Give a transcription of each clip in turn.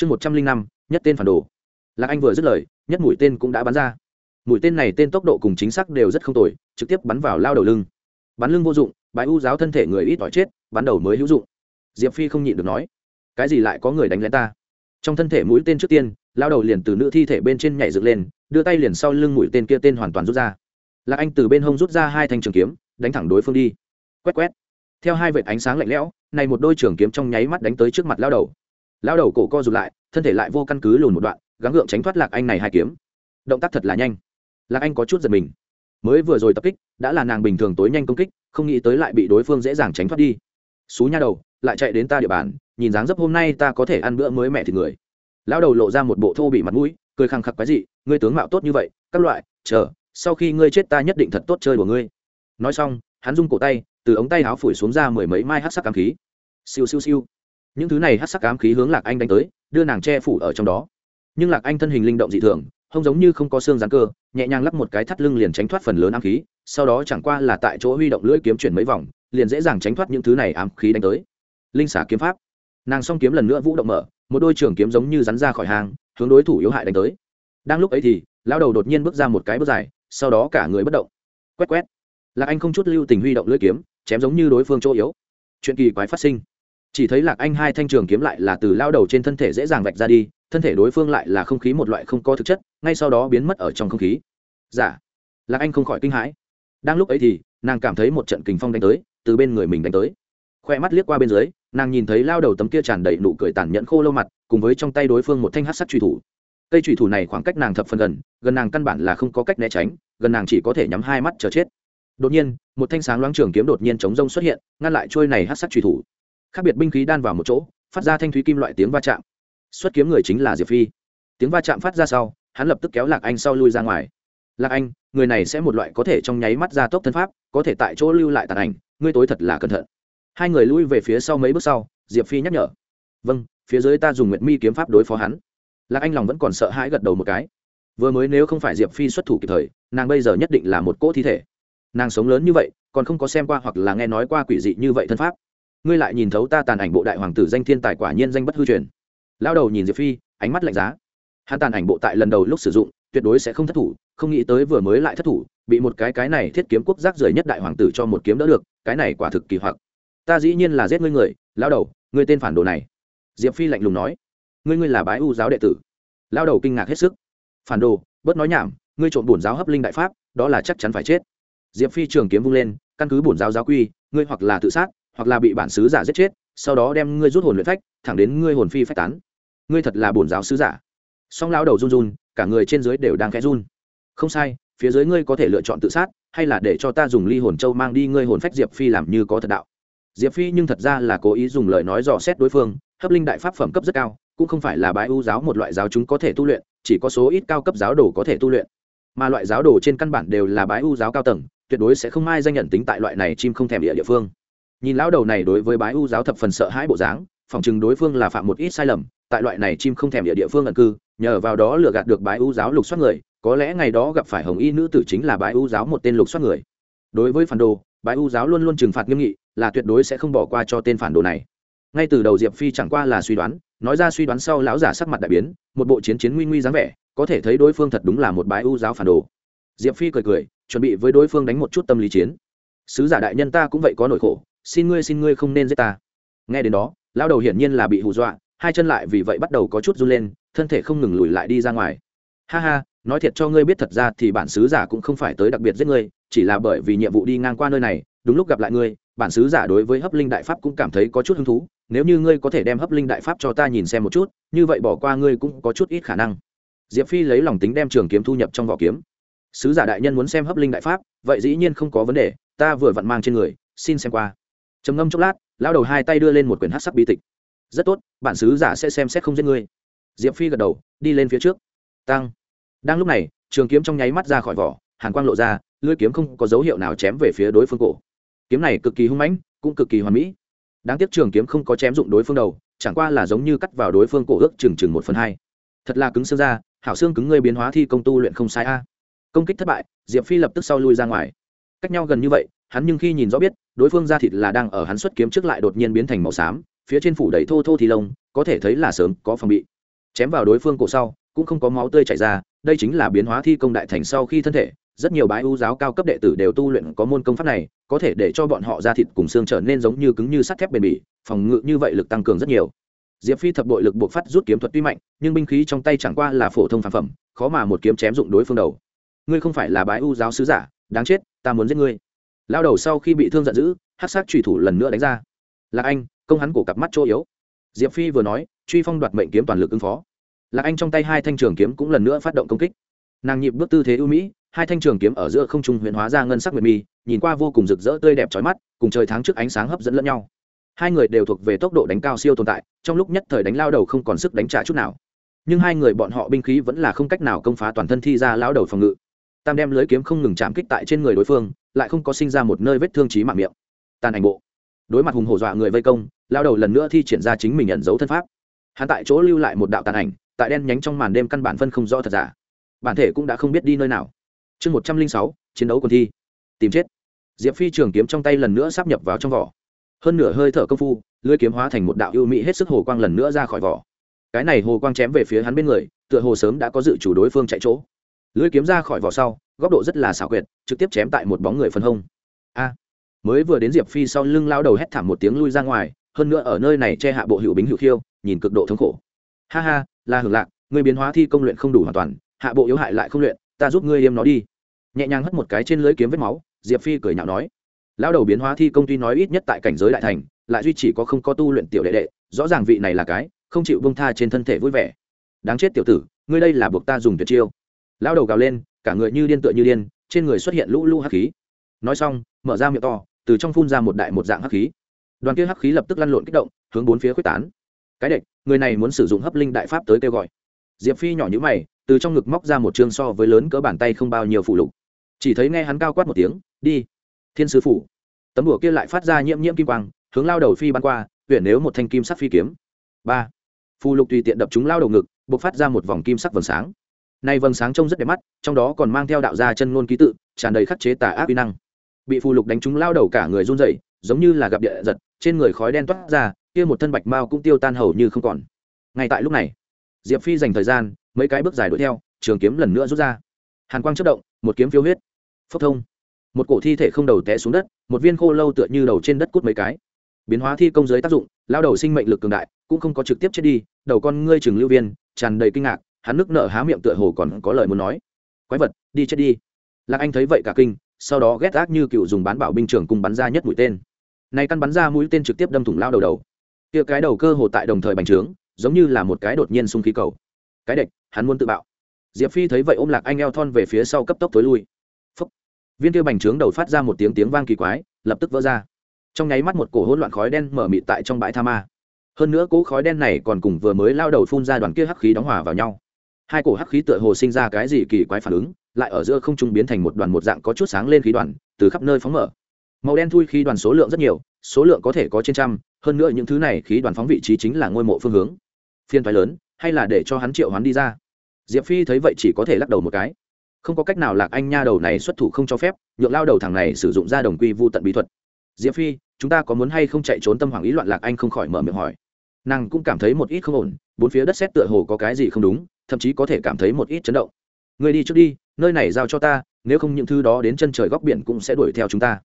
chương một trăm linh năm, nhất tên phản đồ. Lạc anh vừa dứt lời, nhất mũi tên cũng đã bắn ra. Mũi tên này tên tốc độ cùng chính xác đều rất không tồi, trực tiếp bắn vào lao đầu lưng. Bắn lưng vô dụng bãi u giáo thân thể người ít ỏi chết, bắn đầu mới hữu dụng. Diệp phi không nhịn được nói, cái gì lại có người đánh lén ta? Trong thân thể mũi tên trước tiên, lao đầu liền từ nữ thi thể bên trên nhảy dựng lên, đưa tay liền sau lưng mũi tên kia tên hoàn toàn rút ra. Lạc anh từ bên hông rút ra hai thanh trường kiếm, đánh thẳng đối phương đi. Quét quét. Theo hai vệt ánh sáng lạnh lẽo, này một đôi trường kiếm trong nháy mắt đánh tới trước mặt lao đầu lao đầu cổ co rụt lại, thân thể lại vô căn cứ lùn một đoạn, gắng gượng tránh thoát lạc anh này hai kiếm. Động tác thật là nhanh. Lạc anh có chút giật mình. Mới vừa rồi tập kích, đã là nàng bình thường tối nhanh công kích, không nghĩ tới lại bị đối phương dễ dàng tránh thoát đi. Xú nha đầu, lại chạy đến ta địa bàn, nhìn dáng dấp hôm nay ta có thể ăn bữa mới mẹ thịt người. Lão đầu lộ ra một bộ thô bị mặt mũi, cười khăng khặc quái dị, ngươi tướng mạo tốt như vậy, các loại, chờ, sau khi ngươi chết ta nhất định thật tốt chơi của ngươi. Nói xong, hắn rung cổ tay, từ ống tay áo phủi xuống ra mười mấy mai hát sắc cám khí. Siêu siêu siêu những thứ này hát sắc ám khí hướng lạc anh đánh tới, đưa nàng che phủ ở trong đó. Nhưng lạc anh thân hình linh động dị thường không giống như không có xương gián cơ, nhẹ nhàng lắp một cái thắt lưng liền tránh thoát phần lớn ám khí, sau đó chẳng qua là tại chỗ huy động lưỡi kiếm chuyển mấy vòng, liền dễ dàng tránh thoát những thứ này ám khí đánh tới. Linh xả kiếm pháp. Nàng s o n g kiếm lần nữa vũ động mở, một đôi trường kiếm giống như rắn ra khỏi hàng hướng đối thủ yếu hại đánh tới. Đang lúc ấy thì lao đầu đột nhiên bước ra một cái bước dài, sau đó cả người bất động. Quét quét. Lạc anh không chút lưu tình huy động lưỡi kiếm, chém giống như đối phương chỗ yếu. Chuyện kỳ quái phát sinh chỉ thấy lạc anh hai thanh trường kiếm lại là từ lao đầu trên thân thể dễ dàng vạch ra đi, thân thể đối phương lại là không khí một loại không có thực chất, ngay sau đó biến mất ở trong không khí. Giả dạ. lạc anh không khỏi kinh hãi. Đang lúc ấy thì, nàng cảm thấy một trận kình phong đánh tới, từ bên người mình đánh tới. Khoe mắt liếc qua bên dưới, nàng nhìn thấy lao đầu tấm kia tràn đầy nụ cười tàn nhẫn khô lâu mặt, cùng với trong tay đối phương một thanh hát sắt truy thủ. Cây truy thủ này khoảng cách nàng thập phần gần gần nàng căn bản là không có cách né tránh, gần nàng chỉ có thể nhắm hai mắt chờ chết. Đột nhiên, một thanh sáng loáng trường kiếm đột nhiên chống rông xuất hiện, ngăn lại trôi này hát sắt truy thủ khác biệt binh khí đan vào một chỗ, phát ra thanh thúy kim loại tiếng va chạm. Xuất kiếm người chính là diệp phi. Tiếng va chạm phát ra sau, hắn lập tức kéo lạc anh sau lui ra ngoài. Lạc anh, người này sẽ một loại có thể trong nháy mắt ra tốc thân pháp, có thể tại chỗ lưu lại tàn ảnh, ngươi tối thật là cẩn thận. Hai người lui về phía sau mấy bước sau, diệp phi nhắc nhở. Vâng phía dưới ta dùng nguyệt mi kiếm pháp đối phó hắn. Lạc anh lòng vẫn còn sợ hãi gật đầu một cái. Vừa mới nếu không phải diệp phi xuất thủ kịp thời, nàng bây giờ nhất định là một cỗ thi thể. Nàng sống lớn như vậy, còn không có xem qua hoặc là nghe nói qua quỷ dị như vậy thân pháp ngươi lại nhìn thấu ta tàn ảnh bộ đại hoàng tử danh thiên tài quả nhiên danh bất hư truyền. Lao đầu nhìn diệp phi, ánh mắt lạnh giá. Hắn tàn ảnh bộ tại lần đầu lúc sử dụng, tuyệt đối sẽ không thất thủ, không nghĩ tới vừa mới lại thất thủ, bị một cái cái này thiết kiếm quốc giác rời nhất đại hoàng tử cho một kiếm đỡ được, cái này quả thực kỳ hoặc. Ta dĩ nhiên là giết ngươi người, lao đầu, ngươi tên phản đồ này. Diệp phi lạnh lùng nói. Ngươi ngươi là bái u giáo đệ tử. Lao đầu kinh ngạc hết sức. Phản đồ, bớt nói nhảm, ngươi trộm bổn giáo hấp linh đại pháp, đó là chắc chắn phải chết. Diệp phi trường kiếm vung lên, căn cứ bổn giáo giáo quy, ngươi hoặc là tự sát hoặc là bị bản sứ giả giết chết, sau đó đem ngươi rút hồn luyện phách, thẳng đến ngươi hồn phi phách tán. Ngươi thật là bổn giáo sứ giả. Song lao đầu run run, cả người trên dưới đều đang khẽ run. Không sai, phía dưới ngươi có thể lựa chọn tự sát, hay là để cho ta dùng ly hồn châu mang đi ngươi hồn phách diệp phi làm như có thật đạo. Diệp phi nhưng thật ra là cố ý dùng lời nói dò xét đối phương, hấp linh đại pháp phẩm cấp rất cao, cũng không phải là bái ưu giáo một loại giáo chúng có thể tu luyện, chỉ có số ít cao cấp giáo đồ có thể tu luyện. Mà loại giáo đồ trên căn bản đều là bái ưu giáo cao tầng, tuyệt đối sẽ không ai danh nhận tính tại loại này chim không thèm địa địa phương nhìn lão đầu này đối với bái u giáo thập phần sợ hãi bộ dáng, phỏng chừng đối phương là phạm một ít sai lầm, tại loại này chim không thèm địa địa phương ẩn cư, nhờ vào đó lừa gạt được bái u giáo lục soát người, có lẽ ngày đó gặp phải hồng y nữ tử chính là bái u giáo một tên lục soát người. Đối với phản đồ, bái u giáo luôn luôn trừng phạt nghiêm nghị, là tuyệt đối sẽ không bỏ qua cho tên phản đồ này. Ngay từ đầu diệp phi chẳng qua là suy đoán, nói ra suy đoán sau lão giả sắc mặt đại biến, một bộ chiến chiến nguy nguy dáng vẻ, có thể thấy đối phương thật đúng là một bái u giáo phản đồ. Diệp phi cười cười, chuẩn bị với đối phương đánh một chút tâm lý chiến. Sứ giả đại nhân ta cũng vậy có nỗi khổ xin ngươi xin ngươi không nên giết ta. Nghe đến đó lao đầu hiển nhiên là bị hù dọa, hai chân lại vì vậy bắt đầu có chút run lên, thân thể không ngừng lùi lại đi ra ngoài. Ha ha, nói thiệt cho ngươi biết thật ra thì bản sứ giả cũng không phải tới đặc biệt giết ngươi, chỉ là bởi vì nhiệm vụ đi ngang qua nơi này, đúng lúc gặp lại ngươi, bản sứ giả đối với hấp linh đại pháp cũng cảm thấy có chút hứng thú, nếu như ngươi có thể đem hấp linh đại pháp cho ta nhìn xem một chút, như vậy bỏ qua ngươi cũng có chút ít khả năng. Diệp phi lấy lòng tính đem trường kiếm thu nhập trong vỏ kiếm. Sứ giả đại nhân muốn xem hấp linh đại pháp, vậy dĩ nhiên không có vấn đề, ta vừa vặn mang trên người, xin xem qua trầm ngâm chốc lát lao đầu hai tay đưa lên một quyển hát sắc bi tịch. Rất tốt, bản sứ giả sẽ xem xét không giết ngươi. Diệp phi gật đầu, đi lên phía trước. Tăng đang lúc này, trường kiếm trong nháy mắt ra khỏi vỏ, hàn quang lộ ra, lưỡi kiếm không có dấu hiệu nào chém về phía đối phương cổ. Kiếm này cực kỳ hung mãnh, cũng cực kỳ hoàn mỹ. Đáng tiếc trường kiếm không có chém dụng đối phương đầu, chẳng qua là giống như cắt vào đối phương cổ ước chừng chừng một phần hai. Thật là cứng xương ra, hảo xương cứng ngươi biến hóa thi công tu luyện không sai a. Công kích thất bại, diệp phi lập tức sau lui ra ngoài. Cách nhau gần như vậy hắn nhưng khi nhìn rõ biết, đối phương da thịt là đang ở hắn xuất kiếm trước lại đột nhiên biến thành màu xám, phía trên phủ đầy thô thô thì lông, có thể thấy là sớm có phòng bị. Chém vào đối phương cổ sau, cũng không có máu tươi chảy ra, đây chính là biến hóa thi công đại thành sau khi thân thể, rất nhiều bái ưu giáo cao cấp đệ tử đều tu luyện có môn công pháp này, có thể để cho bọn họ ra thịt cùng xương trở nên giống như cứng như sắt thép bền bỉ, phòng ngự như vậy lực tăng cường rất nhiều. Diệp phi thập bội lực buộc phát rút kiếm thuật tuy mạnh, nhưng binh khí trong tay chẳng qua là phổ thông phản phẩm, khó mà một kiếm chém dụng đối phương đầu. Ngươi không phải là bái ưu giáo sứ giả, đáng chết, ta muốn giết ngươi lao đầu sau khi bị thương giận dữ hát sát trùy thủ lần nữa đánh ra. Lạc anh, công hắn cổ cặp mắt chỗ yếu. Diệp phi vừa nói, truy phong đoạt mệnh kiếm toàn lực ứng phó. Lạc anh trong tay hai thanh trường kiếm cũng lần nữa phát động công kích. Nàng nhịp bước tư thế ưu mỹ, hai thanh trường kiếm ở giữa không trung huyện hóa ra ngân sắc nguyệt mi, nhìn qua vô cùng rực rỡ tươi đẹp trói mắt, cùng trời tháng trước ánh sáng hấp dẫn lẫn nhau. Hai người đều thuộc về tốc độ đánh cao siêu tồn tại, trong lúc nhất thời đánh lao đầu không còn sức đánh trả chút nào. Nhưng hai người bọn họ binh khí vẫn là không cách nào công phá toàn thân thi ra lao đầu phòng ngự. Tam đem lưới kiếm không ngừng chạm kích tại trên người đối phương lại không có sinh ra một nơi vết thương trí mạng miệng. Tàn ảnh bộ. Đối mặt hùng hổ dọa người vây công lao đầu lần nữa thi triển ra chính mình nhận dấu thân pháp. Hắn tại chỗ lưu lại một đạo tàn ảnh, tại đen nhánh trong màn đêm căn bản phân không rõ thật giả. Bản thể cũng đã không biết đi nơi nào. Chương một trăm linh sáu, chiến đấu quân thi. Tìm chết. Diệp phi trường kiếm trong tay lần nữa sắp nhập vào trong vỏ. Hơn nửa hơi thở công phu, lưới kiếm hóa thành một đạo ưu mỹ hết sức hồ quang lần nữa ra khỏi vỏ. Cái này hồ quang chém về phía hắn bên người, tựa hồ sớm đã có dự chủ đối phương chạy chỗ. Lưới kiếm ra khỏi vỏ sau góc độ rất là xảo quyệt, trực tiếp chém tại một bóng người phân hông. A! Mới vừa đến diệp phi sau lưng lao đầu hét thảm một tiếng lui ra ngoài, hơn nữa ở nơi này che hạ bộ hữu bính hữu khiêu, nhìn cực độ thống khổ. Ha ha là hưởng lạc người biến hóa thi công luyện không đủ hoàn toàn, hạ bộ yếu hại lại không luyện, ta giúp ngươi yêm nó đi. Nhẹ nhàng hất một cái trên lưới kiếm vết máu, diệp phi cười nhạo nói. Lão đầu biến hóa thi công tuy nói ít nhất tại cảnh giới đại thành, lại duy chỉ có không có tu luyện tiểu đệ đệ, rõ ràng vị này là cái, không chịu bông tha trên thân thể vui vẻ. Đáng chết tiểu tử, ngươi đây là buộc ta dùng tuyệt chiêu. Lão đầu gào lên cả người như điên tựa như điên, trên người xuất hiện lũ lũ hắc khí. Nói xong, mở ra miệng to, từ trong phun ra một đại một dạng hắc khí. Đoàn kia hắc khí lập tức lăn lộn kích động, hướng bốn phía quyết tán. Cái đệch người này muốn sử dụng hấp linh đại pháp tới kêu gọi. Diệp phi nhỏ nhữ mày, từ trong ngực móc ra một chương so với lớn cỡ bàn tay không bao nhiêu phụ lục. Chỉ thấy nghe hắn cao quát một tiếng, đi, thiên sứ phủ. Tấm đùa kia lại phát ra nhiễm nhiễm kim quang, hướng lao đầu phi bắn qua huyện nếu một thanh kim sắc phi kiếm. Ba. Phù lục tùy tiện đập chúng lao đầu ngực b ộ c phát ra một vòng kim sắc vầng sáng nay vầng sáng trông rất đẹp mắt, trong đó còn mang theo đạo gia chân ngôn ký tự, tràn đầy khắc chế tà ác uy năng. Bị phù lục đánh trúng lao đầu cả người run rẩy, giống như là gặp địa giật, trên người khói đen toát ra, kia một thân bạch mao cũng tiêu tan hầu như không còn. Ngay tại lúc này, diệp phi dành thời gian, mấy cái bước dài đuổi theo, trường kiếm lần nữa rút ra. Hàn quang chất động, một kiếm phiêu huyết. Phốc thông. Một cổ thi thể không đầu té xuống đất, một viên khô lâu tựa như đầu trên đất cút mấy cái. Biến hóa thi công giới tác dụng, lao đầu sinh mệnh lực cường đại, cũng không có trực tiếp chết đi, đầu con ngươi trường lưu viên, tràn đầy kinh ngạc hắn nức nở há miệng tựa hồ còn có lời muốn nói. Quái vật, đi chết đi. Lạc anh thấy vậy cả kinh, sau đó ghét ác như cựu dùng bán bảo binh trưởng cùng bắn ra nhất mũi tên. Này căn bắn ra mũi tên trực tiếp đâm thủng lao đầu đầu. Kia cái đầu cơ hồ tại đồng thời bành trướng, giống như là một cái đột nhiên xung khí cầu. Cái đệch hắn muốn tự bạo. Diệp phi thấy vậy ôm lạc anh eo thon về phía sau cấp tốc tối lui. Phúc. viên kia bành trướng đầu phát ra một tiếng tiếng vang kỳ quái, lập tức vỡ ra. Trong nháy mắt một cổ hỗn loạn khói đen mở mịt tại trong bãi tha ma. Hơn nữa cỗ khói đen này còn cùng vừa mới lao đầu phun ra đoàn kia hắc khí đóng hòa vào nhau hai cổ hắc khí tựa hồ sinh ra cái gì kỳ quái phản ứng, lại ở giữa không trung biến thành một đoàn một dạng có chút sáng lên khí đoàn, từ khắp nơi phóng mở. Màu đen thui khí đoàn số lượng rất nhiều, số lượng có thể có trên trăm, hơn nữa những thứ này khí đoàn phóng vị trí chính là ngôi mộ phương hướng. Phiên thoái lớn, hay là để cho hắn triệu hắn đi ra? Diệp phi thấy vậy chỉ có thể lắc đầu một cái. Không có cách nào lạc anh nha đầu này xuất thủ không cho phép, nhượng lao đầu thằng này sử dụng ra đồng quy vô tận bí thuật. Diệp phi, chúng ta có muốn hay không chạy trốn tâm hoàng ý loạn lạc anh không khỏi mở miệng hỏi. Nàng cũng cảm thấy một ít không ổn, bốn phía đất xét tựa hồ có cái gì không đúng thậm chí có thể cảm thấy một ít chấn động. Người đi trước đi, nơi này giao cho ta, nếu không những thứ đó đến chân trời góc biển cũng sẽ đuổi theo chúng ta.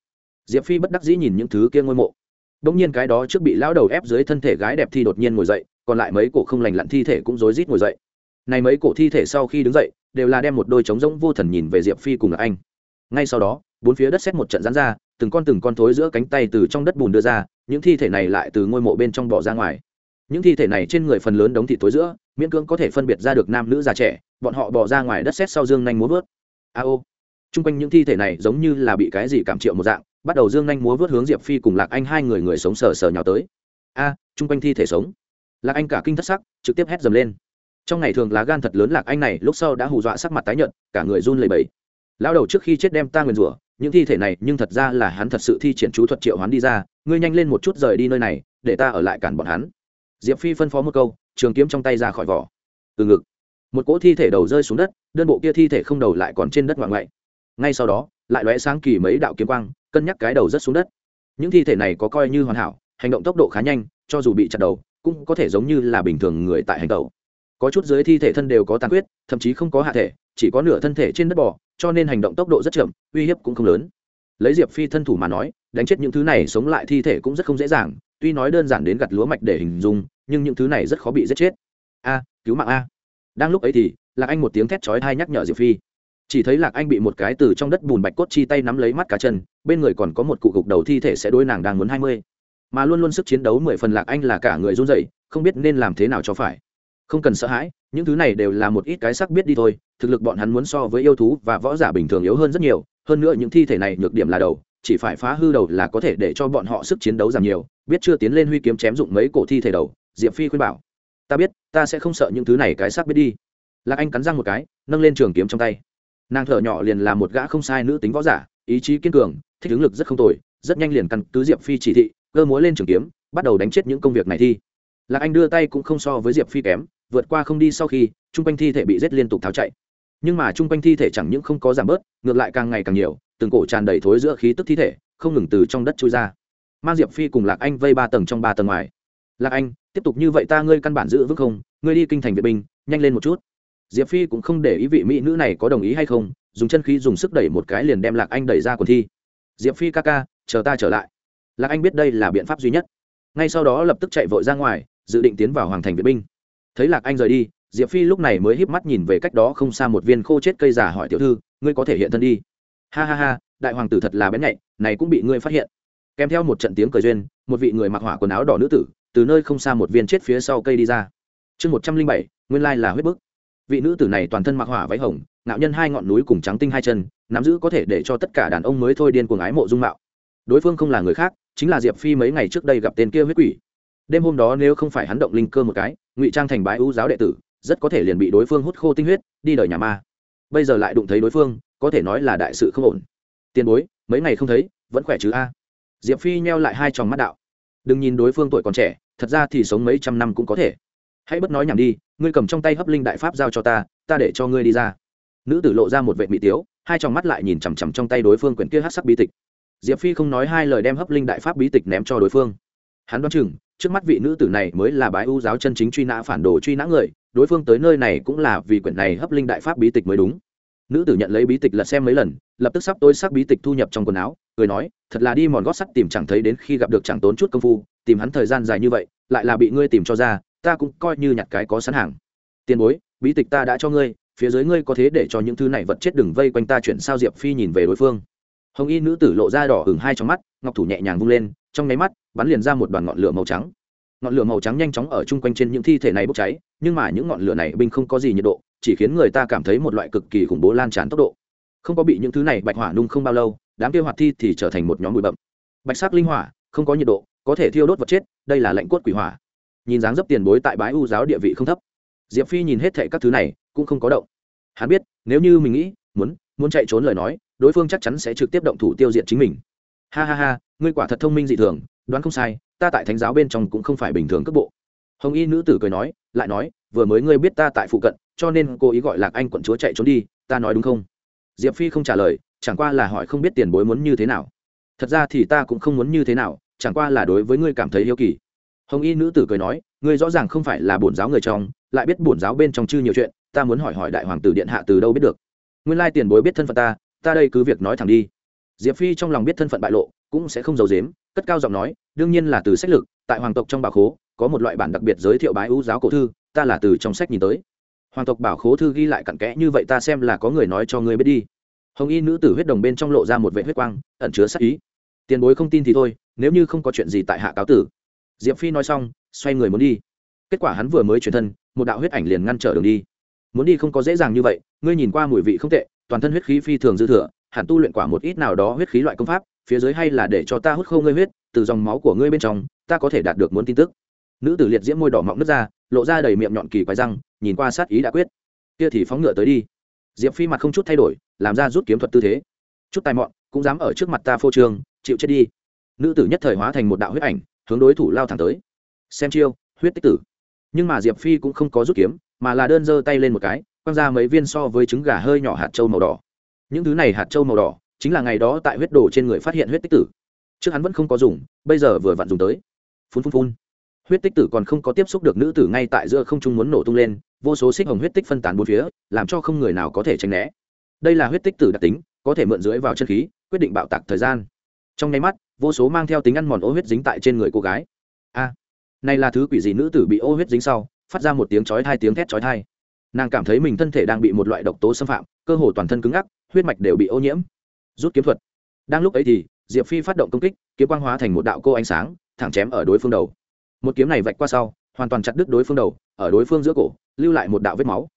Diệp phi bất đắc dĩ nhìn những thứ kia ngôi mộ. Đ ỗ n g nhiên cái đó trước bị lão đầu ép dưới thân thể gái đẹp thi đột nhiên ngồi dậy, còn lại mấy cổ không lành lặn thi thể cũng rối rít ngồi dậy. Này mấy cổ thi thể sau khi đứng dậy, đều là đem một đôi trống rỗng vô thần nhìn về diệp phi cùng là anh. Ngay sau đó, bốn phía đất xét một trận rán ra, từng con từng con thối giữa cánh tay từ trong đất bùn đưa ra, những thi thể này lại từ ngôi mộ bên trong bỏ ra ngoài. Những thi thể này trên người phần lớn đống thịt tối giữa miễn cưỡng có thể phân biệt ra được nam nữ già trẻ bọn họ bỏ ra ngoài đất xét sau dương nhanh múa vớt. A ô. T r u n g quanh những thi thể này giống như là bị cái gì cảm triệu một dạng bắt đầu dương nhanh múa vớt hướng diệp phi cùng lạc anh hai người người sống sờ sờ nhào tới. A à, t r u n g quanh thi thể sống. Lạc anh cả kinh thất sắc trực tiếp hét dầm lên. Trong ngày thường lá gan thật lớn lạc anh này lúc sau đã hù dọa sắc mặt tái nhợt cả người run lầy bẩy. lao đầu trước khi chết đem ta nguyền rủa những thi thể này nhưng thật ra là hắn thật sự thi triển chú thuật triệu hoán đi ra ngươi nhanh lên một chút rời đi nơi này để ta ở lại cản bọn hắn. Diệp phi phân phó một câu trường kiếm trong tay ra khỏi vỏ. Từ ngực. Một cỗ thi thể đầu rơi xuống đất, đơn bộ kia thi thể không đầu lại còn trên đất ngoại ngoại. Ngay sau đó, lại lóe sáng kỳ mấy đạo kiếm quang, cân nhắc cái đầu rất xuống đất. Những thi thể này có coi như hoàn hảo, hành động tốc độ khá nhanh, cho dù bị chặt đầu, cũng có thể giống như là bình thường người tại hành tẩu. Có chút dưới thi thể thân đều có tàn huyết thậm chí không có hạ thể, chỉ có nửa thân thể trên đất bò, cho nên hành động tốc độ rất chậm, uy hiếp cũng không lớn. Lấy diệp phi thân thủ mà nói, đánh chết những thứ này sống lại thi thể cũng rất không dễ dàng tuy nói đơn giản đến gặt lúa mạch để hình dung, nhưng những thứ này rất khó bị giết chết. A, cứu mạng a. Đang lúc ấy thì, lạc anh một tiếng thét chói thai nhắc nhở diệp phi. Chỉ thấy lạc anh bị một cái từ trong đất bùn bạch cốt chi tay nắm lấy mắt cá chân, bên người còn có một cụ gục đầu thi thể sẽ đôi nàng đang muốn hai mươi. Mà luôn luôn sức chiến đấu mười phần lạc anh là cả người run rẩy, không biết nên làm thế nào cho phải. Không cần sợ hãi, những thứ này đều là một ít cái sắc biết đi thôi, thực lực bọn hắn muốn so với yêu thú và võ giả bình thường yếu hơn rất nhiều, hơn nữa những thi thể này nhược điểm là đầu chỉ phải phá hư đầu là có thể để cho bọn họ sức chiến đấu giảm nhiều, biết chưa tiến lên huy kiếm chém dụng mấy cổ thi thể đầu, diệp phi khuyên bảo. Ta biết, ta sẽ không sợ những thứ này, cái xác biết đi. Lạc anh cắn răng một cái, nâng lên trường kiếm trong tay. Nàng thở nhỏ liền là một gã không sai nữ tính võ giả, ý chí kiên cường, thích ứng lực rất không tồi, rất nhanh liền căn cứ diệp phi chỉ thị, cơ múa lên trường kiếm, bắt đầu đánh chết những công việc này thi. Lạc anh đưa tay cũng không so với diệp phi kém, vượt qua không đi sau khi, chung quanh thi thể bị giết liên tục tháo chạy. Nhưng mà chung quanh thi thể chẳng những không có giảm bớt, ngược lại càng ngày càng nhiều từng cổ tràn đầy thối giữa khí tức thi thể, không ngừng từ trong đất trôi ra. Mang diệp phi cùng lạc anh vây ba tầng trong ba tầng ngoài. Lạc anh, tiếp tục như vậy ta ngươi căn bản giữ vững không? Ngươi đi kinh thành vệ binh, nhanh lên một chút. Diệp phi cũng không để ý vị mỹ nữ này có đồng ý hay không, dùng chân khí dùng sức đẩy một cái liền đem lạc anh đẩy ra quần thi. Diệp phi ca ca, chờ ta trở lại. Lạc anh biết đây là biện pháp duy nhất. Ngay sau đó lập tức chạy vội ra ngoài, dự định tiến vào hoàng thành vệ binh. Thấy lạc anh rời đi, diệp phi lúc này mới híp mắt nhìn về cách đó không xa một viên khô chết cây giả hỏi tiểu thư, ngươi có thể hiện thân đi? Ha ha ha, đại hoàng tử thật là bén nhạy, này cũng bị ngươi phát hiện. Kèm theo một trận tiếng cười duyên, một vị người mặc hỏa quần áo đỏ nữ tử, từ nơi không xa một viên chết phía sau cây đi ra. Chương một trăm linh bảy, nguyên lai là huyết bức. Vị nữ tử này toàn thân mặc hỏa váy hồng, ngạo nhân hai ngọn núi cùng trắng tinh hai chân, nắm giữ có thể để cho tất cả đàn ông mới thôi điên cuồng ái mộ dung mạo. Đối phương không là người khác, chính là diệp phi mấy ngày trước đây gặp tên kia huyết quỷ. Đêm hôm đó nếu không phải hắn động linh cơ một cái, ngụy trang thành bái ưu giáo đệ tử, rất có thể liền bị đối phương hút khô tinh huyết, đi đời nhà ma. Bây giờ lại đụng thấy đối phương có thể nói là đại sự không ổn. Tiền bối, mấy ngày không thấy, vẫn khỏe chứ a? Diệp phi nheo lại hai tròng mắt đạo. Đừng nhìn đối phương tuổi còn trẻ, thật ra thì sống mấy trăm năm cũng có thể. Hãy bất nói nhảm đi, ngươi cầm trong tay hấp linh đại pháp giao cho ta ta để cho ngươi đi ra. Nữ tử lộ ra một vệ mỹ tiếu, hai tròng mắt lại nhìn chằm chằm trong tay đối phương quyển kia hát sắc bí tịch. Diệp phi không nói hai lời đem hấp linh đại pháp bí tịch ném cho đối phương. Hắn đoán chừng, trước mắt vị nữ tử này mới là bái ưu giáo chân chính truy nã phản đồ truy nã người, đối phương tới nơi này cũng là vì quyển này hấp linh đại pháp bí tịch mới đúng nữ tử nhận lấy bí tịch lật xem mấy lần, lập tức sắp tôi sắc bí tịch thu nhập trong quần áo, cười nói, thật là đi mòn gót sắt tìm chẳng thấy đến khi gặp được chẳng tốn chút công phu, tìm hắn thời gian dài như vậy, lại là bị ngươi tìm cho ra, ta cũng coi như nhặt cái có sẵn hàng. Tiền bối, bí tịch ta đã cho ngươi, phía dưới ngươi có thế để cho những thứ này vật chết đừng vây quanh ta chuyển sao diệp phi nhìn về đối phương. Hồng y nữ tử lộ ra đỏ hừng hai trong mắt, ngọc thủ nhẹ nhàng vung lên, trong nháy mắt, bắn liền ra một đoàn ngọn lửa màu trắng. Ngọn lửa màu trắng nhanh chóng ở chung quanh trên những thi thể này bốc cháy, nhưng mà những ngọn lửa này binh không có gì nhiệt độ chỉ khiến người ta cảm thấy một loại cực kỳ khủng bố lan tràn tốc độ. Không có bị những thứ này bạch hỏa nung không bao lâu, đám tiêu hoạt thi thì trở thành một nhóm bụi bậm bạch sắc linh hỏa, không có nhiệt độ, có thể thiêu đốt vật chết, đây là lạnh cốt quỷ hỏa. Nhìn dáng dấp tiền bối tại bái u giáo địa vị không thấp. Diệp phi nhìn hết thệ các thứ này, cũng không có động. Hắn biết, nếu như mình nghĩ, muốn muốn chạy trốn lời nói, đối phương chắc chắn sẽ trực tiếp động thủ tiêu diệt chính mình. Ha ha ha, ngươi quả thật thông minh dị thường, đoán không sai, ta tại thánh giáo bên trong cũng không phải bình thường cấp bộ. Hồng y nữ tử cười nói, lại nói, vừa mới ngươi biết ta tại phụ cận cho nên cô ý gọi lạc anh quận chúa chạy trốn đi, ta nói đúng không? Diệp phi không trả lời, chẳng qua là hỏi không biết tiền bối muốn như thế nào. Thật ra thì ta cũng không muốn như thế nào, chẳng qua là đối với ngươi cảm thấy yêu kỳ. Hồng y nữ tử cười nói, ngươi rõ ràng không phải là bổn giáo người trong, lại biết bổn giáo bên trong chư nhiều chuyện, ta muốn hỏi hỏi đại hoàng tử điện hạ từ đâu biết được. Nguyên lai tiền bối biết thân phận ta ta đây cứ việc nói thẳng đi. Diệp phi trong lòng biết thân phận bại lộ, cũng sẽ không giấu dếm cất cao giọng nói, đương nhiên là từ sách lực, tại hoàng tộc trong bảo khố, có một loại bản đặc biệt giới thiệu bái ưu giáo cổ thư, ta là từ trong sách nhìn tới hoàng tộc bảo khố thư ghi lại cặn kẽ như vậy ta xem là có người nói cho ngươi biết đi. Hồng y nữ tử huyết đồng bên trong lộ ra một vệ huyết quang, ẩn chứa sắc ý. Tiền bối không tin thì thôi, nếu như không có chuyện gì tại hạ cáo tử. Diệp phi nói xong, xoay người muốn đi. Kết quả hắn vừa mới chuyển thân, một đạo huyết ảnh liền ngăn trở đường đi. Muốn đi không có dễ dàng như vậy, ngươi nhìn qua mùi vị không tệ, toàn thân huyết khí phi thường dư thừa, hẳn tu luyện quả một ít nào đó huyết khí loại công pháp, phía dưới hay là để cho ta hút khâu ngươi huyết, từ dòng máu của ngươi bên trong, ta có thể đạt được muốn tin tức. Nữ tử liệt diễm môi đỏ mọng nước ra, lộ ra đầy miệng nhọn kỳ quái răng nhìn qua sát ý đã quyết. Kia thì phóng ngựa tới đi. Diệp phi mặt không chút thay đổi, làm ra rút kiếm thuật tư thế. Chút tài mọn, cũng dám ở trước mặt ta phô trương, chịu chết đi. Nữ tử nhất thời hóa thành một đạo huyết ảnh, hướng đối thủ lao thẳng tới. Xem chiêu, huyết tích tử. Nhưng mà diệp phi cũng không có rút kiếm, mà là đơn giơ tay lên một cái, quăng ra mấy viên so với trứng gà hơi nhỏ hạt trâu màu đỏ. Những thứ này hạt trâu màu đỏ, chính là ngày đó tại huyết đồ trên người phát hiện huyết tích tử. Trước hắn vẫn không có dùng, bây giờ vừa vặn dùng tới. Phun phun phun huyết tích tử còn không có tiếp xúc được nữ tử ngay tại giữa không trung muốn nổ tung lên, vô số xích hồng huyết tích phân tán bốn phía, làm cho không người nào có thể tránh né. Đây là huyết tích tử đặc tính, có thể mượn dưới vào chân khí, quyết định bạo tạc thời gian. Trong nháy mắt, vô số mang theo tính ăn mòn ô huyết dính tại trên người cô gái. A! Này là thứ quỷ gì nữ tử bị ô huyết dính sau, phát ra một tiếng chói hai tiếng thét chói thai nàng cảm thấy mình thân thể đang bị một loại độc tố xâm phạm, cơ hồ toàn thân cứng ngắc, huyết mạch đều bị ô nhiễm. Rút kiếm thuật. Đang lúc ấy thì, diệp phi phát động công kích, kiếm quang hóa thành một đạo cô ánh sáng, thẳng chém ở đối phương đầu một kiếm này vạch qua sau, hoàn toàn chặt đứt đối phương đầu, ở đối phương giữa cổ, lưu lại một đạo vết máu.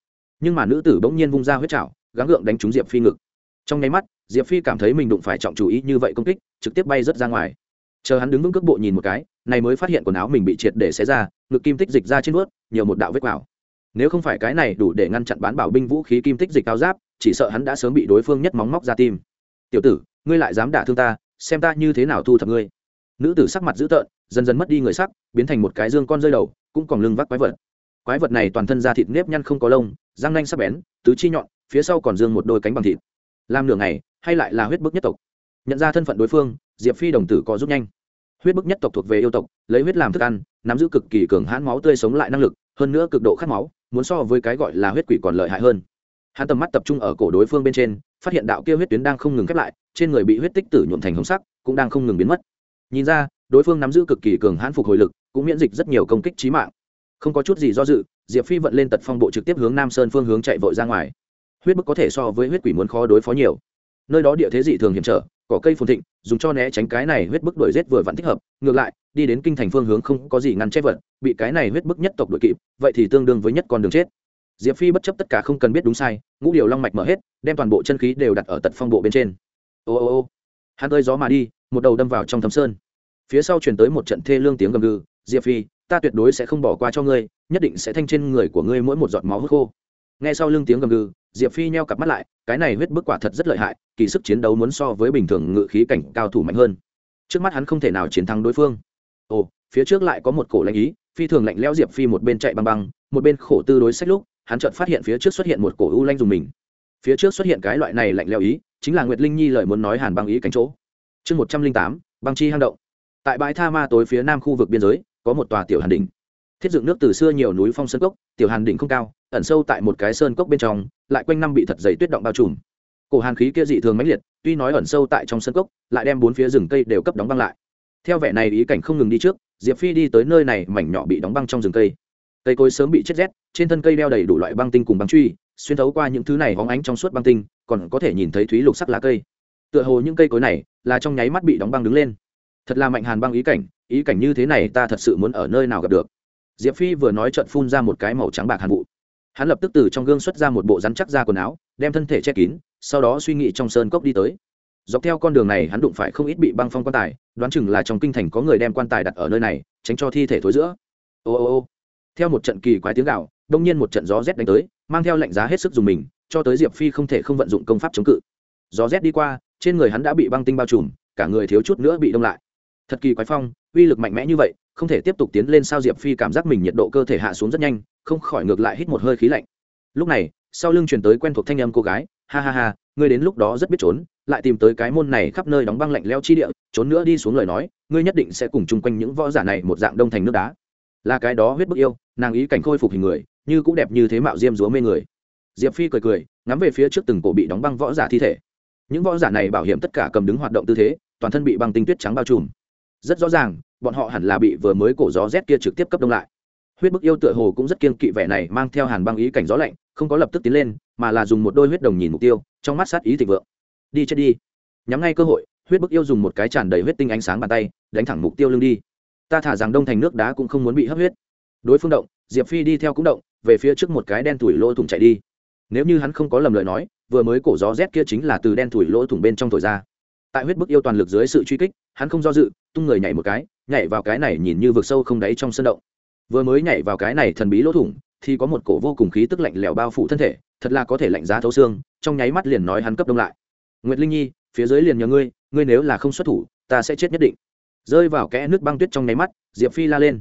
Nhưng mà nữ tử bỗng nhiên vung ra huyết trào gắng gượng đánh trúng diệp phi ngực. Trong nháy mắt, diệp phi cảm thấy mình đụng phải trọng chú ý như vậy công kích, trực tiếp bay rớt ra ngoài. Chờ hắn đứng vững cước bộ nhìn một cái, này mới phát hiện quần áo mình bị triệt để xé ra, ngực kim tích dịch ra trên bước nhiều một đạo vết vào nếu không phải cái này đủ để ngăn chặn bán bảo binh vũ khí kim tích dịch cao giáp, chỉ sợ hắn đã sớm bị đối phương nhất móng móc ra tim. Tiểu tử, ngươi lại dám đả thương ta, xem ta như thế nào thu thập ngươi. Nữ tử sắc mặt dữ tợn dần dần mất đi người sắc, biến thành một cái dương con rơi đầu, cũng còn lưng vác quái vật. Quái vật này toàn thân da thịt nếp nhăn không có lông, răng nanh sắc bén, tứ chi nhọn, phía sau còn dương một đôi cánh bằng thịt. Làm nửa ngày, hay lại là huyết bức nhất tộc. Nhận ra thân phận đối phương, diệp phi đồng tử có giúp nhanh. Huyết bức nhất tộc thuộc về yêu tộc, lấy huyết làm thức ăn, nắm giữ cực kỳ cường hãn máu tươi sống lại năng lực, hơn nữa cực độ khát máu, muốn so với cái gọi là huyết quỷ còn lợi hại hơn. Hắn tầm mắt tập trung ở cổ đối phương bên trên, phát hiện đạo kia huyết tuyến đang không ngừng khép lại, trên người bị huyết tích tử nhuộm thành hồng sắc, cũng đang không ngừng biến mất. Nhìn ra đối phương nắm giữ cực kỳ cường hãn phục hồi lực, cũng miễn dịch rất nhiều công kích trí mạng. Không có chút gì do dự, diệp phi vận lên tật phong bộ trực tiếp hướng nam sơn phương hướng chạy vội ra ngoài. Huyết bức có thể so với huyết quỷ muốn khó đối phó nhiều. Nơi đó địa thế dị thường hiểm trở, cỏ cây phồn thịnh, dùng cho né tránh cái này huyết bức đuổi rết vừa vặn thích hợp. Ngược lại, đi đến kinh thành phương hướng không có gì ngăn chết vật, bị cái này huyết bức nhất tộc đuổi kịp, vậy thì tương đương với nhất con đường chết. Diệp phi bất chấp tất cả không cần biết đúng sai, ngũ điều long mạch mở hết, đem toàn bộ chân khí đều đặt ở tật phong bộ bên trên. Ô ô ô, hắn ơi gió mà đi, một đầu đâm vào trong thâm sơn phía sau truyền tới một trận thê lương tiếng gầm gừ, diệp phi, ta tuyệt đối sẽ không bỏ qua cho ngươi, nhất định sẽ thanh trên người của ngươi mỗi một giọt máu hút khô. Nghe sau lưng tiếng gầm gừ, diệp phi nheo cặp mắt lại, cái này huyết bức quả thật rất lợi hại, kỳ sức chiến đấu muốn so với bình thường ngự khí cảnh cao thủ mạnh hơn. Trước mắt hắn không thể nào chiến thắng đối phương. Ồ, phía trước lại có một cổ lãnh ý, phi thường lạnh lẽo diệp phi một bên chạy băng băng, một bên khổ tư đối sách lúc, hắn chợt phát hiện phía trước xuất hiện một cổ u lanh dùng mình. Phía trước xuất hiện cái loại này lạnh lẽo ý, chính là nguyệt linh nhi lời muốn nói hàn băng ý cánh chỗ. Chương một trăm linh tám, băng chi hang động tại bãi tha ma tối phía nam khu vực biên giới, có một tòa tiểu hàn đỉnh. Thiết dựng nước từ xưa nhiều núi phong sơn cốc, tiểu hàn đỉnh không cao, ẩn sâu tại một cái sơn cốc bên trong, lại quanh năm bị thật dày tuyết động bao trùm. Cổ hàn khí kia dị thường mãnh liệt, tuy nói ẩn sâu tại trong sơn cốc, lại đem bốn phía rừng cây đều cấp đóng băng lại. Theo vẻ này ý cảnh không ngừng đi trước, diệp phi đi tới nơi này, mảnh nhỏ bị đóng băng trong rừng cây. Cây cối sớm bị chết rét, trên thân cây đeo đầy đủ loại băng tinh cùng băng truy, xuyên thấu qua những thứ này hóng ánh trong suốt băng tinh, còn có thể nhìn thấy thúy lục sắc lá cây. Tựa hồ những cây cối này là trong nháy mắt bị đóng băng đứng lên thật là mạnh hàn băng ý cảnh ý cảnh như thế này ta thật sự muốn ở nơi nào gặp được. Diệp phi vừa nói trận phun ra một cái màu trắng bạc hàn vụ. Hắn lập tức từ trong gương xuất ra một bộ rắn chắc ra quần áo, đem thân thể che kín, sau đó suy nghĩ trong sơn cốc đi tới. Dọc theo con đường này hắn đụng phải không ít bị băng phong quan tài, đoán chừng là trong kinh thành có người đem quan tài đặt ở nơi này, tránh cho thi thể thối giữa. Ô ô ô. Theo một trận kỳ quái tiếng gạo đông nhiên một trận gió rét đánh tới, mang theo lạnh giá hết sức dùng mình, cho tới diệp phi không thể không vận dụng công pháp chống cự. Gió rét đi qua, trên người hắn đã bị băng tinh bao trùm, cả người thiếu chút nữa bị đông lại thật kỳ quái phong, uy lực mạnh mẽ như vậy, không thể tiếp tục tiến lên sao diệp phi cảm giác mình nhiệt độ cơ thể hạ xuống rất nhanh, không khỏi ngược lại hít một hơi khí lạnh. Lúc này, sau lưng truyền tới quen thuộc thanh âm cô gái, ha ha ha, ngươi đến lúc đó rất biết trốn, lại tìm tới cái môn này khắp nơi đóng băng lạnh leo chi địa, trốn nữa đi xuống lời nói, ngươi nhất định sẽ cùng chung quanh những võ giả này một dạng đông thành nước đá. Là cái đó huyết bức yêu, nàng ý cảnh khôi phục hình người, như cũng đẹp như thế mạo diêm dúa mê người. Diệp phi cười cười, ngắm về phía trước từng cổ bị đóng băng võ giả thi thể. Những võ giả này bảo hiểm tất cả cầm đứng hoạt động tư thế, toàn thân bị băng tinh tuyết trắng bao trùm rất rõ ràng, bọn họ hẳn là bị vừa mới cổ gió rét kia trực tiếp cấp đông lại. Huyết bức yêu tựa hồ cũng rất kiên kỵ vẻ này, mang theo hàn băng ý cảnh gió lạnh, không có lập tức tiến lên, mà là dùng một đôi huyết đồng nhìn mục tiêu, trong mắt sát ý thịnh vượng. Đi chết đi. Nhắm ngay cơ hội, huyết bức yêu dùng một cái tràn đầy huyết tinh ánh sáng bàn tay, đánh thẳng mục tiêu lưng đi. Ta thả rằng đông thành nước đá cũng không muốn bị hấp huyết. Đối phương động, diệp phi đi theo cũng động, về phía trước một cái đen thủi lỗ thủng chạy đi. Nếu như hắn không có lầm lời nói, vừa mới cổ gió rét kia chính là từ đen thủi lỗ thủng bên trong thổi ra tại huyết bức yêu toàn lực dưới sự truy kích, hắn không do dự, tung người nhảy một cái, nhảy vào cái này nhìn như vực sâu không đáy trong sân động. Vừa mới nhảy vào cái này thần bí lỗ thủng, thì có một cổ vô cùng khí tức lạnh lẽo bao phủ thân thể, thật là có thể lạnh giá thấu xương, trong nháy mắt liền nói hắn cấp đông lại. Nguyệt linh nhi, phía dưới liền nhờ ngươi ngươi nếu là không xuất thủ, ta sẽ chết nhất định. Rơi vào kẽ nước băng tuyết trong nháy mắt, diệp phi la lên.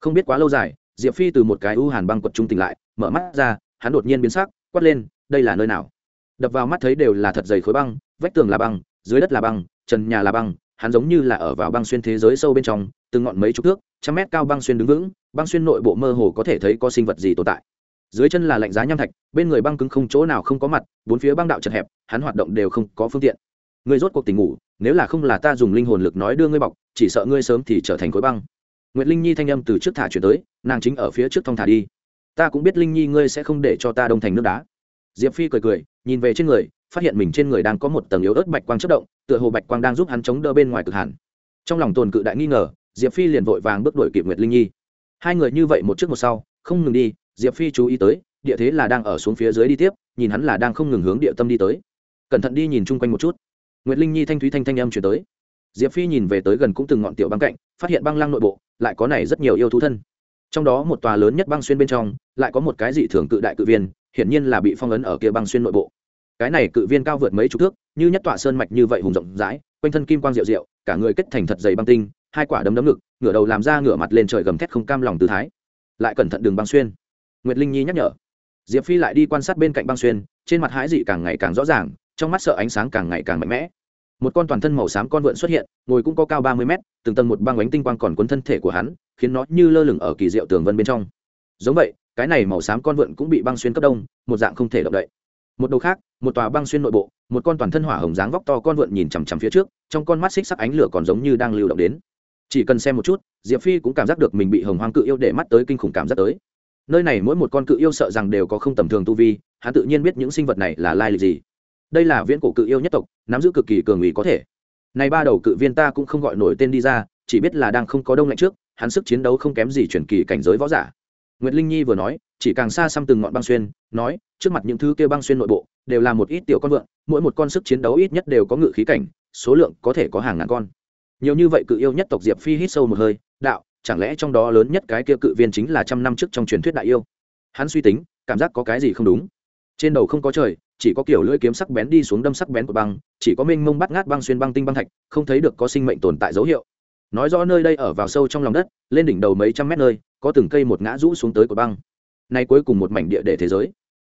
Không biết quá lâu dài, diệp phi từ một cái u hàn băng quật trung tỉnh lại, mở mắt ra, hắn đột nhiên biến sắc, quát lên, đây là nơi nào? Đập vào mắt thấy đều là thật dày khối băng, vách tường là băng dưới đất là băng, trần nhà là băng, hắn giống như là ở vào băng xuyên thế giới sâu bên trong, từng ngọn mấy chục thước, trăm mét cao băng xuyên đứng vững, băng xuyên nội bộ mơ hồ có thể thấy có sinh vật gì tồn tại. Dưới chân là lạnh giá nham thạch, bên người băng cứng không chỗ nào không có mặt, bốn phía băng đạo chật hẹp, hắn hoạt động đều không có phương tiện. Ngươi rốt cuộc tình ngủ, nếu là không là ta dùng linh hồn lực nói đưa ngươi bọc, chỉ sợ ngươi sớm thì trở thành khối băng. Nguyệt linh nhi thanh âm từ trước thả chuyển tới, nàng chính ở phía trước thong thả đi. Ta cũng biết linh nhi ngươi sẽ không để cho ta đông thành nước đá. Diệp phi cười cười, nhìn về trên người phát hiện mình trên người đang có một tầng yếu ớt bạch quang chất động, tựa hồ bạch quang đang giúp hắn chống đỡ bên ngoài cực hẳn trong lòng tồn cự đại nghi ngờ, diệp phi liền vội vàng bước đuổi kịp nguyệt linh nhi. Hai người như vậy một trước một sau, không ngừng đi, diệp phi chú ý tới, địa thế là đang ở xuống phía dưới đi tiếp, nhìn hắn là đang không ngừng hướng địa tâm đi tới. Cẩn thận đi nhìn chung quanh một chút. Nguyệt linh nhi thanh thúy thanh thanh âm chuyển tới. Diệp phi nhìn về tới gần cũng từng ngọn tiểu băng cạnh, phát hiện băng lăng nội bộ, lại có này rất nhiều yêu thú thân. Trong đó một tòa lớn nhất băng xuyên bên trong, lại có một cái dị thường cự đại cự viên, hiển nhiên là bị phong ấn ở kia băng xuyên nội bộ cái này cự viên cao vượt mấy chục thước, như nhất tọa sơn mạch như vậy hùng rộng rãi, quanh thân kim quang rượu rượu cả người kết thành thật dày băng tinh, hai quả đấm đấm ngực, ngửa đầu làm ra ngửa mặt lên trời gầm thét không cam lòng tư thái. Lại cẩn thận đường băng xuyên. Nguyệt linh nhi nhắc nhở. Diệp phi lại đi quan sát bên cạnh băng xuyên, trên mặt hãi dị càng ngày càng rõ ràng, trong mắt sợ ánh sáng càng ngày càng mạnh mẽ. Một con toàn thân màu xám con vượn xuất hiện, ngồi cũng có cao ba mươi mét, từng tầng một băng bánh tinh quang còn cuốn thân thể của hắn, khiến nó như lơ lửng ở kỳ diệu tường vân bên trong. Giống vậy, cái này màu xám con vượn cũng bị băng xuyên cấp đông, một dạng không thể động đậy. Một đầu khác một tòa băng xuyên nội bộ một con toàn thân hỏa hồng dáng vóc to con vượn nhìn chằm chằm phía trước trong con mắt xích sắc ánh lửa còn giống như đang lưu động đến. Chỉ cần xem một chút diệp phi cũng cảm giác được mình bị hồng hoang cự yêu để mắt tới kinh khủng cảm giác tới. Nơi này mỗi một con cự yêu sợ rằng đều có không tầm thường tu vi hắn tự nhiên biết những sinh vật này là lai lịch gì. Đây là viễn cổ cự yêu nhất tộc nắm giữ cực kỳ cường ủy có thể. Này ba đầu cự viên ta cũng không gọi nổi tên đi ra chỉ biết là đang không có đông lạnh trước hắn sức chiến đấu không kém gì chuyển kỳ cảnh giới võ giả. Nguyệt Linh Nhi vừa nói, chỉ càng xa xăm từng ngọn băng xuyên, nói, trước mặt những thứ kia băng xuyên nội bộ, đều là một ít tiểu con vượn, mỗi một con sức chiến đấu ít nhất đều có ngự khí cảnh, số lượng có thể có hàng ngàn con. Nhiều như vậy cự yêu nhất tộc Diệp Phi hít sâu một hơi, đạo, chẳng lẽ trong đó lớn nhất cái kia cự viên chính là trăm năm trước trong truyền thuyết đại yêu. Hắn suy tính, cảm giác có cái gì không đúng. Trên đầu không có trời, chỉ có kiểu lưỡi kiếm sắc bén đi xuống đâm sắc bén của băng, chỉ có mênh mông bắt ngát băng xuyên băng tinh băng thạch, không thấy được có sinh mệnh tồn tại dấu hiệu. Nói rõ nơi đây ở vào sâu trong lòng đất, lên đỉnh đầu mấy trăm mét nơi, có từng cây một ngã rũ xuống tới của băng nay cuối cùng một mảnh địa để thế giới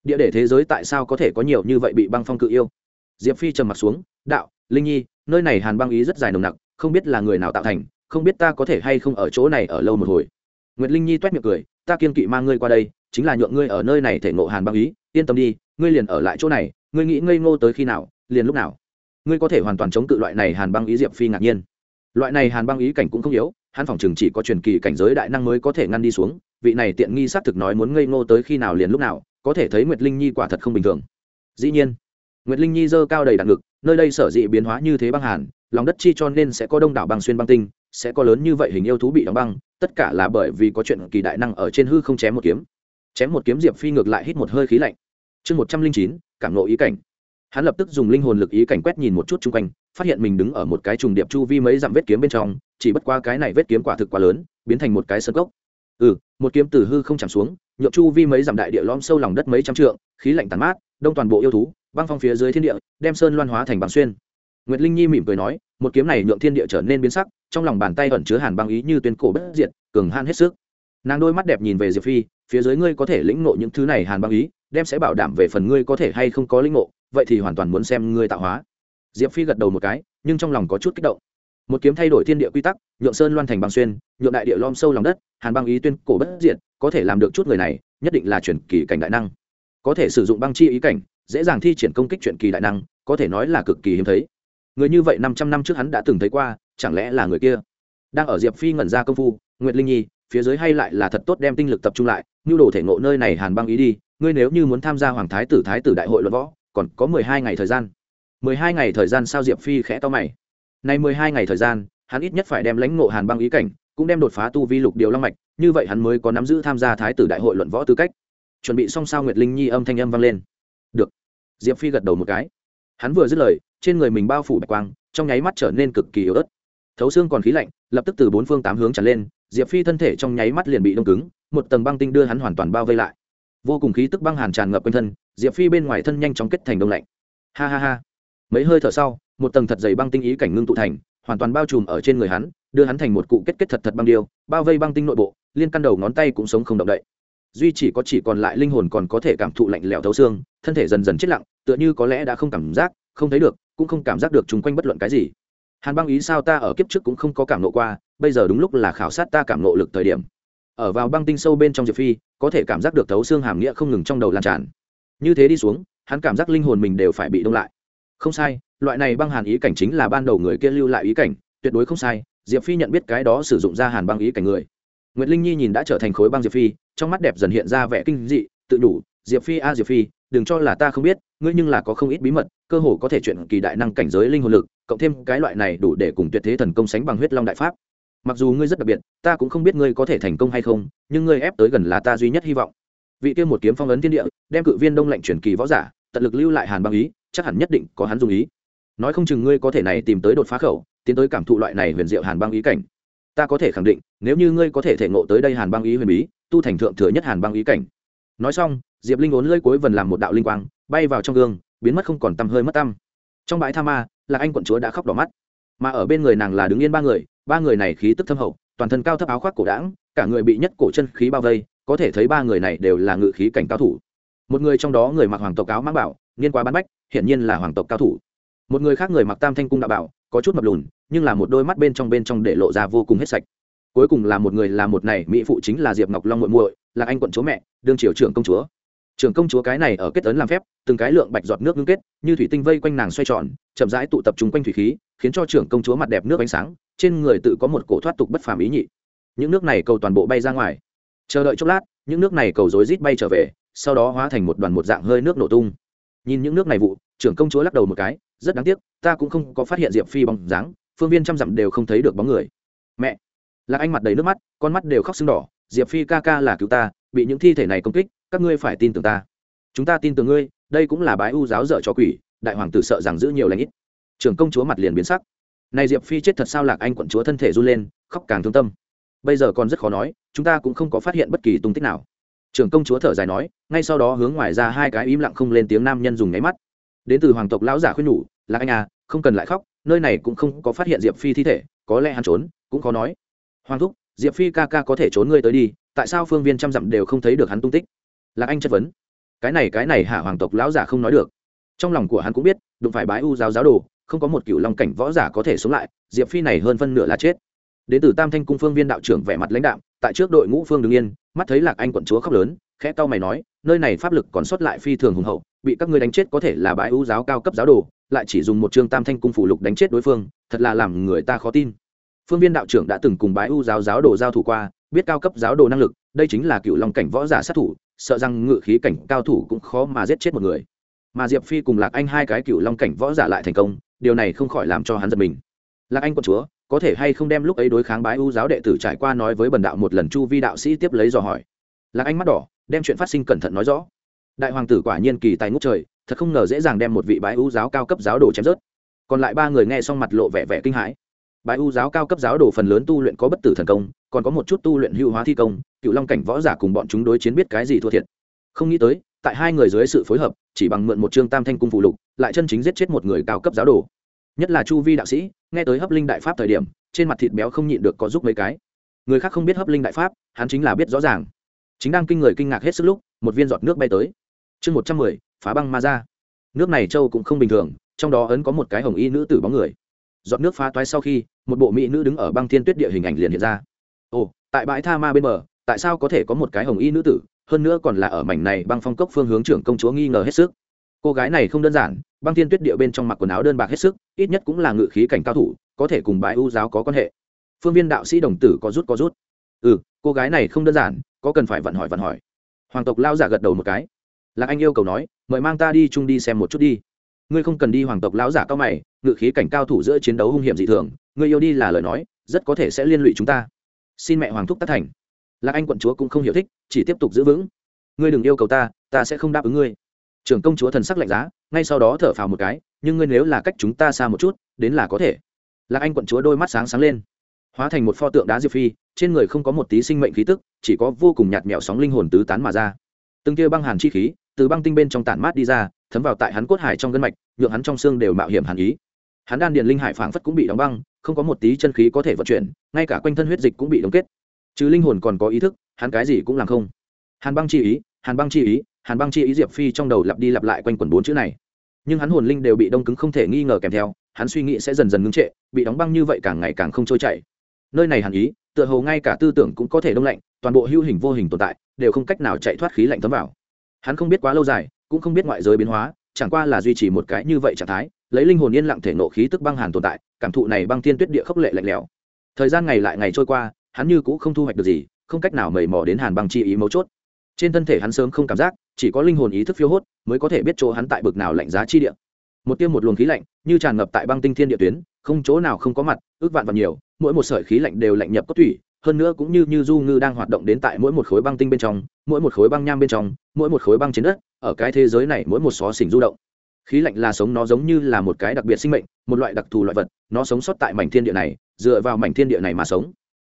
địa để thế giới tại sao có thể có nhiều như vậy bị băng phong cự yêu? Diệp phi trầm mặt xuống, đạo, linh nhi, nơi này hàn băng ý rất dài nồng nặc, không biết là người nào tạo thành, không biết ta có thể hay không ở chỗ này ở lâu một hồi. Nguyệt linh nhi t u é t miệng cười, ta kiên kỵ mang ngươi qua đây, chính là nhượng ngươi ở nơi này thể ngộ hàn băng ý, yên tâm đi, ngươi liền ở lại chỗ này, ngươi nghĩ ngây ngô tới khi nào, liền lúc nào. Ngươi có thể hoàn toàn chống cự loại này hàn băng ý diệp phi ngạc nhiên. Loại này hàn băng ý cảnh cũng không yếu, hắn phòng chừng chỉ có truyền kỳ cảnh giới đại năng mới có thể ngăn đi xuống, vị này tiện nghi xác thực nói muốn ngây ngô tới khi nào liền lúc nào có thể thấy nguyệt linh nhi quả thật không bình thường. Dĩ nhiên, nguyệt linh nhi dơ cao đầy đạn ngực, nơi đây sở dị biến hóa như thế băng hàn, lòng đất chi cho nên sẽ có đông đảo băng xuyên băng tinh, sẽ có lớn như vậy hình yêu thú bị đóng băng, tất cả là bởi vì có chuyện kỳ đại năng ở trên hư không chém một kiếm. Chém một kiếm diệp phi ngược lại hít một hơi khí lạnh. Chương một trăm linh chín, cảm nộ ý cảnh. Hắn lập tức dùng linh hồn lực ý cảnh quét nhìn một chút chung quanh, phát hiện mình đứng ở một cái trùng điệp chu vi mấy dặm vết kiếm bên trong, chỉ bất qua cái này vết kiếm quả thực quá lớn, biến thành một cái sân gốc ừ một kiếm từ hư không chạm xuống nhộn chu vi mấy dặm đại địa lõm sâu lòng đất mấy trăm trượng, khí lạnh tàn mát, đông toàn bộ yêu thú băng phong phía dưới thiên địa, đem sơn loan hóa thành băng xuyên. Nguyệt linh nhi mỉm cười nói, một kiếm này nhượng thiên địa trở nên biến sắc, trong lòng bàn tay ẩn chứa hàn băng ý như tuyên cổ bất diệt, cường han hết sức. Nàng đôi mắt đẹp nhìn về diệp phi, phía dưới ngươi có thể lĩnh ngộ những thứ này hàn băng ý, đem sẽ bảo đảm về phần ngươi có thể hay không có lĩnh ngộ, vậy thì hoàn toàn muốn xem ngươi tạo hóa. Diệp phi gật đầu một cái, nhưng trong lòng có chút kích động. Một kiếm thay đổi thiên địa quy tắc, nhượng sơn loan thành băng xuyên, nhượng đại địa lom sâu lòng đất, hàn băng ý tuyên cổ bất diệt có thể làm được chút người này, nhất định là chuyển kỳ cảnh đại năng. Có thể sử dụng băng chi ý cảnh, dễ dàng thi triển công kích chuyển kỳ đại năng, có thể nói là cực kỳ hiếm thấy. Người như vậy năm trăm năm trước hắn đã từng thấy qua, chẳng lẽ là người kia? Đang ở diệp phi ngẩn ra công phu, nguyệt linh nhi, phía dưới hay lại là thật tốt đem tinh lực tập trung lại, nhu đồ thể ngộ nơi này hàn băng ý đi, ngươi nếu như muốn tham gia hoàng thái tử thái tử đại hội luận võ, còn có mười hai ngày thời gian. mười hai ngày thời gian sao diệp phi khẽ to mày. Nay mười hai ngày thời gian, hắn ít nhất phải đem lãnh ngộ hàn băng ý cảnh cũng đem đột phá tu vi lục điều long mạch, như vậy hắn mới có nắm giữ tham gia thái tử đại hội luận võ tư cách. Chuẩn bị xong sao nguyệt linh nhi âm thanh âm vang lên. Được. Diệp phi gật đầu một cái. Hắn vừa dứt lời, trên người mình bao phủ bạch quang, trong nháy mắt trở nên cực kỳ yếu ớt. Thấu xương còn khí lạnh, lập tức từ bốn phương tám hướng tràn lên, diệp phi thân thể trong nháy mắt liền bị đông cứng, một tầng băng tinh đưa hắn hoàn toàn bao vây lại. Vô cùng khí tức băng hàn tràn ngập quanh thân, diệp phi bên ngoài thân nhanh chóng kết thành đông lạnh. Ha ha ha. Mấy hơi thở sau, một tầng thật dày băng tinh ý cảnh ngưng tụ thành, hoàn toàn bao trùm ở trên người hắn đưa hắn thành một cụ kết kết thật thật băng điêu, bao vây băng tinh nội bộ, liên căn đầu ngón tay cũng sống không động đậy. Duy chỉ có chỉ còn lại linh hồn còn có thể cảm thụ lạnh lẽo thấu xương, thân thể dần dần chết lặng, tựa như có lẽ đã không cảm giác, không thấy được, cũng không cảm giác được chung quanh bất luận cái gì. Hàn băng ý sao ta ở kiếp trước cũng không có cảm nộ qua, bây giờ đúng lúc là khảo sát ta cảm nộ lực thời điểm. Ở vào băng tinh sâu bên trong diệp phi, có thể cảm giác được thấu xương hàm nghĩa không ngừng trong đầu lan tràn. Như thế đi xuống, hắn cảm giác linh hồn mình đều phải bị đông lại. Không sai, loại này băng hàn ý cảnh chính là ban đầu người kia lưu lại ý cảnh, tuyệt đối không sai diệp phi nhận biết cái đó sử dụng ra hàn băng ý cảnh người. N g u y ệ t linh nhi nhìn đã trở thành khối băng diệp phi, trong mắt đẹp dần hiện ra vẻ kinh dị, tự đủ diệp phi a, diệp phi, đừng cho là ta không biết, ngươi nhưng là có không ít bí mật, cơ hồ có thể chuyện kỳ đại năng cảnh giới linh hồn lực, cộng thêm cái loại này đủ để cùng tuyệt thế thần công sánh bằng huyết long đại pháp. Mặc dù ngươi rất đặc biệt, ta cũng không biết ngươi có thể thành công hay không, nhưng ngươi ép tới gần là ta duy nhất hy vọng. Vị kia một kiếm phong ấn thiên địa, đem cự viên đông lạnh truyền kỳ võ giả, tận lực lưu lại hàn băng ý, chắc hẳn nhất định có hắn dùng ý. Nói không chừng ngươi có thể này tìm tới đột phá khẩu tiến tới cảm thụ loại này huyền diệu hàn băng ý cảnh. Ta có thể khẳng định, nếu như ngươi có thể thể ngộ tới đây hàn băng ý huyền bí, tu thành thượng thừa nhất hàn băng ý cảnh. Nói xong, diệp linh ốn lơi cuối vần làm một đạo linh quang, bay vào trong gương, biến mất không còn tăm hơi mất tăm. Trong bãi tha ma là anh quận chúa đã khóc đỏ mắt. Mà ở bên người nàng là đứng yên ba người ba người này khí tức thâm hậu, toàn thân cao thấp áo khoác cổ đảng cả người bị nhất cổ chân khí bao vây, có thể thấy ba người này đều là ngự khí cảnh cao thủ. Một người trong đó người mặc hoàng tộc áo mang bảo, niên quá bán bách, hiển nhiên là hoàng tộc cao thủ. Một người khác người mặc tam thanh cung đạo bảo có chút mập lùn, nhưng là một đôi mắt bên trong bên trong để lộ ra vô cùng hết sạch. Cuối cùng là một người là một này mỹ phụ chính là diệp ngọc long muội muội, là anh quận chúa mẹ, đương triều trưởng công chúa. Trưởng công chúa cái này ở kết ấn làm phép, từng cái lượng bạch giọt nước ngưng kết, như thủy tinh vây quanh nàng xoay tròn, chậm rãi tụ tập trung quanh thủy khí, khiến cho trưởng công chúa mặt đẹp nước ánh sáng, trên người tự có một cổ thoát tục bất phàm ý nhị. Những nước này cầu toàn bộ bay ra ngoài. Chờ đợi chốc lát, những nước này cầu rối rít bay trở về, sau đó hóa thành một đoàn một dạng hơi nước nổ tung. Nhìn những nước này vụ, trưởng công chúa lắc đầu một cái rất đáng tiếc, ta cũng không có phát hiện diệp phi bóng dáng, phương viên trăm dặm đều không thấy được bóng người. Mẹ! Lạc anh mặt đầy nước mắt, con mắt đều khóc sưng đỏ, diệp phi ca ca là cứu ta, bị những thi thể này công kích, các ngươi phải tin tưởng ta. Chúng ta tin tưởng ngươi, đây cũng là bái u giáo dở cho quỷ, đại hoàng tử sợ rằng giữ nhiều lãnh ít. Trưởng công chúa mặt liền biến sắc. Này diệp phi chết thật sao lạc anh quận chúa thân thể run lên, khóc càng thương tâm. Bây giờ còn rất khó nói, chúng ta cũng không có phát hiện bất kỳ tung tích nào. Trưởng công chúa thở dài nói, ngay sau đó hướng ngoài ra hai cái im lặng không lên tiếng nam nhân dùng nháy mắt. Đến từ hoàng tộc lão giả khuyên nhủ là anh à không cần lại khóc, nơi này cũng không có phát hiện diệp phi thi thể, có lẽ hắn trốn, cũng khó nói. Hoàng thúc, diệp phi ca ca có thể trốn ngươi tới đi, tại sao phương viên trăm dặm đều không thấy được hắn tung tích? Lạc anh chất vấn. Cái này cái này hạ hoàng tộc lão giả không nói được. Trong lòng của hắn cũng biết, đụng phải bái u giáo giáo đồ, không có một cựu long cảnh võ giả có thể sống lại, diệp phi này hơn phân nửa là chết. Đến từ tam thanh cung phương viên đạo trưởng vẻ mặt lãnh đạo tại trước đội ngũ phương đứng yên, mắt thấy lạc anh quận chúa khóc lớn, khẽ tao mày nói, nơi này pháp lực còn sót lại phi thường hùng hậu, bị các ngươi đánh chết có thể là bãi u giáo cao cấp giáo đồ lại chỉ dùng một chương tam thanh cung phủ lục đánh chết đối phương, thật là làm người ta khó tin. Phương viên đạo trưởng đã từng cùng Bái ưu giáo giáo đồ giao thủ qua, biết cao cấp giáo đồ năng lực, đây chính là cựu long cảnh võ giả sát thủ, sợ rằng ngự khí cảnh cao thủ cũng khó mà giết chết một người. Mà diệp phi cùng lạc anh hai cái cựu long cảnh võ giả lại thành công, điều này không khỏi làm cho hắn giật mình. Lạc anh quân chúa, có thể hay không đem lúc ấy đối kháng bái ưu giáo đệ tử trải qua nói với bần đạo một lần chu vi đạo sĩ tiếp lấy dò hỏi. Lạc anh mắt đỏ, đem chuyện phát sinh cẩn thận nói rõ. Đại hoàng tử quả nhiên kỳ tài ngút trời thật không ngờ dễ dàng đem một vị bái ưu giáo cao cấp giáo đồ chém rớt. Còn lại ba người nghe xong mặt lộ vẻ vẻ kinh hãi. Bái ưu giáo cao cấp giáo đồ phần lớn tu luyện có bất tử thần công, còn có một chút tu luyện hữu hóa thi công, cựu long cảnh võ giả cùng bọn chúng đối chiến biết cái gì thua thiệt. Không nghĩ tới, tại hai người dưới sự phối hợp, chỉ bằng mượn một chương tam thanh cung phụ lục, lại chân chính giết chết một người cao cấp giáo đồ. Nhất là chu vi đạo sĩ, nghe tới hấp linh đại pháp thời điểm, trên mặt thịt béo không nhịn được có giúp mấy cái. Người khác không biết hấp linh đại pháp, hắn chính là biết rõ ràng. Chính đang kinh người kinh ngạc hết sức lúc, một viên giọt nước bay tới. Chương một trăm mười phá băng ma ra. Nước này châu cũng không bình thường, trong đó ấn có một cái hồng y nữ tử bóng người. Dọn nước phá toái sau khi, một bộ mỹ nữ đứng ở băng thiên tuyết địa hình ảnh liền hiện ra. Ồ, tại bãi tha ma bên bờ, tại sao có thể có một cái hồng y nữ tử? Hơn nữa còn là ở mảnh này băng phong cốc phương hướng trưởng công chúa nghi ngờ hết sức. Cô gái này không đơn giản, băng thiên tuyết địa bên trong mặc quần áo đơn bạc hết sức, ít nhất cũng là ngự khí cảnh cao thủ, có thể cùng bãi ưu giáo có quan hệ. Phương viên đạo sĩ đồng tử có rút có rút. Ừ cô gái này không đơn giản, có cần phải vận hỏi vận hỏi. Hoàng tộc lao giả gật đầu một cái. Lạc anh yêu cầu nói mời mang ta đi chung đi xem một chút đi. Ngươi không cần đi hoàng tộc lão giả cao mày, ngự khí cảnh cao thủ giữa chiến đấu hung hiểm dị thường, ngươi yêu đi là lời nói, rất có thể sẽ liên lụy chúng ta. Xin mẹ hoàng thúc tác thành. Lạc anh quận chúa cũng không hiểu thích, chỉ tiếp tục giữ vững. Ngươi đừng yêu cầu ta ta sẽ không đáp ứng ngươi. Trưởng công chúa thần sắc lạnh giá, ngay sau đó thở phào một cái, nhưng ngươi nếu là cách chúng ta xa một chút, đến là có thể. Lạc anh quận chúa đôi mắt sáng sáng lên. Hóa thành một pho tượng đá diệp phi, trên người không có một tí sinh mệnh khí tức, chỉ có vô cùng nhạt mẹo sóng linh hồn tứ tán mà ra từng kia băng hàn chi khí từ băng tinh bên trong tản mát đi ra, thấm vào tại hắn cốt hải trong gân mạch, nhượng hắn trong xương đều mạo hiểm hàn ý. Hắn đan điền linh hải phảng phất cũng bị đóng băng, không có một tí chân khí có thể vận chuyển, ngay cả quanh thân huyết dịch cũng bị đóng kết. Chứ linh hồn còn có ý thức, hắn cái gì cũng làm không. Hàn băng chi ý, hàn băng chi ý, hàn băng chi ý diệp phi trong đầu lặp đi lặp lại quanh quần bốn chữ này. Nhưng hắn hồn linh đều bị đông cứng không thể nghi ngờ kèm theo, hắn suy nghĩ sẽ dần dần ngưng trệ, bị đóng băng như vậy càng ngày càng không trôi chảy. Nơi này hàn ý, tựa hồ ngay cả tư tưởng cũng có thể đông lạnh, toàn bộ hữu hình vô hình tồn tại đều không cách nào chạy thoát khí lạnh thấm vào. Hắn không biết quá lâu dài, cũng không biết ngoại giới biến hóa, chẳng qua là duy trì một cái như vậy trạng thái, lấy linh hồn yên lặng thể nộ khí tức băng hàn tồn tại, cảm thụ này băng thiên tuyết địa khốc lệ lạnh lẽo. Thời gian ngày lại ngày trôi qua, hắn như cũng không thu hoạch được gì, không cách nào mầy mò đến hàn băng chi ý mấu chốt. Trên thân thể hắn sớm không cảm giác, chỉ có linh hồn ý thức phiêu hốt mới có thể biết chỗ hắn tại bực nào lạnh giá chi địa. Một tiêm một luồng khí lạnh, như tràn ngập tại băng tinh thiên địa tuyến, không chỗ nào không có mặt, ước vạn và nhiều, mỗi một sợi khí lạnh đều lạnh nhập cốt thủy hơn nữa cũng như như du ngư đang hoạt động đến tại mỗi một khối băng tinh bên trong, mỗi một khối băng nham bên trong, mỗi một khối băng trên đất, ở cái thế giới này mỗi một xó xỉnh du động. Khí lạnh là sống nó giống như là một cái đặc biệt sinh mệnh, một loại đặc thù loại vật, nó sống sót tại mảnh thiên địa này, dựa vào mảnh thiên địa này mà sống.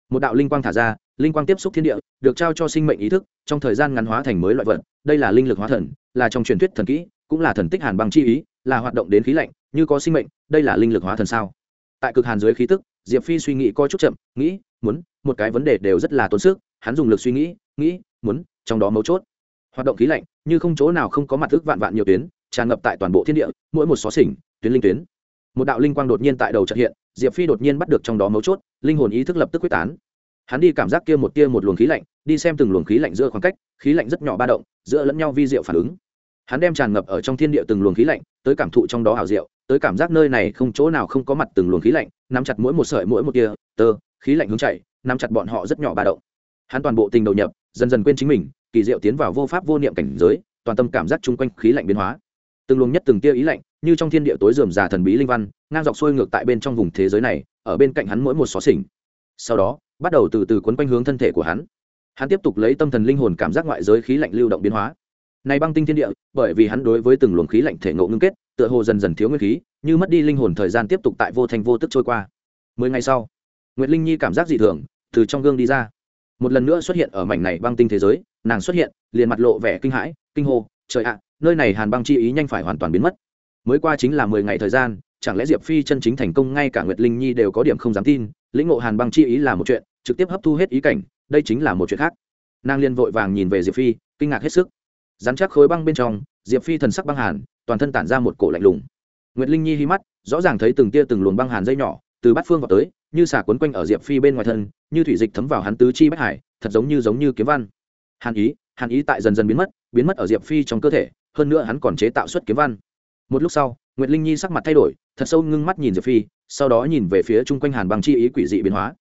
Một đạo linh quang thả ra, linh quang tiếp xúc thiên địa, được trao cho sinh mệnh ý thức, trong thời gian ngắn hóa thành mới loại vật. Đây là linh lực hóa thần, là trong truyền thuyết thần kỹ, cũng là thần tích hàn băng chi ý, là hoạt động đến khí lạnh, như có sinh mệnh, đây là linh lực hóa thần sao? Tại cực hàn dưới khí tức, diệp phi suy nghĩ coi chút chậm, nghĩ, muốn một cái vấn đề đều rất là tốn sức, hắn dùng lực suy nghĩ nghĩ, muốn, trong đó mấu chốt. Hoạt động khí lạnh, như không chỗ nào không có mặt thức vạn vạn nhiều tuyến, tràn ngập tại toàn bộ thiên địa, mỗi một xó xỉnh, tuyến linh tuyến. Một đạo linh quang đột nhiên tại đầu trận hiện, diệp phi đột nhiên bắt được trong đó mấu chốt, linh hồn ý thức lập tức quyết tán. Hắn đi cảm giác kia một tia một luồng khí lạnh, đi xem từng luồng khí lạnh giữa khoảng cách, khí lạnh rất nhỏ ba động, giữa lẫn nhau vi diệu phản ứng. Hắn đem tràn ngập ở trong thiên địa từng luồng khí lạnh, tới cảm thụ trong đó hào diệu, tới cảm giác nơi này không chỗ nào không có mặt từng luồng khí lạnh, nắm chặt mỗi một sợi mỗi một tia, tơ, khí lạnh hướng chạy nắm chặt bọn họ rất nhỏ ba động. Hắn toàn bộ tình đầu nhập, dần dần quên chính mình, kỳ diệu tiến vào vô pháp vô niệm cảnh giới, toàn tâm cảm giác chung quanh khí lạnh biến hóa. Từng luồng nhất từng tia ý lạnh, như trong thiên địa tối rườm rà thần bí linh văn, ngang dọc xuôi ngược tại bên trong vùng thế giới này, ở bên cạnh hắn mỗi một xó xỉnh. Sau đó, bắt đầu từ từ quấn quanh hướng thân thể của hắn. Hắn tiếp tục lấy tâm thần linh hồn cảm giác ngoại giới khí lạnh lưu động biến hóa. Này băng tinh thiên địa, bởi vì hắn đối với từng luồng khí lạnh thể ngộ ngưng kết, tựa hồ dần dần thiếu nguyên khí, như mất đi linh hồn thời gian tiếp tục tại vô thành vô tức trôi qua. Mười ngày sau nguyệt linh nhi cảm giác dị thường, từ trong gương đi ra. Một lần nữa xuất hiện ở mảnh này băng tinh thế giới, nàng xuất hiện, liền mặt lộ vẻ kinh hãi, kinh hô, trời ạ, nơi này hàn băng chi ý nhanh phải hoàn toàn biến mất. Mới qua chính là mười ngày thời gian, chẳng lẽ diệp phi chân chính thành công, ngay cả nguyệt linh nhi đều có điểm không dám tin, lĩnh ngộ hàn băng chi ý là một chuyện, trực tiếp hấp thu hết ý cảnh, đây chính là một chuyện khác. Nàng liền vội vàng nhìn về diệp phi, kinh ngạc hết sức. Rắn chắc khối băng bên trong, diệp phi thần sắc băng hàn, toàn thân tản ra một cổ lạnh lùng. Nguyệt linh nhi hí mắt, rõ ràng thấy từng tia từng luồng băng hàn dây nhỏ, từ bát phương vào tới như xả quấn quanh ở diệp phi bên ngoài thân, như thủy dịch thấm vào hắn tứ chi bách hải, thật giống như giống như kiếm văn. Hàn ý hàn ý tại dần dần biến mất biến mất ở diệp phi trong cơ thể, hơn nữa hắn còn chế tạo xuất kiếm văn. Một lúc sau, nguyệt linh nhi sắc mặt thay đổi, thật sâu ngưng mắt nhìn diệp phi, sau đó nhìn về phía chung quanh hàn băng chi ý quỷ dị biến hóa.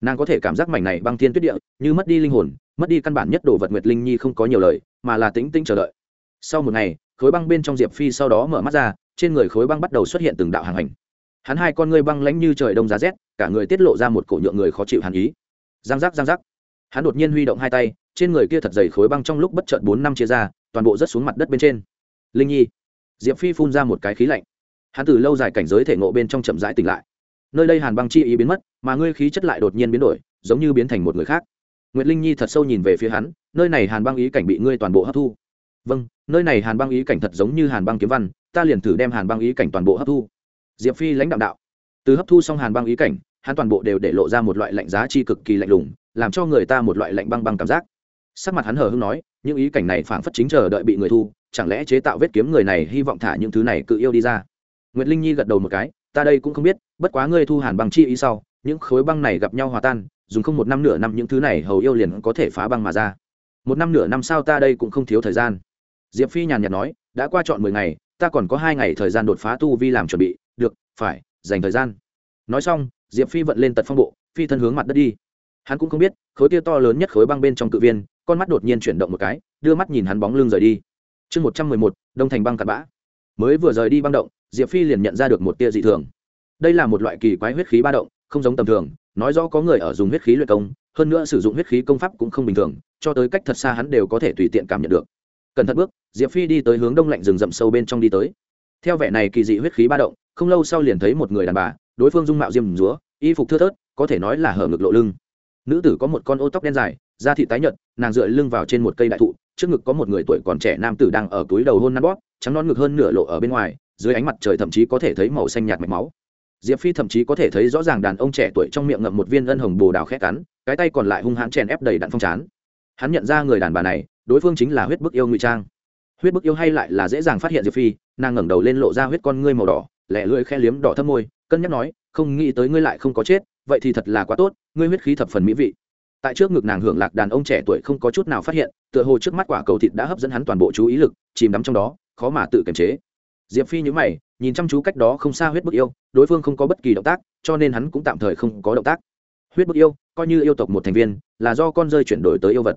Nàng có thể cảm giác mảnh này băng thiên tuyết địa, như mất đi linh hồn, mất đi căn bản nhất đồ vật nguyệt linh nhi không có nhiều lời, mà là tĩnh tĩnh chờ đợi. Sau một ngày, khối băng bên trong diệp phi sau đó mở mắt ra, trên người khối băng bắt đầu xuất hiện từng đạo hàng hành hắn hai con ngươi băng lãnh như trời đông giá rét, cả người tiết lộ ra một cổ nhượng người khó chịu hàn ý. Giang giác giang giác. Hắn đột nhiên huy động hai tay, trên người kia thật dày khối băng trong lúc bất chợt bốn năm chia ra, toàn bộ rớt xuống mặt đất bên trên. Linh nhi. Diệp phi phun ra một cái khí lạnh. Hắn từ lâu dài cảnh giới thể ngộ bên trong chậm rãi tỉnh lại. Nơi đây hàn băng chi ý biến mất, mà ngươi khí chất lại đột nhiên biến đổi, giống như biến thành một người khác. N g u y ệ t linh nhi thật sâu nhìn về phía hắn, nơi này hàn băng ý cảnh bị ngươi toàn bộ hấp thu. Vâng nơi này hàn băng ý cảnh thật giống như hàn băng kiếm văn, ta liền thử đem hàn băng ý cảnh toàn bộ hấp thu diệp phi lãnh đạo đạo. Từ hấp thu xong hàn băng ý cảnh, hắn toàn bộ đều để lộ ra một loại lạnh giá chi cực kỳ lạnh lùng, làm cho người ta một loại lạnh băng băng cảm giác. Sắc mặt hắn hờ hưng nói, những ý cảnh này phảng phất chính chờ đợi bị người thu, chẳng lẽ chế tạo vết kiếm người này hy vọng thả những thứ này cự yêu đi ra? Nguyệt linh nhi gật đầu một cái, ta đây cũng không biết, bất quá ngươi thu hàn băng chi ý sau, những khối băng này gặp nhau hòa tan, dùng không một năm nửa năm những thứ này hầu yêu liền có thể phá băng mà ra. Một năm nửa năm sau ta đây cũng không thiếu thời gian. Diệp phi nhàn nhạt nói, đã qua chọn mười ngày, ta còn có hai ngày thời gian đột phá tu vi làm chuẩn bị được, phải, dành thời gian. Nói xong, diệp phi vận lên tật phong bộ, phi thân hướng mặt đất đi. Hắn cũng không biết, khối tia to lớn nhất khối băng bên trong cự viên, con mắt đột nhiên chuyển động một cái, đưa mắt nhìn hắn bóng lưng rời đi. Chương một trăm mười một, đông thành băng cặn bã. Mới vừa rời đi băng động, diệp phi liền nhận ra được một tia dị thường. Đây là một loại kỳ quái huyết khí ba động, không giống tầm thường, nói rõ có người ở dùng huyết khí luyện công, hơn nữa sử dụng huyết khí công pháp cũng không bình thường, cho tới cách thật xa hắn đều có thể tùy tiện cảm nhận được. Cẩn thận bước, diệp phi đi tới hướng đông lạnh rừng rậm sâu bên trong đi tới. Theo vẻ này kỳ dị huyết khí ba động không lâu sau liền thấy một người đàn bà, đối phương dung mạo diêm rúa y phục thưa thớt, có thể nói là hở ngực lộ lưng. Nữ tử có một con ô tóc đen dài, da thị tái nhợt, nàng dựa lưng vào trên một cây đại thụ, trước ngực có một người tuổi còn trẻ nam tử đang ở túi đầu hôn nắn bóp, trắng non ngực hơn nửa lộ ở bên ngoài, dưới ánh mặt trời thậm chí có thể thấy màu xanh nhạt mạch máu. Diệp phi thậm chí có thể thấy rõ ràng đàn ông trẻ tuổi trong miệng ngậm một viên ân hồng bồ đào khét cắn, cái tay còn lại hung hãn chèn ép đầy đặn phong chán. Hắn nhận ra người đàn bà này, đối phương chính là huyết bức yêu ngụy trang. Huyết bức yêu hay lại là dễ dàng phát hiện diệp phi, nàng ngẩng đầu lên lộ ra huyết con ngươi màu đỏ lẻ lưỡi khe liếm đỏ thâm môi, cân nhắc nói, không nghĩ tới ngươi lại không có chết, vậy thì thật là quá tốt, ngươi huyết khí thập phần mỹ vị. Tại trước ngực nàng hưởng lạc đàn ông trẻ tuổi không có chút nào phát hiện, tựa hồ trước mắt quả cầu thịt đã hấp dẫn hắn toàn bộ chú ý lực, chìm đắm trong đó, khó mà tự kiềm chế. Diệp phi nhữ mày, nhìn chăm chú cách đó không xa huyết bức yêu, đối phương không có bất kỳ động tác, cho nên hắn cũng tạm thời không có động tác. Huyết bức yêu, coi như yêu tộc một thành viên, là do con rơi chuyển đổi tới yêu vật.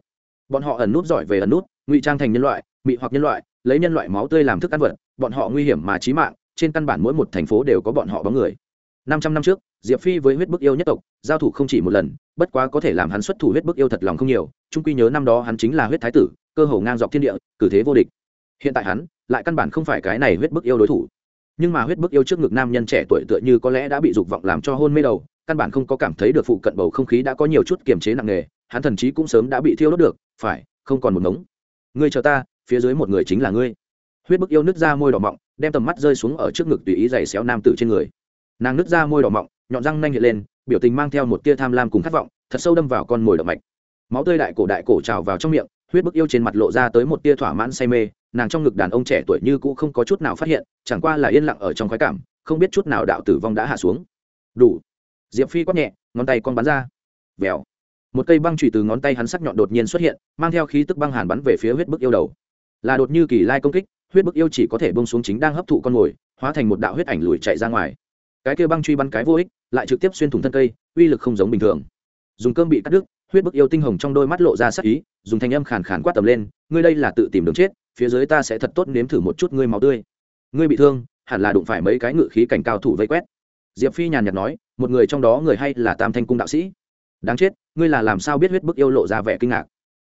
Bọn họ ẩn nút giỏi về ẩn nút, ngụy trang thành nhân loại, mị hoặc nhân loại, lấy nhân loại máu tươi làm thức ăn vật, bọn họ nguy hiểm mà trí mạng trên căn bản mỗi một thành phố đều có bọn họ bóng người. Năm trăm năm trước, diệp phi với huyết bức yêu nhất tộc, giao thủ không chỉ một lần, bất quá có thể làm hắn xuất thủ huyết bức yêu thật lòng không nhiều trung quy nhớ năm đó hắn chính là huyết thái tử, cơ hồ ngang dọc thiên địa, cử thế vô địch. Hiện tại hắn, lại căn bản không phải cái này huyết bức yêu đối thủ. Nhưng mà huyết bức yêu trước ngực nam nhân trẻ tuổi tựa như có lẽ đã bị dục vọng làm cho hôn mê đầu, căn bản không có cảm thấy được phụ cận bầu không khí đã có nhiều chút kiềm chế nặng nề, hắn thần chí cũng sớm đã bị thiêu đốt được, phải, không còn một ngống. Ngươi chờ ta, phía dưới một người chính là ngươi. Huyết bức yêu nứt ra môi đỏ mọng đem tầm mắt rơi xuống ở trước ngực tùy ý giày xéo nam tử trên người. Nàng nứt ra môi đỏ mọng, nhọn răng nanh hiện lên, biểu tình mang theo một tia tham lam cùng khát vọng, thật sâu đâm vào con mồi động mạch. Máu tươi đại cổ đại cổ trào vào trong miệng, huyết bức yêu trên mặt lộ ra tới một tia thỏa mãn say mê, nàng trong ngực đàn ông trẻ tuổi như cũ không có chút nào phát hiện, chẳng qua là yên lặng ở trong khoái cảm, không biết chút nào đạo tử vong đã hạ xuống. Đủ. Diệp phi quát nhẹ, ngón tay con bắn ra. Vèo. Một cây băng trụy từ ngón tay hắn sắc nhọn đột nhiên xuất hiện, mang theo khí tức băng hàn bắn về phía huyết bức yêu đầu. Là đột như kỳ lai công kích huyết bức yêu chỉ có thể bông xuống chính đang hấp thụ con mồi, hóa thành một đạo huyết ảnh lùi chạy ra ngoài. Cái kia băng truy bắn cái vô ích, lại trực tiếp xuyên thủng thân cây, uy lực không giống bình thường. Dùng cơm bị cắt đứt, huyết bức yêu tinh hồng trong đôi mắt lộ ra sắc ý, dùng thanh âm khàn khàn quát tầm lên, ngươi đây là tự tìm đường chết, phía dưới ta sẽ thật tốt nếm thử một chút ngươi máu tươi. Ngươi bị thương, hẳn là đụng phải mấy cái ngự khí cảnh cao thủ vây quét. Diệp phi nhàn nhạt nói, một người trong đó người hay là tam thanh cung đạo sĩ. Đáng chết, ngươi là làm sao biết huyết bức yêu lộ ra vẻ kinh ngạc?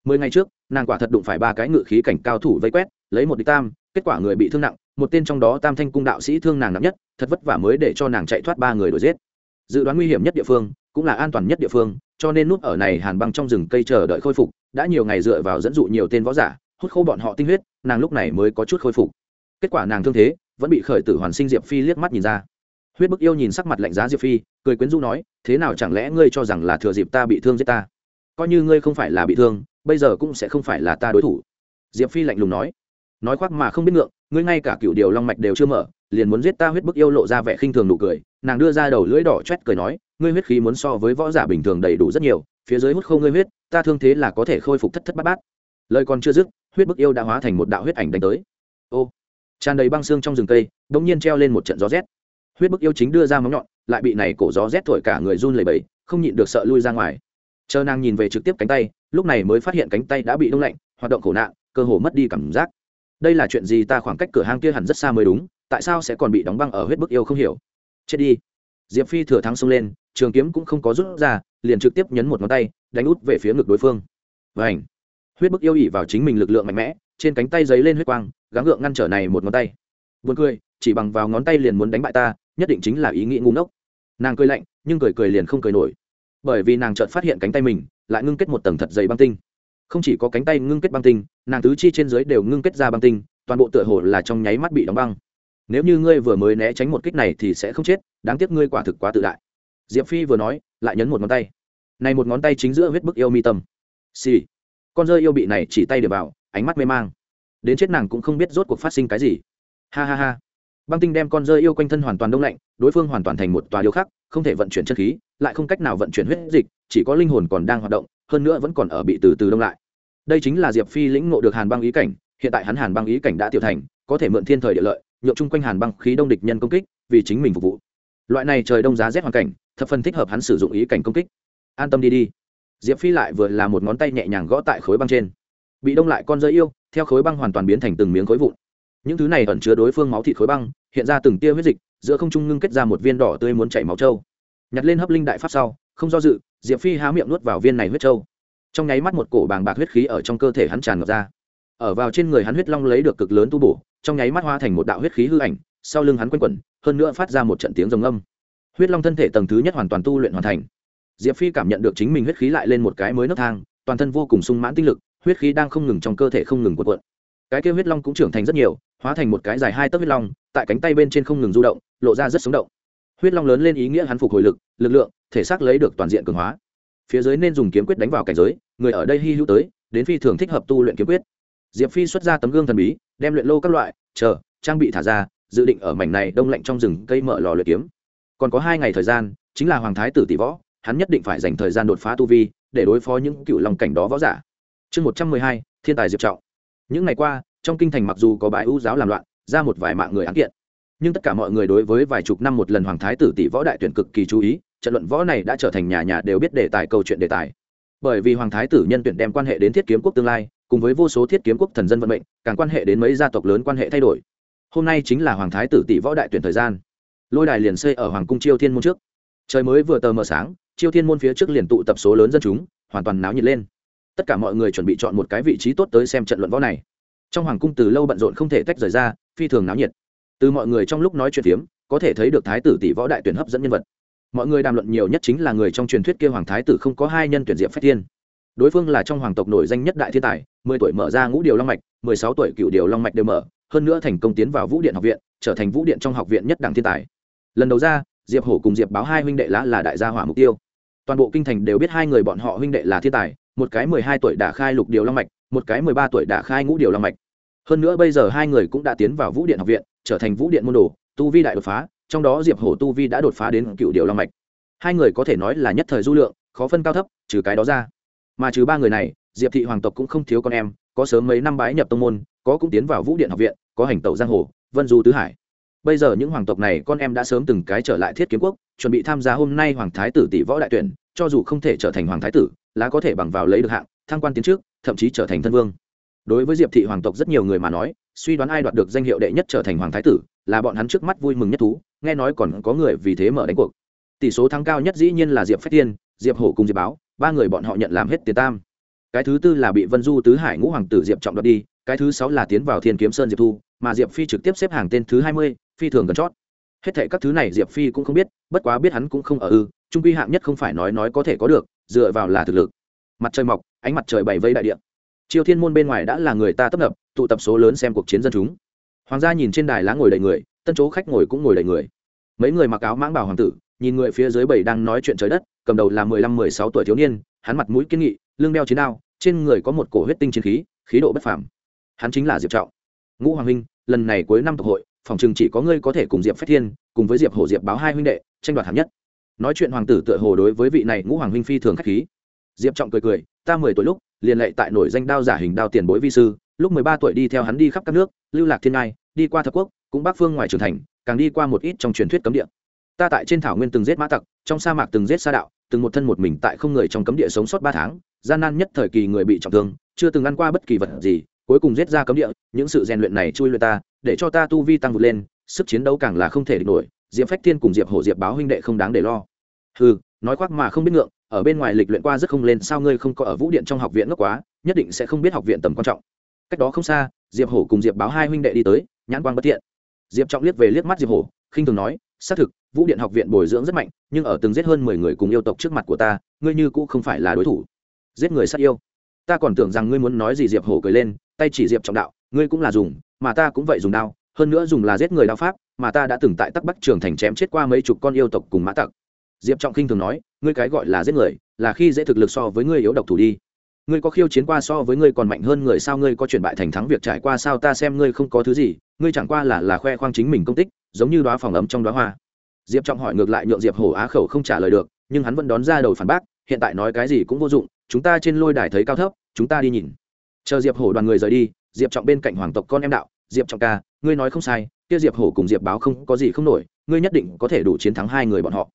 Mười ngày trước, nàng quả thật đụng phải ba cái ngự khí cảnh cao thủ vây quét lấy một địch tam, kết quả người bị thương nặng, một tên trong đó tam thanh cung đạo sĩ thương nàng nặng nhất, thật vất vả mới để cho nàng chạy thoát ba người đuổi giết. Dự đoán nguy hiểm nhất địa phương, cũng là an toàn nhất địa phương, cho nên núp ở này hàn băng trong rừng cây chờ đợi khôi phục, đã nhiều ngày dựa vào dẫn dụ nhiều tên võ giả, hút khô bọn họ tinh huyết, nàng lúc này mới có chút khôi phục. Kết quả nàng thương thế, vẫn bị khởi tử hoàn sinh diệp phi liếc mắt nhìn ra. Huyết bức yêu nhìn sắc mặt lạnh giá diệp phi, cười quyến rũ nói, thế nào chẳng lẽ ngươi cho rằng là thừa dịp ta bị thương giết ta? Coi như ngươi không phải là bị thương, bây giờ cũng sẽ không phải là ta đối thủ. Diệp phi lạnh lùng nói nói khoác mà không biết ngượng, ngươi ngay cả cựu điều long mạch đều chưa mở, liền muốn giết ta huyết bức yêu lộ ra vẻ khinh thường nụ cười. Nàng đưa ra đầu lưỡi đỏ chét cười nói, ngươi huyết khí muốn so với võ giả bình thường đầy đủ rất nhiều, phía dưới hút khô ngươi huyết, ta thương thế là có thể khôi phục thất thất bát bát. Lời còn chưa dứt, huyết bức yêu đã hóa thành một đạo huyết ảnh đánh tới. Ô, tràn đầy băng xương trong rừng cây đ ỗ n g nhiên treo lên một trận gió rét. Huyết bức yêu chính đưa ra móng nhọn, lại bị này cổ gió rét thổi cả người run lầy bẫy không nhịn được sợ lui ra ngoài. Chờ nàng nhìn về trực tiếp cánh tay, lúc này mới phát hiện cánh tay đã bị đông lạnh, hoạt động khổ nạn, cơ hồ mất đi cảm giác đây là chuyện gì ta khoảng cách cửa hang kia hẳn rất xa mới đúng, tại sao sẽ còn bị đóng băng ở huyết bức yêu không hiểu? Chết đi. Diệp phi thừa thắng xông lên, trường kiếm cũng không có rút ra, liền trực tiếp nhấn một ngón tay, đánh út về phía ngực đối phương. Và ảnh huyết bức yêu ỉ vào chính mình lực lượng mạnh mẽ, trên cánh tay giấy lên huyết quang, gắng gượng ngăn trở này một ngón tay. Buồn cười, chỉ bằng vào ngón tay liền muốn đánh bại ta, nhất định chính là ý nghĩ ngu ngốc. Nàng cười lạnh, nhưng cười cười liền không cười nổi. Bởi vì nàng chợt phát hiện cánh tay mình, lại ngưng kết một tầng thật dày băng tinh không chỉ có cánh tay ngưng kết băng tinh, nàng tứ chi trên dưới đều ngưng kết ra băng tinh, toàn bộ tựa hồ là trong nháy mắt bị đóng băng. Nếu như ngươi vừa mới né tránh một kích này thì sẽ không chết, đáng tiếc ngươi quả thực quá tự đại. Diệp phi vừa nói, lại nhấn một ngón tay. Này một ngón tay chính giữa huyết bức yêu mi tâm. Xì、sì. con rơi yêu bị này chỉ tay được vào, ánh mắt mê mang. Đến chết nàng cũng không biết rốt cuộc phát sinh cái gì. Ha ha ha. Băng tinh đem con rơi yêu quanh thân hoàn toàn đông lạnh, đối phương hoàn toàn thành một tòa điêu khắc, không thể vận chuyển chân khí, lại không cách nào vận chuyển huyết dịch, chỉ có linh hồn còn đang hoạt động hơn nữa vẫn còn ở bị từ từ đông lại. Đây chính là diệp phi lĩnh ngộ được hàn băng ý cảnh, hiện tại hắn hàn băng ý cảnh đã tiểu thành, có thể mượn thiên thời địa lợi nhộn chung quanh hàn băng khí đông địch nhân công kích, vì chính mình phục vụ. Loại này trời đông giá rét hoàn cảnh, thập phần thích hợp hắn sử dụng ý cảnh công kích. An tâm đi đi. Diệp phi lại vừa là một ngón tay nhẹ nhàng gõ tại khối băng trên. Bị đông lại con rơi yêu, theo khối băng hoàn toàn biến thành từng miếng khối vụn. Những thứ này ẩn chứa đối phương máu thịt khối băng, hiện ra từng tia huyết dịch, giữa không trung ngưng kết ra một viên đỏ tươi muốn chảy máu trâu nhặt lên hấp linh đại pháp sau không do dự, diệp phi há miệng nuốt vào viên này huyết trâu. Trong nháy mắt một cổ bàng bạc huyết khí ở trong cơ thể hắn tràn ngập ra. Ở vào trên người hắn huyết long lấy được cực lớn tu bổ, trong nháy mắt hóa thành một đạo huyết khí hư ảnh, sau lưng hắn quanh quẩn, hơn nữa phát ra một trận tiếng rồng âm. Huyết long thân thể tầng thứ nhất hoàn toàn tu luyện hoàn thành. Diệp phi cảm nhận được chính mình huyết khí lại lên một cái mới nấc thang, toàn thân vô cùng sung mãn tinh lực, huyết khí đang không ngừng trong cơ thể không ngừng cuộn cuộn. Cái kêu huyết long cũng trưởng thành rất nhiều, hóa thành một cái dài hai tấc huyết long, tại cánh tay bên trên không ngừng du động, lộ ra rất sống động huyết long lớn lên ý nghĩa hắn phục hồi lực lực lượng, thể xác lấy được toàn diện cường hóa. Phía dưới nên dùng kiếm quyết đánh vào cảnh giới, người ở đây hy hữu tới, đến phi thường thích hợp tu luyện kiếm quyết. Diệp phi xuất ra tấm gương thần bí, đem luyện lô các loại, chờ, trang bị thả ra, dự định ở mảnh này đông lạnh trong rừng cây mở lò luyện kiếm. Còn có hai ngày thời gian, chính là hoàng thái tử tỷ võ, hắn nhất định phải dành thời gian đột phá tu vi, để đối phó những cựu lòng cảnh đó võ giả. Chương một trăm mười hai, thiên tài diệp trọng. Những ngày qua, trong kinh thành mặc dù có bãi ưu giáo làm loạn, ra một vài mạng người án kiện nhưng tất cả mọi người đối với vài chục năm một lần hoàng thái tử tỷ võ đại tuyển cực kỳ chú ý, trận luận võ này đã trở thành nhà nhà đều biết đề tài câu chuyện đề tài. Bởi vì hoàng thái tử nhân tuyển đem quan hệ đến thiết kiếm quốc tương lai, cùng với vô số thiết kiếm quốc thần dân vận mệnh, càng quan hệ đến mấy gia tộc lớn quan hệ thay đổi. Hôm nay chính là hoàng thái tử tỷ võ đại tuyển thời gian. Lôi đài liền xây ở hoàng cung chiêu thiên môn trước. Trời mới vừa tờ mờ sáng, chiêu thiên môn phía trước liền tụ tập số lớn dân chúng, hoàn toàn náo nhiệt lên. Tất cả mọi người chuẩn bị chọn một cái vị trí tốt tới xem trận luận võ này. Trong hoàng cung từ lâu bận rộn không thể tách rời ra, phi thường náo nhiệt từ mọi người trong lúc nói chuyện phiếm, có thể thấy được thái tử tỷ võ đại tuyển hấp dẫn nhân vật. Mọi người đàm luận nhiều nhất chính là người trong truyền thuyết kia hoàng thái tử không có hai nhân tuyển diệp phách thiên. Đối phương là trong hoàng tộc nổi danh nhất đại thiên tài, mười tuổi mở ra ngũ điều long mạch, mười sáu tuổi cựu điều long mạch đều mở, hơn nữa thành công tiến vào vũ điện học viện, trở thành vũ điện trong học viện nhất đẳng thiên tài. Lần đầu ra, diệp hổ cùng diệp báo hai huynh đệ lá là đại gia hỏa mục tiêu. Toàn bộ kinh thành đều biết hai người bọn họ huynh đệ là thiên tài, một cái mười hai tuổi đã khai lục điều long mạch, một cái mười ba tuổi đã khai ngũ điều long mạch. Hơn nữa bây giờ hai người cũng đã tiến vào vũ điện học viện trở thành vũ điện môn đồ, tu vi đại đột phá, trong đó diệp hổ tu vi đã đột phá đến cựu điều long mạch. Hai người có thể nói là nhất thời du lượng, khó phân cao thấp, trừ cái đó ra. Mà trừ ba người này, diệp thị hoàng tộc cũng không thiếu con em, có sớm mấy năm bái nhập tông môn, có cũng tiến vào vũ điện học viện, có hành tẩu giang hồ, vân du tứ hải. Bây giờ những hoàng tộc này, con em đã sớm từng cái trở lại thiết kiếm quốc, chuẩn bị tham gia hôm nay hoàng thái tử tỷ võ đại tuyển, cho dù không thể trở thành hoàng thái tử, lá có thể bằng vào lấy được hạng, thăng quan tiến trước, thậm chí trở thành thân vương đối với diệp thị hoàng tộc rất nhiều người mà nói, suy đoán ai đoạt được danh hiệu đệ nhất trở thành hoàng thái tử, là bọn hắn trước mắt vui mừng nhất thú, nghe nói còn có người vì thế mở đánh cuộc. Tỷ số thắng cao nhất dĩ nhiên là diệp phách tiên diệp hổ cùng diệp báo, ba người bọn họ nhận làm hết tiền tam. Cái thứ tư là bị vân du tứ hải ngũ hoàng tử diệp trọng đoạt đi, cái thứ sáu là tiến vào thiên kiếm sơn diệp thu, mà diệp phi trực tiếp xếp hàng tên thứ hai mươi, phi thường gần chót. Hết thệ các thứ này diệp phi cũng không biết, bất quá biết hắn cũng không ở ư, trung quy hạng nhất không phải nói nói có thể có được, dựa vào là thực lực. Mặt trời mọc, ánh mặt trời bày vây đại địa chiêu thiên môn bên ngoài đã là người ta tấp nập, tụ tập số lớn xem cuộc chiến dân chúng. Hoàng gia nhìn trên đài lá ngồi đầy người, tân chỗ khách ngồi cũng ngồi đầy người. Mấy người mặc áo mãng bảo hoàng tử, nhìn người phía dưới bảy đang nói chuyện trời đất, cầm đầu là mười lăm, mười sáu tuổi thiếu niên, hắn mặt mũi kiên nghị, lưng đeo chiến đao, trên người có một cổ huyết tinh chiến khí khí độ bất phàm. Hắn chính là diệp trọng. Ngũ hoàng huynh, lần này cuối năm tộc hội, phòng chừng chỉ có ngươi có thể cùng diệp phách thiên, cùng với diệp hổ diệp báo hai huynh đệ, tranh đoạt hạng nhất. Nói chuyện hoàng tử tựa hồ đối với vị này ngũ hoàng huynh phi thường khách khí. Diệp trọng cười cười, ta mười tuổi lúc liền lệ tại nổi danh đao giả hình đao tiền bối vi sư, lúc mười ba tuổi đi theo hắn đi khắp các nước, lưu lạc thiên ngai, đi qua thập quốc, cũng bắc phương ngoài trưởng thành, càng đi qua một ít trong truyền thuyết cấm địa. Ta tại trên thảo nguyên từng giết mã tặc, trong sa mạc từng giết sa đạo, từng một thân một mình tại không người trong cấm địa sống sót ba tháng, gian nan nhất thời kỳ người bị trọng thương, chưa từng ăn qua bất kỳ vật gì, cuối cùng giết ra cấm địa, những sự rèn luyện này chui luyện ta, để cho ta tu vi tăng vượt lên, sức chiến đấu càng là không thể địch nổi, diệp phách thiên cùng diệp hổ diệp báo huynh đệ không đáng để lo ừ nói khoác mà không biết ngượng, ở bên ngoài lịch luyện qua rất không lên, sao ngươi không có ở vũ điện trong học viện ngốc quá, nhất định sẽ không biết học viện tầm quan trọng. Cách đó không xa, diệp hổ cùng diệp báo hai huynh đệ đi tới, nhãn quang bất thiện. Diệp trọng liếc về liếc mắt diệp hổ, khinh thường nói, xác thực, vũ điện học viện bồi dưỡng rất mạnh, nhưng ở từng giết hơn mười người cùng yêu tộc trước mặt của ta, ngươi như cũ không phải là đối thủ. Giết người sát yêu. Ta còn tưởng rằng ngươi muốn nói gì? Diệp hổ cười lên, tay chỉ diệp trọng đạo, ngươi cũng là dùng, mà ta cũng vậy dùng đao, hơn nữa dùng là giết người đao pháp, mà ta đã từng tại tắc bắc trường thành chém chết qua mấy chục con yêu tộc cùng mã tặc diệp trọng khinh thường nói, ngươi cái gọi là giết người, là khi dễ thực lực so với ngươi yếu độc thủ đi. Ngươi có khiêu chiến qua so với ngươi còn mạnh hơn người sao ngươi có chuyển bại thành thắng việc trải qua sao ta xem ngươi không có thứ gì, ngươi chẳng qua là là khoe khoang chính mình công tích, giống như đoá phòng ấm trong đoá hoa. Diệp trọng hỏi ngược lại nhượng diệp hổ á khẩu không trả lời được, nhưng hắn vẫn đón ra đầu phản bác, hiện tại nói cái gì cũng vô dụng, chúng ta trên lôi đài thấy cao thấp, chúng ta đi nhìn. Chờ diệp hổ đoàn người rời đi, diệp trọng bên cạnh hoàng tộc con em đạo, diệp trọng ca, ngươi nói không sai, kia diệp hổ cùng diệp báo không có gì không nổi, ngươi nhất định có thể đủ chiến thắng hai người bọn họ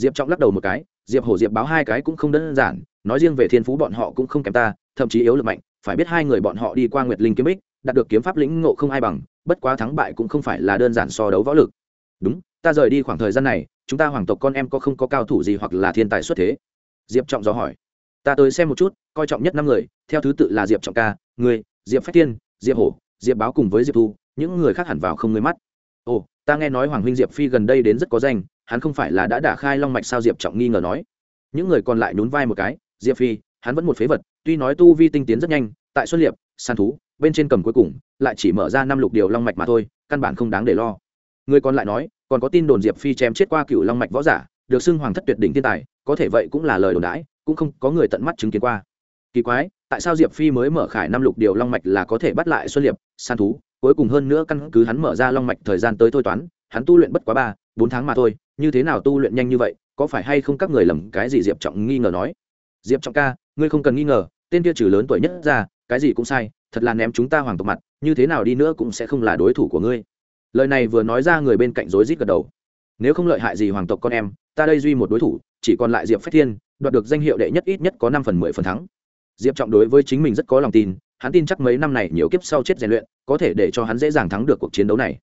diệp trọng lắc đầu một cái, diệp hổ diệp báo hai cái cũng không đơn giản, nói riêng về thiên phú bọn họ cũng không kém ta, thậm chí yếu lực mạnh, phải biết hai người bọn họ đi qua nguyệt linh kiếm ích đạt được kiếm pháp lĩnh ngộ không ai bằng, bất quá thắng bại cũng không phải là đơn giản so đấu võ lực. Đúng, ta rời đi khoảng thời gian này, chúng ta hoàng tộc con em có không có cao thủ gì hoặc là thiên tài xuất thế? Diệp trọng dò hỏi. Ta tới xem một chút, coi trọng nhất năm người, theo thứ tự là diệp trọng ca, người, diệp phách tiên diệp hổ, diệp báo cùng với diệp thu, những người khác hẳn vào không người mắt. Ồ, ta nghe nói hoàng huynh diệp phi gần đây đến rất có danh hắn không phải là đã đả khai long mạch sao diệp trọng nghi ngờ nói những người còn lại nhún vai một cái diệp phi hắn vẫn một phế vật tuy nói tu vi tinh tiến rất nhanh tại xuân liệp săn thú bên trên cầm cuối cùng lại chỉ mở ra năm lục điều long mạch mà thôi căn bản không đáng để lo người còn lại nói còn có tin đồn diệp phi chém chết qua cựu long mạch võ giả được xưng hoàng thất tuyệt đỉnh thiên tài có thể vậy cũng là lời đồn đãi cũng không có người tận mắt chứng kiến qua kỳ quái tại sao diệp phi mới mở khải năm lục điều long mạch là có thể bắt lại xuân liệp săn thú cuối cùng hơn nữa căn cứ hắn mở ra long mạch thời gian tới thôi toán hắn tu luyện bất quá ba bốn tháng mà thôi như thế nào tu luyện nhanh như vậy, có phải hay không các người lầm cái gì diệp trọng nghi ngờ nói? Diệp trọng ca, ngươi không cần nghi ngờ, tên kia trừ lớn tuổi nhất ra, cái gì cũng sai, thật là ném chúng ta hoàng tộc mặt, như thế nào đi nữa cũng sẽ không là đối thủ của ngươi. Lời này vừa nói ra người bên cạnh rối rít gật đầu. Nếu không lợi hại gì hoàng tộc con em, ta đây duy một đối thủ, chỉ còn lại diệp phách thiên, đoạt được danh hiệu đệ nhất ít nhất có năm phần mười phần thắng. Diệp trọng đối với chính mình rất có lòng tin, hắn tin chắc mấy năm này nhiều kiếp sau chết rèn luyện, có thể để cho hắn dễ dàng thắng được cuộc chiến đấu này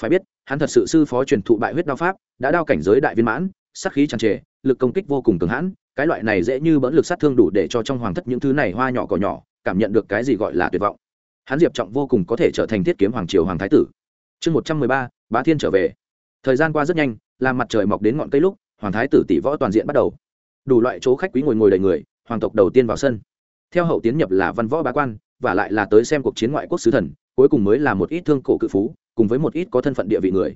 phải biết, hắn thật sự sư phó truyền thụ bại huyết đao pháp, đã đao cảnh giới đại viên mãn sắc khí tràn trề, lực công kích vô cùng cường hãn, cái loại này dễ như bỡn lực sát thương đủ để cho trong hoàng thất những thứ này hoa nhỏ cỏ nhỏ, cảm nhận được cái gì gọi là tuyệt vọng. Hắn diệp trọng vô cùng có thể trở thành thiết kiếm hoàng triều hoàng thái tử. Chương một trăm mười ba, bá thiên trở về. Thời gian qua rất nhanh, làm mặt trời mọc đến ngọn cây lúc, hoàng thái tử tỷ võ toàn diện bắt đầu. Đủ loại chỗ khách quý ngồi ngồi đầy người, hoàng tộc đầu tiên vào sân. Theo hậu tiến nhập là văn võ bá quan, và lại là tới xem cuộc chiến ngoại quốc sứ thần, cuối cùng mới là một ít thương cổ cự phú cùng với một ít có thân phận địa vị người.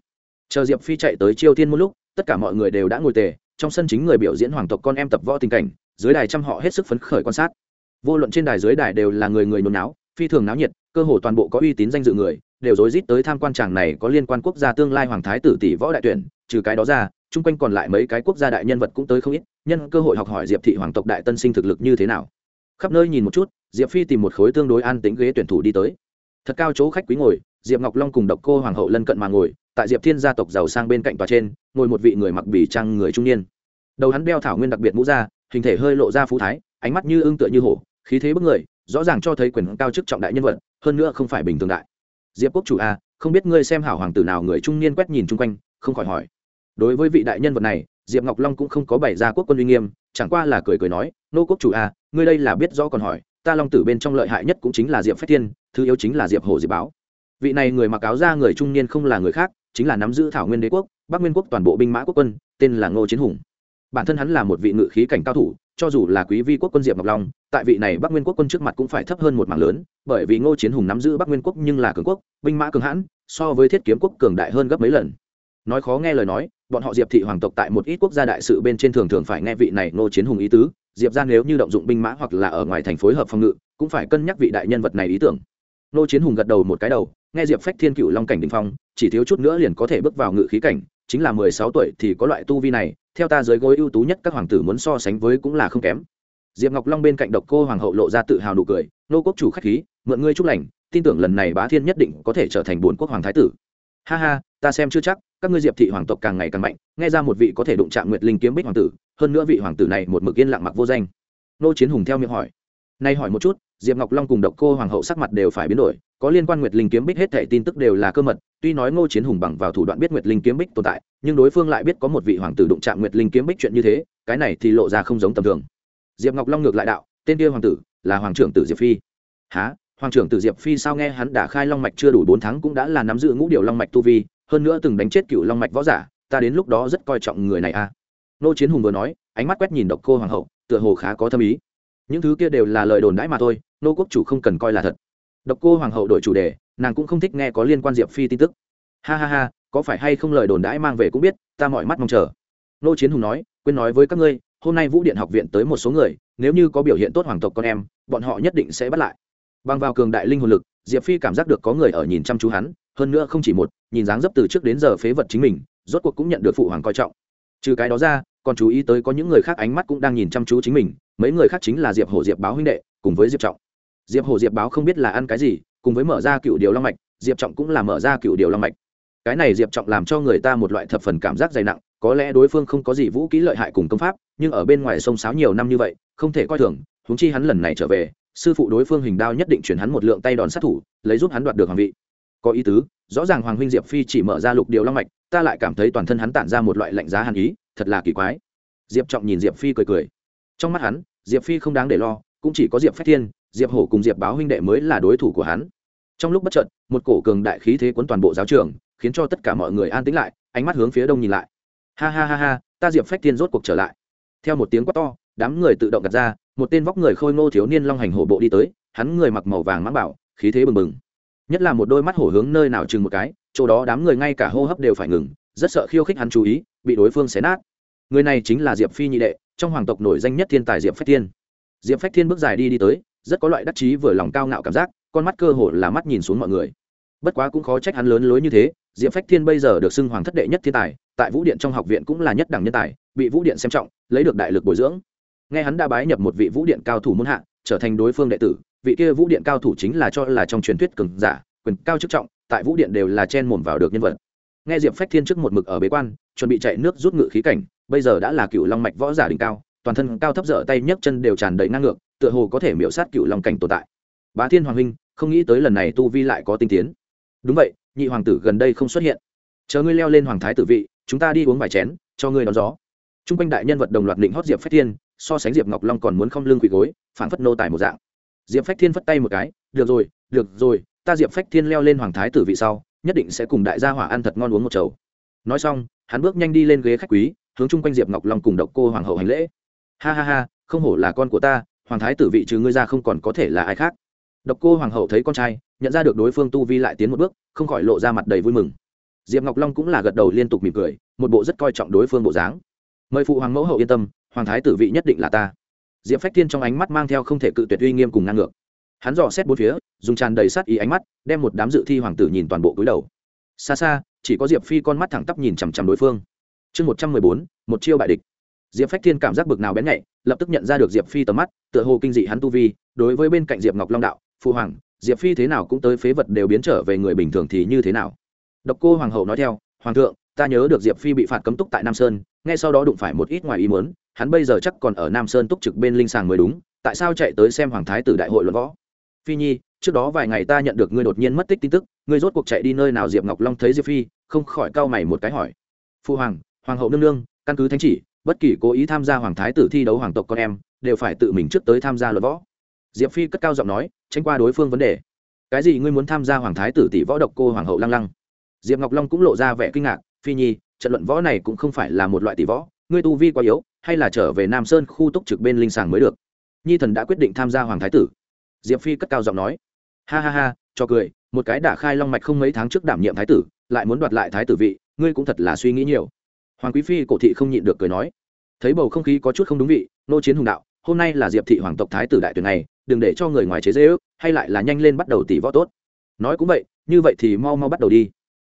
Chờ diệp phi chạy tới chiêu tiên một lúc, tất cả mọi người đều đã ngồi tề, trong sân chính người biểu diễn hoàng tộc con em tập võ tình cảnh, dưới đài trăm họ hết sức phấn khởi quan sát. Vô luận trên đài dưới đài đều là người người nôn náo, phi thường náo nhiệt, cơ hồ toàn bộ có uy tín danh dự người, đều rối rít tới tham quan tràng này có liên quan quốc gia tương lai hoàng thái tử tỷ võ đại tuyển, trừ cái đó ra, chung quanh còn lại mấy cái quốc gia đại nhân vật cũng tới không ít, nhân cơ hội học hỏi diệp thị hoàng tộc đại tân sinh thực lực như thế nào. Khắp nơi nhìn một chút, diệp phi tìm một khối tương đối an tính ghế tuyển thủ đi tới. Thật cao chỗ khách quý ngồi diệp ngọc long cùng độc cô hoàng hậu lân cận mà ngồi, tại diệp thiên gia tộc giàu sang bên cạnh tòa trên, ngồi một vị người mặc bỉ trang người trung niên. Đầu hắn đeo thảo nguyên đặc biệt mũ ra hình thể hơi lộ ra phú thái, ánh mắt như ưng tựa như hổ, khí thế bức người, rõ ràng cho thấy quyền cao chức trọng đại nhân vật, hơn nữa không phải bình thường đại. Diệp quốc chủ a, không biết ngươi xem hảo hoàng tử nào người trung niên quét nhìn chung quanh, không khỏi hỏi. Đối với vị đại nhân vật này, diệp ngọc long cũng không có bày ra quốc quân uy nghiêm, chẳng qua là cười cười nói, nô quốc chủ a, ngươi đây là biết rõ còn hỏi, ta long tử bên trong lợi hại nhất cũng chính là diệp phách thiên, thứ yếu chính là diệp hồ diệp báo vị này người mặc áo ra người trung niên không là người khác, chính là nắm giữ thảo nguyên đế quốc, bắc nguyên quốc toàn bộ binh mã quốc quân, tên là ngô chiến hùng. Bản thân hắn là một vị ngự khí cảnh cao thủ, cho dù là quý vi quốc quân diệp ngọc long, tại vị này bắc nguyên quốc quân trước mặt cũng phải thấp hơn một mảng lớn, bởi vì ngô chiến hùng nắm giữ bắc nguyên quốc nhưng là cường quốc, binh mã cường hãn, so với thiết kiếm quốc cường đại hơn gấp mấy lần. Nói khó nghe lời nói, bọn họ diệp thị hoàng tộc tại một ít quốc gia đại sự bên trên thường thường phải nghe vị này ngô chiến hùng ý tứ, diệp ra nếu như động dụng binh mã hoặc là ở ngoài thành phối hợp phòng ngự, cũng phải cân nhắc vị đại nhân vật này ý tưởng. Nô chiến hùng gật đầu một cái đầu, nghe diệp phách thiên cựu long cảnh đình phong, chỉ thiếu chút nữa liền có thể bước vào ngự khí cảnh, chính là mười sáu tuổi thì có loại tu vi này, theo ta dưới gối ưu tú nhất các hoàng tử muốn so sánh với cũng là không kém. Diệp ngọc long bên cạnh độc cô hoàng hậu lộ ra tự hào nụ cười, nô quốc chủ khách khí, mượn ngươi chúc lành, tin tưởng lần này bá thiên nhất định có thể trở thành bốn quốc hoàng thái tử. Ha ha, ta xem chưa chắc, các ngươi diệp thị hoàng tộc càng ngày càng mạnh, nghe ra một vị có thể đụng chạm nguyệt linh kiếm bích hoàng tử, hơn nữa vị hoàng tử này một mực yên lặng mặc vô danh. Nô chiến hùng theo miệng hỏi. Nay hỏi một chút diệp ngọc long cùng độc cô hoàng hậu sắc mặt đều phải biến đổi, có liên quan nguyệt linh kiếm bích hết thảy tin tức đều là cơ mật, tuy nói ngô chiến hùng bằng vào thủ đoạn biết nguyệt linh kiếm bích tồn tại, nhưng đối phương lại biết có một vị hoàng tử đụng chạm nguyệt linh kiếm bích chuyện như thế, cái này thì lộ ra không giống tầm thường. Diệp ngọc long ngược lại đạo, tên kia hoàng tử là hoàng trưởng tử diệp phi. Há hoàng trưởng tử diệp phi sao nghe hắn đã khai long mạch chưa đủ bốn tháng cũng đã là nắm giữ ngũ điều long mạch tu vi, hơn nữa từng đánh chết cựu long mạch võ giả, ta đến lúc đó rất coi trọng người này a à. nô chiến hùng vừa nói, ánh mắt quét nhìn độc cô hoàng hậu, tựa hồ khá có thâm ý những thứ kia đều là lời đồn đãi mà thôi, nô quốc chủ không cần coi là thật. Độc cô hoàng hậu đổi chủ đề, nàng cũng không thích nghe có liên quan diệp phi tin tức. Ha ha ha, có phải hay không lời đồn đãi mang về cũng biết, ta mọi mắt mong chờ. Nô chiến hùng nói, quên nói với các ngươi, hôm nay vũ điện học viện tới một số người, nếu như có biểu hiện tốt hoàng tộc con em, bọn họ nhất định sẽ bắt lại. Bằng vào cường đại linh hồn lực, diệp phi cảm giác được có người ở nhìn chăm chú hắn, hơn nữa không chỉ một, nhìn dáng dấp từ trước đến giờ phế vật chính mình, rốt cuộc cũng nhận được phụ hoàng coi trọng. Trừ cái đó ra còn chú ý tới có những người khác ánh mắt cũng đang nhìn chăm chú chính mình, mấy người khác chính là diệp hổ diệp báo huynh đệ, cùng với diệp trọng. Diệp hổ diệp báo không biết là ăn cái gì, cùng với mở ra cựu điều long mạch, diệp trọng cũng là mở ra cựu điều long mạch. Cái này diệp trọng làm cho người ta một loại thập phần cảm giác dày nặng, có lẽ đối phương không có gì vũ kỹ lợi hại cùng công pháp, nhưng ở bên ngoài sông sáo nhiều năm như vậy, không thể coi thường húng chi hắn lần này trở về, sư phụ đối phương hình đao nhất định chuyển hắn một lượng tay đòn sát thủ, lấy giúp hắn đoạt được hoàng vị. Có ý tứ, rõ ràng hoàng huynh diệp phi chỉ mở ra lục điều long mạch ta lại cảm thấy toàn thân hắn tản ra một loại lạnh giá hàn ý, thật là kỳ quái. Diệp trọng nhìn diệp phi cười cười. Trong mắt hắn, diệp phi không đáng để lo, cũng chỉ có diệp phách thiên, diệp hổ cùng diệp báo huynh đệ mới là đối thủ của hắn. Trong lúc bất trợt một cổ cường đại khí thế cuốn toàn bộ giáo trường, khiến cho tất cả mọi người an tĩnh lại, ánh mắt hướng phía đông nhìn lại. Ha ha ha ha, ta diệp phách thiên rốt cuộc trở lại. Theo một tiếng quát to, đám người tự động gạt ra, một tên vóc người khôi ngô thiếu niên long hành hổ bộ đi tới, hắn người mặc màu vàng mãng bảo, khí thế bừng bừng. Nhất là một đôi mắt hổ hướng nơi nào chừng một cái chỗ đó đám người ngay cả hô hấp đều phải ngừng, rất sợ khiêu khích hắn chú ý, bị đối phương xé nát. Người này chính là diệp phi nhị đệ, trong hoàng tộc nổi danh nhất thiên tài diệp phách thiên. Diệp phách thiên bước dài đi đi tới, rất có loại đắc chí vừa lòng cao ngạo cảm giác, con mắt cơ hồ là mắt nhìn xuống mọi người. Bất quá cũng khó trách hắn lớn lối như thế, diệp phách thiên bây giờ được xưng hoàng thất đệ nhất thiên tài, tại vũ điện trong học viện cũng là nhất đẳng nhân tài, bị vũ điện xem trọng, lấy được đại lực bồi dưỡng. Nghe hắn đã bái nhập một vị vũ điện cao thủ muôn hạ, trở thành đối phương đệ tử, vị kia vũ điện cao thủ chính là cho là trong truyền thuyết cường giả, quyền cao chức trọng tại vũ điện đều là chen mồm vào được nhân vật. Nghe diệp phách thiên trước một mực ở bế quan, chuẩn bị chạy nước rút ngự khí cảnh, bây giờ đã là cựu long mạch võ giả đỉnh cao, toàn thân cao thấp dở tay nhấc chân đều tràn đầy năng ngược, tựa hồ có thể miễu sát cựu long cảnh tồn tại. Bá thiên hoàng huynh, không nghĩ tới lần này tu vi lại có tinh tiến. Đúng vậy, nhị hoàng tử gần đây không xuất hiện. Chờ ngươi leo lên hoàng thái tử vị, chúng ta đi uống vài chén, cho ngươi đón gió. T r u n g quanh đại nhân vật đồng loạt định hót diệp phách thiên, so sánh diệp ngọc long còn muốn không lương quỳ gối phản phất nô tài một dạng. Diệp phách thiên phất tay một cái, được rồi được rồi ta diệp phách thiên leo lên hoàng thái tử vị sau, nhất định sẽ cùng đại gia hỏa ăn thật ngon uống một chầu. Nói xong, hắn bước nhanh đi lên ghế khách quý, hướng chung quanh diệp ngọc long cùng độc cô hoàng hậu hành lễ. Ha ha ha, không hổ là con của ta, hoàng thái tử vị trừ ngươi ra không còn có thể là ai khác. Độc cô hoàng hậu thấy con trai, nhận ra được đối phương tu vi lại tiến một bước, không khỏi lộ ra mặt đầy vui mừng. Diệp ngọc long cũng là gật đầu liên tục mỉm cười, một bộ rất coi trọng đối phương bộ dáng. Mời phụ hoàng mẫu hậu yên tâm, hoàng thái tử vị nhất định là ta. Diệp phách thiên trong ánh mắt mang theo không thể cự tuyệt uy nghiêm cùng ngang ngược. Hắn dò xét bốn phía dùng tràn đầy sát ý ánh mắt, đem một đám dự thi hoàng tử nhìn toàn bộ cúi đầu. Xa xa, chỉ có diệp phi con mắt thẳng tắp nhìn chằm chằm đối phương. Chương một trăm mười bốn, một chiêu bại địch. Diệp phách thiên cảm giác bực nào bén nhạy, lập tức nhận ra được diệp phi tầm mắt, tựa hồ kinh dị hắn tu vi, đối với bên cạnh diệp ngọc long đạo phụ hoàng, diệp phi thế nào cũng tới phế vật đều biến trở về người bình thường thì như thế nào? Độc cô hoàng hậu nói theo, hoàng thượng, ta nhớ được diệp phi bị phạt cấm túc tại nam sơn ngay sau đó đụng phải một ít ngoài ý muốn, hắn bây giờ chắc còn ở nam sơn túc trực bên linh sàng mới đúng, tại sao chạy tới xem hoàng thái tử đại hội luận võ? Phi nhi trước đó vài ngày ta nhận được ngươi đột nhiên mất tích tin tức, ngươi rốt cuộc chạy đi nơi nào? Diệp ngọc long thấy diệp phi, không khỏi cau mày một cái hỏi. Phu hoàng hoàng hậu nương nương, căn cứ thánh chỉ, bất kỳ cố ý tham gia hoàng thái tử thi đấu hoàng tộc con em, đều phải tự mình trước tới tham gia luật võ. Diệp phi cất cao giọng nói, tránh qua đối phương vấn đề. Cái gì ngươi muốn tham gia hoàng thái tử tỷ võ độc cô hoàng hậu lăng lăng? Diệp ngọc long cũng lộ ra vẻ kinh ngạc, phi nhi, trận luận võ này cũng không phải là một loại tỷ võ, ngươi tu vi quá yếu, hay là trở về nam sơn khu túc trực bên linh sàng mới được? Nhi thần đã quyết định tham gia hoàng thái tử. Diệp phi cất cao giọng nói ha ha ha, cho cười, một cái đả khai long mạch không mấy tháng trước đảm nhiệm thái tử, lại muốn đoạt lại thái tử vị, ngươi cũng thật là suy nghĩ nhiều. Hoàng quý phi cổ thị không nhịn được cười nói. Thấy bầu không khí có chút không đúng vị, nô chiến hùng đạo, hôm nay là diệp thị hoàng tộc thái tử đại tuyển này, đừng để cho người ngoài chế dễ ước, hay lại là nhanh lên bắt đầu tỷ võ tốt. Nói cũng vậy, như vậy thì mau mau bắt đầu đi.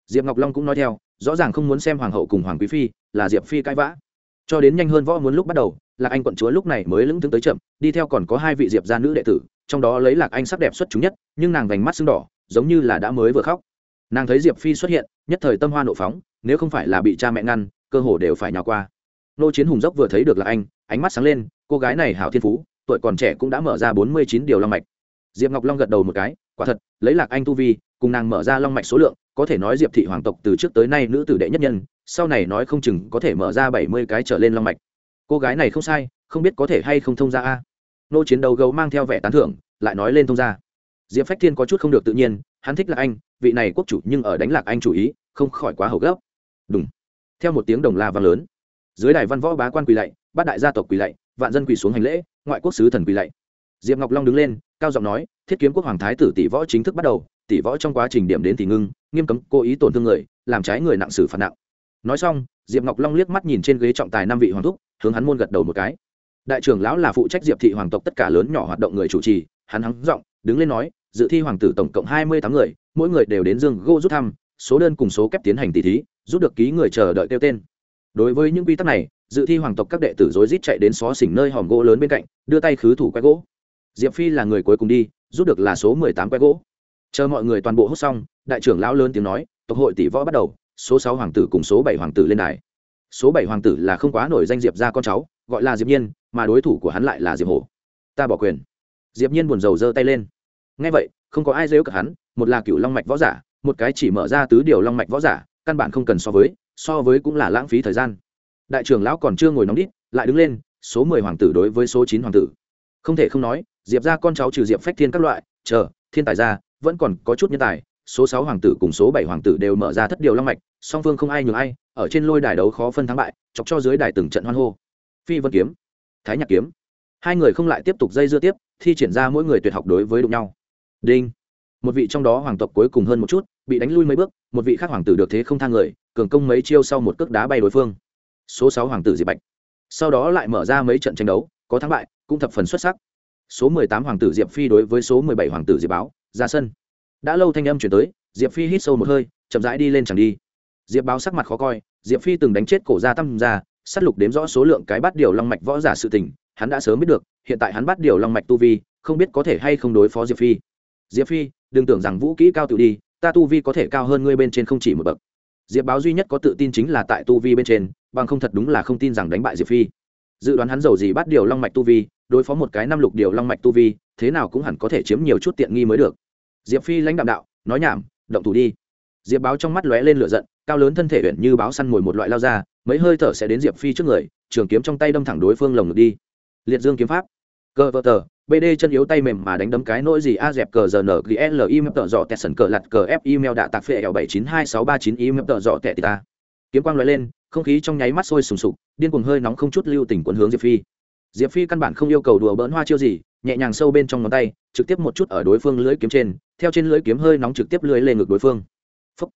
Diệp ngọc long cũng nói theo, rõ ràng không muốn xem hoàng hậu cùng hoàng quý phi, là diệp phi cãi vã. Cho đến nhanh hơn võ muốn lúc bắt đầu lạc anh quận chúa lúc này mới lững thững tới chậm, đi theo còn có hai vị diệp gia nữ đệ tử, trong đó lấy lạc anh sắc đẹp xuất chúng nhất, nhưng nàng vành mắt sưng đỏ, giống như là đã mới vừa khóc. Nàng thấy diệp phi xuất hiện, nhất thời tâm hoa nộ phóng, nếu không phải là bị cha mẹ ngăn, cơ hồ đều phải nhào qua. Nô chiến hùng dốc vừa thấy được lạc anh, ánh mắt sáng lên, cô gái này hảo thiên phú, tuổi còn trẻ cũng đã mở ra bốn mươi chín điều long mạch. Diệp ngọc long gật đầu một cái, quả thật, lấy lạc anh tu vi, cùng nàng mở ra long mạch số lượng, có thể nói diệp thị hoàng tộc từ trước tới nay nữ tử đệ nhất nhân, sau này nói không chừng có thể mở ra bảy mươi cái trở lên long mạch cô gái này không sai, không biết có thể hay không thông ra a. Nô chiến đầu gấu mang theo vẻ tán thưởng, lại nói lên thông ra diệp phách thiên có chút không được tự nhiên, hắn thích lạc anh, vị này quốc chủ nhưng ở đánh lạc anh chủ ý, không khỏi quá hầu gấp. Đúng theo một tiếng đồng la vang lớn. Dưới đài văn võ bá quan quỳ lạy, bát đại gia tộc quỳ lạy, vạn dân quỳ xuống hành lễ, ngoại quốc sứ thần quỳ lạy. Diệp ngọc long đứng lên, cao giọng nói, thiết kiếm quốc hoàng thái tử tỷ võ chính thức bắt đầu, tỷ võ trong quá trình điểm đến thì ngưng, nghiêm cấm cố ý tổn thương người, làm trái người nặng xử phạt nặng nói xong, diệp ngọc long liếc mắt nhìn trên ghế trọng tài năm vị hoàng thúc, hướng hắn môn gật đầu một cái. Đại trưởng lão là phụ trách diệp thị hoàng tộc tất cả lớn nhỏ hoạt động người chủ trì, hắn hắng giọng, đứng lên nói, dự thi hoàng tử tổng cộng hai mươi tám người, mỗi người đều đến dương gô rút thăm, số đơn cùng số kép tiến hành tỷ thí, rút được ký người chờ đợi kêu tên. Đối với những quy tắc này, dự thi hoàng tộc các đệ tử rối rít chạy đến xó xỉnh nơi hòm gỗ lớn bên cạnh, đưa tay khứ thủ quay gỗ. Diệp phi là người cuối cùng đi, rút được là số mười tám quay gỗ. Chờ mọi người toàn bộ hút xong, đại trưởng lão lớn tiếng nói, tộc hội tỷ võ bắt đầu số sáu hoàng tử cùng số bảy hoàng tử lên đài. Số bảy hoàng tử là không quá nổi danh diệp ra con cháu, gọi là diệp nhiên, mà đối thủ của hắn lại là diệp hổ. Ta bỏ quyền. Diệp nhiên buồn rầu giơ tay lên. Nghe vậy, không có ai dễ cả hắn, một là cựu long mạch võ giả, một cái chỉ mở ra tứ điều long mạch võ giả, căn bản không cần so với so với cũng là lãng phí thời gian. Đại trưởng lão còn chưa ngồi nóng đít, lại đứng lên, số mười hoàng tử đối với số chín hoàng tử. Không thể không nói, diệp ra con cháu trừ diệp phách thiên các loại, chờ, thiên tài ra, vẫn còn có chút nhân tài số sáu hoàng tử cùng số bảy hoàng tử đều mở ra thất điều long mạch, song phương không ai nhường ai, ở trên lôi đài đấu khó phân thắng bại, chọc cho dưới đài từng trận hoan hô. Phi vân kiếm, thái nhạc kiếm. Hai người không lại tiếp tục dây dưa tiếp, thi triển ra mỗi người tuyệt học đối với đụng nhau. Đinh. Một vị trong đó hoàng tộc cuối cùng hơn một chút, bị đánh lui mấy bước, một vị khác hoàng tử được thế không thang người, cường công mấy chiêu sau một cước đá bay đối phương. Số sáu hoàng tử diệp bạch. Sau đó lại mở ra mấy trận tranh đấu, có thắng bại, cũng thập phần xuất sắc. Số mười tám hoàng tử diệp phi đối với số mười bảy hoàng tử diệp báo ra sân đã lâu thanh âm chuyển tới, diệp phi hít sâu một hơi, chậm rãi đi lên chẳng đi. Diệp báo sắc mặt khó coi, diệp phi từng đánh chết cổ ra tăm ra s á t lục đếm rõ số lượng cái bắt điều long mạch võ giả sự tình, hắn đã sớm biết được, hiện tại hắn bắt điều long mạch tu vi, không biết có thể hay không đối phó diệp phi. Diệp phi, đừng tưởng rằng vũ kỹ cao tự đi, ta tu vi có thể cao hơn ngươi bên trên không chỉ một bậc. Diệp báo duy nhất có tự tin chính là tại tu vi bên trên, bằng không thật đúng là không tin rằng đánh bại diệp phi. Dự đoán hắn giàu gì bắt điều long mạch tu vi, đối phó một cái năm lục điều long mạch tu vi, thế nào cũng hẳn có thể chiếm nhiều chút tiện nghi mới được diệp phi lãnh đạm đạo, nói nhảm, động thủ đi. Diệp báo trong mắt lóe lên lửa giận, cao lớn thân thể huyện như báo săn mồi một loại lao ra, mấy hơi thở sẽ đến diệp phi trước người, trường kiếm trong tay đâm thẳng đối phương lồng ngực đi. Liệt dương kiếm pháp. Cơ vợ tờ bd chân yếu tay mềm mà đánh đấm cái nỗi gì a dẹp cờ giờ nở ghi l im tợ dọ tẹt sần cờ lặt cờ f email đạ tạc phệ l bảy chín hai sáu ba chín im tợ dọ tẹt ta. Kiếm quang lóe lên, không khí trong nháy mắt sôi sùng sục, điên cuồng hơi nóng không chút lưu tình quấn hướng diệp phi. Diệp phi căn bản không yêu cầu đùa bỡn hoa chiêu gì nhẹ nhàng sâu bên trong ngón tay, trực tiếp một chút ở đối phương lưỡi kiếm trên, theo trên lưỡi kiếm hơi nóng trực tiếp lưỡi lên ngực đối phương. Phúc.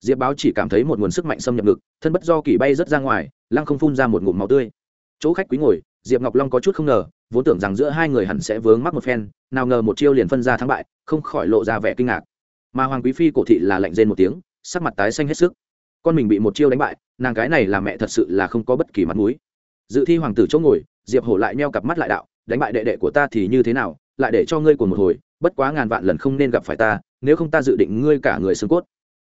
diệp báo chỉ cảm thấy một nguồn sức mạnh xâm nhập ngực, thân bất do kỳ bay rớt ra ngoài, lăng không phun ra một ngụm máu tươi. Chỗ khách quý ngồi, diệp ngọc long có chút không ngờ, vốn tưởng rằng giữa hai người hẳn sẽ vướng mắc một phen, nào ngờ một chiêu liền phân ra thắng bại, không khỏi lộ ra vẻ kinh ngạc. Mà hoàng quý phi cổ thị là lạnh rên một tiếng, sắc mặt tái xanh hết sức. Con mình bị một chiêu đánh bại, nàng cái này là mẹ thật sự là không có bất kỳ mặt mũi. Dự thi hoàng tử chỗ ngồi, diệp hổ lại meo cặp mắt lại đạo đánh bại đệ đệ của ta thì như thế nào, lại để cho ngươi của một hồi, bất quá ngàn vạn lần không nên gặp phải ta, nếu không ta dự định ngươi cả người xương cốt.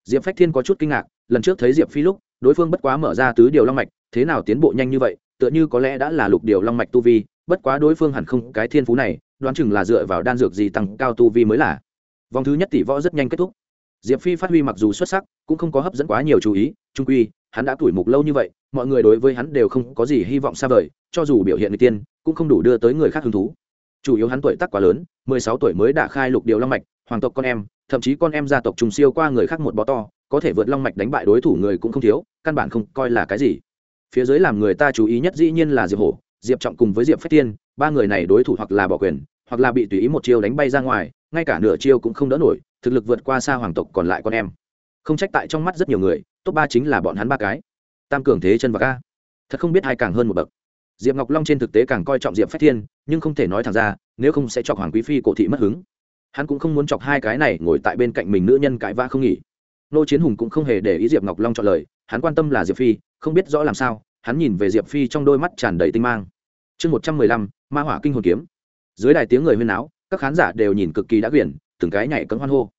Diệp phách thiên có chút kinh ngạc, lần trước thấy diệp phi lúc, đối phương bất quá mở ra tứ điều long mạch, thế nào tiến bộ nhanh như vậy, tựa như có lẽ đã là lục điều long mạch tu vi, bất quá đối phương hẳn không cái thiên phú này, đoán chừng là dựa vào đan dược gì tăng cao tu vi mới là. Vòng thứ nhất tỷ võ rất nhanh kết thúc. Diệp phi phát huy mặc dù xuất sắc, cũng không có hấp dẫn quá nhiều chú ý, trung quy, hắn đã tuổi mục lâu như vậy, mọi người đối với hắn đều không có gì hy vọng xa vời, cho dù biểu hiện người tiên cũng không đủ đưa tới người khác hứng thú. Chủ yếu hắn tuổi tác quá lớn, mười sáu tuổi mới đã khai lục điều long mạch, hoàng tộc con em, thậm chí con em gia tộc trùng siêu qua người khác một bó to, có thể vượt long mạch đánh bại đối thủ người cũng không thiếu, căn bản không coi là cái gì. Phía dưới làm người ta chú ý nhất dĩ nhiên là diệp hổ, diệp trọng cùng với diệp phách tiên ba người này đối thủ hoặc là bỏ quyền, hoặc là bị tùy ý một chiêu đánh bay ra ngoài, ngay cả nửa chiêu cũng không đỡ nổi, thực lực vượt qua xa hoàng tộc còn lại con em. Không trách tại trong mắt rất nhiều người, top ba chính là bọn hắn ba cái. Tam cường thế chân và ca thật không biết ai càng hơn một bậc diệp ngọc long trên thực tế càng coi trọng diệp phách thiên nhưng không thể nói thẳng ra nếu không sẽ chọc hoàng quý phi cổ thị mất hứng hắn cũng không muốn chọc hai cái này ngồi tại bên cạnh mình nữ nhân cãi vã không nghỉ nô chiến hùng cũng không hề để ý diệp ngọc long chọn lời hắn quan tâm là diệp phi không biết rõ làm sao hắn nhìn về diệp phi trong đôi mắt tràn đầy tinh mang chương một trăm mười lăm ma hỏa kinh hồn kiếm dưới đài tiếng người huyên náo, các khán giả đều nhìn cực kỳ đã quyển từng cái nhảy cấm hoan hô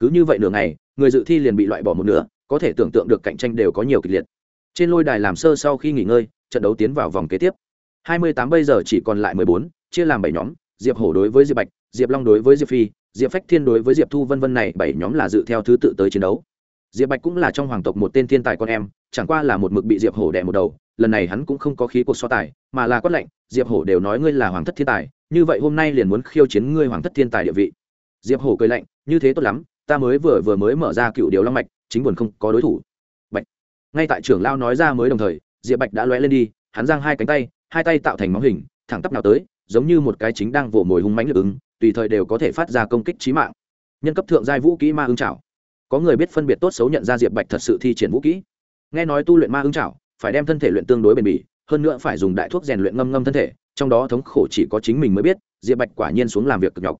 cứ như vậy nửa ngày người dự thi liền bị loại bỏ một nửa có thể tưởng tượng được cạnh tranh đều có nhiều kịch liệt trên lôi đài làm sơ sau khi nghỉ ngơi trận đấu tiến vào vòng kế tiếp 28 bây giờ chỉ còn lại 14, chia làm bảy nhóm diệp hổ đối với diệp bạch diệp long đối với diệp phi diệp phách thiên đối với diệp thu vân vân này bảy nhóm là dự theo thứ tự tới chiến đấu. Diệp bạch cũng là trong hoàng tộc một tên thiên tài con em chẳng qua là một mực bị diệp hổ đẻ một đầu lần này hắn cũng không có khí cuộc so tài mà là quát lệnh diệp hổ đều nói ngươi là hoàng thất thiên tài như vậy hôm nay liền muốn khiêu chiến ngươi hoàng thất thiên tài địa vị. Diệp hổ cười lạnh như thế tốt lắm ta mới vừa vừa mới mở ra cựu điều long mạch chính buồn không có đối thủ. Bạch ngay tại trưởng lao nói ra mới đồng thời diệp bạch đã lóe lên đi hắn giang hai cánh tay hai tay tạo thành móng hình, thẳng tắp nào tới, giống như một cái chính đang vỗ mồi hung mãnh lực ứng, tùy thời đều có thể phát ra công kích trí mạng. Nhân cấp thượng giai vũ kỹ ma ưng trảo. Có người biết phân biệt tốt xấu nhận ra diệp bạch thật sự thi triển vũ kỹ. Nghe nói tu luyện ma ưng trảo, phải đem thân thể luyện tương đối bền bỉ, hơn nữa phải dùng đại thuốc rèn luyện ngâm ngâm thân thể, trong đó thống khổ chỉ có chính mình mới biết, diệp bạch quả nhiên xuống làm việc cực nhọc.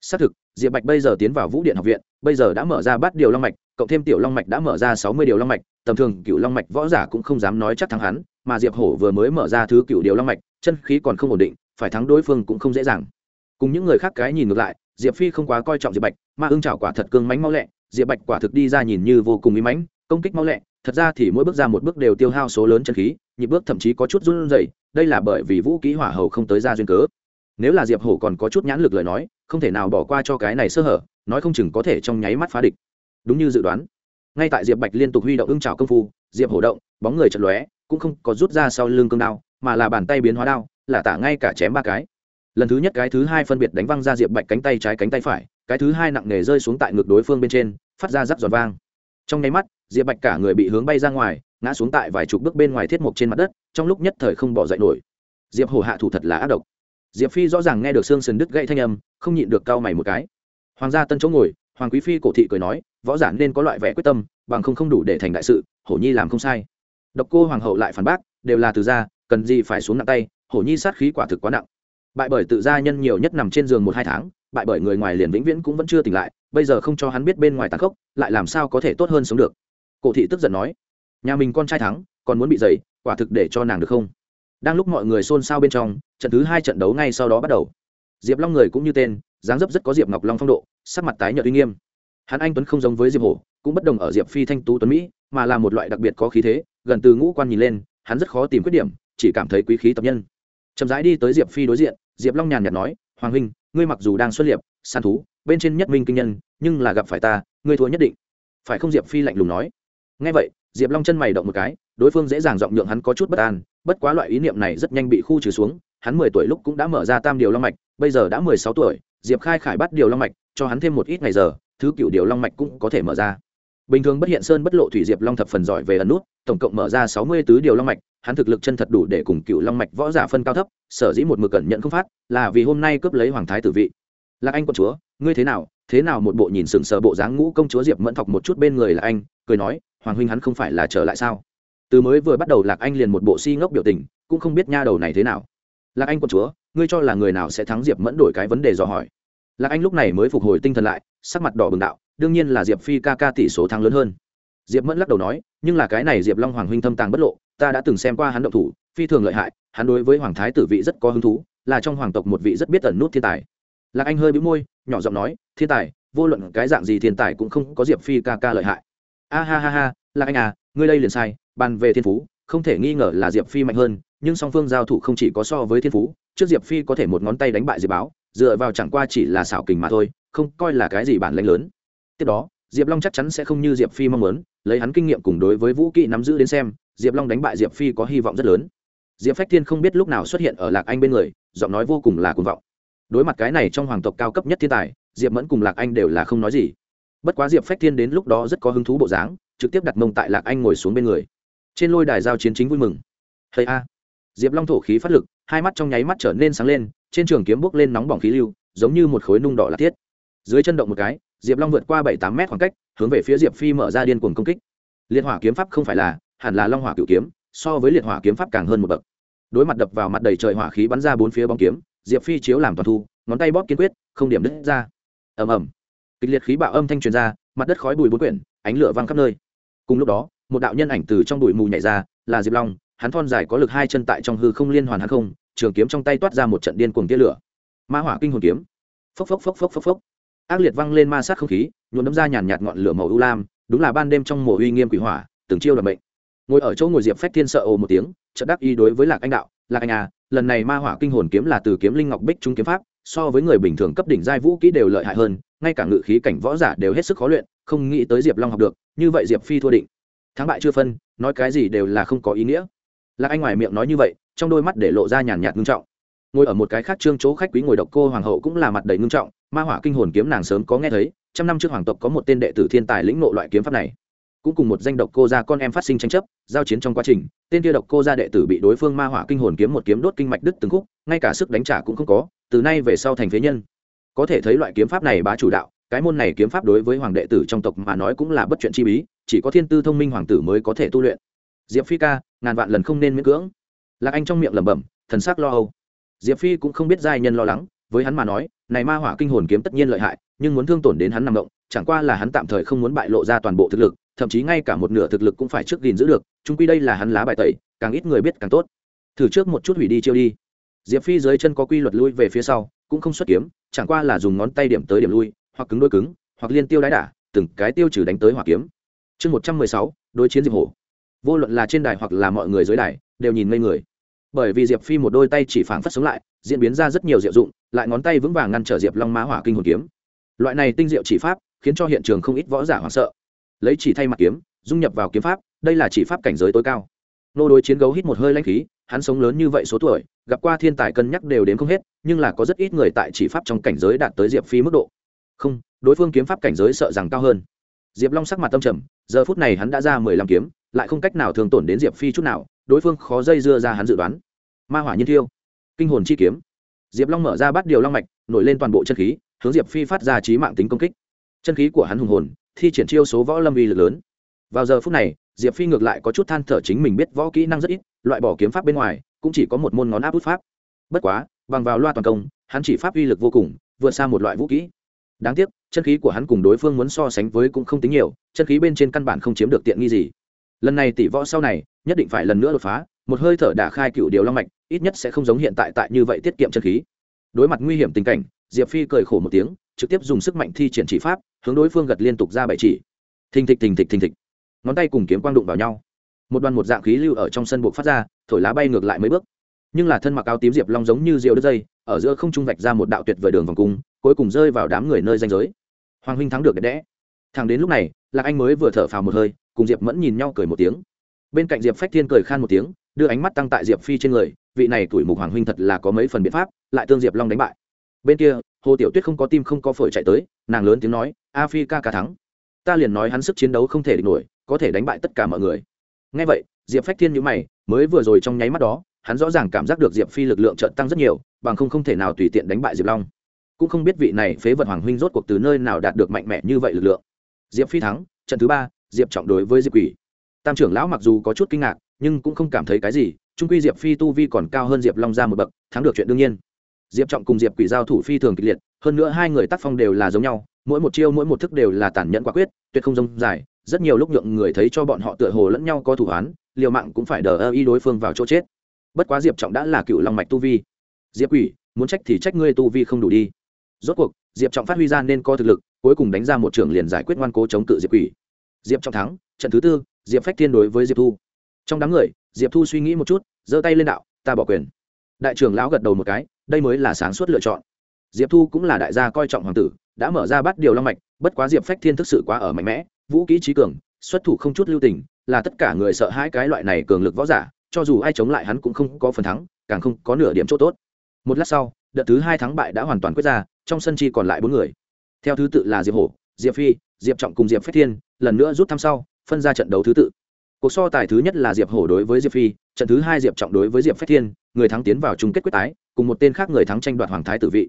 Xác thực, diệp bạch bây giờ tiến vào vũ điện học viện, bây giờ đã mở ra bát điều long mạch, cộng thêm tiểu long mạch đã mở ra sáu mươi điều long mạch, tầm thường cựu long mạch võ giả cũng không dám nói chắc thắng hắn mà diệp hổ vừa mới mở ra thứ cựu điều long mạch, chân khí còn không ổn định, phải thắng đối phương cũng không dễ dàng. Cùng những người khác cái nhìn ngược lại, diệp phi không quá coi trọng diệp bạch, mà ưng trào quả thật cương mánh mau lẹ, diệp bạch quả thực đi ra nhìn như vô cùng ý mánh công kích mau lẹ, thật ra thì mỗi bước ra một bước đều tiêu hao số lớn chân khí, nhịp bước thậm chí có chút run rẩy, đây là bởi vì vũ kỹ hỏa hầu không tới ra duyên cớ. Nếu là diệp hổ còn có chút nhãn lực lời nói, không thể nào bỏ qua cho cái này sơ hở, nói không chừng có thể trong nháy mắt phá địch. Đúng như dự đoán. Ngay tại diệp bạch liên tục huy động ưng trào công phu, diệp hổ động, bóng người chật lóe cũng không có rút ra sau lưng cương đao, mà là bàn tay biến hóa đao, là tả ngay cả chém ba cái. Lần thứ nhất cái thứ hai phân biệt đánh văng ra diệp bạch cánh tay trái cánh tay phải, cái thứ hai nặng nề rơi xuống tại ngực đối phương bên trên, phát ra rắc giòn vang. Trong nháy mắt, diệp bạch cả người bị hướng bay ra ngoài, ngã xuống tại vài chục bước bên ngoài thiết mục trên mặt đất, trong lúc nhất thời không bỏ dậy nổi. Diệp hổ hạ thủ thật là ác độc. Diệp phi rõ ràng nghe được xương sần đứt gãy thanh âm, không nhịn được cau mày một cái. Hoàng gia tân chỗ ngồi, hoàng quý phi cổ thị cười nói, võ giả nên có loại vẻ quyết tâm, bằng không không đủ để thành đại sự, hổ nhi làm không sai độc cô hoàng hậu lại phản bác, đều là từ gia cần gì phải xuống nặng tay, hổ nhi sát khí quả thực quá nặng. Bại bởi tự gia nhân nhiều nhất nằm trên giường một hai tháng, bại bởi người ngoài liền vĩnh viễn cũng vẫn chưa tỉnh lại, bây giờ không cho hắn biết bên ngoài tàn khốc, lại làm sao có thể tốt hơn sống được. Cổ thị tức giận nói, nhà mình con trai thắng, còn muốn bị dày quả thực để cho nàng được không? Đang lúc mọi người xôn xao bên trong, trận thứ hai trận đấu ngay sau đó bắt đầu. Diệp long người cũng như tên, dáng dấp rất có diệp ngọc long phong độ, sắc mặt tái nhợt uy nghiêm. Hắn anh tuấn không giống với diệp hổ, cũng bất đồng ở diệp phi thanh tú tuấn mỹ, mà là một loại đặc biệt có khí thế gần từ ngũ quan nhìn lên, hắn rất khó tìm khuyết điểm, chỉ cảm thấy quý khí tập nhân. Chậm rãi đi tới diệp phi đối diện, diệp long nhàn nhạt nói, hoàng huynh, ngươi mặc dù đang xuất liệp, săn thú, bên trên nhất minh kinh nhân, nhưng là gặp phải ta, ngươi thua nhất định. Phải không? Diệp phi lạnh lùng nói. Ngay vậy, diệp long chân mày động một cái, đối phương dễ dàng giọng nhượng hắn có chút bất an, bất quá loại ý niệm này rất nhanh bị khu trừ xuống, hắn mười tuổi lúc cũng đã mở ra tam điều long mạch, bây giờ đã mười sáu tuổi, diệp khai khải bắt điều long mạch, cho hắn thêm một ít ngày giờ, thứ cựu điều long mạch cũng có thể mở ra bình thường bất hiện sơn bất lộ thủy diệp long thập phần giỏi về ẩn nút, tổng cộng mở ra sáu mươi tứ điều long mạch, hắn thực lực chân thật đủ để cùng cựu long mạch võ giả phân cao thấp, sở dĩ một mực cẩn nhận không phát, là vì hôm nay cướp lấy hoàng thái tử vị. Lạc anh quân chúa, ngươi thế nào? Thế nào một bộ nhìn sừng sờ bộ dáng ngũ công chúa diệp mẫn thọc một chút bên người là anh, cười nói, hoàng huynh hắn không phải là trở lại sao? Từ mới vừa bắt đầu lạc anh liền một bộ si ngốc biểu tình, cũng không biết nha đầu này thế nào. Lạc anh quân chúa, ngươi cho là người nào sẽ thắng diệp mẫn đổi cái vấn đề dò hỏi? Lạc anh lúc này mới phục hồi tinh thần lại, sắc mặt đỏ bừng đạo đương nhiên là diệp phi ca ca tỷ số thắng lớn hơn diệp mẫn lắc đầu nói nhưng là cái này diệp long hoàng huynh thâm tàng bất lộ ta đã từng xem qua hắn động thủ phi thường lợi hại hắn đối với hoàng thái tử vị rất có hứng thú là trong hoàng tộc một vị rất biết ẩn nút thiên tài lạc anh hơi bĩu môi nhỏ giọng nói thiên tài vô luận cái dạng gì thiên tài cũng không có diệp phi ca ca lợi hại a ha ha ha lạc anh à ngươi đây liền sai bàn về thiên phú không thể nghi ngờ là diệp phi mạnh hơn nhưng song phương giao thủ không chỉ có so với thiên phú trước diệp phi có thể một ngón tay đánh bại diệp báo dựa vào chẳng qua chỉ là xảo kình mà thôi không coi là cái gì bản lãnh lớn tiếp đó, diệp long chắc chắn sẽ không như diệp phi mong muốn, lấy hắn kinh nghiệm cùng đối với vũ kỹ nắm giữ đến xem, diệp long đánh bại diệp phi có hy vọng rất lớn. Diệp phách thiên không biết lúc nào xuất hiện ở lạc anh bên người, giọng nói vô cùng là cuồng vọng. Đối mặt cái này trong hoàng tộc cao cấp nhất thiên tài, diệp mẫn cùng lạc anh đều là không nói gì. Bất quá diệp phách thiên đến lúc đó rất có hứng thú bộ dáng, trực tiếp đặt mông tại lạc anh ngồi xuống bên người. Trên lôi đài giao chiến chính vui mừng. Hay a! Diệp long thổ khí phát lực, hai mắt trong nháy mắt trở nên sáng lên, trên trường kiếm bốc lên nóng bỏng khí lưu, giống như một khối nung đỏ lạc tiết dưới chân động một cái diệp long vượt qua bảy tám mét khoảng cách, hướng về phía diệp phi mở ra điên cuồng công kích. Liệt hỏa kiếm pháp không phải là, hẳn là long hỏa cựu kiếm, so với liệt hỏa kiếm pháp càng hơn một bậc. Đối mặt đập vào mặt đầy trời hỏa khí bắn ra bốn phía bóng kiếm, diệp phi chiếu làm toàn thu, ngón tay bóp kiên quyết, không điểm đứt ra. Ầm ầm. Kịch liệt khí bạo âm thanh truyền ra, mặt đất khói bụi bốn quyển, ánh lửa văng khắp nơi. Cùng lúc đó, một đạo nhân ảnh từ trong bụi mù nhảy ra, là diệp long, hắn thon dài có lực hai chân tại trong hư không liên hoàn hắn không, trường kiếm trong tay toát ra một trận điên cuồng tia lửa. Ma hỏa kinh hồn kiếm. Phốc phốc phốc phốc phốc phốc ác liệt văng lên ma sát không khí, nhuộm đấm ra nhàn nhạt ngọn lửa màu u lam, đúng là ban đêm trong mùa uy nghiêm quỷ hỏa, từng chiêu đ bệnh ngồi ở chỗ ngồi diệp phách thiên sợ ồ một tiếng trợ đắc y đối với lạc anh đạo, lạc anh à lần này ma hỏa kinh hồn kiếm là từ kiếm linh ngọc bích trung kiếm pháp, so với người bình thường cấp đỉnh giai vũ kỹ đều lợi hại hơn, ngay cả ngự khí cảnh võ giả đều hết sức khó luyện, không nghĩ tới diệp long học được, như vậy diệp phi thua định. Thắng bại chưa phân, nói cái gì đều là không có ý nghĩa. Lạc anh ngoài miệng nói như vậy, trong đôi mắt để lộ ra nhàn nhạt ngưng trọng. Ngồi ở một cái khác trương chỗ khách quý ngồi độc cô hoàng hậu cũng là mặt đầy ngưng trọng ma hỏa kinh hồn kiếm nàng sớm có nghe thấy, trăm năm trước hoàng tộc có một tên đệ tử thiên tài lĩnh nộ loại kiếm pháp này. Cũng cùng một danh độc cô gia con em phát sinh tranh chấp, giao chiến trong quá trình, tên kia độc cô gia đệ tử bị đối phương ma hỏa kinh hồn kiếm một kiếm đốt kinh mạch đứt từng khúc, ngay cả sức đánh trả cũng không có, từ nay về sau thành phế nhân. Có thể thấy loại kiếm pháp này bá chủ đạo, cái môn này kiếm pháp đối với hoàng đệ tử trong tộc mà nói cũng là bất chuyện chi bí, chỉ có thiên tư thông minh hoàng tử mới có thể tu luyện. Diệp phi ca, ngàn vạn lần không nên miễn cưỡng. Lạc anh trong miệng lẩm bẩm, thần sắc lo âu. Diệp phi cũng không biết giai nhân lo lắng, với hắn mà nói này ma hỏa kinh hồn kiếm tất nhiên lợi hại, nhưng muốn thương tổn đến hắn nằm động, chẳng qua là hắn tạm thời không muốn bại lộ ra toàn bộ thực lực, thậm chí ngay cả một nửa thực lực cũng phải trước gìn giữ được trung quy đây là hắn lá bài tẩy, càng ít người biết càng tốt. Thử trước một chút hủy đi chiêu đi. Diệp phi dưới chân có quy luật lui về phía sau, cũng không xuất kiếm, chẳng qua là dùng ngón tay điểm tới điểm lui, hoặc cứng đôi cứng, hoặc liên tiêu đái đả, từng cái tiêu trừ đánh tới hỏa kiếm. Chương một trăm mười sáu, đối chiến diệp hổ. Vô luận là trên đài hoặc là mọi người dưới đài, đều nhìn ngây người. Bởi vì diệp phi một đôi tay chỉ phảng phất sống lại diễn biến ra rất nhiều diệu dụng, lại ngón tay vững vàng ngăn trở diệp long mã hỏa kinh hồn kiếm. Loại này tinh diệu chỉ pháp, khiến cho hiện trường không ít võ giả hoảng sợ. Lấy chỉ thay mặt kiếm, dung nhập vào kiếm pháp, đây là chỉ pháp cảnh giới tối cao. Nô đối chiến gấu hít một hơi lanh khí, hắn sống lớn như vậy số tuổi, gặp qua thiên tài cân nhắc đều đến không hết, nhưng là có rất ít người tại chỉ pháp trong cảnh giới đạt tới diệp phi mức độ. Không, đối phương kiếm pháp cảnh giới sợ rằng cao hơn. Diệp long sắc mặt tâm trầm, giờ phút này hắn đã ra mười lăm kiếm, lại không cách nào thường tổn đến diệp phi chút nào, đối phương khó dây dưa ra hắn dự đoán. Ma hỏa nhiên thiêu kinh hồn chi kiếm. Diệp long mở ra bắt điều long mạch, nổi lên toàn bộ chân khí, hướng diệp phi phát ra trí mạng tính công kích. Chân khí của hắn hùng hồn, thi triển chiêu số võ lâm uy lực lớn. Vào giờ phút này, diệp phi ngược lại có chút than thở chính mình biết võ kỹ năng rất ít, loại bỏ kiếm pháp bên ngoài, cũng chỉ có một môn ngón áp út pháp. Bất quá, bằng vào loa toàn công, hắn chỉ pháp uy lực vô cùng, vượt xa một loại vũ kỹ. Đáng tiếc, chân khí của hắn cùng đối phương muốn so sánh với cũng không tính nhiều, chân khí bên trên căn bản không chiếm được tiện nghi gì. Lần này tỷ võ sau này, nhất định phải lần nữa đột phá một hơi thở đả khai cựu điều long mạch, ít nhất sẽ không giống hiện tại tại như vậy tiết kiệm chân khí. Đối mặt nguy hiểm tình cảnh, diệp phi cười khổ một tiếng, trực tiếp dùng sức mạnh thi triển chỉ pháp, hướng đối phương gật liên tục ra bảy chỉ. Thình thịch thình thịch thình thịch. Ngón tay cùng kiếm quang đụng vào nhau. Một đoàn một dạng khí lưu ở trong sân buộc phát ra, thổi lá bay ngược lại mấy bước. Nhưng là thân mặc áo tím diệp long giống như rượu đất dây, ở giữa không trung vạch ra một đạo tuyệt vời đường vòng cung, cuối cùng rơi vào đám người nơi danh giới. Hoàng huynh thắng được đẹp đẽ. Thằng đến lúc này, lạc anh mới vừa thở phào một hơi, cùng diệp mẫn nhìn nhau cười một tiếng. Bên cạnh diệp phách thiên cười khan một tiếng đưa ánh mắt tăng tại diệp phi trên người, vị này tuổi mục hoàng huynh thật là có mấy phần biện pháp, lại tương diệp long đánh bại. Bên kia, hồ tiểu tuyết không có tim không có phổi chạy tới, nàng lớn tiếng nói a phi ca ca thắng. Ta liền nói hắn sức chiến đấu không thể địch nổi, có thể đánh bại tất cả mọi người. Ngay vậy, diệp phách thiên nhữ mày, mới vừa rồi trong nháy mắt đó, hắn rõ ràng cảm giác được diệp phi lực lượng trận tăng rất nhiều, bằng không không thể nào tùy tiện đánh bại diệp long. Cũng không biết vị này phế vật hoàng huynh rốt cuộc từ nơi nào đạt được mạnh mẽ như vậy lực lượng. Diệp phi thắng, trận thứ ba, diệp trọng đối với diệp quỷ. Tam trưởng lão mặc dù có chút kinh ngạc nhưng cũng không cảm thấy cái gì, trung quy diệp phi tu vi còn cao hơn diệp long ra một bậc, thắng được chuyện đương nhiên. Diệp trọng cùng diệp quỷ giao thủ phi thường kịch liệt, hơn nữa hai người tác phong đều là giống nhau, mỗi một chiêu mỗi một thức đều là tàn nhẫn quả quyết, tuyệt không giống dài, rất nhiều lúc nhượng người thấy cho bọn họ tựa hồ lẫn nhau có thủ án liều mạng cũng phải đờ ơ y đối phương vào chỗ chết. Bất quá diệp trọng đã là cựu long mạch tu vi. Diệp quỷ, muốn trách thì trách ngươi tu vi không đủ đi. Rốt cuộc, diệp trọng phát huy ra nên có thực lực, cuối cùng đánh ra một trường liền giải quyết ngoan cố chống cự diệp quỷ. Diệp trọng thắng, trận thứ tư, diệp phách thiên đối với diệp thu trong đám người, diệp thu suy nghĩ một chút, giơ tay lên đạo, ta bỏ quyền. Đại trưởng lão gật đầu một cái, đây mới là sáng suốt lựa chọn. Diệp thu cũng là đại gia coi trọng hoàng tử, đã mở ra bắt điều long mạch, bất quá diệp phách thiên thức sự quá ở mạnh mẽ, vũ kỹ trí cường, xuất thủ không chút lưu tình, là tất cả người sợ hãi cái loại này cường lực võ giả, cho dù ai chống lại hắn cũng không có phần thắng, càng không có nửa điểm chỗ tốt. Một lát sau, đợt thứ hai thắng bại đã hoàn toàn quyết ra, trong sân chi còn lại bốn người. Theo thứ tự là diệp hổ, diệp phi, diệp trọng cùng diệp phách thiên, lần nữa rút thăm sau, phân ra trận đấu thứ tự cuộc so tài thứ nhất là diệp hổ đối với diệp phi, trận thứ hai diệp trọng đối với diệp phách thiên, người thắng tiến vào chung kết quyết tái, cùng một tên khác người thắng tranh đoạt hoàng thái tử vị.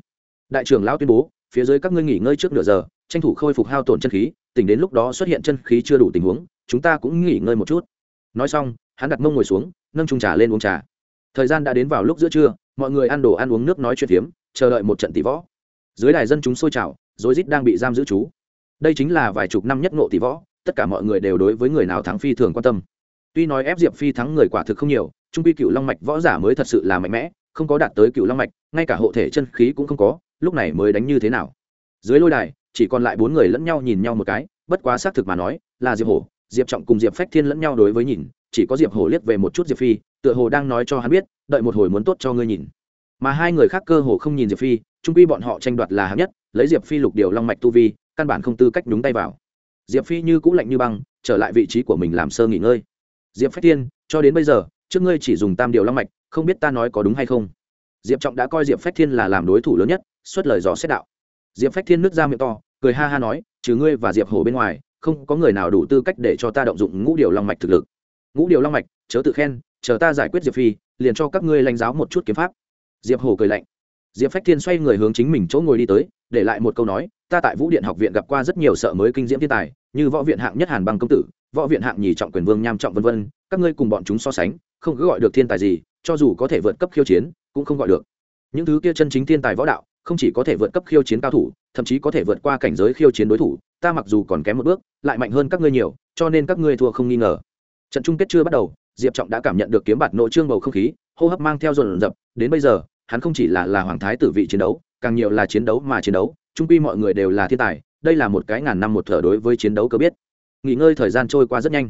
Đại trưởng lão tuyên bố, phía dưới các ngươi nghỉ ngơi trước nửa giờ, tranh thủ khôi phục hao tổn chân khí, tỉnh đến lúc đó xuất hiện chân khí chưa đủ tình huống, chúng ta cũng nghỉ ngơi một chút. Nói xong, hắn đặt mông ngồi xuống, nâng trung trà lên uống trà. Thời gian đã đến vào lúc giữa trưa, mọi người ăn đồ ăn uống nước nói chuyện phiếm, chờ đợi một trận tỷ võ. Dưới đài dân chúng sôi trào, rối rít đang bị giam giữ chú. Đây chính là vài chục năm nhất ngộ tỷ võ tất cả mọi người đều đối với người nào thắng phi thường quan tâm. Tuy nói ép diệp phi thắng người quả thực không nhiều, trung quy cựu long mạch võ giả mới thật sự là mạnh mẽ, không có đạt tới cựu long mạch, ngay cả hộ thể chân khí cũng không có, lúc này mới đánh như thế nào? Dưới lôi đài, chỉ còn lại bốn người lẫn nhau nhìn nhau một cái, bất quá xác thực mà nói, là diệp hổ, diệp trọng cùng diệp phách thiên lẫn nhau đối với nhìn, chỉ có diệp hổ liếc về một chút diệp phi, tựa hồ đang nói cho hắn biết, đợi một hồi muốn tốt cho ngươi nhìn. Mà hai người khác cơ hồ không nhìn diệp phi, trung quy bọn họ tranh đoạt là hạng nhất, lấy diệp phi lục điều long mạch tu vi, căn bản không tư cách nhúng tay vào diệp phi như cũng lạnh như băng, trở lại vị trí của mình làm sơ nghỉ ngơi. Diệp phách thiên, cho đến bây giờ, trước ngươi chỉ dùng tam điều long mạch, không biết ta nói có đúng hay không? Diệp trọng đã coi diệp phách thiên là làm đối thủ lớn nhất, xuất lời dò xét đạo. Diệp phách thiên nước ra miệng to, cười ha ha nói, trừ ngươi và diệp hổ bên ngoài, không có người nào đủ tư cách để cho ta động dụng ngũ điều long mạch thực lực. Ngũ điều long mạch? Chớ tự khen, chờ ta giải quyết diệp phi, liền cho các ngươi lãnh giáo một chút kiếm pháp. Diệp hổ cười lạnh. Diệp phách thiên xoay người hướng chính mình chỗ ngồi đi tới, để lại một câu nói, ta tại vũ điện học viện gặp qua rất nhiều sợ mới kinh diễm thiên tài như võ viện hạng nhất hàn băng công tử, võ viện hạng nhì trọng quyền vương nham trọng vân vân, các ngươi cùng bọn chúng so sánh, không cứ gọi được thiên tài gì, cho dù có thể vượt cấp khiêu chiến, cũng không gọi được. Những thứ kia chân chính thiên tài võ đạo, không chỉ có thể vượt cấp khiêu chiến cao thủ, thậm chí có thể vượt qua cảnh giới khiêu chiến đối thủ, ta mặc dù còn kém một bước, lại mạnh hơn các ngươi nhiều, cho nên các ngươi thua không nghi ngờ. Trận chung kết chưa bắt đầu, diệp trọng đã cảm nhận được kiếm bạt nội trương bầu không khí, hô hấp mang theo dồn dập, đến bây giờ, hắn không chỉ là là hoàng thái tử vị chiến đấu, càng nhiều là chiến đấu mà chiến đấu, trung quy mọi người đều là thiên tài đây là một cái ngàn năm một thở đối với chiến đấu cơ biết. Nghỉ ngơi thời gian trôi qua rất nhanh.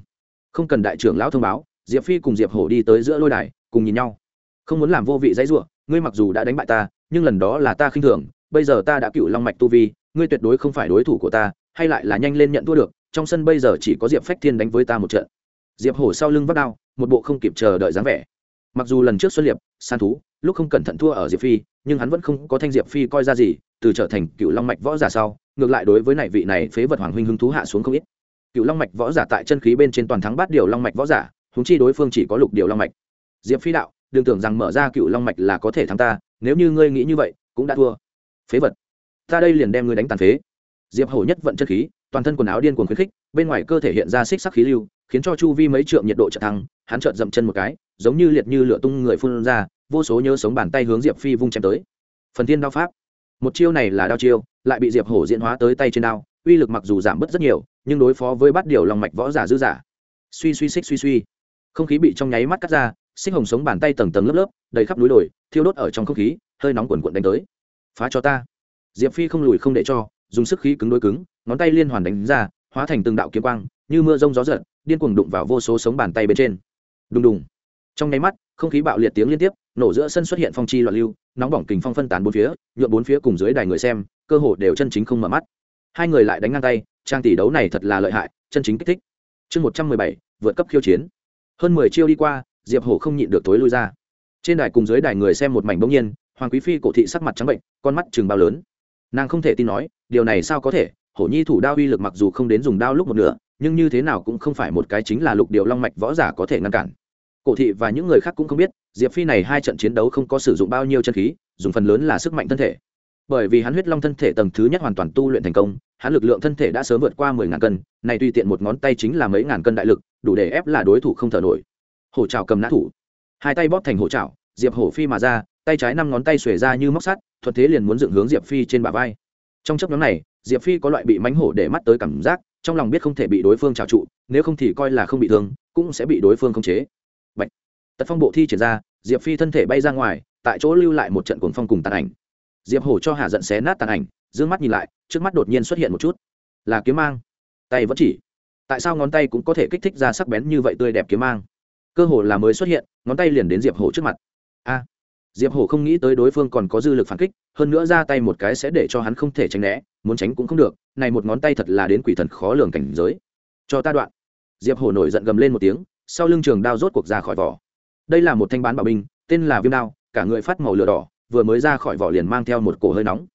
Không cần đại trưởng lão thông báo, diệp phi cùng diệp hổ đi tới giữa lôi đài, cùng nhìn nhau. Không muốn làm vô vị dãy ruộng ngươi mặc dù đã đánh bại ta, nhưng lần đó là ta khinh thường, bây giờ ta đã cựu long mạch tu vi, ngươi tuyệt đối không phải đối thủ của ta, hay lại là nhanh lên nhận thua được, trong sân bây giờ chỉ có diệp phách thiên đánh với ta một trận. Diệp hổ sau lưng vác đao, một bộ không kịp chờ đợi dáng vẻ. Mặc dù lần trước xuân liệp, san thú, lúc không cẩn thận thua ở diệp phi, nhưng hắn vẫn không có thanh diệp phi coi ra gì, từ trở thành cựu long mạch võ giả sau ngược lại đối với này vị này phế vật hoàng huynh hứng thú hạ xuống không ít. Cựu long mạch võ giả tại chân khí bên trên toàn thắng bát điều long mạch võ giả húng chi đối phương chỉ có lục điều long mạch. Diệp phi đạo, đừng tưởng rằng mở ra cựu long mạch là có thể thắng ta, nếu như ngươi nghĩ như vậy, cũng đã thua. Phế vật, ta đây liền đem ngươi đánh tàn phế. Diệp hổ nhất vận chân khí, toàn thân quần áo điên cuồng khuyến khích, bên ngoài cơ thể hiện ra xích sắc khí lưu, khiến cho chu vi mấy trượng nhiệt độ chợt thăng hắn chợt dậm chân một cái, giống như liệt như lửa tung người phun ra, vô số nhớ sống bàn tay hướng diệp phi vung chém tới. Phần thiên đao pháp một chiêu này là đao chiêu, lại bị diệp hổ diễn hóa tới tay trên đao, uy lực mặc dù giảm bớt rất nhiều, nhưng đối phó với bắt điều lòng mạch võ giả dư giả. Suy suy xích suy suy. Không khí bị trong nháy mắt cắt ra, xích hồng sống bàn tay tầng tầng lớp lớp, đầy khắp núi đồi, thiêu đốt ở trong không khí, hơi nóng quần quận đánh tới. Phá cho ta. Diệp phi không lùi không để cho, dùng sức khí cứng đối cứng, ngón tay liên hoàn đánh ra, hóa thành từng đạo kiếm quang, như mưa rông gió giật, điên cuồng đụng vào vô số sống bàn tay bên trên. Đùng đùng trong nháy mắt, không khí bạo liệt tiếng liên tiếp, nổ giữa sân xuất hiện phong chi loạn lưu, nóng bỏng kình phong phân tán bốn phía nhuộm bốn phía cùng dưới đài người xem, cơ hồ đều chân chính không mở mắt. Hai người lại đánh ngang tay, trang tỷ đấu này thật là lợi hại, chân chính kích thích. Chương một trăm mười bảy, vượt cấp khiêu chiến. Hơn mười chiêu đi qua, diệp hổ không nhịn được tối lui ra. Trên đài cùng dưới đài người xem một mảnh bỗng nhiên, hoàng quý phi cổ thị sắc mặt trắng bệnh, con mắt chừng bao lớn. Nàng không thể tin nói, điều này sao có thể, hổ nhi thủ đao uy lực mặc dù không đến dùng đao lúc một nửa, nhưng như thế nào cũng không phải một cái chính là lục điệu long mạch võ giả có thể ngăn cản cổ thị và những người khác cũng không biết, diệp phi này hai trận chiến đấu không có sử dụng bao nhiêu chân khí, dùng phần lớn là sức mạnh thân thể. Bởi vì hắn huyết long thân thể tầng thứ nhất hoàn toàn tu luyện thành công, hắn lực lượng thân thể đã sớm vượt qua mười ngàn cân, này tùy tiện một ngón tay chính là mấy ngàn cân đại lực, đủ để ép là đối thủ không thở nổi. Hổ trào cầm nã thủ. Hai tay bóp thành hổ trào diệp hổ phi mà ra, tay trái năm ngón tay xuề ra như móc sắt, thuận thế liền muốn dựng hướng diệp phi trên bả vai. Trong chấp nhóm này, diệp phi có loại bị mánh hổ để mắt tới cảm giác, trong lòng biết không thể bị đối phương trào trụ, nếu không thì coi là không bị thương, cũng sẽ bị đối phương khống chế tật phong bộ thi triển ra, diệp phi thân thể bay ra ngoài, tại chỗ lưu lại một trận cuồng phong cùng tàn ảnh. Diệp hổ cho hạ giận xé nát tàn ảnh d ư ơ n g mắt nhìn lại, trước mắt đột nhiên xuất hiện một chút. Là kiếm mang. Tay vẫn chỉ. Tại sao ngón tay cũng có thể kích thích ra sắc bén như vậy tươi đẹp kiếm mang? Cơ hồ là mới xuất hiện, ngón tay liền đến diệp hổ trước mặt. A! Diệp hổ không nghĩ tới đối phương còn có dư lực phản kích, hơn nữa ra tay một cái sẽ để cho hắn không thể tránh né, muốn tránh cũng không được, này một ngón tay thật là đến quỷ thần khó lường cảnh giới. Cho ta đoạn. Diệp hổ nổi giận gầm lên một tiếng, sau lưng trường đao rốt cuộc ra khỏi vỏ đây là một thanh bán bảo binh, tên là viêm đao, cả người phát màu lửa đỏ, vừa mới ra khỏi vỏ liền mang theo một cổ hơi nóng.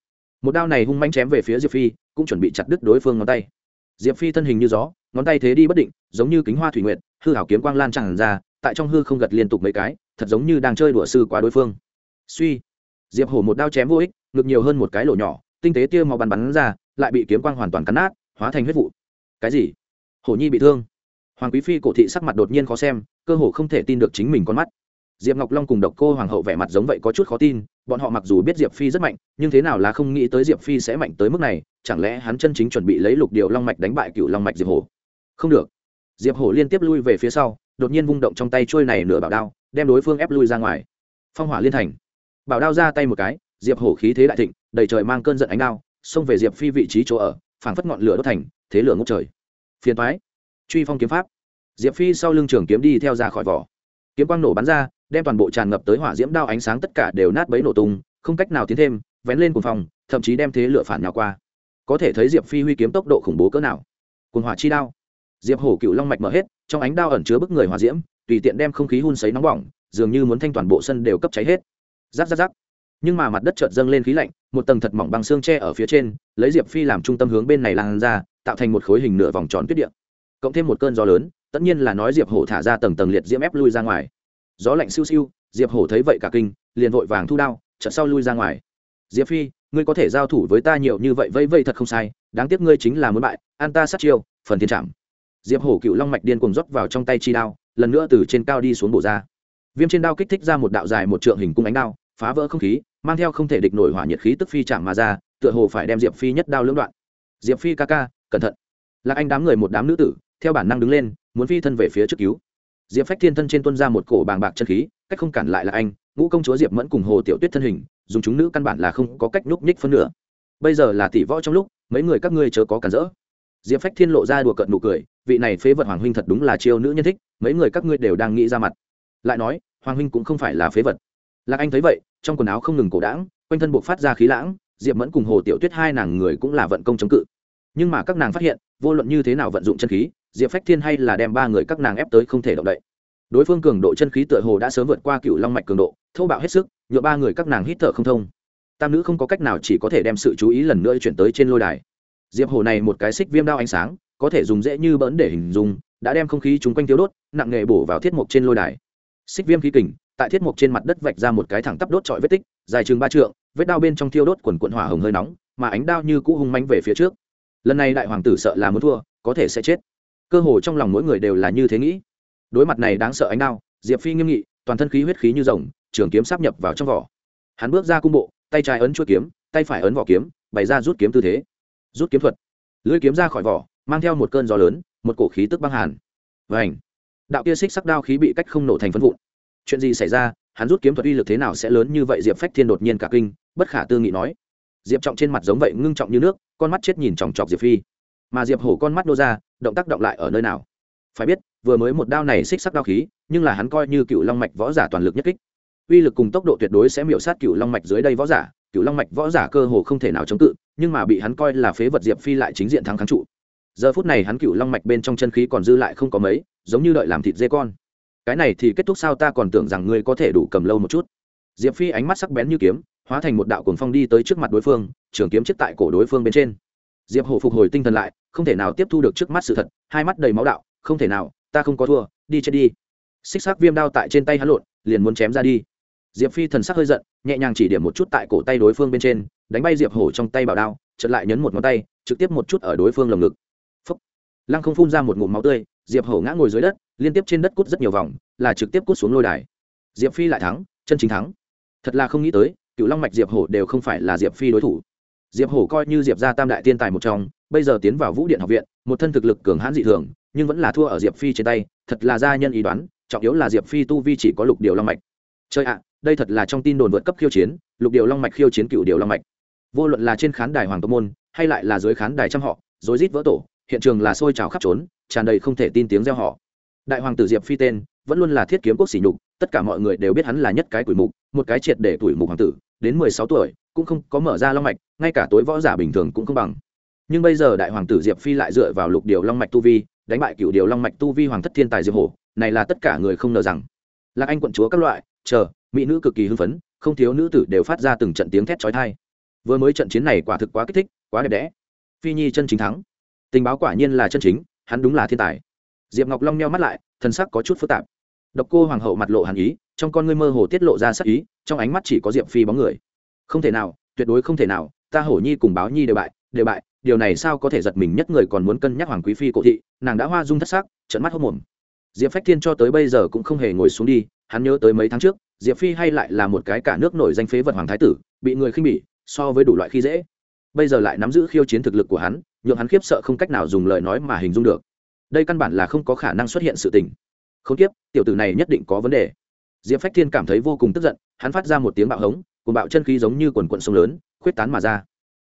Một đao này hung manh chém về phía diệp phi, cũng chuẩn bị chặt đứt đối phương ngón tay. Diệp phi thân hình như gió, ngón tay thế đi bất định, giống như kính hoa thủy nguyện hư hảo kiếm quang lan tràn ra, tại trong hư không gật liên tục mấy cái, thật giống như đang chơi đùa sư quá đối phương. Suy, diệp hổ một đao chém vô ích, ngực nhiều hơn một cái lỗ nhỏ, tinh tế tia màu bắn bắn ra, lại bị kiếm quang hoàn toàn cắn nát, hóa thành huyết vụ. Cái gì? Hổ nhi bị thương. Hoàng quý phi cổ thị sắc mặt đột nhiên khó xem cơ hồ không thể tin được chính mình con mắt. Diệp ngọc long cùng độc cô hoàng hậu vẻ mặt giống vậy có chút khó tin, bọn họ mặc dù biết diệp phi rất mạnh, nhưng thế nào là không nghĩ tới diệp phi sẽ mạnh tới mức này, chẳng lẽ hắn chân chính chuẩn bị lấy lục điều long mạch đánh bại cựu long mạch diệp hổ? Không được. Diệp hổ liên tiếp lui về phía sau, đột nhiên vung động trong tay trôi này nửa bảo đao, đem đối phương ép lui ra ngoài. Phong hỏa liên thành. Bảo đao ra tay một cái, diệp hổ khí thế đại thịnh, đầy trời mang cơn giận ánh đao, xông về diệp phi vị trí chỗ ở, phảng phất ngọn lửa đốt thành, thế lửa ngốc trời. Phiền thoái truy phong kiếm pháp diệp phi sau lưng trường kiếm đi theo ra khỏi vỏ. Kiếm quang nổ bắn ra, đem toàn bộ tràn ngập tới hỏa diễm đao ánh sáng tất cả đều nát bấy nổ tung, không cách nào tiến thêm, vén lên cùng phòng thậm chí đem thế lửa phản nhào qua. Có thể thấy diệp phi huy kiếm tốc độ khủng bố cỡ nào. Cùng hỏa chi đao. Diệp hổ cựu long mạch mở hết, trong ánh đao ẩn chứa bức người hỏa diễm, tùy tiện đem không khí hun sấy nóng bỏng, dường như muốn thanh toàn bộ sân đều cấp cháy hết. Giáp giáp giáp nhưng mà mặt đất chợt dâng lên khí lạnh, một tầng thật mỏng bằng xương tre ở phía trên, lấy diệp phi làm trung tâm hướng bên này lan ra, tạo thành một khối hình nửa vòng tròn tuyết điện cộng thêm một cơn gió lớn tất nhiên là nói diệp hổ thả ra tầng tầng liệt diễm ép lui ra ngoài. Gió lạnh siêu siêu, diệp hổ thấy vậy cả kinh, liền vội vàng thu đao, chợt sau lui ra ngoài. Diệp phi, ngươi có thể giao thủ với ta nhiều như vậy, vây vây thật không sai, đáng tiếc ngươi chính là muốn bại an ta sát chiêu, phần thiên trảm. Diệp hổ cựu long mạch điên cùng rót vào trong tay chi đao, lần nữa từ trên cao đi xuống bổ ra. Viêm trên đao kích thích ra một đạo dài một trượng hình cung ánh đao, phá vỡ không khí, mang theo không thể địch nổi hỏa nhiệt khí tức phi chạm mà ra, tựa hồ phải đem diệp phi nhất đao lưỡng đoạn. Diệp phi ca ca, cẩn thận. Lạc anh đám người một đám nữ tử, theo bản năng đứng lên muốn phi thân về phía trước cứu. Diệp phách thiên thân trên tuân ra một cổ bàng bạc chân khí, cách không cản lại là anh, ngũ công chúa diệp mẫn cùng hồ tiểu tuyết thân hình, dùng chúng nữ căn bản là không có cách nhúc nhích phân nửa. Bây giờ là tỷ võ trong lúc, mấy người các ngươi chớ có cản rỡ. Diệp phách thiên lộ ra đùa cận nụ cười, vị này phế vật hoàng huynh thật đúng là chiêu nữ nhân thích, mấy người các ngươi đều đang nghĩ ra mặt. Lại nói, hoàng huynh cũng không phải là phế vật. Lạc anh thấy vậy, trong quần áo không ngừng cổ đãng, quanh thân buộc phát ra khí lãng, diệp mẫn cùng hồ tiểu tuyết hai nàng người cũng là vận công chống cự. Nhưng mà các nàng phát hiện, vô luận như thế nào vận dụng chân khí diệp phách thiên hay là đem ba người các nàng ép tới không thể động đậy. Đối phương cường độ chân khí tựa hồ đã sớm vượt qua cựu long mạch cường độ, thô bạo hết sức nhựa ba người các nàng hít thở không thông. Tam nữ không có cách nào chỉ có thể đem sự chú ý lần nữa chuyển tới trên lôi đài. Diệp hồ này một cái xích viêm đao ánh sáng, có thể dùng dễ như bỡn để hình dung, đã đem không khí chung quanh tiêu đốt, nặng nghề bổ vào thiết mục trên lôi đài. Xích viêm khí kình, tại thiết mục trên mặt đất vạch ra một cái thẳng tắp đốt trọi vết tích, dài chừng ba trượng, vết đao bên trong tiêu đốt quần quận hỏa hồng hơi nóng, mà ánh đao như cũ hung mánh về phía trước. Lần này đại hoàng tử sợ là muốn thua, có thể sẽ chết cơ hồ trong lòng mỗi người đều là như thế nghĩ. Đối mặt này đáng sợ ánh đao, diệp phi nghiêm nghị, toàn thân khí huyết khí như rồng, trường kiếm sắp nhập vào trong vỏ. Hắn bước ra cung bộ, tay trái ấn chuỗi kiếm, tay phải ấn vỏ kiếm, bày ra rút kiếm tư thế. Rút kiếm thuật. Lưỡi kiếm ra khỏi vỏ, mang theo một cơn gió lớn, một cổ khí tức băng hàn. Vảnh đạo kia xích sắc đao khí bị cách không nổ thành phân vụn. Chuyện gì xảy ra? Hắn rút kiếm thuật uy lực thế nào sẽ lớn như vậy? Diệp phách thiên đột nhiên cả kinh, bất khả tư nghị nói. Diệp trọng trên mặt giống vậy, ngưng trọng như nước, con mắt chết nhìn chòng chọc diệp phi mà diệp hổ con mắt đô ra, động tác động lại ở nơi nào? Phải biết, vừa mới một đao này xích sắc đao khí, nhưng là hắn coi như cựu long mạch võ giả toàn lực nhất kích. Uy lực cùng tốc độ tuyệt đối sẽ miểu sát cựu long mạch dưới đây võ giả, cựu long mạch võ giả cơ hồ không thể nào chống cự, nhưng mà bị hắn coi là phế vật diệp phi lại chính diện thắng kháng trụ. Giờ phút này hắn cựu long mạch bên trong chân khí còn dư lại không có mấy, giống như đợi làm thịt dê con. Cái này thì kết thúc sao ta còn tưởng rằng ngươi có thể đủ cầm lâu một chút. Diệp phi ánh mắt sắc bén như kiếm, hóa thành một đạo cuồng phong đi tới trước mặt đối phương, trường kiếm chết tại cổ đối phương bên trên diệp hổ phục hồi tinh thần lại, không thể nào tiếp thu được trước mắt sự thật, hai mắt đầy máu đạo, không thể nào, ta không có thua, đi chết đi. Xích xác viêm đao tại trên tay hắn lộn, liền muốn chém ra đi. Diệp phi thần sắc hơi giận, nhẹ nhàng chỉ điểm một chút tại cổ tay đối phương bên trên, đánh bay diệp hổ trong tay bảo đao chật lại nhấn một ngón tay, trực tiếp một chút ở đối phương lồng ngực. Phúc. lăng không phun ra một ngụm máu tươi, diệp hổ ngã ngồi dưới đất, liên tiếp trên đất cút rất nhiều vòng, là trực tiếp cút xuống lôi đài. Diệp phi lại thắng, chân chính thắng. Thật là không nghĩ tới cựu long mạch diệp hổ đều không phải là diệp phi đối thủ diệp hổ coi như diệp ra tam đại tiên tài một trong, bây giờ tiến vào vũ điện học viện, một thân thực lực cường hãn dị thường, nhưng vẫn là thua ở diệp phi trên tay, thật là gia nhân ý đoán, trọng yếu là diệp phi tu vi chỉ có lục điều long mạch. Chơi ạ, đây thật là trong tin đồn vượt cấp khiêu chiến, lục điều long mạch khiêu chiến cựu điều long mạch. Vô luận là trên khán đài hoàng tô môn, hay lại là dưới khán đài trăm họ, rối rít vỡ tổ, hiện trường là sôi trào khắp trốn, tràn đầy không thể tin tiếng reo họ đại hoàng tử diệp phi tên, vẫn luôn là thiết kiếm quốc sỉ nhục, tất cả mọi người đều biết hắn là nhất cái tuổi mục, một cái triệt để tuổi mục hoàng tử, đến mười sáu tuổi cũng không có mở ra long mạch, ngay cả tối võ giả bình thường cũng không bằng. Nhưng bây giờ đại hoàng tử diệp phi lại dựa vào lục điều long mạch tu vi, đánh bại cựu điều long mạch tu vi hoàng thất thiên tài diệp hổ, này là tất cả người không ngờ rằng. Lạc anh quận chúa các loại, chờ, mỹ nữ cực kỳ hưng phấn, không thiếu nữ tử đều phát ra từng trận tiếng thét trói thai vừa mới trận chiến này quả thực quá kích thích, quá đẹp đẽ. Phi nhi chân chính thắng. Tình báo quả nhiên là chân chính, hắn đúng là thiên tài. Diệp ngọc long nheo mắt lại thân sắc có chút phức tạp. Độc cô hoàng hậu mặt lộ hàn ý, trong con ngươi mơ hồ tiết lộ ra sắc ý, trong ánh mắt chỉ có diệp phi bóng người không thể nào, tuyệt đối không thể nào, ta hổ nhi cùng báo nhi đều bại đều bại, điều này sao có thể giật mình nhất người còn muốn cân nhắc hoàng quý phi cổ thị, nàng đã hoa dung thất sắc trận mắt hốc mồm. Diệp phách thiên cho tới bây giờ cũng không hề ngồi xuống đi, hắn nhớ tới mấy tháng trước, diệp phi hay lại là một cái cả nước nổi danh phế vật hoàng thái tử, bị người khinh bỉ, so với đủ loại khi dễ. Bây giờ lại nắm giữ khiêu chiến thực lực của hắn, nhượng hắn khiếp sợ không cách nào dùng lời nói mà hình dung được. Đây căn bản là không có khả năng xuất hiện sự tình. Không tiếp tiểu tử này nhất định có vấn đề. Diệp phách thiên cảm thấy vô cùng tức giận, hắn phát ra một tiếng bạo hống cuồng bạo chân khí giống như quần quận sông lớn khuyết tán mà ra.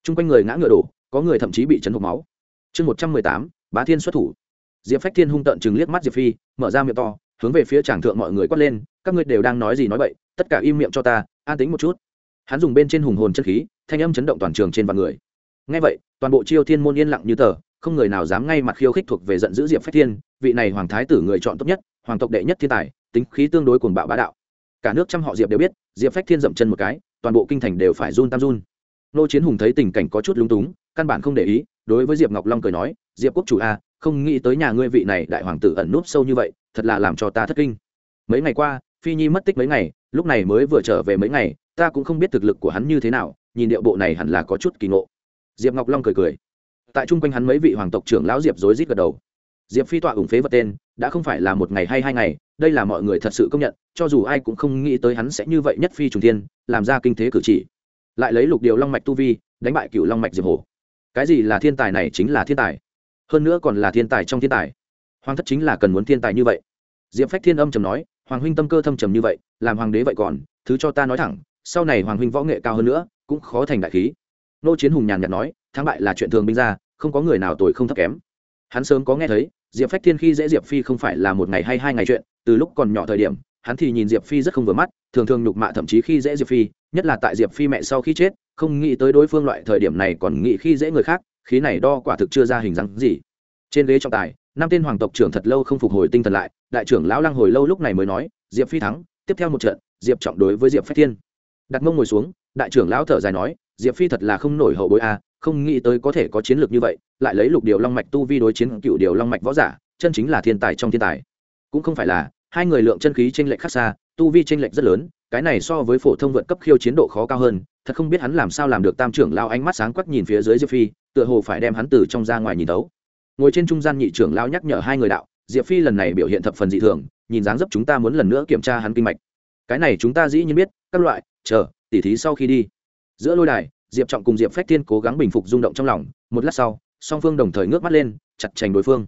Trung quanh người ngã ngựa đổ có người thậm chí bị chấn hộp máu. Chương một trăm mười tám bá thiên xuất thủ. Diệp phách thiên hung tợn chừng liếc mắt diệp phi mở ra miệng to hướng về phía tràng thượng mọi người quát lên các ngươi đều đang nói gì nói bậy, tất cả im miệng cho ta an tính một chút. Hắn dùng bên trên hùng hồn chân khí thanh âm chấn động toàn trường trên vạn người. Ngay vậy toàn bộ chiêu thiên môn yên lặng như tờ không người nào dám ngay mặt khiêu khích thuộc về giận dữ diệp phách thiên vị này hoàng thái tử người chọn tốt nhất hoàng tộc đệ nhất thiên tài tính khí tương đối cuồng bạo bá đạo. Cả nước trăm họ diệp đều biết diệp phách thiên dậm chân một cái toàn bộ kinh thành đều phải run tam run. Nô chiến hùng thấy tình cảnh có chút lúng túng, căn bản không để ý, đối với diệp ngọc long cười nói, diệp quốc chủ a, không nghĩ tới nhà ngươi vị này đại hoàng tử ẩn núp sâu như vậy, thật là làm cho ta thất kinh. Mấy ngày qua, phi nhi mất tích mấy ngày, lúc này mới vừa trở về mấy ngày, ta cũng không biết thực lực của hắn như thế nào, nhìn điệu bộ này hẳn là có chút kỳ ngộ. Diệp ngọc long cười cười. Tại chung quanh hắn mấy vị hoàng tộc trưởng lão diệp rối rít gật đầu. Diệp phi tọa ủng phế vật tên, đã không phải là một ngày hay hai ngày đây là mọi người thật sự công nhận, cho dù ai cũng không nghĩ tới hắn sẽ như vậy nhất phi trùng thiên, làm ra kinh thế cử chỉ. Lại lấy lục điều long mạch tu vi, đánh bại cựu long mạch diệp hổ cái gì là thiên tài này chính là thiên tài. Hơn nữa còn là thiên tài trong thiên tài. Hoàng thất chính là cần muốn thiên tài như vậy. Diệp phách thiên âm trầm nói, hoàng huynh tâm cơ thâm trầm như vậy, làm hoàng đế vậy còn, thứ cho ta nói thẳng, sau này hoàng huynh võ nghệ cao hơn nữa, cũng khó thành đại khí. Nô chiến hùng nhàn nhạt nói, thắng bại là chuyện thường binh ra, không có người nào tuổi không thấp kém. Hắn sớm có nghe thấy diệp phách thiên khi dễ diệp phi không phải là một ngày hay hai ngày chuyện, từ lúc còn nhỏ thời điểm, hắn thì nhìn diệp phi rất không vừa mắt, thường thường nhục mạ thậm chí khi dễ diệp phi, nhất là tại diệp phi mẹ sau khi chết, không nghĩ tới đối phương loại thời điểm này còn nghĩ khi dễ người khác, khí này đo quả thực chưa ra hình dáng gì. Trên ghế trọng tài, năm tên hoàng tộc trưởng thật lâu không phục hồi tinh thần lại, đại trưởng lão lăng hồi lâu lúc này mới nói, diệp phi thắng, tiếp theo một trận, diệp trọng đối với diệp phách thiên. Đặt mông ngồi xuống, đại trưởng lão thở dài nói, diệp phi thật là không nổi hậu bối a không nghĩ tới có thể có chiến lược như vậy, lại lấy lục điều long mạch tu vi đối chiến cựu điều long mạch võ giả, chân chính là thiên tài trong thiên tài. Cũng không phải là, hai người lượng chân khí tranh lệch khác xa, tu vi tranh lệch rất lớn, cái này so với phổ thông vượt cấp khiêu chiến độ khó cao hơn, thật không biết hắn làm sao làm được tam trưởng lao ánh mắt sáng quắc nhìn phía dưới diệp phi, tựa hồ phải đem hắn từ trong ra ngoài nhìn tấu. Ngồi trên trung gian nhị trưởng lao nhắc nhở hai người đạo, diệp phi lần này biểu hiện thập phần dị thường, nhìn dáng dấp chúng ta muốn lần nữa kiểm tra hắn kinh mạch. Cái này chúng ta dĩ nhiên biết, các loại, chờ, tỉ thí sau khi đi. Giữa lôi đài diệp trọng cùng diệp phách thiên cố gắng bình phục rung động trong lòng, một lát sau, song phương đồng thời ngước mắt lên, chặt chành đối phương.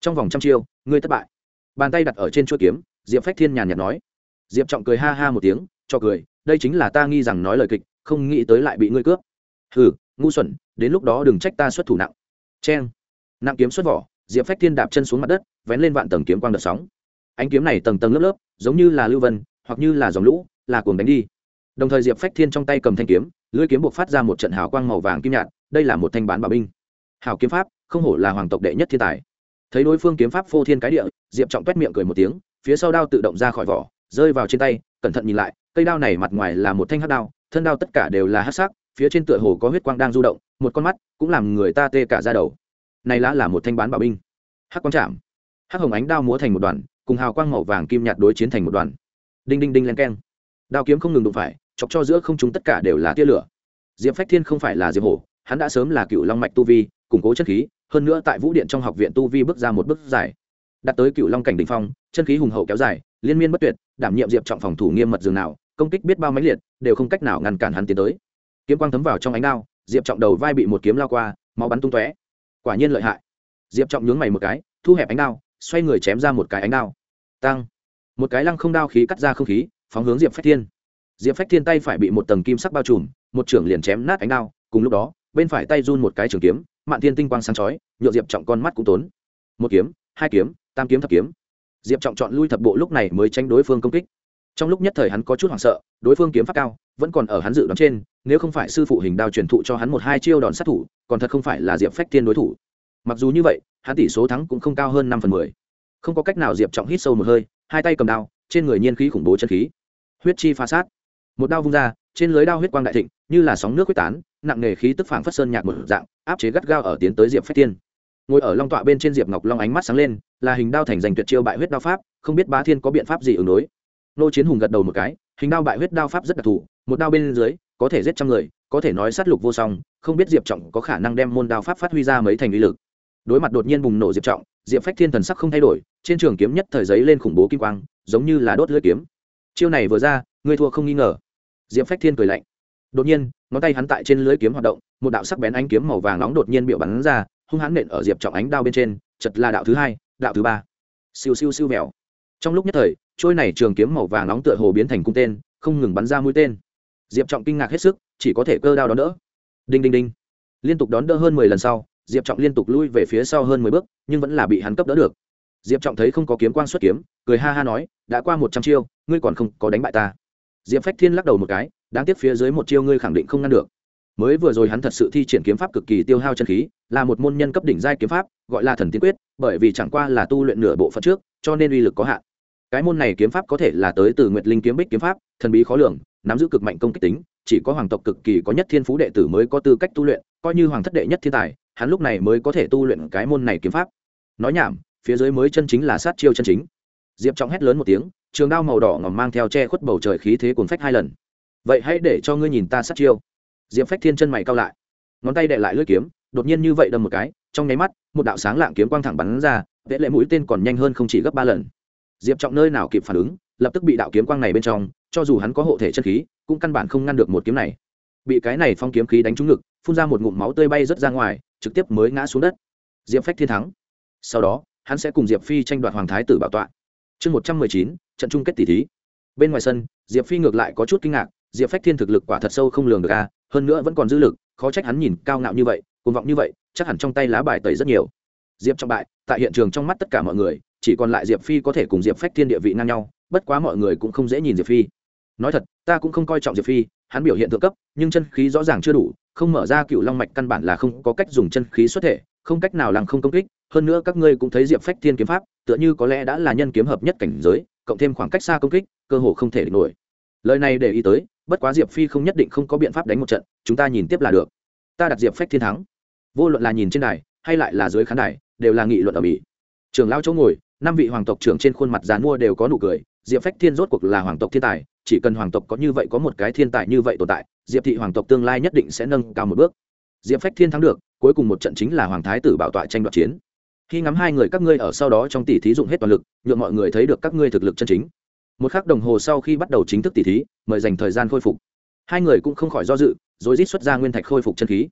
Trong vòng trăm chiêu, ngươi thất bại. Bàn tay đặt ở trên chuỗi kiếm, diệp phách thiên nhàn nhạt nói. Diệp trọng cười ha ha một tiếng, cho cười, đây chính là ta nghi rằng nói lời kịch, không nghĩ tới lại bị ngươi cướp. Hừ, ngu xuẩn, đến lúc đó đừng trách ta xuất thủ nặng. Cheng. Nặng kiếm xuất vỏ, diệp phách thiên đạp chân xuống mặt đất, vén lên vạn tầng kiếm quang đợt sóng. Ánh kiếm này tầng tầng lớp lớp, giống như là lưu vân, hoặc như là dòng lũ, là cuồng đánh đi đồng thời diệp phách thiên trong tay cầm thanh kiếm, lưỡi kiếm buộc phát ra một trận hào quang màu vàng kim nhạt, đây là một thanh bán bảo binh. Hào kiếm pháp, không hổ là hoàng tộc đệ nhất thiên tài. Thấy đối phương kiếm pháp phô thiên cái địa, diệp trọng t miệng cười một tiếng, phía sau đao tự động ra khỏi vỏ, rơi vào trên tay, cẩn thận nhìn lại, cây đao này mặt ngoài là một thanh hắc đao, thân đao tất cả đều là hắc sắc, phía trên tựa hồ có huyết quang đang du động, một con mắt cũng làm người ta tê cả ra đầu. Này lá là một thanh bán bảo binh. Hắc quang chạm. Hắc hồng ánh đao múa thành một đoàn, cùng hào quang màu vàng kim nhạt đối chiến thành một đoàn. Đinh đinh đinh len keng. Đao kiếm không ngừng đụng phải chọc cho giữa không chúng tất cả đều là tia lửa. Diệp phách thiên không phải là diệp hổ, hắn đã sớm là cựu long mạch tu vi, củng cố chân khí, hơn nữa tại vũ điện trong học viện tu vi bước ra một bước dài. Đạt tới cựu long cảnh đỉnh phong, chân khí hùng hậu kéo dài, liên miên bất tuyệt, đảm nhiệm diệp trọng phòng thủ nghiêm mật dường nào, công kích biết bao máy liệt, đều không cách nào ngăn cản hắn tiến tới. Kiếm quang thấm vào trong ánh đao, diệp trọng đầu vai bị một kiếm lao qua, máu bắn tung tóe. Quả nhiên lợi hại. Diệp trọng nhướng mày một cái, thu hẹp ánh đao, xoay người chém ra một cái ánh đao. Tăng. Một cái lăng không đao khí cắt ra không khí, phóng hướng diệp phách thiên diệp phách thiên tay phải bị một tầng kim sắc bao trùm, một trưởng liền chém nát ánh đao, cùng lúc đó, bên phải tay run một cái trường kiếm, mạn thiên tinh quang sáng chói, nhựa diệp trọng con mắt cũng tốn. Một kiếm, hai kiếm, tam kiếm thập kiếm. Diệp trọng chọn lui thập bộ lúc này mới tránh đối phương công kích. Trong lúc nhất thời hắn có chút hoảng sợ, đối phương kiếm pháp cao, vẫn còn ở hắn dự đoán trên, nếu không phải sư phụ hình đao truyền thụ cho hắn một hai chiêu đòn sát thủ, còn thật không phải là diệp phách thiên đối thủ. Mặc dù như vậy, hắn tỷ số thắng cũng không cao hơn năm phần mười. Không có cách nào diệp trọng hít sâu một hơi, hai tay cầm đao, trên người nhiên khí khủng bố chân khí. Huyết chi phá sát một đao vung ra, trên lưới đao huyết quang đại thịnh, như là sóng nước quyết tán, nặng nề khí tức phảng phất sơn nhạc một dạng, áp chế gắt gao ở tiến tới diệp phách tiên ngồi ở long tọa bên trên diệp ngọc long ánh mắt sáng lên, là hình đao thành giành tuyệt chiêu bại huyết đao pháp, không biết bá thiên có biện pháp gì ứng đối. Nô chiến hùng gật đầu một cái, hình đao bại huyết đao pháp rất đặc thù, một đao bên dưới, có thể giết trăm người, có thể nói sát lục vô song, không biết diệp trọng có khả năng đem môn đao pháp phát huy ra mấy thành uy lực. Đối mặt đột nhiên bùng nổ diệp trọng, diệp phách thiên thần sắc không thay đổi, trên trường kiếm nhất thời giấy lên khủng bố kim quang, giống như là đốt lưỡi kiếm. Chiêu này vừa ra ngươi thua không nghi ngờ diệp phách thiên cười lạnh. Đột nhiên, ngón tay hắn tại trên lưới kiếm hoạt động, một đạo sắc bén ánh kiếm màu vàng nóng đột nhiên biểu bắn ra, hung hãn nện ở diệp trọng ánh đao bên trên, chật là đạo thứ hai, đạo thứ ba. Siêu siêu siêu mèo trong lúc nhất thời trôi này trường kiếm màu vàng nóng tựa hồ biến thành cung tên, không ngừng bắn ra mũi tên. Diệp trọng kinh ngạc hết sức, chỉ có thể cơ đao đón đỡ. Đinh đinh đinh. Liên tục đón đỡ hơn mười lần sau, diệp trọng liên tục lui về phía sau hơn mười bước, nhưng vẫn là bị hắn cấp đỡ được. Diệp trọng thấy không có kiếm quang xuất kiếm, cười ha ha nói, đã qua một trăm chiêu, ngươi còn không có đánh bại ta diệp phách thiên lắc đầu một cái, đáng tiếc phía dưới một chiêu ngươi khẳng định không ngăn được. Mới vừa rồi hắn thật sự thi triển kiếm pháp cực kỳ tiêu hao chân khí, là một môn nhân cấp đỉnh giai kiếm pháp, gọi là thần tiên quyết, bởi vì chẳng qua là tu luyện nửa bộ phận trước, cho nên uy lực có hạn. Cái môn này kiếm pháp có thể là tới từ nguyệt linh kiếm bích kiếm pháp, thần bí khó lường, nắm giữ cực mạnh công kích tính, chỉ có hoàng tộc cực kỳ có nhất thiên phú đệ tử mới có tư cách tu luyện, coi như hoàng thất đệ nhất thiên tài, hắn lúc này mới có thể tu luyện cái môn này kiếm pháp. Nói nhảm, phía dưới mới chân chính là sát chiêu chân chính. Diệp trọng hét lớn một tiếng trường đao màu đỏ ngòm mang theo che khuất bầu trời khí thế cuốn phách hai lần. Vậy hãy để cho ngươi nhìn ta sát chiêu. Diệp phách thiên chân mày cao lại. Ngón tay đệ lại lưỡi kiếm, đột nhiên như vậy đâm một cái, trong nháy mắt, một đạo sáng lạng kiếm quang thẳng bắn ra, vẽ lệ mũi tên còn nhanh hơn không chỉ gấp ba lần. Diệp trọng nơi nào kịp phản ứng, lập tức bị đạo kiếm quang này bên trong, cho dù hắn có hộ thể chân khí, cũng căn bản không ngăn được một kiếm này. Bị cái này phong kiếm khí đánh trúng ngực, phun ra một ngụm máu tươi bay rớt ra ngoài, trực tiếp mới ngã xuống đất. Diệp phách thiên thắng. Sau đó, hắn sẽ cùng diệp phi tranh đoạt hoàng thái tử bảo tọa. Chương một trăm mười chín trận chung kết tỷ thí. Bên ngoài sân, diệp phi ngược lại có chút kinh ngạc, diệp phách thiên thực lực quả thật sâu không lường được a hơn nữa vẫn còn dư lực, khó trách hắn nhìn cao ngạo như vậy, cuồng vọng như vậy, chắc hẳn trong tay lá bài tẩy rất nhiều. Diệp trong bại, tại hiện trường trong mắt tất cả mọi người, chỉ còn lại diệp phi có thể cùng diệp phách thiên địa vị ngang nhau, bất quá mọi người cũng không dễ nhìn diệp phi. Nói thật, ta cũng không coi trọng diệp phi, hắn biểu hiện thượng cấp, nhưng chân khí rõ ràng chưa đủ, không mở ra cựu long mạch căn bản là không có cách dùng chân khí xuất thể, không cách nào lăng không công kích, hơn nữa các ngươi cũng thấy diệp phách thiên kiếm pháp, tựa như có lẽ đã là nhân kiếm hợp nhất cảnh giới cộng thêm khoảng cách xa công kích, cơ hồ không thể địch nổi. Lời này để ý tới, bất quá diệp phi không nhất định không có biện pháp đánh một trận, chúng ta nhìn tiếp là được. Ta đặt diệp phách thiên thắng. Vô luận là nhìn trên đài, hay lại là dưới khán đài, đều là nghị luận ở mỹ. Trường lao chỗ ngồi, năm vị hoàng tộc trưởng trên khuôn mặt dán mua đều có nụ cười, diệp phách thiên rốt cuộc là hoàng tộc thiên tài, chỉ cần hoàng tộc có như vậy có một cái thiên tài như vậy tồn tại, diệp thị hoàng tộc tương lai nhất định sẽ nâng cao một bước. Diệp phách thiên thắng được, cuối cùng một trận chính là hoàng thái tử bảo tọa tranh đoạt chiến khi ngắm hai người các ngươi ở sau đó trong tỷ thí dụng hết toàn lực nhuộm mọi người thấy được các ngươi thực lực chân chính. Một khắc đồng hồ sau khi bắt đầu chính thức tỷ thí, mời dành thời gian khôi phục. Hai người cũng không khỏi do dự, rồi rít xuất ra nguyên thạch khôi phục chân khí.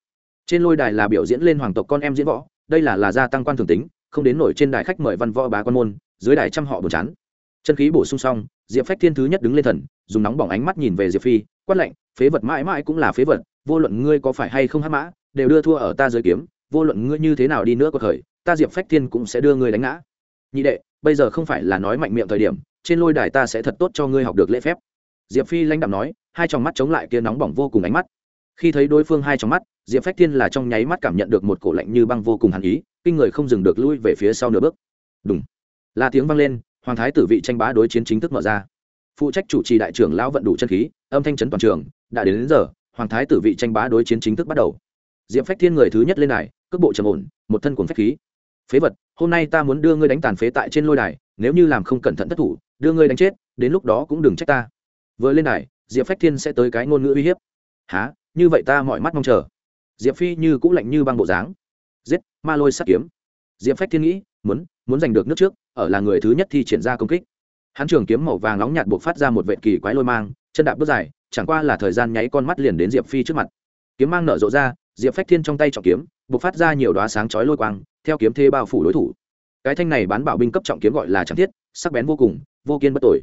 Trên lôi đài là biểu diễn lên hoàng tộc con em diễn võ, đây là là gia tăng quan thường tính, không đến nổi trên đài khách mời văn võ bá quan môn, dưới đài trăm họ buồn chán. Chân khí bổ sung xong, diệp phách thiên thứ nhất đứng lên thần, dùng nóng bỏng ánh mắt nhìn về diệp phi, quát lạnh, phế vật mãi mãi cũng là phế vật, vô luận ngươi có phải hay không hát mã, đều đưa thua ở ta dưới kiếm, vô luận ngươi như thế nào đi nữa có thời ta diệp phách thiên cũng sẽ đưa ngươi đánh ngã. Nhị đệ bây giờ không phải là nói mạnh miệng thời điểm trên lôi đài ta sẽ thật tốt cho ngươi học được lễ phép. Diệp phi lãnh đạm nói hai trong mắt chống lại kia nóng bỏng vô cùng ánh mắt. Khi thấy đối phương hai trong mắt diệp phách thiên là trong nháy mắt cảm nhận được một cổ lạnh như băng vô cùng hàn ý kinh người không dừng được lui về phía sau nửa bước. Đúng là tiếng vang lên hoàng thái tử vị tranh bá đối chiến chính thức mở ra. Phụ trách chủ trì đại trưởng lão vận đủ chân khí âm thanh trấn toàn trường đã đến, đến giờ hoàng thái tử vị tranh bá đối chiến chính thức bắt đầu. Diệp phách thiên người thứ nhất lên đài cước bộ trầm ổn một thân cuồng phách khí phế vật, hôm nay ta muốn đưa ngươi đánh tàn phế tại trên lôi đài, nếu như làm không cẩn thận thất thủ, đưa ngươi đánh chết, đến lúc đó cũng đừng trách ta. Vừa lên đài, diệp phách thiên sẽ tới cái ngôn ngữ uy hiếp. Há như vậy ta mọi mắt mong chờ. Diệp phi như cũng lạnh như băng bộ dáng. Giết, ma lôi sắt kiếm. Diệp phách thiên nghĩ, muốn muốn giành được nước trước, ở là người thứ nhất thi triển ra công kích. Hắn trường kiếm màu vàng nóng nhạt buộc phát ra một vệ kỳ quái lôi mang, chân đạp bước dài, chẳng qua là thời gian nháy con mắt liền đến diệp phi trước mặt. Kiếm mang nở rộ ra, diệp phách thiên trong tay trọng kiếm, buộc phát ra nhiều đoá sáng chói lôi quang theo kiếm thê bao phủ đối thủ. Cái thanh này bán bảo binh cấp trọng kiếm gọi là tràng thiết, sắc bén vô cùng, vô kiên bất tội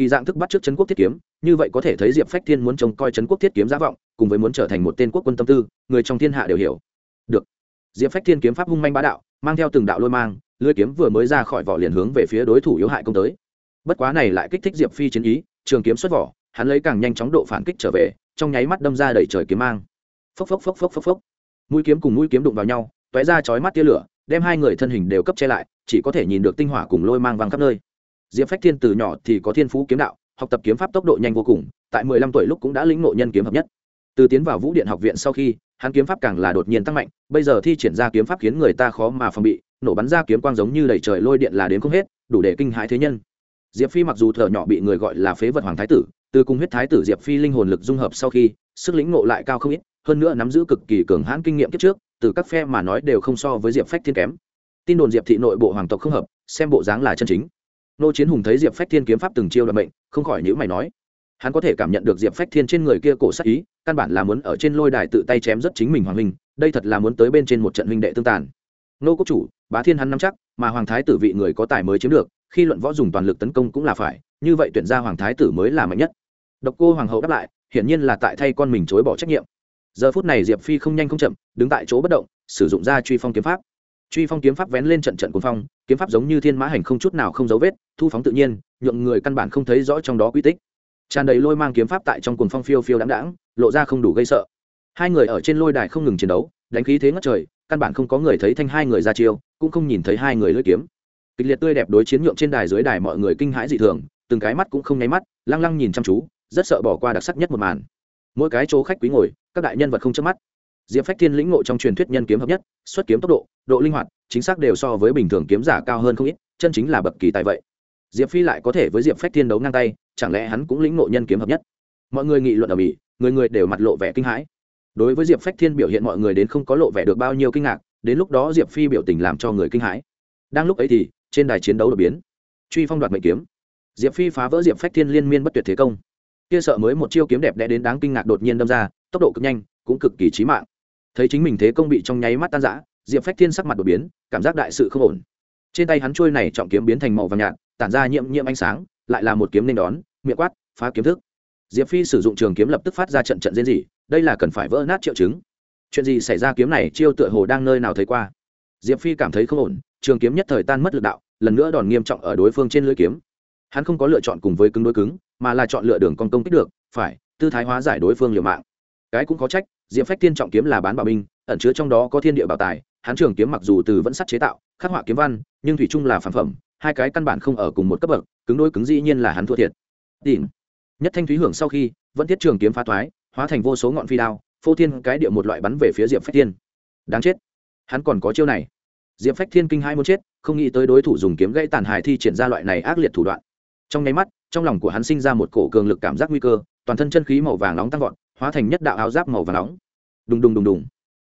kỳ dạng thức bắt trước trấn quốc thiết kiếm, như vậy có thể thấy diệp phách thiên muốn trông coi trấn quốc thiết kiếm giá vọng, cùng với muốn trở thành một tên quốc quân tâm tư, người trong thiên hạ đều hiểu. Được. Diệp phách thiên kiếm pháp hung manh bá đạo, mang theo từng đạo lôi mang, lưới kiếm vừa mới ra khỏi vỏ liền hướng về phía đối thủ yếu hại công tới. Bất quá này lại kích thích diệp phi chiến ý, trường kiếm xuất vỏ, hắn lấy càng nhanh chóng độ phản kích trở về, trong nháy mắt đâm ra đẩy trời kiếm mang. Phốc phốc phốc phốc phốc phốc. Mũi kiếm cùng mũi kiếm đụng vào nhau, tóe ra chói mắt tia lửa đem hai người thân hình đều cấp che lại, chỉ có thể nhìn được tinh hỏa cùng lôi mang văng khắp nơi. Diệp phách thiên từ nhỏ thì có thiên phú kiếm đạo, học tập kiếm pháp tốc độ nhanh vô cùng, tại mười lăm tuổi lúc cũng đã lĩnh ngộ nhân kiếm hợp nhất. Từ tiến vào vũ điện học viện sau khi, hắn kiếm pháp càng là đột nhiên tăng mạnh, bây giờ thi triển ra kiếm pháp khiến người ta khó mà phòng bị, nổ bắn ra kiếm quang giống như đẩy trời lôi điện là đến không hết, đủ để kinh hãi thế nhân. Diệp phi mặc dù thợ nhỏ bị người gọi là phế vật hoàng thái tử, từ cùng huyết thái tử diệp phi linh hồn lực dung hợp sau khi, sức lĩnh ngộ lại cao không ít, hơn nữa nắm giữ cực kỳ cường hãn kinh nghiệm kiếp trước từ các phe mà nói đều không so với diệp phách thiên kém. Tin đồn diệp thị nội bộ hoàng tộc không hợp, xem bộ dáng là chân chính. Nô chiến hùng thấy diệp phách thiên kiếm pháp từng chiêu đ bệnh không khỏi nhữ mày nói, hắn có thể cảm nhận được diệp phách thiên trên người kia cổ sắc ý, căn bản là muốn ở trên lôi đài tự tay chém rất chính mình hoàng minh đây thật là muốn tới bên trên một trận huynh đệ tương tàn. Nô quốc chủ, bá thiên hắn nắm chắc, mà hoàng thái tử vị người có tài mới chiếm được, khi luận võ dùng toàn lực tấn công cũng là phải, như vậy tuyển ra hoàng thái tử mới là mạnh nhất. Độc cô hoàng hậu đáp lại, hiển nhiên là tại thay con mình chối bỏ trách nhiệm giờ phút này diệp phi không nhanh không chậm, đứng tại chỗ bất động, sử dụng ra truy phong kiếm pháp. Truy phong kiếm pháp vén lên trận trận cuốn phong, kiếm pháp giống như thiên mã hành không chút nào không dấu vết, thu phóng tự nhiên, nhượng người căn bản không thấy rõ trong đó quy tích. Tràn đầy lôi mang kiếm pháp tại trong cuồng phong phiêu phiêu đáng đáng lộ ra không đủ gây sợ. Hai người ở trên lôi đài không ngừng chiến đấu, đánh khí thế ngất trời, căn bản không có người thấy thanh hai người ra chiêu, cũng không nhìn thấy hai người lưỡi kiếm. Kịch liệt tươi đẹp đối chiến nhượng trên đài dưới đài mọi người kinh hãi dị thường, từng cái mắt cũng không nháy mắt, lăng lăng nhìn chăm chú, rất sợ bỏ qua đặc sắc nhất một màn mỗi cái chỗ khách quý ngồi, các đại nhân vật không chớp mắt. Diệp phách thiên lĩnh ngộ trong truyền thuyết nhân kiếm hợp nhất, xuất kiếm tốc độ độ linh hoạt, chính xác đều so với bình thường kiếm giả cao hơn không ít, chân chính là bậc kỳ tài vậy. Diệp phi lại có thể với diệp phách thiên đấu ngang tay, chẳng lẽ hắn cũng lĩnh ngộ nhân kiếm hợp nhất? Mọi người nghị luận ở mỹ, người người đều mặt lộ vẻ kinh hãi. Đối với diệp phách thiên biểu hiện mọi người đến không có lộ vẻ được bao nhiêu kinh ngạc, đến lúc đó diệp phi biểu tình làm cho người kinh hãi. Đang lúc ấy thì, trên đài chiến đấu đột biến. Truy phong đoạt mệnh kiếm. Diệp phi phá vỡ diệp phách thiên liên miên bất tuyệt thế công kia sợ mới một chiêu kiếm đẹp đẽ đến đáng kinh ngạc đột nhiên đâm ra, tốc độ cực nhanh, cũng cực kỳ trí mạng. Thấy chính mình thế công bị trong nháy mắt tan rã, diệp phách thiên sắc mặt đột biến, cảm giác đại sự không ổn. Trên tay hắn trôi này trọng kiếm biến thành màu vàng nhạt, tản ra nhiễm nhiễm ánh sáng, lại là một kiếm nên đón, miệng quát, phá kiếm thức. Diệp phi sử dụng trường kiếm lập tức phát ra trận trận diễn gì đây là cần phải vỡ nát triệu chứng. Chuyện gì xảy ra kiếm này, chiêu tựa hồ đang nơi nào thấy qua? Diệp phi cảm thấy không ổn, trường kiếm nhất thời tan mất lực đạo, lần nữa đòn nghiêm trọng ở đối phương trên lưỡi kiếm. Hắn không có lựa chọn cùng với cứng đối cứng mà là chọn lựa đường con công kích được, phải, tư thái hóa giải đối phương liều mạng. Cái cũng có trách, diệp phách thiên trọng kiếm là bán bảo binh, ẩn chứa trong đó có thiên địa bảo tài, hắn trường kiếm mặc dù từ vẫn sắt chế tạo, khắc họa kiếm văn, nhưng thủy chung là phản phẩm, hai cái căn bản không ở cùng một cấp bậc, cứng đôi cứng dĩ nhiên là hắn thua thiệt. Tìm. Nhất thanh thúy hưởng sau khi, vẫn thiết trường kiếm phá thoái, hóa thành vô số ngọn phi đao, phô thiên cái địa một loại bắn về phía diệp phách thiên. Đáng chết. Hắn còn có chiêu này. Diệp phách thiên kinh hai muốn chết, không nghĩ tới đối thủ dùng kiếm gãy tàn hài thi triển ra loại này ác liệt thủ đoạn. Trong nháy mắt trong lòng của hắn sinh ra một cổ cường lực cảm giác nguy cơ, toàn thân chân khí màu vàng nóng tăng vọt, hóa thành nhất đạo áo giáp màu vàng nóng. Đùng đùng đùng đùng.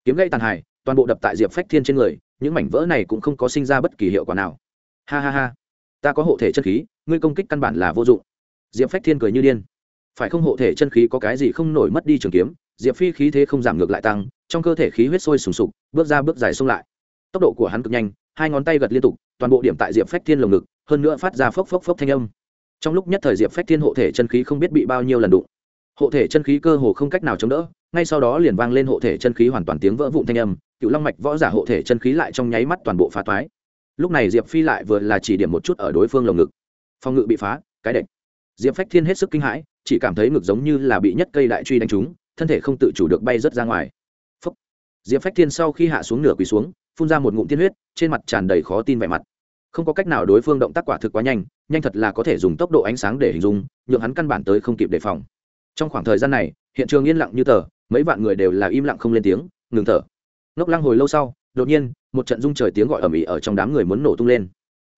Kiếm gãy tàn hài toàn bộ đập tại diệp phách thiên trên người, những mảnh vỡ này cũng không có sinh ra bất kỳ hiệu quả nào. Ha ha ha. Ta có hộ thể chân khí, ngươi công kích căn bản là vô dụng. Diệp phách thiên cười như điên. Phải không hộ thể chân khí có cái gì không nổi mất đi trường kiếm, diệp phi khí thế không giảm ngược lại tăng, trong cơ thể khí huyết sôi sùng sục, bước ra bước dài xông lại. Tốc độ của hắn cực nhanh, hai ngón tay gật liên tục, toàn bộ điểm tại diệp phách thiên lồng ngực, hơn nữa phát ra phốc phốc phốc thanh âm trong lúc nhất thời diệp phách thiên hộ thể chân khí không biết bị bao nhiêu lần đụng. Hộ thể chân khí cơ hồ không cách nào chống đỡ, ngay sau đó liền vang lên hộ thể chân khí hoàn toàn tiếng vỡ vụn thanh âm cựu long mạch võ giả hộ thể chân khí lại trong nháy mắt toàn bộ phá toái. Lúc này diệp phi lại vừa là chỉ điểm một chút ở đối phương lồng ngực. Phòng ngự bị phá, cái đệch diệp phách thiên hết sức kinh hãi, chỉ cảm thấy ngực giống như là bị nhất cây đại truy đánh trúng, thân thể không tự chủ được bay rớt ra ngoài. Phúc. diệp phách thiên sau khi hạ xuống nửa quỳ xuống, phun ra một ngụm tiên huyết, trên mặt tràn đầy khó tin vẻ mặt. Không có cách nào đối phương động tác quả thực quá nhanh nhanh thật là có thể dùng tốc độ ánh sáng để hình dung, nhượng hắn căn bản tới không kịp đề phòng. Trong khoảng thời gian này, hiện trường yên lặng như tờ, mấy vạn người đều là im lặng không lên tiếng, ngừng thở. Ngốc lăng hồi lâu sau, đột nhiên, một trận rung trời tiếng gọi ầm ĩ ở trong đám người muốn nổ tung lên.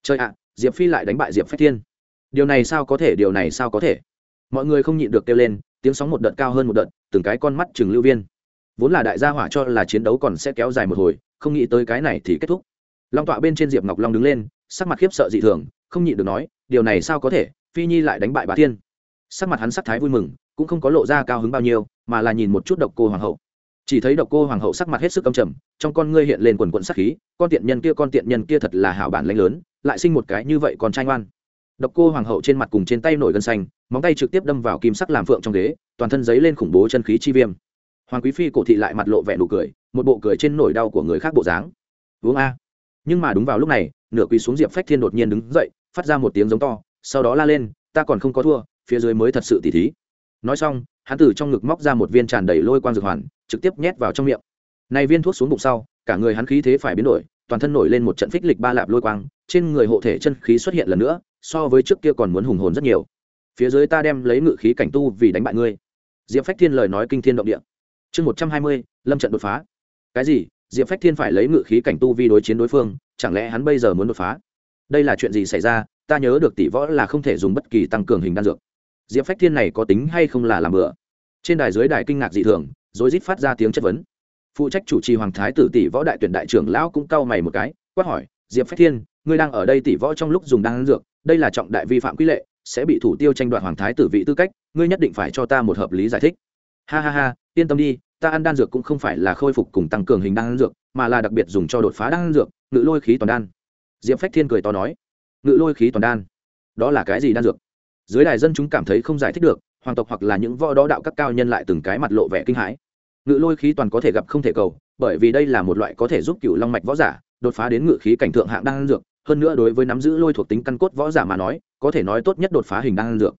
Trời ạ, diệp phi lại đánh bại diệp phách thiên. Điều này sao có thể, điều này sao có thể? Mọi người không nhịn được kêu lên, tiếng sóng một đợt cao hơn một đợt, từng cái con mắt chừng lưu viên. Vốn là đại gia hỏa cho là chiến đấu còn sẽ kéo dài một hồi, không nghĩ tới cái này thì kết thúc. Long tọa bên trên diệp ngọc long đứng lên, sắc mặt khiếp sợ dị thường, không nhịn được nói điều này sao có thể, phi nhi lại đánh bại bà thiên. Sắc mặt hắn sắc thái vui mừng, cũng không có lộ ra cao hứng bao nhiêu, mà là nhìn một chút độc cô hoàng hậu. Chỉ thấy độc cô hoàng hậu sắc mặt hết sức âm trầm, trong con ngươi hiện lên quần quận sắc khí, con tiện nhân kia, con tiện nhân kia thật là hảo bản lãnh lớn, lại sinh một cái như vậy còn trai ngoan. Độc cô hoàng hậu trên mặt cùng trên tay nổi gân xanh, móng tay trực tiếp đâm vào kim sắc làm phượng trong ghế, toàn thân giấy lên khủng bố chân khí chi viêm. Hoàng quý phi cổ thị lại mặt lộ vẻ nụ cười, một bộ cười trên nỗi đau của người khác bộ dáng. Uống a. Nhưng mà đúng vào lúc này, nửa quỳ xuống diệp phách thiên đột nhiên đứng dậy phát ra một tiếng giống to, sau đó la lên, ta còn không có thua, phía dưới mới thật sự tỉ thí. Nói xong, hắn từ trong ngực móc ra một viên tràn đầy lôi quang dược hoàn, trực tiếp nhét vào trong miệng. Này viên thuốc xuống bụng sau, cả người hắn khí thế phải biến đổi, toàn thân nổi lên một trận phích lịch ba lạp lôi quang, trên người hộ thể chân khí xuất hiện lần nữa, so với trước kia còn muốn hùng hồn rất nhiều. Phía dưới ta đem lấy ngự khí cảnh tu vì đánh bại ngươi. Diệp phách thiên lời nói kinh thiên động địa. Chương một trăm hai mươi, lâm trận đột phá. Cái gì? Diệp phách thiên phải lấy ngự khí cảnh tu vi đối chiến đối phương, chẳng lẽ hắn bây giờ muốn đột phá? Đây là chuyện gì xảy ra, ta nhớ được tỷ võ là không thể dùng bất kỳ tăng cường hình đan dược. Diệp phách thiên này có tính hay không là làm bừa? Trên đài dưới đài kinh ngạc dị thường, rồi rít phát ra tiếng chất vấn. Phụ trách chủ trì hoàng thái tử tỷ võ đại tuyển đại trưởng lão cũng cau mày một cái, quát hỏi, diệp phách thiên, ngươi đang ở đây tỷ võ trong lúc dùng đan dược, đây là trọng đại vi phạm quy lệ, sẽ bị thủ tiêu tranh đoạt hoàng thái tử vị tư cách, ngươi nhất định phải cho ta một hợp lý giải thích. Ha ha ha, yên tâm đi, ta ăn đan dược cũng không phải là khôi phục cùng tăng cường hình đan dược, mà là đặc biệt dùng cho đột phá đan dược, ngự lôi khí toàn đan diệp phách thiên cười to nói, ngự lôi khí toàn đan, đó là cái gì đan dược? Dưới đài dân chúng cảm thấy không giải thích được, hoàng tộc hoặc là những võ đó đạo các cao nhân lại từng cái mặt lộ vẻ kinh hãi. Ngự lôi khí toàn có thể gặp không thể cầu, bởi vì đây là một loại có thể giúp cựu long mạch võ giả đột phá đến ngự khí cảnh thượng hạng đan dược, hơn nữa đối với nắm giữ lôi thuộc tính căn cốt võ giả mà nói, có thể nói tốt nhất đột phá hình đan dược.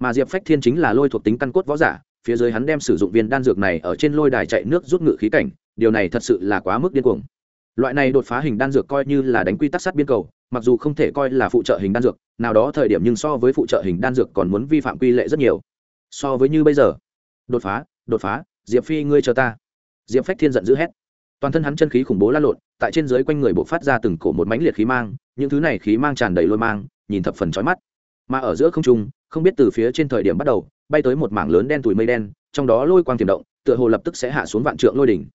Mà diệp phách thiên chính là lôi thuộc tính căn cốt võ giả, phía dưới hắn đem sử dụng viên đan dược này ở trên lôi đài chạy nước rút ngự khí cảnh, điều này thật sự là quá mức điên cuồng loại này đột phá hình đan dược coi như là đánh quy tắc sát biên cầu, mặc dù không thể coi là phụ trợ hình đan dược, nào đó thời điểm nhưng so với phụ trợ hình đan dược còn muốn vi phạm quy lệ rất nhiều. So với như bây giờ. Đột phá đột phá, diệp phi ngươi chờ ta. Diệp phách thiên giận dữ hét. Toàn thân hắn chân khí khủng bố la lộn, tại trên dưới quanh người bộ phát ra từng cổ một mánh liệt khí mang, những thứ này khí mang tràn đầy lôi mang, nhìn thập phần trói mắt. Mà ở giữa không trung, không biết từ phía trên thời điểm bắt đầu, bay tới một mảng lớn đen tùi mây đen, trong đó lôi quang tiềm động, tựa hồ lập tức sẽ hạ xuống vạn trượng lôi đỉnh.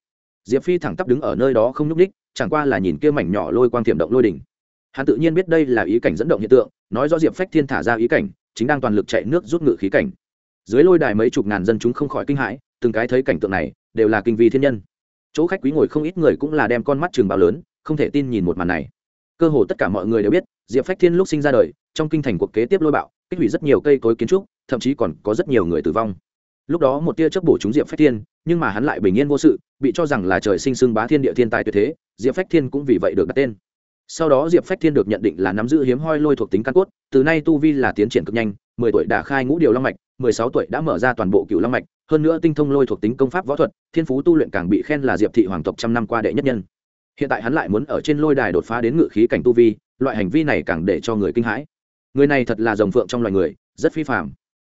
Diệp phi thẳng tắp đứng ở nơi đó không nhúc ních chẳng qua là nhìn kia mảnh nhỏ lôi quang tiềm động lôi đỉnh. Hắn tự nhiên biết đây là ý cảnh dẫn động hiện tượng, nói rõ diệp phách thiên thả ra ý cảnh, chính đang toàn lực chạy nước rút ngự khí cảnh. Dưới lôi đài mấy chục ngàn dân chúng không khỏi kinh hãi, từng cái thấy cảnh tượng này, đều là kinh vi thiên nhân. Chỗ khách quý ngồi không ít người cũng là đem con mắt trường bao lớn, không thể tin nhìn một màn này. Cơ hồ tất cả mọi người đều biết, diệp phách thiên lúc sinh ra đời, trong kinh thành cuộc kế tiếp lôi bạo kích hủy rất nhiều cây cối kiến trúc, thậm chí còn có rất nhiều người tử vong. Lúc đó một tia chớp bổ chúng diệp phách thiên, nhưng mà hắn lại bình yên vô sự bị cho rằng là trời sinh xưng bá thiên địa thiên tài tuyệt thế, diệp phách thiên cũng vì vậy được đặt tên. Sau đó diệp phách thiên được nhận định là nắm giữ hiếm hoi lôi thuộc tính căn cốt, từ nay tu vi là tiến triển cực nhanh, mười tuổi đã khai ngũ điều long mạch, mười sáu tuổi đã mở ra toàn bộ cựu long mạch, hơn nữa tinh thông lôi thuộc tính công pháp võ thuật, thiên phú tu luyện càng bị khen là diệp thị hoàng tộc trăm năm qua đệ nhất nhân. Hiện tại hắn lại muốn ở trên lôi đài đột phá đến ngự khí cảnh tu vi, loại hành vi này càng để cho người kinh hãi. Người này thật là rồng phượng trong loài người, rất phi phạm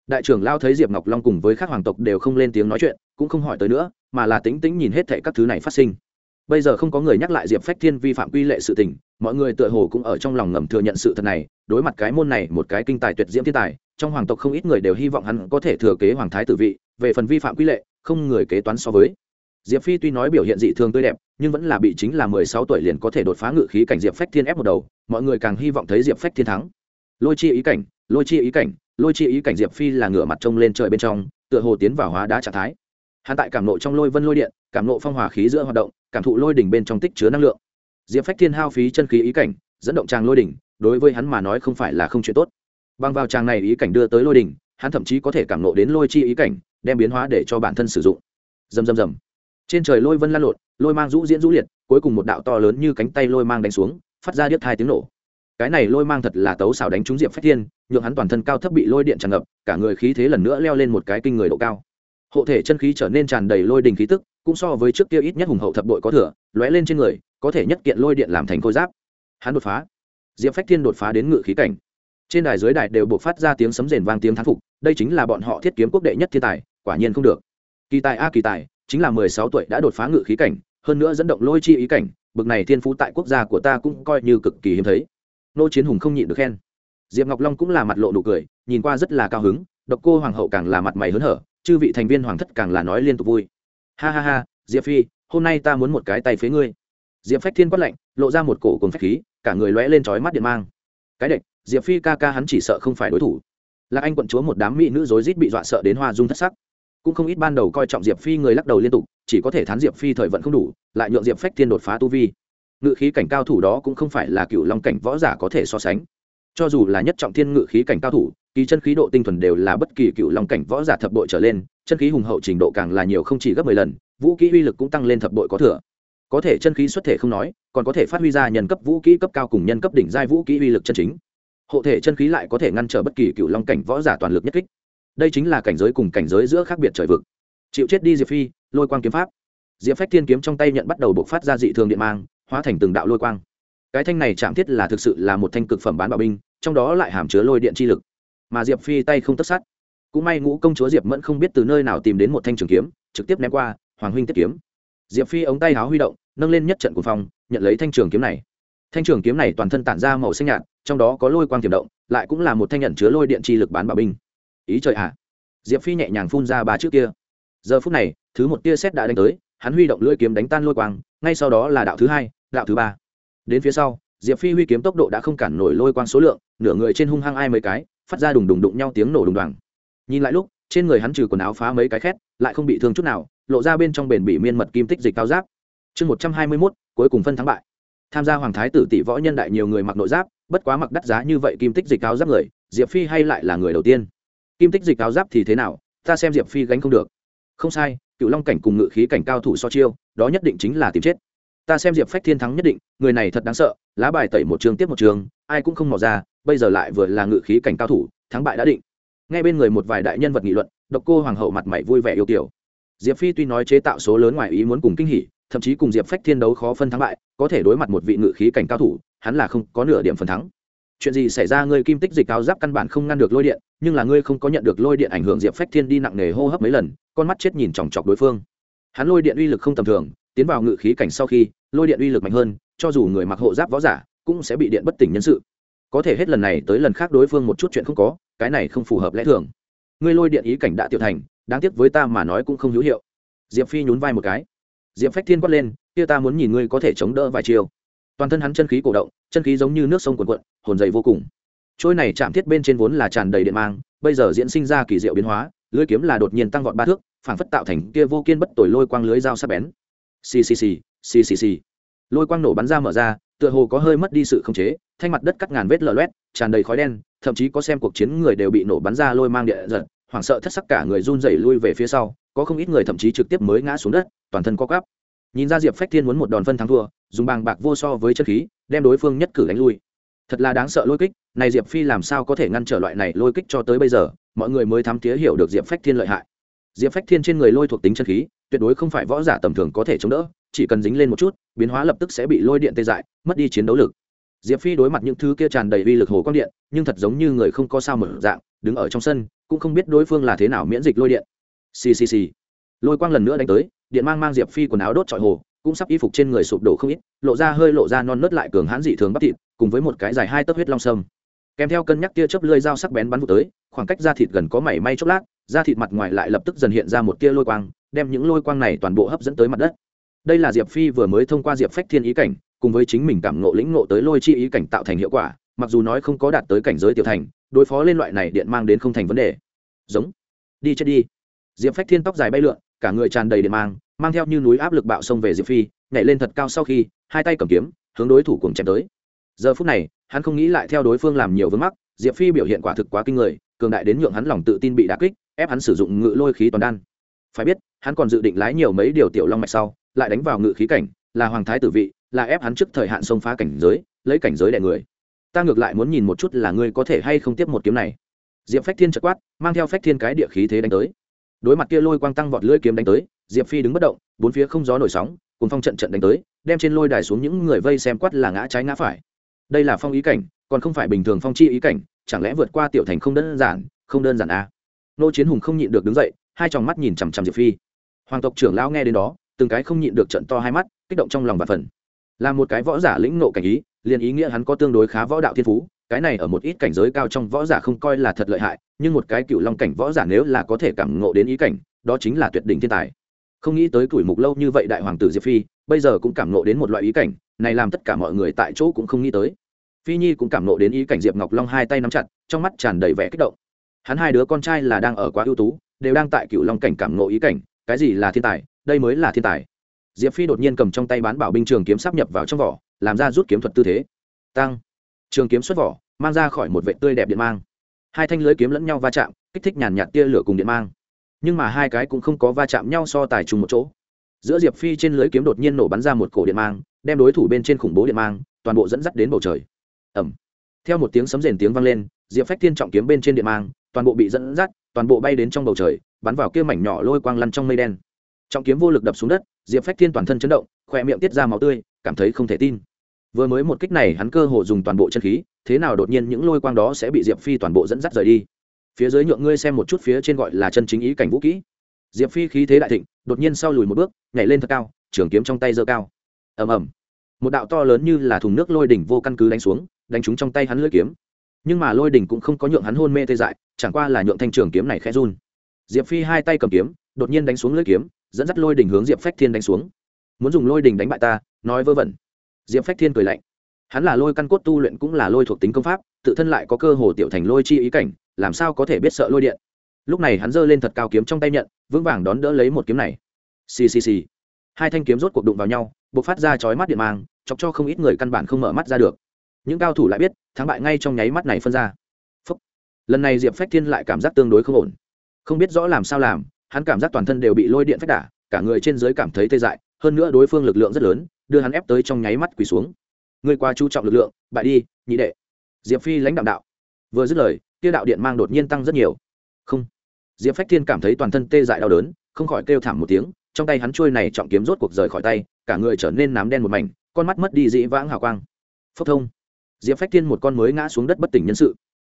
đại trưởng lao thấy diệp ngọc long cùng với các hoàng tộc đều không lên tiếng nói chuyện, cũng không hỏi tới nữa mà là tính tính nhìn hết thệ các thứ này phát sinh. Bây giờ không có người nhắc lại diệp phách thiên vi phạm quy lệ sự tình, mọi người tựa hồ cũng ở trong lòng ngầm thừa nhận sự thật này, đối mặt cái môn này một cái kinh tài tuyệt diễm thiên tài, trong hoàng tộc không ít người đều hy vọng hắn có thể thừa kế hoàng thái tử vị, về phần vi phạm quy lệ, không người kế toán so với. Diệp phi tuy nói biểu hiện dị thường tươi đẹp, nhưng vẫn là bị chính là mười sáu tuổi liền có thể đột phá ngự khí cảnh diệp phách thiên ép một đầu, mọi người càng hy vọng thấy diệp phách thiên thắng. Lôi chi ý cảnh, lôi chi ý cảnh, lôi chi ý cảnh diệp phi là ngửa mặt trông lên trời bên trong, tựa hồ tiến vào hóa đá trạng thái hắn tại cảm nộ trong lôi vân lôi điện, cảm nộ phong hòa khí giữa hoạt động, cảm thụ lôi đỉnh bên trong tích chứa năng lượng. Diệp phách thiên hao phí chân khí ý cảnh, dẫn động tràng lôi đỉnh, đối với hắn mà nói không phải là không chuyện tốt. Bằng vào tràng này ý cảnh đưa tới lôi đỉnh, hắn thậm chí có thể cảm nộ đến lôi chi ý cảnh, đem biến hóa để cho bản thân sử dụng. Dầm dầm dầm trên trời lôi vân lan lộn, lôi mang rũ diễn rũ liệt, cuối cùng một đạo to lớn như cánh tay lôi mang đánh xuống, phát ra điếc hai tiếng nổ. Cái này lôi mang thật là tấu xảo đánh trúng diệp phách thiên, nhượng hắn toàn thân cao thấp bị lôi điện tràn ngập, cả người khí thế lần nữa leo lên một cái kinh người độ cao hộ thể chân khí trở nên tràn đầy lôi đình khí tức, cũng so với trước kia ít nhất hùng hậu thập bội có thừa, lóe lên trên người, có thể nhất kiện lôi điện làm thành khôi giáp. Hắn đột phá. Diệp phách thiên đột phá đến ngự khí cảnh. Trên đài dưới đài đều buộc phát ra tiếng sấm rền vang tiếng thán phục, đây chính là bọn họ thiết kiếm quốc đệ nhất thiên tài, quả nhiên không được. Kỳ tài a kỳ tài, chính là mười sáu tuổi đã đột phá ngự khí cảnh, hơn nữa dẫn động lôi chi ý cảnh, bực này thiên phú tại quốc gia của ta cũng coi như cực kỳ hiếm thấy. Nô chiến hùng không nhịn được khen. Diệp ngọc long cũng là mặt lộ nụ cười, nhìn qua rất là cao hứng, độc cô hoàng hậu càng là mặt mày hớn hở chư vị thành viên hoàng thất càng là nói liên tục vui. Ha ha ha, diệp phi, hôm nay ta muốn một cái tay phế ngươi. Diệp phách thiên quát lạnh, lộ ra một cổ cùng phách khí, cả người lóe lên trói mắt điện mang. Cái đệch diệp phi ca ca hắn chỉ sợ không phải đối thủ. Lạc anh quận chúa một đám mỹ nữ rối rít bị dọa sợ đến hoa dung thất sắc. Cũng không ít ban đầu coi trọng diệp phi người lắc đầu liên tục, chỉ có thể thán diệp phi thời vận không đủ, lại nhượng diệp phách thiên đột phá tu vi. Ngự khí cảnh cao thủ đó cũng không phải là cựu long cảnh võ giả có thể so sánh cho dù là nhất trọng thiên ngự khí cảnh cao thủ, kỳ chân khí độ tinh thuần đều là bất kỳ cựu long cảnh võ giả thập bội trở lên, chân khí hùng hậu trình độ càng là nhiều không chỉ gấp mười lần, vũ kỹ uy lực cũng tăng lên thập bội có thừa. Có thể chân khí xuất thể không nói, còn có thể phát huy ra nhân cấp vũ kỹ cấp cao cùng nhân cấp đỉnh giai vũ kỹ uy lực chân chính. Hộ thể chân khí lại có thể ngăn trở bất kỳ cựu long cảnh võ giả toàn lực nhất kích. Đây chính là cảnh giới cùng cảnh giới giữa khác biệt trời vực. Chịu chết đi diệp phi, lôi quang kiếm pháp. Diệp phách thiên kiếm trong tay nhận bắt đầu bộc phát ra dị thường điện mang, hóa thành từng đạo lôi quang cái thanh này chạm thiết là thực sự là một thanh cực phẩm bán bảo binh, trong đó lại hàm chứa lôi điện chi lực. Mà diệp phi tay không tất sát. Cũng may ngũ công chúa diệp mẫn không biết từ nơi nào tìm đến một thanh trường kiếm, trực tiếp ném qua, hoàng huynh tiết kiếm. Diệp phi ống tay háo huy động, nâng lên nhất trận của phòng nhận lấy thanh trường kiếm này. Thanh trường kiếm này toàn thân tản ra màu xanh nhạt, trong đó có lôi quang tiềm động, lại cũng là một thanh nhận chứa lôi điện chi lực bán bảo binh. Ý trời ạ! Diệp phi nhẹ nhàng phun ra ba trước kia. Giờ phút này, thứ một tia xét đã đánh tới, hắn huy động lưỡi kiếm đánh tan lôi quang, ngay sau đó là đạo thứ hai, đạo thứ ba đến phía sau, diệp phi huy kiếm tốc độ đã không cản nổi lôi quang số lượng, nửa người trên hung hăng ai mấy cái, phát ra đùng đùng đụng nhau tiếng nổ đùng đoàng. Nhìn lại lúc, trên người hắn trừ quần áo phá mấy cái khét, lại không bị thương chút nào, lộ ra bên trong bền bị miên mật kim tích dịch cao giáp. Chương một trăm hai mươi mốt, cuối cùng phân thắng bại. Tham gia hoàng thái tử tỷ võ nhân đại nhiều người mặc nội giáp, bất quá mặc đắt giá như vậy kim tích dịch cao giáp người, diệp phi hay lại là người đầu tiên. Kim tích dịch cao giáp thì thế nào, ta xem diệp phi gánh không được. Không sai cựu long cảnh cùng ngự khí cảnh cao thủ so chiêu, đó nhất định chính là tìm chết ta xem diệp phách thiên thắng nhất định, người này thật đáng sợ, lá bài tẩy một trường tiếp một trường, ai cũng không mò ra, bây giờ lại vừa là ngự khí cảnh cao thủ, thắng bại đã định. Ngay bên người một vài đại nhân vật nghị luận, độc cô hoàng hậu mặt mày vui vẻ yêu kiểu diệp phi tuy nói chế tạo số lớn ngoài ý muốn cùng kinh hỉ, thậm chí cùng diệp phách thiên đấu khó phân thắng bại, có thể đối mặt một vị ngự khí cảnh cao thủ, hắn là không có nửa điểm phần thắng. Chuyện gì xảy ra ngươi kim tích dịch cao giáp căn bản không ngăn được lôi điện, nhưng là ngươi không có nhận được lôi điện ảnh hưởng diệp phách thiên đi nặng nề hô hấp mấy lần, con mắt chết nhìn chòng chọc đối phương. Hắn lôi điện uy lực không tầm thường tiến vào ngự khí cảnh sau khi, lôi điện uy lực mạnh hơn, cho dù người mặc hộ giáp võ giả cũng sẽ bị điện bất tỉnh nhân sự. Có thể hết lần này tới lần khác đối phương một chút chuyện không có, cái này không phù hợp lẽ thường. Ngươi lôi điện ý cảnh đã tiểu thành, đáng tiếc với ta mà nói cũng không hữu hiệu. Diệp phi nhún vai một cái. Diệp phách thiên quát lên, kia ta muốn nhìn ngươi có thể chống đỡ vài chiều toàn thân hắn chân khí cổ động, chân khí giống như nước sông cuồn cuộn, hồn dày vô cùng. Trôi này chạm thiết bên trên vốn là tràn đầy điện mang, bây giờ diễn sinh ra kỳ diệu biến hóa, lưới kiếm là đột nhiên tăng vọt ba thước, phảng phất tạo thành kia vô kiên bất tội lôi quang lưới dao sắc bén xì xì xì xì xì xì. Lôi quang nổ bắn ra mở ra, tựa hồ có hơi mất đi sự khống chế thanh mặt đất cắt ngàn vết lở loét, tràn đầy khói đen, thậm chí có xem cuộc chiến người đều bị nổ bắn ra lôi mang địa giật, hoảng sợ thất sắc cả người run rẩy lui về phía sau, có không ít người thậm chí trực tiếp mới ngã xuống đất, toàn thân co quắp. Nhìn ra diệp phách thiên muốn một đòn phân thắng thua, dùng bàng bạc vô so với chân khí, đem đối phương nhất cử đánh lui. Thật là đáng sợ lôi kích, này diệp phi làm sao có thể ngăn trở loại này lôi kích cho tới bây giờ, mọi người mới thám tía hiểu được diệp phách thiên lợi hại. Diệp phách thiên trên người lôi thuộc tính chân khí tuyệt đối không phải võ giả tầm thường có thể chống đỡ, chỉ cần dính lên một chút, biến hóa lập tức sẽ bị lôi điện tê dại, mất đi chiến đấu lực. Diệp phi đối mặt những thứ kia tràn đầy uy lực hồ quang điện, nhưng thật giống như người không có sao mở dạng, đứng ở trong sân, cũng không biết đối phương là thế nào miễn dịch lôi điện. Ccc lôi quang lần nữa đánh tới, điện mang mang diệp phi quần áo đốt trọi hồ, cũng sắp y phục trên người sụp đổ không ít, lộ ra hơi lộ ra non nớt lại cường hãn dị thường bắp thịt, cùng với một cái dài hai tấc huyết long sâm. Kèm theo cân nhắc tia chớp lưỡi dao sắc bén bắn vụ tới, khoảng cách da thịt gần có mảy may chốc lát, da thịt mặt ngoài lại lập tức dần hiện ra một tia lôi quang đem những lôi quang này toàn bộ hấp dẫn tới mặt đất. Đây là diệp phi vừa mới thông qua diệp phách thiên ý cảnh, cùng với chính mình cảm ngộ lĩnh ngộ tới lôi chi ý cảnh tạo thành hiệu quả, mặc dù nói không có đạt tới cảnh giới tiểu thành, đối phó lên loại này điện mang đến không thành vấn đề. Giống. Đi chết đi. Diệp phách thiên tóc dài bay lượn, cả người tràn đầy điện mang mang theo như núi áp lực bạo xông về diệp phi, nhảy lên thật cao sau khi, hai tay cầm kiếm, hướng đối thủ cùng chém tới. Giờ phút này, hắn không nghĩ lại theo đối phương làm nhiều vướng mắc, diệp phi biểu hiện quả thực quá kinh người, cường đại đến nhượng hắn lòng tự tin bị đà kích, ép hắn sử dụng ngự lôi khí toàn đan. Phải biết hắn còn dự định lái nhiều mấy điều tiểu long mạch sau, lại đánh vào ngự khí cảnh, là hoàng thái tử vị, là ép hắn trước thời hạn xông phá cảnh giới, lấy cảnh giới đẻ người. Ta ngược lại muốn nhìn một chút là ngươi có thể hay không tiếp một kiếm này. Diệp phách thiên chật quát, mang theo phách thiên cái địa khí thế đánh tới. Đối mặt kia lôi quang tăng vọt lưỡi kiếm đánh tới, diệp phi đứng bất động, bốn phía không gió nổi sóng cùng phong trận trận đánh tới, đem trên lôi đài xuống những người vây xem quát là ngã trái ngã phải. Đây là phong ý cảnh, còn không phải bình thường phong chi ý cảnh, chẳng lẽ vượt qua tiểu thành không đơn giản, không đơn giản à? nô chiến hùng không nhịn được đứng dậy, hai tròng mắt nhìn chằm chằm diệp phi hoàng tộc trưởng lão nghe đến đó, từng cái không nhịn được trận to hai mắt, kích động trong lòng và phần. Là một cái võ giả lĩnh nộ cảnh ý, liền ý nghĩa hắn có tương đối khá võ đạo thiên phú, cái này ở một ít cảnh giới cao trong võ giả không coi là thật lợi hại, nhưng một cái cựu long cảnh võ giả nếu là có thể cảm ngộ đến ý cảnh, đó chính là tuyệt đỉnh thiên tài. Không nghĩ tới tuổi mục lâu như vậy đại hoàng tử diệp phi, bây giờ cũng cảm ngộ đến một loại ý cảnh, này làm tất cả mọi người tại chỗ cũng không nghĩ tới. Phi nhi cũng cảm ngộ đến ý cảnh diệp ngọc long hai tay nắm chặt, trong mắt tràn đầy vẻ kích động. Hắn hai đứa con trai là đang ở quá ưu tú, đều đang tại cựu long cảnh cảm ngộ ý cảnh cái gì là thiên tài, đây mới là thiên tài. Diệp phi đột nhiên cầm trong tay bán bảo binh trường kiếm sắp nhập vào trong vỏ, làm ra rút kiếm thuật tư thế. Tăng trường kiếm xuất vỏ, mang ra khỏi một vệ tươi đẹp điện mang. Hai thanh lưới kiếm lẫn nhau va chạm, kích thích nhàn nhạt tia lửa cùng điện mang. Nhưng mà hai cái cũng không có va chạm nhau so tài chung một chỗ. Giữa diệp phi trên lưới kiếm đột nhiên nổ bắn ra một cổ điện mang, đem đối thủ bên trên khủng bố điện mang, toàn bộ dẫn dắt đến bầu trời. Ẩm theo một tiếng sấm rền tiếng vang lên, diệp phách thiên trọng kiếm bên trên điện mang, toàn bộ bị dẫn dắt toàn bộ bay đến trong bầu trời, bắn vào kia mảnh nhỏ lôi quang lăn trong mây đen. Trọng kiếm vô lực đập xuống đất, diệp phách thiên toàn thân chấn động khoe miệng tiết ra máu tươi, cảm thấy không thể tin. Vừa mới một kích này hắn cơ hồ dùng toàn bộ chân khí, thế nào đột nhiên những lôi quang đó sẽ bị diệp phi toàn bộ dẫn dắt rời đi? Phía dưới nhượng ngươi xem một chút phía trên gọi là chân chính ý cảnh vũ kỹ. Diệp phi khí thế đại thịnh, đột nhiên sau lùi một bước, nhảy lên thật cao, trường kiếm trong tay giơ cao. Ầm ầm. Một đạo to lớn như là thùng nước lôi đỉnh vô căn cứ đánh xuống, đánh trúng trong tay hắn lưỡi kiếm nhưng mà lôi đình cũng không có nhượng hắn hôn mê tê dại, chẳng qua là nhượng thanh trường kiếm này khẽ run. Diệp phi hai tay cầm kiếm, đột nhiên đánh xuống lưỡi kiếm, dẫn dắt lôi đình hướng diệp phách thiên đánh xuống. Muốn dùng lôi đình đánh bại ta, nói vơ vẩn. Diệp phách thiên cười lạnh. Hắn là lôi căn cốt tu luyện cũng là lôi thuộc tính công pháp, tự thân lại có cơ hồ tiểu thành lôi chi ý cảnh, làm sao có thể biết sợ lôi điện? Lúc này hắn giơ lên thật cao kiếm trong tay nhận, vững vàng đón đỡ lấy một kiếm này. Xì xì xì. Hai thanh kiếm rốt cuộc đụng vào nhau b ộ c phát ra chói mắt điện mang, chọc cho không ít người căn bản không mở mắt ra được những cao thủ lại biết, thắng bại ngay trong nháy mắt này phân ra. Phúc. lần này diệp phách thiên lại cảm giác tương đối không ổn. Không biết rõ làm sao làm, hắn cảm giác toàn thân đều bị lôi điện phách đả, cả người trên dưới cảm thấy tê dại, hơn nữa đối phương lực lượng rất lớn, đưa hắn ép tới trong nháy mắt quỳ xuống. Người qua chú trọng lực lượng, bại đi, nhị đệ. Diệp phi lãnh đạo đạo. Vừa dứt lời tiêu đạo điện mang đột nhiên tăng rất nhiều. Không. Diệp phách thiên cảm thấy toàn thân tê dại đau đớn, không khỏi kêu thảm một tiếng, trong tay hắn trôi này trọng kiếm rốt cuộc rời khỏi tay, cả người trở nên nám đen một mảnh, con mắt mất đi dĩ vãng hào quang. Phốc thông diệp phách thiên một con mới ngã xuống đất bất tỉnh nhân sự.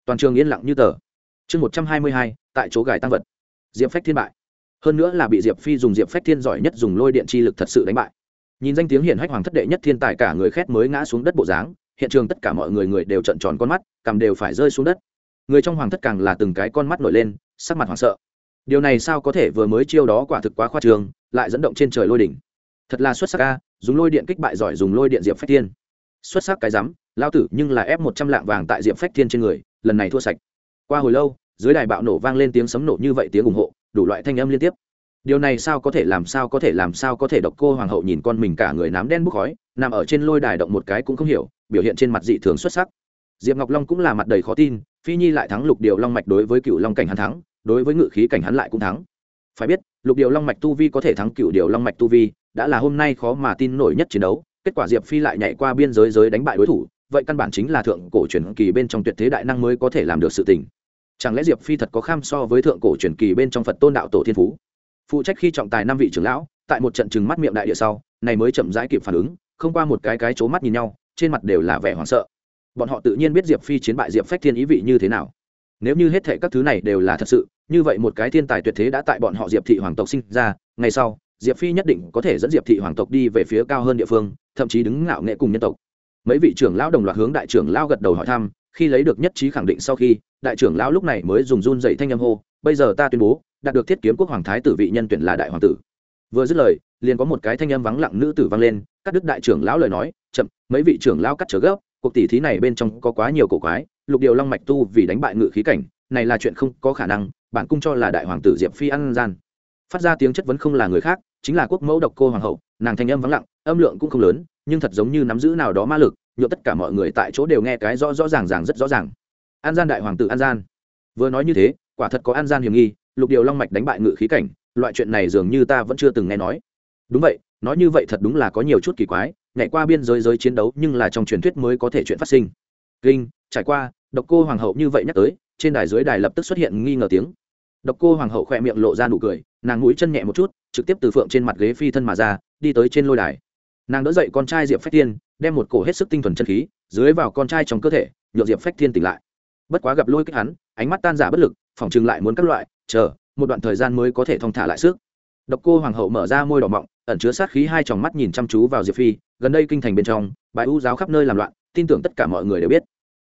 Toàn trường yên lặng như tờ. Chương một trăm hai mươi hai, tại chỗ gài tăng vật. Diệp phách thiên bại. Hơn nữa là bị diệp phi dùng diệp phách thiên giỏi nhất dùng lôi điện chi lực thật sự đánh bại. Nhìn danh tiếng hiển hách hoàng thất đệ nhất thiên tài cả người khét mới ngã xuống đất bộ dáng, hiện trường tất cả mọi người người đều trận tròn con mắt, cằm đều phải rơi xuống đất. Người trong hoàng thất càng là từng cái con mắt nổi lên, sắc mặt hoảng sợ. Điều này sao có thể vừa mới chiêu đó quả thực quá khoa trường lại dẫn động trên trời lôi đỉnh. Thật là xuất sắc ca dùng lôi điện kích bại giỏi dùng lôi điện diệp phách thiên xuất sắc cái rắm, lao tử nhưng là ép một trăm lạng vàng tại diệm phách thiên trên người, lần này thua sạch. Qua hồi lâu, dưới đài bạo nổ vang lên tiếng sấm nổ như vậy tiếng ủng hộ, đủ loại thanh âm liên tiếp. Điều này sao có thể làm sao có thể làm sao có thể độc cô hoàng hậu nhìn con mình cả người nám đen bốc khói, nằm ở trên lôi đài động một cái cũng không hiểu, biểu hiện trên mặt dị thường xuất sắc. Diệp ngọc long cũng là mặt đầy khó tin, phi nhi lại thắng lục điều long mạch đối với cựu long cảnh hắn thắng, đối với ngự khí cảnh hắn lại cũng thắng. Phải biết, lục điều long mạch tu vi có thể thắng cựu điều long mạch tu vi, đã là hôm nay khó mà tin nổi nhất chiến đấu kết quả diệp phi lại nhảy qua biên giới giới đánh bại đối thủ, vậy căn bản chính là thượng cổ truyền kỳ bên trong tuyệt thế đại năng mới có thể làm được sự tình. Chẳng lẽ diệp phi thật có kham so với thượng cổ truyền kỳ bên trong phật tôn đạo tổ thiên phú? Phụ trách khi trọng tài năm vị trưởng lão, tại một trận chừng mắt miệng đại địa sau, này mới chậm rãi kịp phản ứng, không qua một cái cái c mắt nhìn nhau, trên mặt đều là vẻ hoảng sợ. Bọn họ tự nhiên biết diệp phi chiến bại diệp phách thiên ý vị như thế nào. Nếu như hết thệ các thứ này đều là thật sự, như vậy một cái thiên tài tuyệt thế đã tại bọn họ diệp thị hoàng tộc sinh ra, ngày sau diệp phi nhất định có thể dẫn diệp thị hoàng tộc đi về phía cao hơn địa phương, thậm chí đứng ngạo nghệ cùng nhân tộc. Mấy vị trưởng lão đồng loạt hướng đại trưởng lão gật đầu hỏi thăm, khi lấy được nhất trí khẳng định sau khi, đại trưởng lão lúc này mới dùng run dậy thanh âm hô, bây giờ ta tuyên bố, đạt được thiết kiếm quốc hoàng thái tử vị nhân tuyển là đại hoàng tử. Vừa dứt lời, liền có một cái thanh âm vắng lặng nữ tử vang lên các đức đại trưởng lão lời nói, chậm, mấy vị trưởng lão cắt trở gấp, cuộc tỷ thí này bên trong có quá nhiều cổ quái, lục điều long mạch tu vì đánh bại ngự khí cảnh, này là chuyện không có khả năng bản cung cho là đại hoàng tử diệp phi ăn gian. Phát ra tiếng chất vấn không là người khác chính là quốc mẫu độc cô hoàng hậu, nàng thanh âm vắng lặng, âm lượng cũng không lớn, nhưng thật giống như nắm giữ nào đó ma lực nhộn tất cả mọi người tại chỗ đều nghe cái rõ rõ ràng ràng rất rõ ràng. An gian đại hoàng tử an gian. Vừa nói như thế, quả thật có an gian hiểm nghi, lục điều long mạch đánh bại ngự khí cảnh, loại chuyện này dường như ta vẫn chưa từng nghe nói. Đúng vậy, nói như vậy thật đúng là có nhiều chút kỳ quái, nhảy qua biên giới giới chiến đấu nhưng là trong truyền thuyết mới có thể chuyện phát sinh. Kinh, trải qua, độc cô hoàng hậu như vậy nhắc tới, trên đài dưới đài lập tức xuất hiện nghi ngờ tiếng. Độc cô hoàng hậu khỏe miệng lộ ra nụ cười, nàng mũi chân nhẹ một chút trực tiếp từ phượng trên mặt ghế phi thân mà ra, đi tới trên lôi đài. Nàng đỡ dậy con trai diệp phách thiên, đem một cổ hết sức tinh thuần chân khí dưới vào con trai trong cơ thể nhựa diệp phách thiên tỉnh lại. Bất quá gặp lôi kích hắn, ánh mắt tan giả bất lực phỏng chừng lại muốn các loại, chờ, một đoạn thời gian mới có thể thong thả lại sức. Độc cô hoàng hậu mở ra môi đỏ mọng, ẩn chứa sát khí hai tròng mắt nhìn chăm chú vào diệp phi, gần đây kinh thành bên trong bài u giáo khắp nơi làm loạn, tin tưởng tất cả mọi người đều biết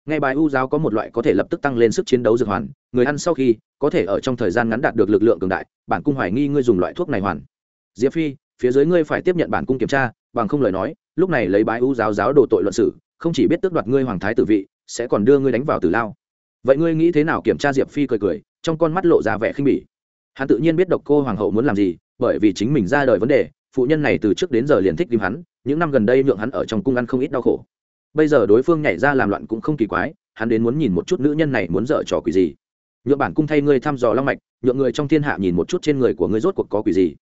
ngay bài u giáo có một loại có thể lập tức tăng lên sức chiến đấu dược hoàn, người ăn sau khi có thể ở trong thời gian ngắn đạt được lực lượng cường đại, bản cung hoài nghi ngươi dùng loại thuốc này hoàn. Diệp phi, phía dưới ngươi phải tiếp nhận bản cung kiểm tra, bằng không lời nói, lúc này lấy bái u giáo giáo đồ tội luận sử không chỉ biết tước đoạt ngươi hoàng thái tử vị, sẽ còn đưa ngươi đánh vào tử lao. Vậy ngươi nghĩ thế nào? Kiểm tra diệp phi cười cười, trong con mắt lộ ra vẻ khinh bỉ. Hắn tự nhiên biết độc cô hoàng hậu muốn làm gì, bởi vì chính mình ra đời vấn đề, phụ nhân này từ trước đến giờ liền thích tìm hắn, những năm gần đây nhượng hắn ở trong cung ăn không ít đau khổ bây giờ đối phương nhảy ra làm loạn cũng không kỳ quái, hắn đến muốn nhìn một chút nữ nhân này muốn dở trò quỷ gì. Nhượng bản cung thay ngươi thăm dò long mạch, nhượng người trong thiên hạ nhìn một chút trên người của ngươi rốt cuộc có quỷ gì.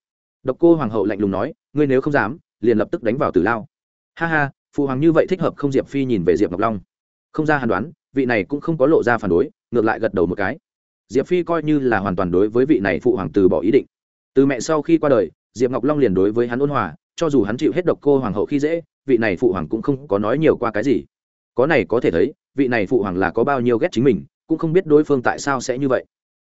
Độc cô hoàng hậu lạnh lùng nói, ngươi nếu không dám, liền lập tức đánh vào tử lao. Ha ha, phụ hoàng như vậy thích hợp không diệp phi nhìn về diệp ngọc long. Không ra hàn đoán, vị này cũng không có lộ ra phản đối, ngược lại gật đầu một cái. Diệp phi coi như là hoàn toàn đối với vị này phụ hoàng từ bỏ ý định. Từ mẹ sau khi qua đời, diệp ngọc long liền đối với hắn ôn hòa, cho dù hắn chịu hết độc cô hoàng hậu khi dễ vị này phụ hoàng cũng không có nói nhiều qua cái gì. Có này có thể thấy, vị này phụ hoàng là có bao nhiêu ghét chính mình, cũng không biết đối phương tại sao sẽ như vậy.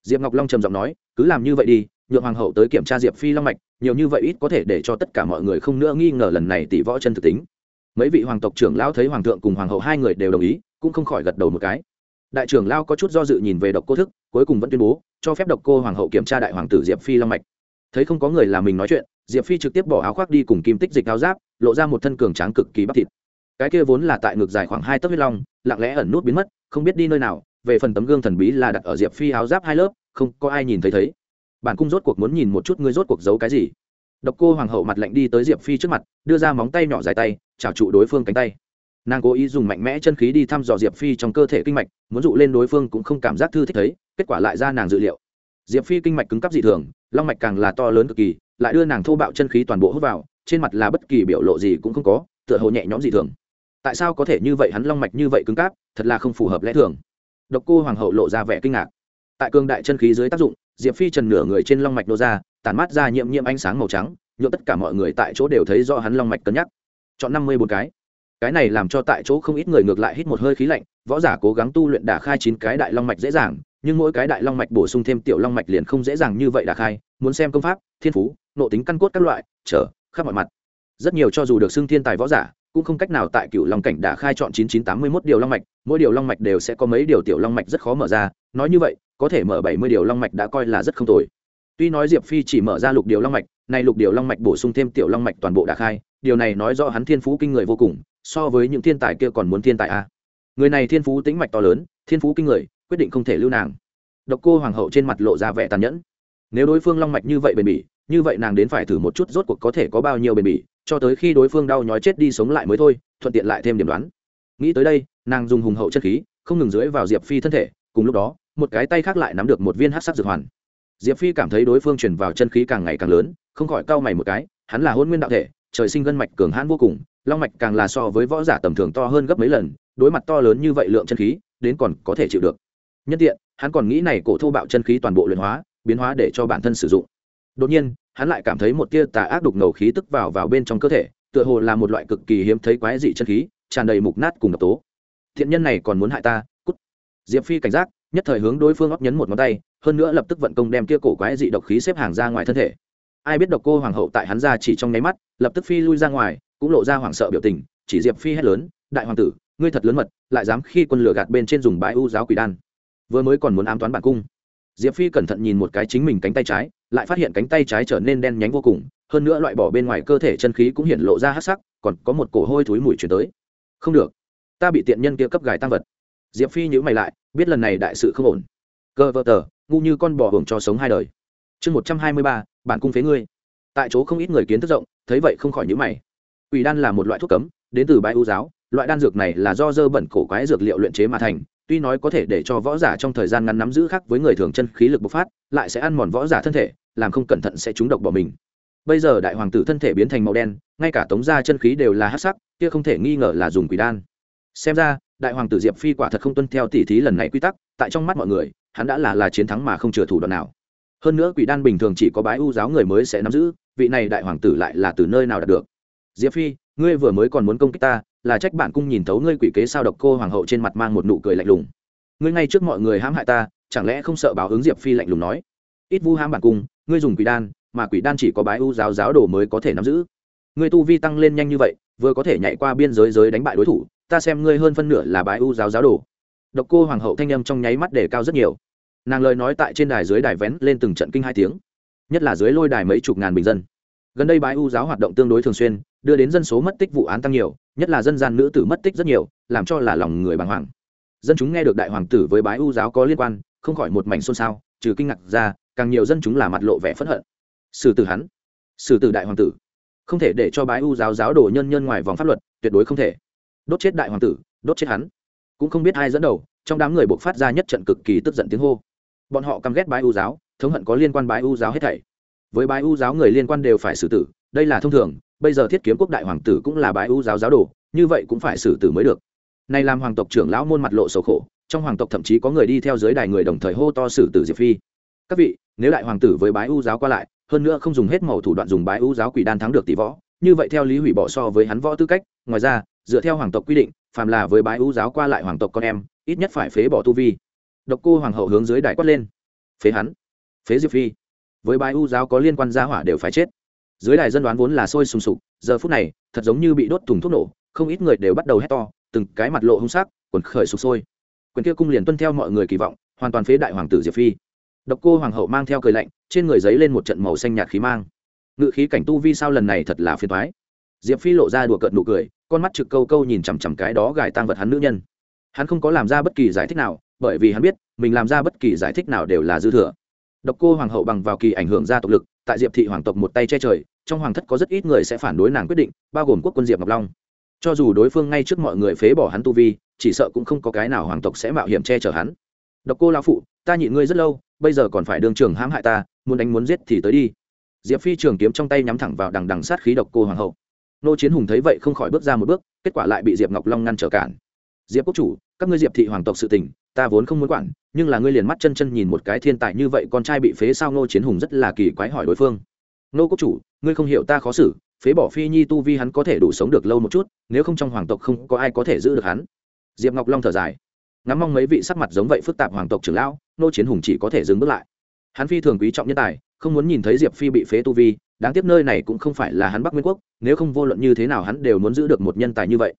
Diệp ngọc long trầm giọng nói, cứ làm như vậy đi, nhượng hoàng hậu tới kiểm tra diệp phi long mạch, nhiều như vậy ít có thể để cho tất cả mọi người không nữa nghi ngờ lần này tỷ võ chân thực tính. Mấy vị hoàng tộc trưởng lão thấy hoàng thượng cùng hoàng hậu hai người đều đồng ý, cũng không khỏi gật đầu một cái. Đại trưởng lao có chút do dự nhìn về độc cô thức, cuối cùng vẫn tuyên bố, cho phép độc cô hoàng hậu kiểm tra đại hoàng tử diệp phi long mạch. Thấy không có người làm mình nói chuyện diệp phi trực tiếp bỏ áo khoác đi cùng kim tích dịch áo giáp, lộ ra một thân cường tráng cực kỳ bắp thịt. Cái kia vốn là tại ngực dài khoảng hai tấc huyết long, lặng lẽ ẩn nút biến mất, không biết đi nơi nào, về phần tấm gương thần bí là đặt ở diệp phi áo giáp hai lớp, không có ai nhìn thấy thấy. Bản cung rốt cuộc muốn nhìn một chút ngươi rốt cuộc giấu cái gì. Độc cô hoàng hậu mặt lạnh đi tới diệp phi trước mặt, đưa ra móng tay nhỏ dài tay chào trụ đối phương cánh tay. Nàng cố ý dùng mạnh mẽ chân khí đi thăm dò diệp phi trong cơ thể kinh mạch, muốn dụ lên đối phương cũng không cảm giác thư thích thấy, kết quả lại ra nàng dự liệu. Diệp phi kinh mạch cứng cắp dị thường, long mạch càng là to lớn cực kỳ lại đưa nàng thô bạo chân khí toàn bộ hút vào, trên mặt là bất kỳ biểu lộ gì cũng không có, tựa hồ nhẹ nhõm dị thường. Tại sao có thể như vậy hắn long mạch như vậy cứng cáp, thật là không phù hợp lẽ thường. Độc cô hoàng hậu lộ ra vẻ kinh ngạc. Tại cương đại chân khí dưới tác dụng, diệp phi trần nửa người trên long mạch nô ra tàn mát ra nhiễm nhiễm ánh sáng màu trắng nhuộm tất cả mọi người tại chỗ đều thấy do hắn long mạch cân nhắc. Chọn năm mươi bốn cái. Cái này làm cho tại chỗ không ít người ngược lại hít một hơi khí lạnh, võ giả cố gắng tu luyện đả khai chín cái đại long mạch dễ dàng, nhưng mỗi cái đại long mạch bổ sung thêm tiểu long mạch liền không dễ dàng như vậy đả khai, muốn xem công pháp, thiên phú nộ tính căn cốt các loại, trở, khắp mọi mặt. Rất nhiều cho dù được xưng thiên tài võ giả, cũng không cách nào tại cựu long cảnh đã khai chọn chín chín tám mươi mốt điều long mạch, mỗi điều long mạch đều sẽ có mấy điều tiểu long mạch rất khó mở ra, nói như vậy, có thể mở bảy mươi điều long mạch đã coi là rất không tồi. Tuy nói diệp phi chỉ mở ra lục điều long mạch, nay lục điều long mạch bổ sung thêm tiểu long mạch toàn bộ đã khai, điều này nói rõ hắn thiên phú kinh người vô cùng, so với những thiên tài kia còn muốn thiên tài a. Người này thiên phú tính mạch to lớn, thiên phú kinh người, quyết định không thể lưu nàng. Độc cô hoàng hậu trên mặt lộ ra vẻ tàn nhẫn. Nếu đối phương long mạch như vậy bền bỉ như vậy nàng đến phải thử một chút rốt cuộc có thể có bao nhiêu bền bỉ, cho tới khi đối phương đau nhói chết đi sống lại mới thôi, thuận tiện lại thêm điểm đoán. Nghĩ tới đây, nàng dùng hùng hậu chân khí, không ngừng dưới vào diệp phi thân thể, cùng lúc đó, một cái tay khác lại nắm được một viên hát sắc dược hoàn. Diệp phi cảm thấy đối phương chuyển vào chân khí càng ngày càng lớn, không khỏi cau mày một cái, hắn là hôn nguyên đạo thể, trời sinh gân mạch cường hãn vô cùng, long mạch càng là so với võ giả tầm thường to hơn gấp mấy lần, đối mặt to lớn như vậy lượng chân khí, đến còn có thể chịu được. Nhân tiện, hắn còn nghĩ này cổ thô bạo chân khí toàn bộ luyện hóa, biến hóa để cho bản thân sử dụng đột nhiên, hắn lại cảm thấy một tia tà ác đục ngầu khí tức vào vào bên trong cơ thể, tựa hồ là một loại cực kỳ hiếm thấy quái dị chân khí, tràn đầy mục nát cùng độc tố. Thiện nhân này còn muốn hại ta, cút. Diệp phi cảnh giác, nhất thời hướng đối phương óc nhấn một ngón tay, hơn nữa lập tức vận công đem tia cổ quái dị độc khí xếp hàng ra ngoài thân thể. Ai biết độc cô hoàng hậu tại hắn ra chỉ trong nháy mắt, lập tức phi lui ra ngoài, cũng lộ ra hoảng sợ biểu tình, chỉ diệp phi hét lớn, đại hoàng tử, ngươi thật lớn mật, lại dám khi quân lửa gạt bên trên dùng bãi u giáo quỷ đan. Vừa mới còn muốn ám toán bản cung. Diệp phi cẩn thận nhìn một cái chính mình cánh tay trái lại phát hiện cánh tay trái trở nên đen nhánh vô cùng, hơn nữa loại bỏ bên ngoài cơ thể chân khí cũng hiện lộ ra hát sắc, còn có một cổ hôi thối mùi chuyển tới. Không được, ta bị tiện nhân kia cấp gài tăng vật. Diệp phi nhữ mày lại, biết lần này đại sự không ổn. Cơ vợ tờ, ngu như con bò hưởng cho sống hai đời. Chương một trăm hai mươi ba, bản cung phế ngươi. Tại chỗ không ít người kiến thức rộng, thấy vậy không khỏi nhữ mày. Quỷ đan là một loại thuốc cấm, đến từ bãi ưu giáo, loại đan dược này là do dơ bẩn cổ quái dược liệu luyện chế mà thành, tuy nói có thể để cho võ giả trong thời gian ngắn nắm giữ khác với người thường chân khí lực bộc phát, lại sẽ ăn mòn võ giả thân thể làm không cẩn thận sẽ trúng độc bỏ mình. Bây giờ đại hoàng tử thân thể biến thành màu đen, ngay cả tống gia chân khí đều là hát sắc, kia không thể nghi ngờ là dùng quỷ đan. Xem ra, đại hoàng tử diệp phi quả thật không tuân theo tỉ thí lần này quy tắc, tại trong mắt mọi người, hắn đã là là chiến thắng mà không chừa thủ đoạn nào. Hơn nữa quỷ đan bình thường chỉ có bái u giáo người mới sẽ nắm giữ, vị này đại hoàng tử lại là từ nơi nào đạt được? Diệp phi, ngươi vừa mới còn muốn công kích ta, là trách bạn cung nhìn thấu ngươi quỷ kế sao độc cô hoàng hậu trên mặt mang một nụ cười lạnh lùng. Ngươi ngay trước mọi người hãm hại ta, chẳng lẽ không sợ báo ứng diệp phi lạnh lùng nói? Ít vu hãm bản cung ngươi dùng quỷ đan, mà quỷ đan chỉ có bái u giáo giáo đồ mới có thể nắm giữ. Ngươi tu vi tăng lên nhanh như vậy, vừa có thể nhảy qua biên giới giới đánh bại đối thủ, ta xem ngươi hơn phân nửa là bái u giáo giáo đồ. Độc cô hoàng hậu thanh â m trong nháy mắt để cao rất nhiều. Nàng lời nói tại trên đài dưới đài vén lên từng trận kinh hai tiếng, nhất là dưới lôi đài mấy chục ngàn bình dân. Gần đây bái u giáo hoạt động tương đối thường xuyên, đưa đến dân số mất tích vụ án tăng nhiều, nhất là dân gian nữ tử mất tích rất nhiều, làm cho là lòng người bàng hoàng. Dân chúng nghe được đại hoàng tử với bái u giáo có liên quan, không khỏi một mảnh xôn xao, trừ kinh ngạc ra càng nhiều dân chúng là mặt lộ vẻ phẫn hận. Xử tử hắn xử tử đại hoàng tử, không thể để cho bái u giáo giáo đổ nhân nhân ngoài vòng pháp luật, tuyệt đối không thể. Đốt chết đại hoàng tử, đốt chết hắn. Cũng không biết ai dẫn đầu, trong đám người buộc phát ra nhất trận cực kỳ tức giận tiếng hô. Bọn họ căm ghét bái u giáo, thống hận có liên quan bái u giáo hết thảy. Với bái u giáo người liên quan đều phải xử tử, đây là thông thường, bây giờ thiết kiếm quốc đại hoàng tử cũng là bái u giáo giáo đồ, như vậy cũng phải xử tử mới được. Nay làm hoàng tộc trưởng lão môn mặt lộ sầu khổ, trong hoàng tộc thậm chí có người đi theo dưới đài người đồng thời hô to xử tử diệp phi các vị, nếu đại hoàng tử với bái u giáo qua lại, hơn nữa không dùng hết màu thủ đoạn dùng bái u giáo quỷ đan thắng được tỷ võ, như vậy theo lý hủy bỏ so với hắn võ tư cách, ngoài ra, dựa theo hoàng tộc quy định, phàm là với bái u giáo qua lại hoàng tộc con em, ít nhất phải phế bỏ tu vi. Độc cô hoàng hậu hướng dưới đại quát lên. Phế hắn. Phế diệp phi. Với bái u giáo có liên quan gia hỏa đều phải chết. Dưới đài dân đoán vốn là sôi sùng sục, giờ phút này, thật giống như bị đốt thùng thuốc nổ, không ít người đều bắt đầu hét to, từng cái mặt lộ hung sắc, quần khởi sục sôi. Quyền kia cung liền tuân theo mọi người kỳ vọng, hoàn toàn phế đại hoàng tử diệp phi độc cô hoàng hậu mang theo cười lạnh, trên người giấy lên một trận màu xanh nhạt khí mang. Ngự khí cảnh tu vi sao lần này thật là phiền thoái diệp phi lộ ra đùa cợt nụ cười, con mắt trực câu câu nhìn chằm chằm cái đó gài tăng vật hắn nữ nhân. Hắn không có làm ra bất kỳ giải thích nào, bởi vì hắn biết, mình làm ra bất kỳ giải thích nào đều là dư thừa. Độc cô hoàng hậu bằng vào kỳ ảnh hưởng gia tộc lực, tại diệp thị hoàng tộc một tay che trời, trong hoàng thất có rất ít người sẽ phản đối nàng quyết định, bao gồm quốc quân diệp ngọc long. Cho dù đối phương ngay trước mọi người phế bỏ hắn tu vi, chỉ sợ cũng không có cái nào hoàng tộc sẽ mạo hiểm che chở hắn. Độc cô lão phụ, ta nhịn ngươi rất lâu bây giờ còn phải đương trường hãm hại ta, muốn đánh muốn giết thì tới đi. Diệp phi trường kiếm trong tay nhắm thẳng vào đằng đằng sát khí độc cô hoàng hậu. Nô chiến hùng thấy vậy không khỏi bước ra một bước, kết quả lại bị diệp ngọc long ngăn trở cản. Diệp quốc chủ, các ngươi diệp thị hoàng tộc sự tình, ta vốn không muốn quản, nhưng là ngươi liền mắt chân chân nhìn một cái thiên tài như vậy, con trai bị phế sao? Nô chiến hùng rất là kỳ quái hỏi đối phương. Nô quốc chủ, ngươi không hiểu ta khó xử, phế bỏ phi nhi tu vi hắn có thể đủ sống được lâu một chút, nếu không trong hoàng tộc không có ai có thể giữ được hắn. Diệp ngọc long thở dài ngắm mong mấy vị sắc mặt giống vậy phức tạp hoàng tộc trưởng lão, nô chiến hùng chỉ có thể dừng bước lại. Hắn phi thường quý trọng nhân tài, không muốn nhìn thấy diệp phi bị phế tu vi, đáng tiếc nơi này cũng không phải là hắn bắc nguyên quốc, nếu không vô luận như thế nào hắn đều muốn giữ được một nhân tài như vậy.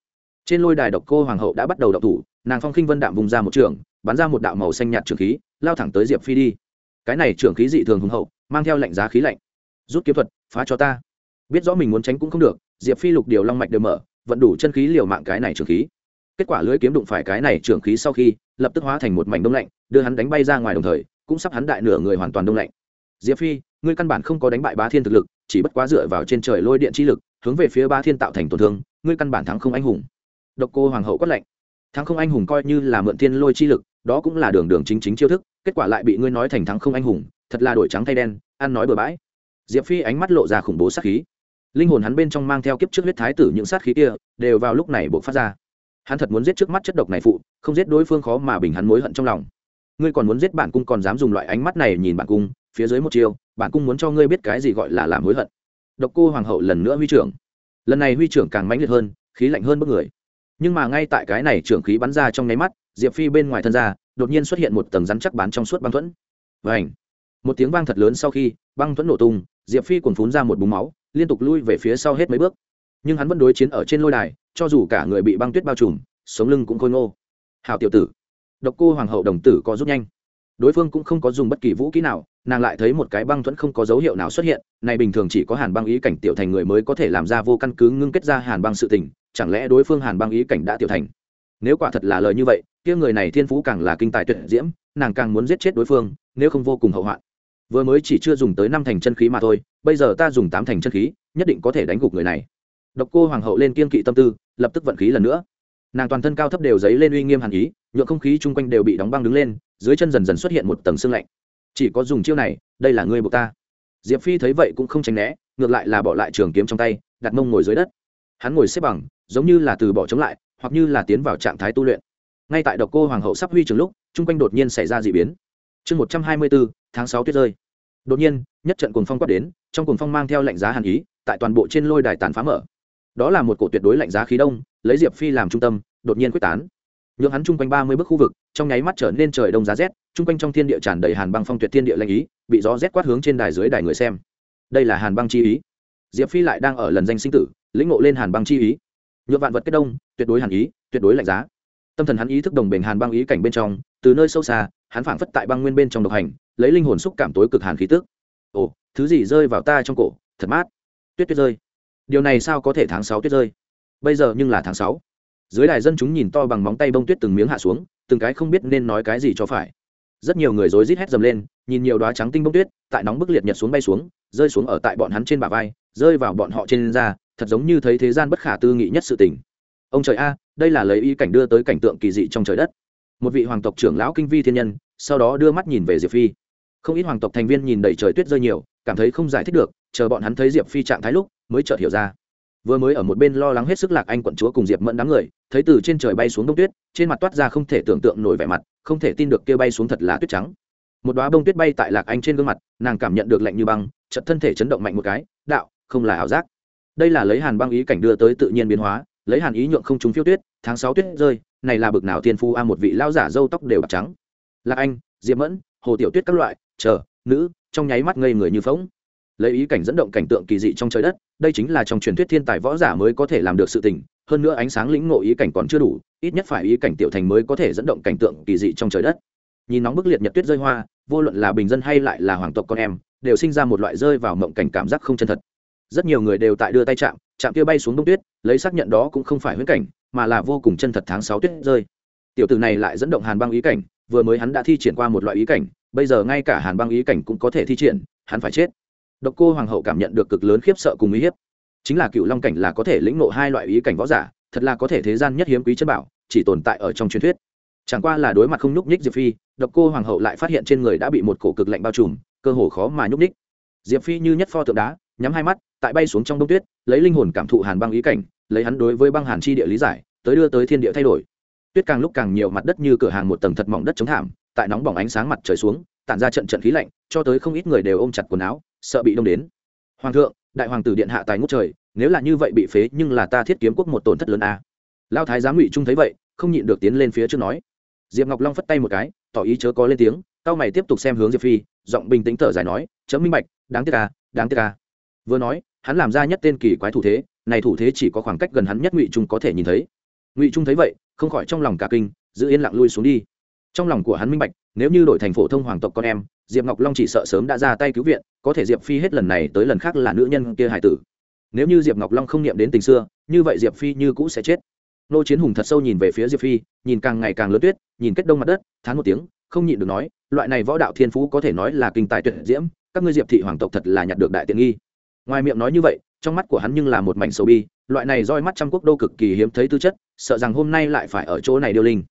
Trên lôi đài độc cô hoàng hậu đã bắt đầu đậu thủ, nàng phong khinh vân đạm vùng ra một trường, bắn ra một đạo màu xanh nhạt trường khí, lao thẳng tới diệp phi đi. Cái này trường khí dị thường hùng hậu, mang theo lạnh giá khí lạnh. Rút kiếm thuật, phá cho ta. Biết rõ mình muốn tránh cũng không được, diệp phi lục điều long mạch đều mở, vận đủ chân khí liều mạng cái này trường khí kết quả lưới kiếm đụng phải cái này trưởng khí sau khi, lập tức hóa thành một mảnh đông lạnh, đưa hắn đánh bay ra ngoài đồng thời, cũng sắp hắn đại nửa người hoàn toàn đông lạnh. Diệp phi, ngươi căn bản không có đánh bại bá thiên thực lực, chỉ bất quá dựa vào trên trời lôi điện chi lực, hướng về phía bá thiên tạo thành tổn thương, ngươi căn bản thắng không anh hùng. Độc cô hoàng hậu quát lạnh. Thắng không anh hùng coi như là mượn thiên lôi chi lực, đó cũng là đường đường chính chính chiêu thức, kết quả lại bị ngươi nói thành thắng không anh hùng, thật là đổi trắng thay đen, ăn nói bừa bãi. Diệp phi ánh mắt lộ ra khủng bố sát khí. Linh hồn hắn bên trong mang theo kiếp trước huyết thái tử những sát khí kia, đều vào lúc này buộc phát ra hắn thật muốn giết trước mắt chất độc này phụ, không giết đối phương khó mà bình hắn mối hận trong lòng. Ngươi còn muốn giết bản cung còn dám dùng loại ánh mắt này nhìn bản cung, phía dưới một chiều bản cung muốn cho ngươi biết cái gì gọi là làm hối hận. Độc cô hoàng hậu lần nữa huy trưởng. Lần này huy trưởng càng mãnh liệt hơn, khí lạnh hơn bất người. Nhưng mà ngay tại cái này trưởng khí bắn ra trong nháy mắt, diệp phi bên ngoài thân ra, đột nhiên xuất hiện một tầng rắn chắc bán trong suốt băng thuẫn. Vảnh một tiếng vang thật lớn sau khi, băng thuẫn nổ tung, diệp phi còn phun ra một búng máu, liên tục lui về phía sau hết mấy bước. Nhưng hắn vẫn đối chiến ở trên lôi đài cho dù cả người bị băng tuyết bao trùm, sống lưng cũng khôi ngô. Hào tiểu tử. Độc cô hoàng hậu đồng tử có rút nhanh. Đối phương cũng không có dùng bất kỳ vũ kỹ nào, nàng lại thấy một cái băng thuẫn không có dấu hiệu nào xuất hiện, này bình thường chỉ có hàn băng ý cảnh tiểu thành người mới có thể làm ra vô căn cứ ngưng kết ra hàn băng sự tình, chẳng lẽ đối phương hàn băng ý cảnh đã tiểu thành? Nếu quả thật là lời như vậy, kia người này thiên phú càng là kinh tài tuyệt diễm, nàng càng muốn giết chết đối phương, nếu không vô cùng hậu hoạn. Vừa mới chỉ chưa dùng tới năm thành chân khí mà thôi, bây giờ ta dùng tám thành chân khí, nhất định có thể đánh gục người này độc cô hoàng hậu lên kiên kỵ tâm tư, lập tức vận khí lần nữa. Nàng toàn thân cao thấp đều dấy lên uy nghiêm hàn ý nhựa không khí chung quanh đều bị đóng băng đứng lên, dưới chân dần dần xuất hiện một tầng xương lạnh. Chỉ có dùng chiêu này, đây là ngươi buộc ta. Diệp phi thấy vậy cũng không tránh né, ngược lại là bỏ lại trường kiếm trong tay, đặt mông ngồi dưới đất. Hắn ngồi xếp bằng, giống như là từ bỏ chống lại, hoặc như là tiến vào trạng thái tu luyện. Ngay tại độc cô hoàng hậu sắp huy trường lúc, chung quanh đột nhiên xảy ra d ị biến. Chương một trăm hai mươi bốn, tháng sáu tuyết rơi. Đột nhiên, nhất trận cuồng phong quát đến, trong cuồng phong mang theo lạnh giá hàn ý, tại toàn bộ trên lôi đài tàn phá mở đó là một cổ tuyệt đối lạnh giá khí đông, lấy diệp phi làm trung tâm, đột nhiên quyết tán. Nhượng hắn chung quanh ba mươi bước khu vực, trong nháy mắt trở nên trời đông giá rét, chung quanh trong thiên địa tràn đầy hàn băng phong tuyệt thiên địa lạnh ý, bị gió rét quát hướng trên đài dưới đài người xem. Đây là hàn băng chi ý. Diệp phi lại đang ở lần danh sinh tử, lĩnh ngộ lên hàn băng chi ý. Nhượng vạn vật kết đông, tuyệt đối hàn ý, tuyệt đối lạnh giá. Tâm thần hắn ý thức đồng bình hàn băng ý cảnh bên trong, từ nơi sâu xa, hắn phảng phất tại băng nguyên bên trong độc hành, lấy linh hồn xúc cảm tối cực hàn khí tức. Ồ, thứ gì rơi vào ta trong cổ, thật mát. Tuyết tuyết rơi điều này sao có thể tháng sáu tuyết rơi? Bây giờ nhưng là tháng sáu. Dưới đài dân chúng nhìn to bằng móng tay bông tuyết từng miếng hạ xuống, từng cái không biết nên nói cái gì cho phải. Rất nhiều người rối rít hét dầm lên, nhìn nhiều đoá trắng tinh bông tuyết, tại nóng bức liệt nhật xuống bay xuống, rơi xuống ở tại bọn hắn trên bả vai, rơi vào bọn họ trên da, thật giống như thấy thế gian bất khả tư nghị nhất sự tình. Ông trời a, đây là lấy ý cảnh đưa tới cảnh tượng kỳ dị trong trời đất. Một vị hoàng tộc trưởng lão kinh vi thiên nhân, sau đó đưa mắt nhìn về diệp phi. Không ít hoàng tộc thành viên nhìn đầy trời tuyết rơi nhiều, cảm thấy không giải thích được chờ bọn hắn thấy diệp phi trạng thái lúc mới chợt hiểu ra vừa mới ở một bên lo lắng hết sức lạc anh quận chúa cùng diệp mẫn đám người thấy từ trên trời bay xuống đông tuyết trên mặt toát ra không thể tưởng tượng nổi vẻ mặt không thể tin được kia bay xuống thật là tuyết trắng một đoá bông tuyết bay tại lạc anh trên gương mặt nàng cảm nhận được lạnh như băng chật thân thể chấn động mạnh một cái đạo không là ảo giác đây là lấy hàn băng ý cảnh đưa tới tự nhiên biến hóa lấy hàn ý nhượng không chúng phiêu tuyết tháng sáu tuyết rơi này là bực nào tiên phu a một vị lao giả dâu tóc đều bạc trắng lạc anh diệp mẫn hồ tiểu tuyết các loại chờ nữ trong nháy mắt ngây người như phóng lấy ý cảnh dẫn động cảnh tượng kỳ dị trong trời đất, đây chính là trong truyền thuyết thiên tài võ giả mới có thể làm được sự tình, hơn nữa ánh sáng lĩnh ngộ ý cảnh còn chưa đủ, ít nhất phải ý cảnh tiểu thành mới có thể dẫn động cảnh tượng kỳ dị trong trời đất. Nhìn nóng bức liệt nhật tuyết rơi hoa, vô luận là bình dân hay lại là hoàng tộc con em, đều sinh ra một loại rơi vào mộng cảnh cảm giác không chân thật. Rất nhiều người đều tại đưa tay chạm chạm kia bay xuống đông tuyết, lấy xác nhận đó cũng không phải huyễn cảnh, mà là vô cùng chân thật tháng sáu tuyết rơi. Tiểu tử này lại dẫn động hàn băng ý cảnh, vừa mới hắn đã thi triển qua một loại ý cảnh, bây giờ ngay cả hàn băng ý cảnh cũng có thể thi triển, hắn phải chết độc cô hoàng hậu cảm nhận được cực lớn khiếp sợ cùng uy hiếp. Chính là cựu long cảnh là có thể lĩnh ngộ hai loại ý cảnh võ giả, thật là có thể thế gian nhất hiếm quý chân bảo, chỉ tồn tại ở trong truyền thuyết. Chẳng qua là đối mặt không nhúc nhích diệp phi, độc cô hoàng hậu lại phát hiện trên người đã bị một cổ cực lạnh bao trùm, cơ hồ khó mà nhúc nhích. Diệp phi như nhất pho tượng đá, nhắm hai mắt, tại bay xuống trong đông tuyết, lấy linh hồn cảm thụ hàn băng ý cảnh, lấy hắn đối với băng hàn chi địa lý giải, tới đưa tới thiên địa thay đổi. Tuyết càng lúc càng nhiều mặt đất như cửa hàng một tầng thật mỏng đất chống thảm, tại nóng bỏng ánh sáng mặt trời xuống, tản ra trận trận khí lạnh, cho tới không ít người đều ôm chặt quần áo sợ bị đông đến. Hoàng thượng, đại hoàng tử điện hạ tài ngút trời, nếu là như vậy bị phế, nhưng là ta thiết kiếm quốc một tổn thất lớn a à. lao thái giám ngụy trung thấy vậy, không nhịn được tiến lên phía trước nói. Diệp ngọc long phất tay một cái, tỏ ý chớ có lên tiếng, cao mày tiếp tục xem hướng diệp phi, giọng bình tĩnh thở dài nói chấm minh bạch, đáng tiếc ca đáng tiếc ca vừa nói, hắn làm ra nhất tên kỳ quái thủ thế, này thủ thế chỉ có khoảng cách gần hắn nhất ngụy trung có thể nhìn thấy. Ngụy trung thấy vậy, không khỏi trong lòng cả kinh, giữ yên lặng lui xuống đi. Trong lòng của hắn minh bạch, nếu như đổi thành phổ thông hoàng tộc con em diệp ngọc long chỉ sợ sớm đã ra tay cứu viện có thể diệp phi hết lần này tới lần khác là nữ nhân kia hải tử nếu như diệp ngọc long không niệm đến tình xưa như vậy diệp phi như cũ sẽ chết nô chiến hùng thật sâu nhìn về phía diệp phi nhìn càng ngày càng lớn tuyết nhìn kết đông mặt đất thán một tiếng không nhịn được nói loại này võ đạo thiên phú có thể nói là kinh tài tuyệt diễm các ngươi diệp thị hoàng tộc thật là nhặt được đại tiện nghi ngoài miệng nói như vậy trong mắt của hắn nhưng là một mảnh sầu bi loại này roi mắt trăm quốc đô cực kỳ hiếm thấy tư chất sợ rằng hôm nay lại phải ở chỗ này điêu linh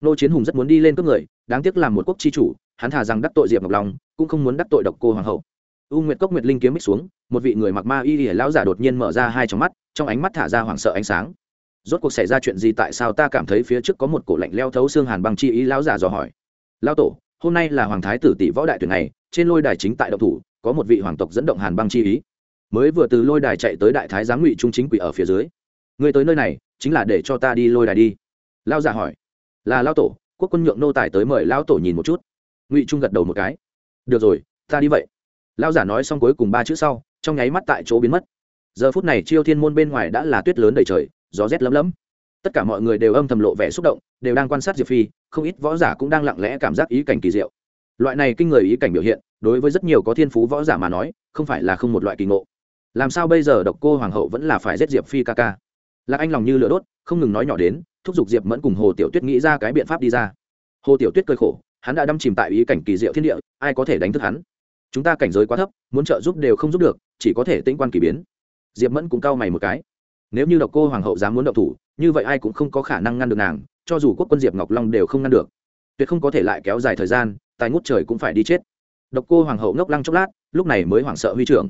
nô chiến hùng rất muốn đi lên cướp người đáng tiếc làm một quốc chi chủ hắn thà rằng đắc tội diệp ngọc long cũng không muốn đắc tội độc cô hoàng hậu u nguyệt cốc nguyệt linh kiếm mít xuống một vị người mặc ma y ỉa lão giả đột nhiên mở ra hai trong mắt trong ánh mắt thả ra hoảng sợ ánh sáng rốt cuộc xảy ra chuyện gì tại sao ta cảm thấy phía trước có một cổ lạnh leo thấu xương hàn băng chi ý lão giả dò hỏi lão tổ hôm nay là hoàng thái tử tỷ võ đại tuyển này trên lôi đài chính tại độc thủ có một vị hoàng tộc dẫn động hàn băng chi ý mới vừa từ lôi đài chạy tới đại thái giám ngụy trung chính quỷ ở phía dưới người tới nơi này chính là để cho ta đi lôi đài đi lao giả hỏi là lao tổ quốc quân nhượng nô tài tới mời lao tổ nhìn một chút ngụy trung gật đầu một cái được rồi ta đi vậy lao giả nói xong cuối cùng ba chữ sau trong nháy mắt tại chỗ biến mất giờ phút này chiêu thiên môn bên ngoài đã là tuyết lớn đầy trời gió rét lấm lấm tất cả mọi người đều âm thầm lộ vẻ xúc động đều đang quan sát diệp phi không ít võ giả cũng đang lặng lẽ cảm giác ý cảnh kỳ diệu loại này kinh người ý cảnh biểu hiện đối với rất nhiều có thiên phú võ giả mà nói không phải là không một loại kỳ ngộ làm sao bây giờ độc cô hoàng hậu vẫn là phải giết diệp phi ca ca lạc anh lòng như lửa đốt không ngừng nói nhỏ đến thúc giục diệp mẫn cùng hồ tiểu tuyết nghĩ ra cái biện pháp đi ra hồ tiểu tuyết cơi khổ hắn đã đâm chìm tại ý cảnh kỳ diệu thiên địa, ai có thể đánh thức hắn? Chúng ta cảnh giới quá thấp, muốn trợ giúp đều không giúp được, chỉ có thể tĩnh quan kỳ biến. Diệp mẫn cũng cau mày một cái. Nếu như độc cô hoàng hậu dám muốn động thủ, như vậy ai cũng không có khả năng ngăn được nàng, cho dù quốc quân diệp ngọc long đều không ngăn được. Tuyệt không có thể lại kéo dài thời gian, tài ngút trời cũng phải đi chết. Độc cô hoàng hậu ngốc lăng chốc lát, lúc này mới hoảng sợ huy trưởng.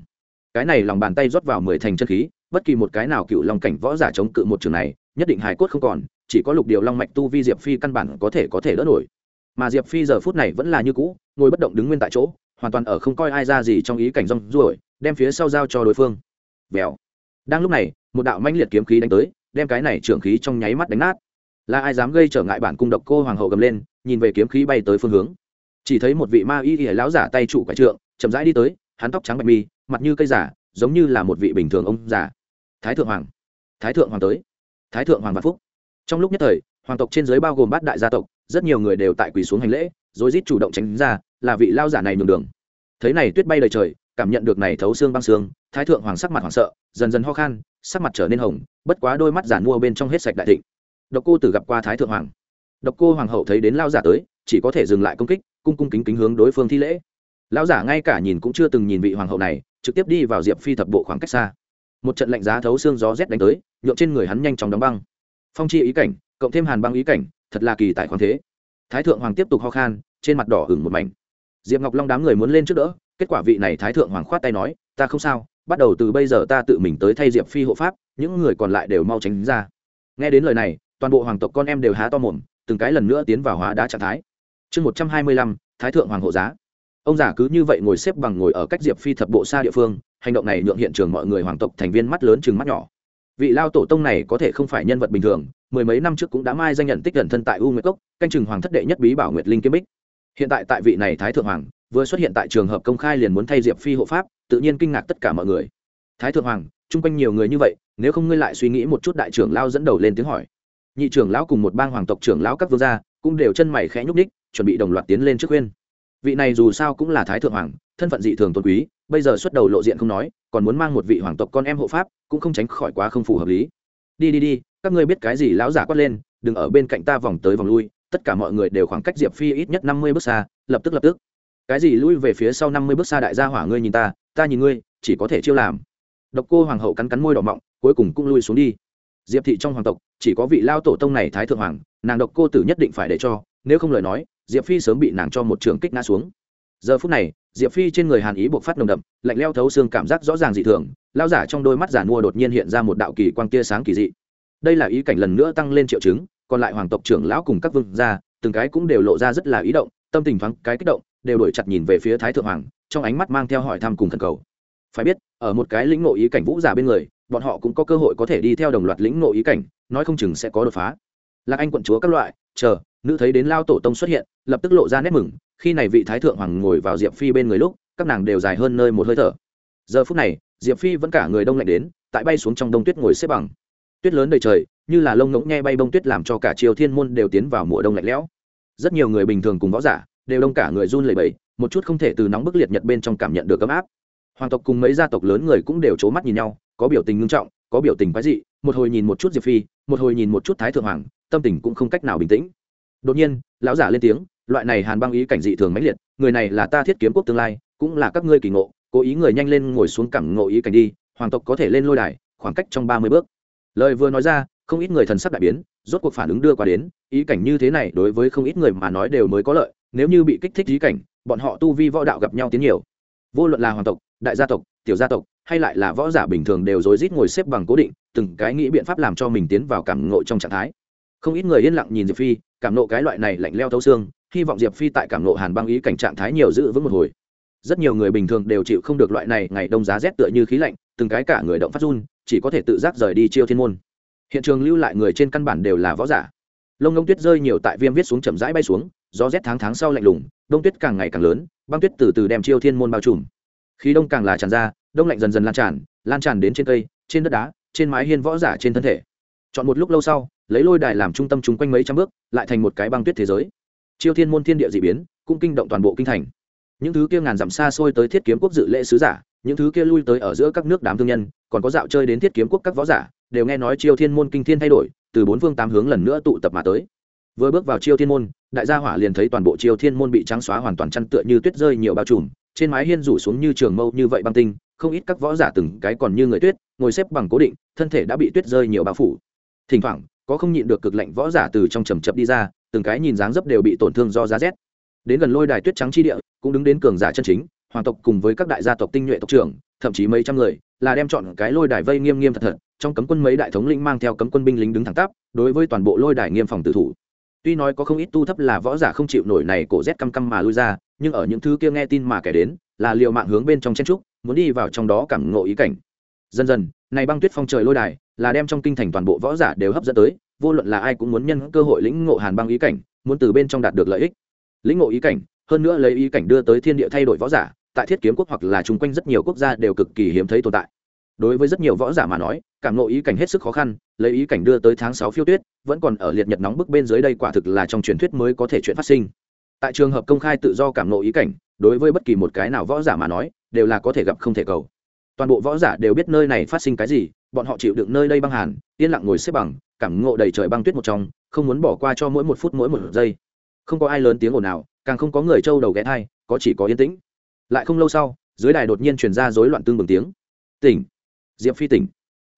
Cái này lòng bàn tay rót vào mười thành chân khí, bất kỳ một cái nào cựu long cảnh võ giả chống cự một trường này, nhất định hài cốt không còn, chỉ có lục điều long mạch tu vi diệp phi căn bản có thể có thể đỡ nổi mà diệp phi giờ phút này vẫn là như cũ, ngồi bất động đứng nguyên tại chỗ, hoàn toàn ở không coi ai ra gì trong ý cảnh rong ruổi, đem phía sau giao cho đối phương. Vèo. Đang lúc này, một đạo manh liệt kiếm khí đánh tới, đem cái này trưởng khí trong nháy mắt đánh nát. Là ai dám gây trở ngại bản cung độc cô hoàng hậu gầm lên, nhìn về kiếm khí bay tới phương hướng. Chỉ thấy một vị ma y ỉa láo giả tay trụ quả trượng, chậm rãi đi tới, hắn tóc trắng bạch mi, mặt như cây giả, giống như là một vị bình thường ông già. Thái thượng hoàng. Thái thượng hoàng tới. Thái thượng hoàng vạn phúc. Trong lúc nhất thời, hoàng tộc trên giới bao gồm bát đại gia tộc rất nhiều người đều tại quỳ xuống hành lễ, rồi rít chủ động tránh ra, là vị lao giả này nhường đường. Thấy này tuyết bay đầy trời, cảm nhận được này thấu xương băng xương, thái thượng hoàng sắc mặt hoảng sợ, dần dần ho khan, sắc mặt trở nên hồng, bất quá đôi mắt giản mua bên trong hết sạch đại thịnh. Độc cô tử gặp qua thái thượng hoàng. Độc cô hoàng hậu thấy đến lao giả tới, chỉ có thể dừng lại công kích, cung cung kính kính hướng đối phương thi lễ. Lão giả ngay cả nhìn cũng chưa từng nhìn vị hoàng hậu này, trực tiếp đi vào diệp phi thập bộ khoảng cách xa. Một trận lạnh giá thấu xương gió rét đánh tới nhuộm trên người hắn nhanh chóng đóng băng. Phong chi ý cảnh, cộng thêm hàn băng ý cảnh thật là kỳ tài khoáng thế. Thái thượng hoàng tiếp tục ho khan, trên mặt đỏ hửng một mảnh. Diệp ngọc long đám người muốn lên trước đỡ, kết quả vị này thái thượng hoàng khoát tay nói, ta không sao, bắt đầu từ bây giờ ta tự mình tới thay diệp phi hộ pháp, những người còn lại đều mau tránh ra. Nghe đến lời này, toàn bộ hoàng tộc con em đều há to mồm, từng cái lần nữa tiến vào hóa đá trạng thái. Chương một trăm hai mươi lăm, thái thượng hoàng hộ giá. Ông già cứ như vậy ngồi xếp bằng ngồi ở cách diệp phi thập bộ xa địa phương, hành động này nhượng hiện trường mọi người hoàng tộc thành viên mắt lớn chừng mắt nhỏ vị lao tổ tông này có thể không phải nhân vật bình thường, mười mấy năm trước cũng đã mai danh nhận tích gần thân tại u nguyệt cốc, canh chừng hoàng thất đệ nhất bí bảo nguyệt linh kiếm bích. Hiện tại tại vị này thái thượng hoàng, vừa xuất hiện tại trường hợp công khai liền muốn thay diệp phi hộ pháp, tự nhiên kinh ngạc tất cả mọi người. Thái thượng hoàng, chung quanh nhiều người như vậy, nếu không ngươi lại suy nghĩ một chút đại trưởng lao dẫn đầu lên tiếng hỏi. Nhị trưởng lão cùng một bang hoàng tộc trưởng lão các vương gia cũng đều chân mày khẽ nhúc ních chuẩn bị đồng loạt tiến lên trước khuyên. Vị này dù sao cũng là thái thượng hoàng, thân phận dị thường tôn quý bây giờ xuất đầu lộ diện không nói, còn muốn mang một vị hoàng tộc con em hộ pháp, cũng không tránh khỏi quá không phù hợp lý. Đi đi đi, các ngươi biết cái gì lão giả quát lên, đừng ở bên cạnh ta vòng tới vòng lui, tất cả mọi người đều khoảng cách diệp phi ít nhất năm mươi bước xa, lập tức lập tức. Cái gì lui về phía sau năm mươi bước xa đại gia hỏa ngươi nhìn ta ta nhìn ngươi, chỉ có thể chiêu làm. Độc cô hoàng hậu cắn cắn môi đỏ mọng, cuối cùng cũng lui xuống đi. Diệp thị trong hoàng tộc, chỉ có vị lao tổ tông này thái thượng hoàng, nàng độc cô tử nhất định phải để cho, nếu không lời nói, diệp phi sớm bị nàng cho một trường kích ngã xuống. Giờ phút này diệp phi trên người hàn ý buộc phát nồng đậm, lạnh leo thấu xương cảm giác rõ ràng dị thường lao giả trong đôi mắt giả mua đột nhiên hiện ra một đạo kỳ quang tia sáng kỳ dị. Đây là ý cảnh lần nữa tăng lên triệu chứng, còn lại hoàng tộc trưởng lão cùng các vương gia, từng cái cũng đều lộ ra rất là ý động, tâm tình thoáng cái kích động, đều đổi chặt nhìn về phía thái thượng hoàng, trong ánh mắt mang theo hỏi thăm cùng thần cầu. Phải biết, ở một cái lĩnh ngộ ý cảnh vũ giả bên người, bọn họ cũng có cơ hội có thể đi theo đồng loạt lĩnh ngộ ý cảnh, nói không chừng sẽ có đột phá. Lạc anh quận chúa các loại, chờ, nữ thấy đến lao tổ tông xuất hiện, lập tức lộ ra nét mừng khi này vị thái thượng hoàng ngồi vào diệp phi bên người lúc, các nàng đều dài hơn nơi một hơi thở. Giờ phút này, diệp phi vẫn cả người đông lạnh đến, tại bay xuống trong đông tuyết ngồi xếp bằng. Tuyết lớn đầy trời, như là lông ngỗng nghe bay bông tuyết làm cho cả triều thiên môn đều tiến vào mùa đông lạnh lẽo. Rất nhiều người bình thường cùng võ giả, đều đông cả người run lẩy bẩy, một chút không thể từ nóng bức liệt nhật bên trong cảm nhận được ấm áp. Hoàng tộc cùng mấy gia tộc lớn người cũng đều c mắt nhìn nhau, có biểu tình ngưng trọng, có biểu tình quái dị, một hồi nhìn một chút diệp phi, một hồi nhìn một chút thái thượng hoàng, tâm tình cũng không cách nào bình tĩnh. Đột nhiên, lão giả lên tiếng loại này hàn băng ý cảnh dị thường mãnh liệt, người này là ta thiết kiếm quốc tương lai, cũng là các ngươi kỳ ngộ, cố ý người nhanh lên ngồi xuống cẳng ngộ ý cảnh đi, hoàng tộc có thể lên lôi đài, khoảng cách trong ba mươi bước. Lời vừa nói ra, không ít người thần sắc đại biến, rốt cuộc phản ứng đưa qua đến, ý cảnh như thế này đối với không ít người mà nói đều mới có lợi, nếu như bị kích thích ý cảnh, bọn họ tu vi võ đạo gặp nhau tiến nhiều. Vô luận là hoàng tộc, đại gia tộc, tiểu gia tộc, hay lại là võ giả bình thường đều rối rít ngồi xếp bằng cố định, từng cái nghĩ biện pháp làm cho mình tiến vào cảm ngộ trong trạng thái. Không ít người yên lặng nhìn diệp phi, cảm nộ cái loại này lạnh leo thấu xương hy vọng diệp phi tại cảm nộ hàn băng ý cảnh trạng thái nhiều giữ vững một hồi. Rất nhiều người bình thường đều chịu không được loại này ngày đông giá rét tựa như khí lạnh, từng cái cả người động phát run, chỉ có thể tự giác rời đi chiêu thiên môn. Hiện trường lưu lại người trên căn bản đều là võ giả. Lông ngông tuyết rơi nhiều tại viêm viết xuống chậm rãi bay xuống, gió rét tháng tháng sau lạnh lùng, đông tuyết càng ngày càng lớn, băng tuyết từ từ đem chiêu thiên môn bao trùm. Khí đông càng là tràn ra, đông lạnh dần dần lan tràn lan tràn đến trên cây, trên đất đá, trên mái hiên võ giả trên thân thể. Chọn một lúc lâu sau, lấy lôi đài làm trung tâm chung quanh mấy trăm bước, lại thành một cái băng tuyết thế giới chiêu thiên môn thiên địa d ị biến, cũng kinh động toàn bộ kinh thành. Những thứ kia ngàn dặm xa xôi tới thiết kiếm quốc dự lễ sứ giả, những thứ kia lui tới ở giữa các nước đám thương nhân, còn có dạo chơi đến thiết kiếm quốc các võ giả, đều nghe nói chiêu thiên môn kinh thiên thay đổi, từ bốn phương tám hướng lần nữa tụ tập mà tới. Vừa bước vào chiêu thiên môn, đại gia hỏa liền thấy toàn bộ chiêu thiên môn bị trắng xóa hoàn toàn chăn tựa như tuyết rơi nhiều bao trùm, trên mái hiên rủ xuống như trường mâu như vậy băng tinh, không ít các võ giả từng cái còn như người tuyết, ngồi xếp bằng cố định, thân thể đã bị tuyết rơi nhiều bao phủ. Thỉnh thoảng, có không nhịn được cực lạnh võ giả từ trong trầm chập đi ra từng cái nhìn dáng dấp đều bị tổn thương do giá rét. Đến gần lôi đài tuyết trắng chi địa, cũng đứng đến cường giả chân chính, hoàng tộc cùng với các đại gia tộc tinh nhuệ tộc trưởng, thậm chí mấy trăm người, là đem chọn cái lôi đài vây nghiêm nghiêm thật thật, trong cấm quân mấy đại thống lĩnh mang theo cấm quân binh lính đứng thẳng tắp, đối với toàn bộ lôi đài nghiêm phòng tử thủ. Tuy nói có không ít tu thấp là võ giả không chịu nổi này cổ rét căm căm mà lui ra, nhưng ở những thứ kia nghe tin mà kẻ đến, là liều mạng hướng bên trong chen trúc, muốn đi vào trong đó cảm ngộ ý cảnh. Dần dần, này băng tuyết phong trời lôi đài, là đem trong kinh thành toàn bộ võ giả đều hấp dẫn tới vô luận là ai cũng muốn nhân cơ hội lĩnh ngộ hàn băng ý cảnh, muốn từ bên trong đạt được lợi ích. Lĩnh ngộ ý cảnh, hơn nữa lấy ý cảnh đưa tới thiên địa thay đổi võ giả, tại thiết kiếm quốc hoặc là chung quanh rất nhiều quốc gia đều cực kỳ hiếm thấy tồn tại. Đối với rất nhiều võ giả mà nói, cảm ngộ ý cảnh hết sức khó khăn, lấy ý cảnh đưa tới tháng sáu phiêu tuyết, vẫn còn ở liệt nhật nóng bức bên dưới đây quả thực là trong truyền thuyết mới có thể chuyện phát sinh. Tại trường hợp công khai tự do cảm ngộ ý cảnh, đối với bất kỳ một cái nào võ giả mà nói, đều là có thể gặp không thể cầu. Toàn bộ võ giả đều biết nơi này phát sinh cái gì bọn họ chịu đựng nơi đây băng hàn, yên lặng ngồi xếp bằng, cảm ngộ đầy trời băng tuyết một trong, không muốn bỏ qua cho mỗi một phút mỗi một giây. Không có ai lớn tiếng ồn nào càng không có người trâu đầu ghé thai, có chỉ có yên tĩnh. Lại không lâu sau, dưới đài đột nhiên truyền ra rối loạn tương bừng tiếng. Tỉnh. Diệp phi tỉnh.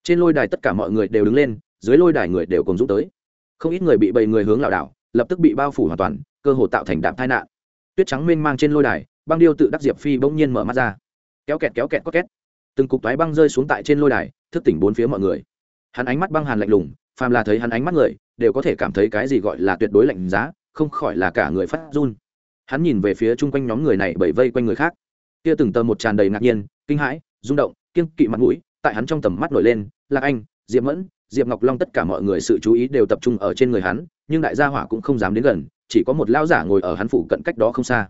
Trên lôi đài tất cả mọi người đều đứng lên, dưới lôi đài người đều cùng dũng tới. Không ít người bị bầy người hướng lảo đảo, lập tức bị bao phủ hoàn toàn, cơ hồ tạo thành đạm tai nạn. Tuyết trắng mênh mang trên lôi đài, băng điêu tự đắc diệp phi bỗng nhiên mở mắt ra. Kéo kẹt kéo kẹt có két từng cục toái băng rơi xuống tại trên lôi đài thức tỉnh bốn phía mọi người. Hắn ánh mắt băng hàn lạnh lùng, phàm là thấy hắn ánh mắt người, đều có thể cảm thấy cái gì gọi là tuyệt đối lạnh giá, không khỏi là cả người phát run. Hắn nhìn về phía chung quanh nhóm người này bởi vây quanh người khác. Kia từng tờ một tràn đầy ngạc nhiên, kinh hãi, rung động, kiêng kỵ mặt mũi, tại hắn trong tầm mắt nổi lên, Lạc anh, diệp mẫn, diệp ngọc long tất cả mọi người sự chú ý đều tập trung ở trên người hắn, nhưng đại gia hỏa cũng không dám đến gần, chỉ có một lão giả ngồi ở hắn phủ cận cách đó không xa.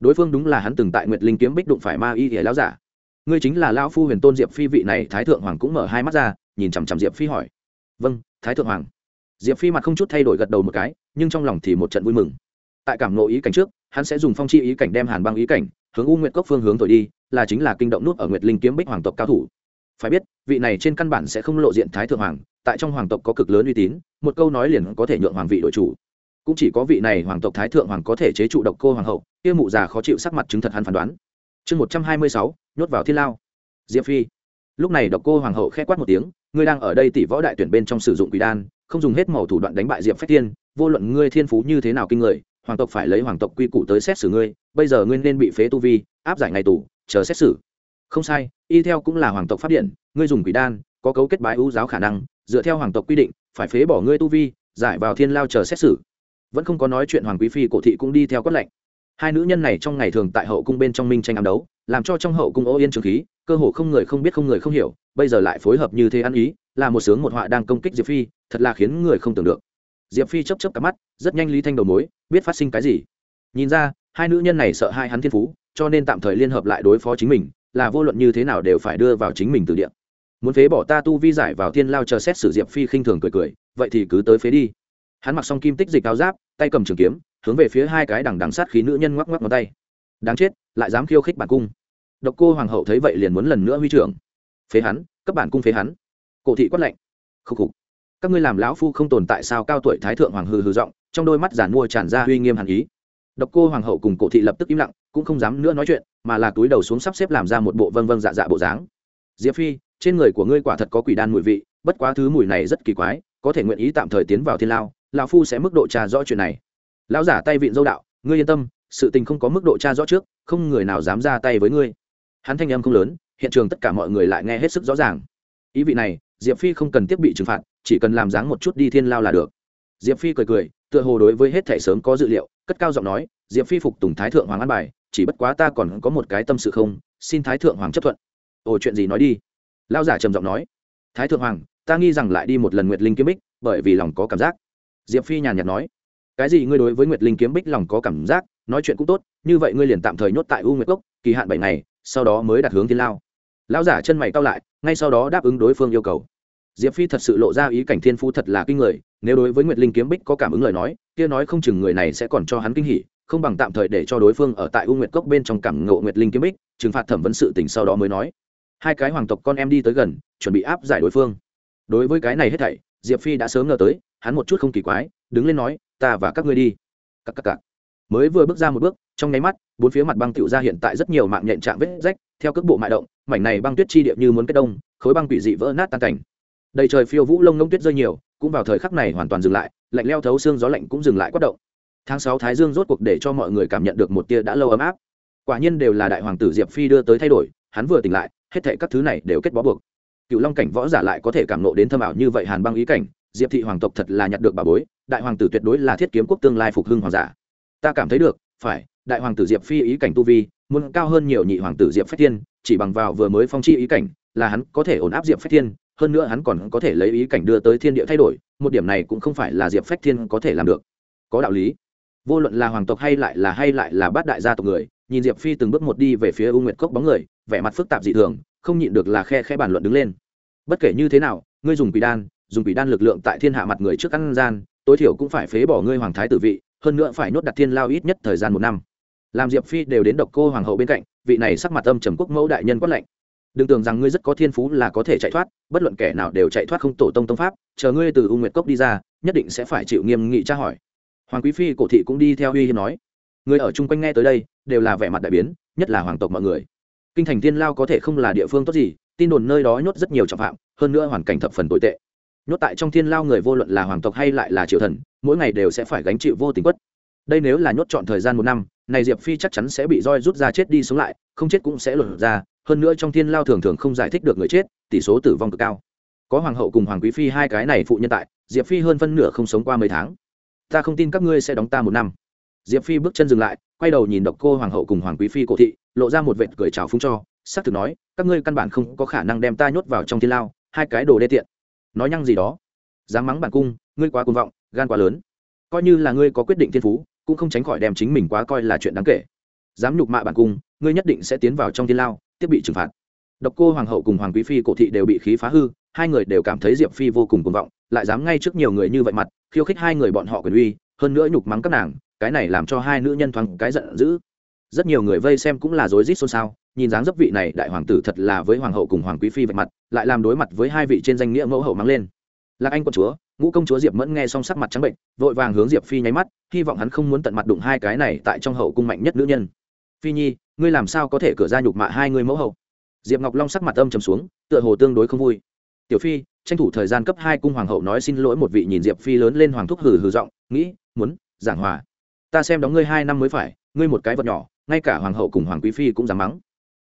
Đối phương đúng là hắn từng tại nguyệt linh kiếm bích đụng phải ma y thì lão giả ngươi chính là lão phu huyền tôn diệp phi vị này, thái thượng hoàng cũng mở hai mắt ra, nhìn chằm chằm diệp phi hỏi. Vâng thái thượng hoàng. Diệp phi mặt không chút thay đổi gật đầu một cái, nhưng trong lòng thì một trận vui mừng. Tại cảm nộ ý cảnh trước, hắn sẽ dùng phong chi ý cảnh đem hàn băng ý cảnh, hướng u nguyệt cốc phương hướng thổi đi, là chính là kinh động nút ở nguyệt linh kiếm bích hoàng tộc cao thủ. Phải biết, vị này trên căn bản sẽ không lộ diện thái thượng hoàng, tại trong hoàng tộc có cực lớn uy tín, một câu nói liền có thể nhượng hoàng vị đội chủ. Cũng chỉ có vị này hoàng tộc thái thượng hoàng có thể chế trụ độc cô hoàng hậu, kia mụ già khó chịu sắc mặt chứng thật hắn phán đoán. Chương một trăm hai mươi sáu nhốt vào thiên lao. Diệp phi. Lúc này độc cô hoàng hậu k h ẽ quát một tiếng, ngươi đang ở đây tỷ võ đại tuyển bên trong sử dụng quỷ đan, không dùng hết màu thủ đoạn đánh bại diệp phách thiên, vô luận ngươi thiên phú như thế nào kinh người, hoàng tộc phải lấy hoàng tộc quy củ tới xét xử ngươi, bây giờ ngươi nên bị phế tu vi, áp giải ngày tù, chờ xét xử. Không sai, y theo cũng là hoàng tộc phát điện, ngươi dùng quỷ đan, có cấu kết bái ưu giáo khả năng, dựa theo hoàng tộc quy định, phải phế bỏ ngươi tu vi, giải vào thiên lao chờ xét xử. Vẫn không có nói chuyện hoàng quý phi cổ thị cũng đi theo quát lệnh. Hai nữ nhân này trong ngày thường tại hậu cung bên trong minh tranh ám đấu làm cho trong hậu cung ô yên trường khí, cơ hồ không người không biết không người không hiểu, bây giờ lại phối hợp như thế ăn ý, là một sướng một họa đang công kích diệp phi, thật là khiến người không tưởng được. Diệp phi chấp chấp cả mắt, rất nhanh lý thanh đầu mối, biết phát sinh cái gì. Nhìn ra, hai nữ nhân này sợ hai hắn thiên phú, cho nên tạm thời liên hợp lại đối phó chính mình, là vô luận như thế nào đều phải đưa vào chính mình từ địa. Muốn phế bỏ ta tu vi giải vào thiên lao chờ xét xử diệp phi khinh thường cười cười, vậy thì cứ tới phế đi. Hắn mặc xong kim tích dịch áo giáp, tay cầm trường kiếm, hướng về phía hai cái đằng đằng sát khí nữ nhân ngoắc ngoắc ngón tay đáng chết, lại dám khiêu khích bản cung. Độc cô hoàng hậu thấy vậy liền muốn lần nữa huy trưởng. Phế hắn, cấp bản cung phế hắn. Cổ thị quát lạnh. Khúc khục. Các ngươi làm lão phu không tồn tại sao cao tuổi thái thượng hoàng hư hư giọng, trong đôi mắt giản mua tràn ra uy nghiêm hàn ý. Độc cô hoàng hậu cùng cổ thị lập tức im lặng, cũng không dám nữa nói chuyện, mà là túi đầu xuống sắp xếp làm ra một bộ vâng vâng dạ dạ bộ dáng. Diệp phi, trên người của ngươi quả thật có quỷ đan mùi vị, bất quá thứ mùi này rất kỳ quái, có thể nguyện ý tạm thời tiến vào thiên lao, lão phu sẽ mức độ trà rõ chuyện này. Lão giả tay vịn dâu đạo, ngươi yên tâm sự tình không có mức độ tra rõ trước, không người nào dám ra tay với ngươi. Hắn thanh âm không lớn, hiện trường tất cả mọi người lại nghe hết sức rõ ràng. Ý vị này, diệp phi không cần tiếp bị trừng phạt, chỉ cần làm dáng một chút đi thiên lao là được. Diệp phi cười cười, tựa hồ đối với hết thể sớm có dự liệu, cất cao giọng nói, diệp phi phục tùng thái thượng hoàng an bài, chỉ bất quá ta còn có một cái tâm sự không, xin thái thượng hoàng chấp thuận. Ồ, chuyện gì nói đi? Lao giả trầm giọng nói. Thái thượng hoàng, ta nghi rằng lại đi một lần nguyệt linh kiếm bích, bởi vì lòng có cảm giác. Diệp phi nhàn nhạt nói. Cái gì ngươi đối với nguyệt linh kiếm bích lòng có cảm giác nói chuyện cũng tốt, như vậy ngươi liền tạm thời nhốt tại u nguyệt cốc, kỳ hạn bảy ngày, sau đó mới đặt hướng thiên lao. Lão giả chân mày cao lại, ngay sau đó đáp ứng đối phương yêu cầu. Diệp phi thật sự lộ ra ý cảnh thiên phu thật là kinh người, nếu đối với nguyệt linh kiếm bích có cảm ứng lời nói, kia nói không chừng người này sẽ còn cho hắn kinh hỉ, không bằng tạm thời để cho đối phương ở tại u nguyệt cốc bên trong cảm ngộ nguyệt linh kiếm bích, trừng phạt thẩm vấn sự tình sau đó mới nói. Hai cái hoàng tộc con em đi tới gần, chuẩn bị áp giải đối phương. Đối với cái này hết thảy, diệp phi đã sớm ngờ tới, hắn một chút không kỳ quái, đứng lên nói, ta và các ngươi đi. Cắc cắc cắc mới vừa bước ra một bước, trong nháy mắt, bốn phía mặt băng tựu ra hiện tại rất nhiều mạng nhện chạm vết rách, theo cước bộ mại động, mảnh này băng tuyết chi địa như muốn kết đông, khối băng quỷ dị vỡ nát tan cảnh. Đầy trời phiêu vũ lông ngông tuyết rơi nhiều, cũng vào thời khắc này hoàn toàn dừng lại, lạnh leo thấu xương gió lạnh cũng dừng lại quát động. Tháng sáu thái dương rốt cuộc để cho mọi người cảm nhận được một tia đã lâu ấm áp. Quả nhiên đều là đại hoàng tử diệp phi đưa tới thay đổi, hắn vừa tỉnh lại, hết thệ các thứ này đều kết bó buộc. Cựu long cảnh võ giả lại có thể cảm nộ đến thâm ảo như vậy hàn băng ý cảnh, diệp thị hoàng tộc thật là nhặt được bà bối, đại hoàng tử tuyệt đối là thiết kiếm quốc tương lai phục hưng hoàng giả ta cảm thấy được, phải, đại hoàng tử diệp phi ý cảnh tu vi, muốn cao hơn nhiều nhị hoàng tử diệp phách thiên, chỉ bằng vào vừa mới phong chi ý cảnh, là hắn có thể ổn áp diệp phách thiên, hơn nữa hắn còn có thể lấy ý cảnh đưa tới thiên địa thay đổi, một điểm này cũng không phải là diệp phách thiên có thể làm được. Có đạo lý. Vô luận là hoàng tộc hay lại là hay lại là bát đại gia tộc người, nhìn diệp phi từng bước một đi về phía u nguyệt cốc bóng người, vẻ mặt phức tạp dị thường, không nhịn được là khe khe bàn luận đứng lên. Bất kể như thế nào, ngươi dùng quỷ đan, dùng quỷ đan lực lượng tại thiên hạ mặt người trước ăn gian, tối thiểu cũng phải phế bỏ ngươi hoàng thái tử vị hơn nữa phải nhốt đặt thiên lao ít nhất thời gian một năm. Làm diệp phi đều đến độc cô hoàng hậu bên cạnh, vị này sắc mặt âm trầm quốc mẫu đại nhân quát lệnh đừng tưởng rằng ngươi rất có thiên phú là có thể chạy thoát, bất luận kẻ nào đều chạy thoát không tổ tông tông pháp, chờ ngươi từ u nguyệt cốc đi ra, nhất định sẽ phải chịu nghiêm nghị tra hỏi. Hoàng quý phi cổ thị cũng đi theo uy hiếp nói. Người ở chung quanh nghe tới đây, đều là vẻ mặt đại biến, nhất là hoàng tộc mọi người. Kinh thành thiên lao có thể không là địa phương tốt gì, tin đồn nơi đó nhốt rất nhiều trọng phạm, hơn nữa hoàn cảnh thập phần tồi tệ. Nhốt tại trong thiên lao người vô luận là hoàng tộc hay lại là triều thần mỗi ngày đều sẽ phải gánh chịu vô tình quất. Đây nếu là nhốt chọn thời gian một năm, này diệp phi chắc chắn sẽ bị roi rút ra chết đi sống lại, không chết cũng sẽ lột ra, hơn nữa trong thiên lao thường thường không giải thích được người chết, tỷ số tử vong cực cao. Có hoàng hậu cùng hoàng quý phi hai cái này phụ nhân tại, diệp phi hơn phân nửa không sống qua mấy tháng. Ta không tin các ngươi sẽ đóng ta một năm. Diệp phi bước chân dừng lại, quay đầu nhìn độc cô hoàng hậu cùng hoàng quý phi cổ thị, lộ ra một vệt cười chào phúng cho, xác thực nói, các ngươi căn bản không có khả năng đem ta nhốt vào trong thiên lao, hai cái đồ đê tiện. Nói nhăng gì đó. Dám mắng bản cung, ngươi quá cuồng vọng gan quá lớn. Coi như là ngươi có quyết định thiên phú, cũng không tránh khỏi đem chính mình quá coi là chuyện đáng kể. Dám nhục mạ bản cung, ngươi nhất định sẽ tiến vào trong thiên lao, tiếp bị trừng phạt. Độc cô hoàng hậu cùng hoàng quý phi cổ thị đều bị khí phá hư, hai người đều cảm thấy diệp phi vô cùng cuồng vọng, lại dám ngay trước nhiều người như vậy mặt, khiêu khích hai người bọn họ quyền uy, hơn nữa nhục mắng các nàng, cái này làm cho hai nữ nhân thoáng cái giận dữ. Rất nhiều người vây xem cũng là rối rít xôn xao, nhìn dáng dấp vị này đại hoàng tử thật là với hoàng hậu cùng hoàng quý phi vạch mặt, lại làm đối mặt với hai vị trên danh nghĩa mẫu hậu mang lên. Lạc anh quận chúa ngũ công chúa diệp mẫn nghe xong sắc mặt trắng bệnh, vội vàng hướng diệp phi nháy mắt, hy vọng hắn không muốn tận mặt đụng hai cái này tại trong hậu cung mạnh nhất nữ nhân. Phi nhi, ngươi làm sao có thể cửa ra nhục mạ hai người mẫu hậu? Diệp ngọc long sắc mặt âm trầm xuống, tựa hồ tương đối không vui. Tiểu phi, tranh thủ thời gian cấp hai cung hoàng hậu nói xin lỗi một vị nhìn diệp phi lớn lên hoàng thúc hừ hừ giọng, nghĩ, muốn, giảng hòa. Ta xem đóng ngươi hai năm mới phải, ngươi một cái vật nhỏ, ngay cả hoàng hậu cùng hoàng quý phi cũng dám mắng.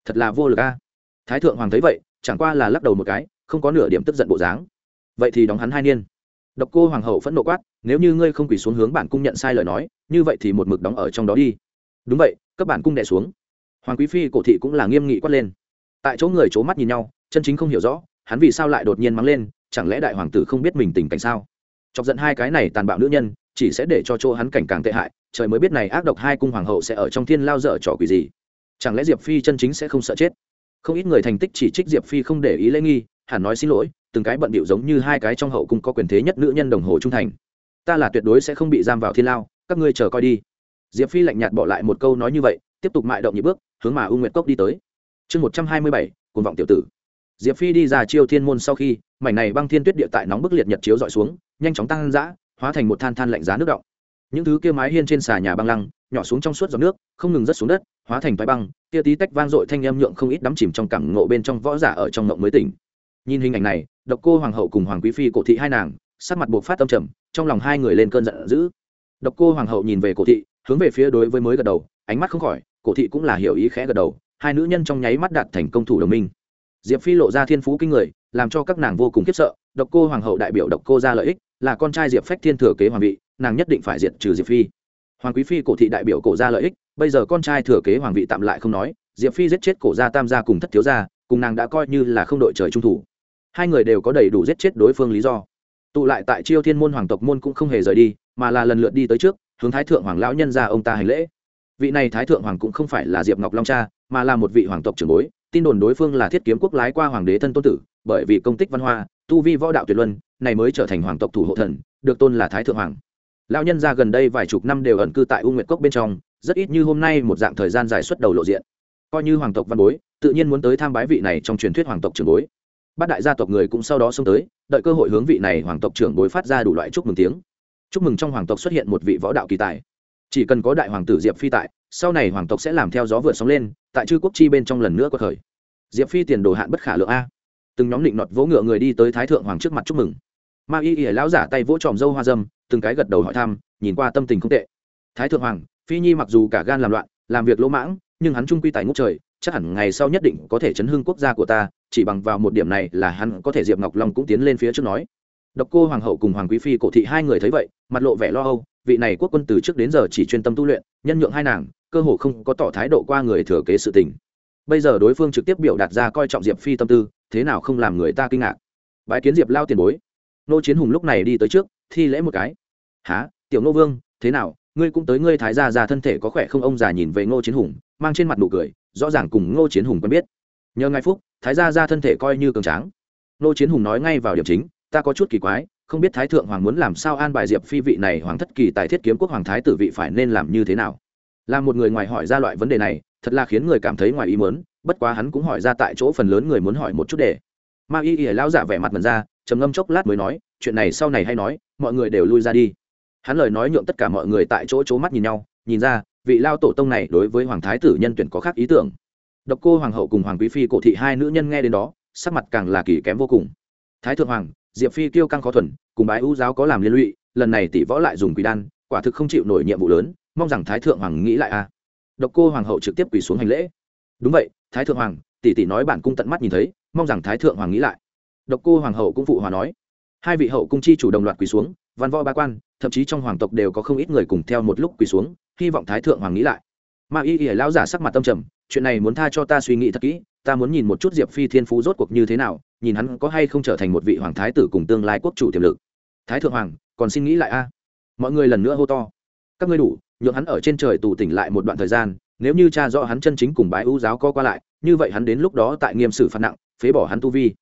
Thật là vô lực a. Thái thượng hoàng thấy vậy, chẳng qua là lắc đầu một cái, không có nửa điểm tức giận bộ dáng. Vậy thì đóng hắn hai niên độc cô hoàng hậu phẫn nộ quát, nếu như ngươi không quỳ xuống hướng bản cung nhận sai lời nói, như vậy thì một mực đóng ở trong đó đi. Đúng vậy các bản cung đẻ xuống. Hoàng quý phi cổ thị cũng là nghiêm nghị quát lên. Tại chỗ người c h ố mắt nhìn nhau, chân chính không hiểu rõ, hắn vì sao lại đột nhiên mắng lên, chẳng lẽ đại hoàng tử không biết mình tình cảnh sao? Chọc giận hai cái này tàn bạo nữ nhân, chỉ sẽ để cho chỗ hắn cảnh càng tệ hại, trời mới biết này ác độc hai cung hoàng hậu sẽ ở trong thiên lao dở trò quỷ gì. Chẳng lẽ diệp phi chân chính sẽ không sợ chết? Không ít người thành tích chỉ trích diệp phi không để ý lễ nghi, hẳn nói xin lỗi từng cái bận bịu giống như hai cái trong hậu cung có quyền thế nhất nữ nhân đồng hồ trung thành. Ta là tuyệt đối sẽ không bị giam vào thiên lao, các ngươi chờ coi đi. Diệp phi lạnh nhạt bỏ lại một câu nói như vậy, tiếp tục mại động nhị bước, hướng mà u nguyệt cốc đi tới. Chương một trăm hai mươi bảy cùng vọng tiểu tử. Diệp phi đi ra chiêu thiên môn sau khi, mảnh này băng thiên tuyết địa tại nóng bức liệt nhật chiếu dọi xuống, nhanh chóng tăng dã, hóa thành một than than lạnh giá nước động những thứ kia mái hiên trên xà nhà băng lăng, nhỏ xuống trong suốt dòng nước, không ngừng rớt xuống đất, hóa thành toái băng, kia tí tách vang dội thanh âm nhượng không ít đắm chìm trong cẳng ngộ bên trong võ giả ở trong ngộng mới tỉnh nhìn hình ảnh này, độc cô hoàng hậu cùng hoàng quý phi cổ thị hai nàng, sắc mặt buộc phát tâm trầm, trong lòng hai người lên cơn giận dữ. Độc cô hoàng hậu nhìn về cổ thị, hướng về phía đối với mới gật đầu, ánh mắt không khỏi, cổ thị cũng là hiểu ý khẽ gật đầu, hai nữ nhân trong nháy mắt đạt thành công thủ đồng minh. Diệp phi lộ ra thiên phú kinh người, làm cho các nàng vô cùng khiếp sợ, độc cô hoàng hậu đại biểu độc cô ra lợi ích, là con trai diệp phách thiên thừa kế hoàng vị, nàng nhất định phải diệt trừ diệp phi. Hoàng quý phi cổ thị đại biểu cổ ra lợi ích, bây giờ con trai thừa kế hoàng vị tạm lại không nói, diệp phi giết chết cổ gia tam gia cùng thất thiếu gia cùng nàng đã coi như là không đội trời trung thủ. Hai người đều có đầy đủ giết chết đối phương lý do. Tụ lại tại chiêu thiên môn hoàng tộc môn cũng không hề rời đi, mà là lần lượt đi tới trước, hướng thái thượng hoàng lão nhân ra ông ta hành lễ. Vị này thái thượng hoàng cũng không phải là diệp ngọc long cha, mà là một vị hoàng tộc trưởng bối, tin đồn đối phương là thiết kiếm quốc lái qua hoàng đế thân tôn tử, bởi vì công tích văn hoa, tu vi võ đạo tuyệt luân, này mới trở thành hoàng tộc thủ hộ thần, được tôn là thái thượng hoàng. Lão nhân ra gần đây vài chục năm đều ẩn cư tại u nguyệt cốc bên trong, rất ít như hôm nay một dạng thời gian dài xuất đầu lộ diện. Coi như hoàng tộc văn bối tự nhiên muốn tới tham bái vị này trong truyền thuyết hoàng tộc trưởng bối. Bát đại gia tộc người cũng sau đó xông tới, đợi cơ hội hướng vị này hoàng tộc trưởng bối phát ra đủ loại chúc mừng tiếng. Chúc mừng trong hoàng tộc xuất hiện một vị võ đạo kỳ tài. Chỉ cần có đại hoàng tử diệp phi tại, sau này hoàng tộc sẽ làm theo gió vượt sóng lên, tại chư quốc chi bên trong lần nữa có khởi. Diệp phi tiền đồ hạn bất khả lượng a. Từng nhóm định nọt vỗ ngựa người đi tới thái thượng hoàng trước mặt chúc mừng. Ma y ỉa lão giả tay vỗ tròm dâu hoa dâm, từng cái gật đầu hỏi thăm, nhìn qua tâm tình không tệ. Thái thượng hoàng, phi nhi mặc dù cả gan làm loạn, làm việc lỗ mãng, nhưng hắn trung quy tại ngũ trời chắc hẳn ngày sau nhất định có thể chấn hưng quốc gia của ta, chỉ bằng vào một điểm này là hắn có thể diệp ngọc long cũng tiến lên phía trước nói. Độc cô hoàng hậu cùng hoàng quý phi cổ thị hai người thấy vậy, mặt lộ vẻ lo âu, vị này quốc quân từ trước đến giờ chỉ chuyên tâm tu luyện, nhân nhượng hai nàng, cơ hồ không có tỏ thái độ qua người thừa kế sự tình. Bây giờ đối phương trực tiếp biểu đạt ra coi trọng diệp phi tâm tư, thế nào không làm người ta kinh ngạc. Bái kiến diệp lao tiền bối. Nô chiến hùng lúc này đi tới trước, thi lễ một cái. Há tiểu nô vương, thế nào? Ngươi cũng tới ngươi thái gia già thân thể có khỏe không? Ông già nhìn về ngô chiến hùng mang trên mặt nụ cười, rõ ràng cùng ngô chiến hùng quen biết. Nhờ ngài phúc, thái gia ra thân thể coi như cường tráng. Ngô chiến hùng nói ngay vào điểm chính, ta có chút kỳ quái, không biết thái thượng hoàng muốn làm sao an bài diệp phi vị này hoàng thất kỳ tài thiết kiếm quốc hoàng thái tử vị phải nên làm như thế nào? Là một người ngoài hỏi ra loại vấn đề này, thật là khiến người cảm thấy ngoài ý muốn, bất quá hắn cũng hỏi ra tại chỗ phần lớn người muốn hỏi một chút để. Ma y ỉa lão giả vẻ mặt mần ra, trầm ngâm chốc lát mới nói, chuyện này sau này hay nói, mọi người đều lui ra đi. Hắn lời nói nhượng tất cả mọi người tại chỗ c mắt nhìn nhau, nhìn ra vị lao tổ tông này đối với hoàng thái tử nhân tuyển có khác ý tưởng. Độc cô hoàng hậu cùng hoàng quý phi cổ thị hai nữ nhân nghe đến đó, sắc mặt càng là kỳ kém vô cùng. Thái thượng hoàng, diệp phi tiêu căng khó thuần, cùng bái ưu giáo có làm liên lụy, lần này tỷ võ lại dùng quỷ đan, quả thực không chịu nổi nhiệm vụ lớn, mong rằng thái thượng hoàng nghĩ lại a. À. Độc cô hoàng hậu trực tiếp quỳ xuống hành lễ. Đúng vậy, thái thượng hoàng, tỷ tỷ nói bản cung tận mắt nhìn thấy, mong rằng thái thượng hoàng nghĩ lại. Độc cô hoàng hậu cũng phụ hòa nói. Hai vị hậu cung chi chủ đồng loạt quỳ xuống, văn võ ba quan, thậm chí trong hoàng tộc đều có không ít người cùng theo một lúc quỳ xuống hy vọng thái thượng hoàng nghĩ lại. Ma y ỉa lão giả sắc mặt tâm trầm, chuyện này muốn tha cho ta suy nghĩ thật kỹ, ta muốn nhìn một chút diệp phi thiên phú rốt cuộc như thế nào, nhìn hắn có hay không trở thành một vị hoàng thái tử cùng tương lai quốc chủ tiềm lực. Thái thượng hoàng, còn xin nghĩ lại a. À? Mọi người lần nữa hô to. Các ngươi đủ, nhượng hắn ở trên trời tù tỉnh lại một đoạn thời gian, nếu như cha rõ hắn chân chính cùng bái ưu giáo co qua lại, như vậy hắn đến lúc đó tại nghiêm sử phạt nặng, phế bỏ hắn tu vi.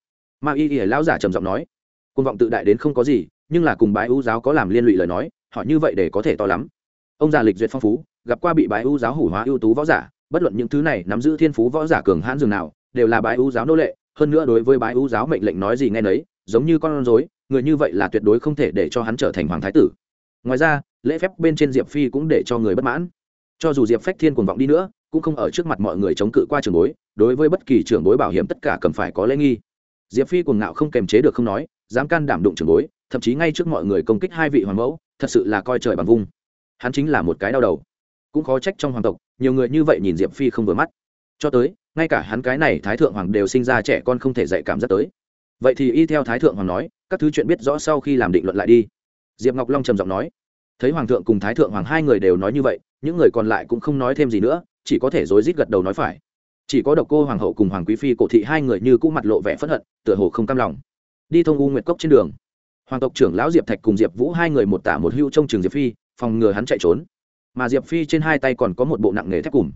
Ma y ỉa lão giả trầm giọng nói. Côn vọng tự đại đến không có gì, nhưng là cùng bái ưu giáo có làm liên lụy lời nói, họ như vậy để có thể to lắm ông già lịch duyệt phong phú, gặp qua bị bái ưu giáo hủ hóa ưu tú võ giả, bất luận những thứ này nắm giữ thiên phú võ giả cường hãn dường nào, đều là bái ưu giáo nô lệ. Hơn nữa đối với bái ưu giáo mệnh lệnh nói gì nghe nấy, giống như con rối, người như vậy là tuyệt đối không thể để cho hắn trở thành hoàng thái tử. Ngoài ra, lễ phép bên trên diệp phi cũng để cho người bất mãn. Cho dù diệp phách thiên cuồng vọng đi nữa, cũng không ở trước mặt mọi người chống cự qua trường bối, đối với bất kỳ trường bối bảo hiểm tất cả cần phải có lễ nghi. Diệp phi cuồng ngạo không kềm chế được không nói, dám can đảm đụng trường bối, thậm chí ngay trước mọi người công kích hai vị hoàng mẫu, thật sự là coi trời bằng vung hắn chính là một cái đau đầu. Cũng khó trách trong hoàng tộc, nhiều người như vậy nhìn diệp phi không vừa mắt. Cho tới, ngay cả hắn cái này thái thượng hoàng đều sinh ra trẻ con không thể dạy cảm giác tới. Vậy thì y theo thái thượng hoàng nói, các thứ chuyện biết rõ sau khi làm định luận lại đi. Diệp ngọc long trầm giọng nói, thấy hoàng thượng cùng thái thượng hoàng hai người đều nói như vậy, những người còn lại cũng không nói thêm gì nữa, chỉ có thể rối rít gật đầu nói phải. Chỉ có độc cô hoàng hậu cùng hoàng quý phi cổ thị hai người như cũng mặt lộ vẻ phẫn hận, tựa hồ không cam lòng. Đi thông u nguyệt cốc trên đường. Hoàng tộc trưởng lão diệp thạch cùng diệp vũ hai người một tả một hưu trong trường diệp phi phòng ngừa hắn chạy trốn. Mà diệp phi trên hai tay còn có một bộ nặng nghề thép cùm,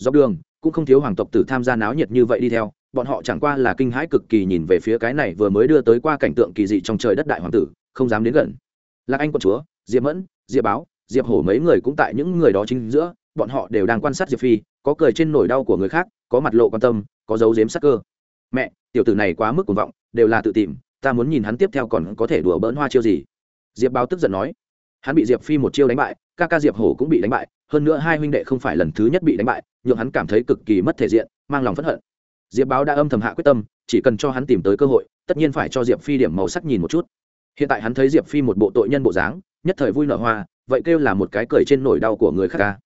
dọc đường cũng không thiếu hoàng tộc tử tham gia náo nhiệt như vậy đi theo bọn họ chẳng qua là kinh hãi cực kỳ nhìn về phía cái này vừa mới đưa tới qua cảnh tượng kỳ dị trong trời đất đại hoàng tử không dám đến gần. Lạc anh quân chúa diệp mẫn diệp báo diệp hổ mấy người cũng tại những người đó chính giữa bọn họ đều đang quan sát diệp phi có cười trên nỗi đau của người khác có mặt lộ quan tâm có dấu dếm sắc cơ. Mẹ tiểu tử này quá mức cuồng vọng đều là tự tìm ta muốn nhìn hắn tiếp theo còn có thể đùa bỡn hoa chiêu gì. Diệp báo tức giận nói hắn bị diệp phi một chiêu đánh bại, ca ca diệp hổ cũng bị đánh bại, hơn nữa hai huynh đệ không phải lần thứ nhất bị đánh bại nhưng hắn cảm thấy cực kỳ mất thể diện, mang lòng p hận. Diệp báo đã âm thầm hạ quyết tâm, chỉ cần cho hắn tìm tới cơ hội, tất nhiên phải cho diệp phi điểm màu sắc nhìn một chút. Hiện tại hắn thấy diệp phi một bộ tội nhân bộ dáng, nhất thời vui nở hoa, vậy kêu là một cái cười trên nỗi đau của người khác ca.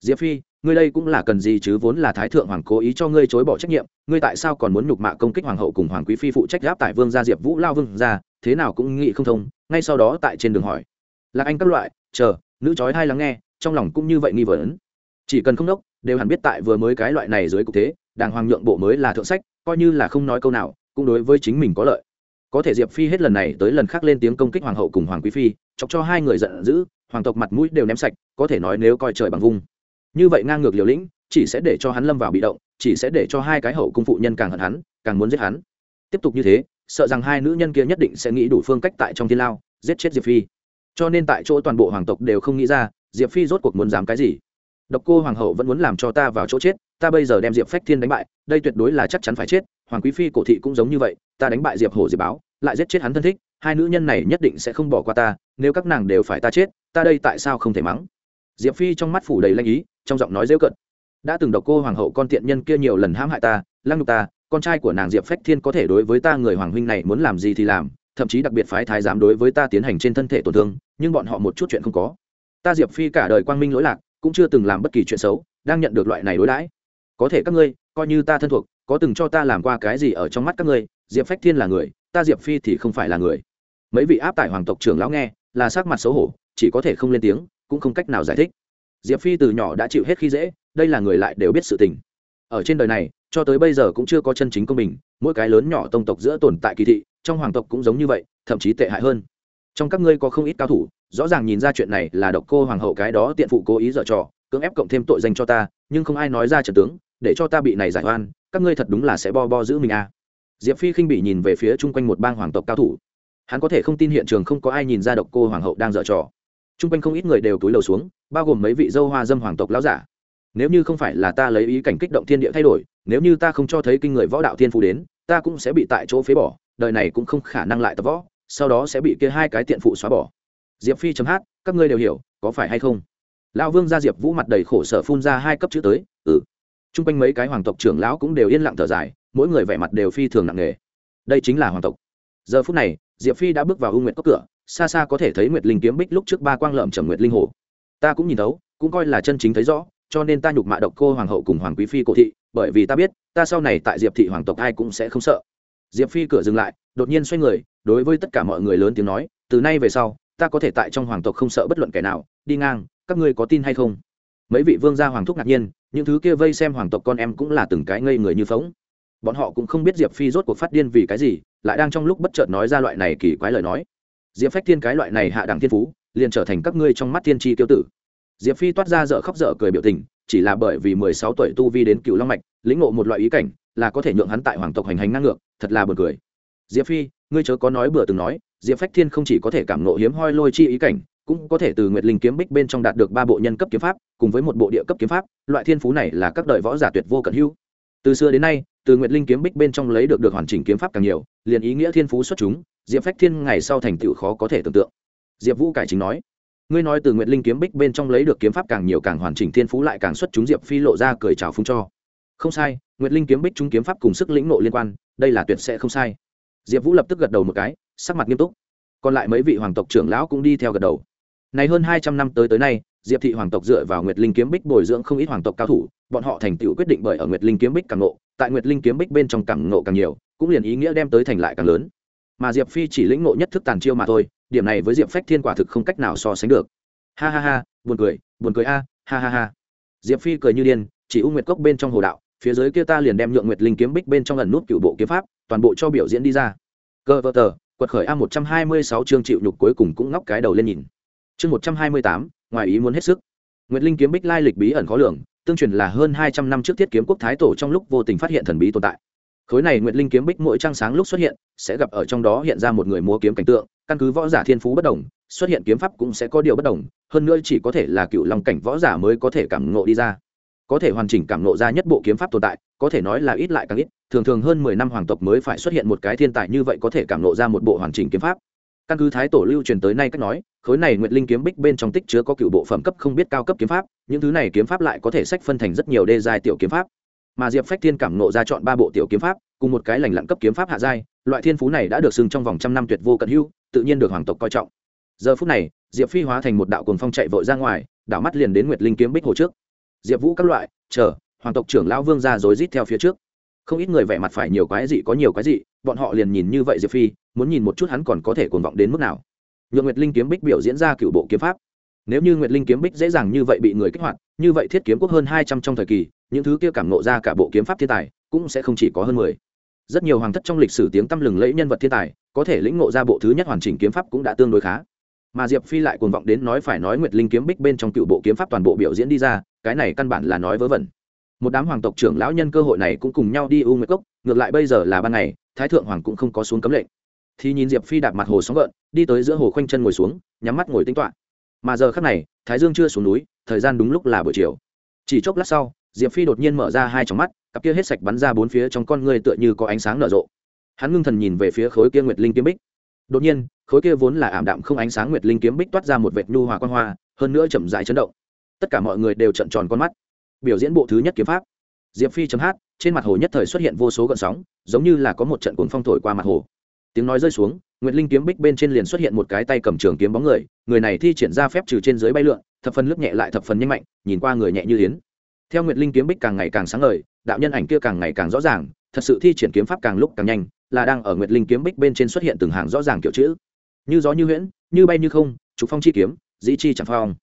Diệp phi, ngươi đây cũng là cần gì chứ vốn là thái thượng hoàng cố ý cho ngươi chối bỏ trách nhiệm, ngươi tại sao còn muốn nhục mạ công kích hoàng hậu cùng hoàng quý phi phụ trách gáp tại vương gia diệp vũ lao vương ra thế nào cũng nghĩ không thông, ngay sau đó tại trên đường hỏi lạc anh các loại, chờ, nữ chói hai lắng nghe, trong lòng cũng như vậy nghi vấn. Chỉ cần không đốc, đều hẳn biết tại vừa mới cái loại này dưới cục thế, đàng hoàng nhượng bộ mới là thượng sách, coi như là không nói câu nào, cũng đối với chính mình có lợi. Có thể diệp phi hết lần này tới lần khác lên tiếng công kích hoàng hậu cùng hoàng quý phi, chọc cho hai người giận dữ, hoàng tộc mặt mũi đều ném sạch, có thể nói nếu coi trời bằng vung. Như vậy ngang ngược liều lĩnh, chỉ sẽ để cho hắn lâm vào bị động, chỉ sẽ để cho hai cái hậu cung phụ nhân càng hận hắn, càng muốn giết hắn. Tiếp tục như thế, sợ rằng hai nữ nhân kia nhất định sẽ nghĩ đủ phương cách tại trong thiên lao, giết chết diệp phi cho nên tại chỗ toàn bộ hoàng tộc đều không nghĩ ra, diệp phi rốt cuộc muốn dám cái gì. Độc cô hoàng hậu vẫn muốn làm cho ta vào chỗ chết, ta bây giờ đem diệp phách thiên đánh bại, đây tuyệt đối là chắc chắn phải chết, hoàng quý phi cổ thị cũng giống như vậy, ta đánh bại diệp hổ diệp báo, lại giết chết hắn thân thích, hai nữ nhân này nhất định sẽ không bỏ qua ta, nếu các nàng đều phải ta chết, ta đây tại sao không thể mắng? Diệp phi trong mắt phủ đầy lanh ý, trong giọng nói dễ cận đã từng độc cô hoàng hậu con tiện nhân kia nhiều lần hãm hại ta, lăng nhục ta, con trai của nàng diệp phách thiên có thể đối với ta người hoàng huynh này muốn làm gì thì làm thậm chí đặc biệt phái thái giám đối với ta tiến hành trên thân thể tổn thương, nhưng bọn họ một chút chuyện không có. Ta diệp phi cả đời quang minh lỗi lạc, cũng chưa từng làm bất kỳ chuyện xấu, đang nhận được loại này đối đãi. Có thể các ngươi, coi như ta thân thuộc, có từng cho ta làm qua cái gì ở trong mắt các ngươi, diệp phách thiên là người, ta diệp phi thì không phải là người. Mấy vị áp tải hoàng tộc trưởng lão nghe, là sắc mặt xấu hổ, chỉ có thể không lên tiếng, cũng không cách nào giải thích. Diệp phi từ nhỏ đã chịu hết khi dễ, đây là người lại đều biết sự tình. Ở trên đời này cho tới bây giờ cũng chưa có chân chính công bình, mỗi cái lớn nhỏ tông tộc giữa tồn tại kỳ thị, trong hoàng tộc cũng giống như vậy, thậm chí tệ hại hơn. Trong các ngươi có không ít cao thủ, rõ ràng nhìn ra chuyện này là độc cô hoàng hậu cái đó tiện phụ cố ý dở trò, cưỡng ép cộng thêm tội danh cho ta, nhưng không ai nói ra trận tướng, để cho ta bị này giải oan, các ngươi thật đúng là sẽ bo bo giữ mình à. diệp phi khinh bị nhìn về phía chung quanh một bang hoàng tộc cao thủ. Hắn có thể không tin hiện trường không có ai nhìn ra độc cô hoàng hậu đang dở trò. Chung quanh không ít người đều túi lầu xuống, bao gồm mấy vị dâu hoa dâm hoàng tộc lão giả. Nếu như không phải là ta lấy ý cảnh kích động thiên địa thay đổi nếu như ta không cho thấy kinh người võ đạo thiên phú đến, ta cũng sẽ bị tại chỗ phế bỏ, đời này cũng không khả năng lại tập võ, sau đó sẽ bị kia hai cái tiện phụ xóa bỏ. Diệp phi chấm hát, các ngươi đều hiểu, có phải hay không? Lão vương ra diệp vũ mặt đầy khổ sở phun ra hai cấp chữ tới ừ. T r u n g quanh mấy cái hoàng tộc trưởng lão cũng đều yên lặng thở dài, mỗi người vẻ mặt đều phi thường nặng nề. Đây chính là hoàng tộc. Giờ phút này, diệp phi đã bước vào hưng nguyện cốc cửa, xa xa có thể thấy nguyệt linh kiếm bích lúc trước ba quang lợm trầm nguyệt linh hồ. Ta cũng nhìn thấu, cũng coi là chân chính thấy rõ cho nên ta nhục mạ độc cô hoàng hậu cùng hoàng quý phi cổ thị, bởi vì ta biết, ta sau này tại diệp thị hoàng tộc ai cũng sẽ không sợ. Diệp phi cửa dừng lại, đột nhiên xoay người, đối với tất cả mọi người lớn tiếng nói, từ nay về sau, ta có thể tại trong hoàng tộc không sợ bất luận kẻ nào, đi ngang, các ngươi có tin hay không? Mấy vị vương gia hoàng thúc ngạc nhiên, những thứ kia vây xem hoàng tộc con em cũng là từng cái ngây người như phóng bọn họ cũng không biết diệp phi rốt cuộc phát điên vì cái gì, lại đang trong lúc bất chợt nói ra loại này kỳ quái lời nói. Diệp phách thiên cái loại này hạ đẳng thiên phú, liền trở thành các ngươi trong mắt thiên tri tiêu tử diệp phi toát ra dở khóc dở cười biểu tình, chỉ là bởi vì mười sáu tuổi tu vi đến cựu long mạch, lĩnh ngộ một loại ý cảnh, là có thể nhượng hắn tại hoàng tộc hành hành ngang ngược, thật là buồn cười. Diệp phi, ngươi chớ có nói bừa từng nói, diệp phách thiên không chỉ có thể cảm nộ hiếm hoi lôi chi ý cảnh, cũng có thể từ nguyệt linh kiếm bích bên trong đạt được ba bộ nhân cấp kiếm pháp, cùng với một bộ địa cấp kiếm pháp, loại thiên phú này là các đời võ giả tuyệt vô cận hữu. Từ xưa đến nay, từ nguyệt linh kiếm bích bên trong lấy được được hoàn chỉnh kiếm pháp càng nhiều, liền ý nghĩa thiên phú xuất chúng, diệp phách thiên ngày sau thành tựu khó có thể tưởng tượng. Diệp vũ cải chính nói ngươi nói từ nguyệt linh kiếm bích bên trong lấy được kiếm pháp càng nhiều càng hoàn chỉnh, thiên phú lại càng xuất chúng diệp phi lộ ra cười chào phúng cho. Không sai, nguyệt linh kiếm bích chúng kiếm pháp cùng sức lĩnh nộ liên quan, đây là tuyệt sẽ không sai. Diệp vũ lập tức gật đầu một cái, sắc mặt nghiêm túc. Còn lại mấy vị hoàng tộc trưởng lão cũng đi theo gật đầu. Này hơn hai trăm năm tới tới nay, diệp thị hoàng tộc dựa vào nguyệt linh kiếm bích bồi dưỡng không ít hoàng tộc cao thủ, bọn họ thành tựu quyết định bởi ở nguyệt linh kiếm bích càng nộ tại nguyệt linh kiếm bích bên trong càng nộ càng nhiều, cũng liền ý nghĩa đem tới thành lại càng lớn. Mà diệp phi chỉ lĩnh nộ nhất thức tàn chiêu mà thôi điểm này với diệp phách thiên quả thực không cách nào so sánh được. Ha ha ha, buồn cười buồn cười a, ha ha ha. Diệp phi cười như điên, chỉ u nguyệt cốc bên trong hồ đạo, phía dưới kia ta liền đem nhượng nguyệt linh kiếm bích bên trong lần nút cựu bộ kiếm pháp, toàn bộ cho biểu diễn đi ra. Cơ vợ tờ, quật khởi a một trăm hai mươi sáu chương chịu nhục cuối cùng cũng ngóc cái đầu lên nhìn. Chương một trăm hai mươi tám, ngoài ý muốn hết sức. Nguyệt linh kiếm bích lai lịch bí ẩn khó lường, tương truyền là hơn hai trăm năm trước thiết kiếm quốc thái tổ trong lúc vô tình phát hiện thần bí tồn tại. Khối này nguyệt linh kiếm bích mỗi trăng sáng lúc xuất hiện, sẽ gặp ở trong đó hiện ra một người múa kiếm cảnh tượng căn cứ võ giả thiên phú bất đồng, xuất hiện kiếm pháp cũng sẽ có điều bất đồng, hơn nữa chỉ có thể là cựu long cảnh võ giả mới có thể cảm ngộ đi ra. Có thể hoàn chỉnh cảm ngộ ra nhất bộ kiếm pháp tồn tại, có thể nói là ít lại càng ít, thường thường hơn mười năm hoàng tộc mới phải xuất hiện một cái thiên tài như vậy có thể cảm ngộ ra một bộ hoàn chỉnh kiếm pháp. Căn cứ thái tổ lưu truyền tới nay cách nói, khối này nguyệt linh kiếm bích bên trong tích chứa có cựu bộ phẩm cấp không biết cao cấp kiếm pháp, những thứ này kiếm pháp lại có thể sách phân thành rất nhiều đê giai tiểu kiếm pháp. Mà diệp phách thiên cảm nộ ra chọn ba bộ tiểu kiếm pháp, cùng một cái lành lặn cấp kiếm pháp hạ giai, loại thiên phú này đã được xưng trong vòng trăm năm tuyệt vô cận hưu tự nhiên được hoàng tộc coi trọng. Giờ phút này, diệp phi hóa thành một đạo cuồng phong chạy vội ra ngoài, đảo mắt liền đến nguyệt linh kiếm bích hồ trước. Diệp vũ các loại, chờ, hoàng tộc trưởng lão vương ra rối rít theo phía trước. Không ít người vẻ mặt phải nhiều quái dị có nhiều quái dị, bọn họ liền nhìn như vậy diệp phi, muốn nhìn một chút hắn còn có thể cuồng vọng đến mức nào. Nhượng nguyệt linh kiếm bích biểu diễn ra cựu bộ kiếm pháp. Nếu như nguyệt linh kiếm bích dễ dàng như vậy bị người kích hoạt, như vậy thiết kiếm quốc hơn hai trăm trong thời kỳ, những thứ kia cảm nộ ra cả bộ kiếm pháp thiên tài, cũng sẽ không chỉ có hơn mười. Rất nhiều hoàng thất trong lịch sử tiếng tăm lừng lẫy nhân vật thiên tài có thể lĩnh ngộ ra bộ thứ nhất hoàn chỉnh kiếm pháp cũng đã tương đối khá. Mà diệp phi lại cuồng vọng đến nói phải nói nguyệt linh kiếm bích bên trong cựu bộ kiếm pháp toàn bộ biểu diễn đi ra, cái này căn bản là nói vớ vẩn. Một đám hoàng tộc trưởng lão nhân cơ hội này cũng cùng nhau đi u nguyệt cốc, ngược lại bây giờ là ban ngày, thái thượng hoàng cũng không có xuống cấm lệnh. Thì nhìn diệp phi đạp mặt hồ sóng gợn, đi tới giữa hồ khoanh chân ngồi xuống, nhắm mắt ngồi tính toạ mà giờ khắc này, thái dương chưa xuống núi, thời gian đúng lúc là buổi chiều. Chỉ chốc lát sau, diệp phi đột nhiên mở ra hai trong mắt, cặp kia hết sạch bắn ra bốn phía trong con người tựa như có ánh sáng nở rộ hắn ngưng thần nhìn về phía khối kia nguyệt linh kiếm bích. Đột nhiên khối kia vốn là ảm đạm không ánh sáng nguyệt linh kiếm bích toát ra một vệt nhu hòa quan hoa hơn nữa chậm rãi chấn động. Tất cả mọi người đều trận tròn con mắt. Biểu diễn bộ thứ nhất kiếm pháp. Diệp phi chấm hát trên mặt hồ nhất thời xuất hiện vô số gợn sóng giống như là có một trận cuồng phong thổi qua mặt hồ. Tiếng nói rơi xuống Nguyệt Linh kiếm bích bên trên liền xuất hiện một cái tay cầm trường kiếm bóng người, người này thi triển ra phép trừ trên dưới bay lượn, thập phần lướt nhẹ lại thập phần nhanh mạnh, nhìn qua người nhẹ như yến. Theo Nguyệt Linh kiếm bích càng ngày càng sáng ngời, đạo nhân ảnh kia càng ngày càng rõ ràng, thật sự thi triển kiếm pháp càng lúc càng nhanh, là đang ở Nguyệt Linh kiếm bích bên trên xuất hiện từng hàng rõ ràng kiểu chữ. Như gió như huyễn, như bay như không, trục phong chi kiếm, dĩ chi chẳng phong.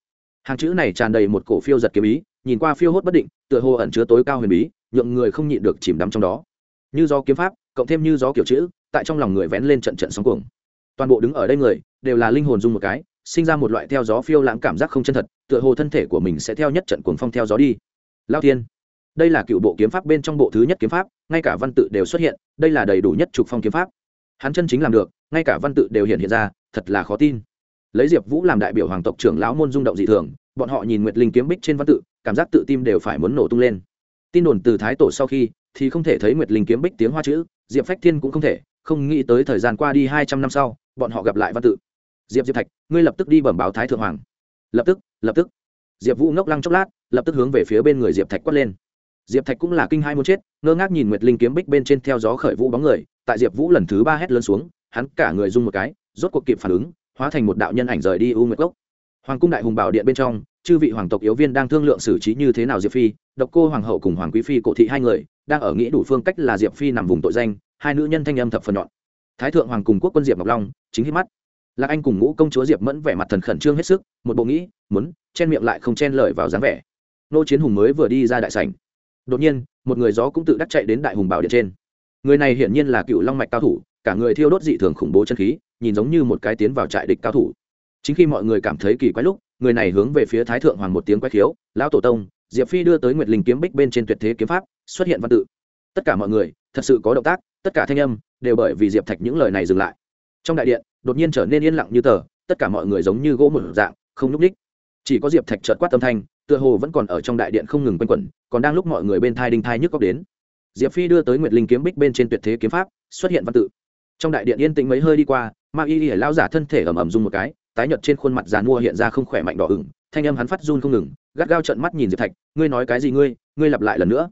Hàng chữ này tràn đầy một cổ phiêu giật kiếm ý, nhìn qua phiêu hốt bất định, tựa hồ ẩn chứa tối cao huyền bí, nhượng người không nhịn được chìm đắm trong đó. Như gió kiếm pháp, cộng thêm như gió kiểu chữ, tại trong lòng người vén lên trận trận sóng cuồng toàn bộ đứng ở đây người đều là linh hồn dung một cái sinh ra một loại theo gió phiêu lãng cảm giác không chân thật tựa hồ thân thể của mình sẽ theo nhất trận cuồng phong theo gió đi lao thiên đây là cựu bộ kiếm pháp bên trong bộ thứ nhất kiếm pháp, ngay cả văn tự đều xuất hiện, đây là đầy đủ nhất trục phong kiếm pháp. Hắn chân chính làm được, ngay cả văn tự đều hiện hiện ra, thật là khó tin. Lấy diệp vũ làm đại biểu hoàng tộc trưởng lão môn rung động dị thường, bọn họ nhìn nguyệt linh kiếm bích trên văn tự, cảm giác tự tim đều phải muốn nổ tung lên. Tin đồn từ thái tổ sau khi, thì không thể thấy nguyệt linh kiếm bích tiếng hoa chữ, diệp phách thiên cũng không thể, không nghĩ tới thời gian qua đi hai trăm năm sau, bọn họ gặp lại văn tự. Diệp diệp thạch, ngươi lập tức đi bẩm báo thái thượng hoàng. Lập tức lập tức. Diệp vũ ngốc lăng chốc lát, lập tức hướng về phía bên người diệp thạch quát lên diệp thạch cũng là kinh hai muốn chết, ngơ ngác nhìn nguyệt linh kiếm bích bên trên theo gió khởi vũ bóng người, tại diệp vũ lần thứ ba hét lớn xuống, hắn cả người rung một cái, rốt cuộc kịp phản ứng, hóa thành một đạo nhân ảnh rời đi u nguyệt gốc hoàng cung đại hùng bảo điện bên trong, chư vị hoàng tộc yếu viên đang thương lượng xử trí như thế nào diệp phi, độc cô hoàng hậu cùng hoàng quý phi cổ thị hai người, đang ở nghĩ đủ phương cách là diệp phi nằm vùng tội danh, hai nữ nhân thanh âm thập phần nhọn. Thái thượng hoàng cùng quốc quân diệp ngọc long, chính hít mắt. Lạc anh cùng ngũ công chúa diệp mẫn vẻ mặt thần khẩn trương hết sức, một bộ nghĩ, muốn, chen miệng lại không chen lời vào dáng vẻ. Nô chiến hùng mới vừa đi ra đại sảnh đột nhiên, một người gió cũng tự đắc chạy đến đại hùng bảo điện trên. Người này hiển nhiên là cựu long mạch cao thủ, cả người thiêu đốt dị thường khủng bố chân khí, nhìn giống như một cái tiến vào trại địch cao thủ. Chính khi mọi người cảm thấy kỳ quái lúc, người này hướng về phía thái thượng hoàng một tiếng quái khiếu, lão tổ tông, diệp phi đưa tới nguyệt linh kiếm bích bên trên tuyệt thế kiếm pháp, xuất hiện văn tự. Tất cả mọi người, thật sự có động tác, tất cả thanh âm đều bởi vì diệp thạch những lời này dừng lại. Trong đại điện, đột nhiên trở nên yên lặng như tờ, tất cả mọi người giống như gỗ một dạng, không nhúc ních chỉ có diệp thạch trợt quát âm thanh tựa hồ vẫn còn ở trong đại điện không ngừng quanh quẩn, còn đang lúc mọi người bên thai đinh thai nhức cóc đến. Diệp phi đưa tới nguyệt linh kiếm bích bên trên tuyệt thế kiếm pháp, xuất hiện văn tự. Trong đại điện yên tĩnh mấy hơi đi qua, ma y y lao giả thân thể ầm ầm rung một cái, tái nhợt trên khuôn mặt giàn mua hiện ra không khỏe mạnh đỏ ửng, thanh âm hắn phát run không ngừng, gắt gao trận mắt nhìn diệp thạch, ngươi nói cái gì ngươi? Ngươi lặp lại lần nữa.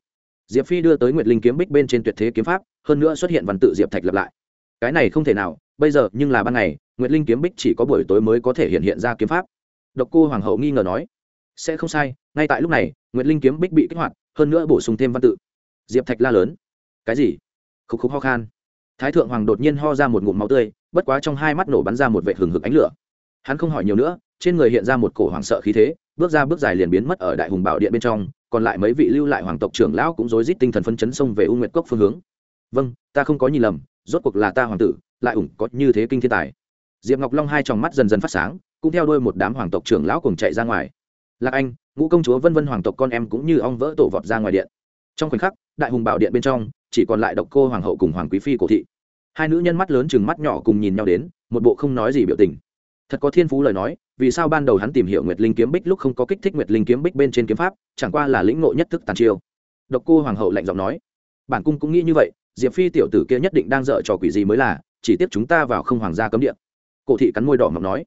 Diệp phi đưa tới nguyệt linh kiếm bích bên trên tuyệt thế kiếm pháp, hơn nữa xuất hiện văn tự diệp thạch lặp lại. Cái này không thể nào, bây giờ nhưng là ban ngày, nguyệt linh kiếm bích chỉ có buổi tối mới có thể hiện hiện ra kiếm pháp. Độc cô hoàng hậu nghi ngờ nói sẽ không sai, ngay tại lúc này, nguyệt linh kiếm bích bị kích hoạt, hơn nữa bổ sung thêm văn tự. Diệp thạch la lớn. Cái gì? Khúc khúc ho khan. Thái thượng hoàng đột nhiên ho ra một ngụm máu tươi, bất quá trong hai mắt nổ bắn ra một vệ hừng hực ánh lửa. Hắn không hỏi nhiều nữa, trên người hiện ra một cổ hoàng sợ khí thế, bước ra bước dài liền biến mất ở đại hùng bảo điện bên trong, còn lại mấy vị lưu lại hoàng tộc trưởng lão cũng rối rít tinh thần phân chấn xông về u nguyệt cốc phương hướng. Vâng ta không có nhìn lầm, rốt cuộc là ta hoàng tử, lại ủng có như thế kinh thiên tài. Diệp ngọc long hai tròng mắt dần dần phát sáng, cũng theo đuôi một đám hoàng tộc trưởng lão cùng chạy ra ngoài lạc anh, ngũ công chúa vân vân hoàng tộc con em cũng như ong vỡ tổ vọt ra ngoài điện. Trong khoảnh khắc, đại hùng bảo điện bên trong, chỉ còn lại độc cô hoàng hậu cùng hoàng quý phi cổ thị. Hai nữ nhân mắt lớn chừng mắt nhỏ cùng nhìn nhau đến, một bộ không nói gì biểu tình. Thật có thiên phú lời nói, vì sao ban đầu hắn tìm hiểu nguyệt linh kiếm bích lúc không có kích thích nguyệt linh kiếm bích bên trên kiếm pháp, chẳng qua là lĩnh ngộ nhất thức tàn chiêu. Độc cô hoàng hậu lạnh giọng nói, bản cung cũng nghĩ như vậy, diệp phi tiểu tử kia nhất định đang dở trò quỷ gì mới là, chỉ tiếp chúng ta vào không hoàng gia cấm địa. Cổ thị cắn môi đỏ ngọc nói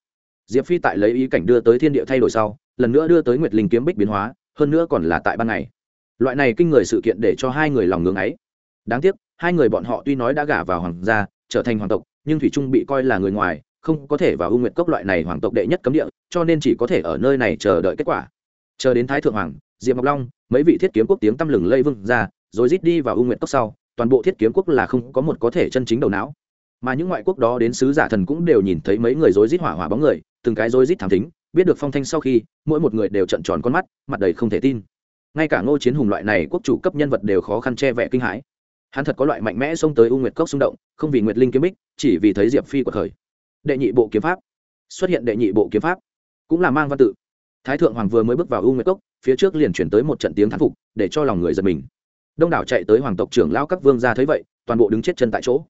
diệp phi tại lấy ý cảnh đưa tới thiên địa thay đổi sau, lần nữa đưa tới nguyệt linh kiếm bích biến hóa, hơn nữa còn là tại ban ngày. Loại này kinh người sự kiện để cho hai người lòng ngưng ấy. Đáng tiếc, hai người bọn họ tuy nói đã gả vào hoàng gia, trở thành hoàng tộc, nhưng thủy trung bị coi là người ngoài, không có thể vào ưu nguyện cốc loại này hoàng tộc đệ nhất cấm địa, cho nên chỉ có thể ở nơi này chờ đợi kết quả. Chờ đến thái thượng hoàng, diệp ngọc long, mấy vị thiết kiếm quốc tiếng tăm lừng lây vương ra, rồi rít đi vào ưu nguyện cốc sau, toàn bộ thiết kiếm quốc là không có một có thể chân chính đầu não. Mà những ngoại quốc đó đến sứ giả thần cũng đều nhìn thấy mấy người rối rít hỏa hỏa bóng người từng cái rối rít thám tính biết được phong thanh sau khi, mỗi một người đều trận tròn con mắt, mặt đầy không thể tin. Ngay cả ngô chiến hùng loại này quốc chủ cấp nhân vật đều khó khăn che vẻ kinh hãi. Hắn thật có loại mạnh mẽ xông tới u nguyệt cốc xung động, không vì nguyệt linh kiếm bích, chỉ vì thấy diệp phi của khởi. Đệ nhị bộ kiếm pháp. Xuất hiện đệ nhị bộ kiếm pháp. Cũng là mang văn tự. Thái thượng hoàng vừa mới bước vào u nguyệt cốc, phía trước liền chuyển tới một trận tiếng thán phục, để cho lòng người giật mình. Đông đảo chạy tới hoàng tộc trưởng lao các vương ra thấy vậy, toàn bộ đứng chết chân tại chỗ.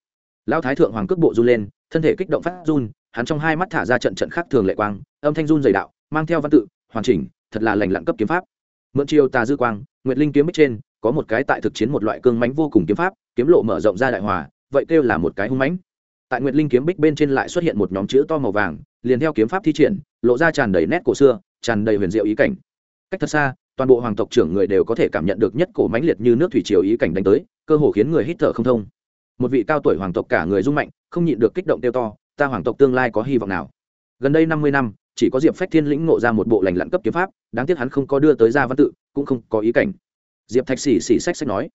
Lao thái thượng hoàng cước bộ run lên, thân thể kích động phát run hắn trong hai mắt thả ra trận trận khác thường lệ quang, âm thanh run dày đạo, mang theo văn tự, hoàn chỉnh, thật là lành lặn cấp kiếm pháp. Mượn chiêu tà dư quang, nguyệt linh kiếm bích trên, có một cái tại thực chiến một loại cương mánh vô cùng kiếm pháp, kiếm lộ mở rộng ra đại hòa, vậy kêu là một cái hung mãnh. Tại nguyệt linh kiếm bích bên trên lại xuất hiện một nhóm chữ to màu vàng, liền theo kiếm pháp thi triển, lộ ra tràn đầy nét cổ xưa, tràn đầy huyền diệu ý cảnh. Cách thật xa, toàn bộ hoàng tộc trưởng người đều có thể cảm nhận được nhất cổ mãnh liệt như nước thủy triều ý cảnh đánh tới, cơ hồ khiến người hít thở không thông. Một vị cao tuổi hoàng tộc cả người rung mạnh, không nhịn được kích động tiêu to ta hoàng tộc tương lai có hy vọng nào? Gần đây năm mươi năm, chỉ có diệp phách thiên lĩnh ngộ ra một bộ lành lặn cấp kiếm pháp, đáng tiếc hắn không có đưa tới gia văn tự, cũng không có ý cảnh. Diệp thạch xỉ xỉ sách sách nói.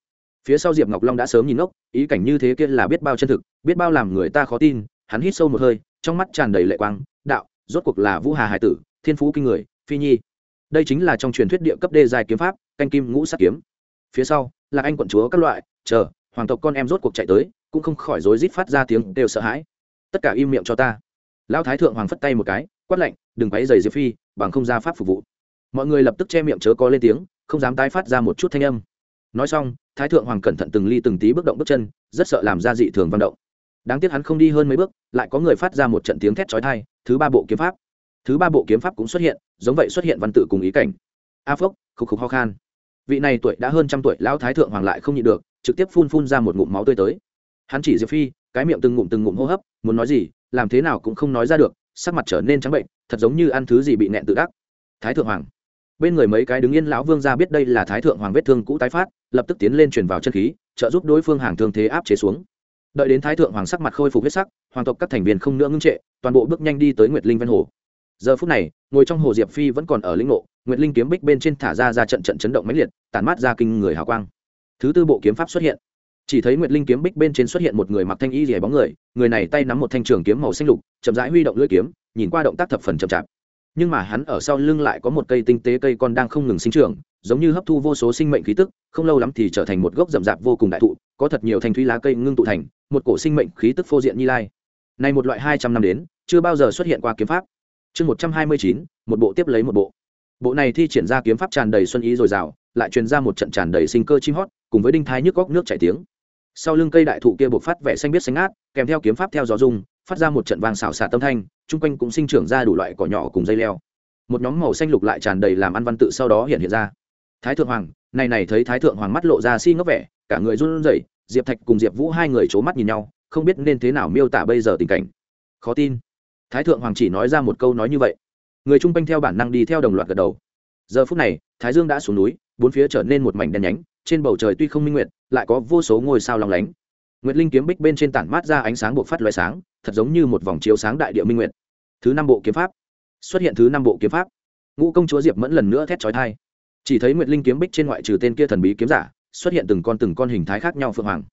Phía sau diệp ngọc long đã sớm nhìn ngốc, ý cảnh như thế kia là biết bao chân thực, biết bao làm người ta khó tin, hắn hít sâu một hơi, trong mắt tràn đầy lệ quang, đạo, rốt cuộc là vũ hà hải tử, thiên phú kinh người, phi nhi. Đây chính là trong truyền thuyết địa cấp đê dài kiếm pháp, canh kim ngũ sát kiếm. Phía sau, là anh quận chúa các loại, chờ, hoàng tộc con em rốt cuộc chạy tới, cũng không khỏi rối rít phát ra tiếng đều sợ hãi tất cả im miệng cho ta. Lão thái thượng hoàng phất tay một cái, quát lạnh, đừng quấy giày diệp phi, bằng không ra pháp phục vụ. Mọi người lập tức che miệng chớ có lên tiếng, không dám tái phát ra một chút thanh âm. Nói xong, thái thượng hoàng cẩn thận từng ly từng tí bước động bước chân, rất sợ làm ra dị thường vận động. Đáng tiếc hắn không đi hơn mấy bước, lại có người phát ra một trận tiếng thét chói tai, thứ ba bộ kiếm pháp. Thứ ba bộ kiếm pháp cũng xuất hiện, giống vậy xuất hiện văn tự cùng ý cảnh. A phốc, khục khục ho khan. Vị này tuổi đã hơn trăm tuổi, lão thái thượng hoàng lại không nhịn được, trực tiếp phun phun ra một ngụm máu tươi tới. Hắn chỉ diệp phi cái miệng từng ngụm từng ngụm hô hấp, muốn nói gì, làm thế nào cũng không nói ra được, sắc mặt trở nên trắng bệnh, thật giống như ăn thứ gì bị nẹn tự đắc. Thái thượng hoàng. Bên người mấy cái đứng yên lão vương ra biết đây là thái thượng hoàng vết thương cũ tái phát, lập tức tiến lên truyền vào chân khí, trợ giúp đối phương hàng thương thế áp chế xuống. Đợi đến thái thượng hoàng sắc mặt khôi phục huyết sắc, hoàng tộc các thành viên không nữa ngưng trệ, toàn bộ bước nhanh đi tới nguyệt linh ven hồ. Giờ phút này, ngồi trong hồ diệp phi vẫn còn ở lĩnh ngộ, nguyệt linh kiếm bích bên trên thả ra ra trận trận chấn động mãnh liệt, tản mát ra kinh người hào quang. Thứ tư bộ kiếm pháp xuất hiện chỉ thấy nguyệt linh kiếm bích bên trên xuất hiện một người mặc thanh y rẻ bóng người người này tay nắm một thanh trường kiếm màu xanh lục, chậm rãi huy động lưỡi kiếm, nhìn qua động tác thập phần chậm chạp. Nhưng mà hắn ở sau lưng lại có một cây tinh tế cây con đang không ngừng sinh trưởng, giống như hấp thu vô số sinh mệnh khí tức, không lâu lắm thì trở thành một gốc rậm rạp vô cùng đại thụ, có thật nhiều thanh thúy lá cây ngưng tụ thành, một cổ sinh mệnh khí tức phô diện như lai. Này một loại hai trăm năm đến, chưa bao giờ xuất hiện qua kiếm pháp. Chương một trăm hai mươi chín, một bộ tiếp lấy một bộ. Bộ này thi triển ra kiếm pháp tràn đầy xuân ý dồi dào, lại truyền ra một trận tràn đầy sinh cơ chim hót, cùng với đinh thái nhức góc nước chảy tiếng sau lưng cây đại thụ kia buộc phát vẻ xanh biết xanh át kèm theo kiếm pháp theo gió dung phát ra một trận vàng xào xả tâm thanh, chung quanh cũng sinh trưởng ra đủ loại cỏ nhỏ cùng dây leo. Một nhóm màu xanh lục lại tràn đầy làm ăn văn tự sau đó hiện hiện ra. Thái thượng hoàng, này này thấy thái thượng hoàng mắt lộ ra si ngốc vẻ, cả người run rẩy, diệp thạch cùng diệp vũ hai người c h ố mắt nhìn nhau, không biết nên thế nào miêu tả bây giờ tình cảnh. Khó tin. Thái thượng hoàng chỉ nói ra một câu nói như vậy. Người chung quanh theo bản năng đi theo đồng loạt gật đầu. Giờ phút này, thái dương đã xuống núi, bốn phía trở nên một mảnh đen nhánh trên bầu trời tuy không minh nguyệt lại có vô số ngôi sao long lánh. Nguyệt linh kiếm bích bên trên tản mát ra ánh sáng buộc phát lóe sáng thật giống như một vòng chiếu sáng đại địa minh nguyệt. Thứ năm bộ kiếm pháp. Xuất hiện thứ năm bộ kiếm pháp. Ngũ công chúa diệp mẫn lần nữa thét chói tai, chỉ thấy nguyệt linh kiếm bích trên ngoại trừ tên kia thần bí kiếm giả xuất hiện từng con từng con hình thái khác nhau phượng hoàng.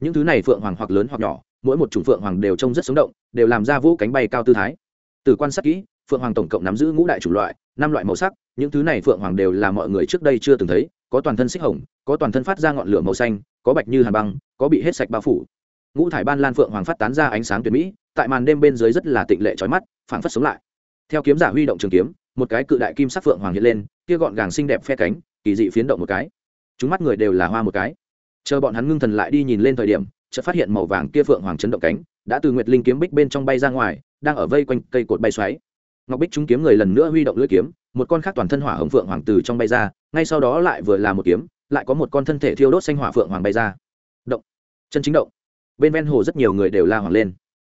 Những thứ này phượng hoàng hoặc lớn hoặc nhỏ mỗi một chủng phượng hoàng đều trông rất sống động đều làm ra vũ cánh bay cao tư thái. Từ quan sát kỹ phượng hoàng tổng cộng nắm giữ ngũ đại chủng loại năm loại màu sắc những thứ này phượng hoàng đều là mọi người trước đây chưa từng thấy có toàn thân xích hồng có toàn thân phát ra ngọn lửa màu xanh, có bạch như hàn băng, có bị hết sạch bao phủ. Ngũ thải ban lan phượng hoàng phát tán ra ánh sáng tuyệt mỹ, tại màn đêm bên dưới rất là tịnh lệ trói mắt, phảng phất sống lại. Theo kiếm giả huy động trường kiếm, một cái cự đại kim sắc phượng hoàng hiện lên, kia gọn gàng xinh đẹp phe cánh, kỳ dị phiến động một cái. Chúng mắt người đều là hoa một cái. Chờ bọn hắn ngưng thần lại đi nhìn lên thời điểm, chợt phát hiện màu vàng kia phượng hoàng chấn động cánh, đã từ nguyệt linh kiếm bích bên trong bay ra ngoài, đang ở vây quanh cây cột bay xoáy. Ngọc bích chúng kiếm người lần nữa huy động lưỡi kiếm, một con khác toàn thân hỏa hồng phượng hoàng từ trong bay ra, ngay sau đó lại vừa là một kiếm lại có một con thân thể thiêu đốt xanh hỏa phượng hoàng bay ra. Động. Chân chính động. Bên ven hồ rất nhiều người đều la hoàng lên.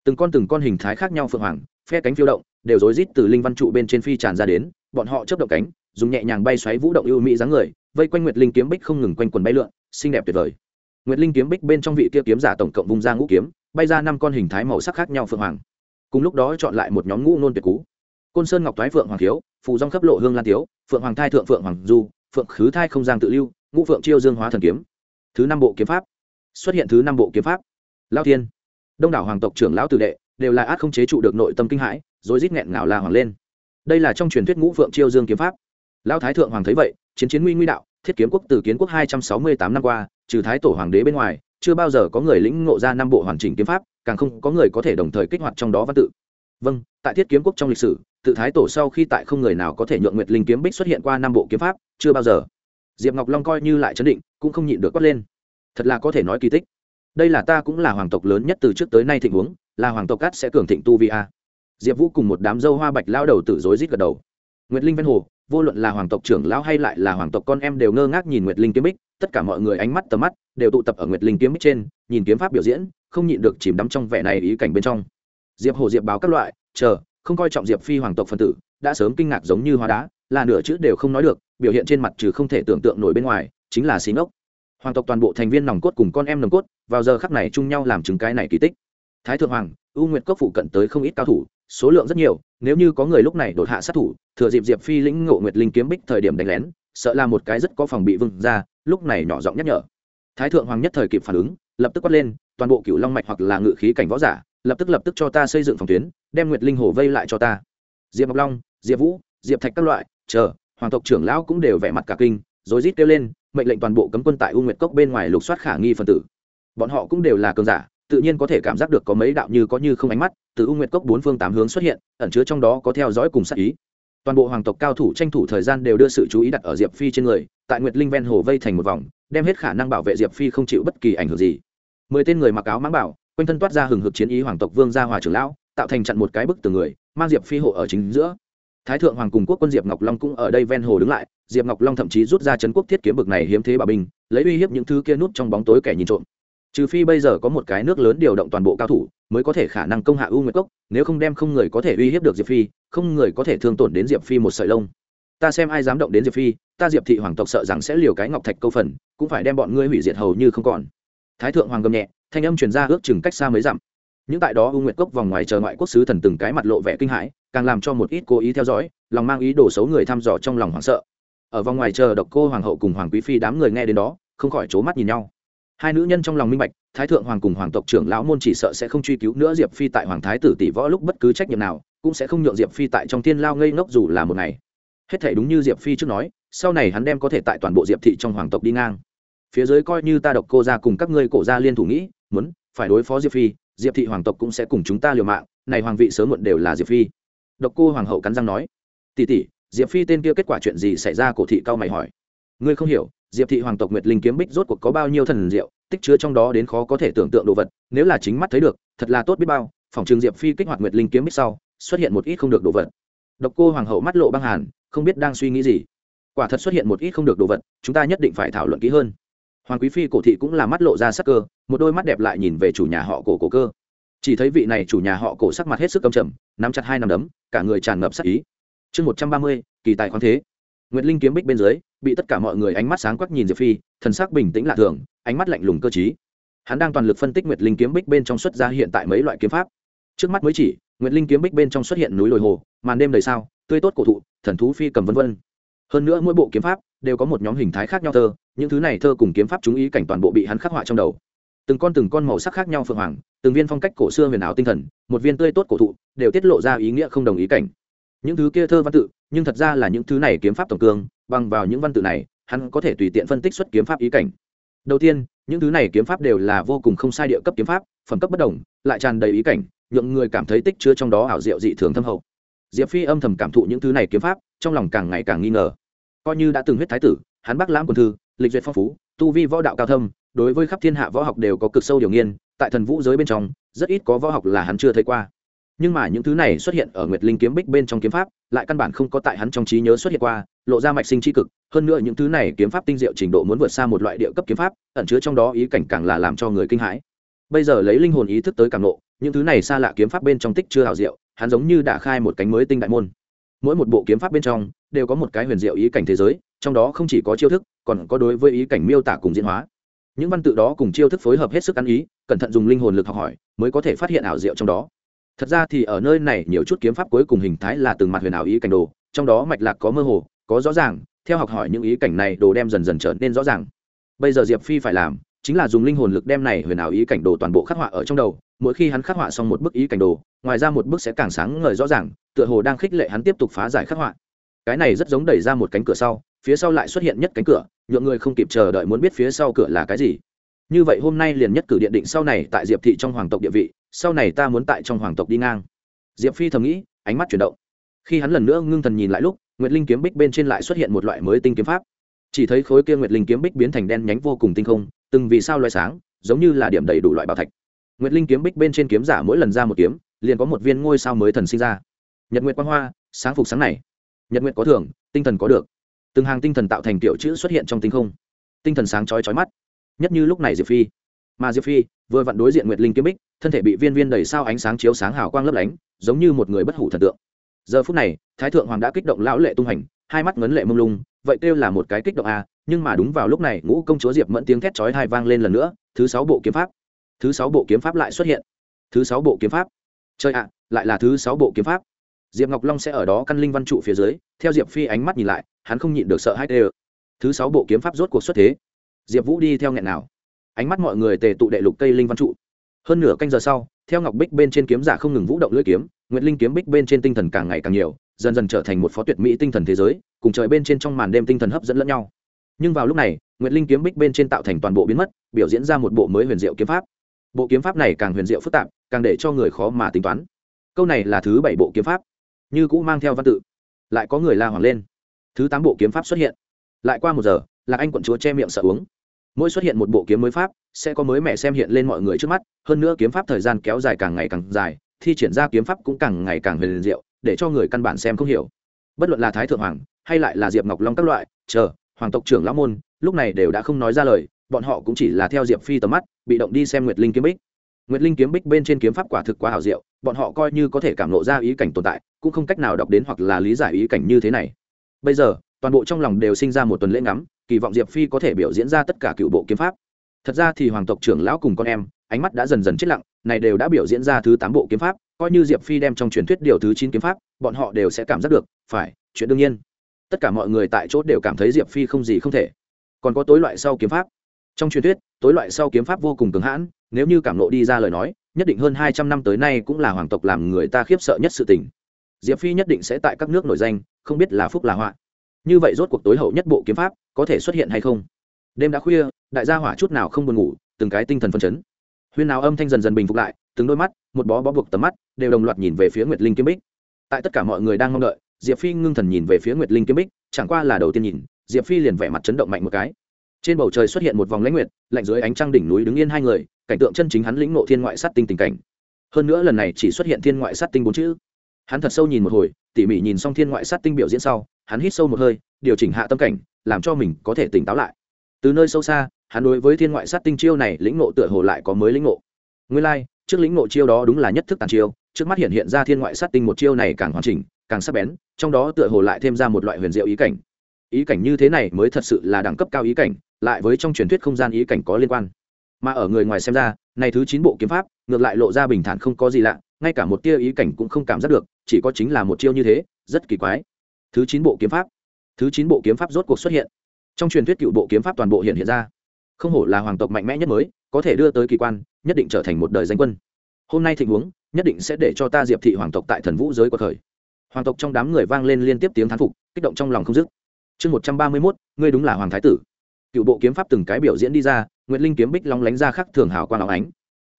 Từng con từng con hình thái khác nhau phượng hoàng, phe cánh phiêu động, đều rối rít từ linh văn trụ bên trên phi tràn ra đến, bọn họ chấp động cánh, dùng nhẹ nhàng bay xoáy vũ động ưu mỹ dáng người, vây quanh nguyệt linh kiếm bích không ngừng quanh quần bay lượn, xinh đẹp tuyệt vời. Nguyệt linh kiếm bích bên trong vị kia kiếm giả tổng cộng vung ra ngũ kiếm, bay ra năm con hình thái màu sắc khác nhau phượng hoàng. Cùng lúc đó chọn lại một nhóm ngũ nôn tuyệt cú. Côn sơn ngọc thoái phượng hoàng thiếu, phù dong khắp lộ hương lan tiếu phượng hoàng thai thượng phượng hoàng du, phượng khứ thai không giang tự lưu ngũ phượng chiêu dương hóa thần kiếm. Thứ năm bộ kiếm pháp. Xuất hiện thứ năm bộ kiếm pháp. Lao thiên. Đông đảo hoàng tộc trưởng lão tử đệ đều là át không chế trụ được nội tâm kinh hãi rồi rít nghẹn ngào la hoàng lên. Đây là trong truyền thuyết ngũ phượng chiêu dương kiếm pháp. Lão thái thượng hoàng thấy vậy, chiến chiến nguy nguy đạo, thiết kiếm quốc từ kiến quốc hai trăm sáu mươi tám năm qua, trừ thái tổ hoàng đế bên ngoài, chưa bao giờ có người lĩnh ngộ ra năm bộ hoàn chỉnh kiếm pháp, càng không có người có thể đồng thời kích hoạt trong đó văn tự. Vâng tại thiết kiếm quốc trong lịch sử, tự thái tổ sau khi tại không người nào có thể nhượng nguyệt linh kiếm bích xuất hiện qua năm bộ kiếm pháp, chưa bao giờ diệp ngọc long coi như lại chấn định cũng không nhịn được quát lên thật là có thể nói kỳ tích đây là ta cũng là hoàng tộc lớn nhất từ trước tới nay thịnh huống là hoàng tộc cát sẽ cường thịnh tu vi a diệp vũ cùng một đám dâu hoa bạch lao đầu tử rối rít gật đầu nguyệt linh ven hồ vô luận là hoàng tộc trưởng lão hay lại là hoàng tộc con em đều ngơ ngác nhìn nguyệt linh kiếm bích tất cả mọi người ánh mắt tầm mắt đều tụ tập ở nguyệt linh kiếm bích trên nhìn kiếm pháp biểu diễn không nhịn được chìm đắm trong vẻ này ý cảnh bên trong diệp hồ diệp báo các loại chờ không coi trọng diệp phi hoàng tộc phân tử đã sớm kinh ngạc giống như hóa đá là nửa chữ đều không nói được, biểu hiện trên mặt trừ không thể tưởng tượng nổi bên ngoài, chính là xí ngốc. Hoàng tộc toàn bộ thành viên nòng cốt cùng con em nòng cốt, vào giờ khắc này chung nhau làm chứng cái này kỳ tích. Thái thượng hoàng, u nguyệt cốc phụ cận tới không ít cao thủ, số lượng rất nhiều, nếu như có người lúc này đột hạ sát thủ, thừa dịp diệp phi lĩnh ngộ nguyệt linh kiếm bích thời điểm đánh lén, sợ là một cái rất có phòng bị vưng ra lúc này nhỏ giọng nhắc nhở. Thái thượng hoàng nhất thời kịp phản ứng, lập tức quát lên, toàn bộ cựu long mạch hoặc là ngự khí cảnh võ giả, lập tức lập tức cho ta xây dựng phòng tuyến, đem nguyệt linh hồ vây lại cho ta. Diệp ngọc long, diệp vũ, diệp thạch các loại chờ, hoàng tộc trưởng lão cũng đều vẻ mặt cả kinh, rồi rít kêu lên, mệnh lệnh toàn bộ cấm quân tại u nguyệt cốc bên ngoài lục soát khả nghi phần tử. Bọn họ cũng đều là cường giả, tự nhiên có thể cảm giác được có mấy đạo như có như không ánh mắt, từ u nguyệt cốc bốn phương tám hướng xuất hiện, ẩn chứa trong đó có theo dõi cùng sát ý. Toàn bộ hoàng tộc cao thủ tranh thủ thời gian đều đưa sự chú ý đặt ở diệp phi trên người, tại nguyệt linh ven hồ vây thành một vòng, đem hết khả năng bảo vệ diệp phi không chịu bất kỳ ảnh hưởng gì. Mười tên người mặc áo mãng bảo, quanh thân toát ra hừng hực chiến ý hoàng tộc vương gia hòa trưởng lão, tạo thành chặn một cái bức từ người, mang diệp phi hộ ở chính giữa thái thượng hoàng cùng quốc quân diệp ngọc long cũng ở đây ven hồ đứng lại, diệp ngọc long thậm chí rút ra chấn quốc thiết kiếm bực này hiếm thế bà binh, lấy uy hiếp những thứ kia nút trong bóng tối kẻ nhìn trộm. Trừ phi bây giờ có một cái nước lớn điều động toàn bộ cao thủ, mới có thể khả năng công hạ u nguyệt cốc, nếu không đem không người có thể uy hiếp được diệp phi, không người có thể thương tổn đến diệp phi một sợi lông. Ta xem ai dám động đến diệp phi, ta diệp thị hoàng tộc sợ rằng sẽ liều cái ngọc thạch câu phần, cũng phải đem bọn ngươi hủy diệt hầu như không còn. Thái thượng hoàng gầm nhẹ, thanh âm truyền ra ước chừng cách xa mấy dặm những tại đó u nguyệt cốc vòng ngoài chờ ngoại quốc sứ thần từng cái mặt lộ vẻ kinh hãi, càng làm cho một ít cố ý theo dõi, lòng mang ý đồ xấu người thăm dò trong lòng hoảng sợ. Ở vòng ngoài chờ độc cô hoàng hậu cùng hoàng quý phi đám người nghe đến đó, không khỏi c mắt nhìn nhau. Hai nữ nhân trong lòng minh bạch, thái thượng hoàng cùng hoàng tộc trưởng lão môn chỉ sợ sẽ không truy cứu nữa diệp phi tại hoàng thái tử tỷ võ lúc bất cứ trách nhiệm nào, cũng sẽ không nhượng diệp phi tại trong thiên lao ngây ngốc dù là một ngày. Hết thể đúng như diệp phi trước nói, sau này hắn đem có thể tại toàn bộ diệp thị trong hoàng tộc đi ngang. Phía dưới coi như ta độc cô ra cùng các ngươi cổ gia liên thủ nghĩ, muốn phải đối phó diệp phi diệp thị hoàng tộc cũng sẽ cùng chúng ta liều mạng, này hoàng vị sớm muộn đều là diệp phi. Độc cô hoàng hậu cắn răng nói. Tỉ tỉ diệp phi tên kia kết quả chuyện gì xảy ra? Cổ thị cao mày hỏi. Ngươi không hiểu, diệp thị hoàng tộc nguyệt linh kiếm bích rốt cuộc có bao nhiêu thần diệu, tích chứa trong đó đến khó có thể tưởng tượng đồ vật, nếu là chính mắt thấy được, thật là tốt biết bao. Phòng trường diệp phi kích hoạt nguyệt linh kiếm bích sau, xuất hiện một ít không được đồ vật. Độc cô hoàng hậu mắt lộ băng hàn, không biết đang suy nghĩ gì. Quả thật xuất hiện một ít không được đồ vật, chúng ta nhất định phải thảo luận kỹ hơn hoàng quý phi cổ thị cũng là mắt lộ ra sắc cơ một đôi mắt đẹp lại nhìn về chủ nhà họ cổ cổ cơ. Chỉ thấy vị này chủ nhà họ cổ sắc mặt hết sức cầm chậm, nắm chặt hai nắm đấm cả người tràn ngập sắc ý. Chương một trăm ba mươi kỳ tài khoáng thế. Nguyệt linh kiếm bích bên dưới bị tất cả mọi người ánh mắt sáng quắc nhìn diệp phi thần sắc bình tĩnh lạ thường ánh mắt lạnh lùng cơ t hắn đang toàn lực phân tích nguyệt linh kiếm bích bên trong xuất ra hiện tại mấy loại kiếm pháp. Trước mắt mới chỉ nguyệt linh kiếm bích bên trong xuất hiện núi lồi hồ màn đêm đầy sao tươi tốt cổ thụ thần thú phi cầm vân vân hơn nữa mỗi bộ kiếm pháp đều có một nhóm hình thái khác nhau thơ, những thứ này thơ cùng kiếm pháp chú ý cảnh toàn bộ bị hắn khắc họa trong đầu. Từng con từng con màu sắc khác nhau phượng hoàng, từng viên phong cách cổ xưa huyền ảo tinh thần, một viên tươi tốt cổ thụ, đều tiết lộ ra ý nghĩa không đồng ý cảnh. Những thứ kia thơ văn tự, nhưng thật ra là những thứ này kiếm pháp tổng cương, bằng vào những văn tự này, hắn có thể tùy tiện phân tích xuất kiếm pháp ý cảnh. Đầu tiên, những thứ này kiếm pháp đều là vô cùng không sai địa cấp kiếm pháp, phẩm cấp bất đồng, lại tràn đầy ý cảnh, nhượng người cảm thấy tích chứa trong đó ảo diệu dị thường thâm hậu. Diệp phi âm thầm cảm thụ những thứ này kiếm pháp trong lòng càng ngày càng nghi ngờ. Coi như đã từng huyết thái tử, hắn bắc lãm quần thư, lịch duyệt phong phú, tu vi võ đạo cao thâm, đối với khắp thiên hạ võ học đều có cực sâu điều nghiên, tại thần vũ giới bên trong, rất ít có võ học là hắn chưa thấy qua. Nhưng mà những thứ này xuất hiện ở nguyệt linh kiếm bích bên trong kiếm pháp, lại căn bản không có tại hắn trong trí nhớ xuất hiện qua, lộ ra mạch sinh tri cực. Hơn nữa những thứ này kiếm pháp tinh diệu trình độ muốn vượt xa một loại địa cấp kiếm pháp, ẩn chứa trong đó ý cảnh càng là làm cho người kinh hãi. Bây giờ lấy linh hồn ý thức tới càng nộ những thứ này xa lạ kiếm pháp bên trong tích chưa hào diệu, hắn giống như đã khai một cánh mới tinh đại môn mỗi một bộ kiếm pháp bên trong đều có một cái huyền diệu ý cảnh thế giới, trong đó không chỉ có chiêu thức, còn có đối với ý cảnh miêu tả cùng diễn hóa. Những văn tự đó cùng chiêu thức phối hợp hết sức ăn ý, cẩn thận dùng linh hồn lực học hỏi mới có thể phát hiện ảo diệu trong đó. Thật ra thì ở nơi này nhiều chút kiếm pháp cuối cùng hình thái là từng mặt huyền ảo ý cảnh đồ, trong đó mạch lạc có mơ hồ, có rõ ràng, theo học hỏi những ý cảnh này đồ đem dần dần trở nên rõ ràng. Bây giờ diệp phi phải làm chính là dùng linh hồn lực đem này huyền ảo ý cảnh đồ toàn bộ khắc họa ở trong đầu mỗi khi hắn khắc họa xong một bức ý cảnh đồ, ngoài ra một bức sẽ càng sáng ngời rõ ràng, tựa hồ đang khích lệ hắn tiếp tục phá giải khắc họa. Cái này rất giống đẩy ra một cánh cửa sau, phía sau lại xuất hiện nhất cánh cửa, nhượng người không kịp chờ đợi muốn biết phía sau cửa là cái gì. Như vậy hôm nay liền nhất cử điện định sau này tại diệp thị trong hoàng tộc địa vị, sau này ta muốn tại trong hoàng tộc đi ngang. Diệp phi thầm nghĩ, ánh mắt chuyển động. Khi hắn lần nữa ngưng thần nhìn lại lúc, nguyệt linh kiếm bích bên trên lại xuất hiện một loại mới tinh kiếm pháp. Chỉ thấy khối kia nguyệt linh kiếm bích biến thành đen nhánh vô cùng tinh không, từng vì sao loài sáng, giống như là điểm đầy đủ loại bảo thạch nguyệt linh kiếm bích bên trên kiếm giả mỗi lần ra một kiếm, liền có một viên ngôi sao mới thần sinh ra. Nhật nguyệt quang hoa, sáng phục sáng này. Nhật nguyệt có thưởng, tinh thần có được. Từng hàng tinh thần tạo thành tiểu chữ xuất hiện trong tinh không. Tinh thần sáng chói chói mắt. Nhất như lúc này diệp phi. Mà diệp phi, vừa vặn đối diện nguyệt linh kiếm bích, thân thể bị viên viên đầy sao ánh sáng chiếu sáng hào quang lấp lánh, giống như một người bất hủ thần tượng. Giờ phút này, thái thượng hoàng đã kích động lão lệ tung hành, hai mắt ngấn lệ mông lung, vậy kêu là một cái kích động a nhưng mà đúng vào lúc này, ngũ công chúa diệp mẫn tiếng thét chói hai vang lên lần nữa, thứ sáu bộ kiếm pháp thứ sáu bộ kiếm pháp lại xuất hiện. Thứ sáu bộ kiếm pháp. Chơi ạ, lại là thứ sáu bộ kiếm pháp. Diệp ngọc long sẽ ở đó căn linh văn trụ phía dưới, theo diệp phi ánh mắt nhìn lại, hắn không nhịn được sợ hai tê thứ sáu bộ kiếm pháp rốt cuộc xuất thế. Diệp vũ đi theo nghẹn nào. Ánh mắt mọi người tề tụ đệ lục cây linh văn trụ. Hơn nửa canh giờ sau, theo ngọc bích bên trên kiếm giả không ngừng vũ động lưỡi kiếm, nguyệt linh kiếm bích bên trên tinh thần càng ngày càng nhiều, dần dần trở thành một phó tuyệt mỹ tinh thần thế giới, cùng trời bên trên trong màn đêm tinh thần hấp dẫn lẫn nhau. Nhưng vào lúc này, nguyệt linh kiếm bích bên trên tạo thành toàn bộ biến mất, biểu diễn ra một bộ mới huyền diệu kiếm pháp bộ kiếm pháp này càng huyền diệu phức tạp, càng để cho người khó mà tính toán. Câu này là thứ bảy bộ kiếm pháp. Như cũ mang theo văn tự. Lại có người la hoàng lên. Thứ tám bộ kiếm pháp xuất hiện. Lại qua một giờ, lạc anh quận chúa che miệng sợ uống. Mỗi xuất hiện một bộ kiếm mới pháp, sẽ có mới mẹ xem hiện lên mọi người trước mắt, hơn nữa kiếm pháp thời gian kéo dài càng ngày càng dài, thi triển ra kiếm pháp cũng càng ngày càng huyền diệu, để cho người căn bản xem không hiểu. Bất luận là thái thượng hoàng, hay lại là diệp ngọc long các loại, chờ, hoàng tộc trưởng lão môn, lúc này đều đã không nói ra lời bọn họ cũng chỉ là theo diệp phi tầm mắt, bị động đi xem nguyệt linh kiếm bích. Nguyệt linh kiếm bích bên trên kiếm pháp quả thực quá hảo diệu, bọn họ coi như có thể cảm lộ ra ý cảnh tồn tại, cũng không cách nào đọc đến hoặc là lý giải ý cảnh như thế này. Bây giờ, toàn bộ trong lòng đều sinh ra một tuần lễ ngắm, kỳ vọng diệp phi có thể biểu diễn ra tất cả cựu bộ kiếm pháp. Thật ra thì hoàng tộc trưởng lão cùng con em, ánh mắt đã dần dần chết lặng, này đều đã biểu diễn ra thứ tám bộ kiếm pháp, coi như diệp phi đem trong truyền thuyết điều thứ chín kiếm pháp, bọn họ đều sẽ cảm giác được, phải, chuyện đương nhiên. Tất cả mọi người tại chốt đều cảm thấy diệp phi không gì không thể. Còn có tối loại sau kiếm pháp trong truyền thuyết, tối loại sau kiếm pháp vô cùng cứng hãn, nếu như cảm lộ đi ra lời nói, nhất định hơn hai trăm năm tới nay cũng là hoàng tộc làm người ta khiếp sợ nhất sự tình. Diệp phi nhất định sẽ tại các nước nổi danh, không biết là phúc là họa. Như vậy rốt cuộc tối hậu nhất bộ kiếm pháp có thể xuất hiện hay không? Đêm đã khuya, đại gia hỏa chút nào không buồn ngủ, từng cái tinh thần phân chấn. Huyên nào âm thanh dần dần bình phục lại, từng đôi mắt, một bó bó buộc tầm mắt, đều đồng loạt nhìn về phía nguyệt linh kiếm bích. Tại tất cả mọi người đang mong đợi, diệp phi ngưng thần nhìn về phía nguyệt linh kiếm bích, chẳng qua là đầu tiên nhìn, diệp phi liền vẻ mặt chấn động mạnh một cái trên bầu trời xuất hiện một vòng lãnh nguyệt lạnh dưới ánh trăng đỉnh núi đứng yên hai người cảnh tượng chân chính hắn lĩnh nộ thiên ngoại sát tinh tình cảnh. Hơn nữa lần này chỉ xuất hiện thiên ngoại sát tinh bốn chữ. Hắn thật sâu nhìn một hồi tỉ mỉ nhìn xong thiên ngoại sát tinh biểu diễn sau hắn hít sâu một hơi điều chỉnh hạ tâm cảnh làm cho mình có thể tỉnh táo lại. Từ nơi sâu xa hắn đối với thiên ngoại sát tinh chiêu này lĩnh nộ tựa hồ lại có mới lĩnh nộ nguyên lai、like, trước lĩnh nộ chiêu đó đúng là nhất thức tàn chiêu trước mắt hiện hiện ra thiên ngoại sát tinh một chiêu này càng hoàn chỉnh càng sắc bén trong đó tựa hồ lại thêm ra một loại huyền diệu ý cảnh. Ý cảnh như thế này mới thật sự là đẳng cấp cao ý cảnh lại với trong truyền thuyết không gian ý cảnh có liên quan. Mà ở người ngoài xem ra, này thứ chín bộ kiếm pháp, ngược lại lộ ra bình thản không có gì lạ, ngay cả một tia ý cảnh cũng không cảm giác được, chỉ có chính là một chiêu như thế, rất kỳ quái. Thứ chín bộ kiếm pháp. Thứ chín bộ kiếm pháp rốt cuộc xuất hiện. Trong truyền thuyết cựu bộ kiếm pháp toàn bộ hiện hiện ra. Không hổ là hoàng tộc mạnh mẽ nhất mới, có thể đưa tới kỳ quan, nhất định trở thành một đời danh quân. Hôm nay tình huống, nhất định sẽ để cho ta diệp thị hoàng tộc tại thần vũ giới của thời hoàng tộc trong đám người vang lên liên tiếp tiếng thán phục, kích động trong lòng không dứt. Chương một trăm ba mươi mốt, ngươi đúng là hoàng thái tử cựu bộ kiếm pháp từng cái biểu diễn đi ra nguyện linh kiếm bích long lánh ra khắc thường hào quang áo ánh.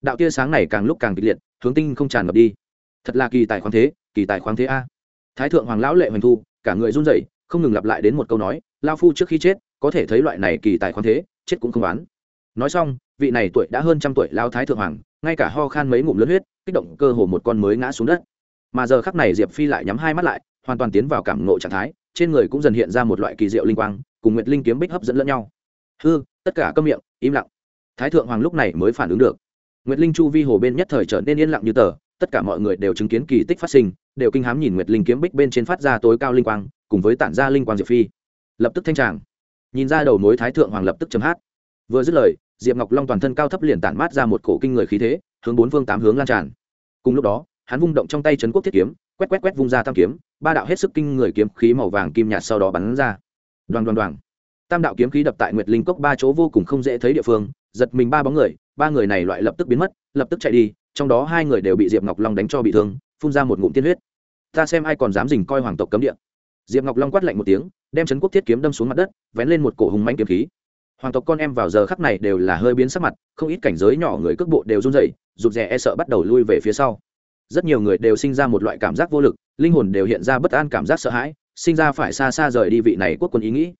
Đạo tia sáng này càng lúc càng kịch liệt, hướng tinh không tràn ngập đi. Thật là kỳ tài khoáng thế, kỳ tài khoáng thế a. Thái thượng hoàng lão lệ hoành thu, cả người run rẩy, không ngừng lặp lại đến một câu nói, lao phu trước khi chết, có thể thấy loại này kỳ tài khoáng thế, chết cũng không oán. Nói xong, vị này tuổi đã hơn trăm tuổi lao thái thượng hoàng, ngay cả ho khan mấy ngụm lớn huyết, kích động cơ hồ một con mới ngã xuống đất. Mà giờ khắc này diệp phi lại nhắm hai mắt lại, hoàn toàn tiến vào cảm nộ trạng thái, trên người cũng dần hiện ra một loại kỳ diệu linh quang, cùng nguyệt linh kiếm bích hấp dẫn lẫn nhau hư, tất cả câm miệng, im lặng. Thái thượng hoàng lúc này mới phản ứng được. Nguyệt linh chu vi hồ bên nhất thời trở nên yên lặng như tờ, tất cả mọi người đều chứng kiến kỳ tích phát sinh, đều kinh hám nhìn nguyệt linh kiếm bích bên trên phát ra tối cao linh quang, cùng với tản ra linh quang diệp phi. Lập tức thanh tràng. Nhìn ra đầu mối thái thượng hoàng lập tức chấm hát. Vừa dứt lời, diệp ngọc long toàn thân cao thấp liền tản mát ra một cổ kinh người khí thế, hướng bốn phương tám hướng lan tràn. Cùng lúc đó, hắn vung động trong tay trấn quốc thiết kiếm, quét quét quét vung ra tam kiếm, ba đạo hết sức kinh người kiếm khí màu vàng kim nhạt sau đó bắn ra. Đoàn đoàn đoàn tam đạo kiếm khí đập tại nguyệt linh cốc ba chỗ vô cùng không dễ thấy địa phương, giật mình ba bóng người, ba người này loại lập tức biến mất, lập tức chạy đi, trong đó hai người đều bị diệp ngọc long đánh cho bị thương, phun ra một ngụm tiên huyết. Ta xem ai còn dám dình coi hoàng tộc cấm địa. Diệp ngọc long quát lạnh một tiếng, đem trấn quốc thiết kiếm đâm xuống mặt đất, vén lên một cổ hùng manh kiếm khí. Hoàng tộc con em vào giờ khắc này đều là hơi biến sắc mặt, không ít cảnh giới nhỏ người cước bộ đều run rẩy, rụt rè e sợ bắt đầu lui về phía sau. Rất nhiều người đều sinh ra một loại cảm giác vô lực, linh hồn đều hiện ra bất an cảm giác sợ hãi, sinh ra phải xa xa rời đi vị này quốc quân ý nghĩ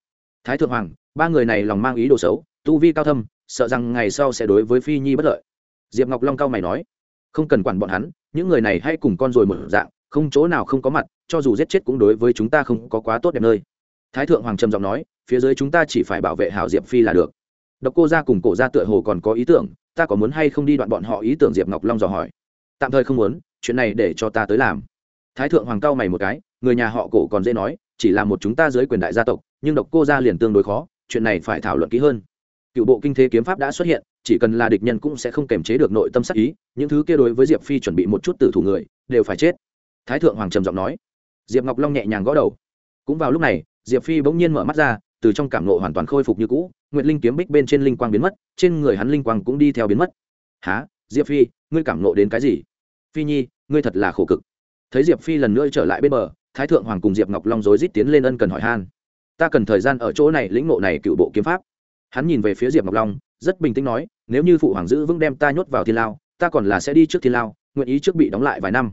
thái thượng hoàng, ba người này lòng mang ý đồ xấu, tu vi cao thâm, sợ rằng ngày sau sẽ đối với phi nhi bất lợi. Diệp ngọc long cao mày nói, không cần quản bọn hắn, những người này hay cùng con rồi một dạng, không chỗ nào không có mặt, cho dù giết chết cũng đối với chúng ta không có quá tốt đẹp nơi. Thái thượng hoàng trầm giọng nói, phía dưới chúng ta chỉ phải bảo vệ hảo diệp phi là được. Độc cô ra cùng cổ ra tựa hồ còn có ý tưởng, ta có muốn hay không đi đoạn bọn họ ý tưởng diệp ngọc long dò hỏi. Tạm thời không muốn, chuyện này để cho ta tới làm. Thái thượng hoàng cao mày một cái, người nhà họ cổ còn dễ nói, chỉ là một chúng ta dưới quyền đại gia tộc nhưng độc cô gia liền tương đối khó, chuyện này phải thảo luận kỹ hơn. Cựu bộ kinh thế kiếm pháp đã xuất hiện, chỉ cần là địch nhân cũng sẽ không kềm chế được nội tâm sắc ý, những thứ kia đối với diệp phi chuẩn bị một chút tử thủ người, đều phải chết. Thái thượng hoàng trầm giọng nói. Diệp ngọc long nhẹ nhàng gõ đầu. Cũng vào lúc này, diệp phi bỗng nhiên mở mắt ra, từ trong cảm nộ hoàn toàn khôi phục như cũ, nguyệt linh kiếm bích bên trên linh quang biến mất, trên người hắn linh quang cũng đi theo biến mất. Há diệp phi, ngươi cảm nộ đến cái gì? Phi nhi, ngươi thật là khổ cực. Thấy diệp phi lần nữa trở lại bên bờ, thái thượng hoàng cùng diệp ngọc long rối rít tiến lên ân cần hỏi han ta cần thời gian ở chỗ này lĩnh ngộ này cựu bộ kiếm pháp. Hắn nhìn về phía diệp ngọc long, rất bình tĩnh nói, nếu như phụ hoàng giữ vững đem ta nhốt vào thiên lao, ta còn là sẽ đi trước thiên lao, nguyện ý trước bị đóng lại vài năm.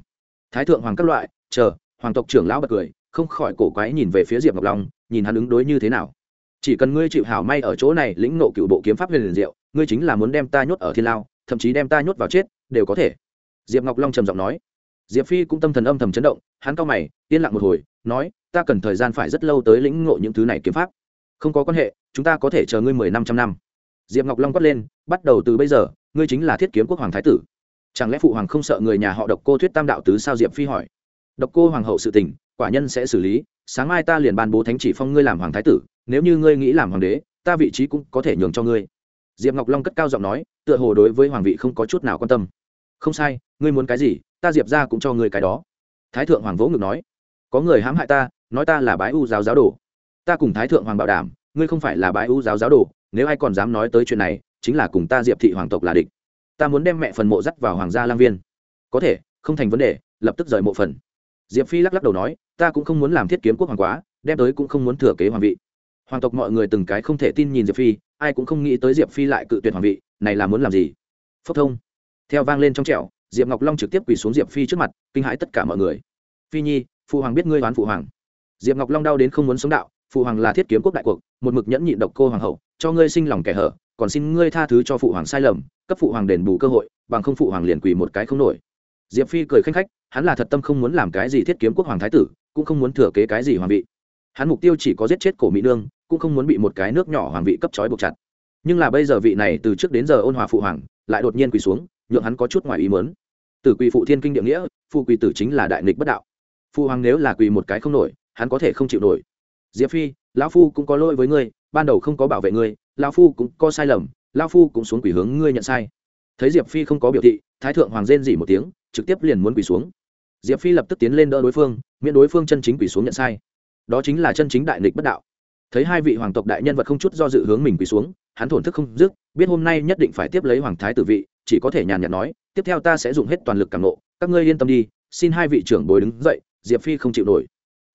Thái thượng hoàng các loại, chờ, hoàng tộc trưởng lão bật cười, không khỏi cổ quái nhìn về phía diệp ngọc long, nhìn hắn ứng đối như thế nào. Chỉ cần ngươi chịu hảo may ở chỗ này lĩnh nộ cựu bộ kiếm pháp huyền liền diệu, ngươi chính là muốn đem ta nhốt ở thiên lao, thậm chí đem ta nhốt vào chết, đều có thể. Diệp ngọc long trầm giọng nói. Diệp phi cũng tâm thần âm thầm chấn động, hắn cao mày, yên lặng một hồi nói, ta cần thời gian phải rất lâu tới lĩnh ngộ những thứ này kiếm pháp. Không có quan hệ, chúng ta có thể chờ ngươi mười năm trăm năm. Diệp ngọc long quát lên, bắt đầu từ bây giờ, ngươi chính là thiết kiếm quốc hoàng thái tử. Chẳng lẽ phụ hoàng không sợ người nhà họ độc cô thuyết tam đạo tứ sao diệp phi hỏi. Độc cô hoàng hậu sự tình, quả nhân sẽ xử lý, sáng mai ta liền ban bố thánh chỉ phong ngươi làm hoàng thái tử, nếu như ngươi nghĩ làm hoàng đế, ta vị trí cũng có thể nhường cho ngươi. Diệp ngọc long cất cao giọng nói, tựa hồ đối với hoàng vị không có chút nào quan tâm. Không sai, ngươi muốn cái gì, ta diệp ra cũng cho ngươi cái đó. Thái thượng hoàng vỗ ngực nói có người hãm hại ta, nói ta là bái u giáo giáo đồ. Ta cùng thái thượng hoàng bảo đảm, ngươi không phải là bái u giáo giáo đồ, nếu ai còn dám nói tới chuyện này, chính là cùng ta diệp thị hoàng tộc là địch. Ta muốn đem mẹ phần mộ dắt vào hoàng gia lang viên. Có thể, không thành vấn đề, lập tức rời mộ phần. Diệp phi lắc lắc đầu nói, ta cũng không muốn làm thiết kiếm quốc hoàng quá, đem tới cũng không muốn thừa kế hoàng vị. Hoàng tộc mọi người từng cái không thể tin nhìn diệp phi, ai cũng không nghĩ tới diệp phi lại cự tuyệt hoàng vị, này là muốn làm gì? Phốc thông. Theo vang lên trong trẻo, diệp ngọc long trực tiếp quỳ xuống diệp phi trước mặt, kinh hãi tất cả mọi người. Phi nhi phụ hoàng biết ngươi đoán phụ hoàng. Diệp ngọc long đau đến không muốn sống đạo, phụ hoàng là thiết kiếm quốc đại cuộc, một mực nhẫn nhịn độc cô hoàng hậu, cho ngươi sinh lòng kẻ hở, còn xin ngươi tha thứ cho phụ hoàng sai lầm, cấp phụ hoàng đền bù cơ hội, bằng không phụ hoàng liền quỳ một cái không nổi. Diệp phi cười khanh khách, hắn là thật tâm không muốn làm cái gì thiết kiếm quốc hoàng thái tử, cũng không muốn thừa kế cái gì hoàng vị. Hắn mục tiêu chỉ có giết chết cổ mỹ nương, cũng không muốn bị một cái nước nhỏ hoàng vị cấp trói buộc chặt. Nhưng là bây giờ vị này từ trước đến giờ ôn hòa phụ hoàng, lại đột nhiên quỳ xuống, nhượng hắn có chút ngoài ý mớn tử quỳ phụ thiên kinh địa nghĩa phụ quỳ tử chính là đại nghịch bất đạo phụ hoàng nếu là quỳ một cái không nổi, hắn có thể không chịu nổi. Diệp phi, lão phu cũng có lỗi với ngươi, ban đầu không có bảo vệ ngươi, lão phu cũng có sai lầm, lão phu cũng xuống quỳ hướng ngươi nhận sai. Thấy diệp phi không có biểu thị, thái thượng hoàng rên dỉ một tiếng, trực tiếp liền muốn quỳ xuống. Diệp phi lập tức tiến lên đỡ đối phương, miễn đối phương chân chính quỳ xuống nhận sai. Đó chính là chân chính đại nghịch bất đạo. Thấy hai vị hoàng tộc đại nhân vật không chút do dự hướng mình quỳ xuống, hắn thổn thức không dứt, biết hôm nay nhất định phải tiếp lấy hoàng thái tử vị, chỉ có thể nhàn nhạt nói, tiếp theo ta sẽ dùng hết toàn lực cảm nộ, các ngươi yên tâm đi, xin hai vị trưởng bồi đứng dậy diệp phi không chịu nổi.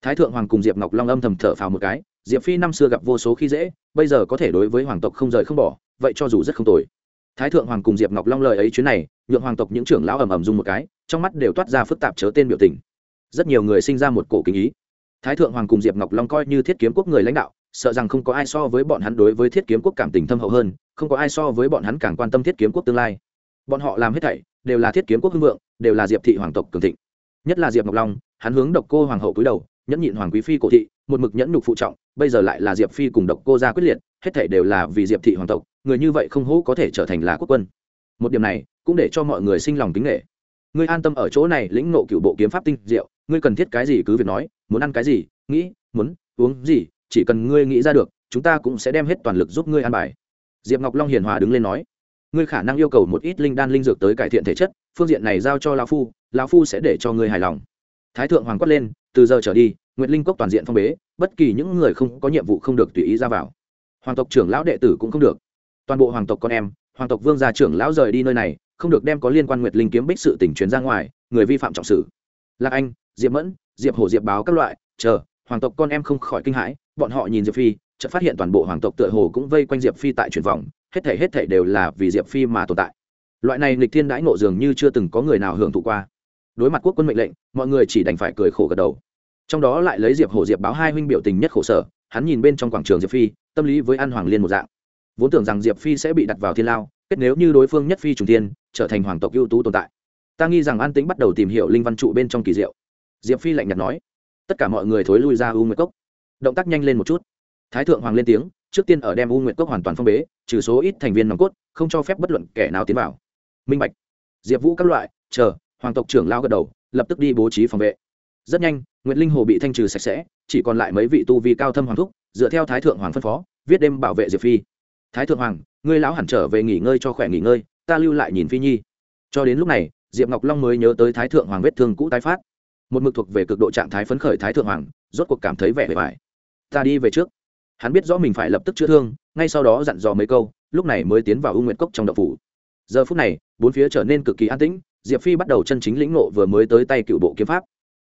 Thái thượng hoàng cùng diệp ngọc long âm thầm thở phào một cái, diệp phi năm xưa gặp vô số khi dễ, bây giờ có thể đối với hoàng tộc không rời không bỏ, vậy cho dù rất không tồi. Thái thượng hoàng cùng diệp ngọc long lời ấy chuyến này, nhượng hoàng tộc những trưởng lão ầm ầm dung một cái, trong mắt đều toát ra phức tạp chớ tên biểu tình. Rất nhiều người sinh ra một cổ kính ý. Thái thượng hoàng cùng diệp ngọc long coi như thiết kiếm quốc người lãnh đạo, sợ rằng không có ai so với bọn hắn đối với thiết kiếm quốc cảm tình thâm hậu hơn, không có ai so với bọn hắn càng quan tâm thiết kiếm quốc tương lai. Bọn họ làm hết thảy, đều là thiết kiếm quốc hưng vượng, đều là diệp thị hoàng tộc cường thịnh. Nhất là diệp ngọc long hắn hướng độc cô hoàng hậu cúi đầu, nhẫn nhịn hoàng quý phi cổ thị, một mực nhẫn nhục phụ trọng, bây giờ lại là diệp phi cùng độc cô ra quyết liệt, hết thảy đều là vì diệp thị hoàng tộc, người như vậy không hố có thể trở thành là quốc quân. Một điểm này cũng để cho mọi người sinh lòng kính nghệ ngươi an tâm ở chỗ này, lĩnh nộ cựu bộ kiếm pháp tinh diệu, ngươi cần thiết cái gì cứ việc nói, muốn ăn cái gì, nghĩ, muốn, uống gì, chỉ cần ngươi nghĩ ra được, chúng ta cũng sẽ đem hết toàn lực giúp ngươi ăn bài. Diệp ngọc long hiền hòa đứng lên nói, ngươi khả năng yêu cầu một ít linh đan linh dược tới cải thiện thể chất, phương diện này giao cho lao phu lao phu sẽ để cho ngươi hài lòng thái thượng hoàng quát lên, từ giờ trở đi, nguyệt linh cốc toàn diện phong bế, bất kỳ những người không có nhiệm vụ không được tùy ý ra vào. Hoàng tộc trưởng lão đệ tử cũng không được. Toàn bộ hoàng tộc con em, hoàng tộc vương gia trưởng lão rời đi nơi này, không được đem có liên quan nguyệt linh kiếm bích sự tỉnh chuyến ra ngoài, người vi phạm trọng sử lạc anh, diệp mẫn, diệp hổ diệp báo các loại, chờ, hoàng tộc con em không khỏi kinh hãi, bọn họ nhìn diệp phi, chợt phát hiện toàn bộ hoàng tộc tựa hồ cũng vây quanh diệp phi tại truyền vòng, hết thể hết thể đều là vì diệp phi mà tồn tại. Loại này nghịch thiên đãi ngộ dường như chưa từng có người nào hưởng thụ qua đối mặt quốc quân mệnh lệnh, mọi người chỉ đành phải cười khổ gật đầu. Trong đó lại lấy diệp hổ diệp báo hai huynh biểu tình nhất khổ sở, hắn nhìn bên trong quảng trường diệp phi, tâm lý với an hoàng liên một dạng. Vốn tưởng rằng diệp phi sẽ bị đặt vào thiên lao, kết nếu như đối phương nhất phi trùng thiên, trở thành hoàng tộc ưu tú tồn tại. Ta nghi rằng an tĩnh bắt đầu tìm hiểu linh văn trụ bên trong kỳ diệu. Diệp phi lạnh nhạt nói. Tất cả mọi người thối lui ra u nguyệt cốc. Động tác nhanh lên một chút. Thái thượng hoàng lên tiếng, trước tiên ở đem u nguyệt cốc hoàn toàn phong bế, trừ số ít thành viên nòng cốt, không cho phép bất luận kẻ nào tiến vào. Minh bạch. Diệp vũ các loại, chờ hoàng tộc trưởng lao gật đầu, lập tức đi bố trí phòng vệ. Rất nhanh, nguyệt linh hồ bị thanh trừ sạch sẽ, chỉ còn lại mấy vị tu vi cao thâm hoàng thúc, dựa theo thái thượng hoàng phân phó, viết đêm bảo vệ diệp phi. Thái thượng hoàng, ngươi lão hẳn trở về nghỉ ngơi cho khỏe nghỉ ngơi, ta lưu lại nhìn phi nhi. Cho đến lúc này, diệp ngọc long mới nhớ tới thái thượng hoàng vết thương cũ tái phát. Một mực thuộc về cực độ trạng thái phấn khởi thái thượng hoàng, rốt cuộc cảm thấy vẻ vẻ vải ta đi về trước. Hắn biết rõ mình phải lập tức chữa thương, ngay sau đó dặn dò mấy câu, lúc này mới tiến vào u nguyệt cốc trong đậu phủ. Giờ phút này, bốn phía trở nên cực kỳ an tĩnh diệp phi bắt đầu chân chính lĩnh nộ vừa mới tới tay cựu bộ kiếm pháp.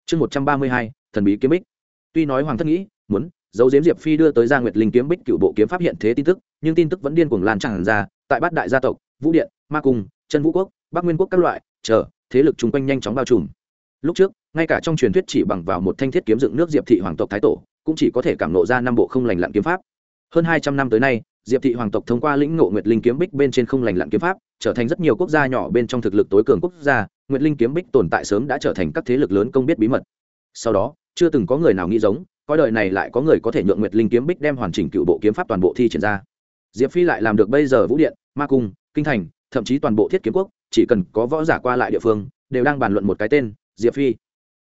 Chương một trăm ba mươi hai, thần bí kiếm bích. Tuy nói hoàng thất nghĩ, muốn dấu diếm diệp phi đưa tới gia nguyệt linh kiếm bích cựu bộ kiếm pháp hiện thế tin tức, nhưng tin tức vẫn điên cuồng lan tràn ra, tại bát đại gia tộc, vũ điện, ma cung, chân vũ quốc, bắc nguyên quốc các loại, chờ, thế lực chung quanh nhanh chóng bao trùm. Lúc trước, ngay cả trong truyền thuyết chỉ bằng vào một thanh thiết kiếm dựng nước diệp thị hoàng tộc thái tổ, cũng chỉ có thể cảm nộ ra năm bộ không lành lặn kiếm pháp. Hơn hai trăm năm tới nay diệp thị hoàng tộc thông qua lĩnh ngộ nguyệt linh kiếm bích bên trên không lành lặn kiếm pháp, trở thành rất nhiều quốc gia nhỏ bên trong thực lực tối cường quốc gia, nguyệt linh kiếm bích tồn tại sớm đã trở thành các thế lực lớn công biết bí mật. Sau đó, chưa từng có người nào nghĩ giống, coi đời này lại có người có thể nhượng nguyệt linh kiếm bích đem hoàn chỉnh cựu bộ kiếm pháp toàn bộ thi triển ra. Diệp phi lại làm được bây giờ vũ điện, ma cung, kinh thành, thậm chí toàn bộ thiết kiếm quốc, chỉ cần có võ giả qua lại địa phương, đều đang bàn luận một cái tên, diệp phi.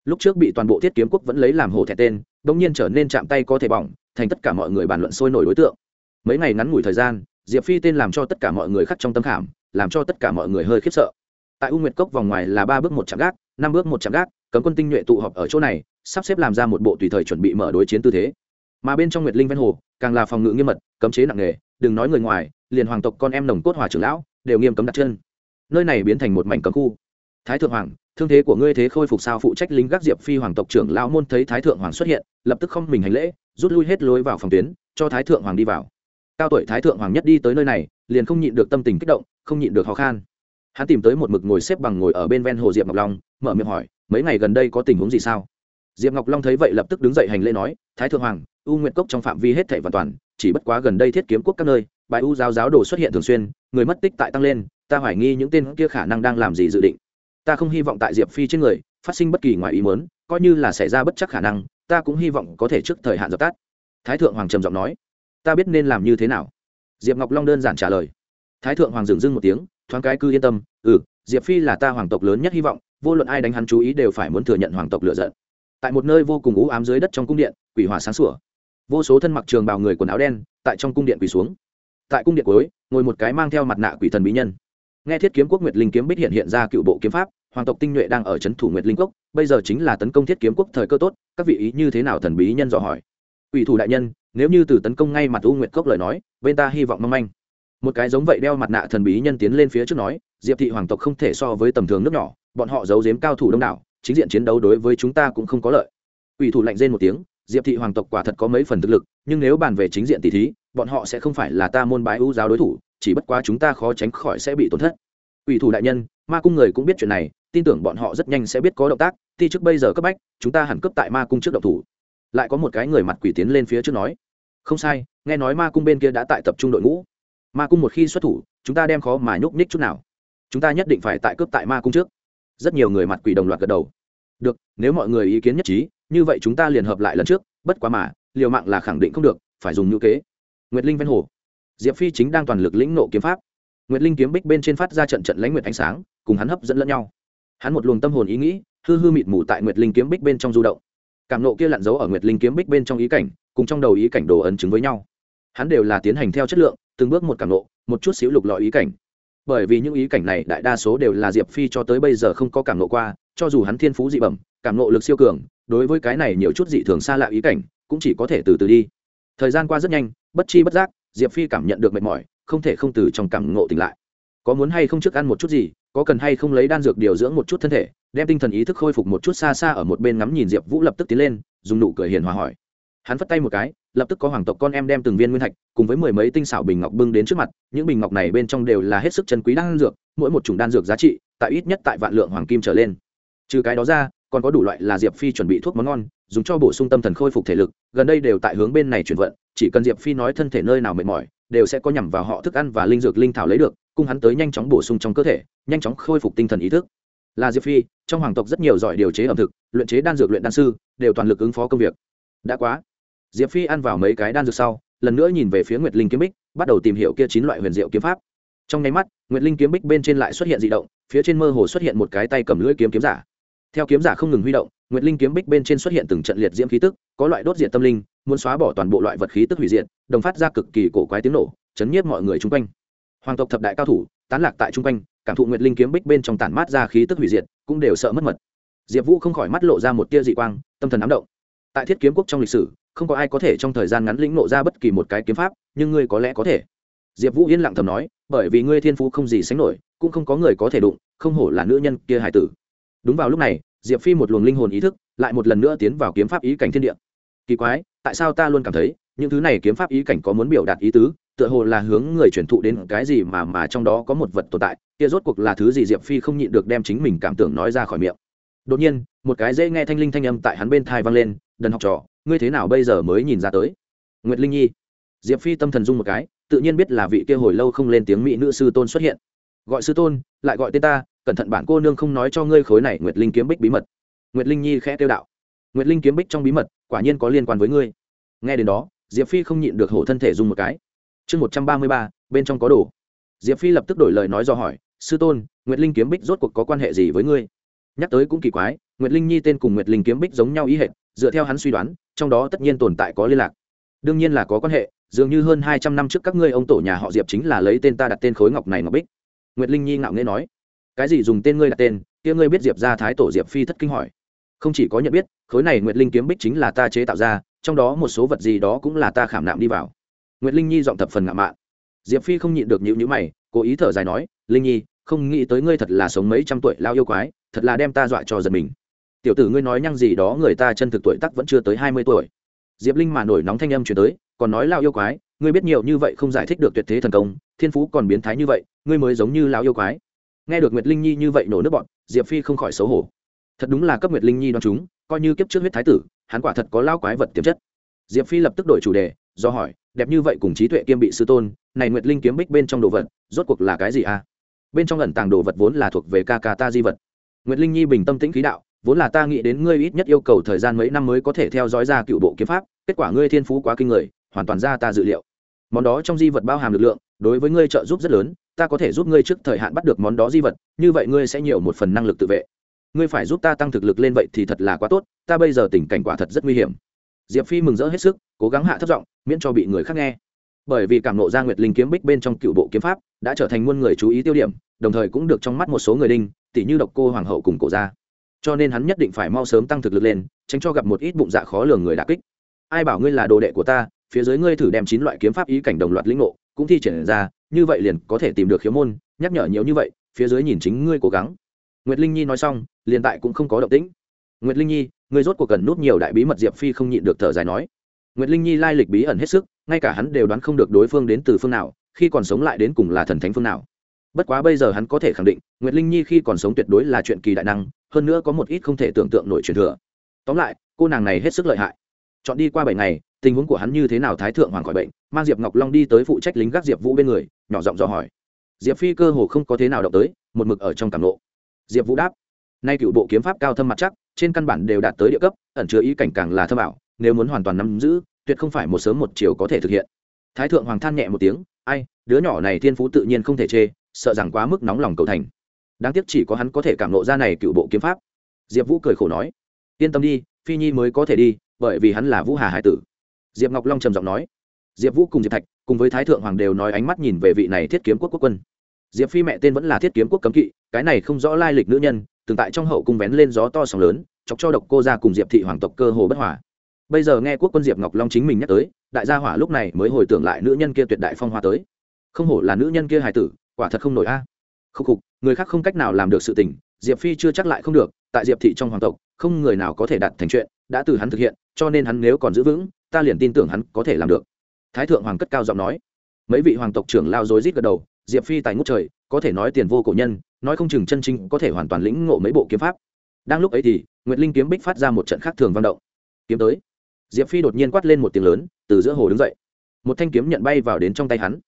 Lúc trước bị toàn bộ thiết kiếm quốc vẫn lấy làm hổ thẹn tên đ ỗ n g nhiên trở nên chạm tay có thể bỏng, thành tất cả mọi người bàn luận sôi nổi đối tượng mấy ngày ngắn ngủi thời gian, diệp phi tên làm cho tất cả mọi người khắc trong tâm khảm, làm cho tất cả mọi người hơi khiếp sợ. Tại u nguyệt cốc vòng ngoài là ba bước một trạm gác, năm bước một trạm gác, cấm quân tinh nhuệ tụ họp ở chỗ này, sắp xếp làm ra một bộ tùy thời chuẩn bị mở đối chiến tư thế. Mà bên trong nguyệt linh ven hồ, càng là phòng ngự nghiêm mật, cấm chế nặng nề, đừng nói người ngoài, liền hoàng tộc con em nồng cốt hòa trưởng lão, đều nghiêm cấm đặt chân. Nơi này biến thành một mảnh cấm khu. Thái thượng hoàng, thương thế của ngươi thế khôi phục sao phụ trách lính gác diệp phi hoàng tộc trưởng lão môn thấy thái thượng hoàng xuất hiện, lập tức không mình hành lễ, rút lui hết lối vào phòng tuyến, cho thái thượng hoàng đi vào cao tuổi thái thượng hoàng nhất đi tới nơi này, liền không nhịn được tâm tình kích động, không nhịn được khó khăn hắn tìm tới một mực ngồi xếp bằng ngồi ở bên ven hồ diệp ngọc long, mở miệng hỏi, mấy ngày gần đây có tình huống gì sao? Diệp ngọc long thấy vậy lập tức đứng dậy hành lễ nói, thái thượng hoàng, u nguyện cốc trong phạm vi hết thảy hoàn toàn, chỉ bất quá gần đây thiết kiếm quốc các nơi bài u giáo giáo đồ xuất hiện thường xuyên, người mất tích tại tăng lên, ta hoài nghi những tên kia khả năng đang làm gì dự định. Ta không hy vọng tại diệp phi trên người, phát sinh bất kỳ ngoài ý muốn, coi như là xảy ra bất chắc khả năng, ta cũng hy vọng có thể trước thời hạn dập tắt. Thái thượng hoàng trầm giọng nói ta biết nên làm như thế nào. Diệp ngọc long đơn giản trả lời. Thái thượng hoàng dừng dưng một tiếng, thoáng cái cứ yên tâm ừ diệp phi là ta hoàng tộc lớn nhất hy vọng, vô luận ai đánh hắn chú ý đều phải muốn thừa nhận hoàng tộc lựa giận. Tại một nơi vô cùng ú ám dưới đất trong cung điện, quỷ hỏa sáng sủa. Vô số thân mặc trường bào người quần áo đen, tại trong cung điện quỳ xuống. Tại cung điện cuối, ngồi một cái mang theo mặt nạ quỷ thần bí nhân. Nghe thiết kiếm quốc nguyệt linh kiếm bích hiện hiện ra cựu bộ kiếm pháp, hoàng tộc tinh nhuệ đang ở c h ấ n thủ nguyệt linh cốc, bây giờ chính là tấn công thiết kiếm quốc thời cơ tốt, các vị ý như thế nào thần bí nhân dò hỏi ủy thủ đại nhân, nếu như từ tấn công ngay mặt u nguyệt cốc lời nói, bên ta hy vọng mong manh. Một cái giống vậy đeo mặt nạ thần bí nhân tiến lên phía trước nói, diệp thị hoàng tộc không thể so với tầm thường nước nhỏ, bọn họ giấu giếm cao thủ đông đảo, chính diện chiến đấu đối với chúng ta cũng không có lợi. Ủy thủ lạnh rên một tiếng, diệp thị hoàng tộc quả thật có mấy phần thực lực, nhưng nếu bàn về chính diện tỷ thí, bọn họ sẽ không phải là ta môn bái ưu giáo đối thủ, chỉ bất quá chúng ta khó tránh khỏi sẽ bị tổn thất. Ủy thủ đại nhân, ma cung người cũng biết chuyện này, tin tưởng bọn họ rất nhanh sẽ biết có động tác thi trước bây giờ cấp bách, chúng ta hẳn cấp tại ma cung trước động thủ lại có một cái người mặt quỷ tiến lên phía trước nói, không sai, nghe nói ma cung bên kia đã tại tập trung đội ngũ. Ma cung một khi xuất thủ, chúng ta đem khó mà nhúc nhích chút nào. Chúng ta nhất định phải tại cướp tại ma cung trước. Rất nhiều người mặt quỷ đồng loạt gật đầu. Được, nếu mọi người ý kiến nhất trí, như vậy chúng ta liền hợp lại lần trước, bất quá mà, liều mạng là khẳng định không được, phải dùng ngữ kế. Nguyệt linh ven hồ. Diệp phi chính đang toàn lực lĩnh nộ kiếm pháp. Nguyệt linh kiếm bích bên trên phát ra trận trận lãnh nguyệt ánh sáng, cùng hắn hấp dẫn lẫn nhau. Hắn một luồng tâm hồn ý nghĩ, hư hư mịt mù tại nguyệt linh kiếm bích bên trong du động cảm nộ kia lặn giấu ở nguyệt linh kiếm bích bên trong ý cảnh, cùng trong đầu ý cảnh đồ ấn chứng với nhau. Hắn đều là tiến hành theo chất lượng, từng bước một cảm nộ, một chút xíu lục lọi ý cảnh. Bởi vì những ý cảnh này đại đa số đều là diệp phi cho tới bây giờ không có cảm nộ qua, cho dù hắn thiên phú dị bẩm, cảm nộ lực siêu cường, đối với cái này nhiều chút dị thường xa lạ ý cảnh, cũng chỉ có thể từ từ đi. Thời gian qua rất nhanh, bất chi bất giác, diệp phi cảm nhận được mệt mỏi, không thể không từ trong cảm ngộ tỉnh lại. Có muốn hay không trước ăn một chút gì, có cần hay không lấy đan dược điều dưỡng một chút thân thể đem tinh thần ý thức khôi phục một chút xa xa ở một bên ngắm nhìn diệp vũ lập tức tiến lên, dùng nụ cười hiền hòa hỏi. Hắn phất tay một cái, lập tức có hoàng tộc con em đem từng viên nguyên thạch cùng với mười mấy tinh xảo bình ngọc bưng đến trước mặt, những bình ngọc này bên trong đều là hết sức chân quý đan dược, mỗi một chủng đan dược giá trị, tại ít nhất tại vạn lượng hoàng kim trở lên. Trừ cái đó ra, còn có đủ loại là diệp phi chuẩn bị thuốc món ngon, dùng cho bổ sung tâm thần khôi phục thể lực, gần đây đều tại hướng bên này chuyển vận, chỉ cần diệp phi nói thân thể nơi nào mệt mỏi, đều sẽ có nhằm vào họ thức ăn và linh dược linh thảo lấy được, cung hắn tới nhanh chóng bổ sung trong cơ thể, nhanh chóng khôi phục tinh thần ý thức là diệp phi trong hoàng tộc rất nhiều giỏi điều chế ẩm thực luyện chế đan dược luyện đan sư đều toàn lực ứng phó công việc đã quá diệp phi ăn vào mấy cái đan dược sau lần nữa nhìn về phía nguyệt linh kiếm bích bắt đầu tìm hiểu kia chín loại huyền diệu kiếm pháp trong nháy mắt nguyệt linh kiếm bích bên trên lại xuất hiện d ị động phía trên mơ hồ xuất hiện một cái tay cầm lưỡi kiếm kiếm giả theo kiếm giả không ngừng huy động nguyệt linh kiếm bích bên trên xuất hiện từng trận liệt diễm khí tức có loại đốt diệt tâm linh muốn xóa bỏ toàn bộ loại vật khí tức hủy diệt đồng phát ra cực kỳ cổ quái tiếng nổ chấn nhiếp mọi người chung quanh hoàng tộc thập đại cao thủ tán lạc tại chung quanh cảm thụ nguyệt linh kiếm bích bên trong tản mát ra khí tức hủy diệt, cũng đều sợ mất mật. Diệp vũ không khỏi mắt lộ ra một tia dị quang, tâm thần ám động. Tại thiết kiếm quốc trong lịch sử, không có ai có thể trong thời gian ngắn lĩnh nộ ra bất kỳ một cái kiếm pháp, nhưng ngươi có lẽ có thể. Diệp vũ yên lặng thầm nói, bởi vì ngươi thiên phú không gì sánh nổi, cũng không có người có thể đụng, không hổ là nữ nhân kia hải tử. Đúng vào lúc này, diệp phi một luồng linh hồn ý thức, lại một lần nữa tiến vào kiếm pháp ý cảnh thiên địa. Kỳ quái, tại sao ta luôn cảm thấy, những thứ này kiếm pháp ý cảnh có muốn biểu đạt ý tứ tựa hồ là hướng người truyền thụ đến cái gì mà mà trong đó có một vật tồn tại, kia rốt cuộc là thứ gì diệp phi không nhịn được đem chính mình cảm tưởng nói ra khỏi miệng. Đột nhiên, một cái dễ nghe thanh linh thanh âm tại hắn bên thai vang lên, đần học trò, ngươi thế nào bây giờ mới nhìn ra tới? Nguyệt linh nhi. Diệp phi tâm thần dung một cái, tự nhiên biết là vị kia hồi lâu không lên tiếng mỹ nữ sư tôn xuất hiện. Gọi sư tôn, lại gọi tên ta, cẩn thận bản cô nương không nói cho ngươi khối này nguyệt linh kiếm bích bí mật. Nguyệt linh nhi khẽ tiêu đạo. Nguyệt linh kiếm bích trong bí mật, quả nhiên có liên quan với ngươi. Nghe đến đó, diệp phi không nhịn được hổ thân thể dung một cái chương một trăm ba mươi ba, bên trong có đồ. Diệp phi lập tức đổi lời nói do hỏi, sư tôn, nguyệt linh kiếm bích rốt cuộc có quan hệ gì với ngươi? Nhắc tới cũng kỳ quái, nguyệt linh nhi tên cùng nguyệt linh kiếm bích giống nhau ý hệ dựa theo hắn suy đoán, trong đó tất nhiên tồn tại có liên lạc. Đương nhiên là có quan hệ, dường như hơn hai trăm năm trước các ngươi ông tổ nhà họ diệp chính là lấy tên ta đặt tên khối ngọc này ngọc bích. Nguyệt linh nhi ngạo nghễ nói, cái gì dùng tên ngươi đặt tên, kia ngươi biết diệp ra thái tổ diệp phi thất kinh hỏi. Không chỉ có nhận biết, khối này nguyệt linh kiếm bích chính là ta chế tạo ra, trong đó một số vật gì đó cũng là ta khảm nạm đi vào nguyệt linh nhi giọng thập phần ngạo mạn. Diệp phi không nhịn được nhíu nhíu mày, cố ý thở dài nói, linh nhi, không nghĩ tới ngươi thật là sống mấy trăm tuổi lao yêu quái, thật là đem ta dọa cho giật mình. Tiểu tử ngươi nói nhăng gì đó người ta chân thực tuổi tác vẫn chưa tới hai mươi tuổi. Diệp linh mà nổi nóng thanh âm truyền tới, còn nói lao yêu quái, ngươi biết nhiều như vậy không giải thích được tuyệt thế thần công, thiên phú còn biến thái như vậy, ngươi mới giống như lao yêu quái. Nghe được nguyệt linh nhi như vậy nổ nước bọn, diệp phi không khỏi xấu hổ. Thật đúng là cấp nguyệt linh nhi đoan chúng, coi như kiếp trước huyết thái tử, hắn quả thật có lao quái vật tiềm chất. Diệp phi lập tức đổi chủ đề do hỏi, đẹp như vậy cùng trí tuệ kiêm bị sư tôn, này nguyệt linh kiếm bích bên trong đồ vật, rốt cuộc là cái gì à? Bên trong ẩn tàng đồ vật vốn là thuộc về ca ca ta di vật. Nguyệt linh nhi bình tâm tĩnh khí đạo, vốn là ta nghĩ đến ngươi ít nhất yêu cầu thời gian mấy năm mới có thể theo dõi ra cựu bộ kiếm pháp, kết quả ngươi thiên phú quá kinh người, hoàn toàn ra ta dự liệu. Món đó trong di vật bao hàm lực lượng, đối với ngươi trợ giúp rất lớn, ta có thể giúp ngươi trước thời hạn bắt được món đó di vật, như vậy ngươi sẽ nhiều một phần năng lực tự vệ. Ngươi phải giúp ta tăng thực lực lên vậy thì thật là quá tốt, ta bây giờ tình cảnh quả thật rất nguy hiểm diệp phi mừng rỡ hết sức, cố gắng hạ thấp giọng, miễn cho bị người khác nghe. Bởi vì cảm nộ ra nguyệt linh kiếm bích bên trong cựu bộ kiếm pháp, đã trở thành muôn người chú ý tiêu điểm, đồng thời cũng được trong mắt một số người đinh tỷ như độc cô hoàng hậu cùng cổ gia. Cho nên hắn nhất định phải mau sớm tăng thực lực lên, tránh cho gặp một ít bụng dạ khó lường người đà kích. Ai bảo ngươi là đồ đệ của ta, phía dưới ngươi thử đem chín loại kiếm pháp ý cảnh đồng loạt lĩnh ngộ, cũng thi triển ra, như vậy liền có thể tìm được khiếu môn, nhắc nhở nhiều như vậy, phía dưới nhìn chính ngươi cố gắng. Nguyệt linh nhi nói xong, liền tại cũng không có động tĩnh. Nguyệt linh nhi ngươi rốt cuộc cần nút nhiều đại bí mật diệp phi không nhịn được thở dài nói. Nguyệt linh nhi lai lịch bí ẩn hết sức, ngay cả hắn đều đoán không được đối phương đến từ phương nào, khi còn sống lại đến cùng là thần thánh phương nào. Bất quá bây giờ hắn có thể khẳng định, nguyệt linh nhi khi còn sống tuyệt đối là chuyện kỳ đại năng, hơn nữa có một ít không thể tưởng tượng nổi truyền thừa. Tóm lại, cô nàng này hết sức lợi hại. Chọn đi qua bảy ngày, tình huống của hắn như thế nào thái thượng hoàng khỏi bệnh, mang diệp ngọc long đi tới phụ trách lính gác diệp vũ bên người, nhỏ giọng dò hỏi. Diệp phi cơ hồ không có thế nào động tới, một mực ở trong cảm lộ diệp vũ đáp, nay cựu bộ kiếm pháp cao thâm mặt chắc trên căn bản đều đạt tới địa cấp, ẩn chứa ý cảnh càng là thơ bảo nếu muốn hoàn toàn nắm giữ, tuyệt không phải một sớm một chiều có thể thực hiện. Thái thượng hoàng than nhẹ một tiếng, ai, đứa nhỏ này thiên phú tự nhiên không thể chê, sợ rằng quá mức nóng lòng cầu thành. Đáng tiếc chỉ có hắn có thể cảm lộ ra này cựu bộ kiếm pháp. Diệp vũ cười khổ nói, yên tâm đi, phi nhi mới có thể đi, bởi vì hắn là vũ hà hải tử. Diệp ngọc long trầm giọng nói, diệp vũ cùng diệp thạch, cùng với thái thượng hoàng đều nói ánh mắt nhìn về vị này thiết kiếm quốc quốc quân. Diệp phi mẹ tên vẫn là thiết kiếm quốc cấm kỵ, cái này không rõ lai lịch nữ nhân từng tại trong hậu cung vén lên gió to sóng lớn, chọc cho độc cô ra cùng diệp thị hoàng tộc cơ hồ bất hòa. Bây giờ nghe quốc quân diệp ngọc long chính mình nhắc tới, đại gia hỏa lúc này mới hồi tưởng lại nữ nhân kia tuyệt đại phong hoa tới. Không hổ là nữ nhân kia hài tử, quả thật không nổi a. À. khúc khục, người khác không cách nào làm được sự tình, diệp phi chưa chắc lại không được, tại diệp thị trong hoàng tộc, không người nào có thể đạt thành chuyện, đã từ hắn thực hiện, cho nên hắn nếu còn giữ vững, ta liền tin tưởng hắn có thể làm được. Thái thượng hoàng cất cao giọng nói. Mấy vị hoàng tộc trưởng lao dối rít gật đầu, diệp phi tài ngút trời, có thể nói tiền vô cổ nhân nói không chừng chân chính có thể hoàn toàn lĩnh ngộ mấy bộ kiếm pháp. Đang lúc ấy thì, nguyệt linh kiếm bích phát ra một trận khác thường vang động. Kiếm tới. Diệp phi đột nhiên quát lên một tiếng lớn, từ giữa hồ đứng dậy. Một thanh kiếm nhận bay vào đến trong tay hắn.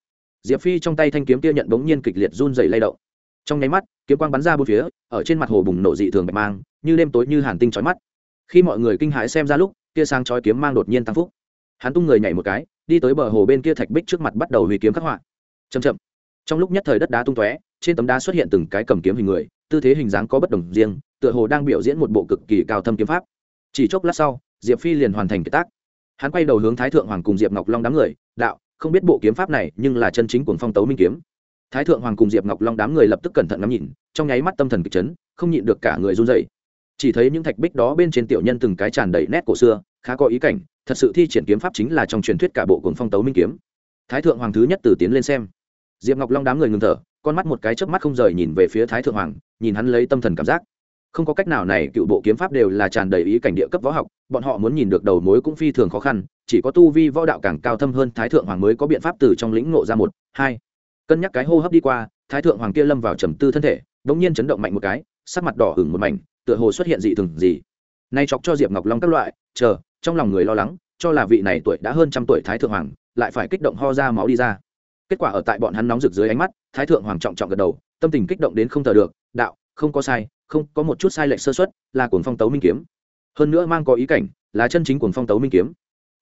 Diệp phi trong tay thanh kiếm kia nhận bỗng nhiên kịch liệt run dày lay động. Trong nháy mắt, kiếm quang bắn ra bốn phía, ở trên mặt hồ bùng nổ dị thường bạch mang, như đêm tối như hàn tinh trói mắt. Khi mọi người kinh hãi xem ra lúc kia sang trói kiếm mang đột nhiên tăng phúc. Hắn tung người nhảy một cái, đi tới bờ hồ bên kia thạch bích trước mặt bắt đầu hủy kiếm khắc họa. Chậm chậm trong lúc nhất thời đất đá tung tóe, trên tấm đá xuất hiện từng cái cầm kiếm hình người, tư thế hình dáng có bất đồng riêng, tựa hồ đang biểu diễn một bộ cực kỳ cao thâm kiếm pháp. Chỉ chốc lát sau, diệp phi liền hoàn thành kiệt tác. Hắn quay đầu hướng thái thượng hoàng cùng diệp ngọc long đám người, đạo, không biết bộ kiếm pháp này nhưng là chân chính của phong tấu minh kiếm. Thái thượng hoàng cùng diệp ngọc long đám người lập tức cẩn thận ngắm nhìn, trong nháy mắt tâm thần kịch chấn, không nhịn được cả người run dậy chỉ thấy những thạch bích đó bên trên tiểu nhân từng cái tràn đầy nét cổ xưa, khá có ý cảnh, thật sự thi triển kiếm pháp chính là trong truyền thuyết cả bộ cuồng phong tấu minh kiếm. Thái thượng hoàng thứ nhất từ tiến lên xem diệp ngọc long đám người ngừng thở, con mắt một cái chớp mắt không rời nhìn về phía thái thượng hoàng, nhìn hắn lấy tâm thần cảm giác. Không có cách nào này, cựu bộ kiếm pháp đều là tràn đầy ý cảnh địa cấp võ học, bọn họ muốn nhìn được đầu mối cũng phi thường khó khăn, chỉ có tu vi võ đạo càng cao thâm hơn thái thượng hoàng mới có biện pháp từ trong lĩnh ngộ ra một, hai. Cân nhắc cái hô hấp đi qua, thái thượng hoàng kia lâm vào trầm tư thân thể đ ỗ n g nhiên chấn động mạnh một cái, sắc mặt đỏ hửng một mảnh, tựa hồ xuất hiện dị thường gì. Nay chọc cho diệp ngọc long các loại, chờ, trong lòng người lo lắng, cho là vị này tuổi đã hơn trăm tuổi thái thượng hoàng, lại phải kích động ho ra máu đi ra kết quả ở tại bọn hắn nóng rực dưới ánh mắt, thái thượng hoàng trọng trọng gật đầu, tâm tình kích động đến không thờ được, đạo, không có sai, không, có một chút sai lệch sơ xuất là cuồng phong tấu minh kiếm. Hơn nữa mang có ý cảnh, là chân chính cuồng phong tấu minh kiếm.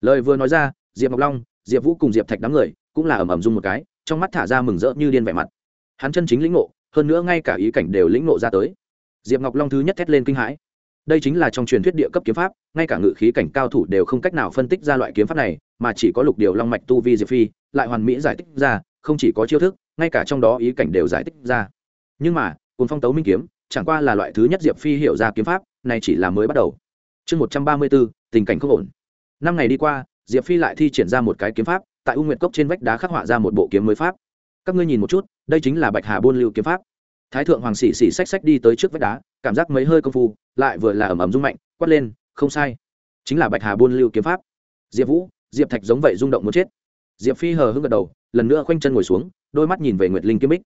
Lời vừa nói ra, diệp ngọc long, diệp vũ cùng diệp thạch đám người, cũng là ầm ầm dung một cái, trong mắt thả ra mừng rỡ như điên vẻ mặt. Hắn chân chính lĩnh ngộ, hơn nữa ngay cả ý cảnh đều lĩnh ngộ ra tới. Diệp ngọc long thứ nhất thét lên kinh hãi. Đây chính là trong truyền thuyết địa cấp kiếm pháp, ngay cả ngự khí cảnh cao thủ đều không cách nào phân tích ra loại kiếm pháp này, mà chỉ có lục điều long mạch tu vi diệp phi lại hoàn mỹ giải thích ra, không chỉ có chiêu thức, ngay cả trong đó ý cảnh đều giải thích ra. Nhưng mà cùng phong tấu minh kiếm, chẳng qua là loại thứ nhất diệp phi hiểu ra kiếm pháp, này chỉ là mới bắt đầu. Chương một trăm ba mươi bốn, tình cảnh không ổn. Năm ngày đi qua, diệp phi lại thi triển ra một cái kiếm pháp, tại u nguyệt cốc trên vách đá khắc họa ra một bộ kiếm mới pháp. Các ngươi nhìn một chút, đây chính là bạch hà buôn lưu kiếm pháp. Thái thượng hoàng sĩ sĩ xách xách đi tới trước vách đá, cảm giác mấy hơi công phu, lại vừa là ẩm ẩm rung mạnh, quát lên, không sai, chính là bạch hà buôn lưu kiếm pháp. Diệp vũ, diệp thạch giống vậy rung động muốn chết diệp phi hờ hững gật đầu, lần nữa khoanh chân ngồi xuống, đôi mắt nhìn về nguyệt linh kiếm bích.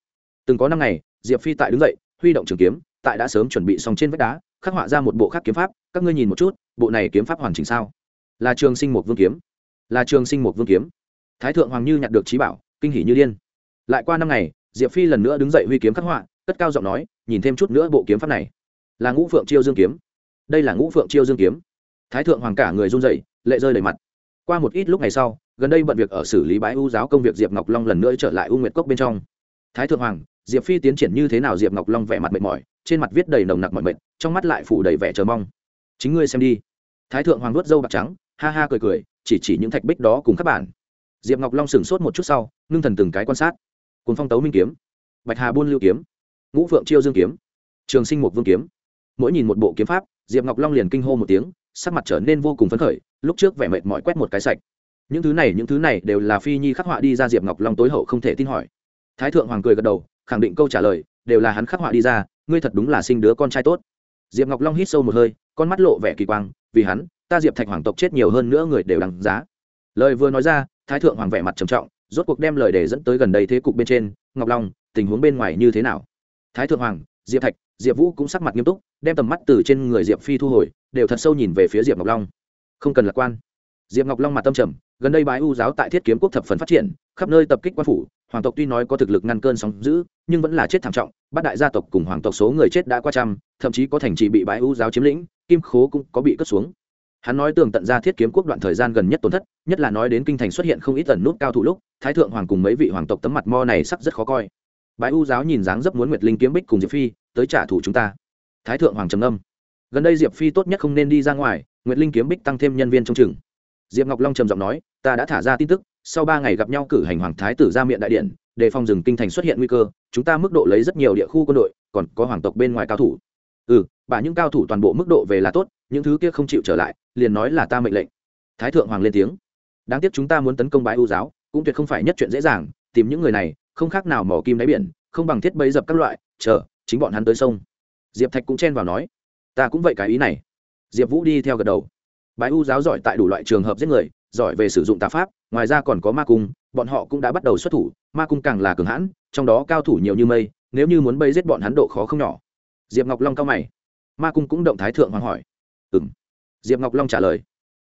Từng có năm ngày, diệp phi tại đứng dậy, huy động trường kiếm, tại đã sớm chuẩn bị xong trên vách đá, khắc họa ra một bộ khác kiếm pháp, các ngươi nhìn một chút, bộ này kiếm pháp hoàn chỉnh sao? Là trường sinh một vương kiếm. Là trường sinh một vương kiếm. Thái thượng hoàng như nhặt được trí bảo, kinh hỉ như điên. Lại qua năm ngày, diệp phi lần nữa đứng dậy huy kiếm khắc họa, cất cao giọng nói, nhìn thêm chút nữa bộ kiếm pháp này. Là ngũ phượng chiêu dương kiếm. Đây là ngũ phượng chiêu dương kiếm. Thái thượng hoàng cả người run dậy lệ rơi đầy mặt qua một ít lúc ngày sau, gần đây bận việc ở xử lý bãi u giáo công việc diệp ngọc long lần nữa trở lại u nguyệt cốc bên trong. Thái thượng hoàng, diệp phi tiến triển như thế nào? Diệp ngọc long vẻ mặt mệt mỏi, trên mặt viết đầy nồng nặc mọi mệt, trong mắt lại phủ đầy vẻ chờ mong. Chính ngươi xem đi. Thái thượng hoàng nuốt dâu bạc trắng, ha ha cười cười, chỉ chỉ những thạch bích đó cùng các bạn. Diệp ngọc long sửng sốt một chút sau, ngưng thần từng cái quan sát. Cồn phong tấu minh kiếm, bạch hà buôn lưu kiếm, ngũ phượng chiêu dương kiếm, trường sinh mục vương kiếm. Mỗi nhìn một bộ kiếm pháp, diệp ngọc long liền kinh hô một tiếng, sắc mặt trở nên vô cùng phấn khởi lúc trước vẻ mệt mỏi quét một cái sạch. Những thứ này, những thứ này đều là phi nhi khắc họa đi ra diệp ngọc long tối hậu không thể tin hỏi. Thái thượng hoàng cười gật đầu, khẳng định câu trả lời, đều là hắn khắc họa đi ra, ngươi thật đúng là sinh đứa con trai tốt. Diệp ngọc long hít sâu một hơi, con mắt lộ vẻ kỳ quang, vì hắn, ta diệp thạch hoàng tộc chết nhiều hơn nữa người đều đằng giá. Lời vừa nói ra, thái thượng hoàng vẻ mặt trầm trọng, rốt cuộc đem lời để dẫn tới gần đây thế cục bên trên, ngọc long, tình huống bên ngoài như thế nào? Thái thượng hoàng, diệp thạch, diệp vũ cũng sắc mặt nghiêm túc, đem tầm mắt từ trên người diệp phi thu hồi, đều thật sâu nhìn về phía diệp ngọc long không cần lạc quan. Diệp ngọc long mặt tâm trầm, gần đây bái u giáo tại thiết kiếm quốc thập phần phát triển, khắp nơi tập kích quan phủ, hoàng tộc tuy nói có thực lực ngăn cơn sóng giữ nhưng vẫn là chết thảm trọng, bát đại gia tộc cùng hoàng tộc số người chết đã qua trăm, thậm chí có thành trì bị bái u giáo chiếm lĩnh, kim khố cũng có bị cất xuống. Hắn nói tường tận ra thiết kiếm quốc đoạn thời gian gần nhất tổn thất, nhất là nói đến kinh thành xuất hiện không ít tần nút cao thủ lúc, thái thượng hoàng cùng mấy vị hoàng tộc tấm mặt mo này sắc rất khó coi. Bái u giáo nhìn dáng dấp muốn nguyệt linh kiếm bích cùng diệp phi, tới trả thù chúng ta. Thái thượng hoàng trầm âm gần đây diệp phi tốt nhất không nên đi ra ngoài, nguyệt linh kiếm bích tăng thêm nhân viên trong chừng diệp ngọc long trầm giọng nói, ta đã thả ra tin tức, sau ba ngày gặp nhau cử hành hoàng thái tử ra miệng đại điện đề phòng rừng kinh thành xuất hiện nguy cơ, chúng ta mức độ lấy rất nhiều địa khu quân đội, còn có hoàng tộc bên ngoài cao thủ. Ừ bà những cao thủ toàn bộ mức độ về là tốt, những thứ kia không chịu trở lại, liền nói là ta mệnh lệnh. Thái thượng hoàng lên tiếng. Đáng tiếc chúng ta muốn tấn công bái ưu giáo, cũng tuyệt không phải nhất chuyện dễ dàng, tìm những người này, không khác nào mỏ kim đáy biển, không bằng thiết bấy dập các loại, chờ, chính bọn hắn tới sông. Diệp thạch cũng chen vào nói ta cũng vậy cái ý này. Diệp vũ đi theo gật đầu. Bái u giáo giỏi tại đủ loại trường hợp giết người, giỏi về sử dụng tà pháp, ngoài ra còn có ma cung, bọn họ cũng đã bắt đầu xuất thủ, ma cung càng là cường hãn, trong đó cao thủ nhiều như mây, nếu như muốn bây giết bọn hắn độ khó không nhỏ. Diệp ngọc long cao mày. Ma cung cũng động thái thượng hoàng hỏi. Ừ m diệp ngọc long trả lời.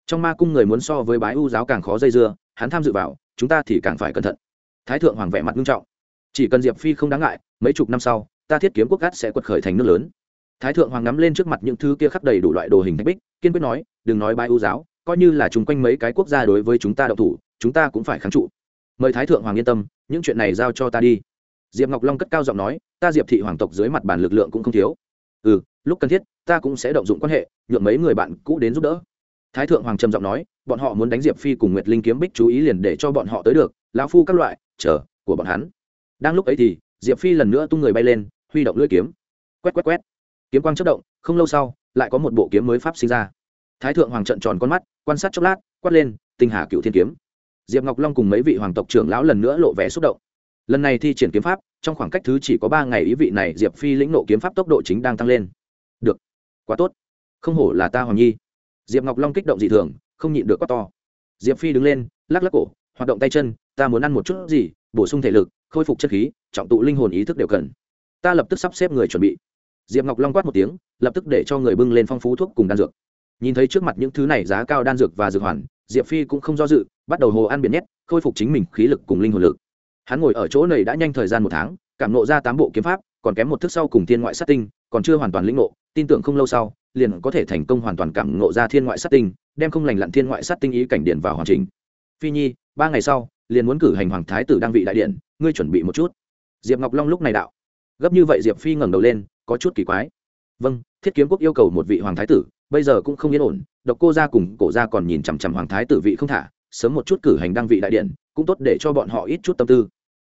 Trong ma cung người muốn so với bái u giáo càng khó dây dưa, hắn tham dự vào, chúng ta thì càng phải cẩn thận. Thái thượng hoàng vẻ mặt nghiêm trọng. Chỉ cần diệp phi không đáng ngại, mấy chục năm sau, ta thiết kiếm quốc cát sẽ quật khởi thành nước lớn thái thượng hoàng ngắm lên trước mặt những thứ kia khắp đầy đủ loại đồ hình thạch bích, kiên quyết nói, đừng nói bái u giáo, coi như là chung quanh mấy cái quốc gia đối với chúng ta đậu thủ, chúng ta cũng phải kháng trụ. Mời thái thượng hoàng yên tâm, những chuyện này giao cho ta đi. Diệp ngọc long cất cao giọng nói, ta diệp thị hoàng tộc dưới mặt bàn lực lượng cũng không thiếu. Ừ lúc cần thiết, ta cũng sẽ động dụng quan hệ, nhượng mấy người bạn cũ đến giúp đỡ. Thái thượng hoàng trầm giọng nói, bọn họ muốn đánh diệp phi cùng nguyệt linh kiếm bích chú ý liền để cho bọn họ tới được, lão phu các loại, chờ, của bọn hắn. Đang lúc ấy thì, diệp phi lần nữa tung người bay lên, huy động lưỡi kiếm. Quét quét quét kiếm quang chất động, không lâu sau, lại có một bộ kiếm mới pháp sinh ra. Thái thượng hoàng trận tròn con mắt, quan sát chốc lát, quát lên, tinh hà cựu thiên kiếm. Diệp ngọc long cùng mấy vị hoàng tộc trưởng lão lần nữa lộ vẻ xúc động. Lần này thi triển kiếm pháp, trong khoảng cách thứ chỉ có ba ngày ý vị này, diệp phi lĩnh nộ kiếm pháp tốc độ chính đang tăng lên. Được, quá tốt. Không hổ là ta hoàng nhi. Diệp ngọc long kích động dị thường, không nhịn được quá to. Diệp phi đứng lên, lắc lắc cổ, hoạt động tay chân, ta muốn ăn một chút gì, bổ sung thể lực, khôi phục chất khí, trọng tụ linh hồn ý thức đều cần. Ta lập tức sắp xếp người chuẩn bị diệp ngọc long quát một tiếng lập tức để cho người bưng lên phong phú thuốc cùng đan dược nhìn thấy trước mặt những thứ này giá cao đan dược và dược hoàn diệp phi cũng không do dự bắt đầu hồ ăn biển nhét khôi phục chính mình khí lực cùng linh hồn lực hắn ngồi ở chỗ này đã nhanh thời gian một tháng cảm nộ ra tám bộ kiếm pháp còn kém một thức sau cùng thiên ngoại sát tinh còn chưa hoàn toàn lĩnh ngộ tin tưởng không lâu sau liền có thể thành công hoàn toàn cảm ngộ ra thiên ngoại sát tinh đem không lành lặn thiên ngoại sát tinh ý cảnh điện vào hoàn chỉnh phi nhi ba ngày sau liền muốn cử hành hoàng thái tử đăng vị đại điện ngươi chuẩn bị một chút diệp ngọc long lúc này đạo gấp như vậy diệp phi ngẩng đầu lên có chút kỳ quái. Vâng thiết kiếm quốc yêu cầu một vị hoàng thái tử, bây giờ cũng không yên ổn, độc cô gia cùng cổ gia còn nhìn chằm chằm hoàng thái tử vị không thả, sớm một chút cử hành đăng vị đại điện, cũng tốt để cho bọn họ ít chút tâm tư.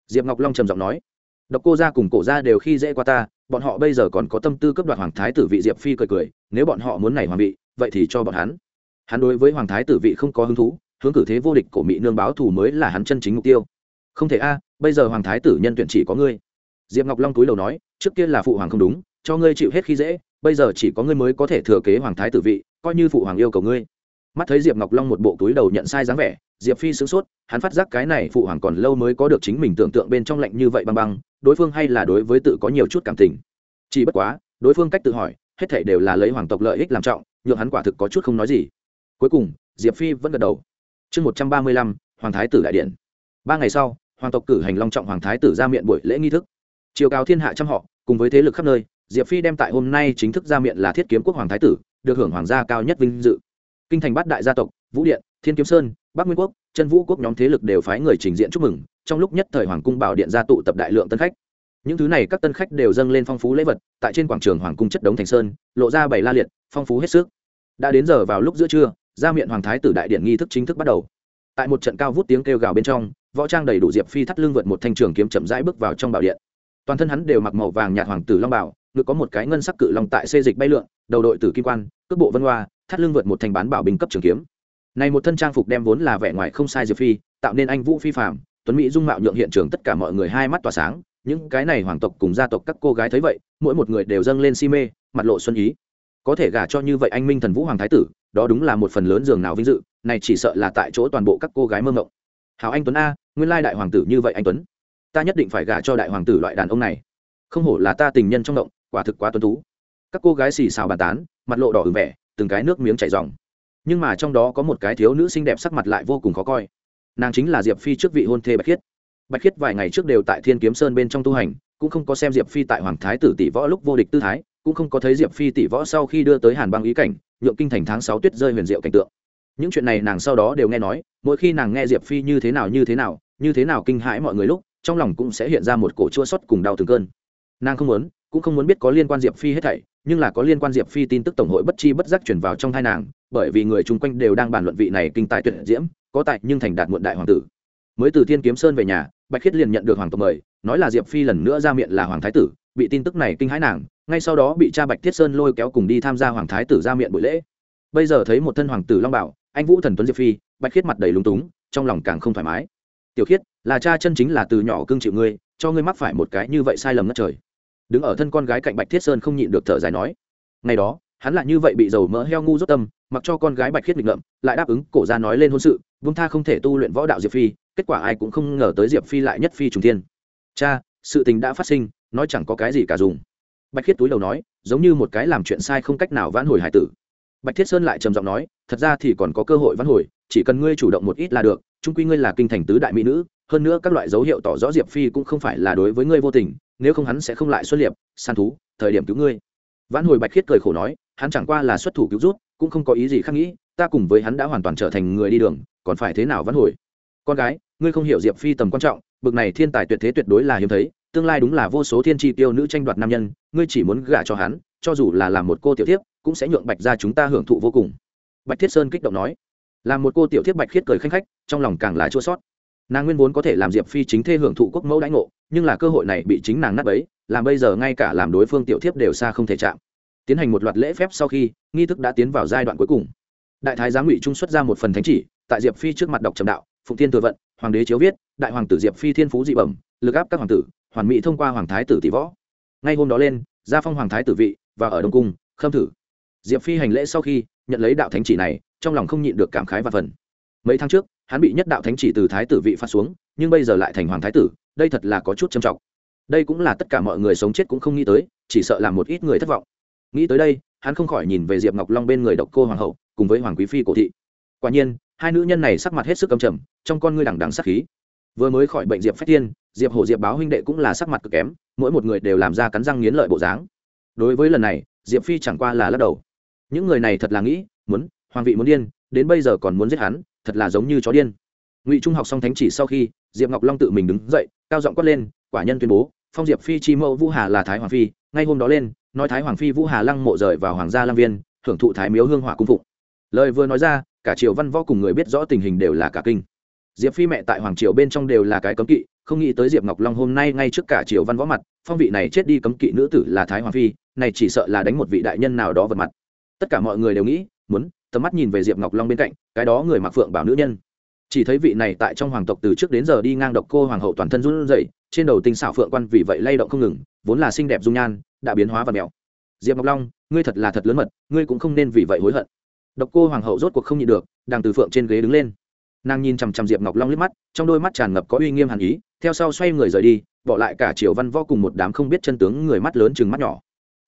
Diệp ngọc long trầm giọng nói, độc cô gia cùng cổ gia đều khi dễ qua ta, bọn họ bây giờ còn có tâm tư cấp đoạt hoàng thái tử vị. Diệp phi cười cười, nếu bọn họ muốn này hoàng vị, vậy thì cho bọn hắn. Hắn đối với hoàng thái tử vị không có hứng thú, hướng cử thế vô địch cổ mỹ nương báo thù mới là hắn chân chính mục tiêu. Không thể a, bây giờ hoàng thái tử nhân tuyển chỉ có ngươi. Diệp ngọc long túi đầu nói, trước kia là phụ hoàng không đúng cho ngươi chịu hết khi dễ, bây giờ chỉ có ngươi mới có thể thừa kế hoàng thái tử vị, coi như phụ hoàng yêu cầu ngươi. Mắt thấy diệp ngọc long một bộ túi đầu nhận sai dáng vẻ, diệp phi sửng sốt, hắn phát giác cái này phụ hoàng còn lâu mới có được chính mình tưởng tượng bên trong lạnh như vậy băng băng, đối phương hay là đối với tự có nhiều chút cảm tình. Chỉ bất quá, đối phương cách tự hỏi, hết thể đều là lấy hoàng tộc lợi ích làm trọng, nhượng hắn quả thực có chút không nói gì. Cuối cùng, diệp phi vẫn gật đầu. Chương một trăm ba mươi lăm, hoàng thái tử đại điện. Ba ngày sau, hoàng tộc cử hành long trọng hoàng thái tử ra miệng buổi lễ nghi thức. Chiều cao thiên hạ trăm họ, cùng với thế lực khắp nơi diệp phi đem tại hôm nay chính thức ra miệng là thiết kiếm quốc hoàng thái tử, được hưởng hoàng gia cao nhất vinh dự. Kinh thành bát đại gia tộc, vũ điện, thiên kiếm sơn, bắc nguyên quốc, chân vũ quốc nhóm thế lực đều phái người trình diện chúc mừng, trong lúc nhất thời hoàng cung bảo điện gia tụ tập đại lượng tân khách. Những thứ này các tân khách đều dâng lên phong phú lễ vật, tại trên quảng trường hoàng cung chất đống thành sơn, lộ ra bảy la liệt, phong phú hết sức. Đã đến giờ vào lúc giữa trưa ra miệng hoàng thái tử đại điện nghi thức chính thức bắt đầu. Tại một trận cao vút tiếng kêu gào bên trong, võ trang đầy đủ diệp phi thắt lưng vượt một thanh trường kiếm chậm rãi bước vào trong bảo điện. Toàn thân hắn đều mặc màu vàng nhạt hoàng tử long bảo ngực có một cái ngân sắc cự long tại xê dịch bay lượn, đầu đội tử kim quan, cước bộ vân hoa, thắt lưng vượt một thành bán bảo bình cấp trường kiếm. Này một thân trang phục đem vốn là vẻ ngoài không sai diệp phi, tạo nên anh vũ phi phạm tuấn mỹ dung mạo nhượng hiện trường tất cả mọi người hai mắt tỏa sáng, những cái này hoàng tộc cùng gia tộc các cô gái thấy vậy, mỗi một người đều dâng lên si mê, mặt lộ xuân ý. Có thể gả cho như vậy anh minh thần vũ hoàng thái tử, đó đúng là một phần lớn giường nào vinh dự, này chỉ sợ là tại chỗ toàn bộ các cô gái mơ mộng. Hào anh tuấn a, nguyên lai đại hoàng tử như vậy anh tuấn. Ta nhất định phải gả cho đại hoàng tử loại đàn ông này. Không hổ là ta tình nhân trong động quả thực quá tuấn tú các cô gái xì xào bàn tán, mặt lộ đỏ ửng vẻ, từng cái nước miếng chảy ròng. Nhưng mà trong đó có một cái thiếu nữ xinh đẹp sắc mặt lại vô cùng khó coi. Nàng chính là diệp phi trước vị hôn thê bạch khiết. Bạch khiết vài ngày trước đều tại thiên kiếm sơn bên trong tu hành, cũng không có xem diệp phi tại hoàng thái tử tỷ võ lúc vô địch tư thái, cũng không có thấy diệp phi tỷ võ sau khi đưa tới hàn băng ý cảnh, nhượng kinh thành tháng sáu tuyết rơi huyền diệu cảnh tượng. Những chuyện này nàng sau đó đều nghe nói, mỗi khi nàng nghe diệp phi như thế nào như thế nào, như thế nào kinh hãi mọi người lúc, trong lòng cũng sẽ hiện ra một cổ chua xót cùng đau từng cơn. Nàng không muốn cũng không muốn biết có liên quan diệp phi hết thảy, nhưng là có liên quan diệp phi tin tức tổng hội bất chi bất giác chuyển vào trong thai nàng, bởi vì người chung quanh đều đang bàn luận vị này kinh tài tuyệt diễm, có tại nhưng thành đạt muộn đại hoàng tử. Mới từ thiên kiếm sơn về nhà, bạch khiết liền nhận được hoàng tộc mời, nói là diệp phi lần nữa ra miệng là hoàng thái tử, bị tin tức này kinh hãi nàng, ngay sau đó bị cha bạch thiết sơn lôi kéo cùng đi tham gia hoàng thái tử ra miệng buổi lễ. Bây giờ thấy một thân hoàng tử long bảo, anh vũ thần tuấn diệp phi, bạch khiết mặt đầy lúng túng, trong lòng càng không thoải mái. Tiểu khiết, là cha chân chính là từ nhỏ cưng chịu ngươi, cho ngươi mắc phải một cái như vậy sai lầm ngất trời đứng ở thân con gái cạnh bạch thiết sơn không nhịn được thở dài nói, ngày đó, hắn lại như vậy bị dầu mỡ heo ngu rốt tâm, mặc cho con gái bạch khiết nghịch ngợm, lại đáp ứng cổ ra nói lên hôn sự Vương tha không thể tu luyện võ đạo diệp phi, kết quả ai cũng không ngờ tới diệp phi lại nhất phi trùng thiên. Cha, sự tình đã phát sinh, nói chẳng có cái gì cả dùng. Bạch khiết túi đầu nói, giống như một cái làm chuyện sai không cách nào vãn hồi hải tử. Bạch thiết sơn lại trầm giọng nói, thật ra thì còn có cơ hội vãn hồi, chỉ cần ngươi chủ động một ít là được trung quy ngươi là kinh thành tứ đại mỹ nữ, hơn nữa các loại dấu hiệu tỏ rõ diệp phi cũng không phải là đối với ngươi vô tình nếu không hắn sẽ không lại xuất liệp, săn thú, thời điểm cứu ngươi. Vãn hồi bạch khiết cười khổ nói, hắn chẳng qua là xuất thủ cứu rút, cũng không có ý gì khác nghĩ, ta cùng với hắn đã hoàn toàn trở thành người đi đường, còn phải thế nào vãn hồi? Con gái, ngươi không hiểu diệp phi tầm quan trọng, bực này thiên tài tuyệt thế tuyệt đối là hiếm thấy, tương lai đúng là vô số thiên tri tiêu nữ tranh đoạt nam nhân, ngươi chỉ muốn gả cho hắn, cho dù là làm một cô tiểu thiếp, cũng sẽ nhượng bạch ra chúng ta hưởng thụ vô cùng. Bạch thiết sơn kích động nói. Làm một cô tiểu thiếp bạch khiết cười khanh khách, trong lòng càng là chua sót nàng nguyên vốn có thể làm diệp phi chính thê hưởng thụ quốc mẫu đãi ngộ, nhưng là cơ hội này bị chính nàng nát ấy làm bây giờ ngay cả làm đối phương tiểu thiếp đều xa không thể chạm. Tiến hành một loạt lễ phép sau khi, nghi thức đã tiến vào giai đoạn cuối cùng. Đại thái giám ngụy trung xuất ra một phần thánh chỉ, tại diệp phi trước mặt đọc trầm đạo, phụng thiên thừa vận, hoàng đế chiếu viết, đại hoàng tử diệp phi thiên phú dị bẩm, lực áp các hoàng tử, hoàn mỹ thông qua hoàng thái tử tỷ võ. Ngay hôm đó lên, gia phong hoàng thái tử vị, và ở đông cung, khâm thử. Diệp phi hành lễ sau khi, nhận lấy đạo thánh chỉ này, trong lòng không nhịn được cảm khái và phần. Mấy tháng trước hắn bị nhất đạo thánh chỉ từ thái tử vị phát xuống, nhưng bây giờ lại thành hoàng thái tử, đây thật là có chút trầm trọng. Đây cũng là tất cả mọi người sống chết cũng không nghĩ tới, chỉ sợ làm một ít người thất vọng. Nghĩ tới đây, hắn không khỏi nhìn về diệp ngọc long bên người độc cô hoàng hậu, cùng với hoàng quý phi cổ thị. Quả nhiên, hai nữ nhân này sắc mặt hết sức cầm trầm, trong con ngươi đằng đằng sắc khí. Vừa mới khỏi bệnh diệp phách tiên diệp hổ, diệp báo huynh đệ cũng là sắc mặt cực kém, mỗi một người đều làm ra cắn răng nghiến lợi bộ dáng. Đối với lần này, diệp phi chẳng qua là lắc đầu. Những người này thật là nghĩ, muốn, hoàng vị muốn điên đến bây giờ còn muốn giết hắn, thật là giống như chó điên. Ngụy trung học xong thánh chỉ sau khi, diệp ngọc long tự mình đứng dậy, cao giọng quát lên, quả nhân tuyên bố, phong diệp phi chi mẫu vũ hà là thái hoàng phi, ngay hôm đó lên, nói thái hoàng phi vũ hà lăng mộ rời vào hoàng gia Lang viên, hưởng thụ thái miếu hương hỏa cung phụng. Lời vừa nói ra, cả triều văn võ cùng người biết rõ tình hình đều là cả kinh. Diệp phi mẹ tại hoàng triều bên trong đều là cái cấm kỵ, không nghĩ tới diệp ngọc long hôm nay ngay trước cả triều văn võ mặt, phong vị này chết đi cấm kỵ nữ tử là thái hoàng phi, này chỉ sợ là đánh một vị đại nhân nào đó vật mặt. Tất cả mọi người đều nghĩ, muốn tầm mắt nhìn về diệp ngọc long bên cạnh, cái đó người mặc phượng bảo nữ nhân. Chỉ thấy vị này tại trong hoàng tộc từ trước đến giờ đi ngang độc cô hoàng hậu toàn thân run rẩy, trên đầu tinh xảo phượng quan vì vậy lay động không ngừng, vốn là xinh đẹp dung nhan, đã biến hóa và mèo diệp ngọc long, ngươi thật là thật lớn mật, ngươi cũng không nên vì vậy hối hận. Độc cô hoàng hậu rốt cuộc không nhịn được, đang từ phượng trên ghế đứng lên. Nàng nhìn chằm chằm diệp ngọc long liếc mắt, trong đôi mắt tràn ngập có uy nghiêm hàn ý, theo sau xoay người rời đi, bỏ lại cả triều văn võ cùng một đám không biết chân tướng người mắt lớn chừng mắt nhỏ.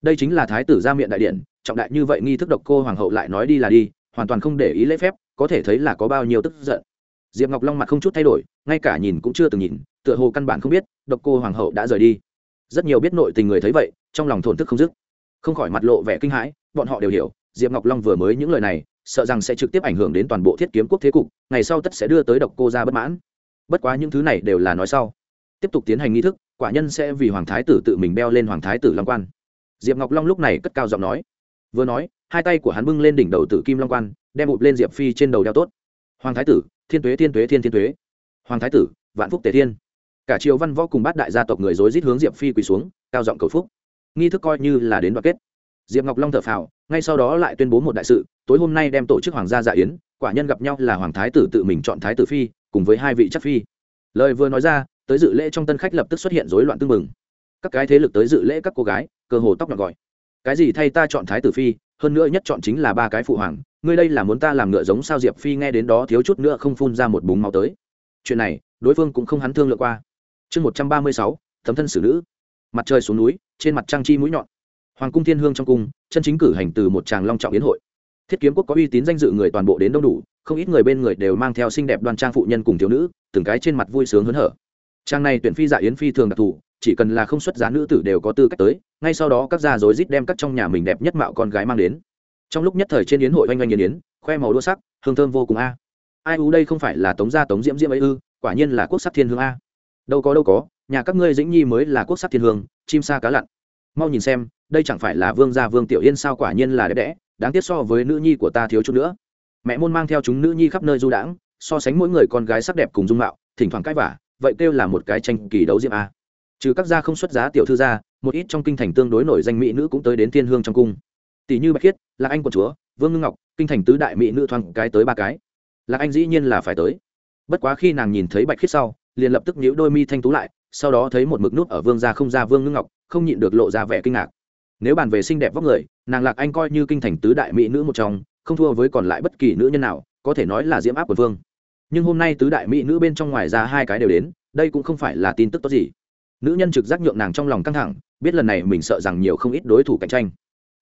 Đây chính là thái tử gia miệng đại điện trọng đại như vậy nghi thức độc cô hoàng hậu lại nói đi là đi, hoàn toàn không để ý lễ phép, có thể thấy là có bao nhiêu tức giận. Diệp ngọc long mặt không chút thay đổi, ngay cả nhìn cũng chưa từng nhìn, tựa hồ căn bản không biết, độc cô hoàng hậu đã rời đi. Rất nhiều biết nội tình người thấy vậy, trong lòng thổn thức không dứt. Không khỏi mặt lộ vẻ kinh hãi, bọn họ đều hiểu, diệp ngọc long vừa mới những lời này, sợ rằng sẽ trực tiếp ảnh hưởng đến toàn bộ thiết kiếm quốc thế cục, ngày sau tất sẽ đưa tới độc cô ra bất mãn. Bất quá những thứ này đều là nói sau. Tiếp tục tiến hành nghi thức, quả nhân sẽ vì hoàng thái tử tự mình beo lên hoàng thái tử long quan. Diệp ngọc long lúc này cất cao giọng nói vừa nói, hai tay của hắn bưng lên đỉnh đầu tử kim long quan, đem ụp lên diệp phi trên đầu đeo tốt. Hoàng thái tử, thiên tuế thiên tuế, thiên thiên tuế. Hoàng thái tử, vạn phúc tề thiên. Cả triều văn võ cùng bát đại gia tộc người dối rít hướng diệp phi quỳ xuống, cao giọng cầu phúc. Nghi thức coi như là đến đoạn kết. Diệp ngọc long thở phào, ngay sau đó lại tuyên bố một đại sự, tối hôm nay đem tổ chức hoàng gia dạ yến, quả nhân gặp nhau là hoàng thái tử tự mình chọn thái tử phi, cùng với hai vị chắc phi. Lời vừa nói ra, tới dự lễ trong tân khách lập tức xuất hiện rối loạn tương mừng các cái thế lực tới dự lễ các cô gái, cơ hồ tóc nhọn gọi cái gì thay ta chọn thái tử phi, hơn nữa nhất chọn chính là ba cái phụ hoàng, ngươi đây là muốn ta làm ngựa giống sao diệp phi nghe đến đó thiếu chút nữa không phun ra một búng máu tới. Chuyện này, đối phương cũng không hắn thương lượng qua. Chương một trăm ba mươi sáu, thấm thân xử nữ. Mặt trời xuống núi, trên mặt trăng chi mũi nhọn. Hoàng cung thiên hương trong cung, chân chính cử hành từ một tràng long trọng yến hội. Thiết kiếm quốc có uy tín danh dự người toàn bộ đến đông đủ, không ít người bên người đều mang theo xinh đẹp đoan trang phụ nhân cùng thiếu nữ, từng cái trên mặt vui sướng hớn hở. Trang này tuyển phi dạ yến phi thường đặc thù, chỉ cần là không xuất giá nữ tử đều có tư cách tới ngay sau đó các gia rối rít đem các trong nhà mình đẹp nhất mạo con gái mang đến. Trong lúc nhất thời trên yến hội oanh oanh yến yến, khoe màu đua sắc, hương thơm vô cùng a. Ai u đây không phải là tống gia tống diễm diễm ấy ư, quả nhiên là quốc sắc thiên hương a. Đâu có đâu có, nhà các ngươi dĩnh nhi mới là quốc sắc thiên hương, chim sa cá lặn. Mau nhìn xem, đây chẳng phải là vương gia vương tiểu yên sao quả nhiên là đẹp đẽ, đáng tiếc so với nữ nhi của ta thiếu chút nữa. Mẹ môn mang theo chúng nữ nhi khắp nơi du đãng, so sánh mỗi người con gái sắc đẹp cùng dung mạo, thỉnh thoảng cãi vả, vậy kêu là một cái tranh kỳ đấu diệm a. Trừ các gia không xuất giá tiểu thư gia một ít trong kinh thành tương đối nổi danh mỹ nữ cũng tới đến thiên hương trong cung. Tỷ như bạch khiết là anh quận chúa, vương ngưng ngọc, kinh thành tứ đại mỹ nữ thoáng cái tới ba cái. Là anh dĩ nhiên là phải tới. Bất quá khi nàng nhìn thấy bạch khiết sau, liền lập tức nhíu đôi mi thanh tú lại, sau đó thấy một mực nút ở vương gia không ra vương ngưng ngọc, không nhịn được lộ ra vẻ kinh ngạc. Nếu bàn về xinh đẹp vóc người, nàng lạc anh coi như kinh thành tứ đại mỹ nữ một trong, không thua với còn lại bất kỳ nữ nhân nào, có thể nói là diễm áp của vương. Nhưng hôm nay tứ đại mỹ nữ bên trong ngoài ra hai cái đều đến, đây cũng không phải là tin tức tốt gì. Nữ nhân trực giác nhượng nàng trong lòng căng thẳng biết lần này mình sợ rằng nhiều không ít đối thủ cạnh tranh.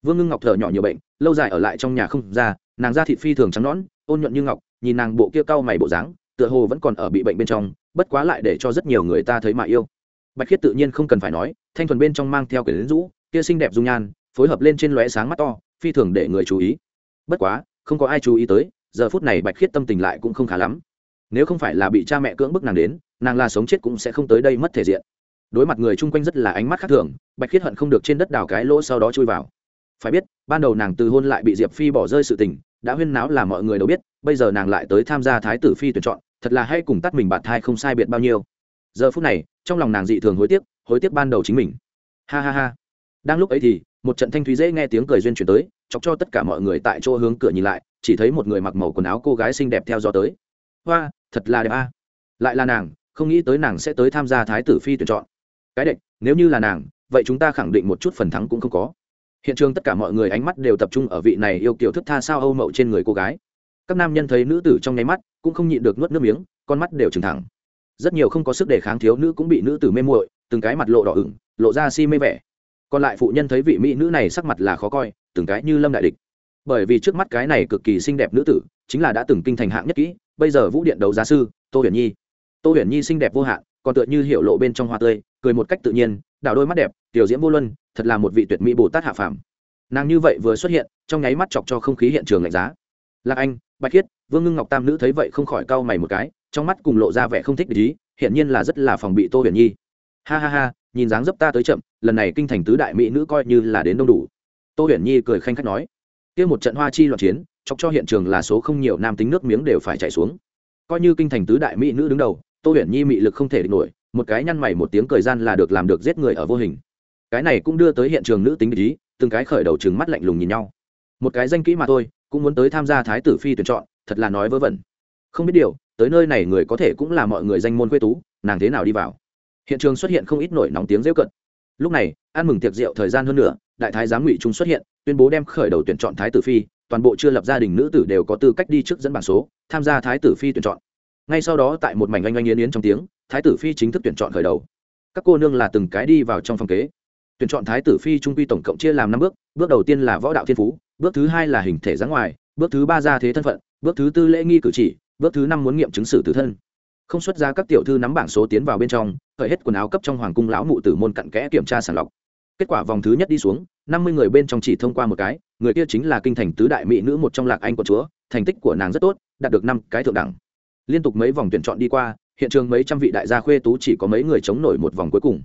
Vương ngưng ngọc thở nhỏ nhiều bệnh, lâu dài ở lại trong nhà không ra, nàng da thịt phi thường trắng nõn, ôn nhuận như ngọc, nhìn nàng bộ kia cau mày bộ dáng, tựa hồ vẫn còn ở bị bệnh bên trong, bất quá lại để cho rất nhiều người ta thấy mà yêu. Bạch khiết tự nhiên không cần phải nói, thanh thuần bên trong mang theo quyển lính rũ, kia xinh đẹp dung nhan, phối hợp lên trên lóe sáng mắt to, phi thường để người chú ý. Bất quá, không có ai chú ý tới, giờ phút này bạch khiết tâm tình lại cũng không khá lắm. Nếu không phải là bị cha mẹ cưỡng bức nàng đến, nàng là sống chết cũng sẽ không tới đây mất thể diện đối mặt người chung quanh rất là ánh mắt khác thường, bạch khiết hận không được trên đất đào cái lỗ sau đó chui vào. Phải biết, ban đầu nàng từ hôn lại bị diệp phi bỏ rơi sự tình, đã huyên náo là mọi người đều biết, bây giờ nàng lại tới tham gia thái tử phi tuyển chọn, thật là hay cùng tắt mình bạt thai không sai biệt bao nhiêu. Giờ phút này, trong lòng nàng dị thường hối tiếc hối tiếc ban đầu chính mình. Ha ha ha. Đang lúc ấy thì, một trận thanh thúy dễ nghe tiếng cười duyên chuyển tới, chọc cho tất cả mọi người tại chỗ hướng cửa nhìn lại, chỉ thấy một người mặc màu quần áo cô gái xinh đẹp theo gió tới. Hoa, thật là đẹp a. Lại là nàng, không nghĩ tới nàng sẽ tới tham gia thái tử phi tuyển chọn cái đệch nếu như là nàng, vậy chúng ta khẳng định một chút phần thắng cũng không có. Hiện trường tất cả mọi người ánh mắt đều tập trung ở vị này yêu kiểu thức tha sao âu mậu trên người cô gái. Các nam nhân thấy nữ tử trong nháy mắt, cũng không nhịn được nuốt nước miếng, con mắt đều trừng thẳng. Rất nhiều không có sức đề kháng thiếu nữ cũng bị nữ tử mê muội, từng cái mặt lộ đỏ ửng, lộ ra si mê vẻ. Còn lại phụ nhân thấy vị mỹ nữ này sắc mặt là khó coi, từng cái như lâm đại địch. Bởi vì trước mắt cái này cực kỳ xinh đẹp nữ tử, chính là đã từng kinh thành hạng nhất kỹ, bây giờ vũ điện đấu giá sư, tô huyền nhi. Tô huyền nhi xinh đẹp vô hạn, còn tựa như hiệu lộ bên trong hoa tươi cười một cách tự nhiên, đảo đôi mắt đẹp, tiểu diễm vô luân, thật là một vị tuyệt mỹ bồ tát hạ phàm. Nàng như vậy vừa xuất hiện, trong nháy mắt chọc cho không khí hiện trường lạnh giá. Lạc anh, bạch khiết, vương ngưng ngọc tam nữ thấy vậy không khỏi cau mày một cái, trong mắt cùng lộ ra vẻ không thích ý hiện nhiên là rất là phòng bị tô huyền nhi. Ha ha ha, nhìn dáng dấp ta tới chậm, lần này kinh thành tứ đại mỹ nữ coi như là đến đông đủ. Tô huyền nhi cười khanh khách nói. Kia một trận hoa chi loạn chiến, chọc cho hiện trường là số không nhiều nam tính nước miếng đều phải chạy xuống. Coi như kinh thành tứ đại mỹ nữ đứng đầu, tô huyền nhi mị lực không thể địch nổi một cái nhăn mày một tiếng cười gian là được làm được giết người ở vô hình. Cái này cũng đưa tới hiện trường nữ tính ý, từng cái khởi đầu trừng mắt lạnh lùng nhìn nhau. Một cái danh kỹ mà thôi, cũng muốn tới tham gia thái tử phi tuyển chọn, thật là nói vớ vẩn. Không biết điều, tới nơi này người có thể cũng là mọi người danh môn quê tú, nàng thế nào đi vào? Hiện trường xuất hiện không ít nổi nóng tiếng rêu cận. Lúc này, ăn mừng tiệc rượu thời gian hơn nữa đại thái giám ngụy trung xuất hiện, tuyên bố đem khởi đầu tuyển chọn thái tử phi, toàn bộ chưa lập gia đình nữ tử đều có tư cách đi trước dẫn bảng số, tham gia thái tử phi tuyển chọn ngay sau đó tại một mảnh oanh oanh yến yến trong tiếng, thái tử phi chính thức tuyển chọn khởi đầu. Các cô nương là từng cái đi vào trong phòng kế. Tuyển chọn thái tử phi trung quy tổng cộng chia làm năm bước bước đầu tiên là võ đạo thiên phú, bước thứ hai là hình thể dáng ngoài, bước thứ ba ra thế thân phận, bước thứ tư lễ nghi cử chỉ, bước thứ năm muốn nghiệm chứng sử tử thân. Không xuất ra các tiểu thư nắm bảng số tiến vào bên trong khởi hết quần áo cấp trong hoàng cung lão mụ tử môn cặn kẽ kiểm tra sàng lọc. Kết quả vòng thứ nhất đi xuống, năm mươi người bên trong chỉ thông qua một cái, người kia chính là kinh thành tứ đại mỹ nữ một trong lạc anh của chúa, thành tích của nàng rất tốt, đạt được năm cái thượng đẳng liên tục mấy vòng tuyển chọn đi qua, hiện trường mấy trăm vị đại gia khuê tú chỉ có mấy người chống nổi một vòng cuối cùng.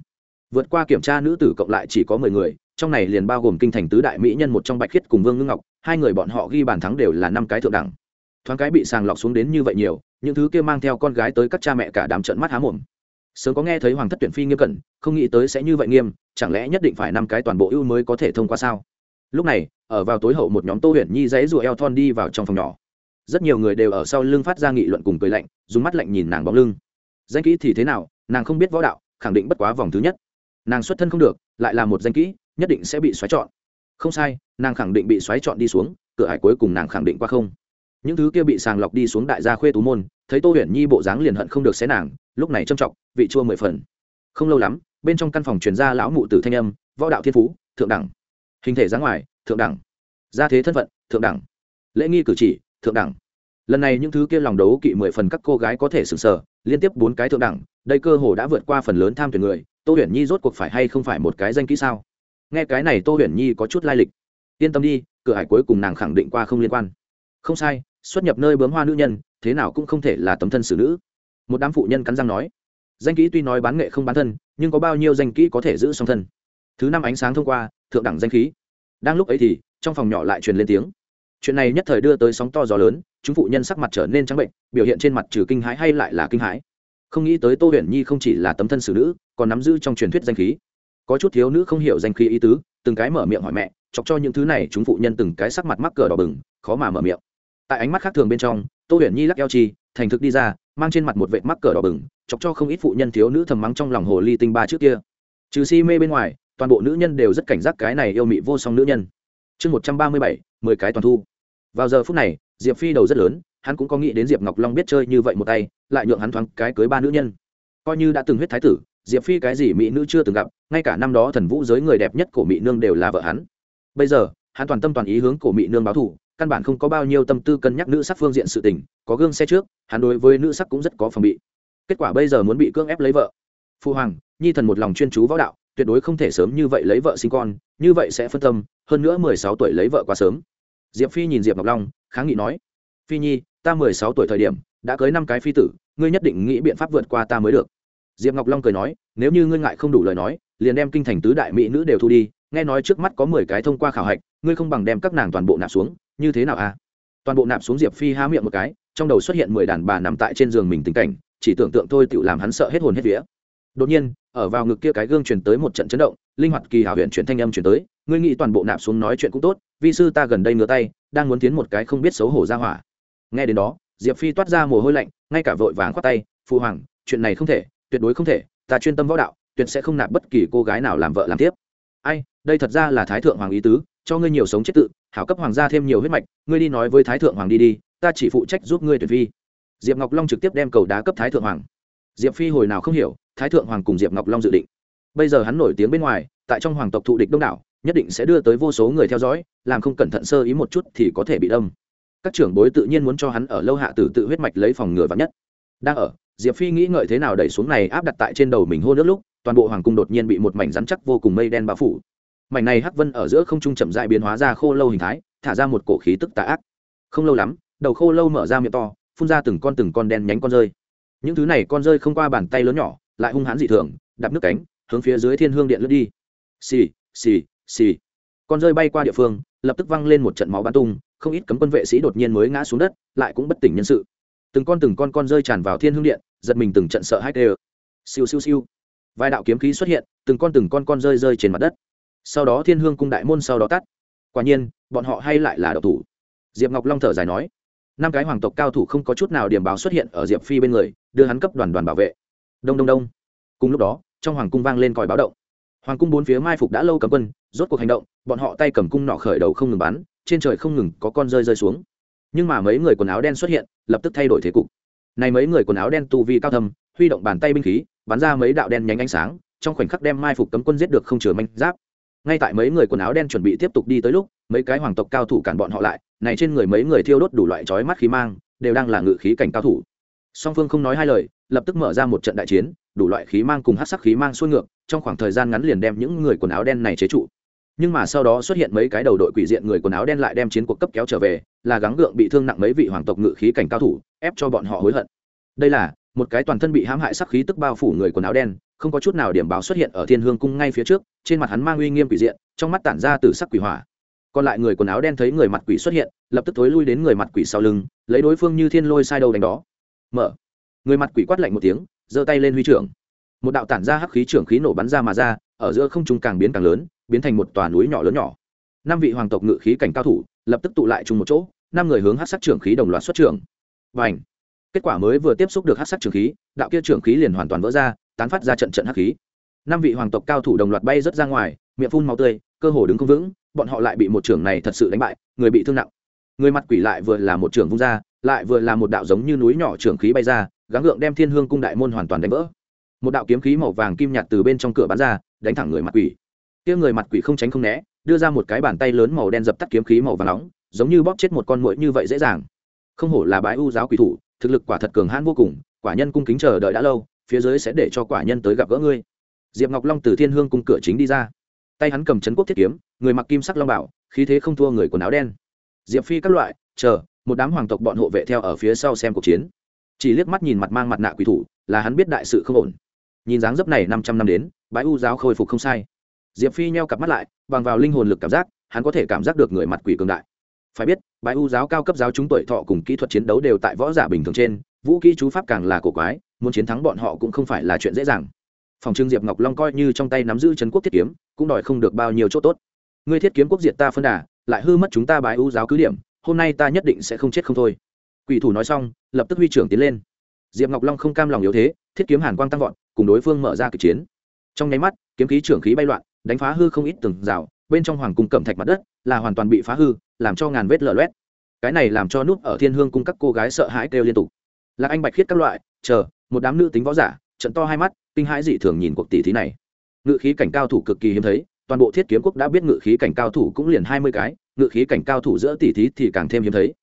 Vượt qua kiểm tra nữ tử cộng lại chỉ có mười người, trong này liền bao gồm kinh thành tứ đại mỹ nhân một trong bạch khiết cùng vương ngưng ngọc, hai người bọn họ ghi bàn thắng đều là năm cái thượng đẳng. Thoáng cái bị sàng lọc xuống đến như vậy nhiều, những thứ kia mang theo con gái tới các cha mẹ cả đám trận mắt há mồm. Sớm có nghe thấy hoàng thất tuyển phi nghiêm cẩn, không nghĩ tới sẽ như vậy nghiêm, chẳng lẽ nhất định phải năm cái toàn bộ ưu mới có thể thông qua sao? Lúc này, ở vào tối hậu một nhóm tô huyền nhi dãy rùa eo thon đi vào trong phòng nhỏ rất nhiều người đều ở sau lưng phát ra nghị luận cùng cười lạnh, dùng mắt lạnh nhìn nàng bóng lưng. Danh kỹ thì thế nào, nàng không biết võ đạo, khẳng định bất quá vòng thứ nhất. Nàng xuất thân không được, lại là một danh kỹ, nhất định sẽ bị xoáy chọn. Không sai, nàng khẳng định bị xoáy chọn đi xuống, cửa hải cuối cùng nàng khẳng định qua không. Những thứ kia bị sàng lọc đi xuống đại gia khuê tú môn, thấy tô huyền nhi bộ dáng liền hận không được xé nàng, lúc này trâm trọng, vị chua mười phần. Không lâu lắm, bên trong căn phòng truyền ra lão mụ tử thanh âm, võ đạo thiên phú, thượng đẳng. Hình thể dáng ngoài, thượng đẳng. Gia thế thân phận, thượng đẳng. Lễ nghi cử chỉ thượng đẳng. Lần này những thứ kia lòng đấu kỵ mười phần các cô gái có thể sừng sờ, liên tiếp bốn cái thượng đẳng, đây cơ hồ đã vượt qua phần lớn tham tuyển người, tô huyền nhi rốt cuộc phải hay không phải một cái danh kỹ sao? Nghe cái này tô huyền nhi có chút lai lịch. Yên tâm đi, cửa hải cuối cùng nàng khẳng định qua không liên quan. Không sai, xuất nhập nơi bướm hoa nữ nhân, thế nào cũng không thể là tấm thân xử nữ. Một đám phụ nhân cắn răng nói. Danh kỹ tuy nói bán nghệ không bán thân, nhưng có bao nhiêu danh kỹ có thể giữ song thân? Thứ năm ánh sáng thông qua, thượng đẳng danh khí. Đang lúc ấy thì, trong phòng nhỏ lại truyền lên tiếng chuyện này nhất thời đưa tới sóng to gió lớn, chúng phụ nhân sắc mặt trở nên trắng bệnh, biểu hiện trên mặt trừ kinh hãi hay lại là kinh hãi. Không nghĩ tới tô huyền nhi không chỉ là tấm thân xử nữ, còn nắm giữ trong truyền thuyết danh khí. Có chút thiếu nữ không hiểu danh khí ý tứ, từng cái mở miệng hỏi mẹ, chọc cho những thứ này, chúng phụ nhân từng cái sắc mặt mắc cờ đỏ bừng, khó mà mở miệng. Tại ánh mắt khác thường bên trong, tô huyền nhi lắc eo chi, thành thực đi ra, mang trên mặt một vệ mắc cờ đỏ bừng, chọc cho không ít phụ nhân thiếu nữ thầm mắng trong lòng hồ ly tinh ba trước kia. Trừ si mê bên ngoài, toàn bộ nữ nhân đều rất cảnh giác cái này yêu mị vô song nữ nhân. Chương một trăm ba mươi bảy, mười cái toàn thu vào giờ phút này, diệp phi đầu rất lớn, hắn cũng có nghĩ đến diệp ngọc long biết chơi như vậy một tay, lại nhượng hắn thoáng cái cưới ba nữ nhân. Coi như đã từng huyết thái tử, diệp phi cái gì mỹ nữ chưa từng gặp, ngay cả năm đó thần vũ giới người đẹp nhất của mỹ nương đều là vợ hắn. Bây giờ, hắn toàn tâm toàn ý hướng cổ mỹ nương báo thù, căn bản không có bao nhiêu tâm tư cân nhắc nữ sắc phương diện sự tình, có gương xe trước, hắn đối với nữ sắc cũng rất có phòng bị. Kết quả bây giờ muốn bị cưỡng ép lấy vợ. Phu hoàng, nhi thần một lòng chuyên chú võ đạo, tuyệt đối không thể sớm như vậy lấy vợ sinh con, như vậy sẽ phân tâm, hơn nữa mười sáu tuổi lấy vợ quá sớm diệp phi nhìn diệp ngọc long, kháng nghị nói, phi nhi, ta mười sáu tuổi thời điểm, đã cưới năm cái phi tử, ngươi nhất định nghĩ biện pháp vượt qua ta mới được. Diệp ngọc long cười nói, nếu như ngươi ngại không đủ lời nói, liền đem kinh thành tứ đại mỹ nữ đều thu đi, nghe nói trước mắt có mười cái thông qua khảo hạch, ngươi không bằng đem các nàng toàn bộ nạp xuống, như thế nào à? Toàn bộ nạp xuống diệp phi há miệng một cái, trong đầu xuất hiện mười đàn bà nằm tại trên giường mình tình cảnh, chỉ tưởng tượng thôi tự làm hắn sợ hết hồn hết vía. Đột nhiên, ở vào ngực kia cái gương truyền tới một trận chấn động, linh hoạt kỳ hảo huyện chuyển thanh âm chuyển tới, ngươi nghĩ toàn bộ nạp xuống nói chuyện cũng tốt vi sư ta gần đây ngửa tay, đang muốn tiến một cái không biết xấu hổ ra hỏa. Nghe đến đó, diệp phi toát ra mồ hôi lạnh, ngay cả vội vàng khoát tay phụ hoàng, chuyện này không thể, tuyệt đối không thể, ta chuyên tâm võ đạo, tuyệt sẽ không nạp bất kỳ cô gái nào làm vợ làm tiếp. Ai, đây thật ra là thái thượng hoàng ý tứ, cho ngươi nhiều sống chết tự, hảo cấp hoàng gia thêm nhiều huyết mạch, ngươi đi nói với thái thượng hoàng đi đi, ta chỉ phụ trách giúp ngươi tuyển phi diệp ngọc long trực tiếp đem cầu đá cấp thái thượng hoàng. Diệp phi hồi nào không hiểu, thái thượng hoàng cùng diệp ngọc long dự định bây giờ hắn nổi tiếng bên ngoài, tại trong hoàng tộc thụ địch đông đảo, nhất định sẽ đưa tới vô số người theo dõi, làm không cẩn thận sơ ý một chút thì có thể bị đâm. Các trưởng bối tự nhiên muốn cho hắn ở lâu hạ tử tự huyết mạch lấy phòng ngừa vắng nhất. Đang ở, diệp phi nghĩ ngợi thế nào đẩy xuống này áp đặt tại trên đầu mình hô nước lúc, toàn bộ hoàng cung đột nhiên bị một mảnh rắn chắc vô cùng mây đen bao phủ. Mảnh này hắc vân ở giữa không trung chậm dại biến hóa ra khô lâu hình thái, thả ra một cổ khí tức tà ác. Không lâu lắm, đầu khô lâu mở ra miệng to, phun ra từng con từng con đen nhánh con rơi. Những thứ này con rơi không qua bàn tay lớn nhỏ, lại hung hãn dị thường, đạp nước cánh hướng phía dưới thiên hương điện lướt đi. Xì xì xì. Con rơi bay qua địa phương, lập tức văng lên một trận máu bắn tung, không ít cấm quân vệ sĩ đột nhiên mới ngã xuống đất, lại cũng bất tỉnh nhân sự. Từng con từng con con rơi tràn vào thiên hương điện, giật mình từng trận sợ hãi tê siêu siêu siêu. Vài đạo kiếm khí xuất hiện, từng con từng con con rơi rơi trên mặt đất. Sau đó thiên hương cung đại môn sau đó tắt. Quả nhiên, bọn họ hay lại là đạo thủ. Diệp ngọc long thở dài nói, năm cái hoàng tộc cao thủ không có chút nào điểm báo xuất hiện ở diệp phi bên người, đưa hắn cấp đoàn đoàn bảo vệ. Đông đông đông. Cùng lúc đó trong hoàng cung vang lên còi báo động. Hoàng cung bốn phía mai phục đã lâu cầm quân, rốt cuộc hành động, bọn họ tay cầm cung nọ khởi đầu không ngừng bắn, trên trời không ngừng có con rơi rơi xuống. Nhưng mà mấy người quần áo đen xuất hiện, lập tức thay đổi thế cục. Này mấy người quần áo đen tu vi cao thâm, huy động bàn tay binh khí, bắn ra mấy đạo đen nhánh ánh sáng, trong khoảnh khắc đem mai phục cấm quân giết được không chừa manh giáp. Ngay tại mấy người quần áo đen chuẩn bị tiếp tục đi tới lúc, mấy cái hoàng tộc cao thủ cản bọn họ lại, này trên người mấy người thiêu đốt đủ loại chói mắt khí mang, đều đang là ngự khí cảnh cao thủ. Song phương không nói hai lời, lập tức mở ra một trận đại chiến đủ loại khí mang cùng hát sắc khí mang xuôi ngược, trong khoảng thời gian ngắn liền đem những người quần áo đen này chế trụ. Nhưng mà sau đó xuất hiện mấy cái đầu đội quỷ diện người quần áo đen lại đem chiến cuộc cấp kéo trở về, là gắng gượng bị thương nặng mấy vị hoàng tộc ngự khí cảnh cao thủ, ép cho bọn họ hối hận. Đây là một cái toàn thân bị hãm hại sắc khí tức bao phủ người quần áo đen, không có chút nào điểm báo xuất hiện ở thiên hương cung ngay phía trước, trên mặt hắn mang uy nghiêm quỷ diện, trong mắt tản ra từ sắc quỷ hỏa. Còn lại người quần áo đen thấy người mặt quỷ xuất hiện, lập tức thối lui đến người mặt quỷ sau lưng, lấy đối phương như thiên lôi sai đầu đánh đó. Mở. Người mặt quỷ quát lạnh một tiếng giơ tay lên huy trưởng. Một đạo tản ra hắc khí trưởng khí nổ bắn ra mà ra, ở giữa không trung càng biến càng lớn, biến thành một tòa núi nhỏ lớn nhỏ. Năm vị hoàng tộc ngự khí cảnh cao thủ lập tức tụ lại chung một chỗ, năm người hướng hát sắc trưởng khí đồng loạt xuất trưởng. Và ảnh kết quả mới vừa tiếp xúc được hát sắc trưởng khí, đạo kia trưởng khí liền hoàn toàn vỡ ra, tán phát ra trận trận hắc khí. Năm vị hoàng tộc cao thủ đồng loạt bay rớt ra ngoài, miệng phun máu tươi, cơ hồ đứng không vững, bọn họ lại bị một trưởng này thật sự đánh bại, người bị thương nặng. Người mặt quỷ lại vừa là một trưởng vung ra, lại vừa là một đạo giống như núi nhỏ trưởng khí bay ra gắng gượng đem thiên hương cung đại môn hoàn toàn đánh vỡ. Một đạo kiếm khí màu vàng kim nhạt từ bên trong cửa bắn ra, đánh thẳng người mặt quỷ. Kia người mặt quỷ không tránh không né, đưa ra một cái bàn tay lớn màu đen dập tắt kiếm khí màu vàng nóng, giống như bóp chết một con muỗi như vậy dễ dàng. Không hổ là bái u giáo quỷ thủ, thực lực quả thật cường hãn vô cùng, quả nhân cung kính chờ đợi đã lâu, phía dưới sẽ để cho quả nhân tới gặp gỡ ngươi. Diệp ngọc long từ thiên hương cung cửa chính đi ra. Tay hắn cầm chấn quốc thiết kiếm, người mặc kim sắc long bảo, khí thế không thua người quần áo đen. Diệp phi các loại, chờ, một đám hoàng tộc bọn hộ vệ theo ở phía sau xem cuộc chiến chỉ liếc mắt nhìn mặt mang mặt nạ quỷ thủ, là hắn biết đại sự không ổn. Nhìn dáng dấp này năm trăm năm đến bãi u giáo khôi phục không sai. Diệp phi nheo cặp mắt lại, bằng vào linh hồn lực cảm giác, hắn có thể cảm giác được người mặt quỷ cường đại. Phải biết bãi u giáo cao cấp giáo chúng tuổi thọ cùng kỹ thuật chiến đấu đều tại võ giả bình thường trên, vũ kỹ chú pháp càng là cổ quái, muốn chiến thắng bọn họ cũng không phải là chuyện dễ dàng. Phòng trưng diệp ngọc long coi như trong tay nắm giữ trấn quốc thiết kiếm, cũng đòi không được bao nhiêu chỗ tốt. Ngươi thiết kiếm quốc diệt ta phân đà, lại hư mất chúng ta bái ưu giáo cứ điểm, hôm nay ta nhất định sẽ không chết không thôi quỷ thủ nói xong, lập tức huy trưởng tiến lên. Diệp ngọc long không cam lòng yếu thế, thiết kiếm hàn quang tăng vọt, cùng đối phương mở ra kịch chiến. Trong nháy mắt, kiếm khí trưởng khí bay loạn, đánh phá hư không ít từng rào, bên trong hoàng cung cẩm thạch mặt đất là hoàn toàn bị phá hư, làm cho ngàn vết lở loét. Cái này làm cho nút ở thiên hương cung các cô gái sợ hãi kêu liên tục. Là anh bạch khiết các loại, chờ, một đám nữ tính võ giả, trận to hai mắt, kinh hãi dị thường nhìn cuộc tỷ thí này. Ngự khí cảnh cao thủ cực kỳ hiếm thấy, toàn bộ thiết kiếm quốc đã biết ngự khí cảnh cao thủ cũng liền hai mươi cái, ngự khí cảnh cao thủ giữa tỷ thí thì càng thêm hiếm thấy.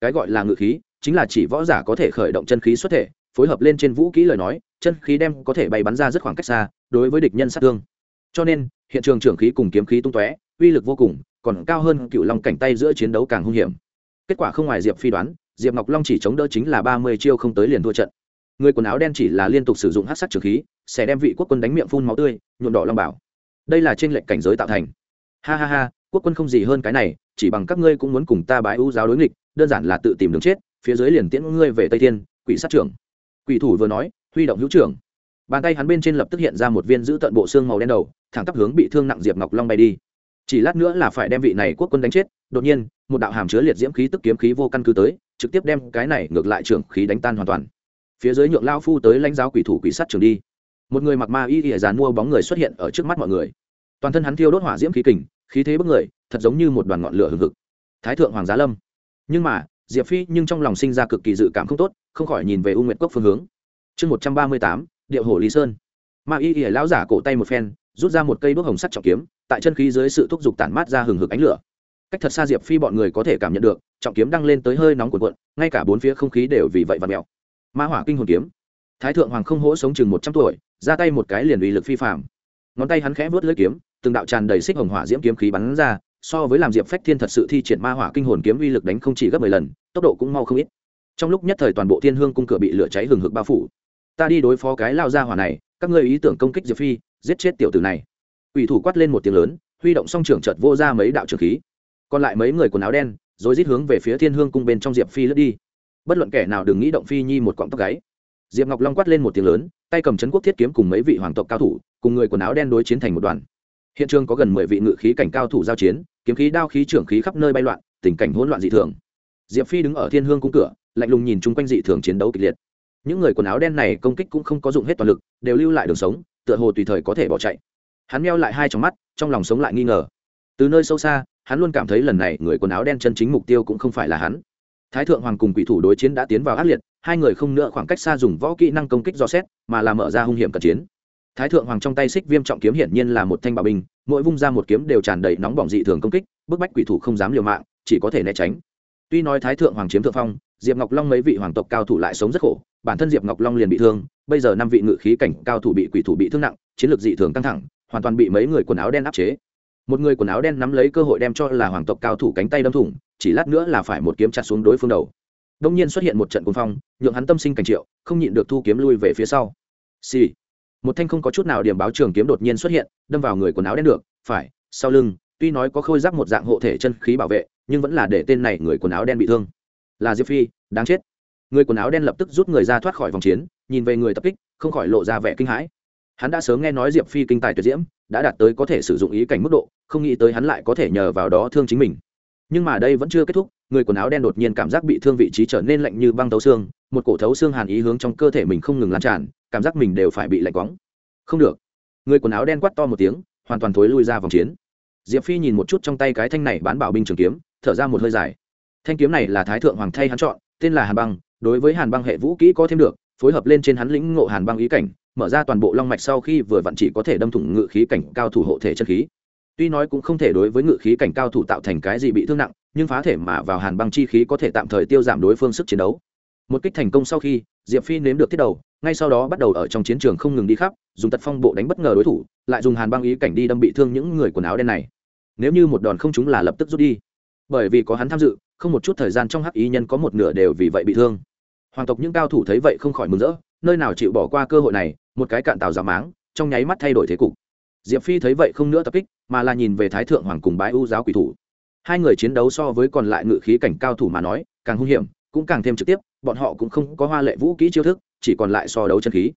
Cái gọi là ngự khí chính là chỉ võ giả có thể khởi động chân khí xuất thể, phối hợp lên trên vũ kỹ lời nói, chân khí đem có thể bay bắn ra rất khoảng cách xa, đối với địch nhân sát thương. Cho nên, hiện trường trưởng khí cùng kiếm khí tung tóe, uy lực vô cùng, còn cao hơn cựu long cảnh tay giữa chiến đấu càng hung hiểm. Kết quả không ngoài diệp phi đoán, diệp ngọc long chỉ chống đỡ chính là ba mươi chiêu không tới liền thua trận. Người quần áo đen chỉ là liên tục sử dụng hát sắc trường khí, sẽ đem vị quốc quân đánh miệng phun máu tươi, nhuộm đỏ long bảo. Đây là trên lệnh cảnh giới tạo thành. Ha ha ha, quốc quân không gì hơn cái này, chỉ bằng các ngươi cũng muốn cùng ta bái ưu giáo đối nghịch, đơn giản là tự tìm đường chết phía dưới liền tiễn ngươi về tây thiên, quỷ sát trưởng. Quỷ thủ vừa nói, huy động hữu trưởng. Bàn tay hắn bên trên lập tức hiện ra một viên giữ tận bộ xương màu đen đầu, thẳng tắp hướng bị thương nặng diệp ngọc long bay đi. Chỉ lát nữa là phải đem vị này quốc quân đánh chết, đột nhiên, một đạo hàm chứa liệt diễm khí tức kiếm khí vô căn cứ tới, trực tiếp đem cái này ngược lại trưởng khí đánh tan hoàn toàn. Phía dưới nhượng lao phu tới lãnh giáo quỷ thủ quỷ sát trường đi. Một người mặc ma y ỉa dàn mua bóng người xuất hiện ở trước mắt mọi người. Toàn thân hắn thiêu đốt hỏa diễm khí kình, khí thế bức người, thật giống như một đoàn ngọn lửa hừng hực. Thái thượng hoàng giá lâm. Nhưng mà diệp phi nhưng trong lòng sinh ra cực kỳ dự cảm không tốt, không khỏi nhìn về u nguyệt cốc phương hướng. Chương một trăm ba mươi tám, điệu hồ lý sơn. Ma y ỉa lão giả cổ tay một phen, rút ra một cây bước hồng sắt trọng kiếm, tại chân khí dưới sự thúc giục tản mát ra hừng hực ánh lửa. Cách thật xa diệp phi bọn người có thể cảm nhận được, trọng kiếm đang lên tới hơi nóng cuộn cuộn, ngay cả bốn phía không khí đều vì vậy và mèo. Ma hỏa kinh hồn kiếm. Thái thượng hoàng không hỗ sống chừng một trăm tuổi, ra tay một cái liền uy lực phi phạm ngón tay hắn khẽ vớt lưỡi kiếm, từng đạo tràn đầy xích hồng hỏa diễm kiếm khí bắn ra so với làm diệp phách thiên thật sự thi triển ma hỏa kinh hồn kiếm uy lực đánh không chỉ gấp mười lần, tốc độ cũng mau không ít. Trong lúc nhất thời toàn bộ thiên hương cung cửa bị lửa cháy hừng hực bao phủ. Ta đi đối phó cái lao ra hỏa này, các ngươi ý tưởng công kích diệp phi, giết chết tiểu tử này. Ủy thủ quát lên một tiếng lớn, huy động song trưởng chợt vô ra mấy đạo trường khí. Còn lại mấy người quần áo đen, rồi rít hướng về phía thiên hương cung bên trong diệp phi lướt đi. Bất luận kẻ nào đừng nghĩ động phi nhi một cọng tóc gáy. Diệp ngọc long quát lên một tiếng lớn, tay cầm c quốc thiết kiếm cùng mấy vị hoàng tộc cao thủ, cùng người quần áo đen đối chiến thành một đoàn hiện trường có gần mười vị ngự khí cảnh cao thủ giao chiến, kiếm khí, đao khí, trưởng khí khắp nơi bay loạn, tình cảnh hỗn loạn dị thường. Diệp phi đứng ở thiên hương cung cửa, lạnh lùng nhìn chung quanh dị thường chiến đấu kịch liệt. Những người quần áo đen này công kích cũng không có dụng hết toàn lực, đều lưu lại đường sống, tựa hồ tùy thời có thể bỏ chạy. Hắn meo lại hai trong mắt, trong lòng sống lại nghi ngờ. Từ nơi sâu xa, hắn luôn cảm thấy lần này người quần áo đen chân chính mục tiêu cũng không phải là hắn. Thái thượng hoàng cùng quỷ thủ đối chiến đã tiến vào ác liệt, hai người không nữa khoảng cách xa dùng võ kỹ năng công kích do xét, mà là mở ra hung hiểm cận chiến thái thượng hoàng trong tay xích viêm trọng kiếm hiển nhiên là một thanh bảo binh, mỗi vung ra một kiếm đều tràn đầy nóng bỏng dị thường công kích, bức bách quỷ thủ không dám liều mạng, chỉ có thể né tránh. Tuy nói thái thượng hoàng chiếm thượng phong, diệp ngọc long mấy vị hoàng tộc cao thủ lại sống rất khổ, bản thân diệp ngọc long liền bị thương, bây giờ năm vị ngự khí cảnh cao thủ bị quỷ thủ bị thương nặng, chiến lược dị thường căng thẳng, hoàn toàn bị mấy người quần áo đen áp chế. Một người quần áo đen nắm lấy cơ hội đem cho là hoàng tộc cao thủ cánh tay đâm thủng, chỉ lát nữa là phải một kiếm chặt xuống đối phương đầu. Đông nhiên xuất hiện một trận cuồng phong, nhượng hắn tâm sinh cảnh triệu, không nhịn được thu kiếm lui về phía sau. Xì、sì một thanh không có chút nào điểm báo trường kiếm đột nhiên xuất hiện, đâm vào người quần áo đen được, phải, sau lưng, tuy nói có khôi giáp một dạng hộ thể chân khí bảo vệ, nhưng vẫn là để tên này người quần áo đen bị thương. Là diệp phi, đáng chết. Người quần áo đen lập tức rút người ra thoát khỏi vòng chiến, nhìn về người tập kích, không khỏi lộ ra vẻ kinh hãi. Hắn đã sớm nghe nói diệp phi kinh tài tuyệt diễm, đã đạt tới có thể sử dụng ý cảnh mức độ, không nghĩ tới hắn lại có thể nhờ vào đó thương chính mình. Nhưng mà đây vẫn chưa kết thúc, người quần áo đen đột nhiên cảm giác bị thương vị trí trở nên lạnh như băng tấu xương một cổ thấu xương hàn ý hướng trong cơ thể mình không ngừng lan tràn, cảm giác mình đều phải bị lạnh quóng không được. Người quần áo đen quát to một tiếng, hoàn toàn thối lui ra vòng chiến. Diệp phi nhìn một chút trong tay cái thanh này bán bảo binh trường kiếm, thở ra một hơi dài. Thanh kiếm này là thái thượng hoàng thay hắn chọn, tên là hàn băng, đối với hàn băng hệ vũ kỹ có thêm được, phối hợp lên trên hắn lĩnh ngộ hàn băng ý cảnh, mở ra toàn bộ long mạch sau khi vừa vặn chỉ có thể đâm thủng ngự khí cảnh cao thủ hộ thể chân khí. Tuy nói cũng không thể đối với ngự khí cảnh cao thủ tạo thành cái gì bị thương nặng, nhưng phá thể mà vào hàn băng chi khí có thể tạm thời tiêu giảm đối phương sức chiến đấu một kích thành công sau khi, diệp phi nếm được tiết đầu, ngay sau đó bắt đầu ở trong chiến trường không ngừng đi khắp, dùng tật phong bộ đánh bất ngờ đối thủ, lại dùng hàn băng ý cảnh đi đâm bị thương những người quần áo đen này. Nếu như một đòn không chúng là lập tức rút đi. Bởi vì có hắn tham dự, không một chút thời gian trong hắc ý nhân có một nửa đều vì vậy bị thương. Hoàng tộc những cao thủ thấy vậy không khỏi mừng rỡ, nơi nào chịu bỏ qua cơ hội này, một cái cạn tàu giả máng, trong nháy mắt thay đổi thế cục. Diệp phi thấy vậy không nữa tập kích, mà là nhìn về thái thượng hoàng cùng bái ưu giáo quỷ thủ. Hai người chiến đấu so với còn lại ngự khí cảnh cao thủ mà nói, càng hung hiểm cũng càng thêm trực tiếp, bọn họ cũng không có hoa lệ vũ kỹ chiêu thức, chỉ còn lại so đấu chân khí.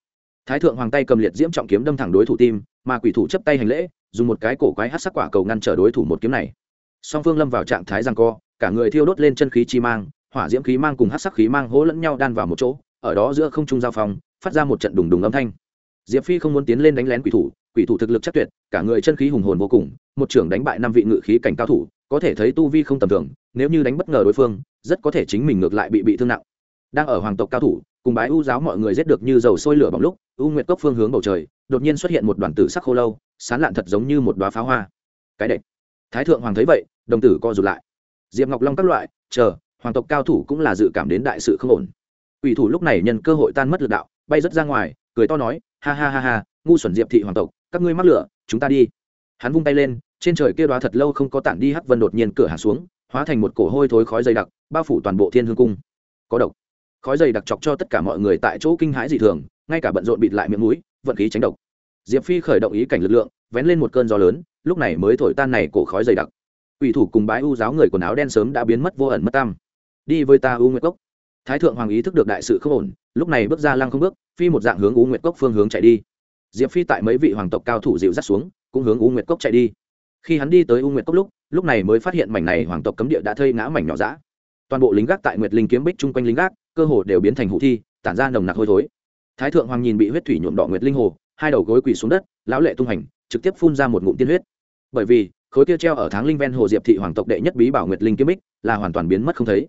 Thái thượng hoàng tay cầm liệt diễm trọng kiếm đâm thẳng đối thủ tim, mà quỷ thủ chấp tay hành lễ, dùng một cái cổ quái hát sắc quả cầu ngăn trở đối thủ một kiếm này. Song phương lâm vào trạng thái rằng co, cả người thiêu đốt lên chân khí chi mang, hỏa diễm khí mang cùng hát sắc khí mang hỗ lẫn nhau đan vào một chỗ, ở đó giữa không trung giao phòng phát ra một trận đùng đùng âm thanh. Diệp phi không muốn tiến lên đánh lén quỷ thủ quỷ thủ thực lực chắc tuyệt, cả người chân khí hùng hồn vô cùng, một trưởng đánh bại năm vị ngự khí cảnh cao thủ, có thể thấy tu vi không tầm thường, nếu như đánh bất ngờ đối phương rất có thể chính mình ngược lại bị bị thương nặng. Đang ở hoàng tộc cao thủ, cùng bái u giáo mọi người giết được như dầu sôi lửa bỏng lúc u nguyệt cốc phương hướng bầu trời, đột nhiên xuất hiện một đoàn tử sắc khô lâu, sán lạn thật giống như một đoá pháo hoa. Cái đệch thái thượng hoàng thấy vậy, đồng tử co rụt lại. Diệp ngọc long các loại, chờ, hoàng tộc cao thủ cũng là dự cảm đến đại sự không ổn. Ủy thủ lúc này nhân cơ hội tan mất lực đạo, bay rất ra ngoài, cười to nói, ha ha ha ha, ngu xuẩn diệp thị hoàng tộc, các ngươi mắc lửa, chúng ta đi. Hắn vung tay lên, trên trời kia đoá thật lâu không có tản đi hắc vân đột nhiên cửa hạ xuống, hóa thành một cổ hôi thối khói dày đặc bao phủ toàn bộ thiên hương cung. Có độc. Khói dày đặc chọc cho tất cả mọi người tại chỗ kinh hãi dị thường, ngay cả bận rộn bịt lại miệng mũi, vận khí tránh độc. Diệp phi khởi động ý cảnh lực lượng, vén lên một cơn gió lớn, lúc này mới thổi tan này cổ khói dày đặc. Ủy thủ cùng bái u giáo người quần áo đen sớm đã biến mất vô ẩn mất tam đi với ta u nguyệt cốc. Thái thượng hoàng ý thức được đại sự không ổn, lúc này bước ra lăng không bước, phi một dạng hướng u nguyệt cốc phương hướng chạy đi. Diệp phi tại mấy vị hoàng tộc cao thủ dịu dắt xuống, cũng hướng u nguyệt cốc chạy đi. Khi hắn đi tới u nguyệt cốc lúc lúc này mới phát hiện mảnh này hoàng tộc cấm địa đã thây ngã mảnh nhỏ dã toàn bộ lính gác tại nguyệt linh kiếm bích chung quanh lính gác, cơ hồ đều biến thành hụ thi, tản ra nồng nặc hôi thối. Thái thượng hoàng nhìn bị huyết thủy nhuộm đỏ nguyệt linh hồ, hai đầu gối quỳ xuống đất, lão lệ tung hành, trực tiếp phun ra một ngụm tiên huyết. Bởi vì, khối kia treo ở tháng linh ven hồ diệp thị hoàng tộc đệ nhất bí bảo nguyệt linh kiếm bích là hoàn toàn biến mất không thấy.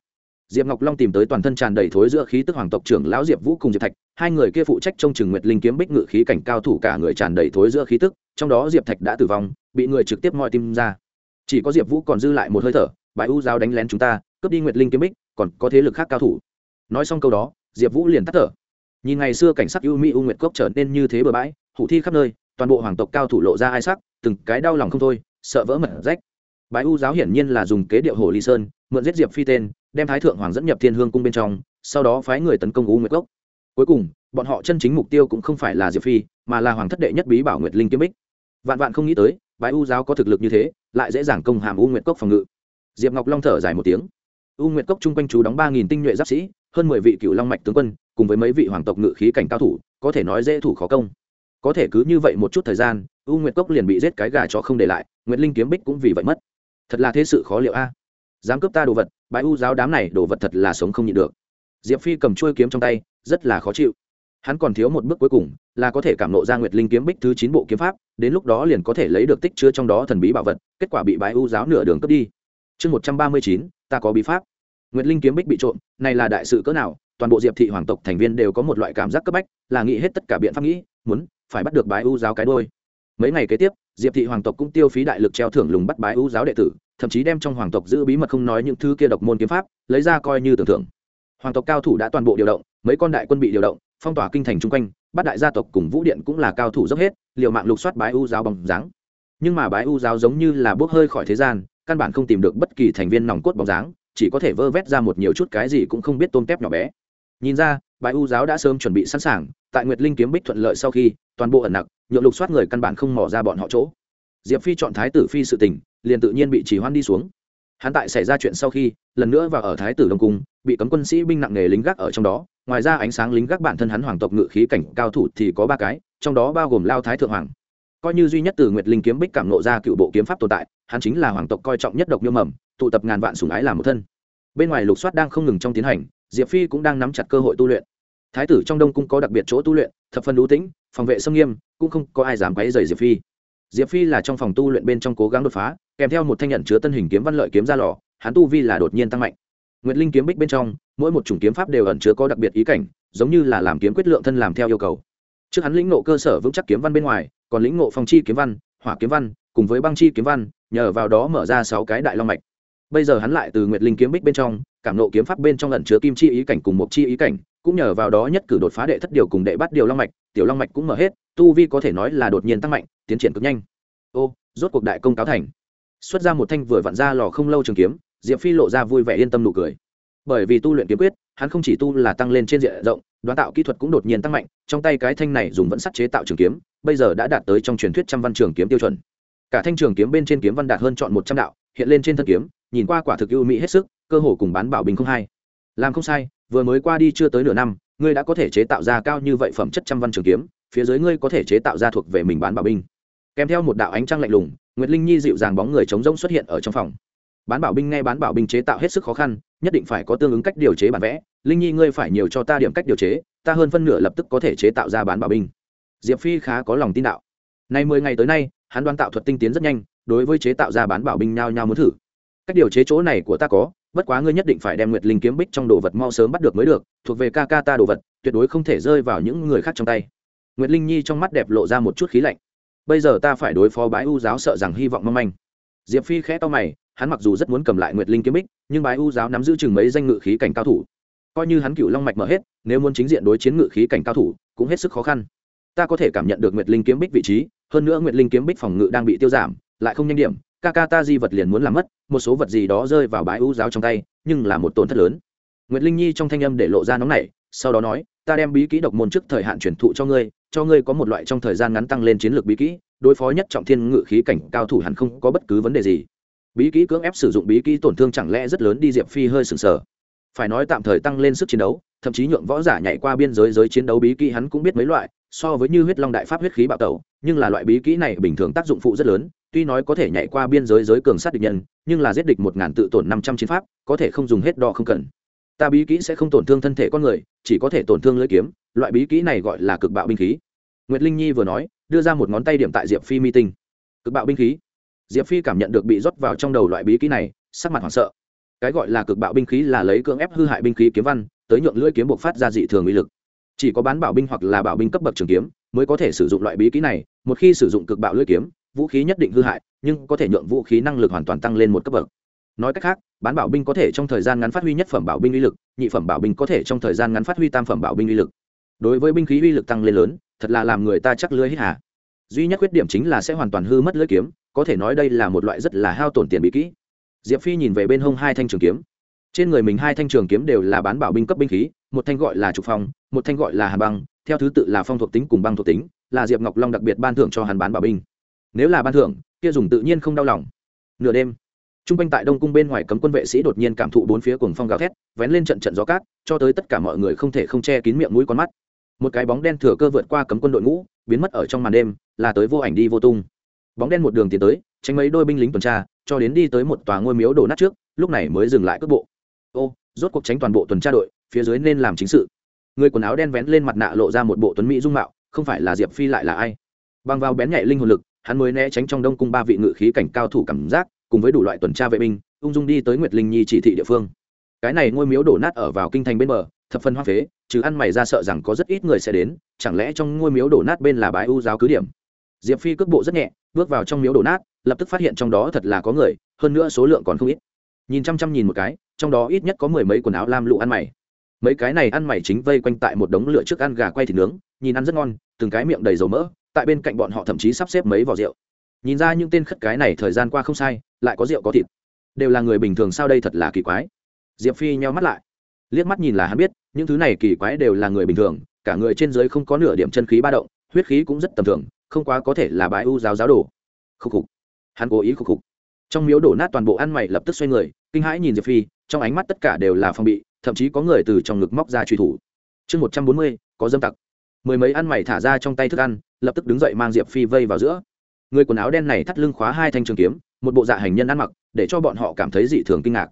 Diệp ngọc long tìm tới toàn thân tràn đầy thối giữa khí tức hoàng tộc trưởng lão diệp vũ cùng diệp thạch, hai người kia phụ trách trông chừng nguyệt linh kiếm bích ngự khí cảnh cao thủ cả người tràn đầy thối giữa khí tức, trong đó diệp thạch đã tử vong, bị người trực tiếp moi tim ra. Chỉ có diệp vũ còn dư lại một hơi thở bãi u giáo đánh lén chúng ta cướp đi nguyệt linh kiếm bích, còn có thế lực khác cao thủ. Nói xong câu đó, diệp vũ liền tắt thở. Nhìn ngày xưa cảnh sắc ưu mỹ u nguyệt cốc trở nên như thế bừa bãi, hủ thi khắp nơi, toàn bộ hoàng tộc cao thủ lộ ra ai sắc, từng cái đau lòng không thôi, sợ vỡ mật rách. Bái u giáo hiển nhiên là dùng kế điệu hồ ly sơn, mượn giết diệp phi tên, đem thái thượng hoàng dẫn nhập thiên hương cung bên trong, sau đó phái người tấn công u nguyệt cốc. Cuối cùng, bọn họ chân chính mục tiêu cũng không phải là diệp phi, mà là hoàng thất đệ nhất bí bảo nguyệt linh kiếm bích. Vạn vạn không nghĩ tới, bái u giáo có thực lực như thế, lại dễ dàng công hàm u nguyệt cốc phòng ngự. Diệp ngọc long thở dài một tiếng u nguyệt cốc chung quanh chú đóng ba nghìn tinh nhuệ giáp sĩ, hơn mười vị cựu long mạch tướng quân, cùng với mấy vị hoàng tộc ngự khí cảnh cao thủ, có thể nói dễ thủ khó công. Có thể cứ như vậy một chút thời gian, u nguyệt cốc liền bị giết cái gà cho không để lại, nguyệt linh kiếm bích cũng vì vậy mất. Thật là thế sự khó liệu a. Dám cướp ta đồ vật bãi u giáo đám này đồ vật thật là sống không nhịn được. Diệp phi cầm chuôi kiếm trong tay, rất là khó chịu. Hắn còn thiếu một bước cuối cùng, là có thể cảm nộ ra nguyệt linh kiếm bích thứ chín bộ kiếm pháp, đến lúc đó liền có thể lấy được tích chứa trong đó thần bí bảo vật, kết quả bị bãi u giáo nửa đường cướp đi chương một trăm ba mươi chín, ta có bí pháp. Nguyệt linh kiếm bích bị trộm, này là đại sự cỡ nào, toàn bộ diệp thị hoàng tộc thành viên đều có một loại cảm giác cấp bách, là nghĩ hết tất cả biện pháp nghĩ, muốn, phải bắt được bái u giáo cái đôi mấy ngày kế tiếp, diệp thị hoàng tộc cũng tiêu phí đại lực treo thưởng lùng bắt bái u giáo đệ tử, thậm chí đem trong hoàng tộc giữ bí mật không nói những thứ kia độc môn kiếm pháp, lấy ra coi như tưởng thưởng. Hoàng tộc cao thủ đã toàn bộ điều động, mấy con đại quân bị điều động, phong tỏa kinh thành chung quanh, bắt đại gia tộc cùng vũ điện cũng là cao thủ dốc hết liệu mạng lục soát bái u giáo bằng dáng. Nhưng mà bái u giáo giống như là bốc hơi khỏi thế gian căn bản không tìm được bất kỳ thành viên nòng cốt bóng dáng, chỉ có thể vơ vét ra một nhiều chút cái gì cũng không biết tôm tép nhỏ bé. Nhìn ra bài u giáo đã sớm chuẩn bị sẵn sàng, tại nguyệt linh kiếm bích thuận lợi sau khi, toàn bộ ẩn nặc, nhượng lục soát người căn bản không mò ra bọn họ chỗ. Diệp phi chọn thái tử phi sự tình, liền tự nhiên bị chỉ hoan đi xuống. Hắn tại xảy ra chuyện sau khi, lần nữa vào ở thái tử đông cung, bị cấm quân sĩ binh nặng nghề lính gác ở trong đó. Ngoài ra ánh sáng lính gác bản thân hắn hoàng tộc ngự khí cảnh cao thủ thì có ba cái, trong đó bao gồm lao thái thượng hoàng coi như duy nhất từ nguyệt linh kiếm bích cảm nộ ra cựu bộ kiếm pháp tồn tại, hắn chính là hoàng tộc coi trọng nhất độc miêu mầm, tụ tập ngàn vạn sùng ái làm một thân. Bên ngoài lục soát đang không ngừng trong tiến hành, diệp phi cũng đang nắm chặt cơ hội tu luyện. Thái tử trong đông cung có đặc biệt chỗ tu luyện, thập phân đũ tĩnh, phòng vệ sâm nghiêm, cũng không có ai dám quấy rầy diệp phi. Diệp phi là trong phòng tu luyện bên trong cố gắng đột phá, kèm theo một thanh nhận chứa tân hình kiếm văn lợi kiếm ra lò, hắn tu vi là đột nhiên tăng mạnh. Nguyệt linh kiếm bích bên trong, mỗi một chủng kiếm pháp đều ẩn chứa có đặc biệt ý cảnh, giống như là làm kiếm quyết lượng thân làm theo yêu cầu. Trước hắn lĩnh nộ cơ sở vững chắc kiếm văn bên ngoài còn lĩnh ngộ phong chi kiếm văn, hỏa kiếm văn, cùng với băng chi kiếm văn, nhờ vào đó mở ra sáu cái đại long mạch. Bây giờ hắn lại từ nguyệt linh kiếm bích bên trong, cảm nộ kiếm pháp bên trong lần chứa kim chi ý cảnh cùng một chi ý cảnh, cũng nhờ vào đó nhất cử đột phá đệ thất điều cùng đệ bắt điều long mạch, tiểu long mạch cũng mở hết, tu vi có thể nói là đột nhiên tăng mạnh, tiến triển cực nhanh. Ô, rốt cuộc đại công cáo thành. Xuất ra một thanh vừa vặn ra lò không lâu trường kiếm, diệp phi lộ ra vui vẻ yên tâm nụ cười. Bởi vì tu luyện kiếm quyết, hắn không chỉ tu là tăng lên trên diện rộng đoán tạo kỹ thuật cũng đột nhiên tăng mạnh, trong tay cái thanh này dùng vẫn sắt chế tạo trường kiếm, bây giờ đã đạt tới trong truyền thuyết trăm văn trường kiếm tiêu chuẩn. Cả thanh trường kiếm bên trên kiếm văn đạt hơn chọn một trăm đạo, hiện lên trên thân kiếm, nhìn qua quả thực ưu mỹ hết sức, cơ hồ cùng bán bảo bình không hai. Làm không sai, vừa mới qua đi chưa tới nửa năm, ngươi đã có thể chế tạo ra cao như vậy phẩm chất trăm văn trường kiếm, phía dưới ngươi có thể chế tạo ra thuộc về mình bán bảo binh. Kèm theo một đạo ánh trăng lạnh lùng, nguyệt linh nhi dịu dàng bóng người chống rông xuất hiện ở trong phòng bán bảo binh nghe bán bảo binh chế tạo hết sức khó khăn, nhất định phải có tương ứng cách điều chế bản vẽ. Linh nhi, ngươi phải nhiều cho ta điểm cách điều chế, ta hơn phân nửa lập tức có thể chế tạo ra bán bảo binh. Diệp phi khá có lòng tin đạo. Nay mười ngày tới nay, hắn đoán tạo thuật tinh tiến rất nhanh, đối với chế tạo ra bán bảo binh nhao nhao muốn thử. Cách điều chế chỗ này của ta có, bất quá ngươi nhất định phải đem nguyệt linh kiếm bích trong đồ vật mau sớm bắt được mới được, thuộc về ca ca ta đồ vật, tuyệt đối không thể rơi vào những người khác trong tay. Nguyệt linh nhi trong mắt đẹp lộ ra một chút khí lạnh. Bây giờ ta phải đối phó bái u giáo sợ rằng hy vọng mong manh. Diệp phi khẽ to mày hắn mặc dù rất muốn cầm lại nguyệt linh kiếm bích, nhưng bái u giáo nắm giữ chừng mấy danh ngự khí cảnh cao thủ. Coi như hắn cựu long mạch mở hết, nếu muốn chính diện đối chiến ngự khí cảnh cao thủ, cũng hết sức khó khăn. Ta có thể cảm nhận được nguyệt linh kiếm bích vị trí, hơn nữa nguyệt linh kiếm bích phòng ngự đang bị tiêu giảm, lại không nhanh điểm, ca ca ta di vật liền muốn làm mất, một số vật gì đó rơi vào bãi u giáo trong tay, nhưng là một tổn thất lớn. Nguyệt linh nhi trong thanh âm để lộ ra nóng này sau đó nói, ta đem bí kỹ độc môn trước thời hạn truyền thụ cho ngươi cho ngươi có một loại trong thời gian ngắn tăng lên chiến lược bí kỹ, đối phó nhất trọng thiên ngự khí cảnh cao thủ hẳn không có bất cứ vấn đề gì bí kỹ cưỡng ép sử dụng bí kỹ tổn thương chẳng lẽ rất lớn đi diệp phi hơi sừng sờ. Phải nói tạm thời tăng lên sức chiến đấu, thậm chí nhượng võ giả nhảy qua biên giới giới chiến đấu bí kỹ hắn cũng biết mấy loại, so với như huyết long đại pháp huyết khí bạo tẩu, nhưng là loại bí kỹ này bình thường tác dụng phụ rất lớn, tuy nói có thể nhảy qua biên giới giới cường sát địch nhân, nhưng là giết địch một ngàn tự tổn năm trăm chiến pháp, có thể không dùng hết đo không cần. Ta bí kỹ sẽ không tổn thương thân thể con người, chỉ có thể tổn thương lưỡi kiếm, loại bí kỹ này gọi là cực bạo binh khí. Nguyệt linh nhi vừa nói, đưa ra một ngón tay điểm tại diệp phi mi tinh. Cực bạo binh khí? Diệp phi cảm nhận được bị rót vào trong đầu loại bí kỹ này, sắc mặt hoảng sợ. Cái gọi là cực bạo binh khí là lấy cưỡng ép hư hại binh khí kiếm văn, tới nhượng lưỡi kiếm buộc phát ra dị thường uy lực. Chỉ có bán bảo binh hoặc là bảo binh cấp bậc trường kiếm mới có thể sử dụng loại bí kỹ này, một khi sử dụng cực bạo lưỡi kiếm, vũ khí nhất định hư hại, nhưng có thể nhượng vũ khí năng lực hoàn toàn tăng lên một cấp bậc. Nói cách khác, bán bảo binh có thể trong thời gian ngắn phát huy nhất phẩm bảo binh uy lực, nhị phẩm bảo binh có thể trong thời gian ngắn phát huy tam phẩm bảo binh uy lực. Đối với binh khí uy lực tăng lên lớn, thật là làm người ta chắc lưỡi hít hà. Duy nhất khuyết điểm chính là sẽ hoàn toàn hư mất lưỡi kiếm có thể nói đây là một loại rất là hao tổn tiền bị kỹ. Diệp phi nhìn về bên hông hai thanh trường kiếm. Trên người mình hai thanh trường kiếm đều là bán bảo binh cấp binh khí, một thanh gọi là trục phong, một thanh gọi là hà băng, theo thứ tự là phong thuộc tính cùng băng thuộc tính, là diệp ngọc long đặc biệt ban thưởng cho hắn bán bảo binh. Nếu là ban thưởng, kia dùng tự nhiên không đau lòng. Nửa đêm t r u n g quanh tại đông cung bên ngoài cấm quân vệ sĩ đột nhiên cảm thụ bốn phía cùng phong gào thét, vén lên trận trận gió cát, cho tới tất cả mọi người không thể không che kín miệng mũi con mắt. Một cái bóng đen thừa cơ vượt qua cấm quân đội ngũ, biến mất ở trong màn đêm, là tới vô ảnh đi vô tung bóng đen một đường tiến tới, tránh mấy đôi binh lính tuần tra, cho đến đi tới một tòa ngôi miếu đổ nát trước, lúc này mới dừng lại cước bộ. Ô, rốt cuộc tránh toàn bộ tuần tra đội, phía dưới nên làm chính sự. Người quần áo đen vén lên mặt nạ lộ ra một bộ tuấn mỹ dung mạo, không phải là diệp phi lại là ai? Bằng vào bén nhạy linh hồn lực, hắn mới né tránh trong đông cung ba vị ngự khí cảnh cao thủ cảm giác, cùng với đủ loại tuần tra vệ binh, ung dung đi tới nguyệt linh nhi chỉ thị địa phương. Cái này ngôi miếu đổ nát ở vào kinh thành bên bờ, thập phân hoa phế chứ ăn mày ra sợ rằng có rất ít người sẽ đến, chẳng lẽ trong ngôi miếu đổ nát bên là bái u giáo cứ điểm? Diệp phi cước bộ rất nhẹ, bước vào trong miếu đổ nát, lập tức phát hiện trong đó thật là có người, hơn nữa số lượng còn không ít. Nhìn chăm chăm nhìn một cái, trong đó ít nhất có mười mấy quần áo lam lụ ăn mày. Mấy cái này ăn mày chính vây quanh tại một đống lửa trước ăn gà quay thịt nướng, nhìn ăn rất ngon, từng cái miệng đầy dầu mỡ, tại bên cạnh bọn họ thậm chí sắp xếp mấy vỏ rượu. Nhìn ra những tên khất cái này thời gian qua không sai, lại có rượu có thịt. Đều là người bình thường sao đây thật là kỳ quái. Diệp phi nheo mắt lại. Liếc mắt nhìn là hắn biết, những thứ này kỳ quái đều là người bình thường, cả người trên dưới không có nửa điểm chân khí ba động, huyết khí cũng rất tầm thường không quá có thể là bái u giáo giáo đồ. Khúc khục. Hắn cố ý khúc khục. Trong miếu đổ nát toàn bộ ăn mày lập tức xoay người, kinh hãi nhìn diệp phi, trong ánh mắt tất cả đều là phong bị, thậm chí có người từ trong ngực móc ra truy thủ. Chương một trăm bốn mươi, có dâm tặc. Mười mấy ăn mày thả ra trong tay thức ăn, lập tức đứng dậy mang diệp phi vây vào giữa. Người quần áo đen này thắt lưng khóa hai thanh trường kiếm, một bộ dạ hành nhân ăn mặc, để cho bọn họ cảm thấy dị thường kinh ngạc.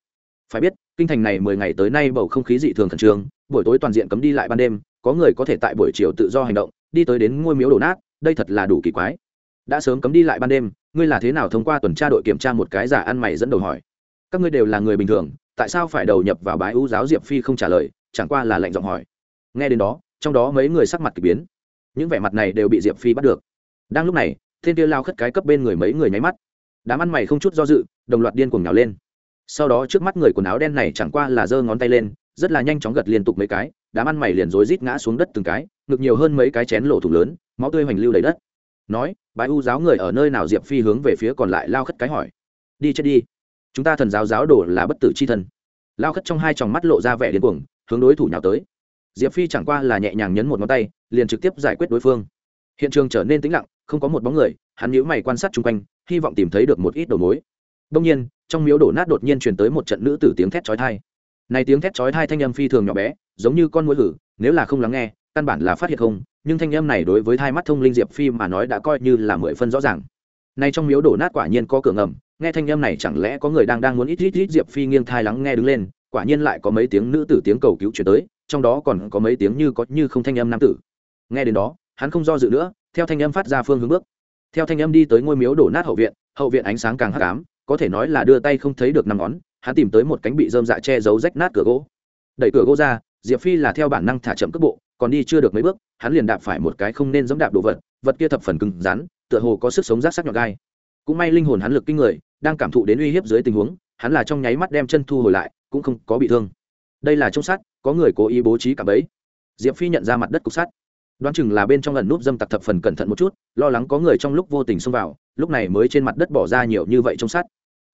Phải biết, kinh thành này mười ngày tới nay bầu không khí dị thường khẩn trương, buổi tối toàn diện cấm đi lại ban đêm, có người có thể tại buổi chiều tự do hành động, đi tới đến ngôi miếu đổ nát đây thật là đủ kỳ quái. Đã sớm cấm đi lại ban đêm, ngươi là thế nào thông qua tuần tra đội kiểm tra một cái giả ăn mày dẫn đầu hỏi. Các ngươi đều là người bình thường, tại sao phải đầu nhập vào bái ưu giáo diệp phi không trả lời, chẳng qua là lệnh giọng hỏi. Nghe đến đó, trong đó mấy người sắc mặt k ỳ biến. Những vẻ mặt này đều bị diệp phi bắt được. Đang lúc này, thiên kia lao khất cái cấp bên người mấy người nháy mắt. Đám ăn mày không chút do dự, đồng loạt điên cuồng nhào lên. Sau đó trước mắt người quần áo đen này chẳng qua là giơ ngón tay lên, rất là nhanh chóng gật liên tục mấy cái, đám ăn mày liền rối rít ngã xuống đất từng cái, ngực nhiều hơn mấy cái chén lộ thủ lớn máu tươi hoành lưu đầy đất. Nói, bái u giáo người ở nơi nào diệp phi hướng về phía còn lại lao khất cái hỏi. Đi chết đi. Chúng ta thần giáo giáo đồ là bất tử c h i thần. Lao khất trong hai tròng mắt lộ ra vẻ điên cuồng, hướng đối thủ nhào tới. Diệp phi chẳng qua là nhẹ nhàng nhấn một ngón tay, liền trực tiếp giải quyết đối phương. Hiện trường trở nên tĩnh lặng, không có một bóng người, hắn nhíu mày quan sát chung quanh, hy vọng tìm thấy được một ít đầu mối. Đông nhiên, trong miếu đổ nát đột nhiên truyền tới một trận nữ tử tiếng thét chói thai này tiếng thét chói thai thanh âm phi thường nhỏ bé, giống như con mũi hử, nếu là không lắng nghe căn bản là phát hiện không, nhưng thanh âm này đối với hai mắt thông linh diệp phi mà nói đã coi như là mười phân rõ ràng. Nay trong miếu đổ nát quả nhiên có cửa ngầm, nghe thanh âm này chẳng lẽ có người đang đang muốn ít ít ít diệp phi nghiêng thai lắng nghe đứng lên, quả nhiên lại có mấy tiếng nữ tử tiếng cầu cứu chuyển tới, trong đó còn có mấy tiếng như có như không thanh âm nam tử. Nghe đến đó, hắn không do dự nữa, theo thanh âm phát ra phương hướng bước. Theo thanh âm đi tới ngôi miếu đổ nát hậu viện hậu viện ánh sáng càng hắc ám, có thể nói là đưa tay không thấy được năm ngón, hắn tìm tới một cánh bị dơm dạ che giấu rách nát cửa gỗ. Đẩy cửa gỗ ra diệp phi là theo bản năng thả chậm cước bộ, còn đi chưa được mấy bước, hắn liền đạp phải một cái không nên giống đạp đồ vật vật kia thập phần cứng rắn, tựa hồ có sức sống rác sắc nhọn gai. Cũng may linh hồn hắn lực kinh người, đang cảm thụ đến uy hiếp dưới tình huống, hắn là trong nháy mắt đem chân thu hồi lại, cũng không có bị thương. Đây là trông sắt, có người cố ý bố trí cả bẫy. Diệp phi nhận ra mặt đất cục sắt. Đoán chừng là bên trong lần núp dâm tặc thập phần cẩn thận một chút, lo lắng có người trong lúc vô tình xông vào, lúc này mới trên mặt đất bỏ ra nhiều như vậy trong sắt.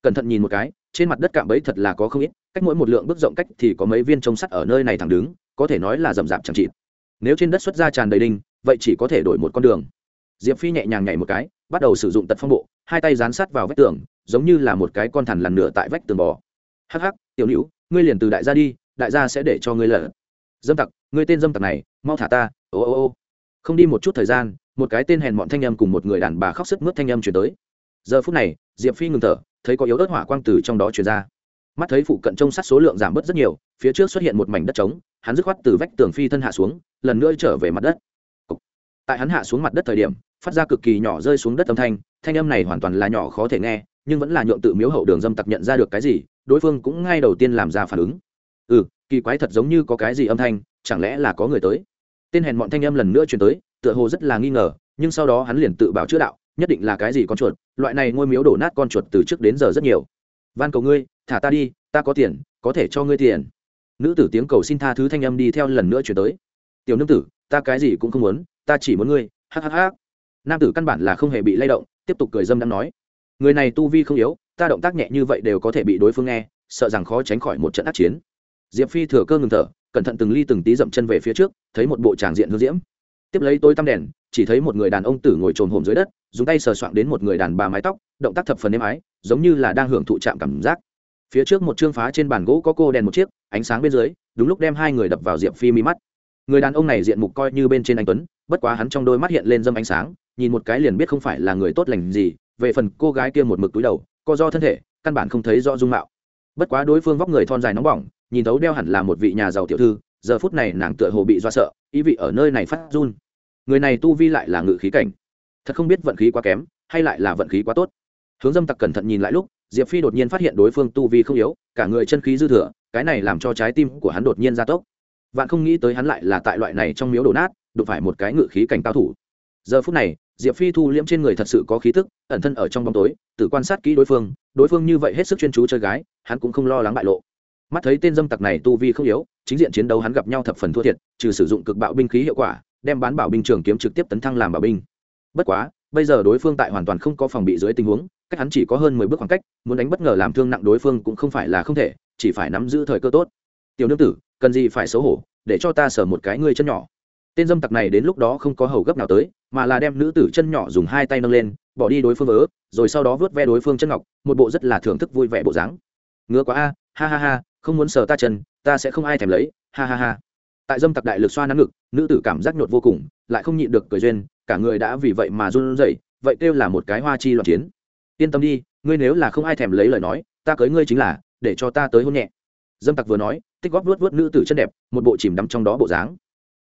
Cẩn thận nhìn một cái trên mặt đất cạm bẫy thật là có không ít, cách mỗi một lượng bước rộng cách thì có mấy viên trông sắt ở nơi này thẳng đứng, có thể nói là rậm rạp chẳng chịt. Nếu trên đất xuất ra tràn đầy đinh, vậy chỉ có thể đổi một con đường. Diệp phi nhẹ nhàng nhảy một cái, bắt đầu sử dụng tật phong bộ, hai tay dán sát vào vách tường, giống như là một cái con thằn lằn nửa tại vách tường bò. Hắc hắc, tiểu nữ ngươi liền từ đại gia đi, đại gia sẽ để cho ngươi lở. Dâm tặc, ngươi tên dâm tặc này, mau thả ta, ô ô ô. Không đi một chút thời gian, một cái tên hèn mọn thanh âm cùng một người đàn bà khóc sức mướt thanh âm chuyển tới. Giờ phút này, diệp phi ngừng thở thấy có yếu ớt hỏa quang từ trong đó truyền ra. Mắt thấy phụ cận trông sát số lượng giảm bớt rất nhiều, phía trước xuất hiện một mảnh đất trống, hắn dứt khoát từ vách tường phi thân hạ xuống, lần nữa trở về mặt đất. Tại hắn hạ xuống mặt đất thời điểm, phát ra cực kỳ nhỏ rơi xuống đất âm thanh thanh âm này hoàn toàn là nhỏ khó thể nghe, nhưng vẫn là nhượng tự miếu hậu đường dâm tặc nhận ra được cái gì, đối phương cũng ngay đầu tiên làm ra phản ứng. Ừ kỳ quái thật giống như có cái gì âm thanh, chẳng lẽ là có người tới? Tên hèn mọn thanh âm lần nữa chuyển tới, tựa hồ rất là nghi ngờ, nhưng sau đó hắn liền tự bảo chữa đạo nhất định là cái gì con chuột, loại này ngôi miếu đổ nát con chuột từ trước đến giờ rất nhiều. Van cầu ngươi, thả ta đi, ta có tiền, có thể cho ngươi tiền. Nữ tử tiếng cầu xin tha thứ thanh âm đi theo lần nữa chuyển tới. Tiểu nương tử, ta cái gì cũng không muốn, ta chỉ muốn ngươi hhh nam tử căn bản là không hề bị lay động, tiếp tục cười dâm đang nói. Người này tu vi không yếu, ta động tác nhẹ như vậy đều có thể bị đối phương nghe, sợ rằng khó tránh khỏi một trận ác chiến. Diệp phi thừa cơ ngừng thở, cẩn thận từng ly từng tí dậm chân về phía trước, thấy một bộ tràng diện hương diễm. Tiếp lấy tôi tăm đèn, chỉ thấy một người đàn ông tử ngồi trồn hồm dưới đất dùng tay sờ soạng đến một người đàn bà mái tóc, động tác thập phần êm ái, giống như là đang hưởng thụ chạm cảm giác. Phía trước một chương phá trên bàn gỗ có cô đèn một chiếc, ánh sáng bên dưới, đúng lúc đem hai người đập vào diệp phi mi mắt. Người đàn ông này diện mục coi như bên trên anh tuấn, bất quá hắn trong đôi mắt hiện lên dâm ánh sáng, nhìn một cái liền biết không phải là người tốt lành gì, về phần cô gái kia một mực túi đầu, co do thân thể, căn bản không thấy rõ dung mạo. Bất quá đối phương vóc người thon dài nóng bỏng, nhìn thấu đeo hẳn là một vị nhà giàu tiểu thư, giờ phút này nàng tựa hồ bị do sợ, ý vị ở nơi này phát run. Người này tu vi lại là ngự khí cảnh thật không biết vận khí quá kém, hay lại là vận khí quá tốt. Hướng dâm tặc cẩn thận nhìn lại lúc, diệp phi đột nhiên phát hiện đối phương tu vi không yếu, cả người chân khí dư thừa, cái này làm cho trái tim của hắn đột nhiên gia tốc. Vạn không nghĩ tới hắn lại là tại loại này trong miếu đổ nát, đụng phải một cái ngự khí cảnh cao thủ. Giờ phút này, diệp phi thu liễm trên người thật sự có khí tức, ẩn thân ở trong bóng tối, tự quan sát kỹ đối phương đối phương như vậy hết sức chuyên chú chơi gái, hắn cũng không lo lắng bại lộ. Mắt thấy tên dâm tặc này tu vi không yếu, chính diện chiến đấu hắn gặp nhau thập phần thua thiệt, trừ sử dụng cực bạo binh khí hiệu quả, đem bán bảo binh trường kiếm trực tiếp tấn thăng làm bảo binh bất quá, bây giờ đối phương tại hoàn toàn không có phòng bị dưới tình huống, cách hắn chỉ có hơn mười bước khoảng cách, muốn đánh bất ngờ làm thương nặng đối phương cũng không phải là không thể, chỉ phải nắm giữ thời cơ tốt. Tiểu nương tử, cần gì phải xấu hổ, để cho ta sờ một cái ngươi chân nhỏ. Tên dâm tặc này đến lúc đó không có hầu gấp nào tới, mà là đem nữ tử chân nhỏ dùng hai tay nâng lên, bỏ đi đối phương vớ, rồi sau đó vớt ve đối phương chân ngọc, một bộ rất là thưởng thức vui vẻ bộ dáng. Ngứa quá a, ha ha ha, không muốn sờ ta chân, ta sẽ không ai thèm lấy, ha ha ha. Tại dâm tặc đại lực xoa nắng ngực, nữ tử cảm giác nhột vô cùng, lại không nhịn được cười duyên cả người đã vì vậy mà run rẩy, vậy kêu là một cái hoa chi loạn chiến. Yên tâm đi, ngươi nếu là không ai thèm lấy lời nói, ta cưới ngươi chính là để cho ta tới hôn nhẹ. Dâm tặc vừa nói, tích góp vuốt vuốt nữ tử chân đẹp, một bộ chìm đắm trong đó bộ dáng.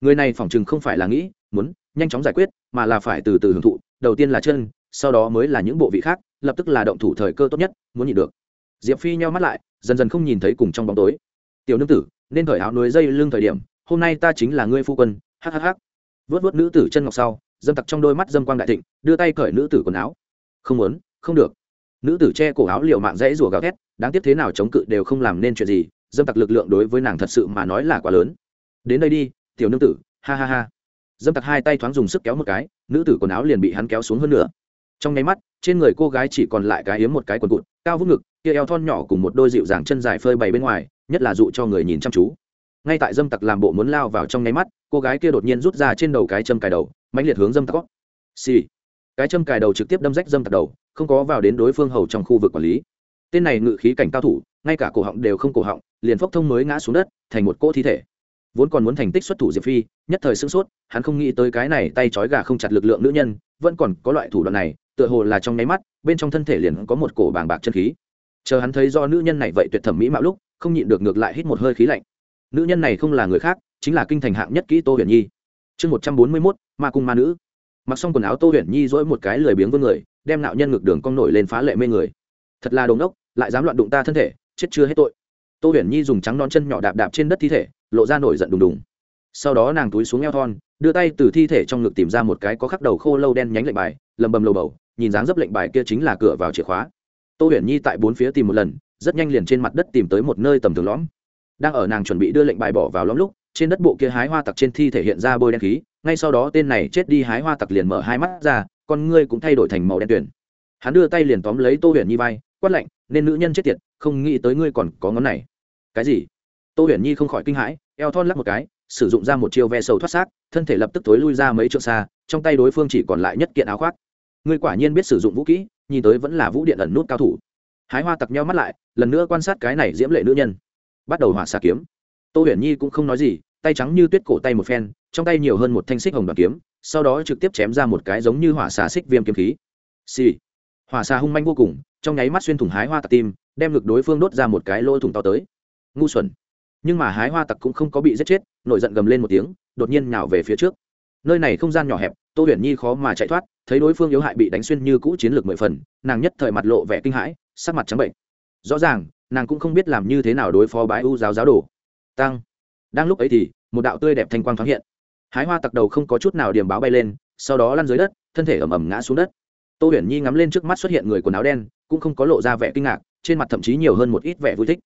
Người này phỏng chừng không phải là nghĩ, muốn nhanh chóng giải quyết, mà là phải từ từ hưởng thụ, đầu tiên là chân, sau đó mới là những bộ vị khác, lập tức là động thủ thời cơ tốt nhất, muốn nhìn được. Diệp phi nheo mắt lại, dần dần không nhìn thấy cùng trong bóng tối. Tiểu nương tử, nên thời áo núi dây lưng thời điểm, hôm nay ta chính là ngươi phu quân hhh vớt vớt nữ tử chân ngọc sau dâm tặc trong đôi mắt dâm quang đại thịnh, đưa tay cởi nữ tử quần áo. Không muốn, không được. Nữ tử che cổ áo liều mạng rẽ rủa gào thét, đáng tiếc thế nào chống cự đều không làm nên chuyện gì, dâm tặc lực lượng đối với nàng thật sự mà nói là quá lớn. Đến đây đi, tiểu nương tử, ha ha ha. Dâm tặc hai tay thoáng dùng sức kéo một cái, nữ tử quần áo liền bị hắn kéo xuống hơn nữa trong nháy mắt, trên người cô gái chỉ còn lại cái hiếm một cái quần cụt, cao vút ngực, kia eo thon nhỏ cùng một đôi dịu dàng chân dài phơi bày bên ngoài, nhất là dụ cho người nhìn chăm chú. Ngay tại dâm tặc làm bộ muốn lao vào trong nháy mắt, cô gái kia đột nhiên rút ra trên đầu cái châm cài đầu mãnh liệt hướng dâm tặc. Xì, cái châm cài đầu trực tiếp đâm rách dâm tặc đầu không có vào đến đối phương hầu trong khu vực quản lý. Tên này ngự khí cảnh cao thủ ngay cả cổ họng đều không cổ họng liền phốc thông mới ngã xuống đất thành một cỗ thi thể. Vốn còn muốn thành tích xuất thủ diệp phi nhất thời sưng sốt hắn không nghĩ tới cái này tay trói gà không chặt lực lượng nữ nhân vẫn còn có loại thủ đoạn này tựa hồ là trong nháy mắt bên trong thân thể liền có một cổ bàng bạc chân khí. Chờ hắn thấy do nữ nhân này vậy tuyệt thẩm mỹ mạo lúc không nhịn được ngược lại hít một hơi khí lạnh. Nữ nhân này không là người khác chính là kinh thành hạng nhất kỹ tô huyền nhi. Chương một trăm bốn mươi mốt ma cung ma nữ. Mặc xong quần áo, tô huyền nhi dỗi một cái lười biếng vương người, đem nạo nhân ngược đường cong nổi lên phá lệ mê người. Thật là đồn đốc lại dám loạn đụng ta thân thể, chết chưa hết tội. Tô huyền nhi dùng trắng non chân nhỏ đạp đạp trên đất thi thể, lộ ra nổi giận đùng đùng. Sau đó nàng túi xuống eo thon, đưa tay từ thi thể trong ngực tìm ra một cái có khắc đầu khô lâu đen nhánh lệnh bài, lầm bầm lầu bầu, nhìn dáng dấp lệnh bài kia chính là cửa vào chìa khóa. Tô huyền nhi tại bốn phía tìm một lần, rất nhanh liền trên mặt đất tìm tới một nơi tầm thường lõm. Đang ở nàng chuẩn bị đưa lệnh bài bỏ vào lõm lúc, trên đất bộ kia hái hoa tặc trên thi thể hiện ra bôi đen khí ngay sau đó tên này chết đi hái hoa tặc liền mở hai mắt ra, con ngươi cũng thay đổi thành màu đen tuyển hắn đưa tay liền tóm lấy tô huyền nhi vai, quát lạnh, nên nữ nhân chết tiệt, không nghĩ tới ngươi còn có ngón này. Cái gì? Tô huyền nhi không khỏi kinh hãi, eo thon lắc một cái, sử dụng ra một chiêu ve sầu thoát xác, thân thể lập tức thối lui ra mấy trượng xa, trong tay đối phương chỉ còn lại nhất kiện áo khoác. Ngươi quả nhiên biết sử dụng vũ kỹ, nhìn tới vẫn là vũ điện ẩn nút cao thủ. Hái hoa tặc nhau mắt lại, lần nữa quan sát cái này diễm lệ nữ nhân. Bắt đầu hỏa xà kiếm. Tô huyền nhi cũng không nói gì, tay trắng như tuyết cổ tay một phen trong tay nhiều hơn một thanh xích hồng đoàn kiếm, sau đó trực tiếp chém ra một cái giống như hỏa xà xích viêm kiếm khí. Xì、sì. hỏa xà hung manh vô cùng, trong nháy mắt xuyên thủng hái hoa tặc tim, đem ngực đối phương đốt ra một cái lỗ thủng to tới. Ngu xuẩn. Nhưng mà hái hoa tặc cũng không có bị giết chết, nổi giận gầm lên một tiếng, đột nhiên nhào về phía trước. Nơi này không gian nhỏ hẹp, tô huyền nhi khó mà chạy thoát, thấy đối phương yếu hại bị đánh xuyên như cũ chiến lược mười phần, nàng nhất thời mặt lộ vẻ kinh hãi, sắc mặt trắng bệnh. Rõ ràng, nàng cũng không biết làm như thế nào đối phó bái u giáo giáo đồ. Tăng. Đang lúc ấy thì, một đạo tươi đẹp thanh quang thoáng hiện hái hoa tặc đầu không có chút nào điểm báo bay lên, sau đó lăn dưới đất, thân thể ẩm ẩm ngã xuống đất. Tô huyền nhi ngắm lên trước mắt xuất hiện người quần áo đen, cũng không có lộ ra vẻ kinh ngạc, trên mặt thậm chí nhiều hơn một ít vẻ vui thích.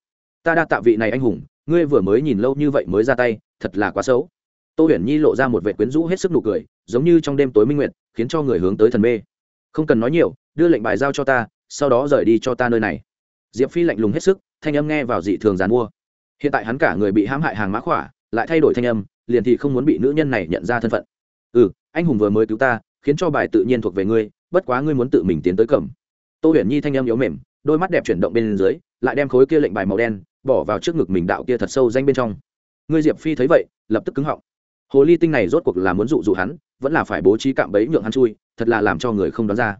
Ta đa tạ vị này anh hùng, ngươi vừa mới nhìn lâu như vậy mới ra tay, thật là quá xấu. Tô huyền nhi lộ ra một vệ quyến rũ hết sức nụ cười, giống như trong đêm tối minh nguyện khiến cho người hướng tới thần mê. Không cần nói nhiều, đưa lệnh bài giao cho ta, sau đó rời đi cho ta nơi này. Diệp phi lạnh lùng hết sức, thanh âm nghe vào dị thường dàn mua. Hiện tại hắn cả người bị hãm hại hàng mã khỏa, lại thay đổi thanh âm liền thì không muốn bị nữ nhân này nhận ra thân phận. Ừ anh hùng vừa mới cứu ta, khiến cho bài tự nhiên thuộc về ngươi, bất quá ngươi muốn tự mình tiến tới cầm. Tô huyền nhi thanh âm yếu mềm, đôi mắt đẹp chuyển động bên dưới, lại đem khối kia lệnh bài màu đen, bỏ vào trước ngực mình đạo kia thật sâu danh bên trong. Ngươi diệp phi thấy vậy, lập tức cứng họng. Hồ ly tinh này rốt cuộc là muốn dụ dụ hắn, vẫn là phải bố trí cạm bẫy nhượng hắn chui, thật là làm cho người không đoán ra.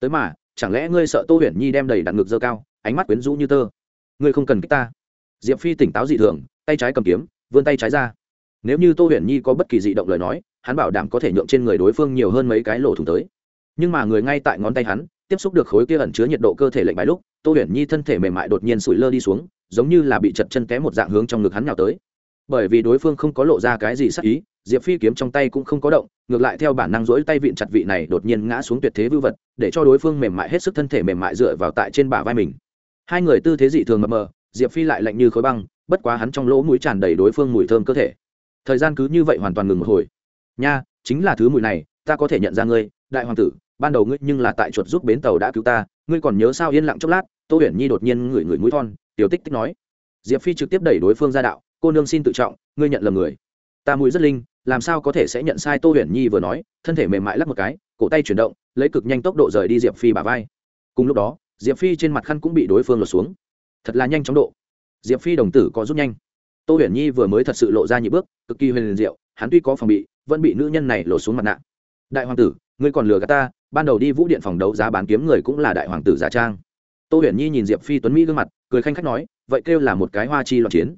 Tới mà, chẳng lẽ ngươi sợ tô huyền nhi đem đầy đặn ngực dơ cao, ánh mắt quyến rũ như tơ? Ngươi không cần kích ta. Diệp phi tỉnh táo dị thường, tay trái cầm kiếm, vươn tay trái ra nếu như tô huyền nhi có bất kỳ dị động lời nói, hắn bảo đảm có thể nhượng trên người đối phương nhiều hơn mấy cái lỗ thủng tới. Nhưng mà người ngay tại ngón tay hắn, tiếp xúc được khối kia ẩn chứa nhiệt độ cơ thể lệnh bài lúc, tô huyền nhi thân thể mềm mại đột nhiên sủi lơ đi xuống, giống như là bị chật chân té một dạng hướng trong ngực hắn nhào tới. Bởi vì đối phương không có lộ ra cái gì sắc ý, diệp phi kiếm trong tay cũng không có động, ngược lại theo bản năng rỗi tay vịn chặt vị này đột nhiên ngã xuống tuyệt thế vư vật, để cho đối phương mềm mại hết sức thân thể mềm mại dựa vào tại trên bả vai mình. Hai người tư thế dị thường mập mờ, diệp phi lại lạnh như khối băng, bất quá hắn trong lỗ mũi tràn đầy đối phương mùi thơm cơ thể thời gian cứ như vậy hoàn toàn ngừng một hồi. Nha, chính là thứ mùi này, ta có thể nhận ra ngươi, đại hoàng tử, ban đầu ngươi nhưng là tại chuột giúp bến tàu đã cứu ta, ngươi còn nhớ sao yên lặng chốc lát, tô huyền nhi đột nhiên ngửi ngửi mũi thon, tiểu tích tích nói. Diệp phi trực tiếp đẩy đối phương ra đạo, cô nương xin tự trọng, ngươi nhận lầm người. Ta mũi rất linh, làm sao có thể sẽ nhận sai? Tô huyền nhi vừa nói, thân thể mềm mại lắc một cái, cổ tay chuyển động, lấy cực nhanh tốc độ rời đi diệp phi bả vai. Cùng lúc đó, diệp phi trên mặt khăn cũng bị đối phương lột xuống. Thật là nhanh chóng độ. Diệp phi đồng tử có rút nhanh tô huyền nhi vừa mới thật sự lộ ra nhị bước, cực kỳ huyền diệu, hắn tuy có phòng bị, vẫn bị nữ nhân này lột xuống mặt nạ. Đại hoàng tử, ngươi còn lừa gạt ta, ban đầu đi vũ điện phòng đấu giá bán kiếm người cũng là đại hoàng tử giả trang. Tô huyền nhi nhìn diệp phi tuấn mỹ gương mặt, cười khanh khách nói, vậy kêu là một cái hoa chi loạn chiến.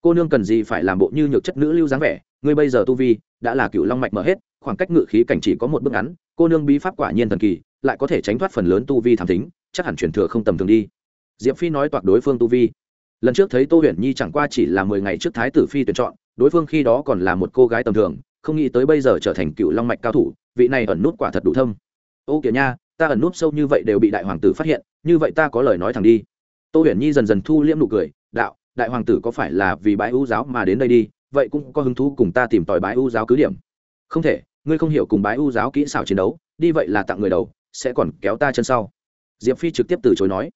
Cô nương cần gì phải làm bộ như nhược chất nữ lưu dáng vẻ, ngươi bây giờ tu vi, đã là cựu long mạch mở hết, khoảng cách ngự khí cảnh chỉ có một bước ngắn, cô nương bí pháp quả nhiên thần kỳ, lại có thể tránh thoát phần lớn tu vi thảm tính chắc hẳn truyền thừa không tầm thường đi. Diệp phi nói toạc đối phương tu vi lần trước thấy tô huyền nhi chẳng qua chỉ là mười ngày trước thái tử phi tuyển chọn, đối phương khi đó còn là một cô gái tầm thường, không nghĩ tới bây giờ trở thành cựu long mạch cao thủ, vị này ẩn nút quả thật đủ thâm. Ô kìa nha, ta ẩn nút sâu như vậy đều bị đại hoàng tử phát hiện, như vậy ta có lời nói thẳng đi. Tô huyền nhi dần dần thu liễm nụ cười, đạo, đại hoàng tử có phải là vì bãi ưu giáo mà đến đây đi, vậy cũng có hứng thú cùng ta tìm tòi bãi ưu giáo cứ điểm. Không thể, ngươi không hiểu cùng bãi ưu giáo kỹ xảo chiến đấu, đi vậy là tặng người đầu, sẽ còn kéo ta chân sau. Diệp phi trực tiếp từ chối nói.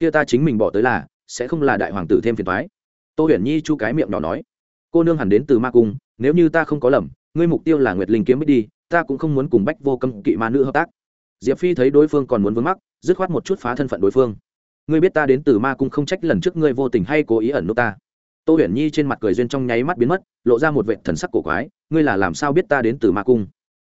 Kia ta chính mình bỏ tới là sẽ không là đại hoàng tử thêm phiền toái tô huyền nhi chu cái miệng nhỏ nói, cô nương hẳn đến từ ma cung, nếu như ta không có lầm, ngươi mục tiêu là nguyệt linh kiếm bích đi, ta cũng không muốn cùng bách vô cấm kỵ ma nữ hợp tác. Diệp phi thấy đối phương còn muốn vướng mắc, dứt khoát một chút phá thân phận đối phương. Ngươi biết ta đến từ ma cung không trách lần trước ngươi vô tình hay cố ý ẩn nút ta. Tô huyền nhi trên mặt cười duyên trong nháy mắt biến mất, lộ ra một vệ thần sắc cổ quái, ngươi là làm sao biết ta đến từ ma cung?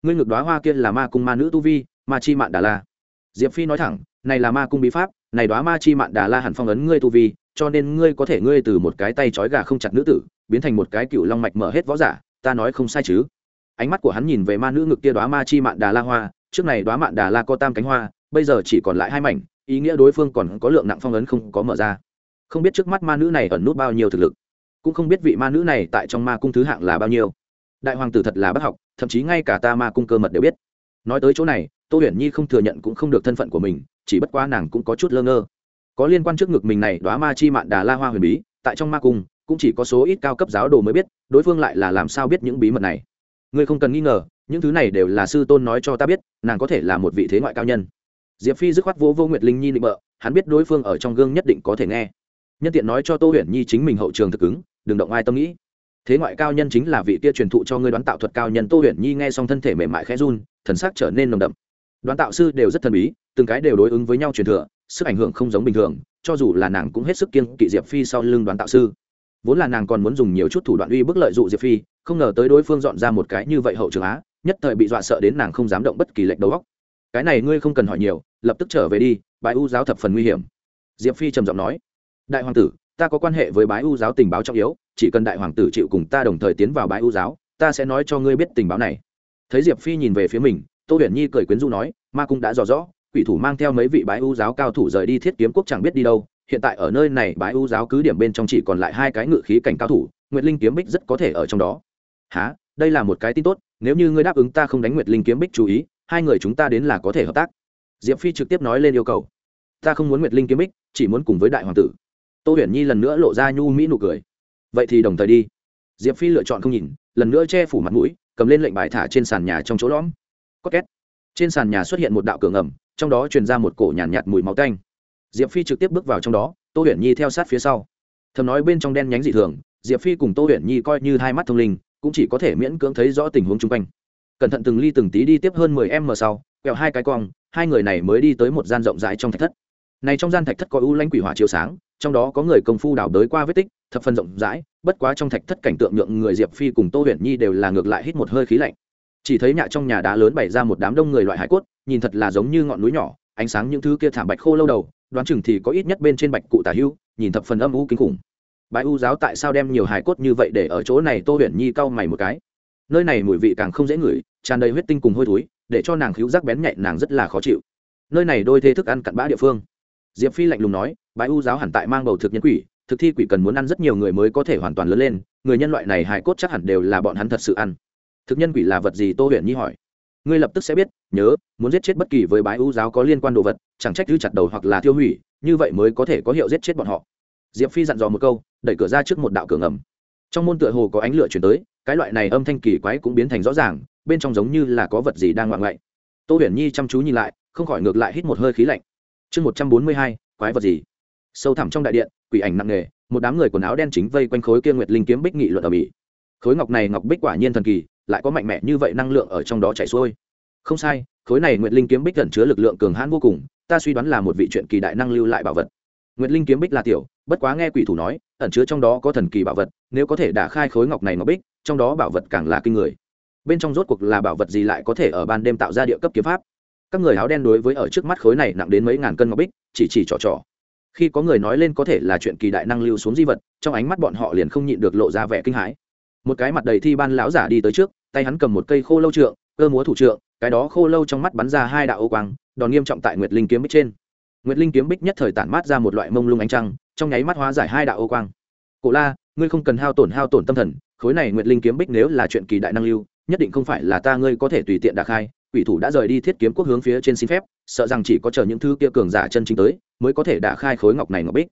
Ngươi ngược đoá hoa kia là ma cung ma nữ tu vi, ma chi mạn đà la. Diệp phi nói thẳng này là ma cung bí pháp, này đoá ma chi mạn đà la hẳn phong ấn ngươi tu vi, cho nên ngươi có thể ngươi từ một cái tay trói gà không chặt nữ tử, biến thành một cái cựu long mạch mở hết võ giả, ta nói không sai chứ. Ánh mắt của hắn nhìn về ma nữ ngực kia đoá ma chi mạn đà la hoa, trước này đoá mạn đà la có tam cánh hoa, bây giờ chỉ còn lại hai mảnh, ý nghĩa đối phương còn có lượng nặng phong ấn không có mở ra. Không biết trước mắt ma nữ này ẩn nút bao nhiêu thực lực, cũng không biết vị ma nữ này tại trong ma cung thứ hạng là bao nhiêu. Đại hoàng tử thật là bất học, thậm chí ngay cả ta ma cung cơ mật đều biết. Nói tới chỗ này, tô huyền nhi không thừa nhận cũng không được thân phận của mình chỉ bất quá nàng cũng có chút lơ ngơ. Có liên quan trước ngực mình này đoá ma chi mạn đà la hoa huyền bí, tại trong ma cung, cũng chỉ có số ít cao cấp giáo đồ mới biết, đối phương lại là làm sao biết những bí mật này. Ngươi không cần nghi ngờ, những thứ này đều là sư tôn nói cho ta biết, nàng có thể là một vị thế ngoại cao nhân. Diệp phi dứt khoát vô vô nguyệt linh nhi định bợ, hắn biết đối phương ở trong gương nhất định có thể nghe. Nhân tiện nói cho tô huyền nhi chính mình hậu trường thực ứng, đừng động ai tâm nghĩ. Thế ngoại cao nhân chính là vị kia truyền thụ cho ngươi đoán tạo thuật cao nhân, tô huyền nhi nghe xong thân thể mềm mại khẽ run, thần sắc trở nên nồng đậm đoàn tạo sư đều rất thần bí, từng cái đều đối ứng với nhau truyền thừa, sức ảnh hưởng không giống bình thường, cho dù là nàng cũng hết sức kiên kỵ diệp phi sau lưng đoàn tạo sư. Vốn là nàng còn muốn dùng nhiều chút thủ đoạn uy bức lợi dụ diệp phi, không ngờ tới đối phương dọn ra một cái như vậy hậu trường á, nhất thời bị dọa sợ đến nàng không dám động bất kỳ lệnh đầu góc cái này ngươi không cần hỏi nhiều, lập tức trở về đi, bái u giáo thập phần nguy hiểm. Diệp phi trầm giọng nói, đại hoàng tử, ta có quan hệ với bái u giáo tình báo trọng yếu, chỉ cần đại hoàng tử chịu cùng ta đồng thời tiến vào bái u giáo, ta sẽ nói cho ngươi biết tình báo này. Thấy diệp phi nhìn về phía mình tô huyền nhi cười quyến du nói, ma cung đã rõ rõ, quỷ thủ mang theo mấy vị bái u giáo cao thủ rời đi thiết kiếm quốc chẳng biết đi đâu. Hiện tại ở nơi này, bái u giáo cứ điểm bên trong chỉ còn lại hai cái ngự khí cảnh cao thủ, nguyệt linh kiếm bích rất có thể ở trong đó. Há đây là một cái tin tốt, nếu như ngươi đáp ứng ta không đánh nguyệt linh kiếm bích chú ý, hai người chúng ta đến là có thể hợp tác. Diệp phi trực tiếp nói lên yêu cầu. Ta không muốn nguyệt linh kiếm bích, chỉ muốn cùng với đại hoàng tử. Tô huyền nhi lần nữa lộ ra nhu mỹ nụ cười. Vậy thì đồng thời đi. Diệp phi lựa chọn không nhìn, lần nữa che phủ mặt mũi, cầm lên lệnh bài thả trên sàn nhà trong chỗ lõm có két. Trên sàn nhà xuất hiện một đạo cửa ngầm trong đó truyền ra một cổ nhàn nhạt, nhạt mùi máu tanh. Diệp phi trực tiếp bước vào trong đó tô huyền nhi theo sát phía sau. Thầm nói bên trong đen nhánh dị thường diệp phi cùng tô huyền nhi coi như hai mắt thông linh cũng chỉ có thể miễn cưỡng thấy rõ tình huống chung quanh. Cẩn thận từng ly từng tí đi tiếp hơn mười m sau quẹo hai cái cong hai người này mới đi tới một gian rộng rãi trong thạch thất. Này trong gian thạch thất có ưu lãnh quỷ hỏa chiếu sáng trong đó có người công phu đào đới qua vết tích thập phần rộng rãi bất quá trong thạch thất cảnh tượng nhượng người diệp phi cùng tô huyền nhi đều là ngược lại hít một hơi khí lạnh chỉ thấy nhạ trong nhà đá lớn bày ra một đám đông người loại hải cốt, nhìn thật là giống như ngọn núi nhỏ, ánh sáng những thứ kia thảm bạch khô lâu đầu, đoán chừng thì có ít nhất bên trên bạch cụ tả hưu, nhìn thập phần âm u kinh khủng. Bãi u giáo tại sao đem nhiều hải cốt như vậy để ở chỗ này, tô huyền nhi cau mày một cái. Nơi này mùi vị càng không dễ ngửi, tràn đầy huyết tinh cùng hôi thối, để cho nàng khíu rác bén nhạy, nàng rất là khó chịu. Nơi này đôi thê thức ăn cặn bã địa phương. Diệp phi lạnh lùng nói bãi u giáo hẳn tại mang bầu thực nhân quỷ, thực thi quỷ cần muốn ăn rất nhiều người mới có thể hoàn toàn lớn lên, người nhân loại này hài cốt chắc hẳn đều là bọn hắn thật sự ăn thực nhân quỷ là vật gì tô huyền nhi hỏi. Ngươi lập tức sẽ biết, nhớ, muốn giết chết bất kỳ với bái u giáo có liên quan đồ vật, chẳng trách thứ chặt đầu hoặc là tiêu hủy, như vậy mới có thể có hiệu giết chết bọn họ. Diệp phi dặn dò một câu, đẩy cửa ra trước một đạo cửa ngầm. Trong môn tựa hồ có ánh lửa chuyển tới, cái loại này âm thanh kỳ quái cũng biến thành rõ ràng, bên trong giống như là có vật gì đang ngoạn ngoại. Tô huyền nhi chăm chú nhìn lại, không khỏi ngược lại hít một hơi khí lạnh. Chương một trăm bốn mươi hai, quái vật gì? Sâu thẳm trong đại điện, quỷ ảnh nặng nề, một đám người quần áo đen chính vây quanh khối kia nguyệt linh kiếm bích nghị luận ở bỉ khối ngọc này ngọc bích quả nhiên thần kỳ lại có mạnh mẽ như vậy năng lượng ở trong đó chảy xuôi. Không sai, khối này nguyệt linh kiếm bích gần chứa lực lượng cường hãn vô cùng, ta suy đoán là một vị chuyện kỳ đại năng lưu lại bảo vật. Nguyệt linh kiếm bích là tiểu, bất quá nghe quỷ thủ nói, ẩn chứa trong đó có thần kỳ bảo vật, nếu có thể đả khai khối ngọc này ngọc bích, trong đó bảo vật càng là kinh người. Bên trong rốt cuộc là bảo vật gì lại có thể ở ban đêm tạo ra địa cấp kiếm pháp? Các người áo đen đối với ở trước mắt khối này nặng đến mấy ngàn cân ngọc bích, chỉ chỉ trò trò. Khi có người nói lên có thể là chuyện kỳ đại năng lưu xuống di vật, trong ánh mắt bọn họ liền không nhịn được lộ ra vẻ kinh hãi. Một cái mặt đầy thi ban lão giả đi tới trước tay hắn cầm một cây khô lâu trượng, cơ múa thủ trượng, cái đó khô lâu trong mắt bắn ra hai đạo ô quang, đòn nghiêm trọng tại nguyệt linh kiếm bích trên. Nguyệt linh kiếm bích nhất thời tản mát ra một loại mông lung ánh trăng, trong nháy mắt hóa giải hai đạo ô quang. Cổ la, ngươi không cần hao tổn hao tổn tâm thần, khối này nguyệt linh kiếm bích nếu là chuyện kỳ đại năng lưu, nhất định không phải là ta ngươi có thể tùy tiện đạc khai, quỷ thủ đã rời đi thiết kiếm quốc hướng phía trên xin phép, sợ rằng chỉ có chờ những thứ kia cường giả chân chính tới, mới có thể đả khai khối ngọc này ngọc bích.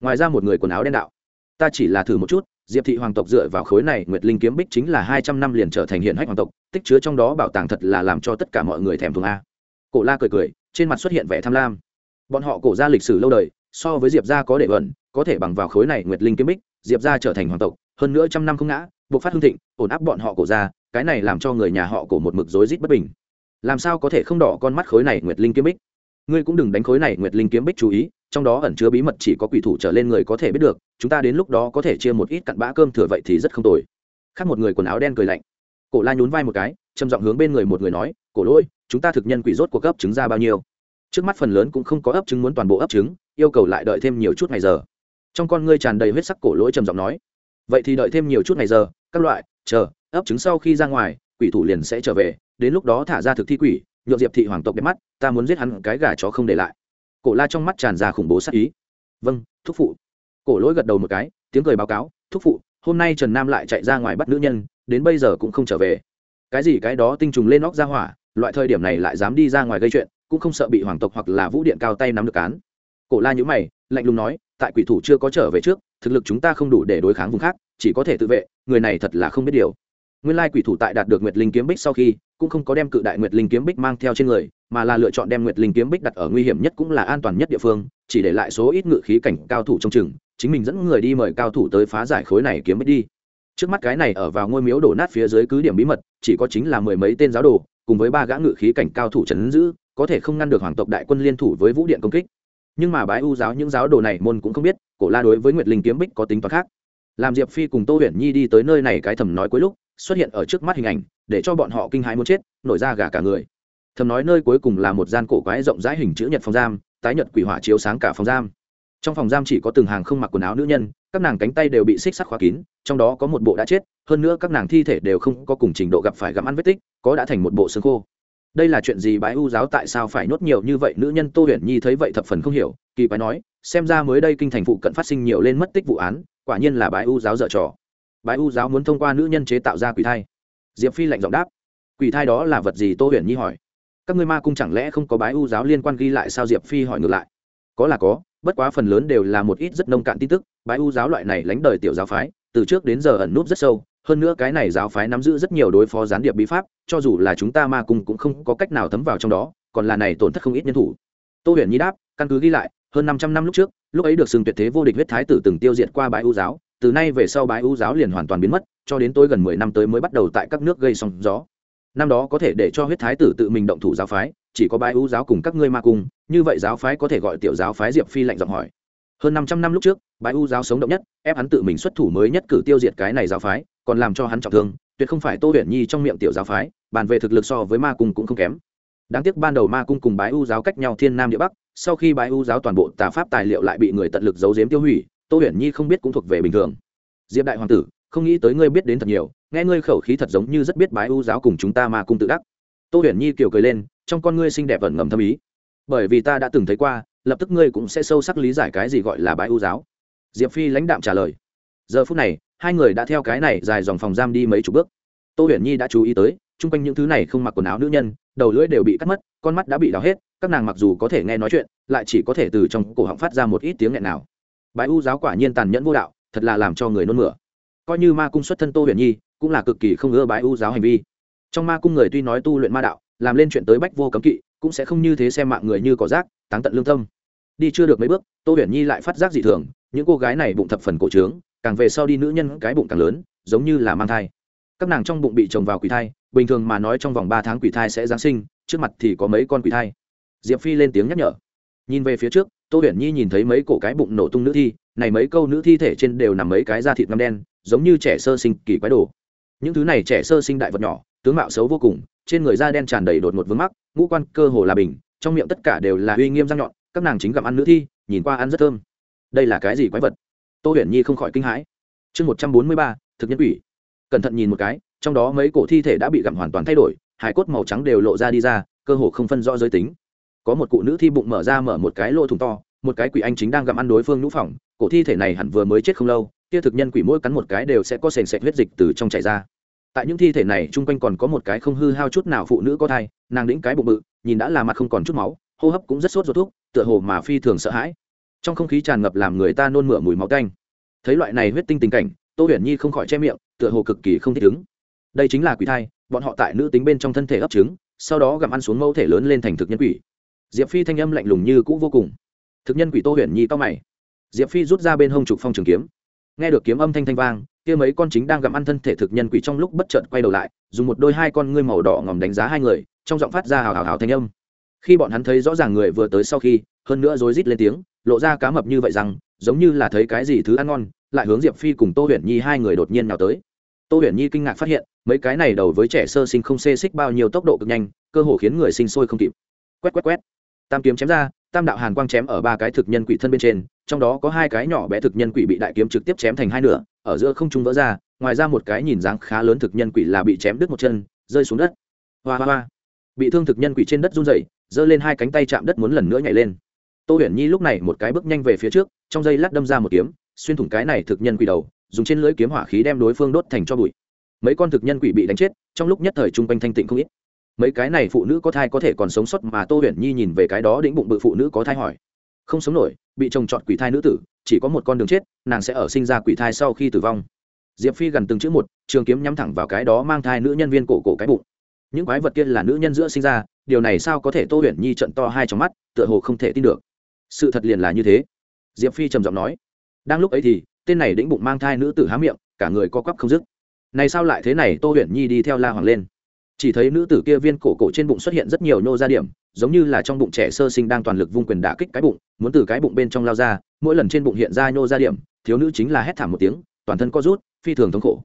Ngoài ra một người quần áo đen đạo, ta chỉ là thử một chút diệp thị hoàng tộc dựa vào khối này, nguyệt linh kiếm bích chính là hai trăm năm liền trở thành hiện hách hoàng tộc, tích chứa trong đó bảo tàng thật là làm cho tất cả mọi người thèm thuồng a. Cổ la cười cười, trên mặt xuất hiện vẻ tham lam. Bọn họ cổ ra lịch sử lâu đời, so với diệp gia có đệ vẩn có thể bằng vào khối này nguyệt linh kiếm bích, diệp gia trở thành hoàng tộc, hơn nữa trăm năm không ngã, buộc phát hương thịnh, ổn áp bọn họ cổ ra cái này làm cho người nhà họ cổ một mực rối rít bất bình. Làm sao có thể không đỏ con mắt khối này nguyệt linh kiếm bích? Ngươi cũng đừng đánh khối này nguyệt linh kiếm bích chú ý trong đó ẩn chứa bí mật chỉ có quỷ thủ trở lên người có thể biết được, chúng ta đến lúc đó có thể chia một ít cặn bã cơm thừa vậy thì rất không tồi. Khác một người quần áo đen cười lạnh. Cổ la nhún vai một cái, trầm giọng hướng bên người một người nói, cổ lỗi, chúng ta thực nhân quỷ rốt cuộc ấp trứng ra bao nhiêu? Trước mắt phần lớn cũng không có ấp trứng muốn toàn bộ ấp trứng, yêu cầu lại đợi thêm nhiều chút ngày giờ. Trong con ngươi tràn đầy huyết sắc cổ lỗi trầm giọng nói, vậy thì đợi thêm nhiều chút ngày giờ, các loại, chờ, ấp trứng sau khi ra ngoài, quỷ thủ liền sẽ trở về, đến lúc đó thả ra thực thi quỷ nhộn diệp thị hoàng tộc đẹp mắt, ta muốn giết hắn, cái gà chó không để lại cổ la trong mắt tràn ra khủng bố sát ý. Vâng thúc phụ. Cổ lỗi gật đầu một cái, tiếng cười báo cáo, thúc phụ, hôm nay trần nam lại chạy ra ngoài bắt nữ nhân, đến bây giờ cũng không trở về. Cái gì cái đó tinh trùng lên nóc ra hỏa, loại thời điểm này lại dám đi ra ngoài gây chuyện, cũng không sợ bị hoàng tộc hoặc là vũ điện cao tay nắm được cán cổ la nhữ mày, lạnh lùng nói, tại quỷ thủ chưa có trở về trước, thực lực chúng ta không đủ để đối kháng vùng khác, chỉ có thể tự vệ, người này thật là không biết điều. Nguyên lai quỷ thủ tại đạt được nguyệt linh kiếm bích sau khi, cũng không có đem cự đại nguyệt linh kiếm bích mang theo trên người mà là lựa chọn đem nguyệt linh kiếm bích đặt ở nguy hiểm nhất cũng là an toàn nhất địa phương, chỉ để lại số ít ngự khí cảnh cao thủ trong chừng, chính mình dẫn người đi mời cao thủ tới phá giải khối này kiếm bích đi. Trước mắt cái này ở vào ngôi miếu đổ nát phía dưới cứ điểm bí mật, chỉ có chính là mười mấy tên giáo đồ, cùng với ba gã ngự khí cảnh cao thủ trấn giữ, có thể không ngăn được hoàng tộc đại quân liên thủ với vũ điện công kích. Nhưng mà bái u giáo những giáo đồ này môn cũng không biết, cổ la đối với nguyệt linh kiếm bích có tính toán khác. Làm diệp phi cùng tô huyền nhi đi tới nơi này cái thầm nói cuối lúc, xuất hiện ở trước mắt hình ảnh, để cho bọn họ kinh hãi muốn chết, nổi ra gà cả người thầm nói nơi cuối cùng là một gian cổ quái rộng rãi hình chữ nhật phòng giam, tái nhật quỷ hỏa chiếu sáng cả phòng giam. Trong phòng giam chỉ có từng hàng không mặc quần áo nữ nhân, các nàng cánh tay đều bị xích sắt khóa kín, trong đó có một bộ đã chết, hơn nữa các nàng thi thể đều không có cùng trình độ gặp phải gặm ăn vết tích, có đã thành một bộ xương khô. Đây là chuyện gì bái u giáo tại sao phải nhốt nhiều như vậy nữ nhân? Tô huyền nhi thấy vậy thập phần không hiểu, kỳ quái nói, xem ra mới đây kinh thành phụ cận phát sinh nhiều lên mất tích vụ án, quả nhiên là bái u giáo dở trò. Bái u giáo muốn thông qua nữ nhân chế tạo ra quỷ thai. Diệp phi lạnh giọng đáp, quỷ thai đó là vật gì? Tô huyền nhi hỏi các ngươi ma cung chẳng lẽ không có bái u giáo liên quan ghi lại sao diệp phi hỏi ngược lại có là có bất quá phần lớn đều là một ít rất nông cạn tin tức bái u giáo loại này lánh đời tiểu giáo phái từ trước đến giờ ẩn núp rất sâu hơn nữa cái này giáo phái nắm giữ rất nhiều đối phó gián điệp bí pháp cho dù là chúng ta ma cung cũng không có cách nào thấm vào trong đó còn là này tổn thất không ít nhân thủ tô huyền nhi đáp căn cứ ghi lại hơn năm trăm năm lúc trước lúc ấy được xưng tuyệt thế vô địch huyết thái tử từng tiêu diệt qua bái u giáo từ nay về sau bái u giáo liền hoàn toàn biến mất cho đến tôi gần mười năm tới mới bắt đầu tại các nước gây sóng gió năm đó có thể để cho huyết thái tử tự mình động thủ giáo phái, chỉ có bái u giáo cùng các ngươi ma cung, như vậy giáo phái có thể gọi tiểu giáo phái diệp phi lạnh giọng hỏi. Hơn năm trăm năm lúc trước, bái u giáo sống động nhất, ép hắn tự mình xuất thủ mới nhất cử tiêu diệt cái này giáo phái, còn làm cho hắn trọng thương, tuyệt không phải tô huyền nhi trong miệng tiểu giáo phái, bàn về thực lực so với ma cung cũng không kém. Đáng tiếc ban đầu ma cung cùng bái u giáo cách nhau thiên nam địa bắc, sau khi bái u giáo toàn bộ tà pháp tài liệu lại bị người tận lực giấu giếm tiêu hủy, tô huyền nhi không biết cũng thuộc về bình thường. Diệp đại hoàng tử, không nghĩ tới ngươi biết đến thật nhiều nghe ngươi khẩu khí thật giống như rất biết bái u giáo cùng chúng ta mà cung tự đắc. Tô huyền nhi kiểu cười lên, trong con ngươi xinh đẹp ẩn ngầm thâm ý. Bởi vì ta đã từng thấy qua, lập tức ngươi cũng sẽ sâu sắc lý giải cái gì gọi là bái u giáo. Diệp phi lãnh đạm trả lời. Giờ phút này, hai người đã theo cái này dài dòng phòng giam đi mấy chục bước. Tô huyền nhi đã chú ý tới, chung quanh những thứ này không mặc quần áo nữ nhân, đầu lưỡi đều bị cắt mất, con mắt đã bị đào hết, các nàng mặc dù có thể nghe nói chuyện, lại chỉ có thể từ trong cổ họng phát ra một ít tiếng nghẹn nào. Bái u giáo quả nhiên tàn nhẫn vô đạo, thật là làm cho người nôn mửa. Coi như ma cung xuất thân tô huyền nhi cũng là cực kỳ không ưa bái u giáo hành vi. Trong ma cung người tuy nói tu luyện ma đạo, làm lên chuyện tới bách vô cấm kỵ, cũng sẽ không như thế xem mạng người như cỏ rác, táng tận lương tâm. Đi chưa được mấy bước, tô huyền nhi lại phát giác dị thường, những cô gái này bụng thập phần cổ trướng, càng về sau đi nữ nhân cái bụng càng lớn, giống như là mang thai. Các nàng trong bụng bị chồng vào quỷ thai, bình thường mà nói trong vòng ba tháng quỷ thai sẽ giáng sinh, trước mặt thì có mấy con quỷ thai. Diệp phi lên tiếng nhắc nhở. Nhìn về phía trước, tô huyền nhi nhìn thấy mấy cổ cái bụng nổ tung nữ thi, này mấy câu nữ thi thể trên đều nằm mấy cái da thịt ngâm đen, giống như trẻ sơ sinh kỳ quái đồ những thứ này trẻ sơ sinh đại vật nhỏ, tướng mạo xấu vô cùng, trên người da đen tràn đầy đột một vướng mắc, ngũ quan cơ hồ là bình, trong miệng tất cả đều là uy nghiêm răng nhọn, các nàng chính gặm ăn nữ thi, nhìn qua ăn rất thơm. Đây là cái gì quái vật? Tô huyền nhi không khỏi kinh hãi. Chương một trăm bốn mươi ba, thực nhân ủy cẩn thận nhìn một cái, trong đó mấy cổ thi thể đã bị gặm hoàn toàn thay đổi, hải cốt màu trắng đều lộ ra đi ra, cơ hồ không phân rõ giới tính. Có một cụ nữ thi bụng mở ra mở một cái lỗ thủng to, một cái quỷ anh chính đang gặm ăn đối phương nhũ phỏng, cổ thi thể này hẳn vừa mới chết không lâu, kia thực nhân quỷ mỗi cắn một cái đều sẽ có sền sệt huyết dịch từ trong chảy ra tại những thi thể này chung quanh còn có một cái không hư hao chút nào phụ nữ có thai, nàng đĩnh cái bụng bự, nhìn đã là mặt không còn chút máu, hô hấp cũng rất sốt ruột thuốc tựa hồ mà phi thường sợ hãi. Trong không khí tràn ngập làm người ta nôn mửa mùi máu canh thấy loại này huyết tinh tình cảnh, tô huyền nhi không khỏi che miệng, tựa hồ cực kỳ không thích ứng. Đây chính là quỷ thai, bọn họ tại nữ tính bên trong thân thể ấp trứng, sau đó gặm ăn xuống mẫu thể lớn lên thành thực nhân quỷ. Diệp phi thanh âm lạnh lùng như cũ vô cùng. Thực nhân quỷ tô huyền nhi to mày. Diệp phi rút ra bên hông trục phong trường kiếm. Nghe được kiếm âm thanh thanh vang kia mấy con chính đang gặm ăn thân thể thực nhân quỷ trong lúc bất chợt quay đầu lại, dùng một đôi hai con ngươi màu đỏ ngòm đánh giá hai người, trong giọng phát ra hào hào hào thanh âm. Khi bọn hắn thấy rõ ràng người vừa tới sau khi, hơn nữa rối rít lên tiếng, lộ ra cá mập như vậy rằng, giống như là thấy cái gì thứ ăn ngon, lại hướng diệp phi cùng tô huyền nhi hai người đột nhiên nào tới. Tô huyền nhi kinh ngạc phát hiện, mấy cái này đầu với trẻ sơ sinh không xê xích bao nhiêu tốc độ cực nhanh, cơ hồ khiến người sinh sôi không kịp. Quét quét quét. Tam kiếm chém ra tam đạo hàn quang chém ở ba cái thực nhân quỷ thân bên trên, trong đó có hai cái nhỏ bé thực nhân quỷ bị đại kiếm trực tiếp chém thành hai nửa, ở giữa không trung vỡ ra, ngoài ra một cái nhìn dáng khá lớn thực nhân quỷ là bị chém đứt một chân, rơi xuống đất. Hoa hoa hoa. Bị thương thực nhân quỷ trên đất run rẩy, giơ lên hai cánh tay chạm đất muốn lần nữa nhảy lên. Tô huyền nhi lúc này một cái bước nhanh về phía trước, trong dây lát đâm ra một kiếm, xuyên thủng cái này thực nhân quỷ đầu, dùng trên lưỡi kiếm hỏa khí đem đối phương đốt thành cho bụi. Mấy con thực nhân quỷ bị đánh chết, trong lúc nhất thời chung quanh thanh tịnh không ít mấy cái này phụ nữ có thai có thể còn sống sót mà tô huyền nhi nhìn về cái đó đĩnh bụng bự phụ nữ có thai hỏi. Không sống nổi, bị chồng chọn quỷ thai nữ tử, chỉ có một con đường chết, nàng sẽ ở sinh ra quỷ thai sau khi tử vong. Diệp phi gần từng chữ một, trường kiếm nhắm thẳng vào cái đó mang thai nữ nhân viên cổ cổ cái bụng. Những quái vật kia là nữ nhân giữa sinh ra, điều này sao có thể tô huyền nhi trận to hai trong mắt, tựa hồ không thể tin được. Sự thật liền là như thế. Diệp phi trầm giọng nói. Đang lúc ấy thì, tên này đĩnh bụng mang thai nữ tử há miệng, cả người co quắp không dứt. Này sao lại thế này, tô huyền nhi đi theo la hoàng lên chỉ thấy nữ tử kia viên cổ cổ trên bụng xuất hiện rất nhiều nhô ra điểm, giống như là trong bụng trẻ sơ sinh đang toàn lực vung quyền đả kích cái bụng, muốn từ cái bụng bên trong lao ra, mỗi lần trên bụng hiện ra nhô ra điểm, thiếu nữ chính là hét thảm một tiếng, toàn thân co rút, phi thường thống khổ.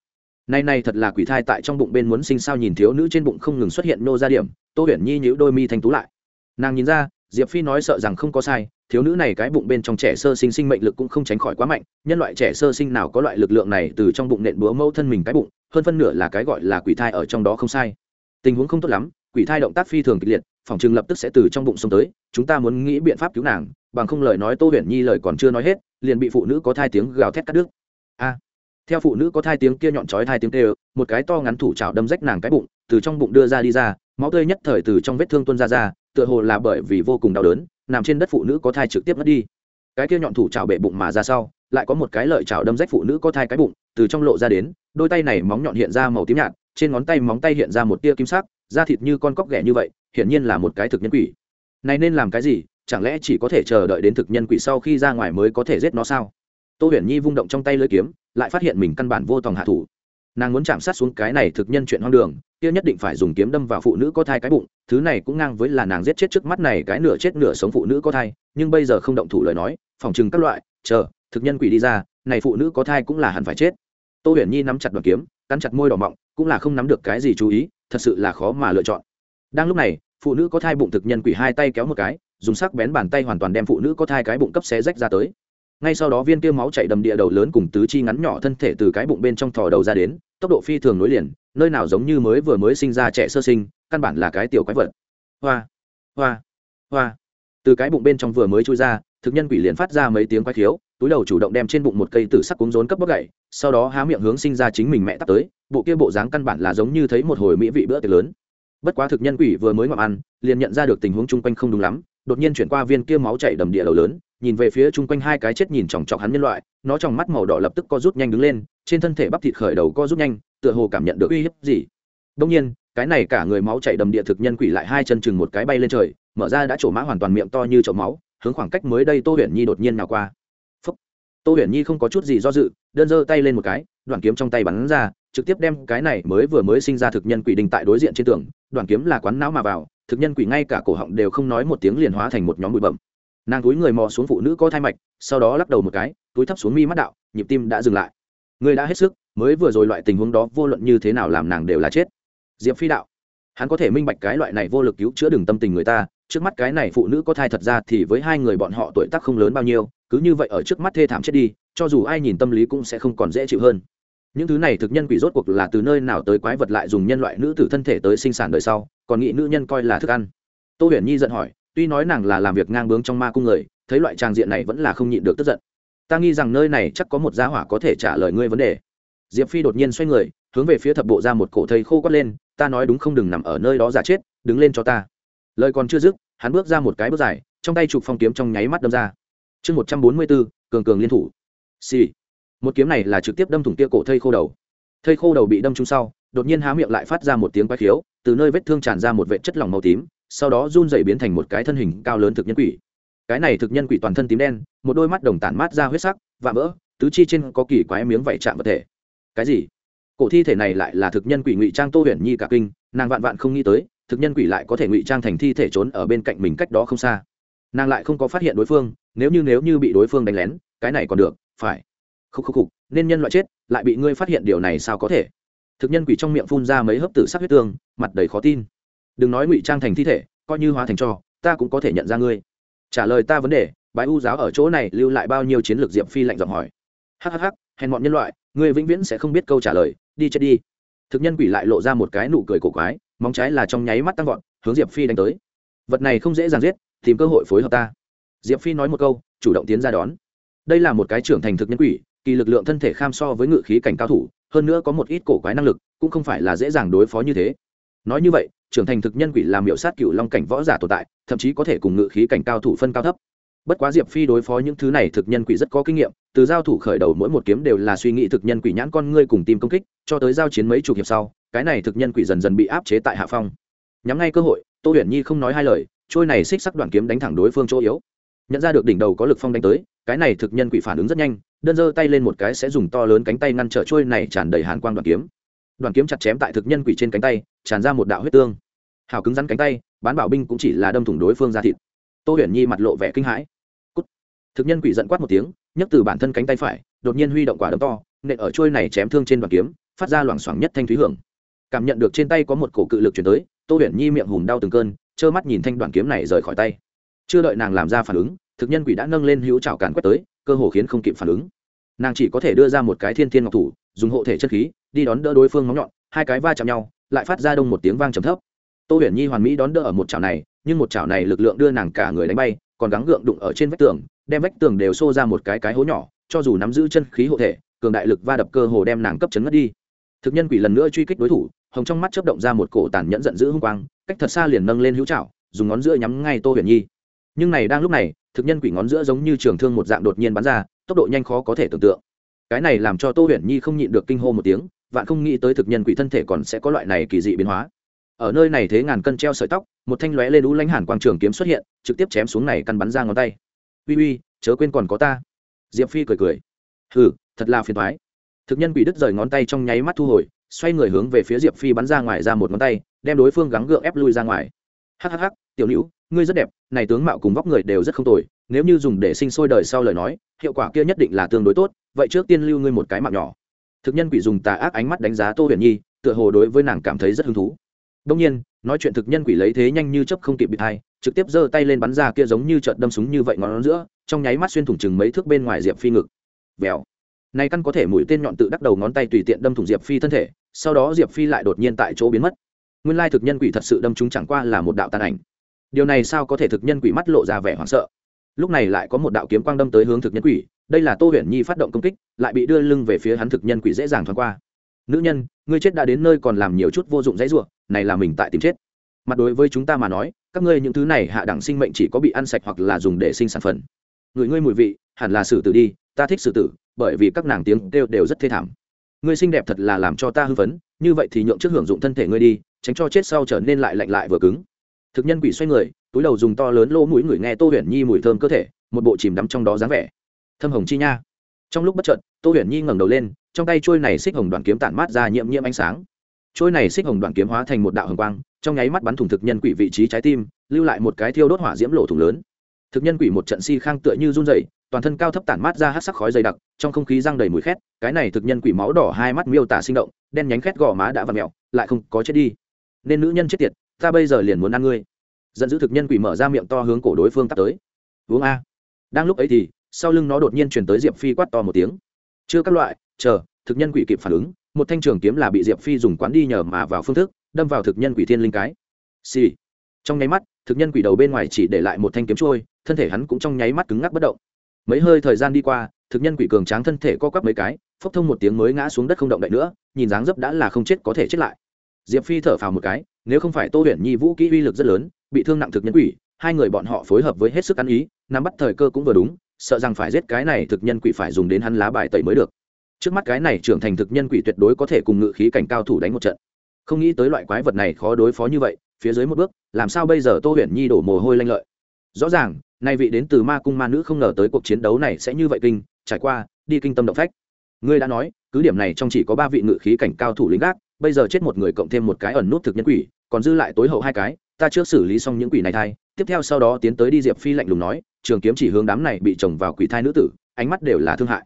Nay này thật là quỷ thai tại trong bụng bên muốn sinh sao nhìn thiếu nữ trên bụng không ngừng xuất hiện nô ra điểm, tô huyền nhi nhíu đôi mi thanh tú lại. Nàng nhìn ra, diệp phi nói sợ rằng không có sai, thiếu nữ này cái bụng bên trong trẻ sơ sinh sinh mệnh lực cũng không tránh khỏi quá mạnh, nhân loại trẻ sơ sinh nào có loại lực lượng này từ trong bụng nện búa mâu thân mình cái bụng, hơn phân nửa là cái gọi là quỷ thai ở trong đó không sai tình huống không tốt lắm, quỷ thai động tác phi thường kịch liệt, phòng chừng lập tức sẽ từ trong bụng xông tới, chúng ta muốn nghĩ biện pháp cứu nàng, bằng không lời nói tô huyền nhi lời còn chưa nói hết, liền bị phụ nữ có thai tiếng gào thét cắt đứt. A! Theo phụ nữ có thai tiếng kia nhọn chói thai tiếng kêu, một cái to ngắn thủ chảo đâm rách nàng cái bụng, từ trong bụng đưa ra đi ra, máu tươi nhất thời từ trong vết thương tuôn ra ra, tựa hồ là bởi vì vô cùng đau đớn, nằm trên đất phụ nữ có thai trực tiếp mất đi. Cái kia nhọn thủ chảo bệ bụng mà ra sau, lại có một cái lợi chảo đâm rách phụ nữ có thai cái bụng, từ trong lộ ra đến, đôi tay này móng nhọn hiện ra màu tím nhạt trên ngón tay móng tay hiện ra một tia kim sắc, da thịt như con cóc ghẻ như vậy, hiển nhiên là một cái thực nhân quỷ. Này nên làm cái gì, chẳng lẽ chỉ có thể chờ đợi đến thực nhân quỷ sau khi ra ngoài mới có thể giết nó sao? Tô huyền nhi vung động trong tay lưỡi kiếm, lại phát hiện mình căn bản vô tòng hạ thủ. Nàng muốn chạm sát xuống cái này thực nhân chuyện hoang đường, kia nhất định phải dùng kiếm đâm vào phụ nữ có thai cái bụng, thứ này cũng ngang với là nàng giết chết trước mắt này cái nửa chết nửa sống phụ nữ có thai, nhưng bây giờ không động thủ lời nói, phòng chừng các loại, chờ, thực nhân quỷ đi ra, này phụ nữ có thai cũng là hẳn phải chết tô huyền nhi nắm chặt đoàn kiếm, cắn chặt môi đỏ mọng, cũng là không nắm được cái gì chú ý, thật sự là khó mà lựa chọn. Đang lúc này, phụ nữ có thai bụng thực nhân quỷ hai tay kéo một cái, dùng sắc bén bàn tay hoàn toàn đem phụ nữ có thai cái bụng cấp xé rách ra tới. Ngay sau đó viên kia máu chảy đầm địa đầu lớn cùng tứ chi ngắn nhỏ thân thể từ cái bụng bên trong thò đầu ra đến, tốc độ phi thường nối liền, nơi nào giống như mới vừa mới sinh ra trẻ sơ sinh, căn bản là cái tiểu quái vật. Hoa hoa hoa. Từ cái bụng bên trong vừa mới chui ra, thực nhân quỷ liền phát ra mấy tiếng quái thiếu túi đầu chủ động đem trên bụng một cây tử sắc cúng rốn cấp bóc gậy, sau đó há miệng hướng sinh ra chính mình mẹ tắt tới, bộ kia bộ dáng căn bản là giống như thấy một hồi mỹ vị bữa tiệc lớn. Bất quá thực nhân quỷ vừa mới ngậm ăn, liền nhận ra được tình huống chung quanh không đúng lắm, đột nhiên chuyển qua viên kia máu chảy đầm địa đầu lớn, nhìn về phía chung quanh hai cái chết nhìn chòng chọc hắn nhân loại, nó trong mắt màu đỏ lập tức co rút nhanh đứng lên, trên thân thể bắp thịt khởi đầu co rút nhanh, tựa hồ cảm nhận được uy hiếp gì. Đông nhiên, cái này cả người máu chảy đầm địa thực nhân quỷ lại hai chân chừng một cái bay lên trời, mở ra đã trổ mã hoàn toàn miệng to như chậu máu, hướng khoảng cách mới đây tô huyền nhi đột nhiên nào qua tô huyền nhi không có chút gì do dự, đơn giơ tay lên một cái, đoạn kiếm trong tay bắn ra, trực tiếp đem cái này mới vừa mới sinh ra thực nhân quỷ đình tại đối diện trên tường, đoạn kiếm là quán não mà vào, thực nhân quỷ ngay cả cổ họng đều không nói một tiếng liền hóa thành một nhóm bụi bẩm nàng túi người mò xuống phụ nữ có thai mạch, sau đó lắc đầu một cái, túi thấp xuống mi mắt đạo, nhịp tim đã dừng lại. Người đã hết sức, mới vừa rồi loại tình huống đó vô luận như thế nào làm nàng đều là chết. Diệp phi đạo, hắn có thể minh bạch cái loại này vô lực cứu chữa đừng tâm tình người ta, trước mắt cái này phụ nữ có thai thật ra thì với hai người bọn họ tuổi tác không lớn bao nhiêu cứ như vậy ở trước mắt thê thảm chết đi, cho dù ai nhìn tâm lý cũng sẽ không còn dễ chịu hơn. Những thứ này thực nhân quỷ rốt cuộc là từ nơi nào tới quái vật lại dùng nhân loại nữ tử thân thể tới sinh sản đời sau, còn nghĩ nữ nhân coi là thức ăn. Tô huyền nhi giận hỏi, tuy nói nàng là làm việc ngang bướng trong ma cung người, thấy loại trang diện này vẫn là không nhịn được tức giận. Ta nghi rằng nơi này chắc có một giá hỏa có thể trả lời ngươi vấn đề. Diệp phi đột nhiên xoay người, hướng về phía thập bộ ra một cổ thầy khô quát lên, ta nói đúng không đừng nằm ở nơi đó giả chết, đứng lên cho ta. Lời còn chưa dứt, hắn bước ra một cái bước dài, trong tay chụp phong kiếm trong nháy mắt đâm ra chương một trăm bốn mươi bốn, cường cường liên thủ. Xì、sì. một kiếm này là trực tiếp đâm thủng tia cổ thây khô đầu. Thây khô đầu bị đâm trúng sau, đột nhiên há miệng lại phát ra một tiếng quái khiếu, từ nơi vết thương tràn ra một vệ chất lỏng màu tím, sau đó run dày biến thành một cái thân hình cao lớn thực nhân quỷ. Cái này thực nhân quỷ toàn thân tím đen, một đôi mắt đồng tản mát ra huyết sắc và vỡ, tứ chi trên có kỳ quái miếng vảy chạm vật thể. Cái gì? Cổ thi thể này lại là thực nhân quỷ ngụy trang tô huyền nhi cả kinh, nàng vạn vạn không nghĩ tới, thực nhân quỷ lại có thể ngụy trang thành thi thể trốn ở bên cạnh mình cách đó không xa nàng lại không có phát hiện đối phương nếu như nếu như bị đối phương đánh lén cái này còn được phải. Khúc khúc khục nên nhân loại chết lại bị ngươi phát hiện điều này sao có thể? Thực nhân quỷ trong miệng phun ra mấy hớp tử sắc huyết tương mặt đầy khó tin. Đừng nói ngụy trang thành thi thể coi như hóa thành trò, ta cũng có thể nhận ra ngươi. Trả lời ta vấn đề bái u giáo ở chỗ này lưu lại bao nhiêu chiến lược diệp phi lạnh giọng hỏi. Hhh hèn mọn nhân loại ngươi vĩnh viễn sẽ không biết câu trả lời đi chết đi. Thực nhân quỷ lại lộ ra một cái nụ cười cổ quái móng trái là trong nháy mắt tăng vọt hướng diệp phi đánh tới. Vật này không dễ dàng giết tìm cơ hội phối hợp ta. Diệp phi nói một câu, chủ động tiến ra đón. Đây là một cái trưởng thành thực nhân quỷ, kỳ lực lượng thân thể kham so với ngự khí cảnh cao thủ, hơn nữa có một ít cổ quái năng lực, cũng không phải là dễ dàng đối phó như thế. Nói như vậy, trưởng thành thực nhân quỷ làm hiệu sát cựu long cảnh võ giả tồn tại, thậm chí có thể cùng ngự khí cảnh cao thủ phân cao thấp. Bất quá diệp phi đối phó những thứ này thực nhân quỷ rất có kinh nghiệm, từ giao thủ khởi đầu mỗi một kiếm đều là suy nghĩ thực nhân quỷ nhãn con ngươi cùng tìm công kích, cho tới giao chiến mấy chục hiệp sau, cái này thực nhân quỷ dần dần bị áp chế tại hạ phong. Nhắm ngay cơ hội, tô huyền nhi không nói hai lời trôi này xích sắc đoạn kiếm đánh thẳng đối phương chỗ yếu. Nhận ra được đỉnh đầu có lực phong đánh tới, cái này thực nhân quỷ phản ứng rất nhanh, đơn giơ tay lên một cái sẽ dùng to lớn cánh tay ngăn trở trôi này tràn đầy hàn quang đoạn kiếm. Đoạn kiếm chặt chém tại thực nhân quỷ trên cánh tay, tràn ra một đạo huyết tương. Hào cứng rắn cánh tay, bán bảo binh cũng chỉ là đâm thủng đối phương ra thịt. Tô huyền nhi mặt lộ vẻ kinh hãi. Cút. thực nhân quỷ giận quát một tiếng, nhấc từ bản thân cánh tay phải, đột nhiên huy động quả đấm to, nện ở trôi này chém thương trên đoàn kiếm, phát ra loảng xoảng nhất thanh thúy hưởng. Cảm nhận được trên tay có một cổ cự lực chuyển tới, tô huyền nhi miệng hùm đau từng cơn trơ mắt nhìn thanh đoàn kiếm này rời khỏi tay. Chưa đợi nàng làm ra phản ứng, thực nhân quỷ đã nâng lên hữu trào càn quét tới, cơ hồ khiến không kịp phản ứng. Nàng chỉ có thể đưa ra một cái thiên thiên ngọc thủ, dùng hộ thể chất khí, đi đón đỡ đối phương móng nhọn, hai cái va chạm nhau, lại phát ra đông một tiếng vang trầm thấp. Tô huyền nhi hoàn mỹ đón đỡ ở một chảo này, nhưng một chảo này lực lượng đưa nàng cả người đánh bay, còn gắng gượng đụng ở trên vách tường, đem vách tường đều xô ra một cái cái hố nhỏ, cho dù nắm giữ chân khí hộ thể, cường đại lực va đập cơ hồ đem nàng cấp chấn ngất đi. Thực nhân quỷ lần nữa truy kích đối thủ, hồng trong mắt chớp động ra một cổ tàn nhẫn giận dữ hung quang cách thật xa liền nâng lên hữu trảo, dùng ngón giữa nhắm ngay tô huyền nhi. Nhưng này đang lúc này, thực nhân quỷ ngón giữa giống như trường thương một dạng đột nhiên bắn ra, tốc độ nhanh khó có thể tưởng tượng. Cái này làm cho tô huyền nhi không nhịn được kinh hô một tiếng, vạn không nghĩ tới thực nhân quỷ thân thể còn sẽ có loại này kỳ dị biến hóa. Ở nơi này thế ngàn cân treo sợi tóc, một thanh lóe lên ú lánh hàn quang trường kiếm xuất hiện, trực tiếp chém xuống này căn bắn ra ngón tay. Uy uy, chớ quên còn có ta. Diệp phi cười cười. Hừ, thật là phiền thoái thực nhân quỷ đứt rời ngón tay trong nháy mắt thu hồi, xoay người hướng về phía diệp phi bắn ra ngoài ra một ngón tay đem đối phương gắng gượng ép lui ra ngoài. Hhh tiểu nữ, ngươi rất đẹp, này tướng mạo cùng vóc người đều rất không tồi, nếu như dùng để sinh sôi đời sau lời nói, hiệu quả kia nhất định là tương đối tốt, vậy trước tiên lưu ngươi một cái mạng nhỏ. Thực nhân quỷ dùng tà ác ánh mắt đánh giá tô huyền nhi, tựa hồ đối với nàng cảm thấy rất hứng thú. Đông nhiên, nói chuyện thực nhân quỷ lấy thế nhanh như chấp không kịp bị thai trực tiếp giơ tay lên bắn ra kia giống như trận đâm súng như vậy ngón giữa, trong nháy mắt xuyên thủng chừng mấy thước bên ngoài diệp phi ngực. Vèo. Này căn có thể mũi tên nhọn tự đắc đầu ngón tay tùy tiện đâm thủng diệp phi thân thể, sau đó diệp phi lại đột nhiên tại chỗ biến mất nguyên lai thực nhân quỷ thật sự đâm chúng chẳng qua là một đạo tàn ảnh. Điều này sao có thể thực nhân quỷ mắt lộ ra vẻ hoảng sợ? Lúc này lại có một đạo kiếm quang đâm tới hướng thực nhân quỷ, đây là tô huyền nhi phát động công kích, lại bị đưa lưng về phía hắn thực nhân quỷ dễ dàng thoáng qua. Nữ nhân, ngươi chết đã đến nơi còn làm nhiều chút vô dụng dãy ruộng này là mình tại tìm chết. Mặt đối với chúng ta mà nói, các ngươi những thứ này hạ đẳng sinh mệnh chỉ có bị ăn sạch hoặc là dùng để sinh sản phẩm người ngươi mùi vị, hẳn là xử tử đi, ta thích xử tử, bởi vì các nàng tiếng đều đều rất thê thảm. Ngươi xinh đẹp thật là làm cho ta hư vấn. như vậy thì nhượng trước hưởng dụng thân thể ngươi đi tránh cho chết sau trở nên lại lạnh lại vừa cứng. Thực nhân quỷ xoay người, túi đầu dùng to lớn lỗ mũi người nghe tô huyền nhi mùi thơm cơ thể, một bộ chìm đắm trong đó dáng vẻ. Thâm hồng chi nha. Trong lúc bất trận tô huyền nhi ngẩng đầu lên, trong tay trôi này xích hồng đoàn kiếm tản mát ra nhiễm nhiễm ánh sáng. Trôi này xích hồng đoàn kiếm hóa thành một đạo hồng quang, trong nháy mắt bắn thủng thực nhân quỷ vị trí trái tim, lưu lại một cái thiêu đốt hỏa diễm lộ thủng lớn. Thực nhân quỷ một trận si khang tựa như run dày toàn thân cao thấp tản mát ra hát sắc khói dày đặc, trong không khí răng đầy mùi khét, cái này thực nhân quỷ máu đỏ hai mắt miêu tả sinh động, đen nhánh khét gò má đã vặt mẹo lại không có chết đi nên nữ nhân chết tiệt, ta bây giờ liền muốn ăn ngươi. Giận dữ thực nhân quỷ mở ra miệng to hướng cổ đối phương tắt tới. Uống a. Đang lúc ấy thì, sau lưng nó đột nhiên chuyển tới diệp phi quát to một tiếng. Chưa các loại, chờ, thực nhân quỷ kịp phản ứng, một thanh trường kiếm là bị diệp phi dùng quán đi nhờ mà vào phương thức, đâm vào thực nhân quỷ thiên linh cái. Xì、sì. trong nháy mắt, thực nhân quỷ đầu bên ngoài chỉ để lại một thanh kiếm trôi, thân thể hắn cũng trong nháy mắt cứng ngắc bất động. Mấy hơi thời gian đi qua, thực nhân quỷ cường tráng thân thể co quắp mấy cái, phốc thông một tiếng mới ngã xuống đất không động đậy nữa, nhìn dáng dấp đã là không chết có thể chết lại diệp phi thở phào một cái, nếu không phải tô huyền nhi vũ kỹ uy lực rất lớn, bị thương nặng thực nhân quỷ, hai người bọn họ phối hợp với hết sức ăn ý, nắm bắt thời cơ cũng vừa đúng, sợ rằng phải giết cái này thực nhân quỷ phải dùng đến hắn lá bài tẩy mới được. Trước mắt cái này trưởng thành thực nhân quỷ tuyệt đối có thể cùng ngự khí cảnh cao thủ đánh một trận. Không nghĩ tới loại quái vật này khó đối phó như vậy, phía dưới một bước, làm sao bây giờ tô huyền nhi đổ mồ hôi lanh lợi? Rõ ràng, nay vị đến từ ma cung ma nữ không ngờ tới cuộc chiến đấu này sẽ như vậy kinh, trải qua, đi kinh tâm động phách. Ngươi đã nói, cứ điểm này trong chỉ có ba vị ngự khí cảnh cao thủ lính gác bây giờ chết một người cộng thêm một cái ẩn nút thực nhân quỷ, còn dư lại tối hậu hai cái, ta trước xử lý xong những quỷ này thay. Tiếp theo sau đó tiến tới đi diệp phi lạnh lùng nói, trường kiếm chỉ hướng đám này bị chồng vào quỷ thai nữ tử, ánh mắt đều là thương hại.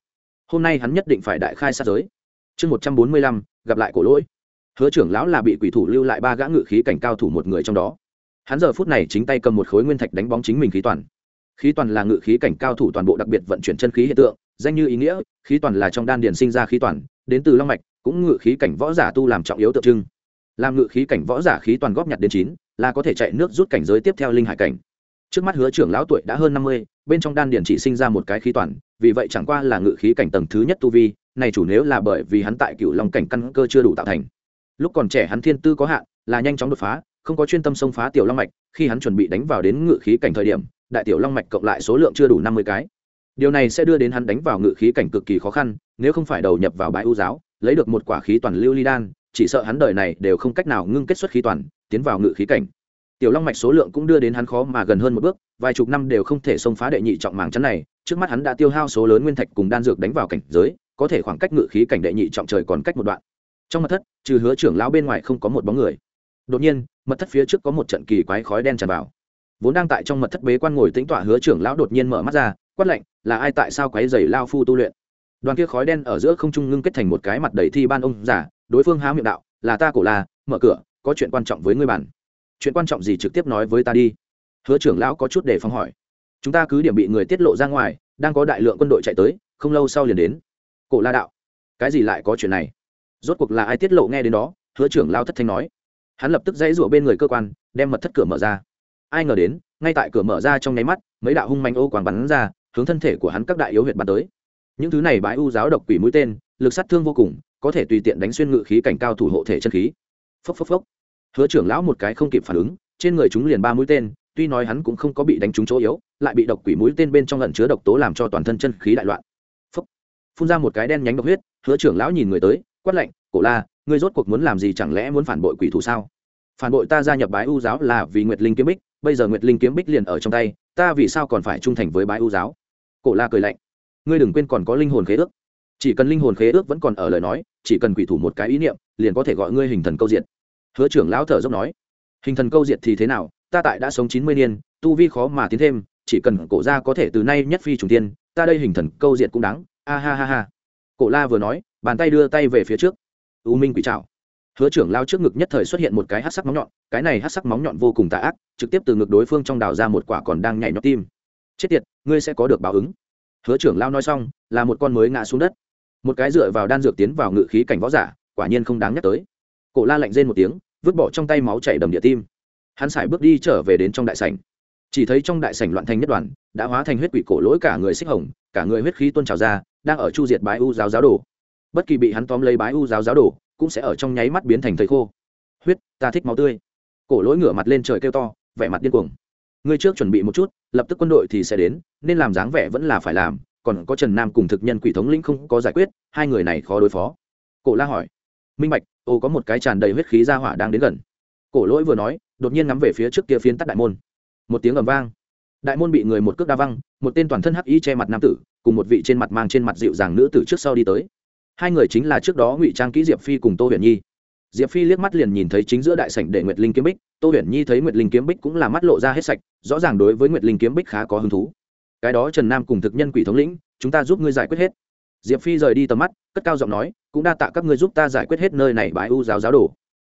Hôm nay hắn nhất định phải đại khai sát giới. Chương một trăm bốn mươi lăm, gặp lại cổ lỗi. Hứa trưởng lão là bị quỷ thủ lưu lại ba gã ngự khí cảnh cao thủ một người trong đó. Hắn giờ phút này chính tay cầm một khối nguyên thạch đánh bóng chính mình khí toàn. Khí toàn là ngự khí cảnh cao thủ toàn bộ đặc biệt vận chuyển chân khí hiện tượng, danh như ý nghĩa, khí toàn là trong đan điền sinh ra khí toàn, đến từ long mạch cũng ngự khí cảnh võ giả tu làm trọng yếu tượng trưng. Làm ngự khí cảnh võ giả khí toàn góp nhặt đến chín, là có thể chạy nước rút cảnh giới tiếp theo linh hải cảnh. Trước mắt hứa trưởng lão tuổi đã hơn năm mươi, bên trong đan điền chỉ sinh ra một cái khí toàn, vì vậy chẳng qua là ngự khí cảnh tầng thứ nhất tu vi, này chủ nếu là bởi vì hắn tại cựu long cảnh căn cơ chưa đủ tạo thành. Lúc còn trẻ hắn thiên tư có hạn, là nhanh chóng đột phá, không có chuyên tâm xông phá tiểu long mạch, khi hắn chuẩn bị đánh vào đến ngự khí cảnh thời điểm, đại tiểu long mạch cộng lại số lượng chưa đủ năm mươi cái. Điều này sẽ đưa đến hắn đánh vào ngự khí cảnh cực kỳ khó khăn, nếu không phải đầu nhập vào bãi ưu giáo lấy được một quả khí toàn lưu ly đan, chỉ sợ hắn đời này đều không cách nào ngưng kết xuất khí toàn, tiến vào ngự khí cảnh. Tiểu long mạch số lượng cũng đưa đến hắn khó mà gần hơn một bước, vài chục năm đều không thể xông phá đệ nhị trọng màng chắn này, trước mắt hắn đã tiêu hao số lớn nguyên thạch cùng đan dược đánh vào cảnh giới, có thể khoảng cách ngự khí cảnh đệ nhị trọng trời còn cách một đoạn. Trong mặt thất, trừ hứa trưởng lão bên ngoài không có một bóng người. Đột nhiên, mật thất phía trước có một trận kỳ quái khói đen tràn vào. Vốn đang tại trong mật thất bế quan ngồi tĩnh tọa hứa trưởng lão đột nhiên mở mắt ra, quát lạnh, là ai tại sao quấy dày lao phu tu luyện? Đoàn kia khói đen ở giữa không trung ngưng kết thành một cái mặt đầy thi ban ông giả đối phương há miệng đạo, là ta cổ la, mở cửa, có chuyện quan trọng với ngươi bản chuyện quan trọng gì trực tiếp nói với ta đi. Hứa trưởng lão có chút để phóng hỏi. Chúng ta cứ điểm bị người tiết lộ ra ngoài, đang có đại lượng quân đội chạy tới, không lâu sau liền đến. Cổ la đạo, cái gì lại có chuyện này? Rốt cuộc là ai tiết lộ nghe đến đó? Hứa trưởng lao thất thanh nói. Hắn lập tức dãy rụa bên người cơ quan, đem mật thất cửa mở ra. Ai ngờ đến, ngay tại cửa mở ra trong nháy mắt, mấy đạo hung manh ô quàng bắn ra, hướng thân thể của hắn các đại yếu huyệt bắn tới những thứ này bãi u giáo độc quỷ mũi tên, lực sát thương vô cùng, có thể tùy tiện đánh xuyên ngự khí cảnh cao thủ hộ thể chân khí. Phốc phốc phốc. Hứa trưởng lão một cái không kịp phản ứng, trên người chúng liền ba mũi tên, tuy nói hắn cũng không có bị đánh trúng chỗ yếu, lại bị độc quỷ mũi tên bên trong lẩn chứa độc tố làm cho toàn thân chân khí đại loạn. Phốc. Phun ra một cái đen nhánh độc huyết, hứa trưởng lão nhìn người tới, quát lạnh, cổ la, ngươi rốt cuộc muốn làm gì chẳng lẽ muốn phản bội quỷ thủ sao? Phản bội ta gia nhập bái u giáo là vì nguyệt linh kiếm bích, bây giờ nguyệt linh kiếm bích liền ở trong tay, ta vì sao còn phải trung thành với bái u giáo? Cổ la cười lạnh ngươi đừng quên còn có linh hồn khế ước. Chỉ cần linh hồn khế ước vẫn còn ở lời nói, chỉ cần quỷ thủ một cái ý niệm, liền có thể gọi ngươi hình thần câu diện hứa trưởng lão thở dốc nói. Hình thần câu diệt thì thế nào? Ta tại đã sống chín mươi niên, tu vi khó mà tiến thêm, chỉ cần cổ ra có thể từ nay nhất phi trùng tiên, ta đây hình thần câu diệt cũng đáng. A ha ha ha. Cổ la vừa nói, bàn tay đưa tay về phía trước. U minh quỷ trào hứa trưởng lao trước ngực nhất thời xuất hiện một cái hát sắc móng nhọn, cái này hát sắc móng nhọn vô cùng tà ác, trực tiếp từ ngực đối phương trong đào ra một quả còn đang nhảy nhót tim. Chết tiệt, ngươi sẽ có được báo ứng hứa trưởng lao nói xong, là một con mới ngã xuống đất. Một cái dựa vào đan dược tiến vào ngự khí cảnh võ giả, quả nhiên không đáng nhắc tới. Cổ la lạnh rên một tiếng, vứt bỏ trong tay máu chảy đầm địa tim. Hắn sải bước đi trở về đến trong đại sảnh. Chỉ thấy trong đại sảnh loạn thành nhất đoàn, đã hóa thành huyết quỷ cổ lỗi cả người xích hồng, cả người huyết khí tuôn trào ra, đang ở chu diệt bái u giáo giáo đồ. Bất kỳ bị hắn tóm lấy bái u giáo giáo đồ, cũng sẽ ở trong nháy mắt biến thành thầy khô. Huyết, ta thích máu tươi. Cổ lỗi ngửa mặt lên trời kêu to, vẻ mặt điên cuồng ngươi trước chuẩn bị một chút, lập tức quân đội thì sẽ đến, nên làm dáng vẻ vẫn là phải làm, còn có trần nam cùng thực nhân quỷ thống lĩnh không có giải quyết, hai người này khó đối phó. Cổ la hỏi. Minh bạch, ô có một cái tràn đầy huyết khí ra hỏa đang đến gần. Cổ lỗi vừa nói, đột nhiên ngắm về phía trước kia phiến tắt đại môn. Một tiếng ầm vang. Đại môn bị người một cước đa văng, một tên toàn thân hắc y che mặt nam tử, cùng một vị trên mặt mang trên mặt dịu dàng nữ tử trước sau đi tới. Hai người chính là trước đó ngụy trang kỹ diệp phi cùng tô huyền nhi diệp phi liếc mắt liền nhìn thấy chính giữa đại sảnh để nguyệt linh kiếm bích, tô huyền nhi thấy nguyệt linh kiếm bích cũng là mắt lộ ra hết sạch, rõ ràng đối với nguyệt linh kiếm bích khá có hứng thú. Cái đó trần nam cùng thực nhân quỷ thống lĩnh, chúng ta giúp ngươi giải quyết hết. Diệp phi rời đi tầm mắt, cất cao giọng nói, cũng đa tạ các ngươi giúp ta giải quyết hết nơi này bãi u giáo giáo đồ.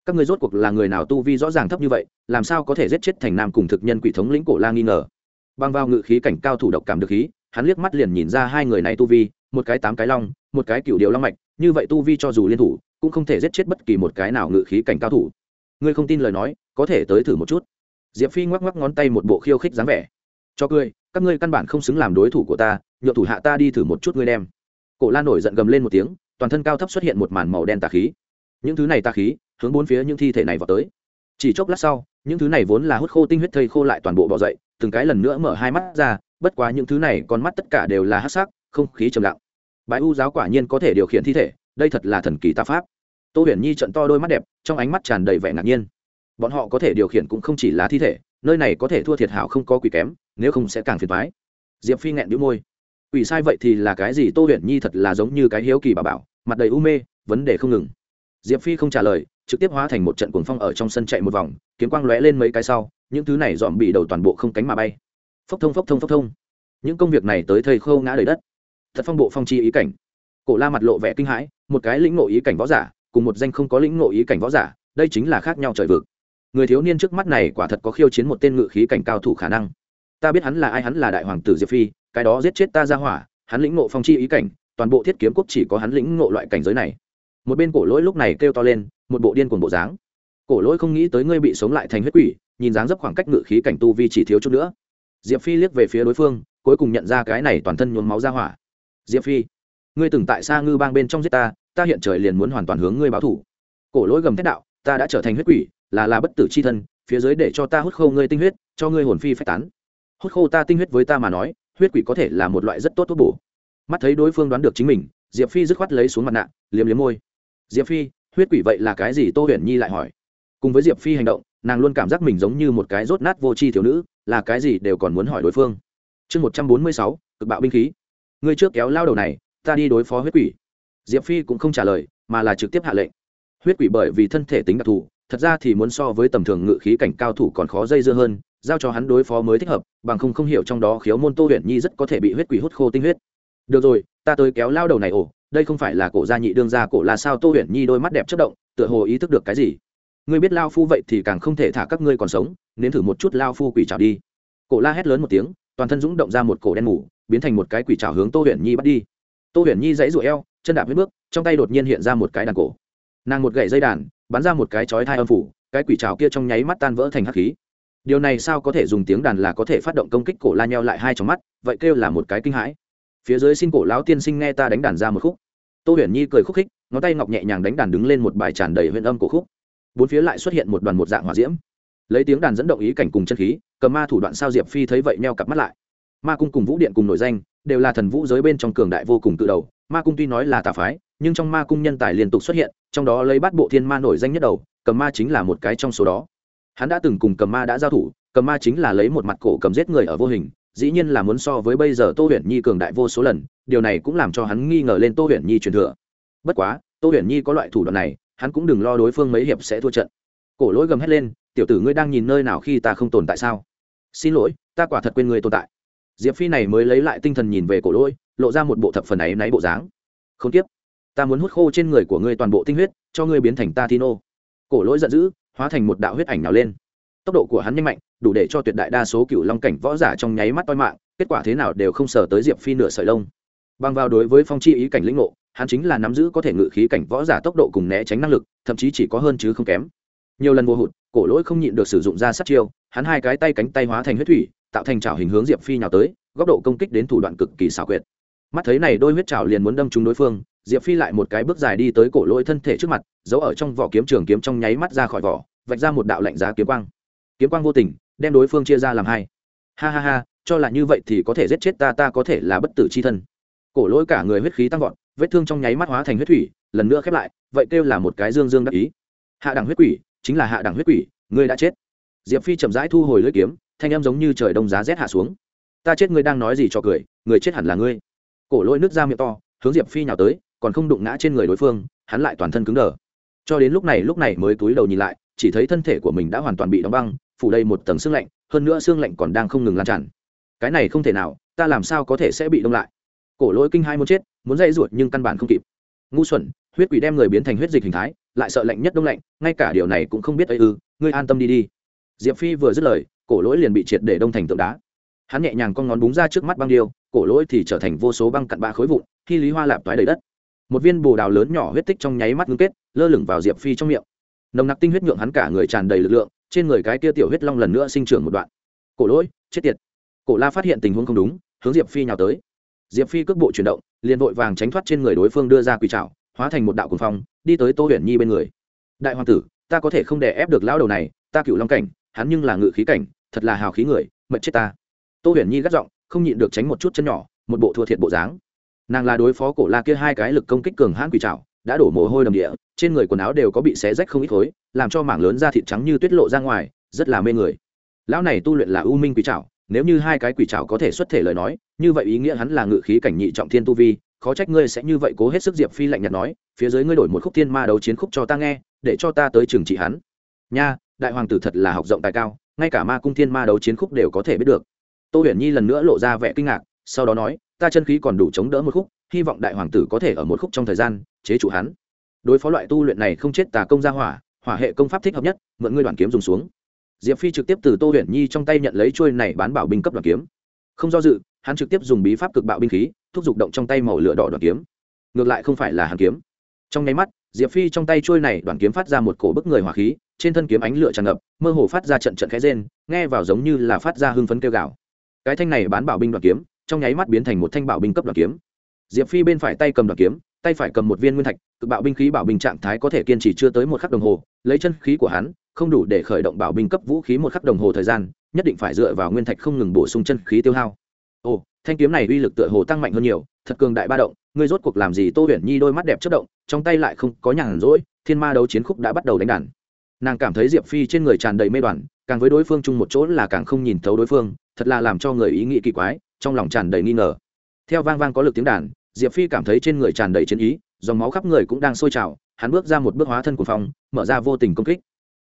Các ngươi rốt cuộc là người nào tu vi rõ ràng thấp như vậy, làm sao có thể giết chết thành nam cùng thực nhân quỷ thống lĩnh cổ la nghi ngờ? Băng vào ngự khí cảnh cao thủ độc cảm được khí, hắn liếc mắt liền nhìn ra hai người này tu vi, một cái tám cái long, một cái cựu điệu long mạch, như vậy tu vi cho dù liên thủ cũng không thể giết chết bất kỳ một cái nào ngự khí cảnh cao thủ. Ngươi không tin lời nói, có thể tới thử một chút. Diệp phi ngoắc ngoắc ngón tay một bộ khiêu khích dáng vẻ. Cho cười, các ngươi căn bản không xứng làm đối thủ của ta, nhượng thủ hạ ta đi thử một chút ngươi đem. Cổ la nổi giận gầm lên một tiếng, toàn thân cao thấp xuất hiện một màn màu đen tà khí. Những thứ này tà khí, hướng bốn phía những thi thể này vào tới. Chỉ chốc lát sau, những thứ này vốn là hút khô tinh huyết thây khô lại toàn bộ bỏ dậy, từng cái lần nữa mở hai mắt ra, bất quá những thứ này con mắt tất cả đều là hát sắc, không khí trầm lặng. Bãi u giáo quả nhiên có thể điều khiển thi thể đây thật là thần kỳ ta pháp. Tô huyền nhi trận to đôi mắt đẹp, trong ánh mắt tràn đầy vẻ ngạc nhiên. Bọn họ có thể điều khiển cũng không chỉ là thi thể, nơi này có thể thua thiệt hảo không có quỷ kém, nếu không sẽ càng phiền thoái diệp phi nghẹn đĩu môi. Quỷ sai vậy thì là cái gì? Tô huyền nhi thật là giống như cái hiếu kỳ bà bảo, mặt đầy u mê, vấn đề không ngừng. Diệp phi không trả lời, trực tiếp hóa thành một trận cuồng phong ở trong sân chạy một vòng, kiếm quang lóe lên mấy cái sau, những thứ này dọn bị đầu toàn bộ không cánh mà bay. Phốc thông phốc thông phốc thông. Những công việc này tới thầy khâu ngã đầy đất. Thật phong bộ phong chi ý cảnh. Cổ la mặt lộ vẻ kinh hãi một cái lĩnh ngộ ý cảnh võ giả, cùng một danh không có lĩnh ngộ ý cảnh võ giả, đây chính là khác nhau trời vực. Người thiếu niên trước mắt này quả thật có khiêu chiến một tên ngự khí cảnh cao thủ khả năng. Ta biết hắn là ai, hắn là đại hoàng tử diệp phi, cái đó giết chết ta ra hỏa, hắn lĩnh ngộ phong chi ý cảnh, toàn bộ thiết kiếm quốc chỉ có hắn lĩnh ngộ loại cảnh giới này. Một bên cổ lỗi lúc này kêu to lên, một bộ điên cuồng bộ dáng. Cổ lỗi không nghĩ tới ngươi bị sống lại thành huyết quỷ, nhìn dáng dấp khoảng cách ngự khí cảnh tu vi chỉ thiếu chút nữa. Diệp phi liếc về phía đối phương, cuối cùng nhận ra cái này toàn thân nhuốm máu ra hỏa. Diệp phi ngươi từng tại xa ngư bang bên trong giết ta ta hiện trời liền muốn hoàn toàn hướng ngươi báo thủ. Cổ lỗi gầm thét đạo, ta đã trở thành huyết quỷ, là là bất tử c h i thân, phía dưới để cho ta hút khô ngươi tinh huyết, cho ngươi hồn phi phách tán. Hút khô ta tinh huyết với ta mà nói, huyết quỷ có thể là một loại rất tốt thuốc bổ. Mắt thấy đối phương đoán được chính mình, diệp phi dứt khoát lấy xuống mặt nạ, liếm liếm môi. Diệp phi, huyết quỷ vậy là cái gì? Tô huyền nhi lại hỏi. Cùng với diệp phi hành động, nàng luôn cảm giác mình giống như một cái rốt nát vô tri thiếu nữ, là cái gì đều còn muốn hỏi đối phương. Chương một trăm bốn mươi sáu, cực bạo binh khí. Ngươi trước kéo lao đầu này ta đi đối phó huyết quỷ. Diệp phi cũng không trả lời mà là trực tiếp hạ lệnh. Huyết quỷ bởi vì thân thể tính đặc thù thật ra thì muốn so với tầm thường ngự khí cảnh cao thủ còn khó dây dưa hơn giao cho hắn đối phó mới thích hợp bằng không không hiểu trong đó khiếu môn tô huyện nhi rất có thể bị huyết quỷ hút khô tinh huyết. Được rồi ta tới kéo lao đầu này ổ, đây không phải là cổ gia nhị đương gia cổ là sao? Tô huyện nhi đôi mắt đẹp chất động tựa hồ ý thức được cái gì? Ngươi biết lao phu vậy thì càng không thể thả các ngươi còn sống nên thử một chút lao phu quỷ trào đi. Cổ la hét lớn một tiếng toàn thân dũng động ra một cổ đen ngủ biến thành một cái quỷ trào hướng tô huyện nhi bắt đi tô huyền nhi dãy rụi eo, chân đạp huyết bước, trong tay đột nhiên hiện ra một cái đàn cổ. Nàng một gậy dây đàn, bắn ra một cái chói thai âm phủ, cái quỷ trào kia trong nháy mắt tan vỡ thành hắc khí. Điều này sao có thể dùng tiếng đàn là có thể phát động công kích cổ la nheo lại hai trong mắt, vậy kêu là một cái kinh hãi. Phía dưới xin cổ lão tiên sinh nghe ta đánh đàn ra một khúc. Tô huyền nhi cười khúc khích, ngón tay ngọc nhẹ nhàng đánh đàn đứng lên một bài tràn đầy huyền âm cổ khúc. Bốn phía lại xuất hiện một đoàn một dạng hỏa diễm. Lấy tiếng đàn dẫn động ý cảnh cùng chân khí, cầm ma thủ đoạn sao diệp phi thấy vậy neo cặp mắt lại ma cung cùng vũ điện cùng nổi danh, đều là thần vũ giới bên trong cường đại vô cùng tự đầu. Ma cung tuy nói là tà phái, nhưng trong ma cung nhân tài liên tục xuất hiện, trong đó lấy bát bộ thiên ma nổi danh nhất đầu, cầm ma chính là một cái trong số đó. Hắn đã từng cùng cầm ma đã giao thủ, cầm ma chính là lấy một mặt cổ cầm giết người ở vô hình, dĩ nhiên là muốn so với bây giờ tô huyền nhi cường đại vô số lần, điều này cũng làm cho hắn nghi ngờ lên tô huyền nhi truyền thừa. Bất quá, tô huyền nhi có loại thủ đoạn này, hắn cũng đừng lo đối phương mấy hiệp sẽ thua trận. Cổ lỗi gầm hét lên, tiểu tử ngươi đang nhìn nơi nào khi ta không tồn tại sao? Xin lỗi, ta quả thật quên người tồn tại diệp phi này mới lấy lại tinh thần nhìn về cổ lỗi lộ ra một bộ thập phần ấy náy bộ dáng. Không tiếp ta muốn hút khô trên người của ngươi toàn bộ tinh huyết, cho ngươi biến thành ta thi nô cổ lỗi giận dữ, hóa thành một đạo huyết ảnh nào lên. Tốc độ của hắn nhanh mạnh, đủ để cho tuyệt đại đa số cựu long cảnh võ giả trong nháy mắt toi mạng, kết quả thế nào đều không sờ tới diệp phi nửa sợi lông. Bằng vào đối với phong chi ý cảnh lĩnh ngộ, hắn chính là nắm giữ có thể ngự khí cảnh võ giả tốc độ cùng né tránh năng lực, thậm chí chỉ có hơn chứ không kém. Nhiều lần vô hụt, cổ lỗi không nhịn được sử dụng ra sát chiêu, hắn hai cái tay cánh tay hóa thành huyết thủy tạo thành trào hình hướng diệp phi nhào tới, góc độ công kích đến thủ đoạn cực kỳ xảo quyệt. Mắt thấy này đôi huyết trào liền muốn đâm trúng đối phương, diệp phi lại một cái bước dài đi tới cổ lỗi thân thể trước mặt, giấu ở trong vỏ kiếm trường kiếm trong nháy mắt ra khỏi vỏ, vạch ra một đạo lạnh giá kiếm quang. Kiếm quang vô tình, đem đối phương chia ra làm hai. Ha ha ha, cho là như vậy thì có thể giết chết ta ta có thể là bất tử c h i thân. Cổ lỗi cả người huyết khí tăng vọt, vết thương trong nháy mắt hóa thành huyết thủy, lần nữa khép lại, vậy kêu là một cái dương dương đắc ý. Hạ đẳng huyết quỷ, chính là hạ đẳng huyết quỷ ngươi đã chết. Diệp phi chậm rãi thu hồi lưỡi kiếm thanh em giống như trời đông giá rét hạ xuống. Ta chết ngươi đang nói gì cho cười, người chết hẳn là ngươi. Cổ lỗi nước ra miệng to, hướng diệp phi nhào tới, còn không đụng ngã trên người đối phương, hắn lại toàn thân cứng đờ. Cho đến lúc này lúc này mới túi đầu nhìn lại, chỉ thấy thân thể của mình đã hoàn toàn bị đóng băng, phủ đầy một tầng xương lạnh, hơn nữa xương lạnh còn đang không ngừng lan tràn. Cái này không thể nào, ta làm sao có thể sẽ bị đông lại? Cổ lỗi kinh hai muốn chết, muốn dây ruột nhưng căn bản không kịp. Ngu xuẩn, huyết quỷ đem người biến thành huyết dịch hình thái, lại sợ lạnh nhất đông lạnh, ngay cả điều này cũng không biết ấy ư, ngươi an tâm đi đi. Diệp phi vừa dứt lời cổ lỗi liền bị triệt để đông thành tượng đá. Hắn nhẹ nhàng con ngón búng ra trước mắt băng điêu, cổ lỗi thì trở thành vô số băng cặn ba khối vụn, khi lý hoa lạp toái đầy đất. Một viên bồ đào lớn nhỏ huyết tích trong nháy mắt ngưng kết, lơ lửng vào diệp phi trong miệng. Nồng nặc tinh huyết nhượng hắn cả người tràn đầy lực lượng, trên người cái kia tiểu huyết long lần nữa sinh trưởng một đoạn. Cổ lỗi, chết tiệt. Cổ la phát hiện tình huống không đúng, hướng diệp phi nhào tới. Diệp phi cước bộ chuyển động, liền vội vàng tránh thoát trên người đối phương đưa ra quỳ trào hóa thành một đạo cuồng phong, đi tới tô huyền nhi bên người. Đại hoàng tử, ta có thể không đè ép được lão đầu này, ta cựu long cảnh, hắn nhưng là ngự khí cảnh thật là hào khí người mật chết ta. Tô huyền nhi gắt giọng, không nhịn được tránh một chút chân nhỏ, một bộ thua thiệt bộ dáng. Nàng là đối phó cổ la kia hai cái lực công kích cường hãn quỷ trào đã đổ mồ hôi đầm địa, trên người quần áo đều có bị xé rách không ít khối, làm cho mảng lớn da thịt trắng như tuyết lộ ra ngoài, rất là mê người. Lão này tu luyện là u minh quỷ trào nếu như hai cái quỷ trào có thể xuất thể lời nói, như vậy ý nghĩa hắn là ngự khí cảnh nhị trọng thiên tu vi, khó trách ngươi sẽ như vậy cố hết sức diệp phi lạnh nhạt nói, phía dưới ngươi đổi một khúc thiên ma đấu chiến khúc cho ta nghe, để cho ta tới trường trị hắn. Nha, đại hoàng tử thật là học rộng tài cao ngay cả ma cung thiên ma đấu chiến khúc đều có thể biết được. Tô huyền nhi lần nữa lộ ra vẻ kinh ngạc, sau đó nói, ta chân khí còn đủ chống đỡ một khúc, hy vọng đại hoàng tử có thể ở một khúc trong thời gian chế chủ hắn. Đối phó loại tu luyện này không chết tà công ra hỏa hỏa hệ công pháp thích hợp nhất, mượn ngươi đoàn kiếm dùng xuống. Diệp phi trực tiếp từ tô huyền nhi trong tay nhận lấy trôi này bán bảo binh cấp đoàn kiếm. Không do dự, hắn trực tiếp dùng bí pháp cực bạo binh khí, thúc giục động trong tay màu lửa đỏ đoàn kiếm. Ngược lại không phải là hàn kiếm. Trong nháy mắt, diệp phi trong tay trôi này đoàn kiếm phát ra một cổ bức người hỏa khí trên thân kiếm ánh lửa tràn ngập, mơ hồ phát ra trận trận khẽ rên, nghe vào giống như là phát ra hưng phấn kêu gào. Cái thanh này bán bảo binh đoàn kiếm, trong nháy mắt biến thành một thanh bảo binh cấp đoàn kiếm. Diệp phi bên phải tay cầm đoàn kiếm, tay phải cầm một viên nguyên thạch, cực bạo binh khí bảo binh trạng thái có thể kiên trì chưa tới một khắc đồng hồ, lấy chân khí của hắn, không đủ để khởi động bảo binh cấp vũ khí một khắc đồng hồ thời gian, nhất định phải dựa vào nguyên thạch không ngừng bổ sung chân khí tiêu hao. Ồ, thanh kiếm này uy lực tựa hồ tăng mạnh hơn nhiều, thật cường đại ba động, ngươi rốt cuộc làm gì tô huyền nhi đôi mắt đẹp chất động, trong tay lại không có nhàn rỗi, thiên ma đấu chiến khúc đã bắt đầu đánh đàn nàng cảm thấy diệp phi trên người tràn đầy mê đoàn, càng với đối phương chung một chỗ là càng không nhìn thấu đối phương, thật là làm cho người ý nghĩ kỳ quái, trong lòng tràn đầy nghi ngờ. Theo vang vang có lực tiếng đàn, diệp phi cảm thấy trên người tràn đầy chiến ý, dòng máu khắp người cũng đang sôi trào, hắn bước ra một bước hóa thân của phòng mở ra vô tình công kích.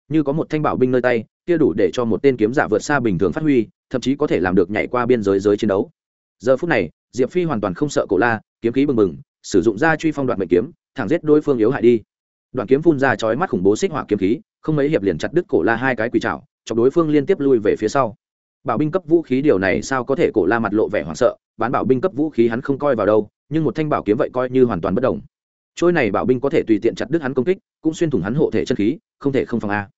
Như có một thanh bảo binh nơi tay, kia đủ để cho một tên kiếm giả vượt xa bình thường phát huy, thậm chí có thể làm được nhảy qua biên giới giới chiến đấu. Giờ phút này, diệp phi hoàn toàn không sợ cổ la, kiếm khí bừng bừng, sử dụng ra truy phong đoạn mệnh kiếm, thẳng giết đối phương yếu hại đi. Đoạn kiếm phun ra chói mắt khủng bố xích hỏa kiếm khí không mấy hiệp liền chặt đứt cổ la hai cái quỳ trào chọc đối phương liên tiếp lui về phía sau. Bảo binh cấp vũ khí điều này sao có thể cổ la mặt lộ vẻ hoảng sợ, bán bảo binh cấp vũ khí hắn không coi vào đâu, nhưng một thanh bảo kiếm vậy coi như hoàn toàn bất đồng trôi này bảo binh có thể tùy tiện chặt đứt hắn công kích, cũng xuyên thủng hắn hộ thể chân khí, không thể không phòng a.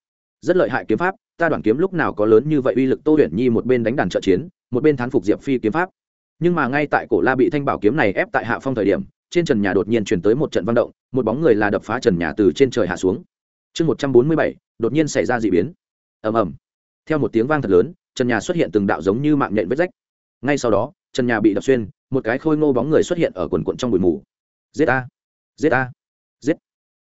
Rất lợi hại kiếm pháp, ta đoạn kiếm lúc nào có lớn như vậy uy lực tô huyền nhi một bên đánh đàn trợ chiến, một bên thán phục diệp phi kiếm pháp. Nhưng mà ngay tại cổ la bị thanh bảo kiếm này ép tại hạ phong thời điểm, trên trần nhà đột nhiên chuyển tới một trận văn động, một bóng người là đập phá trần nhà từ trên trời hạ xuống chương một trăm bốn mươi bảy, đột nhiên xảy ra d ị biến. Ầm ầm. Theo một tiếng vang thật lớn, trần nhà xuất hiện từng đạo giống như mạng nhện vết rách. Ngay sau đó, trần nhà bị đập xuyên, một cái khôi ngô bóng người xuất hiện ở quần quận trong bụi mù. Giết a giết a giết!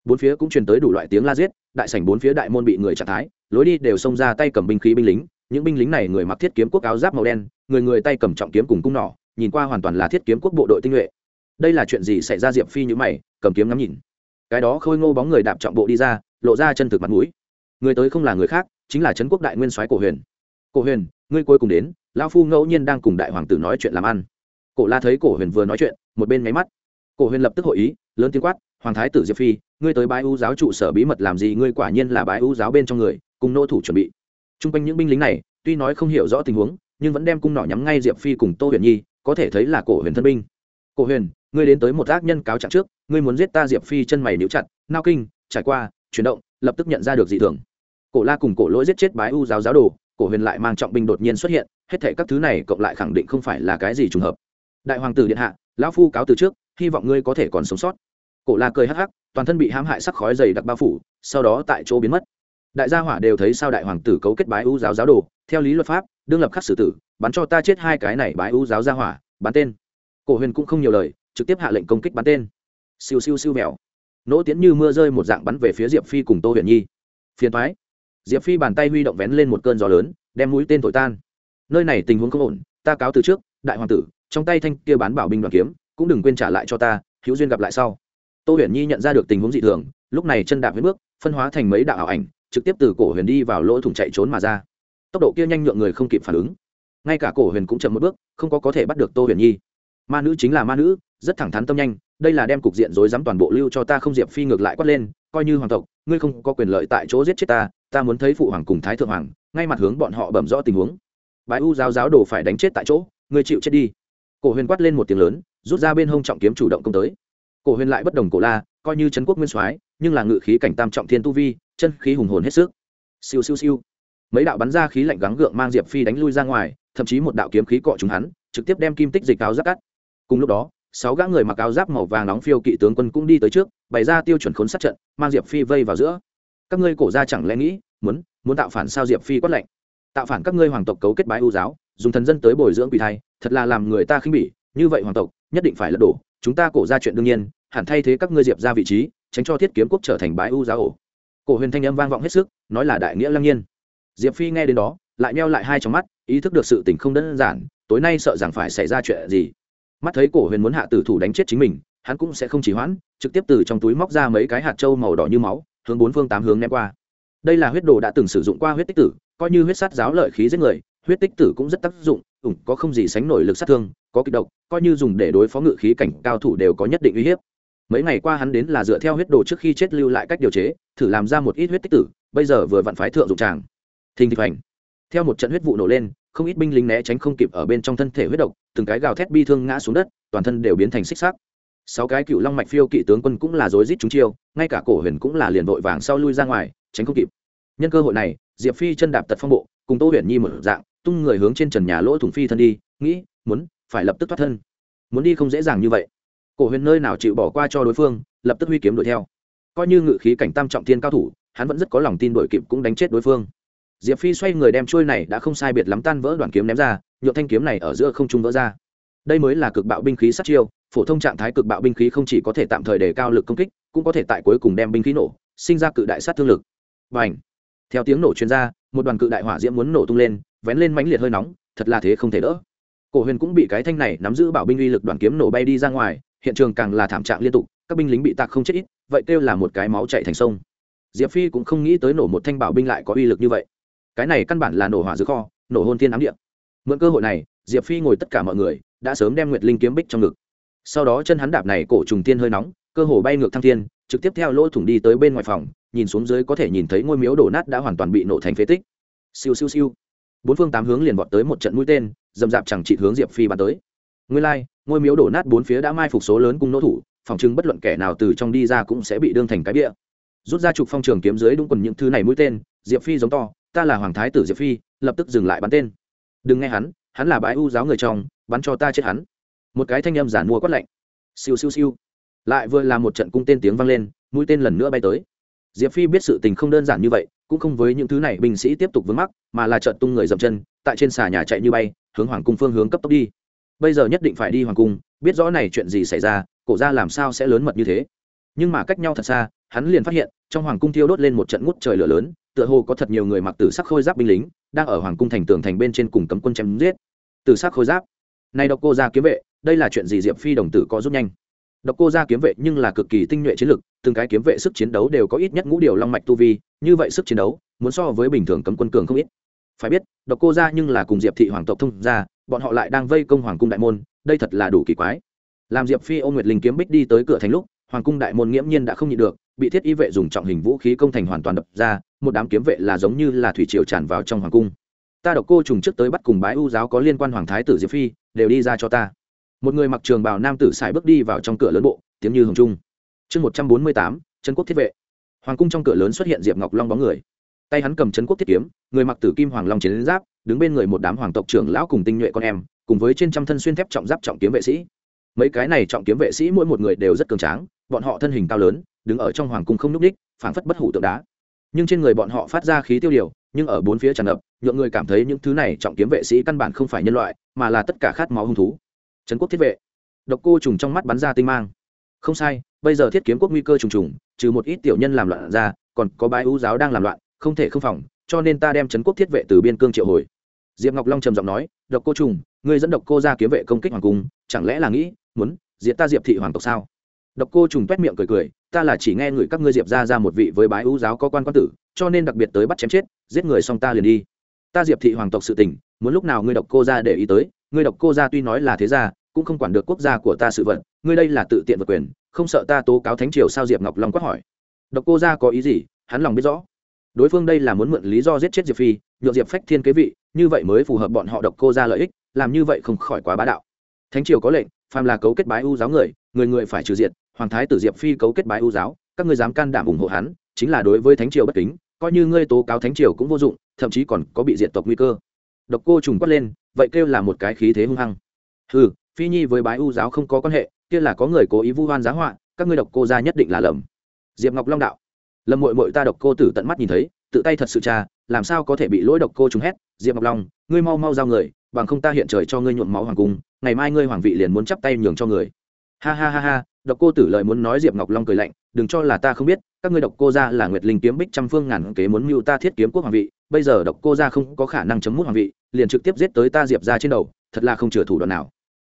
Bốn phía cũng truyền tới đủ loại tiếng la giết, đại sảnh bốn phía đại môn bị người trạng thái, lối đi đều xông ra tay cầm binh khí binh lính, những binh lính này người mặc thiết kiếm quốc áo giáp màu đen, người người tay cầm trọng kiếm cùng cung nỏ, nhìn qua hoàn toàn là thiết kiếm quốc bộ đội tinh nhuệ. Đây là chuyện gì xảy ra diệp phi như mày, cầm kiếm ngắm nhìn. Cái đó khôi ngô bóng người đạp trọng bộ đi ra lộ ra chân thực mặt mũi. Người tới không là người khác, chính là trấn quốc đại nguyên soái cổ huyền. Cổ huyền, ngươi cuối cùng đến lao phu ngẫu nhiên đang cùng đại hoàng tử nói chuyện làm ăn. Cổ la thấy cổ huyền vừa nói chuyện, một bên máy mắt. Cổ huyền lập tức hội ý, lớn tiếng quát, hoàng thái tử diệp phi, ngươi tới bái u giáo trụ sở bí mật làm gì, ngươi quả nhiên là bái u giáo bên trong người, cùng nô thủ chuẩn bị. T r u n g quanh những binh lính này, tuy nói không hiểu rõ tình huống, nhưng vẫn đem cung nỏ nhắm ngay diệp phi cùng tô huyền nhi, có thể thấy là cổ huyền thân binh. Cổ huyền, ngươi đến tới một ác nhân cáo trạng trước, ngươi muốn giết ta diệp phi chân mày níu chặt, nao kinh, trải qua chuyển động, lập tức nhận ra được dị thường. Cổ la cùng cổ lỗi giết chết bái u giáo giáo đồ, cổ huyền lại mang trọng binh đột nhiên xuất hiện, hết thể các thứ này cộng lại khẳng định không phải là cái gì trùng hợp. Đại hoàng tử điện hạ, lão phu cáo từ trước, hy vọng ngươi có thể còn sống sót. Cổ la cười hắc hắc, toàn thân bị hãm hại sắc khói dày đặc bao phủ, sau đó tại chỗ biến mất. Đại gia hỏa đều thấy sao đại hoàng tử cấu kết bái u giáo giáo đồ, theo lý luật pháp, đương lập khắc xử tử, bắn cho ta chết hai cái này bái u giáo gia hỏa, bắn tên. Cổ huyền cũng không nhiều lời, trực tiếp hạ lệnh công kích bắn tên. Siêu siêu siêu mèo nỗ tiễn như mưa rơi một dạng bắn về phía diệp phi cùng tô huyền nhi phiền thoái diệp phi bàn tay huy động vén lên một cơn gió lớn đem mũi tên thổi tan nơi này tình huống không ổn ta cáo từ trước đại hoàng tử trong tay thanh kia bán bảo binh đoàn kiếm cũng đừng quên trả lại cho ta hữu duyên gặp lại sau tô huyền nhi nhận ra được tình huống dị thường lúc này chân đạp với bước phân hóa thành mấy đạo ảo ảnh trực tiếp từ cổ huyền đi vào lỗ thủng chạy trốn mà ra tốc độ kia nhanh nhượng người không kịp phản ứng ngay cả cổ huyền cũng chậm một bước không có có thể bắt được tô huyền nhi ma nữ chính là ma nữ rất thẳng thắn tâm nhanh đây là đem cục diện rối rắm toàn bộ lưu cho ta không diệp phi ngược lại quát lên, coi như hoàng tộc, ngươi không có quyền lợi tại chỗ giết chết ta ta muốn thấy phụ hoàng cùng thái thượng hoàng, ngay mặt hướng bọn họ bẩm rõ tình huống. Bái u giáo giáo đồ phải đánh chết tại chỗ, ngươi chịu chết đi. Cổ huyền quát lên một tiếng lớn, rút ra bên hông trọng kiếm chủ động công tới. Cổ huyền lại bất đồng cổ la, coi như trấn quốc nguyên soái, nhưng là ngự khí cảnh tam trọng thiên tu vi, chân khí hùng hồn hết sức. Siêu siêu siêu. Mấy đạo bắn ra khí lạnh gắng gượng mang diệp phi đánh lui ra ngoài, thậm chí một đạo kiếm khí cọ chúng hắn, trực tiếp đem kim tích dịch áo giáp cắt. Cùng lúc đó sáu gã người mặc áo giáp màu vàng nóng phiêu kỵ tướng quân cũng đi tới trước, bày ra tiêu chuẩn khốn sát trận, mang diệp phi vây vào giữa. Các ngươi cổ ra chẳng lẽ nghĩ, muốn muốn tạo phản sao diệp phi quát lệnh tạo phản các ngươi hoàng tộc cấu kết bái ưu giáo, dùng thần dân tới bồi dưỡng quỷ thai, thật là làm người ta khinh bỉ, như vậy hoàng tộc, nhất định phải lật đổ, chúng ta cổ ra chuyện đương nhiên, hẳn thay thế các ngươi diệp ra vị trí, tránh cho thiết kiếm quốc trở thành bái ưu giáo ổ. Cổ huyền thanh âm vang vọng hết sức, nói là đại nghĩa lăng nhiên. Diệp phi nghe đến đó, lại meo lại hai trong mắt, ý thức được sự tình không đơn giản, tối nay sợ rằng phải xảy ra chuyện gì mắt thấy cổ huyền muốn hạ tử thủ đánh chết chính mình, hắn cũng sẽ không chỉ hoãn, trực tiếp từ trong túi móc ra mấy cái hạt trâu màu đỏ như máu, hướng bốn phương tám hướng ném qua. Đây là huyết đồ đã từng sử dụng qua huyết tích tử, coi như huyết sát giáo lợi khí giết người, huyết tích tử cũng rất tác dụng, ủng có không gì sánh nổi lực sát thương, có kịch độc, coi như dùng để đối phó ngự khí cảnh cao thủ đều có nhất định uy hiếp. Mấy ngày qua hắn đến là dựa theo huyết đồ trước khi chết lưu lại cách điều chế, thử làm ra một ít huyết tích tử, bây giờ vừa vặn phái thượng dụng tràng. Thình thịch hành theo một trận huyết vụ nổ lên, không ít binh lính né tránh không kịp ở bên trong thân thể huyết độc từng cái gào thét bi thương ngã xuống đất, toàn thân đều biến thành xích xác. Sáu cái cựu long mạch phiêu kỵ tướng quân cũng là rối rít chúng chiêu, ngay cả cổ huyền cũng là liền vội vàng sau lui ra ngoài, tránh không kịp. Nhân cơ hội này, diệp phi chân đạp tật phong bộ, cùng tô huyền nhi một dạng, tung người hướng trên trần nhà lỗ thủng phi thân đi, nghĩ, muốn, phải lập tức thoát thân. Muốn đi không dễ dàng như vậy. Cổ huyền nơi nào chịu bỏ qua cho đối phương, lập tức huy kiếm đuổi theo. Coi như ngự khí cảnh tam trọng thiên cao thủ, hắn vẫn rất có lòng tin đuổi kịp cũng đánh chết đối phương diệp phi xoay người đem trôi này đã không sai biệt lắm tan vỡ đoàn kiếm ném ra nhựa thanh kiếm này ở giữa không trung vỡ ra. Đây mới là cực bạo binh khí sát chiêu, phổ thông trạng thái cực bạo binh khí không chỉ có thể tạm thời đề cao lực công kích, cũng có thể tại cuối cùng đem binh khí nổ, sinh ra cự đại sát thương lực. Và ảnh theo tiếng nổ chuyên r a một đoàn cự đại hỏa diễm muốn nổ tung lên, vén lên mãnh liệt hơi nóng, thật là thế không thể đỡ. Cổ huyền cũng bị cái thanh này nắm giữ bảo binh uy lực đoàn kiếm nổ bay đi ra ngoài, hiện trường càng là thảm trạng liên tục, các binh lính bị tạc không chết ít, vậy kêu là một cái máu chạy thành sông. Diệp phi cũng không nghĩ tới nổ một thanh bảo binh lại có uy lực như vậy cái này căn bản là nổ hỏa giữa kho nổ hôn thiên ám địa. Mượn cơ hội này diệp phi ngồi tất cả mọi người đã sớm đem nguyệt linh kiếm bích trong ngực. Sau đó chân hắn đạp này cổ trùng tiên hơi nóng cơ hồ bay ngược thăng thiên trực tiếp theo lỗ thủng đi tới bên ngoài phòng nhìn xuống dưới có thể nhìn thấy ngôi miếu đổ nát đã hoàn toàn bị nổ thành phế tích. Siêu siêu siêu. Bốn phương tám hướng liền vọt tới một trận mũi tên dầm dạp chẳng trị hướng diệp phi bắn tới. Nguyên lai、like, ngôi miếu đổ nát bốn phía đã mai phục số lớn cung nỗ thủ phòng chứng bất luận kẻ nào từ trong đi ra cũng sẽ bị đương thành cái bia rút ra trục phong trường kiếm dưới đúng quần những thứ này mũi tên diệp phi giống to ta là hoàng thái tử diệp phi, lập tức dừng lại bắn tên. Đừng nghe hắn hắn là bãi u giáo người trong, bắn cho ta chết hắn. Một cái thanh âm giản mua quát lạnh. Siêu siêu siêu. Lại vừa là một trận cung tên tiếng vang lên, mũi tên lần nữa bay tới. Diệp phi biết sự tình không đơn giản như vậy, cũng không với những thứ này binh sĩ tiếp tục vướng mắc, mà là trận tung người dậm chân, tại trên xà nhà chạy như bay, hướng hoàng cung phương hướng cấp tốc đi. Bây giờ nhất định phải đi hoàng cung, biết rõ này chuyện gì xảy ra, cổ ra làm sao sẽ lớn mật như thế. Nhưng mà cách nhau thật xa, hắn liền phát hiện, trong hoàng cung thiêu đốt lên một trận ngút trời lửa lớn tựa hồ có thật nhiều người mặc tử sắc khôi giáp binh lính đang ở hoàng cung thành tường thành bên trên cùng cấm quân chém giết. Tử sắc khôi giáp. Này độc cô gia kiếm vệ đây là chuyện gì diệp phi đồng tử có giúp nhanh? Độc cô gia kiếm vệ nhưng là cực kỳ tinh nhuệ chiến lực từng cái kiếm vệ sức chiến đấu đều có ít nhất ngũ điều long mạch tu vi như vậy sức chiến đấu muốn so với bình thường cấm quân cường không ít. Phải biết độc cô gia nhưng là cùng diệp thị hoàng tộc thông gia, bọn họ lại đang vây công hoàng cung đại môn đây thật là đủ kỳ quái. Làm diệp phi ô nguyệt linh kiếm bích đi tới cửa thành lúc hoàng cung đại môn nghiễm nhiên đã không nhịn được bị thiết y vệ dùng trọng hình vũ khí công thành hoàn toàn đập ra một đám kiếm vệ là giống như là thủy triều tràn vào trong hoàng cung. Ta độc cô trùng trước tới bắt cùng bái u giáo có liên quan hoàng thái tử diệp phi, đều đi ra cho ta. Một người mặc trường bào nam tử xài bước đi vào trong cửa lớn bộ, tiếng như hồng trung. Chương một trăm bốn mươi tám trấn quốc thiết vệ. Hoàng cung trong cửa lớn xuất hiện diệp ngọc long bóng người. Tay hắn cầm trấn quốc thiết kiếm, người mặc tử kim hoàng long chiến giáp, đứng bên người một đám hoàng tộc trưởng lão cùng tinh nhuệ con em, cùng với trên trăm thân xuyên thép trọng giáp trọng kiếm vệ sĩ. Mấy cái này trọng kiếm vệ sĩ mỗi một người đều rất cường tráng, bọn họ thân hình cao lớn, đứng ở trong hoàng cung không n ú c ních phảng phất bất hủ tượng đá nhưng trên người bọn họ phát ra khí tiêu điều, nhưng ở bốn phía tràn ngập, nhượng người cảm thấy những thứ này trọng kiếm vệ sĩ căn bản không phải nhân loại, mà là tất cả khát máu hung thú. Trấn quốc thiết vệ. Độc cô trùng trong mắt bắn ra tinh mang. Không sai, bây giờ thiết kiếm quốc nguy cơ trùng trùng, trừ một ít tiểu nhân làm loạn ra, còn có bái ưu giáo đang làm loạn, không thể không phòng, cho nên ta đem trấn quốc thiết vệ từ biên cương triệu hồi. Diệp ngọc long trầm giọng nói, độc cô trùng, ngươi dẫn độc cô ra kiếm vệ công kích hoàng cung, chẳng lẽ là nghĩ muốn diệt ta diệp thị hoàng tộc sao? Độc cô trùng t miệng cười cười ta là chỉ nghe người các ngươi diệp ra ra một vị với bái ưu giáo có quan quan tử, cho nên đặc biệt tới bắt chém chết, giết người xong ta liền đi. Ta diệp thị hoàng tộc sự tình, muốn lúc nào ngươi độc cô ra để ý tới, ngươi độc cô ra tuy nói là thế gia, cũng không quản được quốc gia của ta sự vận ngươi đây là tự tiện vật quyền, không sợ ta tố cáo thánh triều sao diệp ngọc long quát hỏi. Độc cô ra có ý gì? Hắn lòng biết rõ. Đối phương đây là muốn mượn lý do giết chết diệp phi, nhượng diệp phách thiên kế vị, như vậy mới phù hợp bọn họ độc cô ra lợi ích, làm như vậy không khỏi quá bá đạo. Thánh triều có lệnh, phàm là cấu kết bái u giáo người người người phải trừ diệt hoàng thái tử diệp phi cấu kết bái u giáo, các ngươi dám can đảm ủng hộ hắn, chính là đối với thánh triều bất kính, coi như ngươi tố cáo thánh triều cũng vô dụng, thậm chí còn có bị diệt tộc nguy cơ. Độc cô trùng quát lên, vậy kêu là một cái khí thế hung hăng. Ừ phi nhi với bái u giáo không có quan hệ, kia là có người cố ý vu hoan giá họa, các ngươi độc cô ra nhất định là lầm. Diệp ngọc long đạo. Lầm mội mội ta độc cô tử tận mắt nhìn thấy, tự tay thật sự trà làm sao có thể bị lỗi độc cô trùng hét? Diệp ngọc long, ngươi mau mau giao người, bằng không ta hiện trời cho ngươi nhuộm máu hoàng cung, ngày mai ngươi hoàng vị liền muốn chắp tay nhường cho người ha ha ha ha, độc cô tử lời muốn nói diệp ngọc long cười lạnh, đừng cho là ta không biết, các ngươi độc cô ra là nguyệt linh kiếm bích trăm phương ngàn kế muốn mưu ta thiết kiếm quốc hoàng vị, bây giờ độc cô ra không có khả năng chấm mút hoàng vị, liền trực tiếp giết tới ta diệp ra trên đầu, thật là không chừa thủ đoạn nào.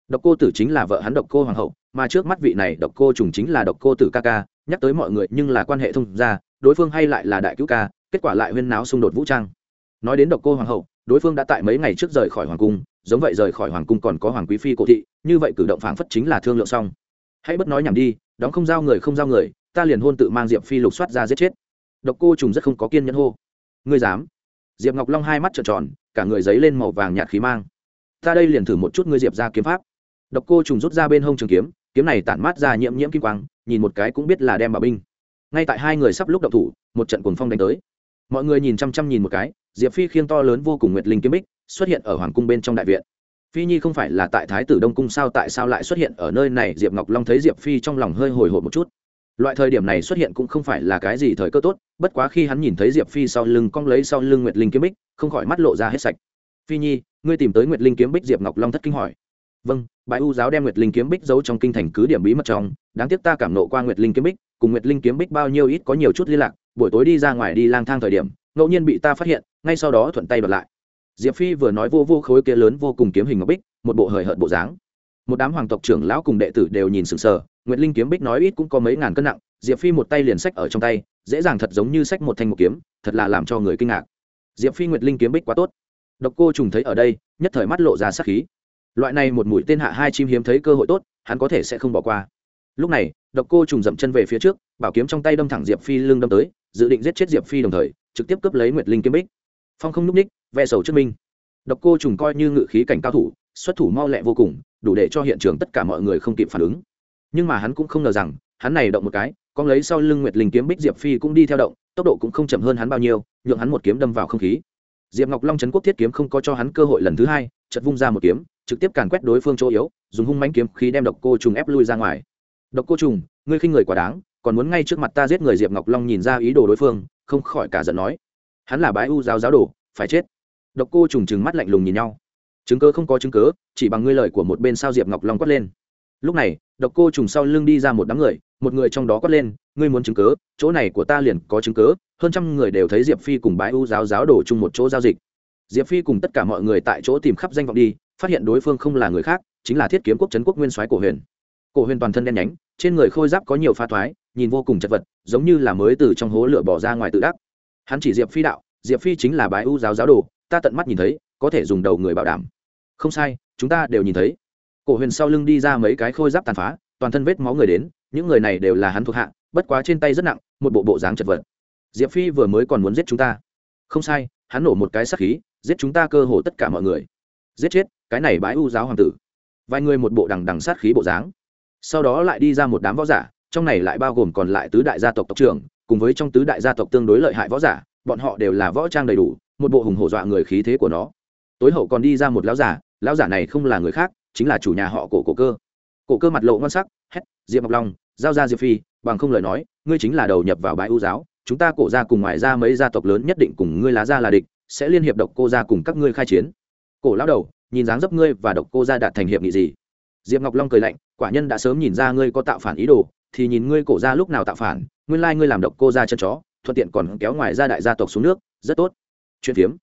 Độc cô tử chính là vợ hắn độc cô hoàng hậu, mà trước mắt vị này độc cô trùng chính là độc cô tử ca ca, nhắc tới mọi người nhưng là quan hệ thông gia, đối phương hay lại là đại cứu ca, kết quả lại huyên náo xung đột vũ trang. Nói đến độc cô hoàng hậu, đối phương đã tại mấy ngày trước rời khỏi hoàng cung, giống vậy rời khỏi hoàng cung còn có hoàng quý phi cổ thị, như vậy cử động phảng phất chính là thương lượng xong hãy bất nói nhảm đi, đóng không giao người không giao người, ta liền hôn tự mang diệp phi lục soát ra giết chết. Độc cô trùng rất không có kiên nhẫn hô. Ngươi dám? Diệp ngọc long hai mắt trợn tròn, cả người giấy lên màu vàng nhạt khí mang. Ta đây liền thử một chút ngươi diệp ra kiếm pháp. Độc cô trùng rút ra bên hông trường kiếm kiếm này tản mát ra nhiễm nhiễm kim quang, nhìn một cái cũng biết là đem bà binh. Ngay tại hai người sắp lúc động thủ, một trận cuồng phong đánh tới. Mọi người nhìn chăm chăm nhìn một cái, diệp phi khiêng to lớn vô cùng nguyệt linh kiếm bích, xuất hiện ở hoàng cung bên trong đại viện phi nhi không phải là tại thái tử đông cung sao tại sao lại xuất hiện ở nơi này? Diệp ngọc long thấy diệp phi trong lòng hơi hồi hộp một chút. Loại thời điểm này xuất hiện cũng không phải là cái gì thời cơ tốt, bất quá khi hắn nhìn thấy diệp phi sau lưng cong lấy sau lưng nguyệt linh kiếm bích, không khỏi mắt lộ ra hết sạch. Phi nhi, ngươi tìm tới nguyệt linh kiếm bích? Diệp ngọc long thất kinh hỏi. Vâng bãi u giáo đem nguyệt linh kiếm bích giấu trong kinh thành cứ điểm bí mật trong, đáng tiếc ta cảm nộ qua nguyệt linh kiếm bích, cùng nguyệt linh kiếm bích bao nhiêu ít có nhiều chút liên lạc, buổi tối đi ra ngoài đi lang thang thời điểm, ngẫu nhiên bị ta phát hiện, ngay sau đó thuận tay bật lại diệp phi vừa nói vô vô khối kia lớn vô cùng kiếm hình ngọc bích, một bộ hời hợt bộ dáng. Một đám hoàng tộc trưởng lão cùng đệ tử đều nhìn sừng sờ, nguyệt linh kiếm bích nói ít cũng có mấy ngàn cân nặng, diệp phi một tay liền sách ở trong tay, dễ dàng thật giống như sách một thanh một kiếm, thật là làm cho người kinh ngạc. Diệp phi nguyệt linh kiếm bích quá tốt. Độc cô trùng thấy ở đây, nhất thời mắt lộ ra sắc khí. Loại này một mũi tên hạ hai chim hiếm thấy cơ hội tốt, hắn có thể sẽ không bỏ qua. Lúc này, độc cô trùng dậm chân về phía trước, bảo kiếm trong tay đâm thẳng diệp phi lưng đâm tới, dự định giết chết diệp phi đồng thời, trực tiếp cướp lấy nguyệt linh kiếm bích phong không n ú c ních, ve sầu trước minh độc cô trùng coi như ngự khí cảnh cao thủ, xuất thủ mau lẹ vô cùng, đủ để cho hiện trường tất cả mọi người không kịp phản ứng. Nhưng mà hắn cũng không ngờ rằng, hắn này động một cái con lấy sau lưng nguyệt linh kiếm bích diệp phi cũng đi theo động, tốc độ cũng không chậm hơn hắn bao nhiêu, nhượng hắn một kiếm đâm vào không khí. Diệp ngọc long trấn quốc thiết kiếm không có cho hắn cơ hội lần thứ hai chật vung ra một kiếm, trực tiếp càn quét đối phương chỗ yếu, dùng hung mánh kiếm khí đem độc cô trùng ép lui ra ngoài. Độc cô trùng, ngươi khinh người quá đáng, còn muốn ngay trước mặt ta giết người? Diệp ngọc long nhìn ra ý đồ đối phương, không khỏi cả giận nói hắn là bái u giáo giáo đồ, phải chết. Độc cô trùng trừng mắt lạnh lùng nhìn nhau. Chứng cớ không có chứng cớ chỉ bằng ngươi lời của một bên sao diệp ngọc long quát lên. Lúc này, độc cô trùng sau lưng đi ra một đám người, một người trong đó quát lên, ngươi muốn chứng cớ chỗ này của ta liền có chứng cớ hơn trăm người đều thấy diệp phi cùng bái u giáo giáo đổ chung một chỗ giao dịch. Diệp phi cùng tất cả mọi người tại chỗ tìm khắp danh vọng đi, phát hiện đối phương không là người khác, chính là thiết kiếm quốc trấn quốc nguyên soái cổ huyền. Cổ huyền toàn thân đen nhánh, trên người khôi giáp có nhiều pha thoái, nhìn vô cùng chật vật, giống như là mới từ trong hố lửa bỏ ra ngoài tự đắc hắn chỉ diệp phi đạo, diệp phi chính là bái u giáo giáo đồ, ta tận mắt nhìn thấy, có thể dùng đầu người bảo đảm. Không sai, chúng ta đều nhìn thấy. Cổ huyền sau lưng đi ra mấy cái khôi giáp tàn phá, toàn thân vết máu người đến, những người này đều là hắn thuộc hạ, bất quá trên tay rất nặng, một bộ bộ dáng chật vật. Diệp phi vừa mới còn muốn giết chúng ta. Không sai, hắn nổ một cái sắc khí, giết chúng ta cơ hồ tất cả mọi người. Giết chết, cái này bãi u giáo hoàng tử. Vài người một bộ đằng đằng sát khí bộ dáng. Sau đó lại đi ra một đám võ giả trong này lại bao gồm còn lại tứ đại gia tộc tộc trưởng, cùng với trong tứ đại gia tộc tương đối lợi hại võ giả, bọn họ đều là võ trang đầy đủ, một bộ hùng hổ dọa người khí thế của nó. Tối hậu còn đi ra một lão giả lão giả này không là người khác, chính là chủ nhà họ cổ cổ cơ. Cổ cơ mặt lộ ngon sắc, hét, diệp ngọc long, giao ra diệp phi, bằng không lời nói, ngươi chính là đầu nhập vào bãi ưu giáo, chúng ta cổ ra cùng ngoài ra mấy gia tộc lớn nhất định cùng ngươi lá ra là địch, sẽ liên hiệp độc cô ra cùng các ngươi khai chiến. Cổ lão đầu, nhìn dáng dấp ngươi và độc cô ra đạt thành hiệp nghị gì? Diệp ngọc long cười lạnh, quả nhân đã sớm nhìn ra ngươi có tạo phản ý đồ thì nhìn ngươi cổ ra lúc nào tạo phản, nguyên lai ngươi làm độc cô ra chân chó, thuận tiện còn kéo ngoài ra đại gia tộc xuống nước, rất tốt. Chuyện phiếm.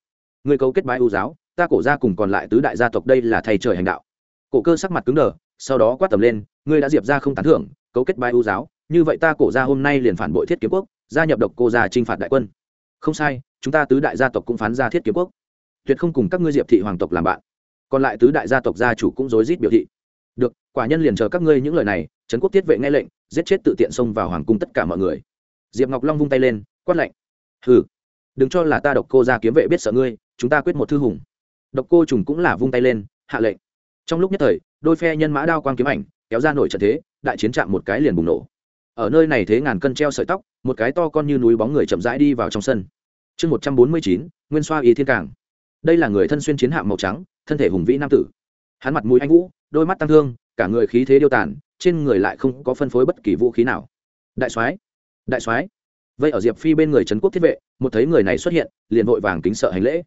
Ngươi cấu kết bái u giáo, ta cổ ra cùng còn lại tứ đại gia tộc đây là thầy trời hành đạo. Cổ cơ sắc mặt cứng đờ, sau đó quát tầm lên, ngươi đã diệp ra không tán thưởng, cấu kết bái u giáo, như vậy ta cổ ra hôm nay liền phản bội thiết kiếm quốc, gia nhập độc cô gia t r i n h phạt đại quân. Không sai, chúng ta tứ đại gia tộc cũng phán ra thiết kiếm quốc. Tuyệt không cùng các ngươi diệp thị hoàng tộc làm bạn. Còn lại tứ đại gia tộc gia chủ cũng rối rít biểu thị. Được, quả nhân liền chờ các ngươi những lời này, trấn quốc thiết vệ nghe lệnh giết chết tự tiện xông vào hoàng cung tất cả mọi người. Diệp ngọc long vung tay lên, quát lệnh hừ, đừng cho là ta độc cô ra kiếm vệ biết sợ ngươi, chúng ta quyết một thư hùng. Độc cô trùng cũng là vung tay lên, hạ lệnh. Trong lúc nhất thời, đôi phe nhân mã đao quang kiếm ảnh, kéo ra nổi trận thế, đại chiến trạm một cái liền bùng nổ. Ở nơi này thế ngàn cân treo sợi tóc, một cái to con như núi bóng người chậm rãi đi vào trong sân. Chương một trăm bốn mươi chín, nguyên xoa y thiên cảng. Đây là người thân xuyên chiến hạm màu trắng, thân thể hùng vĩ nam tử. Hắn mặt mũi anh vũ, đôi mắt tăng thương, cả người khí thế điêu tàn trên người lại không có phân phối bất kỳ vũ khí nào. Đại soái đại soái. Vậy ở diệp phi bên người trấn quốc thiết vệ, một thấy người này xuất hiện, liền vội vàng kính sợ hành lễ.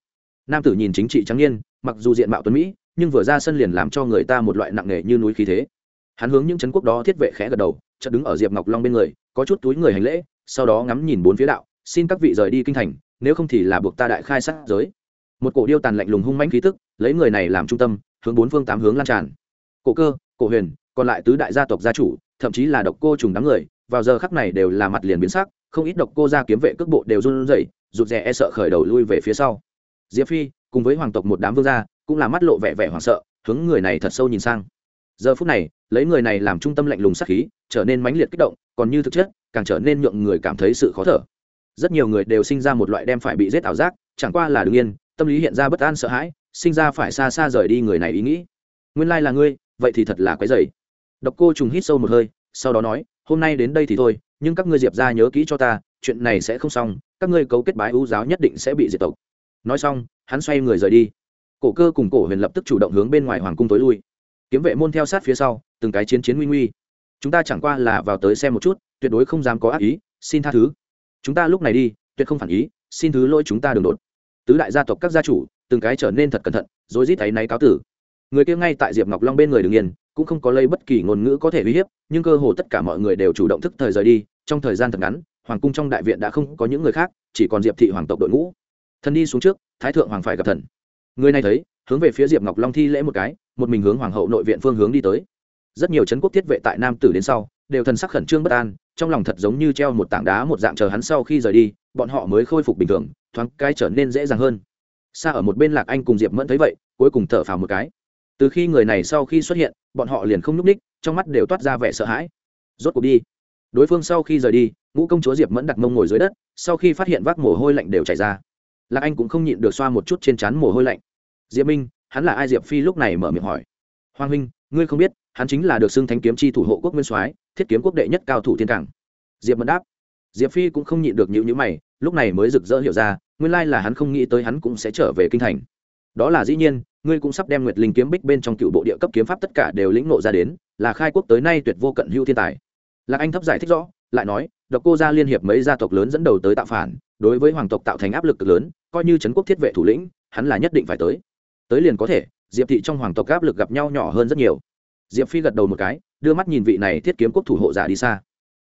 Nam tử nhìn chính trị trắng nhiên mặc dù diện mạo tuấn mỹ, nhưng vừa ra sân liền làm cho người ta một loại nặng nề như núi khí thế. Hắn hướng những trấn quốc đó thiết vệ khẽ gật đầu, chợt đứng ở diệp ngọc long bên người, có chút túi người hành lễ, sau đó ngắm nhìn bốn phía đạo, xin các vị rời đi kinh thành, nếu không thì là buộc ta đại khai sát giới. Một cổ điêu tàn lạnh lùng hung mãnh khí tức, lấy người này làm trung tâm, hướng bốn phương tám hướng lan tràn. Cổ cơ, cổ huyền còn lại tứ đại gia tộc gia chủ, thậm chí là độc cô trùng đám người, vào giờ khắc này đều là mặt liền biến sắc, không ít độc cô gia kiếm vệ cước bộ đều run rẩy, rụt rè e sợ khởi đầu lui về phía sau. Diệp phi cùng với hoàng tộc một đám vương gia cũng là mắt lộ vẻ vẻ hoảng sợ, hướng người này thật sâu nhìn sang. Giờ phút này, lấy người này làm trung tâm lạnh lùng sắc khí, trở nên mãnh liệt kích động, còn như thực chất, càng trở nên nhượng người cảm thấy sự khó thở. Rất nhiều người đều sinh ra một loại đem phải bị giết ảo giác, chẳng qua là đ ứ n g yên tâm lý hiện ra bất an sợ hãi, sinh ra phải xa xa rời đi người này ý nghĩ. Nguyên lai là ngươi, vậy thì thật là quái dày độc cô trùng hít sâu một hơi, sau đó nói, hôm nay đến đây thì thôi, nhưng các ngươi diệp ra nhớ kỹ cho ta, chuyện này sẽ không xong, các ngươi cấu kết bái ưu giáo nhất định sẽ bị diệt tộc. Nói xong, hắn xoay người rời đi. Cổ cơ cùng cổ huyền lập tức chủ động hướng bên ngoài hoàng cung tối lui. Kiếm vệ môn theo sát phía sau, từng cái chiến chiến nguy nguy. Chúng ta chẳng qua là vào tới xem một chút, tuyệt đối không dám có ác ý, xin tha thứ. Chúng ta lúc này đi, tuyệt không phản ý, xin thứ lỗi chúng ta đường đột. Tứ đại gia tộc các gia chủ, từng cái trở nên thật cẩn thận rồi rít thấy náy cáo tử. Người kia ngay tại diệp ngọc long bên người đứng yên cũng không có lấy bất kỳ ngôn ngữ có thể uy hiếp, nhưng cơ hồ tất cả mọi người đều chủ động thức thời rời đi, trong thời gian thật ngắn, hoàng cung trong đại viện đã không có những người khác, chỉ còn diệp thị hoàng tộc đội ngũ. Thần đi xuống trước, thái thượng hoàng phải gặp thần. Người này thấy, hướng về phía diệp ngọc long thi lễ một cái, một mình hướng hoàng hậu nội viện phương hướng đi tới. Rất nhiều trấn quốc thiết vệ tại nam tử đến sau, đều thần sắc khẩn trương bất an, trong lòng thật giống như treo một tảng đá một dạng chờ hắn sau khi rời đi, bọn họ mới khôi phục bình thường, thoáng cái trở nên dễ dàng hơn. Xa ở một bên lạc anh cùng diệp mẫn thấy vậy, cuối cùng thở phào một cái từ khi người này sau khi xuất hiện, bọn họ liền không nhúc ních trong mắt đều toát ra vẻ sợ hãi. Rốt cuộc đi. Đối phương sau khi rời đi, ngũ công chúa diệp mẫn đặt mông ngồi dưới đất, sau khi phát hiện vác mồ hôi lạnh đều chảy ra. Lạc anh cũng không nhịn được xoa một chút trên trán mồ hôi lạnh. Diệp minh, hắn là ai? Diệp phi lúc này mở miệng hỏi. Hoàng huynh, ngươi không biết, hắn chính là được xưng thánh kiếm chi thủ hộ quốc nguyên soái, thiết kiếm quốc đệ nhất cao thủ thiên cảng. Diệp mẫn đáp. Diệp phi cũng không nhịn được nhữ nhữ mày, lúc này mới rực rỡ hiểu ra, nguyên lai là hắn không nghĩ tới hắn cũng sẽ trở về kinh thành đó là dĩ nhiên, ngươi cũng sắp đem nguyệt linh kiếm bích bên trong cựu bộ địa cấp kiếm pháp tất cả đều lĩnh nộ ra đến, là khai quốc tới nay tuyệt vô cận hưu thiên tài. Lạc anh thấp giải thích rõ, lại nói, độc cô gia liên hiệp mấy gia tộc lớn dẫn đầu tới tạo phản, đối với hoàng tộc tạo thành áp lực cực lớn, coi như trấn quốc thiết vệ thủ lĩnh, hắn là nhất định phải tới. Tới liền có thể, diệp thị trong hoàng tộc áp lực gặp nhau nhỏ hơn rất nhiều. Diệp phi gật đầu một cái, đưa mắt nhìn vị này thiết kiếm quốc thủ hộ giả đi xa.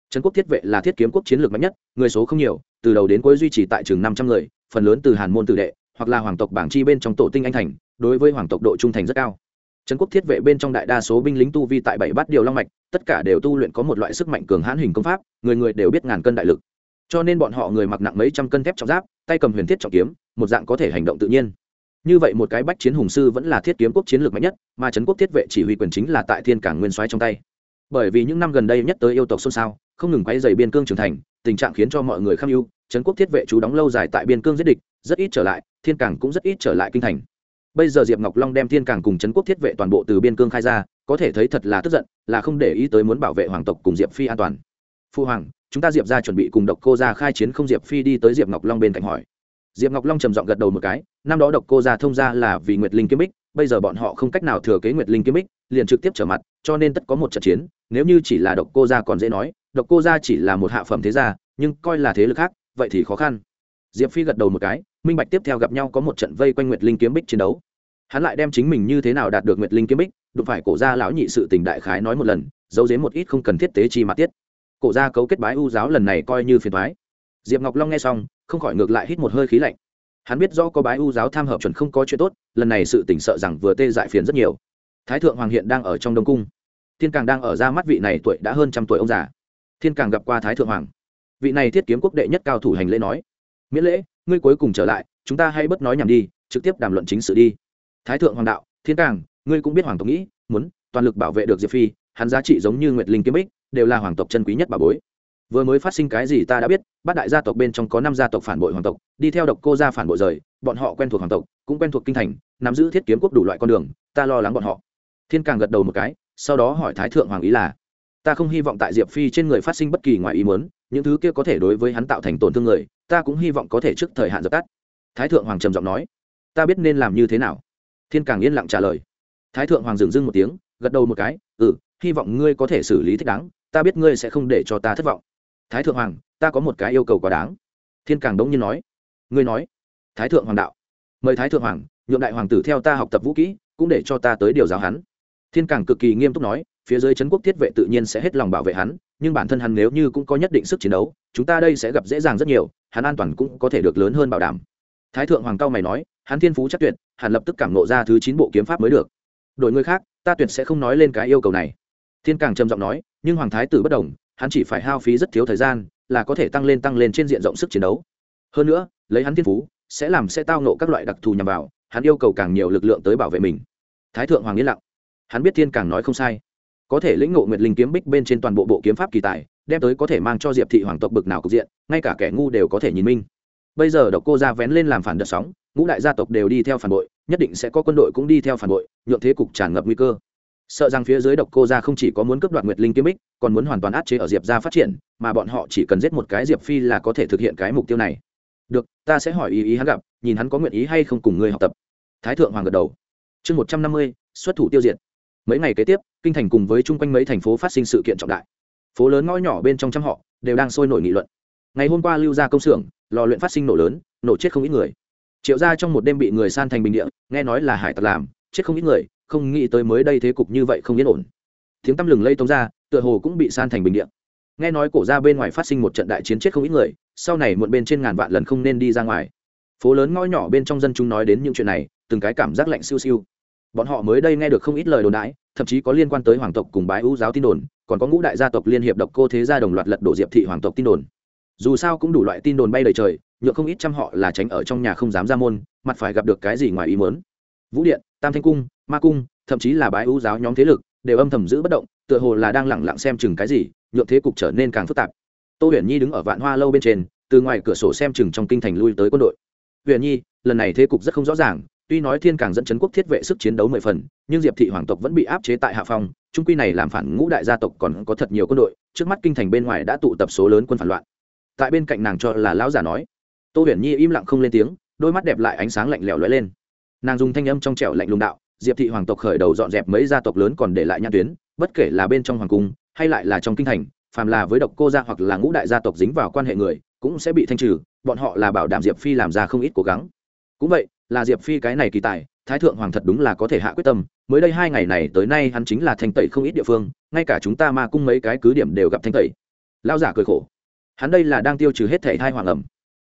Trấn quốc thiết vệ là thiết kiếm quốc chiến lược mạnh nhất, người số không nhiều, từ đầu đến cuối duy trì tại trường năm trăm người, phần lớn từ hàn môn tử đệ hoặc là hoàng tộc bảng chi bên trong tổ tinh anh thành, đối với hoàng tộc độ trung thành rất cao. Trấn quốc thiết vệ bên trong đại đa số binh lính tu vi tại bảy bát điều long mạch, tất cả đều tu luyện có một loại sức mạnh cường hãn hình công pháp, người người đều biết ngàn cân đại lực. Cho nên bọn họ người mặc nặng mấy trăm cân thép trọng giáp, tay cầm huyền thiết trọng kiếm, một dạng có thể hành động tự nhiên. Như vậy một cái bách chiến hùng sư vẫn là thiết kiếm quốc chiến lược mạnh nhất, mà trấn quốc thiết vệ chỉ huy quyền chính là tại thiên cảng nguyên soái trong tay. Bởi vì những năm gần đây nhất tới yêu tộc xôn xao, không ngừng quay dày biên cương trưởng thành, tình trạng khiến cho mọi người kham ưu trấn quốc thiết vệ chú đóng lâu dài tại biên cương giết địch, rất ít trở lại, thiên cảng cũng rất ít trở lại kinh thành. Bây giờ diệp ngọc long đem thiên cảng cùng trấn quốc thiết vệ toàn bộ từ biên cương khai ra, có thể thấy thật là tức giận, là không để ý tới muốn bảo vệ hoàng tộc cùng diệp phi an toàn. Phu hoàng, chúng ta diệp ra chuẩn bị cùng độc cô ra khai chiến không diệp phi đi tới diệp ngọc long bên cạnh hỏi. Diệp ngọc long trầm giọng gật đầu một cái, năm đó độc cô ra thông ra là vì nguyệt linh kiếm bích, bây giờ bọn họ không cách nào thừa kế nguyệt linh kiếm bích, liền trực tiếp trở mặt, cho nên tất có một trận chiến, nếu như chỉ là độc cô ra còn dễ nói, độc cô ra chỉ là một hạ phẩm thế gia, nhưng coi là thế lực khác vậy thì khó khăn. Diệp phi gật đầu một cái, minh bạch tiếp theo gặp nhau có một trận vây quanh nguyệt linh kiếm bích chiến đấu. Hắn lại đem chính mình như thế nào đạt được nguyệt linh kiếm bích, đụng phải cổ gia lão nhị sự tình đại khái nói một lần, giấu dếm một ít không cần thiết tế chi mà tiết. Cổ gia cấu kết bái u giáo lần này coi như phiền thoái diệp ngọc long nghe xong, không khỏi ngược lại hít một hơi khí lạnh. Hắn biết do có bái u giáo tham hợp chuẩn không có chuyện tốt, lần này sự tỉnh sợ rằng vừa tê dại phiền rất nhiều. Thái thượng hoàng hiện đang ở trong đông cung. Thiên càng đang ở ra mắt vị này tuổi đã hơn trăm tuổi ông già. Thiên càng gặp qua thái thượng hoàng vị này thiết kiếm quốc đệ nhất cao thủ hành lễ nói, miễn lễ, ngươi cuối cùng trở lại, chúng ta hãy bất nói nhảm đi, trực tiếp đàm luận chính sự đi. Thái thượng hoàng đạo, thiên càng ngươi cũng biết hoàng tộc nghĩ, muốn toàn lực bảo vệ được diệp phi, hắn giá trị giống như nguyệt linh kiếm bích, đều là hoàng tộc chân quý nhất bà bối. Vừa mới phát sinh cái gì ta đã biết, bát đại gia tộc bên trong có năm gia tộc phản bội hoàng tộc, đi theo độc cô gia phản bội rời, bọn họ quen thuộc hoàng tộc, cũng quen thuộc kinh thành, nắm giữ thiết kiếm quốc đủ loại con đường, ta lo lắng bọn họ. Thiên càng gật đầu một cái, sau đó hỏi thái thượng hoàng ý là ta không hy vọng tại diệp phi trên người phát sinh bất kỳ ngoài ý muốn, những thứ kia có thể đối với hắn tạo thành tổn thương người, ta cũng hy vọng có thể trước thời hạn dập tắt. Thái thượng hoàng trầm giọng nói. Ta biết nên làm như thế nào. Thiên càng yên lặng trả lời. Thái thượng hoàng dừng dưng một tiếng, gật đầu một cái ừ hy vọng ngươi có thể xử lý thích đáng, ta biết ngươi sẽ không để cho ta thất vọng. Thái thượng hoàng, ta có một cái yêu cầu quá đáng. Thiên càng đống nhiên nói. Ngươi nói. Thái thượng hoàng đạo. Mời thái thượng hoàng, nhượng đại hoàng tử theo ta học tập vũ kỹ, cũng để cho ta tới điều giáo hắn. Thiên càng cực kỳ nghiêm túc nói phía dưới trấn quốc thiết vệ tự nhiên sẽ hết lòng bảo vệ hắn, nhưng bản thân hắn nếu như cũng có nhất định sức chiến đấu, chúng ta đây sẽ gặp dễ dàng rất nhiều, hắn an toàn cũng có thể được lớn hơn bảo đảm. Thái thượng hoàng cao mày nói, hắn thiên phú chắc tuyệt, hẳn lập tức cảm nộ ra thứ chín bộ kiếm pháp mới được. Đội người khác, ta tuyệt sẽ không nói lên cái yêu cầu này. Thiên càng trầm giọng nói, nhưng hoàng thái tử bất đồng, hắn chỉ phải hao phí rất thiếu thời gian, là có thể tăng lên tăng lên trên diện rộng sức chiến đấu. Hơn nữa, lấy hắn thiên phú, sẽ làm sẽ tao nộ các loại đặc thù nhằm vào, hắn yêu cầu càng nhiều lực lượng tới bảo vệ mình. Thái thượng hoàng yên lặng. Hắn biết thiên càng nói không sai có thể lĩnh ngộ nguyệt linh kiếm bích bên trên toàn bộ bộ kiếm pháp kỳ tài, đem tới có thể mang cho diệp thị hoàng tộc bực nào cục diện, ngay cả kẻ ngu đều có thể nhìn minh. Bây giờ độc cô ra vén lên làm phản đợt sóng, ngũ đại gia tộc đều đi theo phản bội, nhất định sẽ có quân đội cũng đi theo phản bội, nhượng thế cục tràn ngập nguy cơ. Sợ rằng phía dưới độc cô gia không chỉ có muốn cướp đoạt nguyệt linh kiếm bích, còn muốn hoàn toàn áp chế ở diệp gia phát triển, mà bọn họ chỉ cần giết một cái diệp phi là có thể thực hiện cái mục tiêu này. Được, ta sẽ hỏi ý ý hắn gặp, nhìn hắn có nguyện ý hay không cùng ngươi học tập. Thái thượng hoàng gật đầu. Chương một trăm năm mươi, xuất thủ tiêu diệt mấy ngày kế tiếp, kinh thành cùng với chung quanh mấy thành phố phát sinh sự kiện trọng đại. Phố lớn ngõ nhỏ bên trong trăm họ đều đang sôi nổi nghị luận. Ngày hôm qua lưu ra công xưởng, lò luyện phát sinh nổ lớn, nổ chết không ít người. Triệu ra trong một đêm bị người san thành bình địa, nghe nói là hải tặc làm, chết không ít người, không nghĩ tới mới đây thế cục như vậy không yên ổn. Tiếng tăm lừng lây tống ra, tựa hồ cũng bị san thành bình địa. nghe nói cổ ra bên ngoài phát sinh một trận đại chiến chết không ít người, sau này muộn bên trên ngàn vạn lần không nên đi ra ngoài. Phố lớn ngõ nhỏ bên trong dân chúng nói đến những chuyện này, từng cái cảm giác lạnh siêu siêu bọn họ mới đây nghe được không ít lời đồn đãi, thậm chí có liên quan tới hoàng tộc cùng bái ưu giáo tin đồn, còn có ngũ đại gia tộc liên hiệp độc cô thế gia đồng loạt lật đổ diệp thị hoàng tộc tin đồn. Dù sao cũng đủ loại tin đồn bay đầy trời nhựa không ít trăm họ là tránh ở trong nhà không dám ra môn, mặt phải gặp được cái gì ngoài ý mớn vũ điện, tam thanh cung, ma cung, thậm chí là bái ưu giáo nhóm thế lực, đều âm thầm giữ bất động, tựa hồ là đang lẳng lặng xem chừng cái gì, nhượng thế cục trở nên càng phức tạp. Tô huyền nhi đứng ở vạn hoa lâu bên trên, từ ngoài cửa sổ xem chừng trong kinh thành lui tới quân đội. Huyền nhi, lần này thế cục rất không rõ ràng tuy nói thiên càng dẫn chấn quốc thiết vệ sức chiến đấu mười phần, nhưng diệp thị hoàng tộc vẫn bị áp chế tại hạ phong, trung quy này làm phản ngũ đại gia tộc còn có thật nhiều quân đội, trước mắt kinh thành bên ngoài đã tụ tập số lớn quân phản loạn. Tại bên cạnh nàng cho là lão giả nói, tô huyền nhi im lặng không lên tiếng, đôi mắt đẹp lại ánh sáng lạnh lẽo lóe lên. Nàng dùng thanh âm trong trẻo lạnh lùng đạo, diệp thị hoàng tộc khởi đầu dọn dẹp mấy gia tộc lớn còn để lại nhãn tuyến, bất kể là bên trong hoàng cung, hay lại là trong kinh thành, phàm là với độc cô gia hoặc là ngũ đại gia tộc dính vào quan hệ người, cũng sẽ bị thanh trừ, bọn họ là bảo đảm diệp phi làm ra không ít cố gắng. Cũng vậy là diệp phi cái này kỳ tài, thái thượng hoàng thật đúng là có thể hạ quyết tâm. Mới đây hai ngày này tới nay hắn chính là thanh tẩy không ít địa phương, ngay cả chúng ta ma cung mấy cái cứ điểm đều gặp thanh tẩy. Lao giả cười khổ. Hắn đây là đang tiêu trừ hết thể thai hoàng ẩm.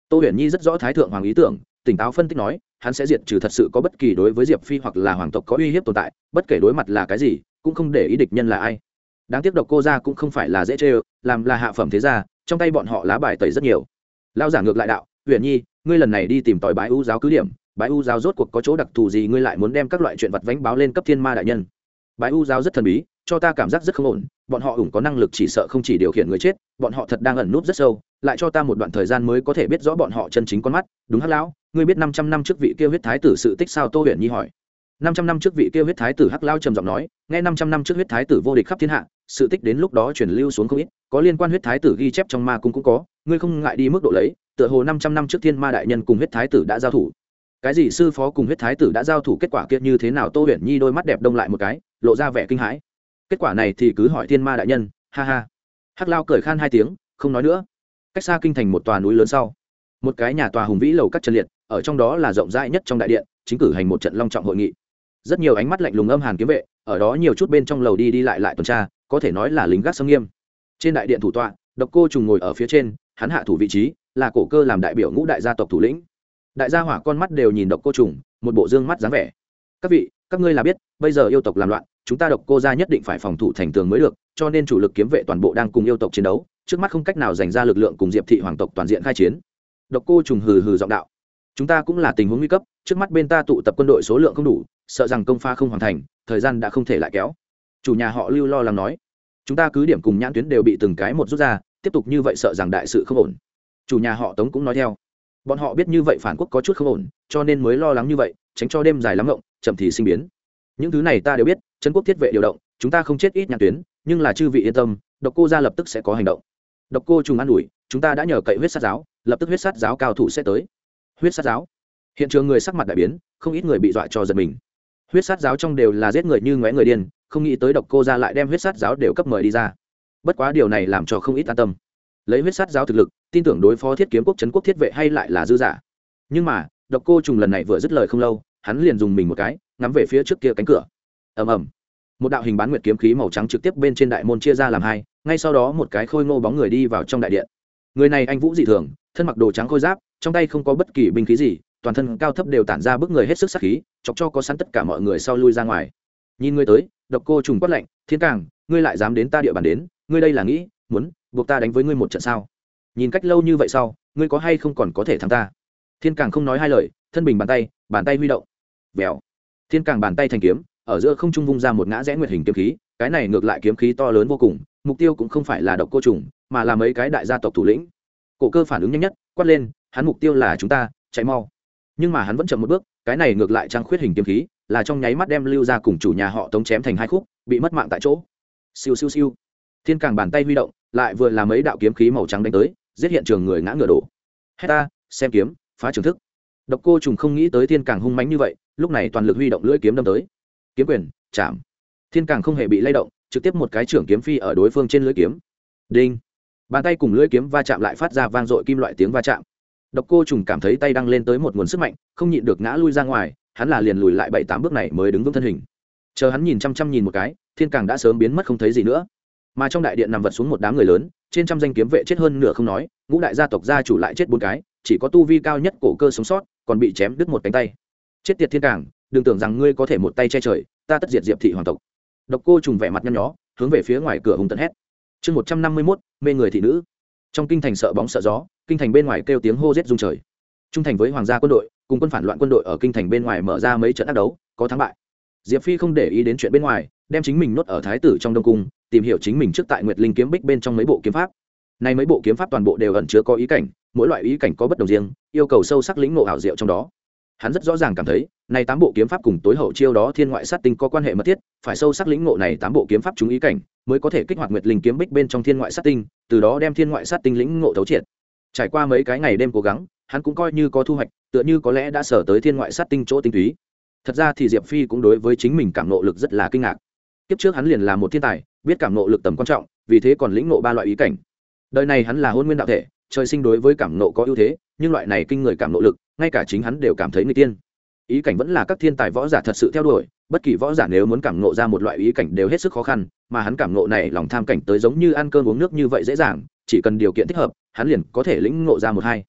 Tô huyền nhi rất rõ thái thượng hoàng ý tưởng, tỉnh táo phân tích nói, hắn sẽ diệt trừ thật sự có bất kỳ đối với diệp phi hoặc là hoàng tộc có uy hiếp tồn tại, bất kể đối mặt là cái gì, cũng không để ý địch nhân là ai. Đáng tiếc độc cô ra cũng không phải là dễ chê làm là hạ phẩm thế gia, trong tay bọn họ lá bài tẩy rất nhiều. Lao giả ngược lại đạo, huyền nhi, ngươi lần này đi tìm tòi bái u giáo cứ điểm bái u giáo rốt cuộc có chỗ đặc thù gì? Ngươi lại muốn đem các loại chuyện vặt vánh báo lên cấp thiên ma đại nhân. Bái u giáo rất thần bí, cho ta cảm giác rất không ổn. Bọn họ ủng có năng lực chỉ sợ không chỉ điều khiển người chết, bọn họ thật đang ẩn núp rất sâu. Lại cho ta một đoạn thời gian mới có thể biết rõ bọn họ chân chính con mắt. Đúng hắc lão, ngươi biết năm trăm năm trước vị kia huyết thái tử sự tích sao? Tô huyền nhi hỏi. Năm trăm năm trước vị kia huyết thái tử hắc lao trầm giọng nói, nghe năm trăm năm trước huyết thái tử vô địch khắp thiên hạ, sự tích đến lúc đó truyền lưu xuống không ít, có liên quan huyết thái tử ghi chép trong ma cung cũng có, ngươi không ngại đi mức độ lấy, tựa hồ năm trăm năm trước thiên ma đại nhân cùng huyết thái tử đã giao thủ cái gì sư phó cùng huyết thái tử đã giao thủ kết quả kia như thế nào tô huyền nhi đôi mắt đẹp đông lại một cái lộ ra vẻ kinh hãi kết quả này thì cứ hỏi thiên ma đại nhân ha ha hắc lao cười khan hai tiếng không nói nữa cách xa kinh thành một tòa núi lớn sau một cái nhà tòa hùng vĩ lầu các chân liệt ở trong đó là rộng rãi nhất trong đại điện chính cử hành một trận long trọng hội nghị rất nhiều ánh mắt lạnh lùng âm hàn kiếm vệ ở đó nhiều chút bên trong lầu đi đi lại lại tuần tra có thể nói là lính gác sâm nghiêm trên đại điện thủ tọa độc cô trùng ngồi ở phía trên hắn hạ thủ vị trí là cổ cơ làm đại biểu ngũ đại gia tộc thủ lĩnh đại gia hỏa con mắt đều nhìn độc cô trùng, một bộ dương mắt dáng vẻ. Các vị, các ngươi là biết, bây giờ yêu tộc làm loạn, chúng ta độc cô gia nhất định phải phòng thủ thành tường mới được, cho nên chủ lực kiếm vệ toàn bộ đang cùng yêu tộc chiến đấu, trước mắt không cách nào dành ra lực lượng cùng diệp thị hoàng tộc toàn diện khai chiến. Độc cô trùng hừ hừ giọng đạo. Chúng ta cũng là tình huống nguy cấp, trước mắt bên ta tụ tập quân đội số lượng không đủ, sợ rằng công pha không hoàn thành, thời gian đã không thể lại kéo. Chủ nhà họ lưu lo lắng nói. Chúng ta cứ điểm cùng nhãn tuyến đều bị từng cái một rút ra, tiếp tục như vậy sợ rằng đại sự không ổn. Chủ nhà họ tống cũng nói theo bọn họ biết như vậy phản quốc có chút không ổn, cho nên mới lo lắng như vậy, tránh cho đêm dài lắm ngộng, chậm thì sinh biến. Những thứ này ta đều biết, trấn quốc thiết vệ điều động, chúng ta không chết ít nhãn tuyến, nhưng là chư vị yên tâm, độc cô ra lập tức sẽ có hành động. Độc cô trùng an ủi, chúng ta đã nhờ cậy huyết sát giáo, lập tức huyết sát giáo cao thủ sẽ tới. Huyết sát giáo? Hiện trường người sắc mặt đại biến, không ít người bị dọa cho giật mình. Huyết sát giáo trong đều là giết người như ngóe người điên, không nghĩ tới độc cô ra lại đem huyết sát giáo đều cấp mời đi ra. Bất quá điều này làm cho không ít an tâm lấy huyết sát giáo thực lực, tin tưởng đối phó thiết kiếm quốc trấn quốc thiết vệ hay lại là dư giả. Nhưng mà, độc cô trùng lần này vừa dứt lời không lâu, hắn liền dùng mình một cái, ngắm về phía trước kia cánh cửa. Ầm ầm. Một đạo hình bán nguyệt kiếm khí màu trắng trực tiếp bên trên đại môn chia ra làm hai, ngay sau đó một cái khôi ngô bóng người đi vào trong đại điện. Người này anh vũ dị thường, thân mặc đồ trắng khôi giáp, trong tay không có bất kỳ binh khí gì, toàn thân cao thấp đều tản ra bức người hết sức sắc khí, chọc cho có sẵn tất cả mọi người sau lui ra ngoài. Nhìn ngươi tới, độc cô trùng quát lạnh, thiên càng ngươi lại dám đến ta địa bàn đến, ngươi đây là nghĩ, muốn buộc ta đánh với ngươi một trận sao? Nhìn cách lâu như vậy sau, ngươi có hay không còn có thể thắng ta? Thiên càng không nói hai lời, thân bình bàn tay bàn tay huy động. Vèo. Thiên càng bàn tay thành kiếm, ở giữa không trung vung ra một ngã rẽ nguyệt hình kiếm khí, cái này ngược lại kiếm khí to lớn vô cùng, mục tiêu cũng không phải là độc cô trùng, mà là mấy cái đại gia tộc thủ lĩnh. Cổ cơ phản ứng nhanh nhất, quát lên, hắn mục tiêu là chúng ta, chạy mau. Nhưng mà hắn vẫn chậm một bước, cái này ngược lại trang khuyết hình kiếm khí, là trong nháy mắt đem lưu ra cùng chủ nhà họ tống chém thành hai khúc, bị mất mạng tại chỗ. Siêu siêu siêu. Thiên càng bàn tay huy động lại vừa là mấy đạo kiếm khí màu trắng đánh tới, giết hiện trường người ngã ngựa đổ. Hết ta, xem kiếm, phá trường thức. Độc cô trùng không nghĩ tới thiên càng hung mánh như vậy, lúc này toàn lực huy động lưỡi kiếm đâm tới. Kiếm quyền, chạm. Thiên càng không hề bị lay động, trực tiếp một cái trưởng kiếm phi ở đối phương trên lưỡi kiếm. Đinh. Bàn tay cùng lưỡi kiếm va chạm lại phát ra vang dội kim loại tiếng va chạm. Độc cô trùng cảm thấy tay đang lên tới một nguồn sức mạnh, không nhịn được ngã lui ra ngoài, hắn là liền lùi lại bảy tám bước này mới đứng vững thân hình. Chờ hắn nhìn chăm chăm nhìn một cái, thiên càng đã sớm biến mất không thấy gì nữa mà trong đại điện nằm vật xuống một đám người lớn trên trăm danh kiếm vệ chết hơn nửa không nói ngũ đại gia tộc gia chủ lại chết bốn cái chỉ có tu vi cao nhất cổ cơ sống sót còn bị chém đứt một cánh tay. Chết tiệt thiên cảng, đừng tưởng rằng ngươi có thể một tay che trời ta tất diệt diệp thị hoàng tộc. Độc cô trùng vẻ mặt nhăn nhó hướng về phía ngoài cửa hùng tận hét. Chương một trăm năm mươi mốt mê người thị nữ. Trong kinh thành sợ bóng sợ gió kinh thành bên ngoài kêu tiếng hô rết rung trời. Trung thành với hoàng gia quân đội cùng quân phản loạn quân đội ở kinh thành bên ngoài mở ra mấy trận ác đấu có thắng bại. Diệp phi không để ý đến chuyện bên ngoài đem chính mình nuốt ở thái tử trong đông cung tìm hiểu chính mình trước tại nguyệt linh kiếm bích bên trong mấy bộ kiếm pháp. Nay mấy bộ kiếm pháp toàn bộ đều ẩn chứa có ý cảnh, mỗi loại ý cảnh có bất đồng riêng, yêu cầu sâu sắc lĩnh ngộ ảo diệu trong đó. Hắn rất rõ ràng cảm thấy, nay tám bộ kiếm pháp cùng tối hậu chiêu đó thiên ngoại sát tinh có quan hệ mật thiết, phải sâu sắc lĩnh ngộ này tám bộ kiếm pháp chúng ý cảnh, mới có thể kích hoạt nguyệt linh kiếm bích bên trong thiên ngoại sát tinh, từ đó đem thiên ngoại sát tinh lĩnh ngộ thấu triệt. Trải qua mấy cái ngày đêm cố gắng, hắn cũng coi như có thu hoạch, tựa như có lẽ đã sở tới thiên ngoại sát tinh chỗ tinh túy. Thật ra thì diệp phi cũng đối với chính mình cảm nộ lực rất là kinh ngạc. Kiếp trước hắn liền là một thiên tài biết cảm nộ lực tầm quan trọng, vì thế còn lĩnh nộ ba loại ý cảnh. Đời này hắn là hôn nguyên đạo thể, trời sinh đối với cảm nộ có ưu thế, nhưng loại này kinh người cảm nộ lực, ngay cả chính hắn đều cảm thấy người tiên. Ý cảnh vẫn là các thiên tài võ giả thật sự theo đuổi, bất kỳ võ giả nếu muốn cảm nộ ra một loại ý cảnh đều hết sức khó khăn, mà hắn cảm nộ này lòng tham cảnh tới giống như ăn cơm uống nước như vậy dễ dàng, chỉ cần điều kiện thích hợp, hắn liền có thể lĩnh ngộ ra một hai.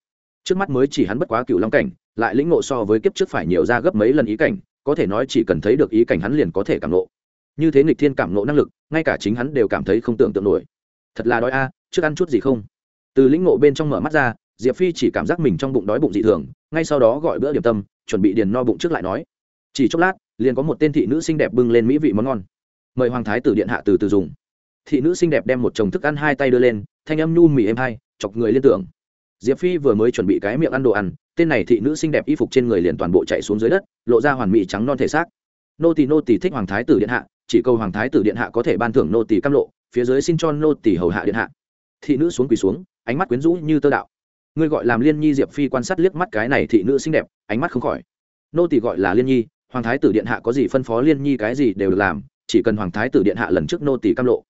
Trước mắt mới chỉ hắn bất quá cựu long cảnh, lại lĩnh ngộ so với kiếp trước phải nhiều ra gấp mấy lần ý cảnh, có thể nói chỉ cần thấy được ý cảnh hắn liền có thể cảm nộ như thế nghịch thiên cảm nộ năng lực, ngay cả chính hắn đều cảm thấy không tưởng tượng nổi. Thật là đói a, trước ăn chút gì không? Từ lĩnh ngộ bên trong mở mắt ra, diệp phi chỉ cảm giác mình trong bụng đói bụng dị thường, ngay sau đó gọi bữa điểm tâm, chuẩn bị điền no bụng trước lại nói. Chỉ chốc lát, liền có một tên thị nữ xinh đẹp bưng lên mỹ vị món ngon. Mời hoàng thái tử điện hạ từ từ dùng. Thị nữ xinh đẹp đem một chồng thức ăn hai tay đưa lên, thanh âm nhu mì êm hai, chọc người liên tưởng. Diệp phi vừa mới chuẩn bị cái miệng ăn đồ ăn, tên này thị nữ xinh đẹp y phục trên người liền toàn bộ chạy xuống dưới đất, lộ ra hoàn mỹ trắng non thể xác. Nô tỳ nô tỳ thích hoàng thái tử điện hạ chỉ câu hoàng thái tử điện hạ có thể ban thưởng nô tỳ cam lộ, phía dưới xin cho nô tỳ hầu hạ điện hạ. Thị nữ xuống quỳ xuống, ánh mắt quyến rũ như tơ đạo. Ngươi gọi làm liên nhi diệp phi quan sát liếc mắt cái này thị nữ xinh đẹp, ánh mắt không khỏi. Nô tỳ gọi là liên nhi, hoàng thái tử điện hạ có gì phân phó liên nhi cái gì đều được làm, chỉ cần hoàng thái tử điện hạ lần trước nô tỳ cam lộ.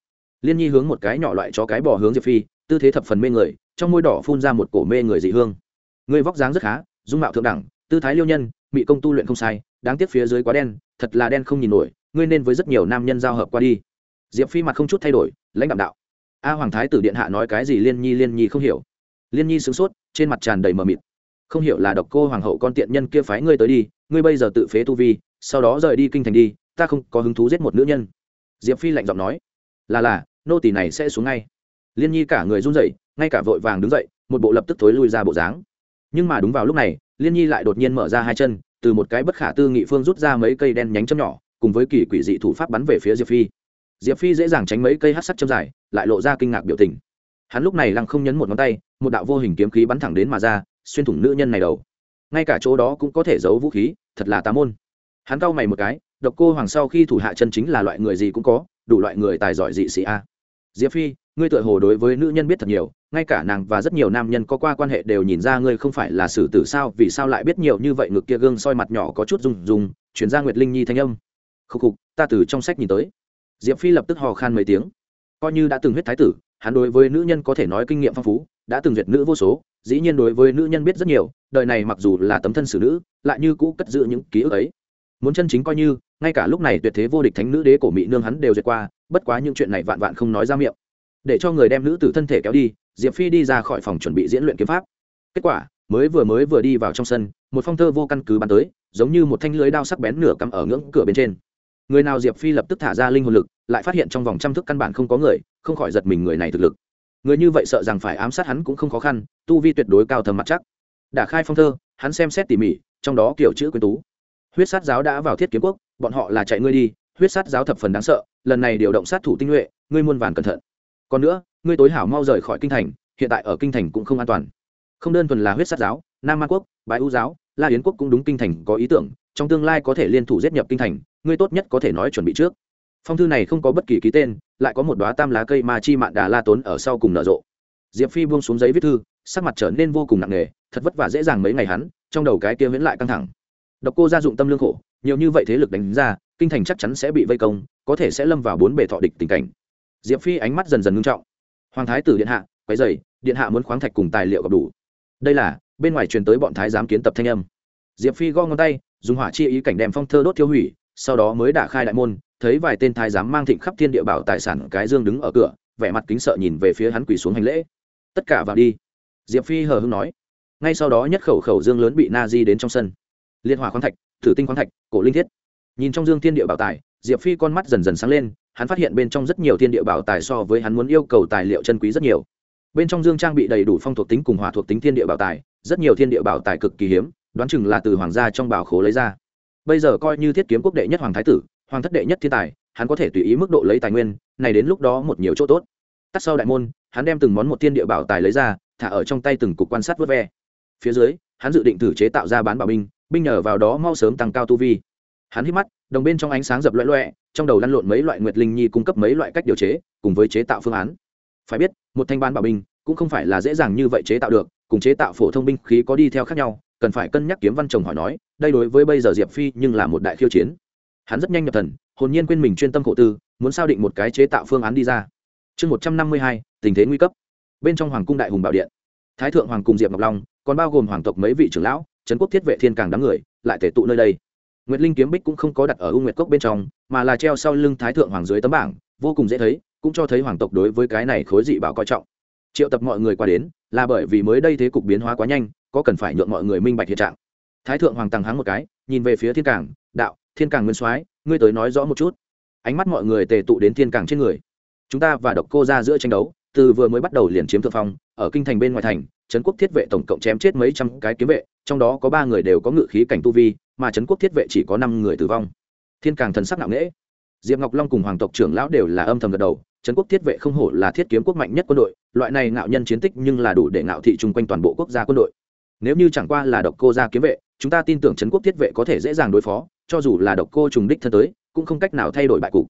Liên nhi hướng một cái nhỏ loại chó cái bò hướng diệp phi, tư thế thập phần mê người, trong môi đỏ phun ra một cổ mê người dị hương. Ngươi vóc dáng rất khá, dung mạo thượng đẳng, tư thái liêu nhân, mị công tu luyện không sai, đáng tiếc phía dưới quá đen, thật là đen không nhìn nổi ngươi nên với rất nhiều nam nhân giao hợp qua đi. Diệp phi mặt không chút thay đổi, lãnh đạo đạo. A hoàng thái tử điện hạ nói cái gì liên nhi liên nhi không hiểu. Liên nhi sửng sốt, trên mặt tràn đầy mờ mịt. Không hiểu là độc cô hoàng hậu con tiện nhân kia phái ngươi tới đi, ngươi bây giờ tự phế tu vi, sau đó rời đi kinh thành đi, ta không có hứng thú giết một nữ nhân. Diệp phi lạnh giọng nói. Là là, nô tỳ này sẽ xuống ngay. Liên nhi cả người run rẩy, ngay cả vội vàng đứng dậy, một bộ lập tức thối lui ra bộ dáng. Nhưng mà đúng vào lúc này, liên nhi lại đột nhiên mở ra hai chân, từ một cái bất khả tư nghị phương rút ra mấy cây đen nhánh châm nhỏ cùng với kỳ quỷ dị thủ pháp bắn về phía diệp phi. Diệp phi dễ dàng tránh mấy cây hát sắt châm dài, lại lộ ra kinh ngạc biểu tình. Hắn lúc này lăng không nhấn một ngón tay, một đạo vô hình kiếm khí bắn thẳng đến mà ra, xuyên thủng nữ nhân này đầu. Ngay cả chỗ đó cũng có thể giấu vũ khí, thật là tá môn. Hắn cau mày một cái, độc cô hoàng sau khi thủ hạ chân chính là loại người gì cũng có, đủ loại người tài giỏi dị sĩ a. Diệp phi, ngươi tựa hồ đối với nữ nhân biết thật nhiều, ngay cả nàng và rất nhiều nam nhân có qua quan hệ đều nhìn ra ngươi không phải là xử tử sao, vì sao lại biết nhiều như vậy ngực kia gương soi mặt nhỏ có chút rung rung, chuyển ra nguyệt linh nhi thanh âm khục khục ta từ trong sách nhìn tới. Diệp phi lập tức hò khan mấy tiếng. Coi như đã từng huyết thái tử, hắn đối với nữ nhân có thể nói kinh nghiệm phong phú, đã từng duyệt nữ vô số, dĩ nhiên đối với nữ nhân biết rất nhiều, đời này mặc dù là tấm thân xử nữ, lại như cũ cất giữ những ký ức ấy. Muốn chân chính coi như, ngay cả lúc này tuyệt thế vô địch thánh nữ đế cổ mỹ nương hắn đều duyệt qua, bất quá những chuyện này vạn vạn không nói ra miệng. Để cho người đem nữ tử thân thể kéo đi, diệp phi đi ra khỏi phòng chuẩn bị diễn luyện kiếm pháp. Kết quả, mới vừa mới vừa đi vào trong sân, một phong thơ vô căn cứ bắn tới, giống như một thanh lưới đao sắc bén nửa cắm ở ngưỡng cửa bên trên người nào diệp phi lập tức thả ra linh hồn lực, lại phát hiện trong vòng trăm thước căn bản không có người, không khỏi giật mình người này thực lực. Người như vậy sợ rằng phải ám sát hắn cũng không khó khăn, tu vi tuyệt đối cao thầm mặt chắc. Đả khai phong thơ, hắn xem xét tỉ mỉ, trong đó kiểu chữ quyến tú. Huyết sát giáo đã vào thiết kiếm quốc, bọn họ là chạy ngươi đi, huyết sát giáo thập phần đáng sợ, lần này điều động sát thủ tinh nhuệ, ngươi muôn vàn cẩn thận. Còn nữa, ngươi tối hảo mau rời khỏi kinh thành, hiện tại ở kinh thành cũng không an toàn. Không đơn thuần là huyết sát giáo, nam Ma quốc bãi U giáo, la yến quốc cũng đúng kinh thành có ý tưởng trong tương lai có thể liên thủ giết nhập kinh thành, ngươi tốt nhất có thể nói chuẩn bị trước. Phong thư này không có bất kỳ ký tên, lại có một đoá tam lá cây mà chi mạn đà la tốn ở sau cùng nở rộ. Diệp phi buông xuống giấy viết thư, sắc mặt trở nên vô cùng nặng nề, thật vất vả dễ dàng mấy ngày hắn, trong đầu cái kia miễn lại căng thẳng. Độc cô gia dụng tâm lương khổ, nhiều như vậy thế lực đánh ra, kinh thành chắc chắn sẽ bị vây công, có thể sẽ lâm vào bốn bề thọ địch tình cảnh. Diệp phi ánh mắt dần dần ngưng trọng. Hoàng thái tử điện hạ, quấy dày điện hạ muốn khoáng thạch cùng tài liệu gặp đủ. Đây là, bên ngoài truyền tới bọn thái giám kiến tập thanh âm diệp phi gõ ngón tay, dùng hỏa chi ý cảnh đem phong thơ đốt tiêu hủy, sau đó mới đả khai đại môn, thấy vài tên thái giám mang thịnh khắp thiên địa bảo tài sản cái dương đứng ở cửa, vẻ mặt kính sợ nhìn về phía hắn quỳ xuống hành lễ. Tất cả vào đi. Diệp phi hờ hưng nói. Ngay sau đó nhất khẩu khẩu dương lớn bị na di đến trong sân. Liên hòa khoáng thạch, thử tinh khoáng thạch, cổ linh thiết. Nhìn trong dương thiên địa bảo tài, diệp phi con mắt dần dần sáng lên, hắn phát hiện bên trong rất nhiều thiên địa bảo tài so với hắn muốn yêu cầu tài liệu chân quý rất nhiều. Bên trong dương trang bị đầy đủ phong thuộc tính cùng hỏa thuộc tính thiên địa bảo tài, rất nhiều thiên địa bảo tài cực kỳ hiếm đoán chừng là từ hoàng gia trong bảo khố lấy ra. Bây giờ coi như thiết kiếm quốc đệ nhất hoàng thái tử, hoàng thất đệ nhất thiên tài, hắn có thể tùy ý mức độ lấy tài nguyên, này đến lúc đó một nhiều chỗ tốt. Tắt sau đại môn, hắn đem từng món một thiên địa bảo tài lấy ra, thả ở trong tay từng cục quan sát vớt ve. Phía dưới, hắn dự định thử chế tạo ra bán bảo binh binh nhờ vào đó mau sớm tăng cao tu vi. Hắn hít mắt, đồng bên trong ánh sáng dập loẹ loẹ, trong đầu lăn lộn mấy loại nguyệt linh nhi cung cấp mấy loại cách điều chế, cùng với chế tạo phương án. Phải biết, một thanh bán bảo binh cũng không phải là dễ dàng như vậy chế tạo được, cùng chế tạo phổ thông binh khí có đi theo khác nhau cần phải cân nhắc kiếm văn chồng hỏi nói, đây đối với bây giờ diệp phi nhưng là một đại khiêu chiến. Hắn rất nhanh nhập thần, hồn nhiên quên mình chuyên tâm khổ tư, muốn sao định một cái chế tạo phương án đi ra. Chương một trăm năm mươi hai, tình thế nguy cấp. Bên trong hoàng cung đại hùng bảo điện. Thái thượng hoàng cùng diệp ngọc long, còn bao gồm hoàng tộc mấy vị trưởng lão, trấn quốc thiết vệ thiên càng đám người, lại thể tụ nơi đây. Nguyệt linh kiếm bích cũng không có đặt ở u nguyệt cốc bên trong, mà là treo sau lưng thái thượng hoàng dưới tấm bảng, vô cùng dễ thấy, cũng cho thấy hoàng tộc đối với cái này khối dị bảo coi trọng. Triệu tập mọi người qua đến, là bởi vì mới đây thế cục biến hóa quá nhanh có cần phải nhượng mọi người minh bạch hiện trạng. Thái thượng hoàng tăng háng một cái, nhìn về phía thiên cảng, đạo, thiên cảng nguyên soái, ngươi tới nói rõ một chút. Ánh mắt mọi người tề tụ đến thiên cảng trên người. Chúng ta và độc cô ra giữa tranh đấu, từ vừa mới bắt đầu liền chiếm thượng phong, ở kinh thành bên ngoài thành, trấn quốc thiết vệ tổng cộng chém chết mấy trăm cái kiếm vệ, trong đó có ba người đều có ngự khí cảnh tu vi, mà trấn quốc thiết vệ chỉ có năm người tử vong. Thiên càng thần sắc nặng nễ diệp ngọc long cùng hoàng tộc trưởng lão đều là âm thầm gật đầu, trấn quốc thiết vệ không hổ là thiết kiếm quốc mạnh nhất quân đội, loại này ngạo nhân chiến tích nhưng là đủ để ngạo thị chung quanh toàn bộ quốc gia quân đội nếu như chẳng qua là độc cô gia kiếm vệ, chúng ta tin tưởng trấn quốc thiết vệ có thể dễ dàng đối phó, cho dù là độc cô trùng đích thân tới, cũng không cách nào thay đổi bại cục.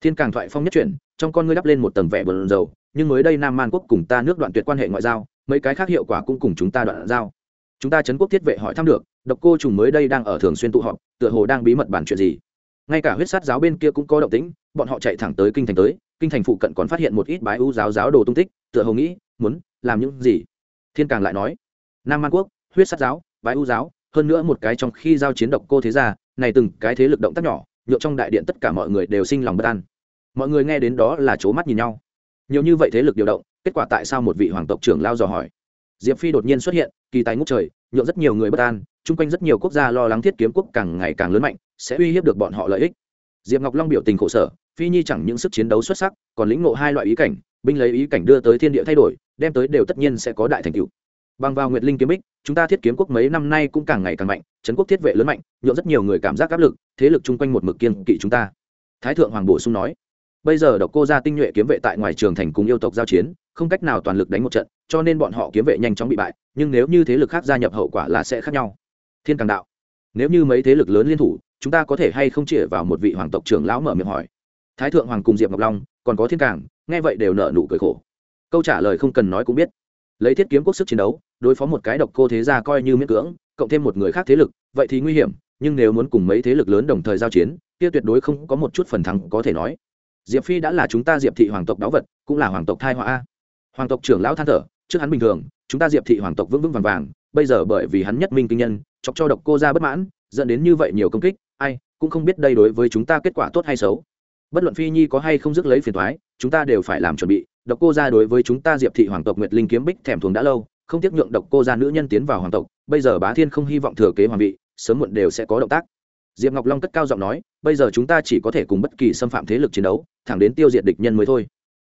Thiên càng thoại phong nhất chuyển, trong con ngươi đắp lên một tầng vẻ bờn dầu nhưng mới đây nam man quốc cùng ta nước đoạn tuyệt quan hệ ngoại giao, mấy cái khác hiệu quả cũng cùng chúng ta đoạn giao. Chúng ta trấn quốc thiết vệ hỏi thăm được, độc cô trùng mới đây đang ở thường xuyên tụ họp, tựa hồ đang bí mật bàn chuyện gì. Ngay cả huyết sát giáo bên kia cũng có động tĩnh, bọn họ chạy thẳng tới kinh thành tới, kinh thành phụ cận còn phát hiện một ít bái ưu giáo giáo đồ tung tích, tựa hồ nghĩ, muốn làm những gì? Thiên càng lại nói nam man quốc, huyết sát giáo, bái ưu giáo, hơn nữa một cái trong khi giao chiến độc cô thế gia, này từng cái thế lực động tác nhỏ nhộn trong đại điện tất cả mọi người đều sinh lòng bất an. Mọi người nghe đến đó là c mắt nhìn nhau. Nhiều như vậy thế lực điều động, kết quả tại sao một vị hoàng tộc trưởng lao dò hỏi? Diệp phi đột nhiên xuất hiện, kỳ tài ngút trời nhộn rất nhiều người bất an, chung quanh rất nhiều quốc gia lo lắng thiết kiếm quốc càng ngày càng lớn mạnh, sẽ uy hiếp được bọn họ lợi ích. Diệp ngọc long biểu tình khổ sở, phi nhi chẳng những sức chiến đấu xuất sắc, còn lĩnh ngộ hai loại ý cảnh, binh lấy ý cảnh đưa tới thiên địa thay đổi, đem tới đều tất nhiên sẽ có đại thành tựu bằng vào nguyệt linh kiếm bích, chúng ta thiết kiếm quốc mấy năm nay cũng càng ngày càng mạnh, trấn quốc thiết vệ lớn mạnh nhộn rất nhiều người cảm giác áp lực, thế lực chung quanh một mực kiên kỵ chúng ta. Thái thượng hoàng bổ sung nói. Bây giờ độc cô gia tinh nhuệ kiếm vệ tại ngoài trường thành cùng yêu tộc giao chiến, không cách nào toàn lực đánh một trận, cho nên bọn họ kiếm vệ nhanh chóng bị bại, nhưng nếu như thế lực khác gia nhập hậu quả là sẽ khác nhau. Thiên càng đạo. Nếu như mấy thế lực lớn liên thủ, chúng ta có thể hay không chĩa vào một vị hoàng tộc trưởng lão mở miệng hỏi? Thái thượng hoàng cùng diệp ngọc long, còn có thiên càng, nghe vậy đều nợ nụ cười khổ. Câu trả lời không cần nói cũng biết. Lấy thiết kiếm quốc sức chiến đấu đối phó một cái độc cô thế gia coi như miễn cưỡng, cộng thêm một người khác thế lực, vậy thì nguy hiểm, nhưng nếu muốn cùng mấy thế lực lớn đồng thời giao chiến, kia tuyệt đối không có một chút phần thắng có thể nói. Diệp phi đã là chúng ta diệp thị hoàng tộc đáo vật, cũng là hoàng tộc thai họa hoàng tộc trưởng lão than thở, trước hắn bình thường, chúng ta diệp thị hoàng tộc vững vững vàng vàng, bây giờ bởi vì hắn nhất minh kinh nhân, chọc cho độc cô ra bất mãn, dẫn đến như vậy nhiều công kích, ai cũng không biết đây đối với chúng ta kết quả tốt hay xấu. Bất luận phi nhi có hay không dứt lấy phiền thoái chúng ta đều phải làm chuẩn bị. Độc cô ra đối với chúng ta diệp thị hoàng tộc nguyệt linh kiếm bích thèm thuồng đã lâu không tiếp nhượng độc cô gia nữ nhân tiến vào hoàng tộc, bây giờ bá thiên không hy vọng thừa kế hoàng vị, sớm muộn đều sẽ có động tác. Diệp ngọc long cất cao giọng nói, bây giờ chúng ta chỉ có thể cùng bất kỳ xâm phạm thế lực chiến đấu, thẳng đến tiêu diệt địch nhân mới thôi.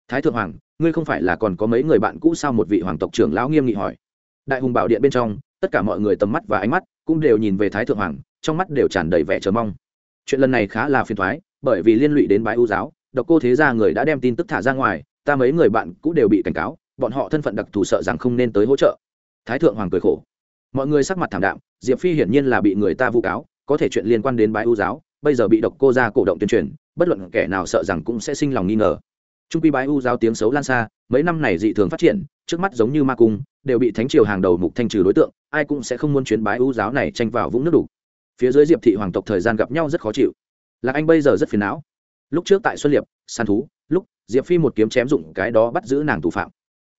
Thái thượng hoàng, ngươi không phải là còn có mấy người bạn cũ sao? Một vị hoàng tộc trưởng lão nghiêm nghị hỏi. Đại hùng bảo điện bên trong, tất cả mọi người tầm mắt và ánh mắt cũng đều nhìn về thái thượng hoàng, trong mắt đều tràn đầy vẻ chờ mong. Chuyện lần này khá là phiền thoái bởi vì liên lụy đến bái ưu giáo, độc cô thế gia người đã đem tin tức thả ra ngoài, ta mấy người bạn cũng đều bị cảnh cáo bọn họ thân phận đặc thù sợ rằng không nên tới hỗ trợ. Thái thượng hoàng cười khổ. Mọi người sắc mặt thảm đạm, diệp phi hiển nhiên là bị người ta vu cáo, có thể chuyện liên quan đến bái ưu giáo, bây giờ bị độc cô ra cổ động tuyên truyền, bất luận kẻ nào sợ rằng cũng sẽ sinh lòng nghi ngờ. Trung quy bái ưu giáo tiếng xấu lan xa, mấy năm này dị thường phát triển, trước mắt giống như ma cung, đều bị thánh triều hàng đầu mục thanh trừ đối tượng, ai cũng sẽ không muốn chuyến bái ưu giáo này tranh vào vũng nước đủ phía dưới diệp thị hoàng tộc thời gian gặp nhau rất khó chịu. Lạc anh bây giờ rất phiền não. Lúc trước tại xuân liệp săn thú, lúc diệp phi một kiếm chém dụng cái đó bắt giữ nàng thủ phạm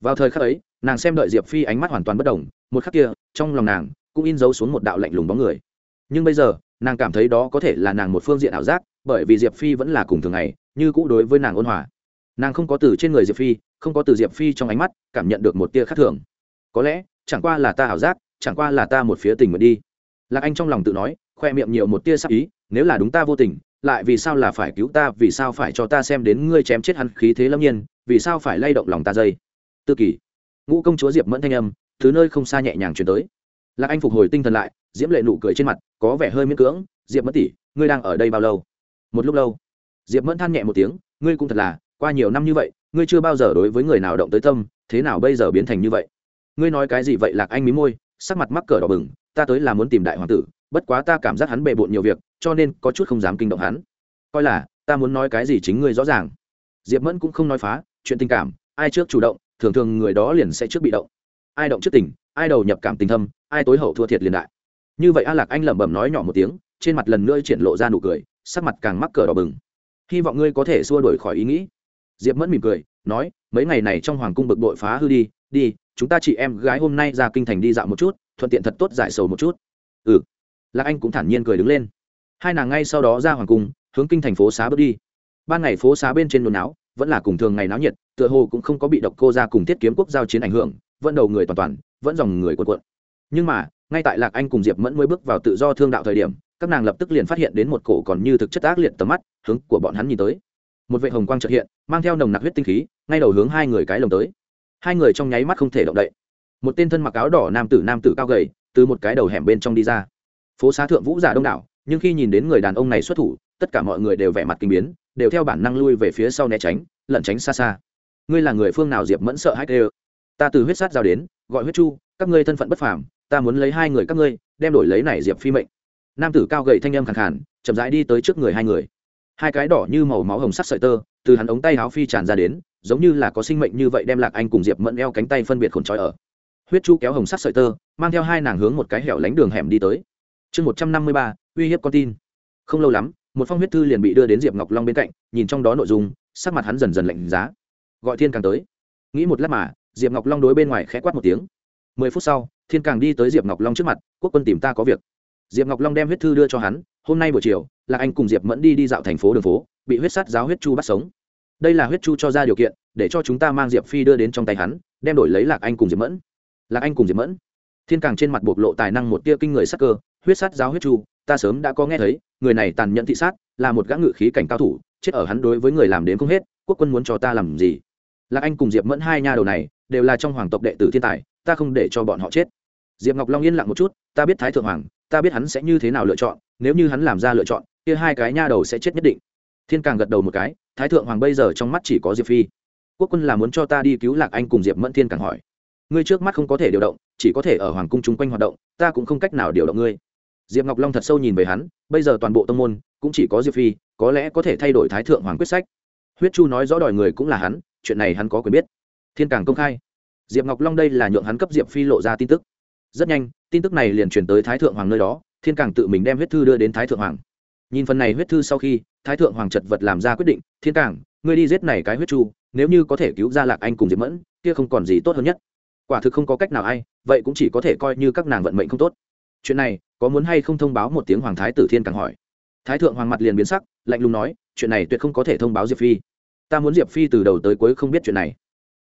vào thời khắc ấy, nàng xem đợi diệp phi ánh mắt hoàn toàn bất đồng một khắc kia, trong lòng nàng cũng in dấu xuống một đạo lạnh lùng bóng người. Nhưng bây giờ, nàng cảm thấy đó có thể là nàng một phương diện ảo giác, bởi vì diệp phi vẫn là cùng thường ngày, như cũ đối với nàng ôn hòa. Nàng không có từ trên người diệp phi, không có từ diệp phi trong ánh mắt cảm nhận được một tia khác thường. Có lẽ, chẳng qua là ta ảo giác, chẳng qua là ta một phía tình nguyện đi. Lạc anh trong lòng tự nói, khoe miệng nhiều một tia sắc ý, nếu là đúng ta vô tình, lại vì sao là phải cứu ta, vì sao phải cho ta xem đến ngươi chém chết hắn khí thế lâm nhiên, vì sao phải lay động lòng ta dây? Tư kỳ. Ngũ công chúa diệp mẫn thanh âm thứ nơi không xa nhẹ nhàng chuyển tới. Lạc anh phục hồi tinh thần lại, diễm lệ nụ cười trên mặt, có vẻ hơi miễn cưỡng, diệp mẫn tỷ, ngươi đang ở đây bao lâu? Một lúc lâu, diệp mẫn than nhẹ một tiếng, ngươi cũng thật là, qua nhiều năm như vậy, ngươi chưa bao giờ đối với người nào động tới tâm, thế nào bây giờ biến thành như vậy? Ngươi nói cái gì vậy? Lạc anh mí môi, sắc mặt mắc cờ đỏ bừng, ta tới là muốn tìm đại hoàng tử, bất quá ta cảm giác hắn bề bộn nhiều việc, cho nên có chút không dám kinh động hắn. Coi là, ta muốn nói cái gì chính ngươi rõ ràng. Diệp mẫn cũng không nói phá, chuyện tình cảm, ai trước chủ động thường thường người đó liền sẽ trước bị động. Ai động trước tình, ai đầu nhập cảm tình thâm, ai tối hậu thua thiệt liền đại. Như vậy a lạc anh lẩm bẩm nói nhỏ một tiếng, trên mặt lần nữa triển lộ ra nụ cười, sắc mặt càng mắc cờ đỏ bừng. Hy vọng ngươi có thể xua đổi khỏi ý nghĩ. Diệp mẫn mỉm cười, nói, mấy ngày này trong hoàng cung bực bội phá hư đi đi, chúng ta chị em gái hôm nay ra kinh thành đi dạo một chút, thuận tiện thật tốt giải sầu một chút. Ừ. Lạc anh cũng thản nhiên cười đứng lên. Hai nàng ngay sau đó ra hoàng cung, hướng kinh thành phố xá bước đi. Ban ngày phố xá bên trên nôn áo vẫn là cùng thường ngày náo nhiệt tựa hồ cũng không có bị độc cô ra cùng tiết kiếm quốc giao chiến ảnh hưởng, vẫn đầu người toàn toàn, vẫn dòng người cuộn cuộn. Nhưng mà, ngay tại lạc anh cùng diệp mẫn mới bước vào tự do thương đạo thời điểm, các nàng lập tức liền phát hiện đến một cổ còn như thực chất ác liệt tầm mắt, hướng của bọn hắn nhìn tới. Một vệ hồng quang trợ hiện, mang theo nồng nặc huyết tinh khí, ngay đầu hướng hai người cái lồng tới. Hai người trong nháy mắt không thể động đậy. Một tên thân mặc áo đỏ nam tử nam tử cao gầy, từ một cái đầu hẻm bên trong đi ra. Phố xá thượng vũ giả đông đảo, nhưng khi nhìn đến người đàn ông này xuất thủ, tất cả mọi người đều vẻ mặt kinh biến, đều theo bản năng lui về phía sau né tránh, lẩn tránh xa xa ngươi là người phương nào diệp mẫn sợ hãi kêu? Ta từ huyết sát giao đến, gọi huyết chu, các ngươi thân phận bất phàm, ta muốn lấy hai người các ngươi, đem đổi lấy này diệp phi mệnh. Nam tử cao gầy thanh âm khẳng khản chậm rãi đi tới trước người hai người. Hai cái đỏ như màu máu hồng sắc sợi tơ, từ hắn ống tay áo phi tràn ra đến, giống như là có sinh mệnh như vậy đem lạc anh cùng diệp mẫn eo cánh tay phân biệt khổn trói ở. Huyết chu kéo hồng sắc sợi tơ, mang theo hai nàng hướng một cái hẻo lánh đường hẻm đi tới. Chương một trăm năm mươi ba, uy hiếp con tin. Không lâu lắm, một phong huyết thư liền bị đưa đến diệp ngọc long bên cạnh, nhìn trong đó nội dung, sắc mặt hắn dần dần lạnh giá gọi thiên càng tới. Nghĩ một lát mà, diệp ngọc long đối bên ngoài khẽ quát một tiếng. Mười phút sau, thiên càng đi tới diệp ngọc long trước mặt, quốc quân tìm ta có việc. Diệp ngọc long đem huyết thư đưa cho hắn, hôm nay buổi chiều là anh cùng diệp mẫn đi đi dạo thành phố đường phố, bị huyết sát giáo huyết chu bắt sống. Đây là huyết chu cho ra điều kiện, để cho chúng ta mang diệp phi đưa đến trong tay hắn, đem đổi lấy lạc anh cùng diệp mẫn. Lạc anh cùng diệp mẫn. Thiên càng trên mặt bộc lộ tài năng một tia kinh người sắc cơ, huyết sát giáo huyết chu, ta sớm đã có nghe thấy, người này tàn nhẫn thị sát, là một gã ngự khí cảnh cao thủ, chết ở hắn đối với người làm đến không hết, quốc quân muốn cho ta làm gì? Lạc anh cùng diệp mẫn hai nha đầu này đều là trong hoàng tộc đệ tử thiên tài, ta không để cho bọn họ chết. Diệp ngọc long yên lặng một chút, ta biết thái thượng hoàng, ta biết hắn sẽ như thế nào lựa chọn, nếu như hắn làm ra lựa chọn, kia hai cái nha đầu sẽ chết nhất định. Thiên càng gật đầu một cái, thái thượng hoàng bây giờ trong mắt chỉ có diệp phi. Quốc quân là muốn cho ta đi cứu lạc anh cùng diệp mẫn thiên càng hỏi. Ngươi trước mắt không có thể điều động, chỉ có thể ở hoàng cung chung quanh hoạt động, ta cũng không cách nào điều động ngươi. Diệp ngọc long thật sâu nhìn về hắn, bây giờ toàn bộ tông môn, cũng chỉ có diệp phi, có lẽ có thể thay đổi thái thượng hoàng quyết sách. Huyết chu nói rõ đòi người cũng là hắn chuyện này hắn có quyền biết. Thiên càng công khai. Diệp ngọc long đây là nhượng hắn cấp diệp phi lộ ra tin tức. Rất nhanh, tin tức này liền truyền tới thái thượng hoàng nơi đó, thiên càng tự mình đem huyết thư đưa đến thái thượng hoàng. Nhìn phần này huyết thư sau khi, thái thượng hoàng chật vật làm ra quyết định, thiên càng, ngươi đi giết này cái huyết chu, nếu như có thể cứu ra lạc anh cùng diệp mẫn, kia không còn gì tốt hơn nhất. Quả thực không có cách nào ai, vậy cũng chỉ có thể coi như các nàng vận mệnh không tốt. Chuyện này, có muốn hay không thông báo một tiếng hoàng thái tử thiên càng hỏi. Thái thượng hoàng mặt liền biến sắc, lạnh lùng nói, chuyện này tuyệt không có thể thông báo diệp phi ta muốn diệp phi từ đầu tới cuối không biết chuyện này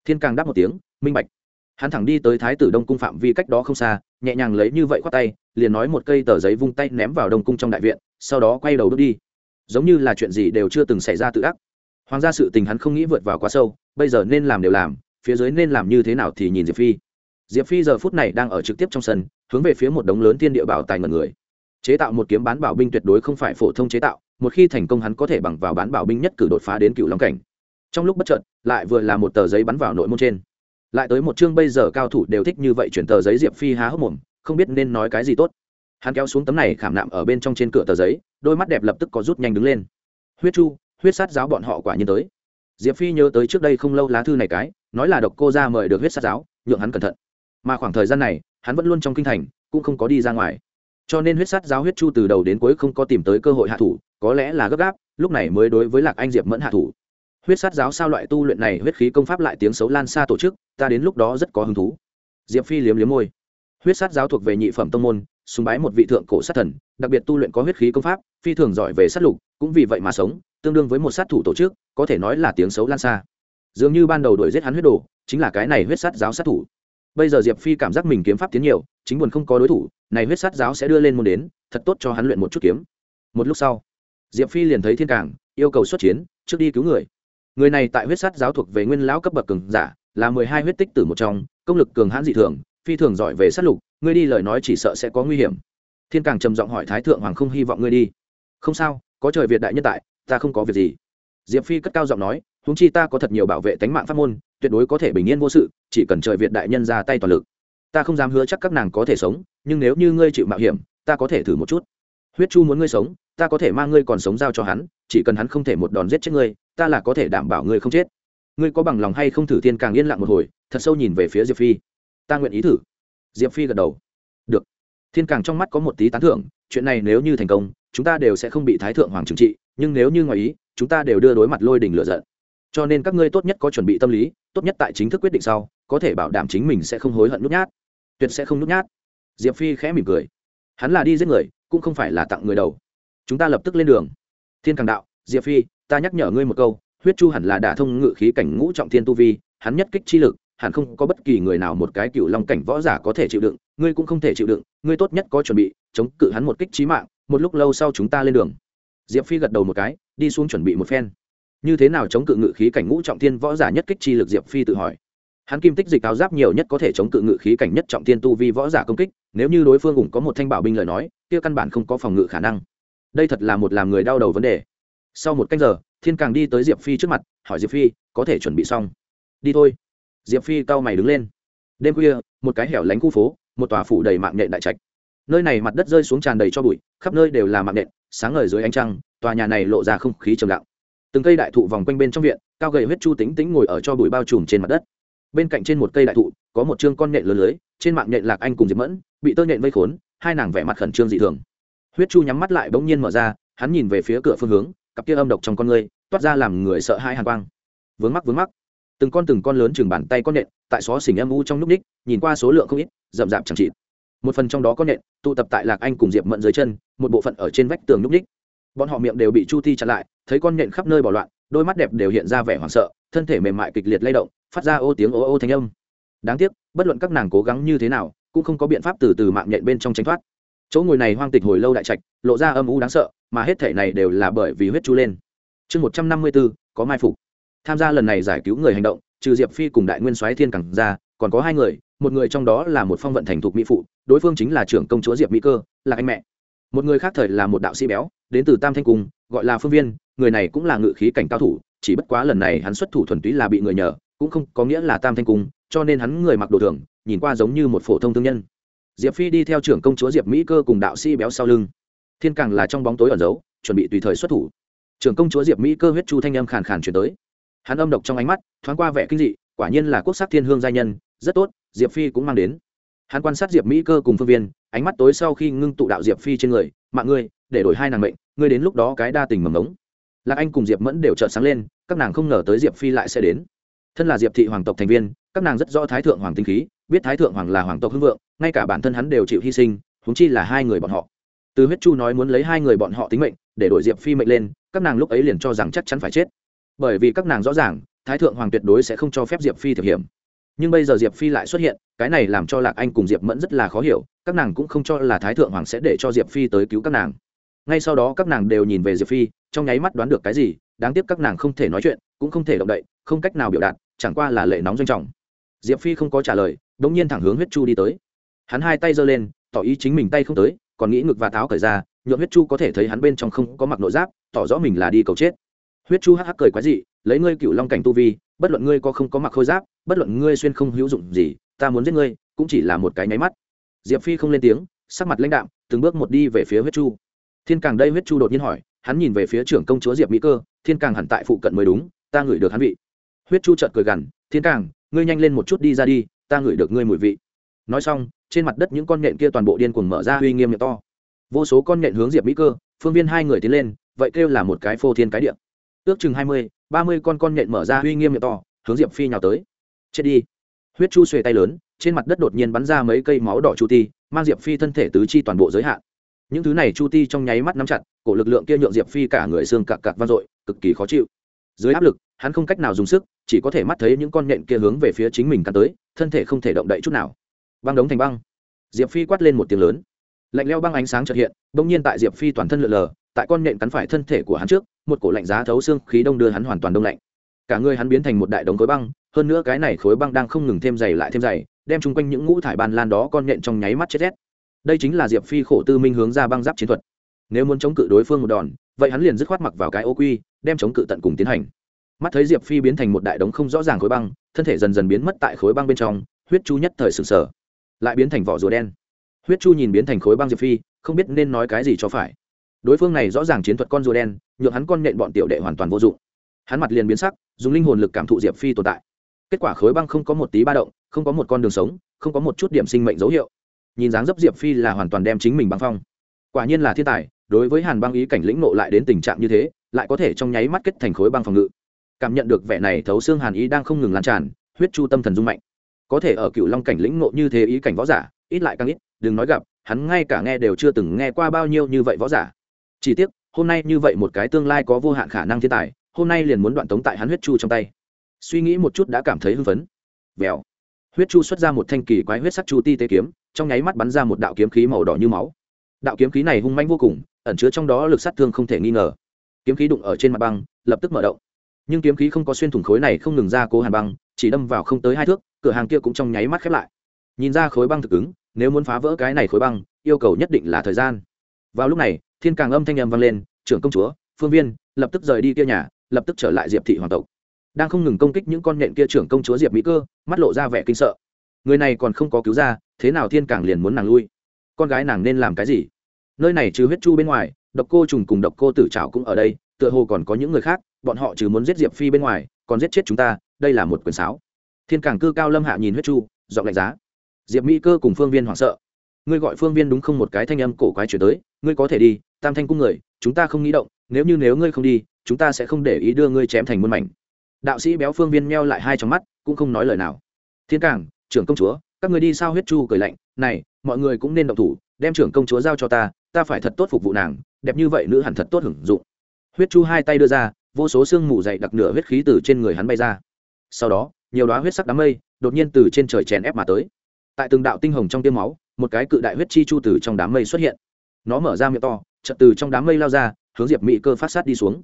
thiên càng đáp một tiếng minh bạch hắn thẳng đi tới thái tử đông cung phạm vi cách đó không xa nhẹ nhàng lấy như vậy khoát tay liền nói một cây tờ giấy vung tay ném vào đông cung trong đại viện sau đó quay đầu bước đi giống như là chuyện gì đều chưa từng xảy ra tự ác hoàng gia sự tình hắn không nghĩ vượt vào quá sâu bây giờ nên làm đều làm phía dưới nên làm như thế nào thì nhìn diệp phi diệp phi giờ phút này đang ở trực tiếp trong sân hướng về phía một đống lớn thiên địa bảo tài ngần người chế tạo một kiếm bán bảo binh tuyệt đối không phải phổ thông chế tạo một khi thành công hắn có thể bằng vào bán bảo binh nhất cử đột phá đến cựu long cảnh trong lúc bất chợt, lại vừa là một tờ giấy bắn vào nội môn trên. Lại tới một chương bây giờ cao thủ đều thích như vậy chuyển tờ giấy diệp phi há hốc mồm, không biết nên nói cái gì tốt. Hắn kéo xuống tấm này khảm nạm ở bên trong trên cửa tờ giấy, đôi mắt đẹp lập tức có rút nhanh đứng lên. Huyết chu, huyết sát giáo bọn họ quả nhiên tới. Diệp phi nhớ tới trước đây không lâu lá thư này cái, nói là độc cô ra mời được huyết sát giáo, nhượng hắn cẩn thận. Mà khoảng thời gian này, hắn vẫn luôn trong kinh thành, cũng không có đi ra ngoài. Cho nên huyết sát giáo huyết chu từ đầu đến cuối không có tìm tới cơ hội hạ thủ, có lẽ là gấp gáp, lúc này mới đối với lạc anh diệp mẫn hạ thủ huyết sát giáo sao loại tu luyện này huyết khí công pháp lại tiếng xấu lan xa tổ chức, ta đến lúc đó rất có hứng thú. Diệp phi liếm liếm môi. Huyết sát giáo thuộc về nhị phẩm tông môn súng bái một vị thượng cổ sát thần, đặc biệt tu luyện có huyết khí công pháp, phi thường giỏi về sát lục, cũng vì vậy mà sống, tương đương với một sát thủ tổ chức, có thể nói là tiếng xấu lan xa. Dường như ban đầu đuổi giết hắn huyết đồ, chính là cái này huyết sát giáo sát thủ. Bây giờ diệp phi cảm giác mình kiếm pháp tiến nhiều, chính buồn không có đối thủ, này huyết sát giáo sẽ đưa lên môn đến, thật tốt cho hắn luyện một chút kiếm. Một lúc sau, diệp phi liền thấy thiên cảng, yêu cầu xuất chiến, trước đi cứu người người này tại huyết sát giáo thuộc về nguyên lão cấp bậc cường giả, là mười hai huyết tích tử một trong, công lực cường hãn dị thường, phi thường giỏi về sát lục, ngươi đi lời nói chỉ sợ sẽ có nguy hiểm. Thiên càng trầm giọng hỏi thái thượng hoàng không hy vọng ngươi đi. Không sao, có trời việt đại nhân tại, ta không có việc gì. Diệp phi cất cao giọng nói húng chi ta có thật nhiều bảo vệ tánh mạng pháp môn, tuyệt đối có thể bình yên vô sự, chỉ cần trời việt đại nhân ra tay toàn lực. Ta không dám hứa chắc các nàng có thể sống, nhưng nếu như ngươi chịu mạo hiểm, ta có thể thử một chút. Huyết chu muốn ngươi sống, ta có thể mang ngươi còn sống giao cho hắn, chỉ cần hắn không thể một đòn giết chết ngươi ta là có thể đảm bảo ngươi không chết. Ngươi có bằng lòng hay không thử thiên càng yên lặng một hồi, thật sâu nhìn về phía diệp phi. Ta nguyện ý thử. Diệp phi gật đầu. Được. Thiên càng trong mắt có một tí tán thưởng, chuyện này nếu như thành công, chúng ta đều sẽ không bị thái thượng hoàng trừng trị, nhưng nếu như ngoài ý, chúng ta đều đưa đối mặt lôi đình lựa giận. Cho nên các ngươi tốt nhất có chuẩn bị tâm lý, tốt nhất tại chính thức quyết định sau, có thể bảo đảm chính mình sẽ không hối hận nút nhát. Tuyệt sẽ không nút nhát. Diệp phi khẽ mỉm cười. Hắn là đi giết người, cũng không phải là tặng người đầu. Chúng ta lập tức lên đường. Thiên càng đạo, diệp phi ta nhắc nhở ngươi một câu, huyết chu hẳn là đả thông ngự khí cảnh ngũ trọng thiên tu vi, hắn nhất kích chi lực, hẳn không có bất kỳ người nào một cái cựu long cảnh võ giả có thể chịu đựng, ngươi cũng không thể chịu đựng, ngươi tốt nhất có chuẩn bị, chống cự hắn một kích trí mạng, một lúc lâu sau chúng ta lên đường. Diệp phi gật đầu một cái, đi xuống chuẩn bị một phen. Như thế nào chống cự ngự khí cảnh ngũ trọng thiên võ giả nhất kích chi lực? Diệp phi tự hỏi. Hắn kim tích dịch áo giáp nhiều nhất có thể chống cự ngự khí cảnh nhất trọng thiên tu vi võ giả công kích, nếu như đối phương cũng có một thanh bảo binh lời nói, kia căn bản không có phòng ngự khả năng. Đây thật là một làm người đau đầu vấn đề sau một canh giờ, thiên càng đi tới diệp phi trước mặt, hỏi diệp phi, có thể chuẩn bị xong? Đi thôi. Diệp phi cau mày đứng lên. Đêm khuya, một cái hẻo lánh khu phố, một tòa phủ đầy mạng nhện đại trạch. Nơi này mặt đất rơi xuống tràn đầy cho bụi, khắp nơi đều là mạng nhện, sáng ngời dưới ánh trăng, tòa nhà này lộ ra không khí trầm lặng. Từng cây đại thụ vòng quanh bên trong viện, cao gầy huyết chu tính tính ngồi ở cho bụi bao trùm trên mặt đất. Bên cạnh trên một cây đại thụ, có một chương con nhện lớn lưới, trên mạng nhện lạc anh cùng diệp mẫn, bị tơ nhện vây khốn, hai nàng vẻ mặt khẩn trương dị thường. Huyết chu nhắm mắt lại bỗng nhiên mở ra, hắn nhìn về phía cửa phương hướng cặp kia âm độc trong con ngươi, toát ra làm người sợ hai hàn quang. Vướng mắc vướng mắc. Từng con từng con lớn chừng bàn tay con nện tại xó xỉnh âm u trong núc ních, nhìn qua số lượng không ít, rậm rạp chẳng chịt. Một phần trong đó con nện tụ tập tại lạc anh cùng diệp mận dưới chân, một bộ phận ở trên vách tường núc ních. Bọn họ miệng đều bị chu thi chặn lại, thấy con nện khắp nơi bỏ loạn, đôi mắt đẹp đều hiện ra vẻ hoảng sợ, thân thể mềm mại kịch liệt lay động, phát ra ô tiếng ô ô thanh âm. Đáng tiếc, bất luận các nàng cố gắng như thế nào, cũng không có biện pháp từ từ mạng nhện bên trong tránh thoát chỗ ngồi này hoang tịch hồi lâu đại trạch, lộ ra âm u đáng sợ, mà hết thể này đều là bởi vì huyết chu lên. Chương một trăm năm mươi bốn có mai phục. Tham gia lần này giải cứu người hành động, trừ diệp phi cùng đại nguyên soái thiên cẳng ra, còn có hai người, một người trong đó là một phong vận thành thục mỹ phụ, đối phương chính là trưởng công chúa diệp mỹ cơ, là anh mẹ. Một người khác thời là một đạo sĩ béo, đến từ tam thanh cung, gọi là phương viên, người này cũng là ngự khí cảnh cao thủ, chỉ bất quá lần này hắn xuất thủ thuần túy là bị người nhờ, cũng không có nghĩa là tam thanh cung, cho nên hắn người mặc đồ thường, nhìn qua giống như một phổ thông thương nhân diệp phi đi theo trưởng công chúa diệp mỹ cơ cùng đạo sĩ béo sau lưng. Thiên càng là trong bóng tối ẩn giấu, chuẩn bị tùy thời xuất thủ. Trưởng công chúa diệp mỹ cơ huyết chu thanh âm khàn khàn chuyển tới. Hắn âm độc trong ánh mắt, thoáng qua vẻ kinh dị, quả nhiên là quốc sắc thiên hương giai nhân, rất tốt, diệp phi cũng mang đến. Hắn quan sát diệp mỹ cơ cùng phương viên, ánh mắt tối sau khi ngưng tụ đạo diệp phi trên người, mạng ngươi, để đổi hai nàng mệnh, ngươi đến lúc đó cái đa tình mầm ống lạc anh cùng diệp mẫn đều trợn sáng lên, các nàng không ngờ tới diệp phi lại sẽ đến. Thân là diệp thị hoàng tộc thành viên, các nàng rất rõ thái thượng hoàng tinh khí, biết thái thượng hoàng là hoàng tộc hưng vượng ngay cả bản thân hắn đều chịu hy sinh húng chi là hai người bọn họ. Từ huyết chu nói muốn lấy hai người bọn họ tính mệnh, để đổi diệp phi mệnh lên, các nàng lúc ấy liền cho rằng chắc chắn phải chết. Bởi vì các nàng rõ ràng, thái thượng hoàng tuyệt đối sẽ không cho phép diệp phi thực hiểm. Nhưng bây giờ diệp phi lại xuất hiện, cái này làm cho lạc anh cùng diệp mẫn rất là khó hiểu, các nàng cũng không cho là thái thượng hoàng sẽ để cho diệp phi tới cứu các nàng. Ngay sau đó các nàng đều nhìn về diệp phi, trong nháy mắt đoán được cái gì, đáng tiếc các nàng không thể nói chuyện, cũng không thể động đậy, không cách nào biểu đạt, chẳng qua là lệ nóng doanh trọng. Diệp phi không có trả lời đ ỗ n g nhiên thẳng hướng huyết chu đi tới hắn hai tay giơ lên, tỏ ý chính mình tay không tới, còn nghĩ ngực và tháo cởi ra, nhuộm huyết chu có thể thấy hắn bên trong không có mặc nội giáp, tỏ rõ mình là đi cầu chết. Huyết chu hắc hắc cười quái dị, lấy ngươi cựu long cảnh tu vi, bất luận ngươi có không có mặc khôi giáp, bất luận ngươi xuyên không hữu dụng gì, ta muốn giết ngươi, cũng chỉ là một cái nháy mắt. Diệp phi không lên tiếng, sắc mặt lãnh đạm, từng bước một đi về phía huyết chu. Thiên càng đây huyết chu đột nhiên hỏi, hắn nhìn về phía trưởng công chúa diệp mỹ cơ, thiên càng hẳn tại phụ cận mới đúng, ta ngửi được hắn vị. Huyết chu trợt cười gằn, thiên càng, ngươi nhanh lên một chút đi ra đi, ta ngửi được ngươi mùi vị. Nói xong trên mặt đất những con nhện kia toàn bộ điên cuồng mở ra uy nghiêm miệng to. Vô số con nhện hướng diệp mỹ cơ, phương viên hai người tiến lên, vậy kêu là một cái phô thiên cái địa. Ước chừng hai mươi, ba mươi con con nhện mở ra uy nghiêm miệng to, hướng diệp phi nhào tới. Chết đi. Huyết chu xuề tay lớn, trên mặt đất đột nhiên bắn ra mấy cây máu đỏ chu ti, mang diệp phi thân thể tứ chi toàn bộ giới hạn. Những thứ này chu ti trong nháy mắt nắm chặt, cổ lực lượng kia nhượng diệp phi cả người xương cặc cặc vang dội, cực kỳ khó chịu. Dưới áp lực, hắn không cách nào dùng sức, chỉ có thể mắt thấy những con nhện kia hướng về phía chính mình cắn tới, thân thể không thể động đậy chút nào băng đống thành băng. Diệp phi quát lên một tiếng lớn. Lạnh leo băng ánh sáng trật hiện bỗng nhiên tại diệp phi toàn thân lượn lờ, tại con nhện cắn phải thân thể của hắn trước, một cổ lạnh giá thấu xương khí đông đưa hắn hoàn toàn đông lạnh. Cả người hắn biến thành một đại đống khối băng, hơn nữa cái này khối băng đang không ngừng thêm dày lại thêm dày, đem chung quanh những ngũ thải ban lan đó con nhện trong nháy mắt chết rét. Đây chính là diệp phi khổ tư minh hướng ra băng giáp chiến thuật. Nếu muốn chống cự đối phương một đòn, vậy hắn liền dứt khoát mặc vào cái ô quy, đem chống cự tận cùng tiến hành. Mắt thấy diệp phi biến thành một đại đống không rõ ràng khối băng, thân thể dần dần biến mất tại khối băng bên trong, huyết chú nhất thời sừng sờ lại biến thành vỏ rùa đen. Huyết chu nhìn biến thành khối băng diệp phi, không biết nên nói cái gì cho phải. Đối phương này rõ ràng chiến thuật con rùa đen, nhượng hắn con nện bọn tiểu đệ hoàn toàn vô dụng. Hắn mặt liền biến sắc, dùng linh hồn lực cảm thụ diệp phi tồn tại. Kết quả khối băng không có một tí ba động, không có một con đường sống, không có một chút điểm sinh mệnh dấu hiệu. Nhìn dáng dấp diệp phi là hoàn toàn đem chính mình băng phong. Quả nhiên là thiên tài, đối với hàn băng ý cảnh lĩnh nộ lại đến tình trạng như thế, lại có thể trong nháy mắt kết thành khối băng phòng ngự. Cảm nhận được vẻ này thấu xương hàn ý đang không ngừng lan tràn, huyết chu tâm thần dung mạnh có thể ở cựu long cảnh lĩnh nộ như thế ý cảnh võ giả, ít lại càng ít, đừng nói gặp, hắn ngay cả nghe đều chưa từng nghe qua bao nhiêu như vậy võ giả. Chỉ tiếc, hôm nay như vậy một cái tương lai có vô hạn khả năng thiên tài, hôm nay liền muốn đoạn tống tại hắn huyết chu trong tay. Suy nghĩ một chút đã cảm thấy hưng phấn. Vèo. Huyết chu xuất ra một thanh kỳ quái huyết sắc chu ti tế kiếm, trong nháy mắt bắn ra một đạo kiếm khí màu đỏ như máu. Đạo kiếm khí này hung manh vô cùng, ẩn chứa trong đó lực sát thương không thể nghi ngờ. Kiếm khí đụng ở trên mặt băng, lập tức mở động. Nhưng kiếm khí không có xuyên thủng khối này không ngừng ra cố hàn băng, chỉ đâm vào không tới hai thước cửa hàng kia cũng trong nháy mắt khép lại. Nhìn ra khối băng thực ứng, nếu muốn phá vỡ cái này khối băng, yêu cầu nhất định là thời gian. Vào lúc này, thiên càng âm thanh âm vang lên, trưởng công chúa, phương viên, lập tức rời đi kia nhà, lập tức trở lại diệp thị hoàng tộc. Đang không ngừng công kích những con nhện kia, trưởng công chúa diệp mỹ cơ, mắt lộ ra vẻ kinh sợ. Người này còn không có cứu ra, thế nào thiên càng liền muốn nàng lui? Con gái nàng nên làm cái gì? Nơi này trừ huyết chu bên ngoài, độc cô trùng cùng độc cô tử trào cũng ở đây, tựa hồ còn có những người khác, bọn họ trừ muốn giết diệp phi bên ngoài, còn giết chết chúng ta, đây là một quyền sáo thiên Cảng cư cao lâm hạ nhìn huyết chu, giọng lạnh giá. Diệp mỹ cơ cùng phương viên hoảng sợ. Ngươi gọi phương viên đúng không một cái thanh âm cổ quái chuyển tới, ngươi có thể đi, tam thanh cung người, chúng ta không nghĩ động, nếu như nếu ngươi không đi, chúng ta sẽ không để ý đưa ngươi chém thành muôn mảnh. Đạo sĩ béo phương viên meo lại hai trong mắt, cũng không nói lời nào. Thiên cảng, trưởng công chúa, các người đi sao huyết chu cười lạnh, này, mọi người cũng nên động thủ, đem trưởng công chúa giao cho ta ta phải thật tốt phục vụ nàng, đẹp như vậy nữ hẳn thật tốt hưởng dụng. Huyết chu hai tay đưa ra, vô số xương mù dày đặc nửa huyết khí từ trên người hắn bay ra. Sau đó nhiều đoá huyết sắc đám mây đột nhiên từ trên trời chèn ép mà tới. Tại từng đạo tinh hồng trong tiêm máu, một cái cự đại huyết chi chu từ trong đám mây xuất hiện. Nó mở ra miệng to, chợt từ trong đám mây lao ra, hướng diệp mỹ cơ phát sát đi xuống.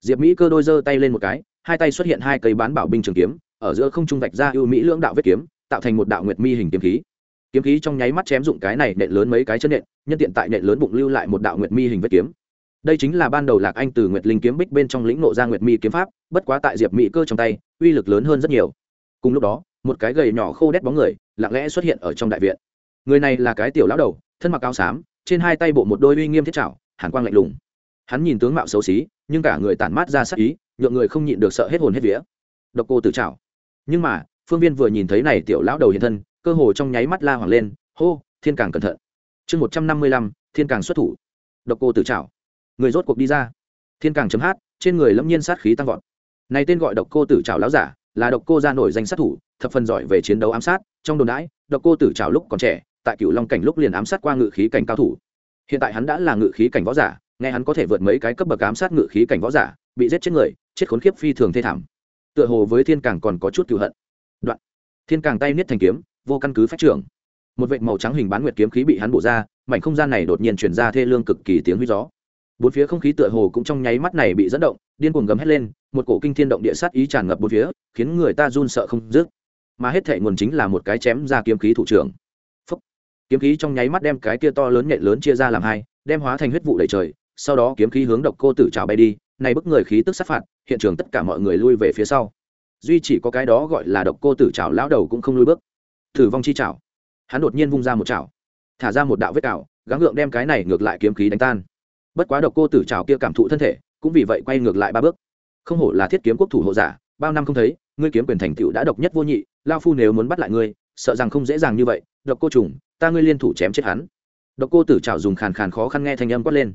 Diệp mỹ cơ đôi giơ tay lên một cái, hai tay xuất hiện hai cây bán bảo binh trường kiếm, ở giữa không trung vạch ra ưu mỹ lưỡng đạo vết kiếm, tạo thành một đạo nguyệt mi hình kiếm khí. Kiếm khí trong nháy mắt chém dụng cái này nện lớn mấy cái chân nện, nhân tiện tại nện lớn bụng lưu lại một đạo nguyệt mi hình vết kiếm. Đây chính là ban đầu lạc anh từ nguyệt linh kiếm bích bên trong lĩnh nộ ra nguyệt mi kiếm pháp, bất quá tại diệp mỹ cơ trong tay, uy lực lớn hơn rất nhiều cùng lúc đó, một cái gầy nhỏ khô đét bóng người lặng lẽ xuất hiện ở trong đại viện. Người này là cái tiểu lão đầu, thân mặc áo xám, trên hai tay bộ một đôi uy nghiêm thiết trảo, hàn quang lạnh lùng. Hắn nhìn tướng mạo xấu xí, nhưng cả người tản mát ra sắc ý, nhượng người không nhịn được sợ hết hồn hết vía. Độc cô tử trảo. Nhưng mà, phương viên vừa nhìn thấy này tiểu lão đầu hiện thân, cơ hồ trong nháy mắt la hoàng lên, hô, thiên càng cẩn thận. Chương một trăm năm mươi lăm, thiên càng xuất thủ. Độc cô tử trảo. Người rốt cuộc đi ra. Thiên càng chấm hát, trên người lâm nhiên sát khí tăng vọt. Này tên gọi độc cô tử trảo lão giả là độc cô ra nổi danh sát thủ, thập phần giỏi về chiến đấu ám sát, trong đồn đãi, độc cô tử trào lúc còn trẻ, tại cựu long cảnh lúc liền ám sát qua ngự khí cảnh cao thủ. Hiện tại hắn đã là ngự khí cảnh võ giả, nghe hắn có thể vượt mấy cái cấp bậc ám sát ngự khí cảnh võ giả, bị giết chết người, chết khốn kiếp phi thường thê thảm. Tựa hồ với thiên càng còn có chút cựu hận. Đoạn. Thiên càng tay niết thành kiếm, vô căn cứ phát trưởng. Một vệt màu trắng hình bán nguyệt kiếm khí bị hắn bổ ra, mảnh không gian này đột nhiên chuyển ra thê lương cực kỳ tiếng huy gió. Bốn phía không khí tựa hồ cũng trong nháy mắt này bị dẫn động điên cuồng gầm hét lên, một cổ kinh thiên động địa sát ý tràn ngập bốn phía, khiến người ta run sợ không dứt. Mà hết thảy nguồn chính là một cái chém ra kiếm khí thủ trưởng. Phúc. kiếm khí trong nháy mắt đem cái kia to lớn nhện lớn chia ra làm hai, đem hóa thành huyết vụ đầy trời, sau đó kiếm khí hướng độc cô tử trào bay đi, này bức người khí tức sát phạt, hiện trường tất cả mọi người lui về phía sau. Duy chỉ có cái đó gọi là độc cô tử trào lão đầu cũng không lui bước. Thử vong chi trào hắn đột nhiên vung ra một trào thả ra một đạo vết cào, gắng gượng đem cái này ngược lại kiếm khí đánh tan. Bất quá độc cô tử trào kia cảm thụ thân thể cũng vì vậy quay ngược lại ba bước. Không hổ là thiết kiếm quốc thủ hộ giả, bao năm không thấy, ngươi kiếm quyền thành tựu đã độc nhất vô nhị, lao phu nếu muốn bắt lại ngươi, sợ rằng không dễ dàng như vậy. Độc cô trùng, ta ngươi liên thủ chém chết hắn. Độc cô tử trào dùng khàn khàn khó khăn nghe thanh âm quát lên.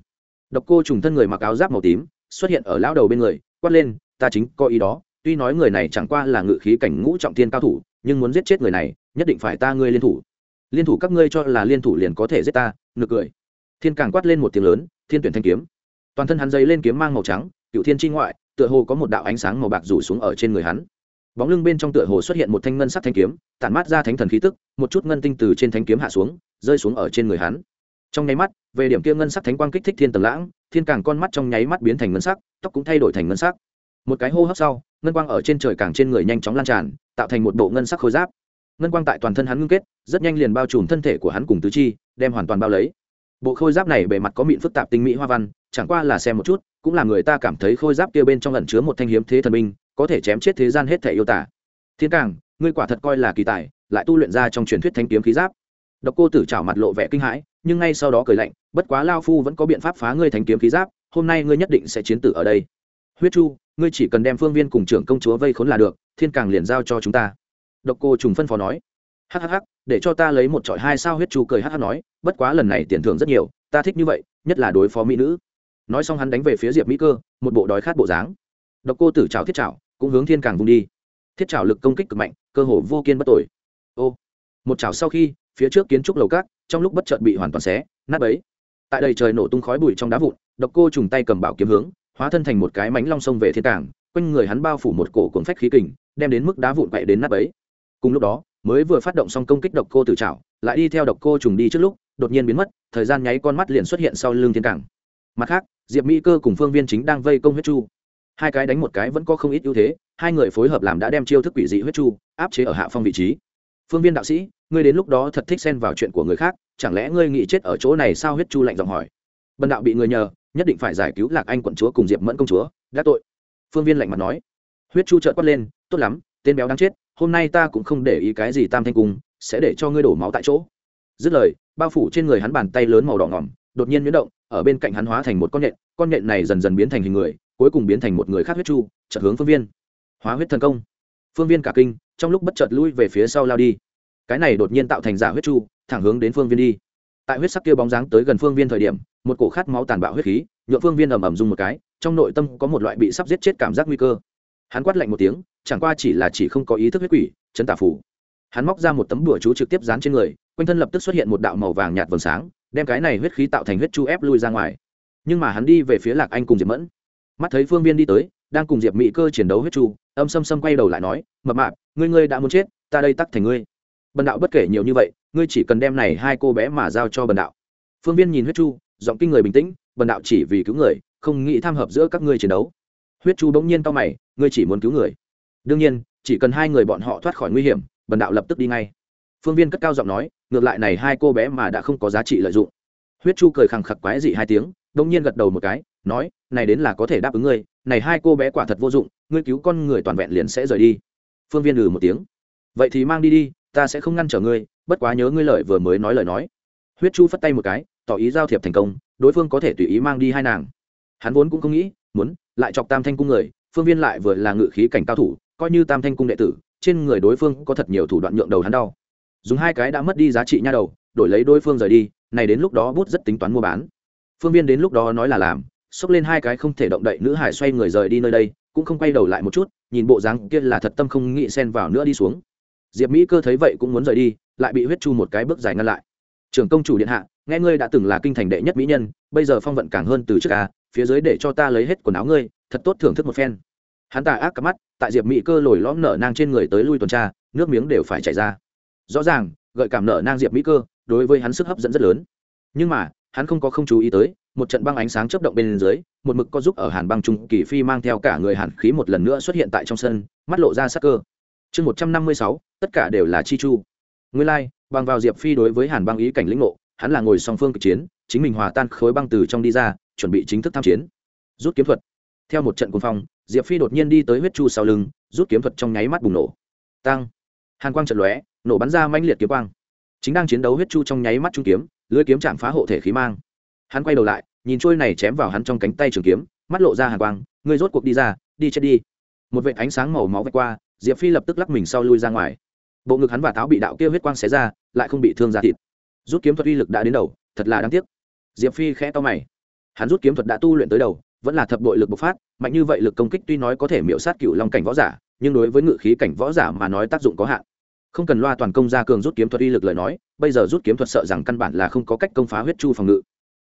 Độc cô trùng thân người mặc áo giáp màu tím, xuất hiện ở lão đầu bên người, quát lên, ta chính có ý đó, tuy nói người này chẳng qua là ngự khí cảnh ngũ trọng thiên cao thủ, nhưng muốn giết chết người này, nhất định phải ta ngươi liên thủ. Liên thủ các ngươi cho là liên thủ liền có thể giết ta. Nực cười. Thiên càng quát lên một tiếng lớn, thiên tuyển thanh kiếm toàn thân hắn dây lên kiếm mang màu trắng, cựu thiên tri ngoại, tựa hồ có một đạo ánh sáng màu bạc rủ xuống ở trên người hắn. Bóng lưng bên trong tựa hồ xuất hiện một thanh ngân sắc thanh kiếm, tản mát ra thánh thần khí tức, một chút ngân tinh từ trên thanh kiếm hạ xuống, rơi xuống ở trên người hắn. Trong nháy mắt, về điểm kia ngân sắc thánh quang kích thích thiên tầng lãng, thiên càng con mắt trong nháy mắt biến thành ngân sắc, tóc cũng thay đổi thành ngân sắc. Một cái hô hấp sau, ngân quang ở trên trời càng trên người nhanh chóng lan tràn, tạo thành một bộ ngân sắc khôi giáp. Ngân quang tại toàn thân hắn ngưng kết, rất nhanh liền bao trùm thân thể của hắn cùng tứ chi, đem hoàn toàn bao lấy. Bộ khôi giáp này bề mặt có mịn phức tạp tinh mỹ hoa văn chẳng qua là xem một chút, cũng là người ta cảm thấy khôi giáp kia bên trong lẩn chứa một thanh hiếm thế thần binh, có thể chém chết thế gian hết thể yêu tả. Thiên càng ngươi quả thật coi là kỳ tài, lại tu luyện ra trong truyền thuyết thanh kiếm khí giáp. Độc cô tử trào mặt lộ vẻ kinh hãi, nhưng ngay sau đó cười lạnh, bất quá lao phu vẫn có biện pháp phá ngươi thanh kiếm khí giáp, hôm nay ngươi nhất định sẽ chiến tử ở đây. Huyết chu, ngươi chỉ cần đem phương viên cùng trưởng công chúa vây khốn là được, thiên càng liền giao cho chúng ta. Độc cô trùng phân phó nói. Hhh để cho ta lấy một trọi hai sao huyết chu cười hh nói, bất quá lần này tiền thưởng rất nhiều, ta thích như vậy, nhất là đối phó mỹ nữ nói xong hắn đánh về phía diệp mỹ cơ, một bộ đói khát bộ dáng. Độc cô tử trào thiết trào cũng hướng thiên càng vung đi. Thiết trào lực công kích cực mạnh, cơ hồ vô kiên bất tội ô, một trào sau khi, phía trước kiến trúc lầu cát, trong lúc bất chợt bị hoàn toàn xé, nát bấy. Tại đây trời nổ tung khói bụi trong đá vụn, độc cô trùng tay cầm bảo kiếm hướng, hóa thân thành một cái mánh long sông về thiên cảng quanh người hắn bao phủ một cổ cuốn phách khí kình, đem đến mức đá vụn quậy đến nát bấy. Cùng lúc đó, mới vừa phát động xong công kích độc cô tử trảo lại đi theo độc cô trùng đi trước lúc, đột nhiên biến mất, thời gian nháy con mắt liền xuất hiện sau lưng thiên cảng mặt khác, diệp mỹ cơ cùng phương viên chính đang vây công huyết chu. Hai cái đánh một cái vẫn có không ít ưu thế, hai người phối hợp làm đã đem chiêu thức quỷ dị huyết chu áp chế ở hạ phong vị trí. Phương viên đạo sĩ, ngươi đến lúc đó thật thích xen vào chuyện của người khác, chẳng lẽ ngươi nghĩ chết ở chỗ này sao huyết chu lạnh giọng hỏi. Bần đạo bị người nhờ, nhất định phải giải cứu lạc anh quận chúa cùng diệp mẫn công chúa, đã tội. Phương viên lạnh mặt nói. Huyết chu trợn quát lên, tốt lắm, tên béo đang chết, hôm nay ta cũng không để ý cái gì tam thanh cung, sẽ để cho ngươi đổ máu tại chỗ. Dứt lời, bao phủ trên người hắn bàn tay lớn màu đỏ ngỏm đột nhiên nhuyễn động, ở bên cạnh hắn hóa thành một con nhện con nhện này dần dần biến thành hình người, cuối cùng biến thành một người khác huyết chu, chợt hướng phương viên. Hóa huyết thần công. Phương viên cả kinh, trong lúc bất chợt lui về phía sau lao đi. Cái này đột nhiên tạo thành giả huyết chu, thẳng hướng đến phương viên đi. Tại huyết sắc kia bóng dáng tới gần phương viên thời điểm, một cổ khát máu tàn bạo huyết khí nhuộm phương viên ầm ầm dùng một cái, trong nội tâm có một loại bị sắp giết chết cảm giác nguy cơ. Hắn quát lạnh một tiếng, chẳng qua chỉ là chỉ không có ý thức huyết quỷ, chân tả phủ. Hắn móc ra một tấm đùa chú trực tiếp dán trên người, quanh thân lập tức xuất hiện một đạo màu vàng nhạt vầng sáng đem cái này huyết khí tạo thành huyết chu ép lui ra ngoài. Nhưng mà hắn đi về phía lạc anh cùng diệp mẫn. Mắt thấy phương viên đi tới, đang cùng diệp mỹ cơ chiến đấu huyết chu, âm xâm xâm quay đầu lại nói, mập mạp, ngươi ngươi đã muốn chết, ta đây tắc thành ngươi. Bần đạo bất kể nhiều như vậy, ngươi chỉ cần đem này hai cô bé mà giao cho bần đạo. Phương viên nhìn huyết chu, giọng kinh người bình tĩnh, bần đạo chỉ vì cứu người, không nghĩ tham hợp giữa các ngươi chiến đấu. Huyết chu bỗng nhiên to mày, ngươi chỉ muốn cứu người. Đương nhiên, chỉ cần hai người bọn họ thoát khỏi nguy hiểm, bần đạo lập tức đi ngay phương viên cất cao giọng nói, ngược lại này hai cô bé mà đã không có giá trị lợi dụng. Huyết chu cười khẳng khặc quái dị hai tiếng, đông nhiên gật đầu một cái, nói, này đến là có thể đáp ứng ngươi, này hai cô bé quả thật vô dụng, ngươi cứu con người toàn vẹn liền sẽ rời đi. Phương viên lừ một tiếng. Vậy thì mang đi đi, ta sẽ không ngăn trở ngươi, bất quá nhớ ngươi lời vừa mới nói lời nói. Huyết chu phất tay một cái, tỏ ý giao thiệp thành công, đối phương có thể tùy ý mang đi hai nàng. Hắn vốn cũng không nghĩ, muốn, lại chọc tam thanh cung người, phương viên lại vừa là ngự khí cảnh cao thủ, coi như tam thanh cung đệ tử, trên người đối phương có thật nhiều thủ đoạn nhượng đầu hắn đau dùng hai cái đã mất đi giá trị nha đầu, đổi lấy đối phương rời đi, này đến lúc đó bút rất tính toán mua bán. Phương viên đến lúc đó nói là làm, xốc lên hai cái không thể động đậy nữ hải xoay người rời đi nơi đây, cũng không quay đầu lại một chút, nhìn bộ dáng kia là thật tâm không nghĩ xen vào nữa đi xuống. Diệp mỹ cơ thấy vậy cũng muốn rời đi, lại bị huyết chu một cái bước dài ngăn lại. Trưởng công chủ điện hạ, nghe ngươi đã từng là kinh thành đệ nhất mỹ nhân, bây giờ phong vận càng hơn từ trước ca phía dưới để cho ta lấy hết quần áo ngươi, thật tốt thưởng thức một phen. Hắn ta ác cắm mắt, tại diệp mỹ cơ lồi lõm nở nang trên người tới lui tuần tra, nước miếng đều phải chảy ra rõ ràng gợi cảm nở nang diệp mỹ cơ đối với hắn sức hấp dẫn rất lớn. Nhưng mà hắn không có không chú ý tới một trận băng ánh sáng chớp động bên dưới một mực có giúp ở hàn băng trung kỳ phi mang theo cả người hàn khí một lần nữa xuất hiện tại trong sân mắt lộ ra sắc cơ. Chương một trăm năm mươi sáu tất cả đều là chi chu. Nguyên lai、like, bằng vào diệp phi đối với hàn băng ý cảnh lĩnh ngộ hắn là ngồi song phương cực chiến chính mình hòa tan khối băng từ trong đi ra chuẩn bị chính thức tham chiến. Rút kiếm thuật. Theo một trận cuồng phong diệp phi đột nhiên đi tới huyết chu sau lưng rút kiếm thuật trong nháy mắt bùng nổ. Tăng hàn quang trận lóe, nổ bắn ra manh liệt kiếm quang. Chính đang chiến đấu huyết chu trong nháy mắt trung kiếm, lưới kiếm chạm phá hộ thể khí mang. Hắn quay đầu lại, nhìn trôi này chém vào hắn trong cánh tay trường kiếm, mắt lộ ra hàn quang, ngươi rốt cuộc đi ra, đi chết đi. Một vệt ánh sáng màu máu vạch qua, diệp phi lập tức lắc mình sau lui ra ngoài. Bộ ngực hắn và táo bị đạo kia huyết quang xé ra, lại không bị thương ra thịt. Rút kiếm thuật uy lực đã đến đầu, thật là đáng tiếc. Diệp phi khẽ to mày. Hắn rút kiếm thuật đã tu luyện tới đầu vẫn là thập bội lực bộc phát, mạnh như vậy lực công kích tuy nói có thể miễu sát cựu long cảnh võ giả, nhưng đối với ngự khí cảnh võ giả mà nói tác dụng có hạn. Không cần loa toàn công ra cường rút kiếm thuật uy lực lời nói, bây giờ rút kiếm thuật sợ rằng căn bản là không có cách công phá huyết chu phòng ngự.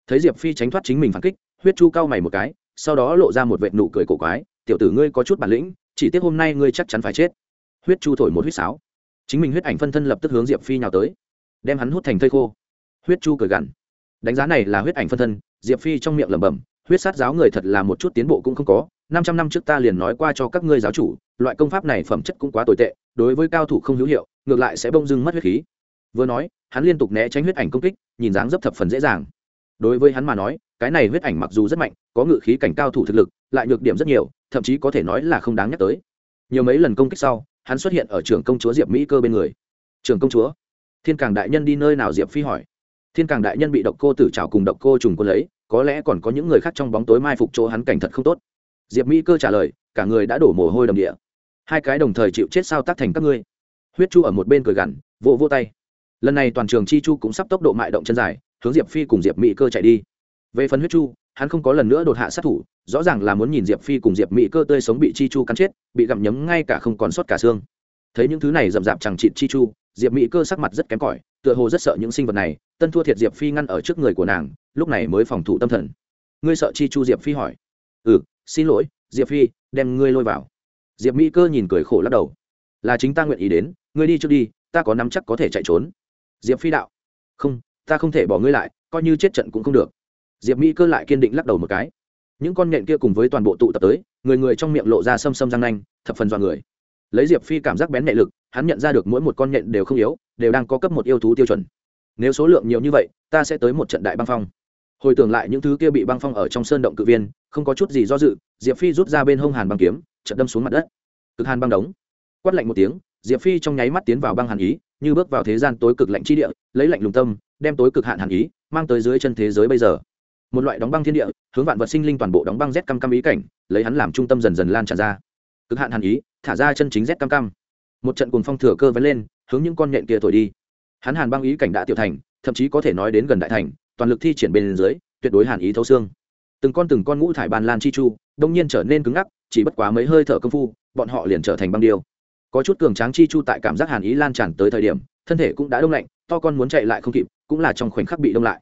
Thấy diệp phi tránh thoát chính mình phản kích, huyết chu cao mày một cái, sau đó lộ ra một vệt nụ cười cổ quái, tiểu tử ngươi có chút bản lĩnh, chỉ tiếc hôm nay ngươi chắc chắn phải chết. Huyết chu thổi một huyết sáo. Chính mình huyết ảnh phân thân lập tức hướng diệp phi nhào tới, đem hắn hút thành thây khô. Huyết chu cười gằn. Đánh giá này là huyết ảnh phân thân, diệp phi trong miệng lẩm bẩm huyết sát giáo người thật là một chút tiến bộ cũng không có, năm trăm năm trước ta liền nói qua cho các ngươi giáo chủ, loại công pháp này phẩm chất cũng quá tồi tệ, đối với cao thủ không hữu hiệu, ngược lại sẽ bông dưng mất huyết khí. Vừa nói, hắn liên tục né tránh huyết ảnh công kích, nhìn dáng dấp thập phần dễ dàng. Đối với hắn mà nói, cái này huyết ảnh mặc dù rất mạnh, có ngự khí cảnh cao thủ thực lực, lại nhược điểm rất nhiều, thậm chí có thể nói là không đáng nhắc tới. Nhiều mấy lần công kích sau, hắn xuất hiện ở trường công chúa diệp mỹ cơ bên người. Trường công chúa? Thiên càng đại nhân đi nơi nào diệp phi hỏi thiên càng đại nhân bị độc cô tử trào cùng độc cô trùng cô lấy, có lẽ còn có những người khác trong bóng tối mai phục chỗ hắn cảnh thật không tốt. Diệp mỹ cơ trả lời, cả người đã đổ mồ hôi đầm địa. Hai cái đồng thời chịu chết sao tác thành các ngươi. Huyết chu ở một bên cười gằn, vỗ vỗ tay. Lần này toàn trường chi chu cũng sắp tốc độ mại động chân dài, hướng diệp phi cùng diệp mỹ cơ chạy đi. Về phần huyết chu, hắn không có lần nữa đột hạ sát thủ, rõ ràng là muốn nhìn diệp phi cùng diệp mỹ cơ tươi sống bị chi chu cắn chết, bị gặm nhấm ngay cả không còn sót cả xương. Thấy những thứ này rậm rạp chẳng chịt chi chu, diệp mỹ cơ sắc mặt rất kém cỏi tựa hồ rất sợ những sinh vật này, tân thua thiệt diệp phi ngăn ở trước người của nàng, lúc này mới phòng thủ tâm thần. Ngươi sợ chi chu diệp phi hỏi. Ừ xin lỗi, diệp phi, đem ngươi lôi vào. Diệp mỹ cơ nhìn cười khổ lắc đầu. Là chính ta nguyện ý đến, ngươi đi trước đi, ta có nắm chắc có thể chạy trốn. Diệp phi đạo. Không, ta không thể bỏ ngươi lại, coi như chết trận cũng không được. Diệp mỹ cơ lại kiên định lắc đầu một cái. Những con nghện kia cùng với toàn bộ tụ tập tới, người người trong miệng lộ ra xâm xâm răng nanh, thập phần dọa người lấy diệp phi cảm giác bén nhẹ lực, hắn nhận ra được mỗi một con nhện đều không yếu, đều đang có cấp một yêu thú tiêu chuẩn. Nếu số lượng nhiều như vậy, ta sẽ tới một trận đại băng phong. Hồi tưởng lại những thứ kia bị băng phong ở trong sơn động cự viên, không có chút gì do dự, diệp phi rút ra bên hông hàn băng kiếm trận đâm xuống mặt đất. Cực hàn băng đống. Quát lạnh một tiếng, diệp phi trong nháy mắt tiến vào băng hàn ý, như bước vào thế gian tối cực lạnh chi địa, lấy lạnh lùng tâm, đem tối cực hạn hàn ý, mang tới dưới chân thế giới bây giờ. Một loại đóng băng thiên địa, hướng vạn vật sinh linh toàn bộ đóng băng rét căm căm ý cảnh, lấy hắn làm trung tâm dần dần lan tràn ra cực hạn hàn ý thả ra chân chính rét cam cam, một trận cuồng phong thừa cơ vén lên hướng những con nhện kia thổi đi. Hắn hàn băng ý cảnh đã tiểu thành thậm chí có thể nói đến gần đại thành toàn lực thi triển bên dưới tuyệt đối hàn ý thấu xương. Từng con từng con ngũ thải bàn lan chi chu đông nhiên trở nên cứng ngắc chỉ bất quá mấy hơi thở công phu bọn họ liền trở thành băng điêu. Có chút cường tráng chi chu tại cảm giác hàn ý lan tràn tới thời điểm thân thể cũng đã đông lạnh to con muốn chạy lại không kịp cũng là trong khoảnh khắc bị đông lại.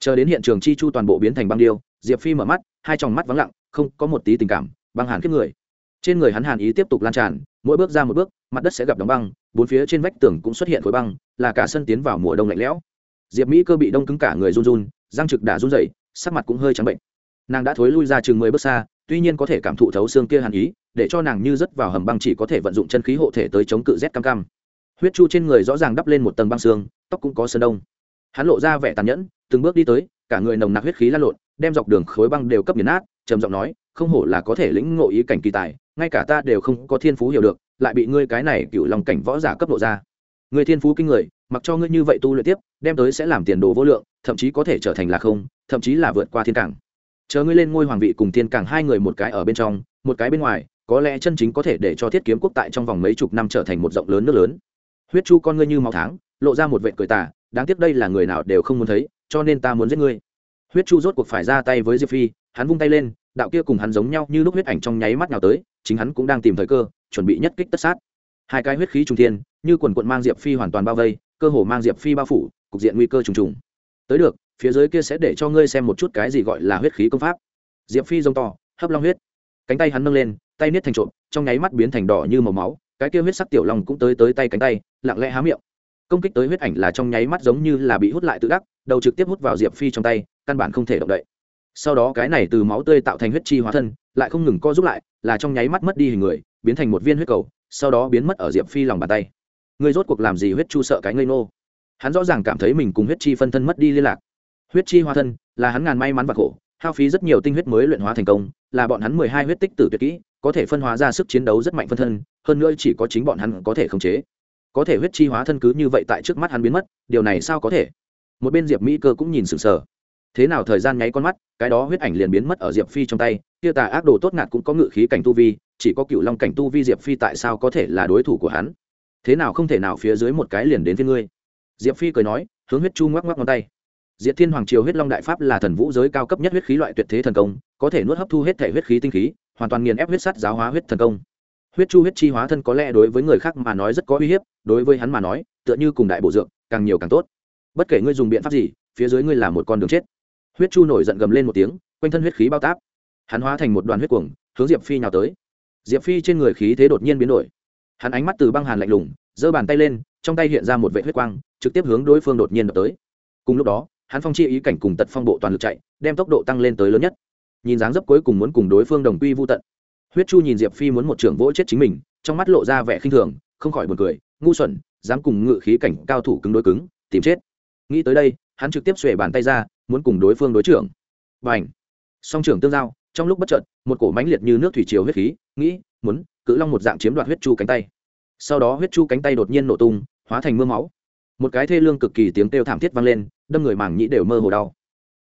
Chờ đến hiện trường chi chu toàn bộ biến thành băng điêu diệp phi mở mắt hai tròng mắt vắng lặng không có một tí tình cảm băng hàn kiếp người trên người hắn hàn ý tiếp tục lan tràn, mỗi bước ra một bước, mặt đất sẽ gặp đóng băng, bốn phía trên vách tường cũng xuất hiện khối băng, là cả sân tiến vào mùa đông lạnh lẽo. Diệp mỹ cơ bị đông cứng cả người run run, răng trực đã run rẩy, sắc mặt cũng hơi trắng bệnh. Nàng đã thối lui ra chừng mười bước xa, tuy nhiên có thể cảm thụ thấu xương kia hàn ý, để cho nàng như rớt vào hầm băng chỉ có thể vận dụng chân khí hộ thể tới chống cự rét cam cam. Huyết chu trên người rõ ràng đắp lên một tầng băng xương, tóc cũng có sơn đông. Hắn lộ ra vẻ tàn nhẫn, từng bước đi tới, cả người nồng nặc huyết khí lan lộn, đem dọc đường khối băng đều cấp nghiền nát, trầm giọng nói, không hổ là có thể lĩnh ngộ ý cảnh kỳ tài ngay cả ta đều không có thiên phú hiểu được, lại bị ngươi cái này cựu lòng cảnh võ giả cấp độ ra. Người thiên phú kinh người, mặc cho ngươi như vậy tu luyện tiếp, đem tới sẽ làm tiền đồ vô lượng, thậm chí có thể trở thành là không, thậm chí là vượt qua thiên cảng. Chờ ngươi lên ngôi hoàng vị cùng thiên cảng hai người một cái ở bên trong, một cái bên ngoài, có lẽ chân chính có thể để cho thiết kiếm quốc tại trong vòng mấy chục năm trở thành một rộng lớn nước lớn. Huyết chu con ngươi như máu tháng, lộ ra một vệ cười tà, đáng tiếc đây là người nào đều không muốn thấy, cho nên ta muốn giết ngươi. Huyết chu rốt cuộc phải ra tay với diệp phi, hắn vung tay lên đạo kia cùng hắn giống nhau như lúc huyết ảnh trong nháy mắt nào tới, chính hắn cũng đang tìm thời cơ, chuẩn bị nhất kích tất sát. Hai cái huyết khí trung thiên, như quần quận mang diệp phi hoàn toàn bao vây, cơ hồ mang diệp phi bao phủ, cục diện nguy cơ trùng trùng. Tới được, phía dưới kia sẽ để cho ngươi xem một chút cái gì gọi là huyết khí công pháp. Diệp phi rông to, hấp long huyết. Cánh tay hắn nâng lên, tay niết thành trộm, trong nháy mắt biến thành đỏ như màu máu, cái kia huyết sắc tiểu long cũng tới tới tay cánh tay, lặng lẽ há miệng. Công kích tới huyết ảnh là trong nháy mắt giống như là bị hút lại tự đắc, đầu trực tiếp hút vào diệp phi trong tay, căn bản không thể động đậy sau đó cái này từ máu tươi tạo thành huyết chi hóa thân, lại không ngừng co giúp lại, là trong nháy mắt mất đi hình người, biến thành một viên huyết cầu, sau đó biến mất ở diệp phi lòng bàn tay. Người rốt cuộc làm gì huyết chu sợ cái ngây nô hắn rõ ràng cảm thấy mình cùng huyết chi phân thân mất đi liên lạc. Huyết chi hóa thân, là hắn ngàn may mắn và khổ, hao phí rất nhiều tinh huyết mới luyện hóa thành công, là bọn hắn mười hai huyết tích tử tuyệt kỹ, có thể phân hóa ra sức chiến đấu rất mạnh phân thân, hơn nữa chỉ có chính bọn hắn có thể khống chế. Có thể huyết chi hóa thân cứ như vậy tại trước mắt hắn biến mất, điều này sao có thể? Một bên diệp mỹ cơ cũng nhìn sừng sờ thế nào thời gian nháy con mắt, cái đó huyết ảnh liền biến mất ở diệp phi trong tay, kia tà ác đồ tốt ngạt cũng có ngự khí cảnh tu vi, chỉ có cựu long cảnh tu vi diệp phi tại sao có thể là đối thủ của hắn? Thế nào không thể nào phía dưới một cái liền đến với ngươi? Diệp phi cười nói, hướng huyết chu ngoắc ngoắc ngón tay. Diệp thiên hoàng triều huyết long đại pháp là thần vũ giới cao cấp nhất huyết khí loại tuyệt thế thần công, có thể nuốt hấp thu hết thể huyết khí tinh khí, hoàn toàn nghiền ép huyết sắt giáo hóa huyết thần công. Huyết chu huyết chi hóa thân có lẽ đối với người khác mà nói rất có uy hiếp, đối với hắn mà nói, tựa như cùng đại bộ dược, càng nhiều càng tốt. Bất kể ngươi dùng biện pháp gì, phía dưới ngươi là một con đường chết huyết chu nổi giận gầm lên một tiếng, quanh thân huyết khí bao táp. Hắn hóa thành một đoàn huyết cuồng, hướng diệp phi nhào tới. Diệp phi trên người khí thế đột nhiên biến đổi. Hắn ánh mắt từ băng hàn lạnh lùng, giơ bàn tay lên, trong tay hiện ra một vệ huyết quang, trực tiếp hướng đối phương đột nhiên đập tới. Cùng lúc đó, hắn phong chi ý cảnh cùng tật phong bộ toàn lực chạy, đem tốc độ tăng lên tới lớn nhất. Nhìn dáng dấp cuối cùng muốn cùng đối phương đồng quy vô tận. Huyết chu nhìn diệp phi muốn một trưởng vỗ chết chính mình, trong mắt lộ ra vẻ khinh thường, không khỏi buồn cười, ngu xuẩn, dám cùng ngự khí cảnh cao thủ cứng đối cứng, tìm chết. Nghĩ tới đây, hắn trực tiếp xuề bàn tay ra muốn cùng đối phương đối trưởng. Và song trưởng tương giao, trong lúc bất trợn một cổ mãnh liệt như nước thủy triều huyết khí, nghĩ, muốn, cự long một dạng chiếm đoạt huyết chu cánh tay. Sau đó huyết chu cánh tay đột nhiên nổ tung, hóa thành mưa máu. Một cái thê lương cực kỳ tiếng kêu thảm thiết vang lên, đâm người màng nhĩ đều mơ hồ đau.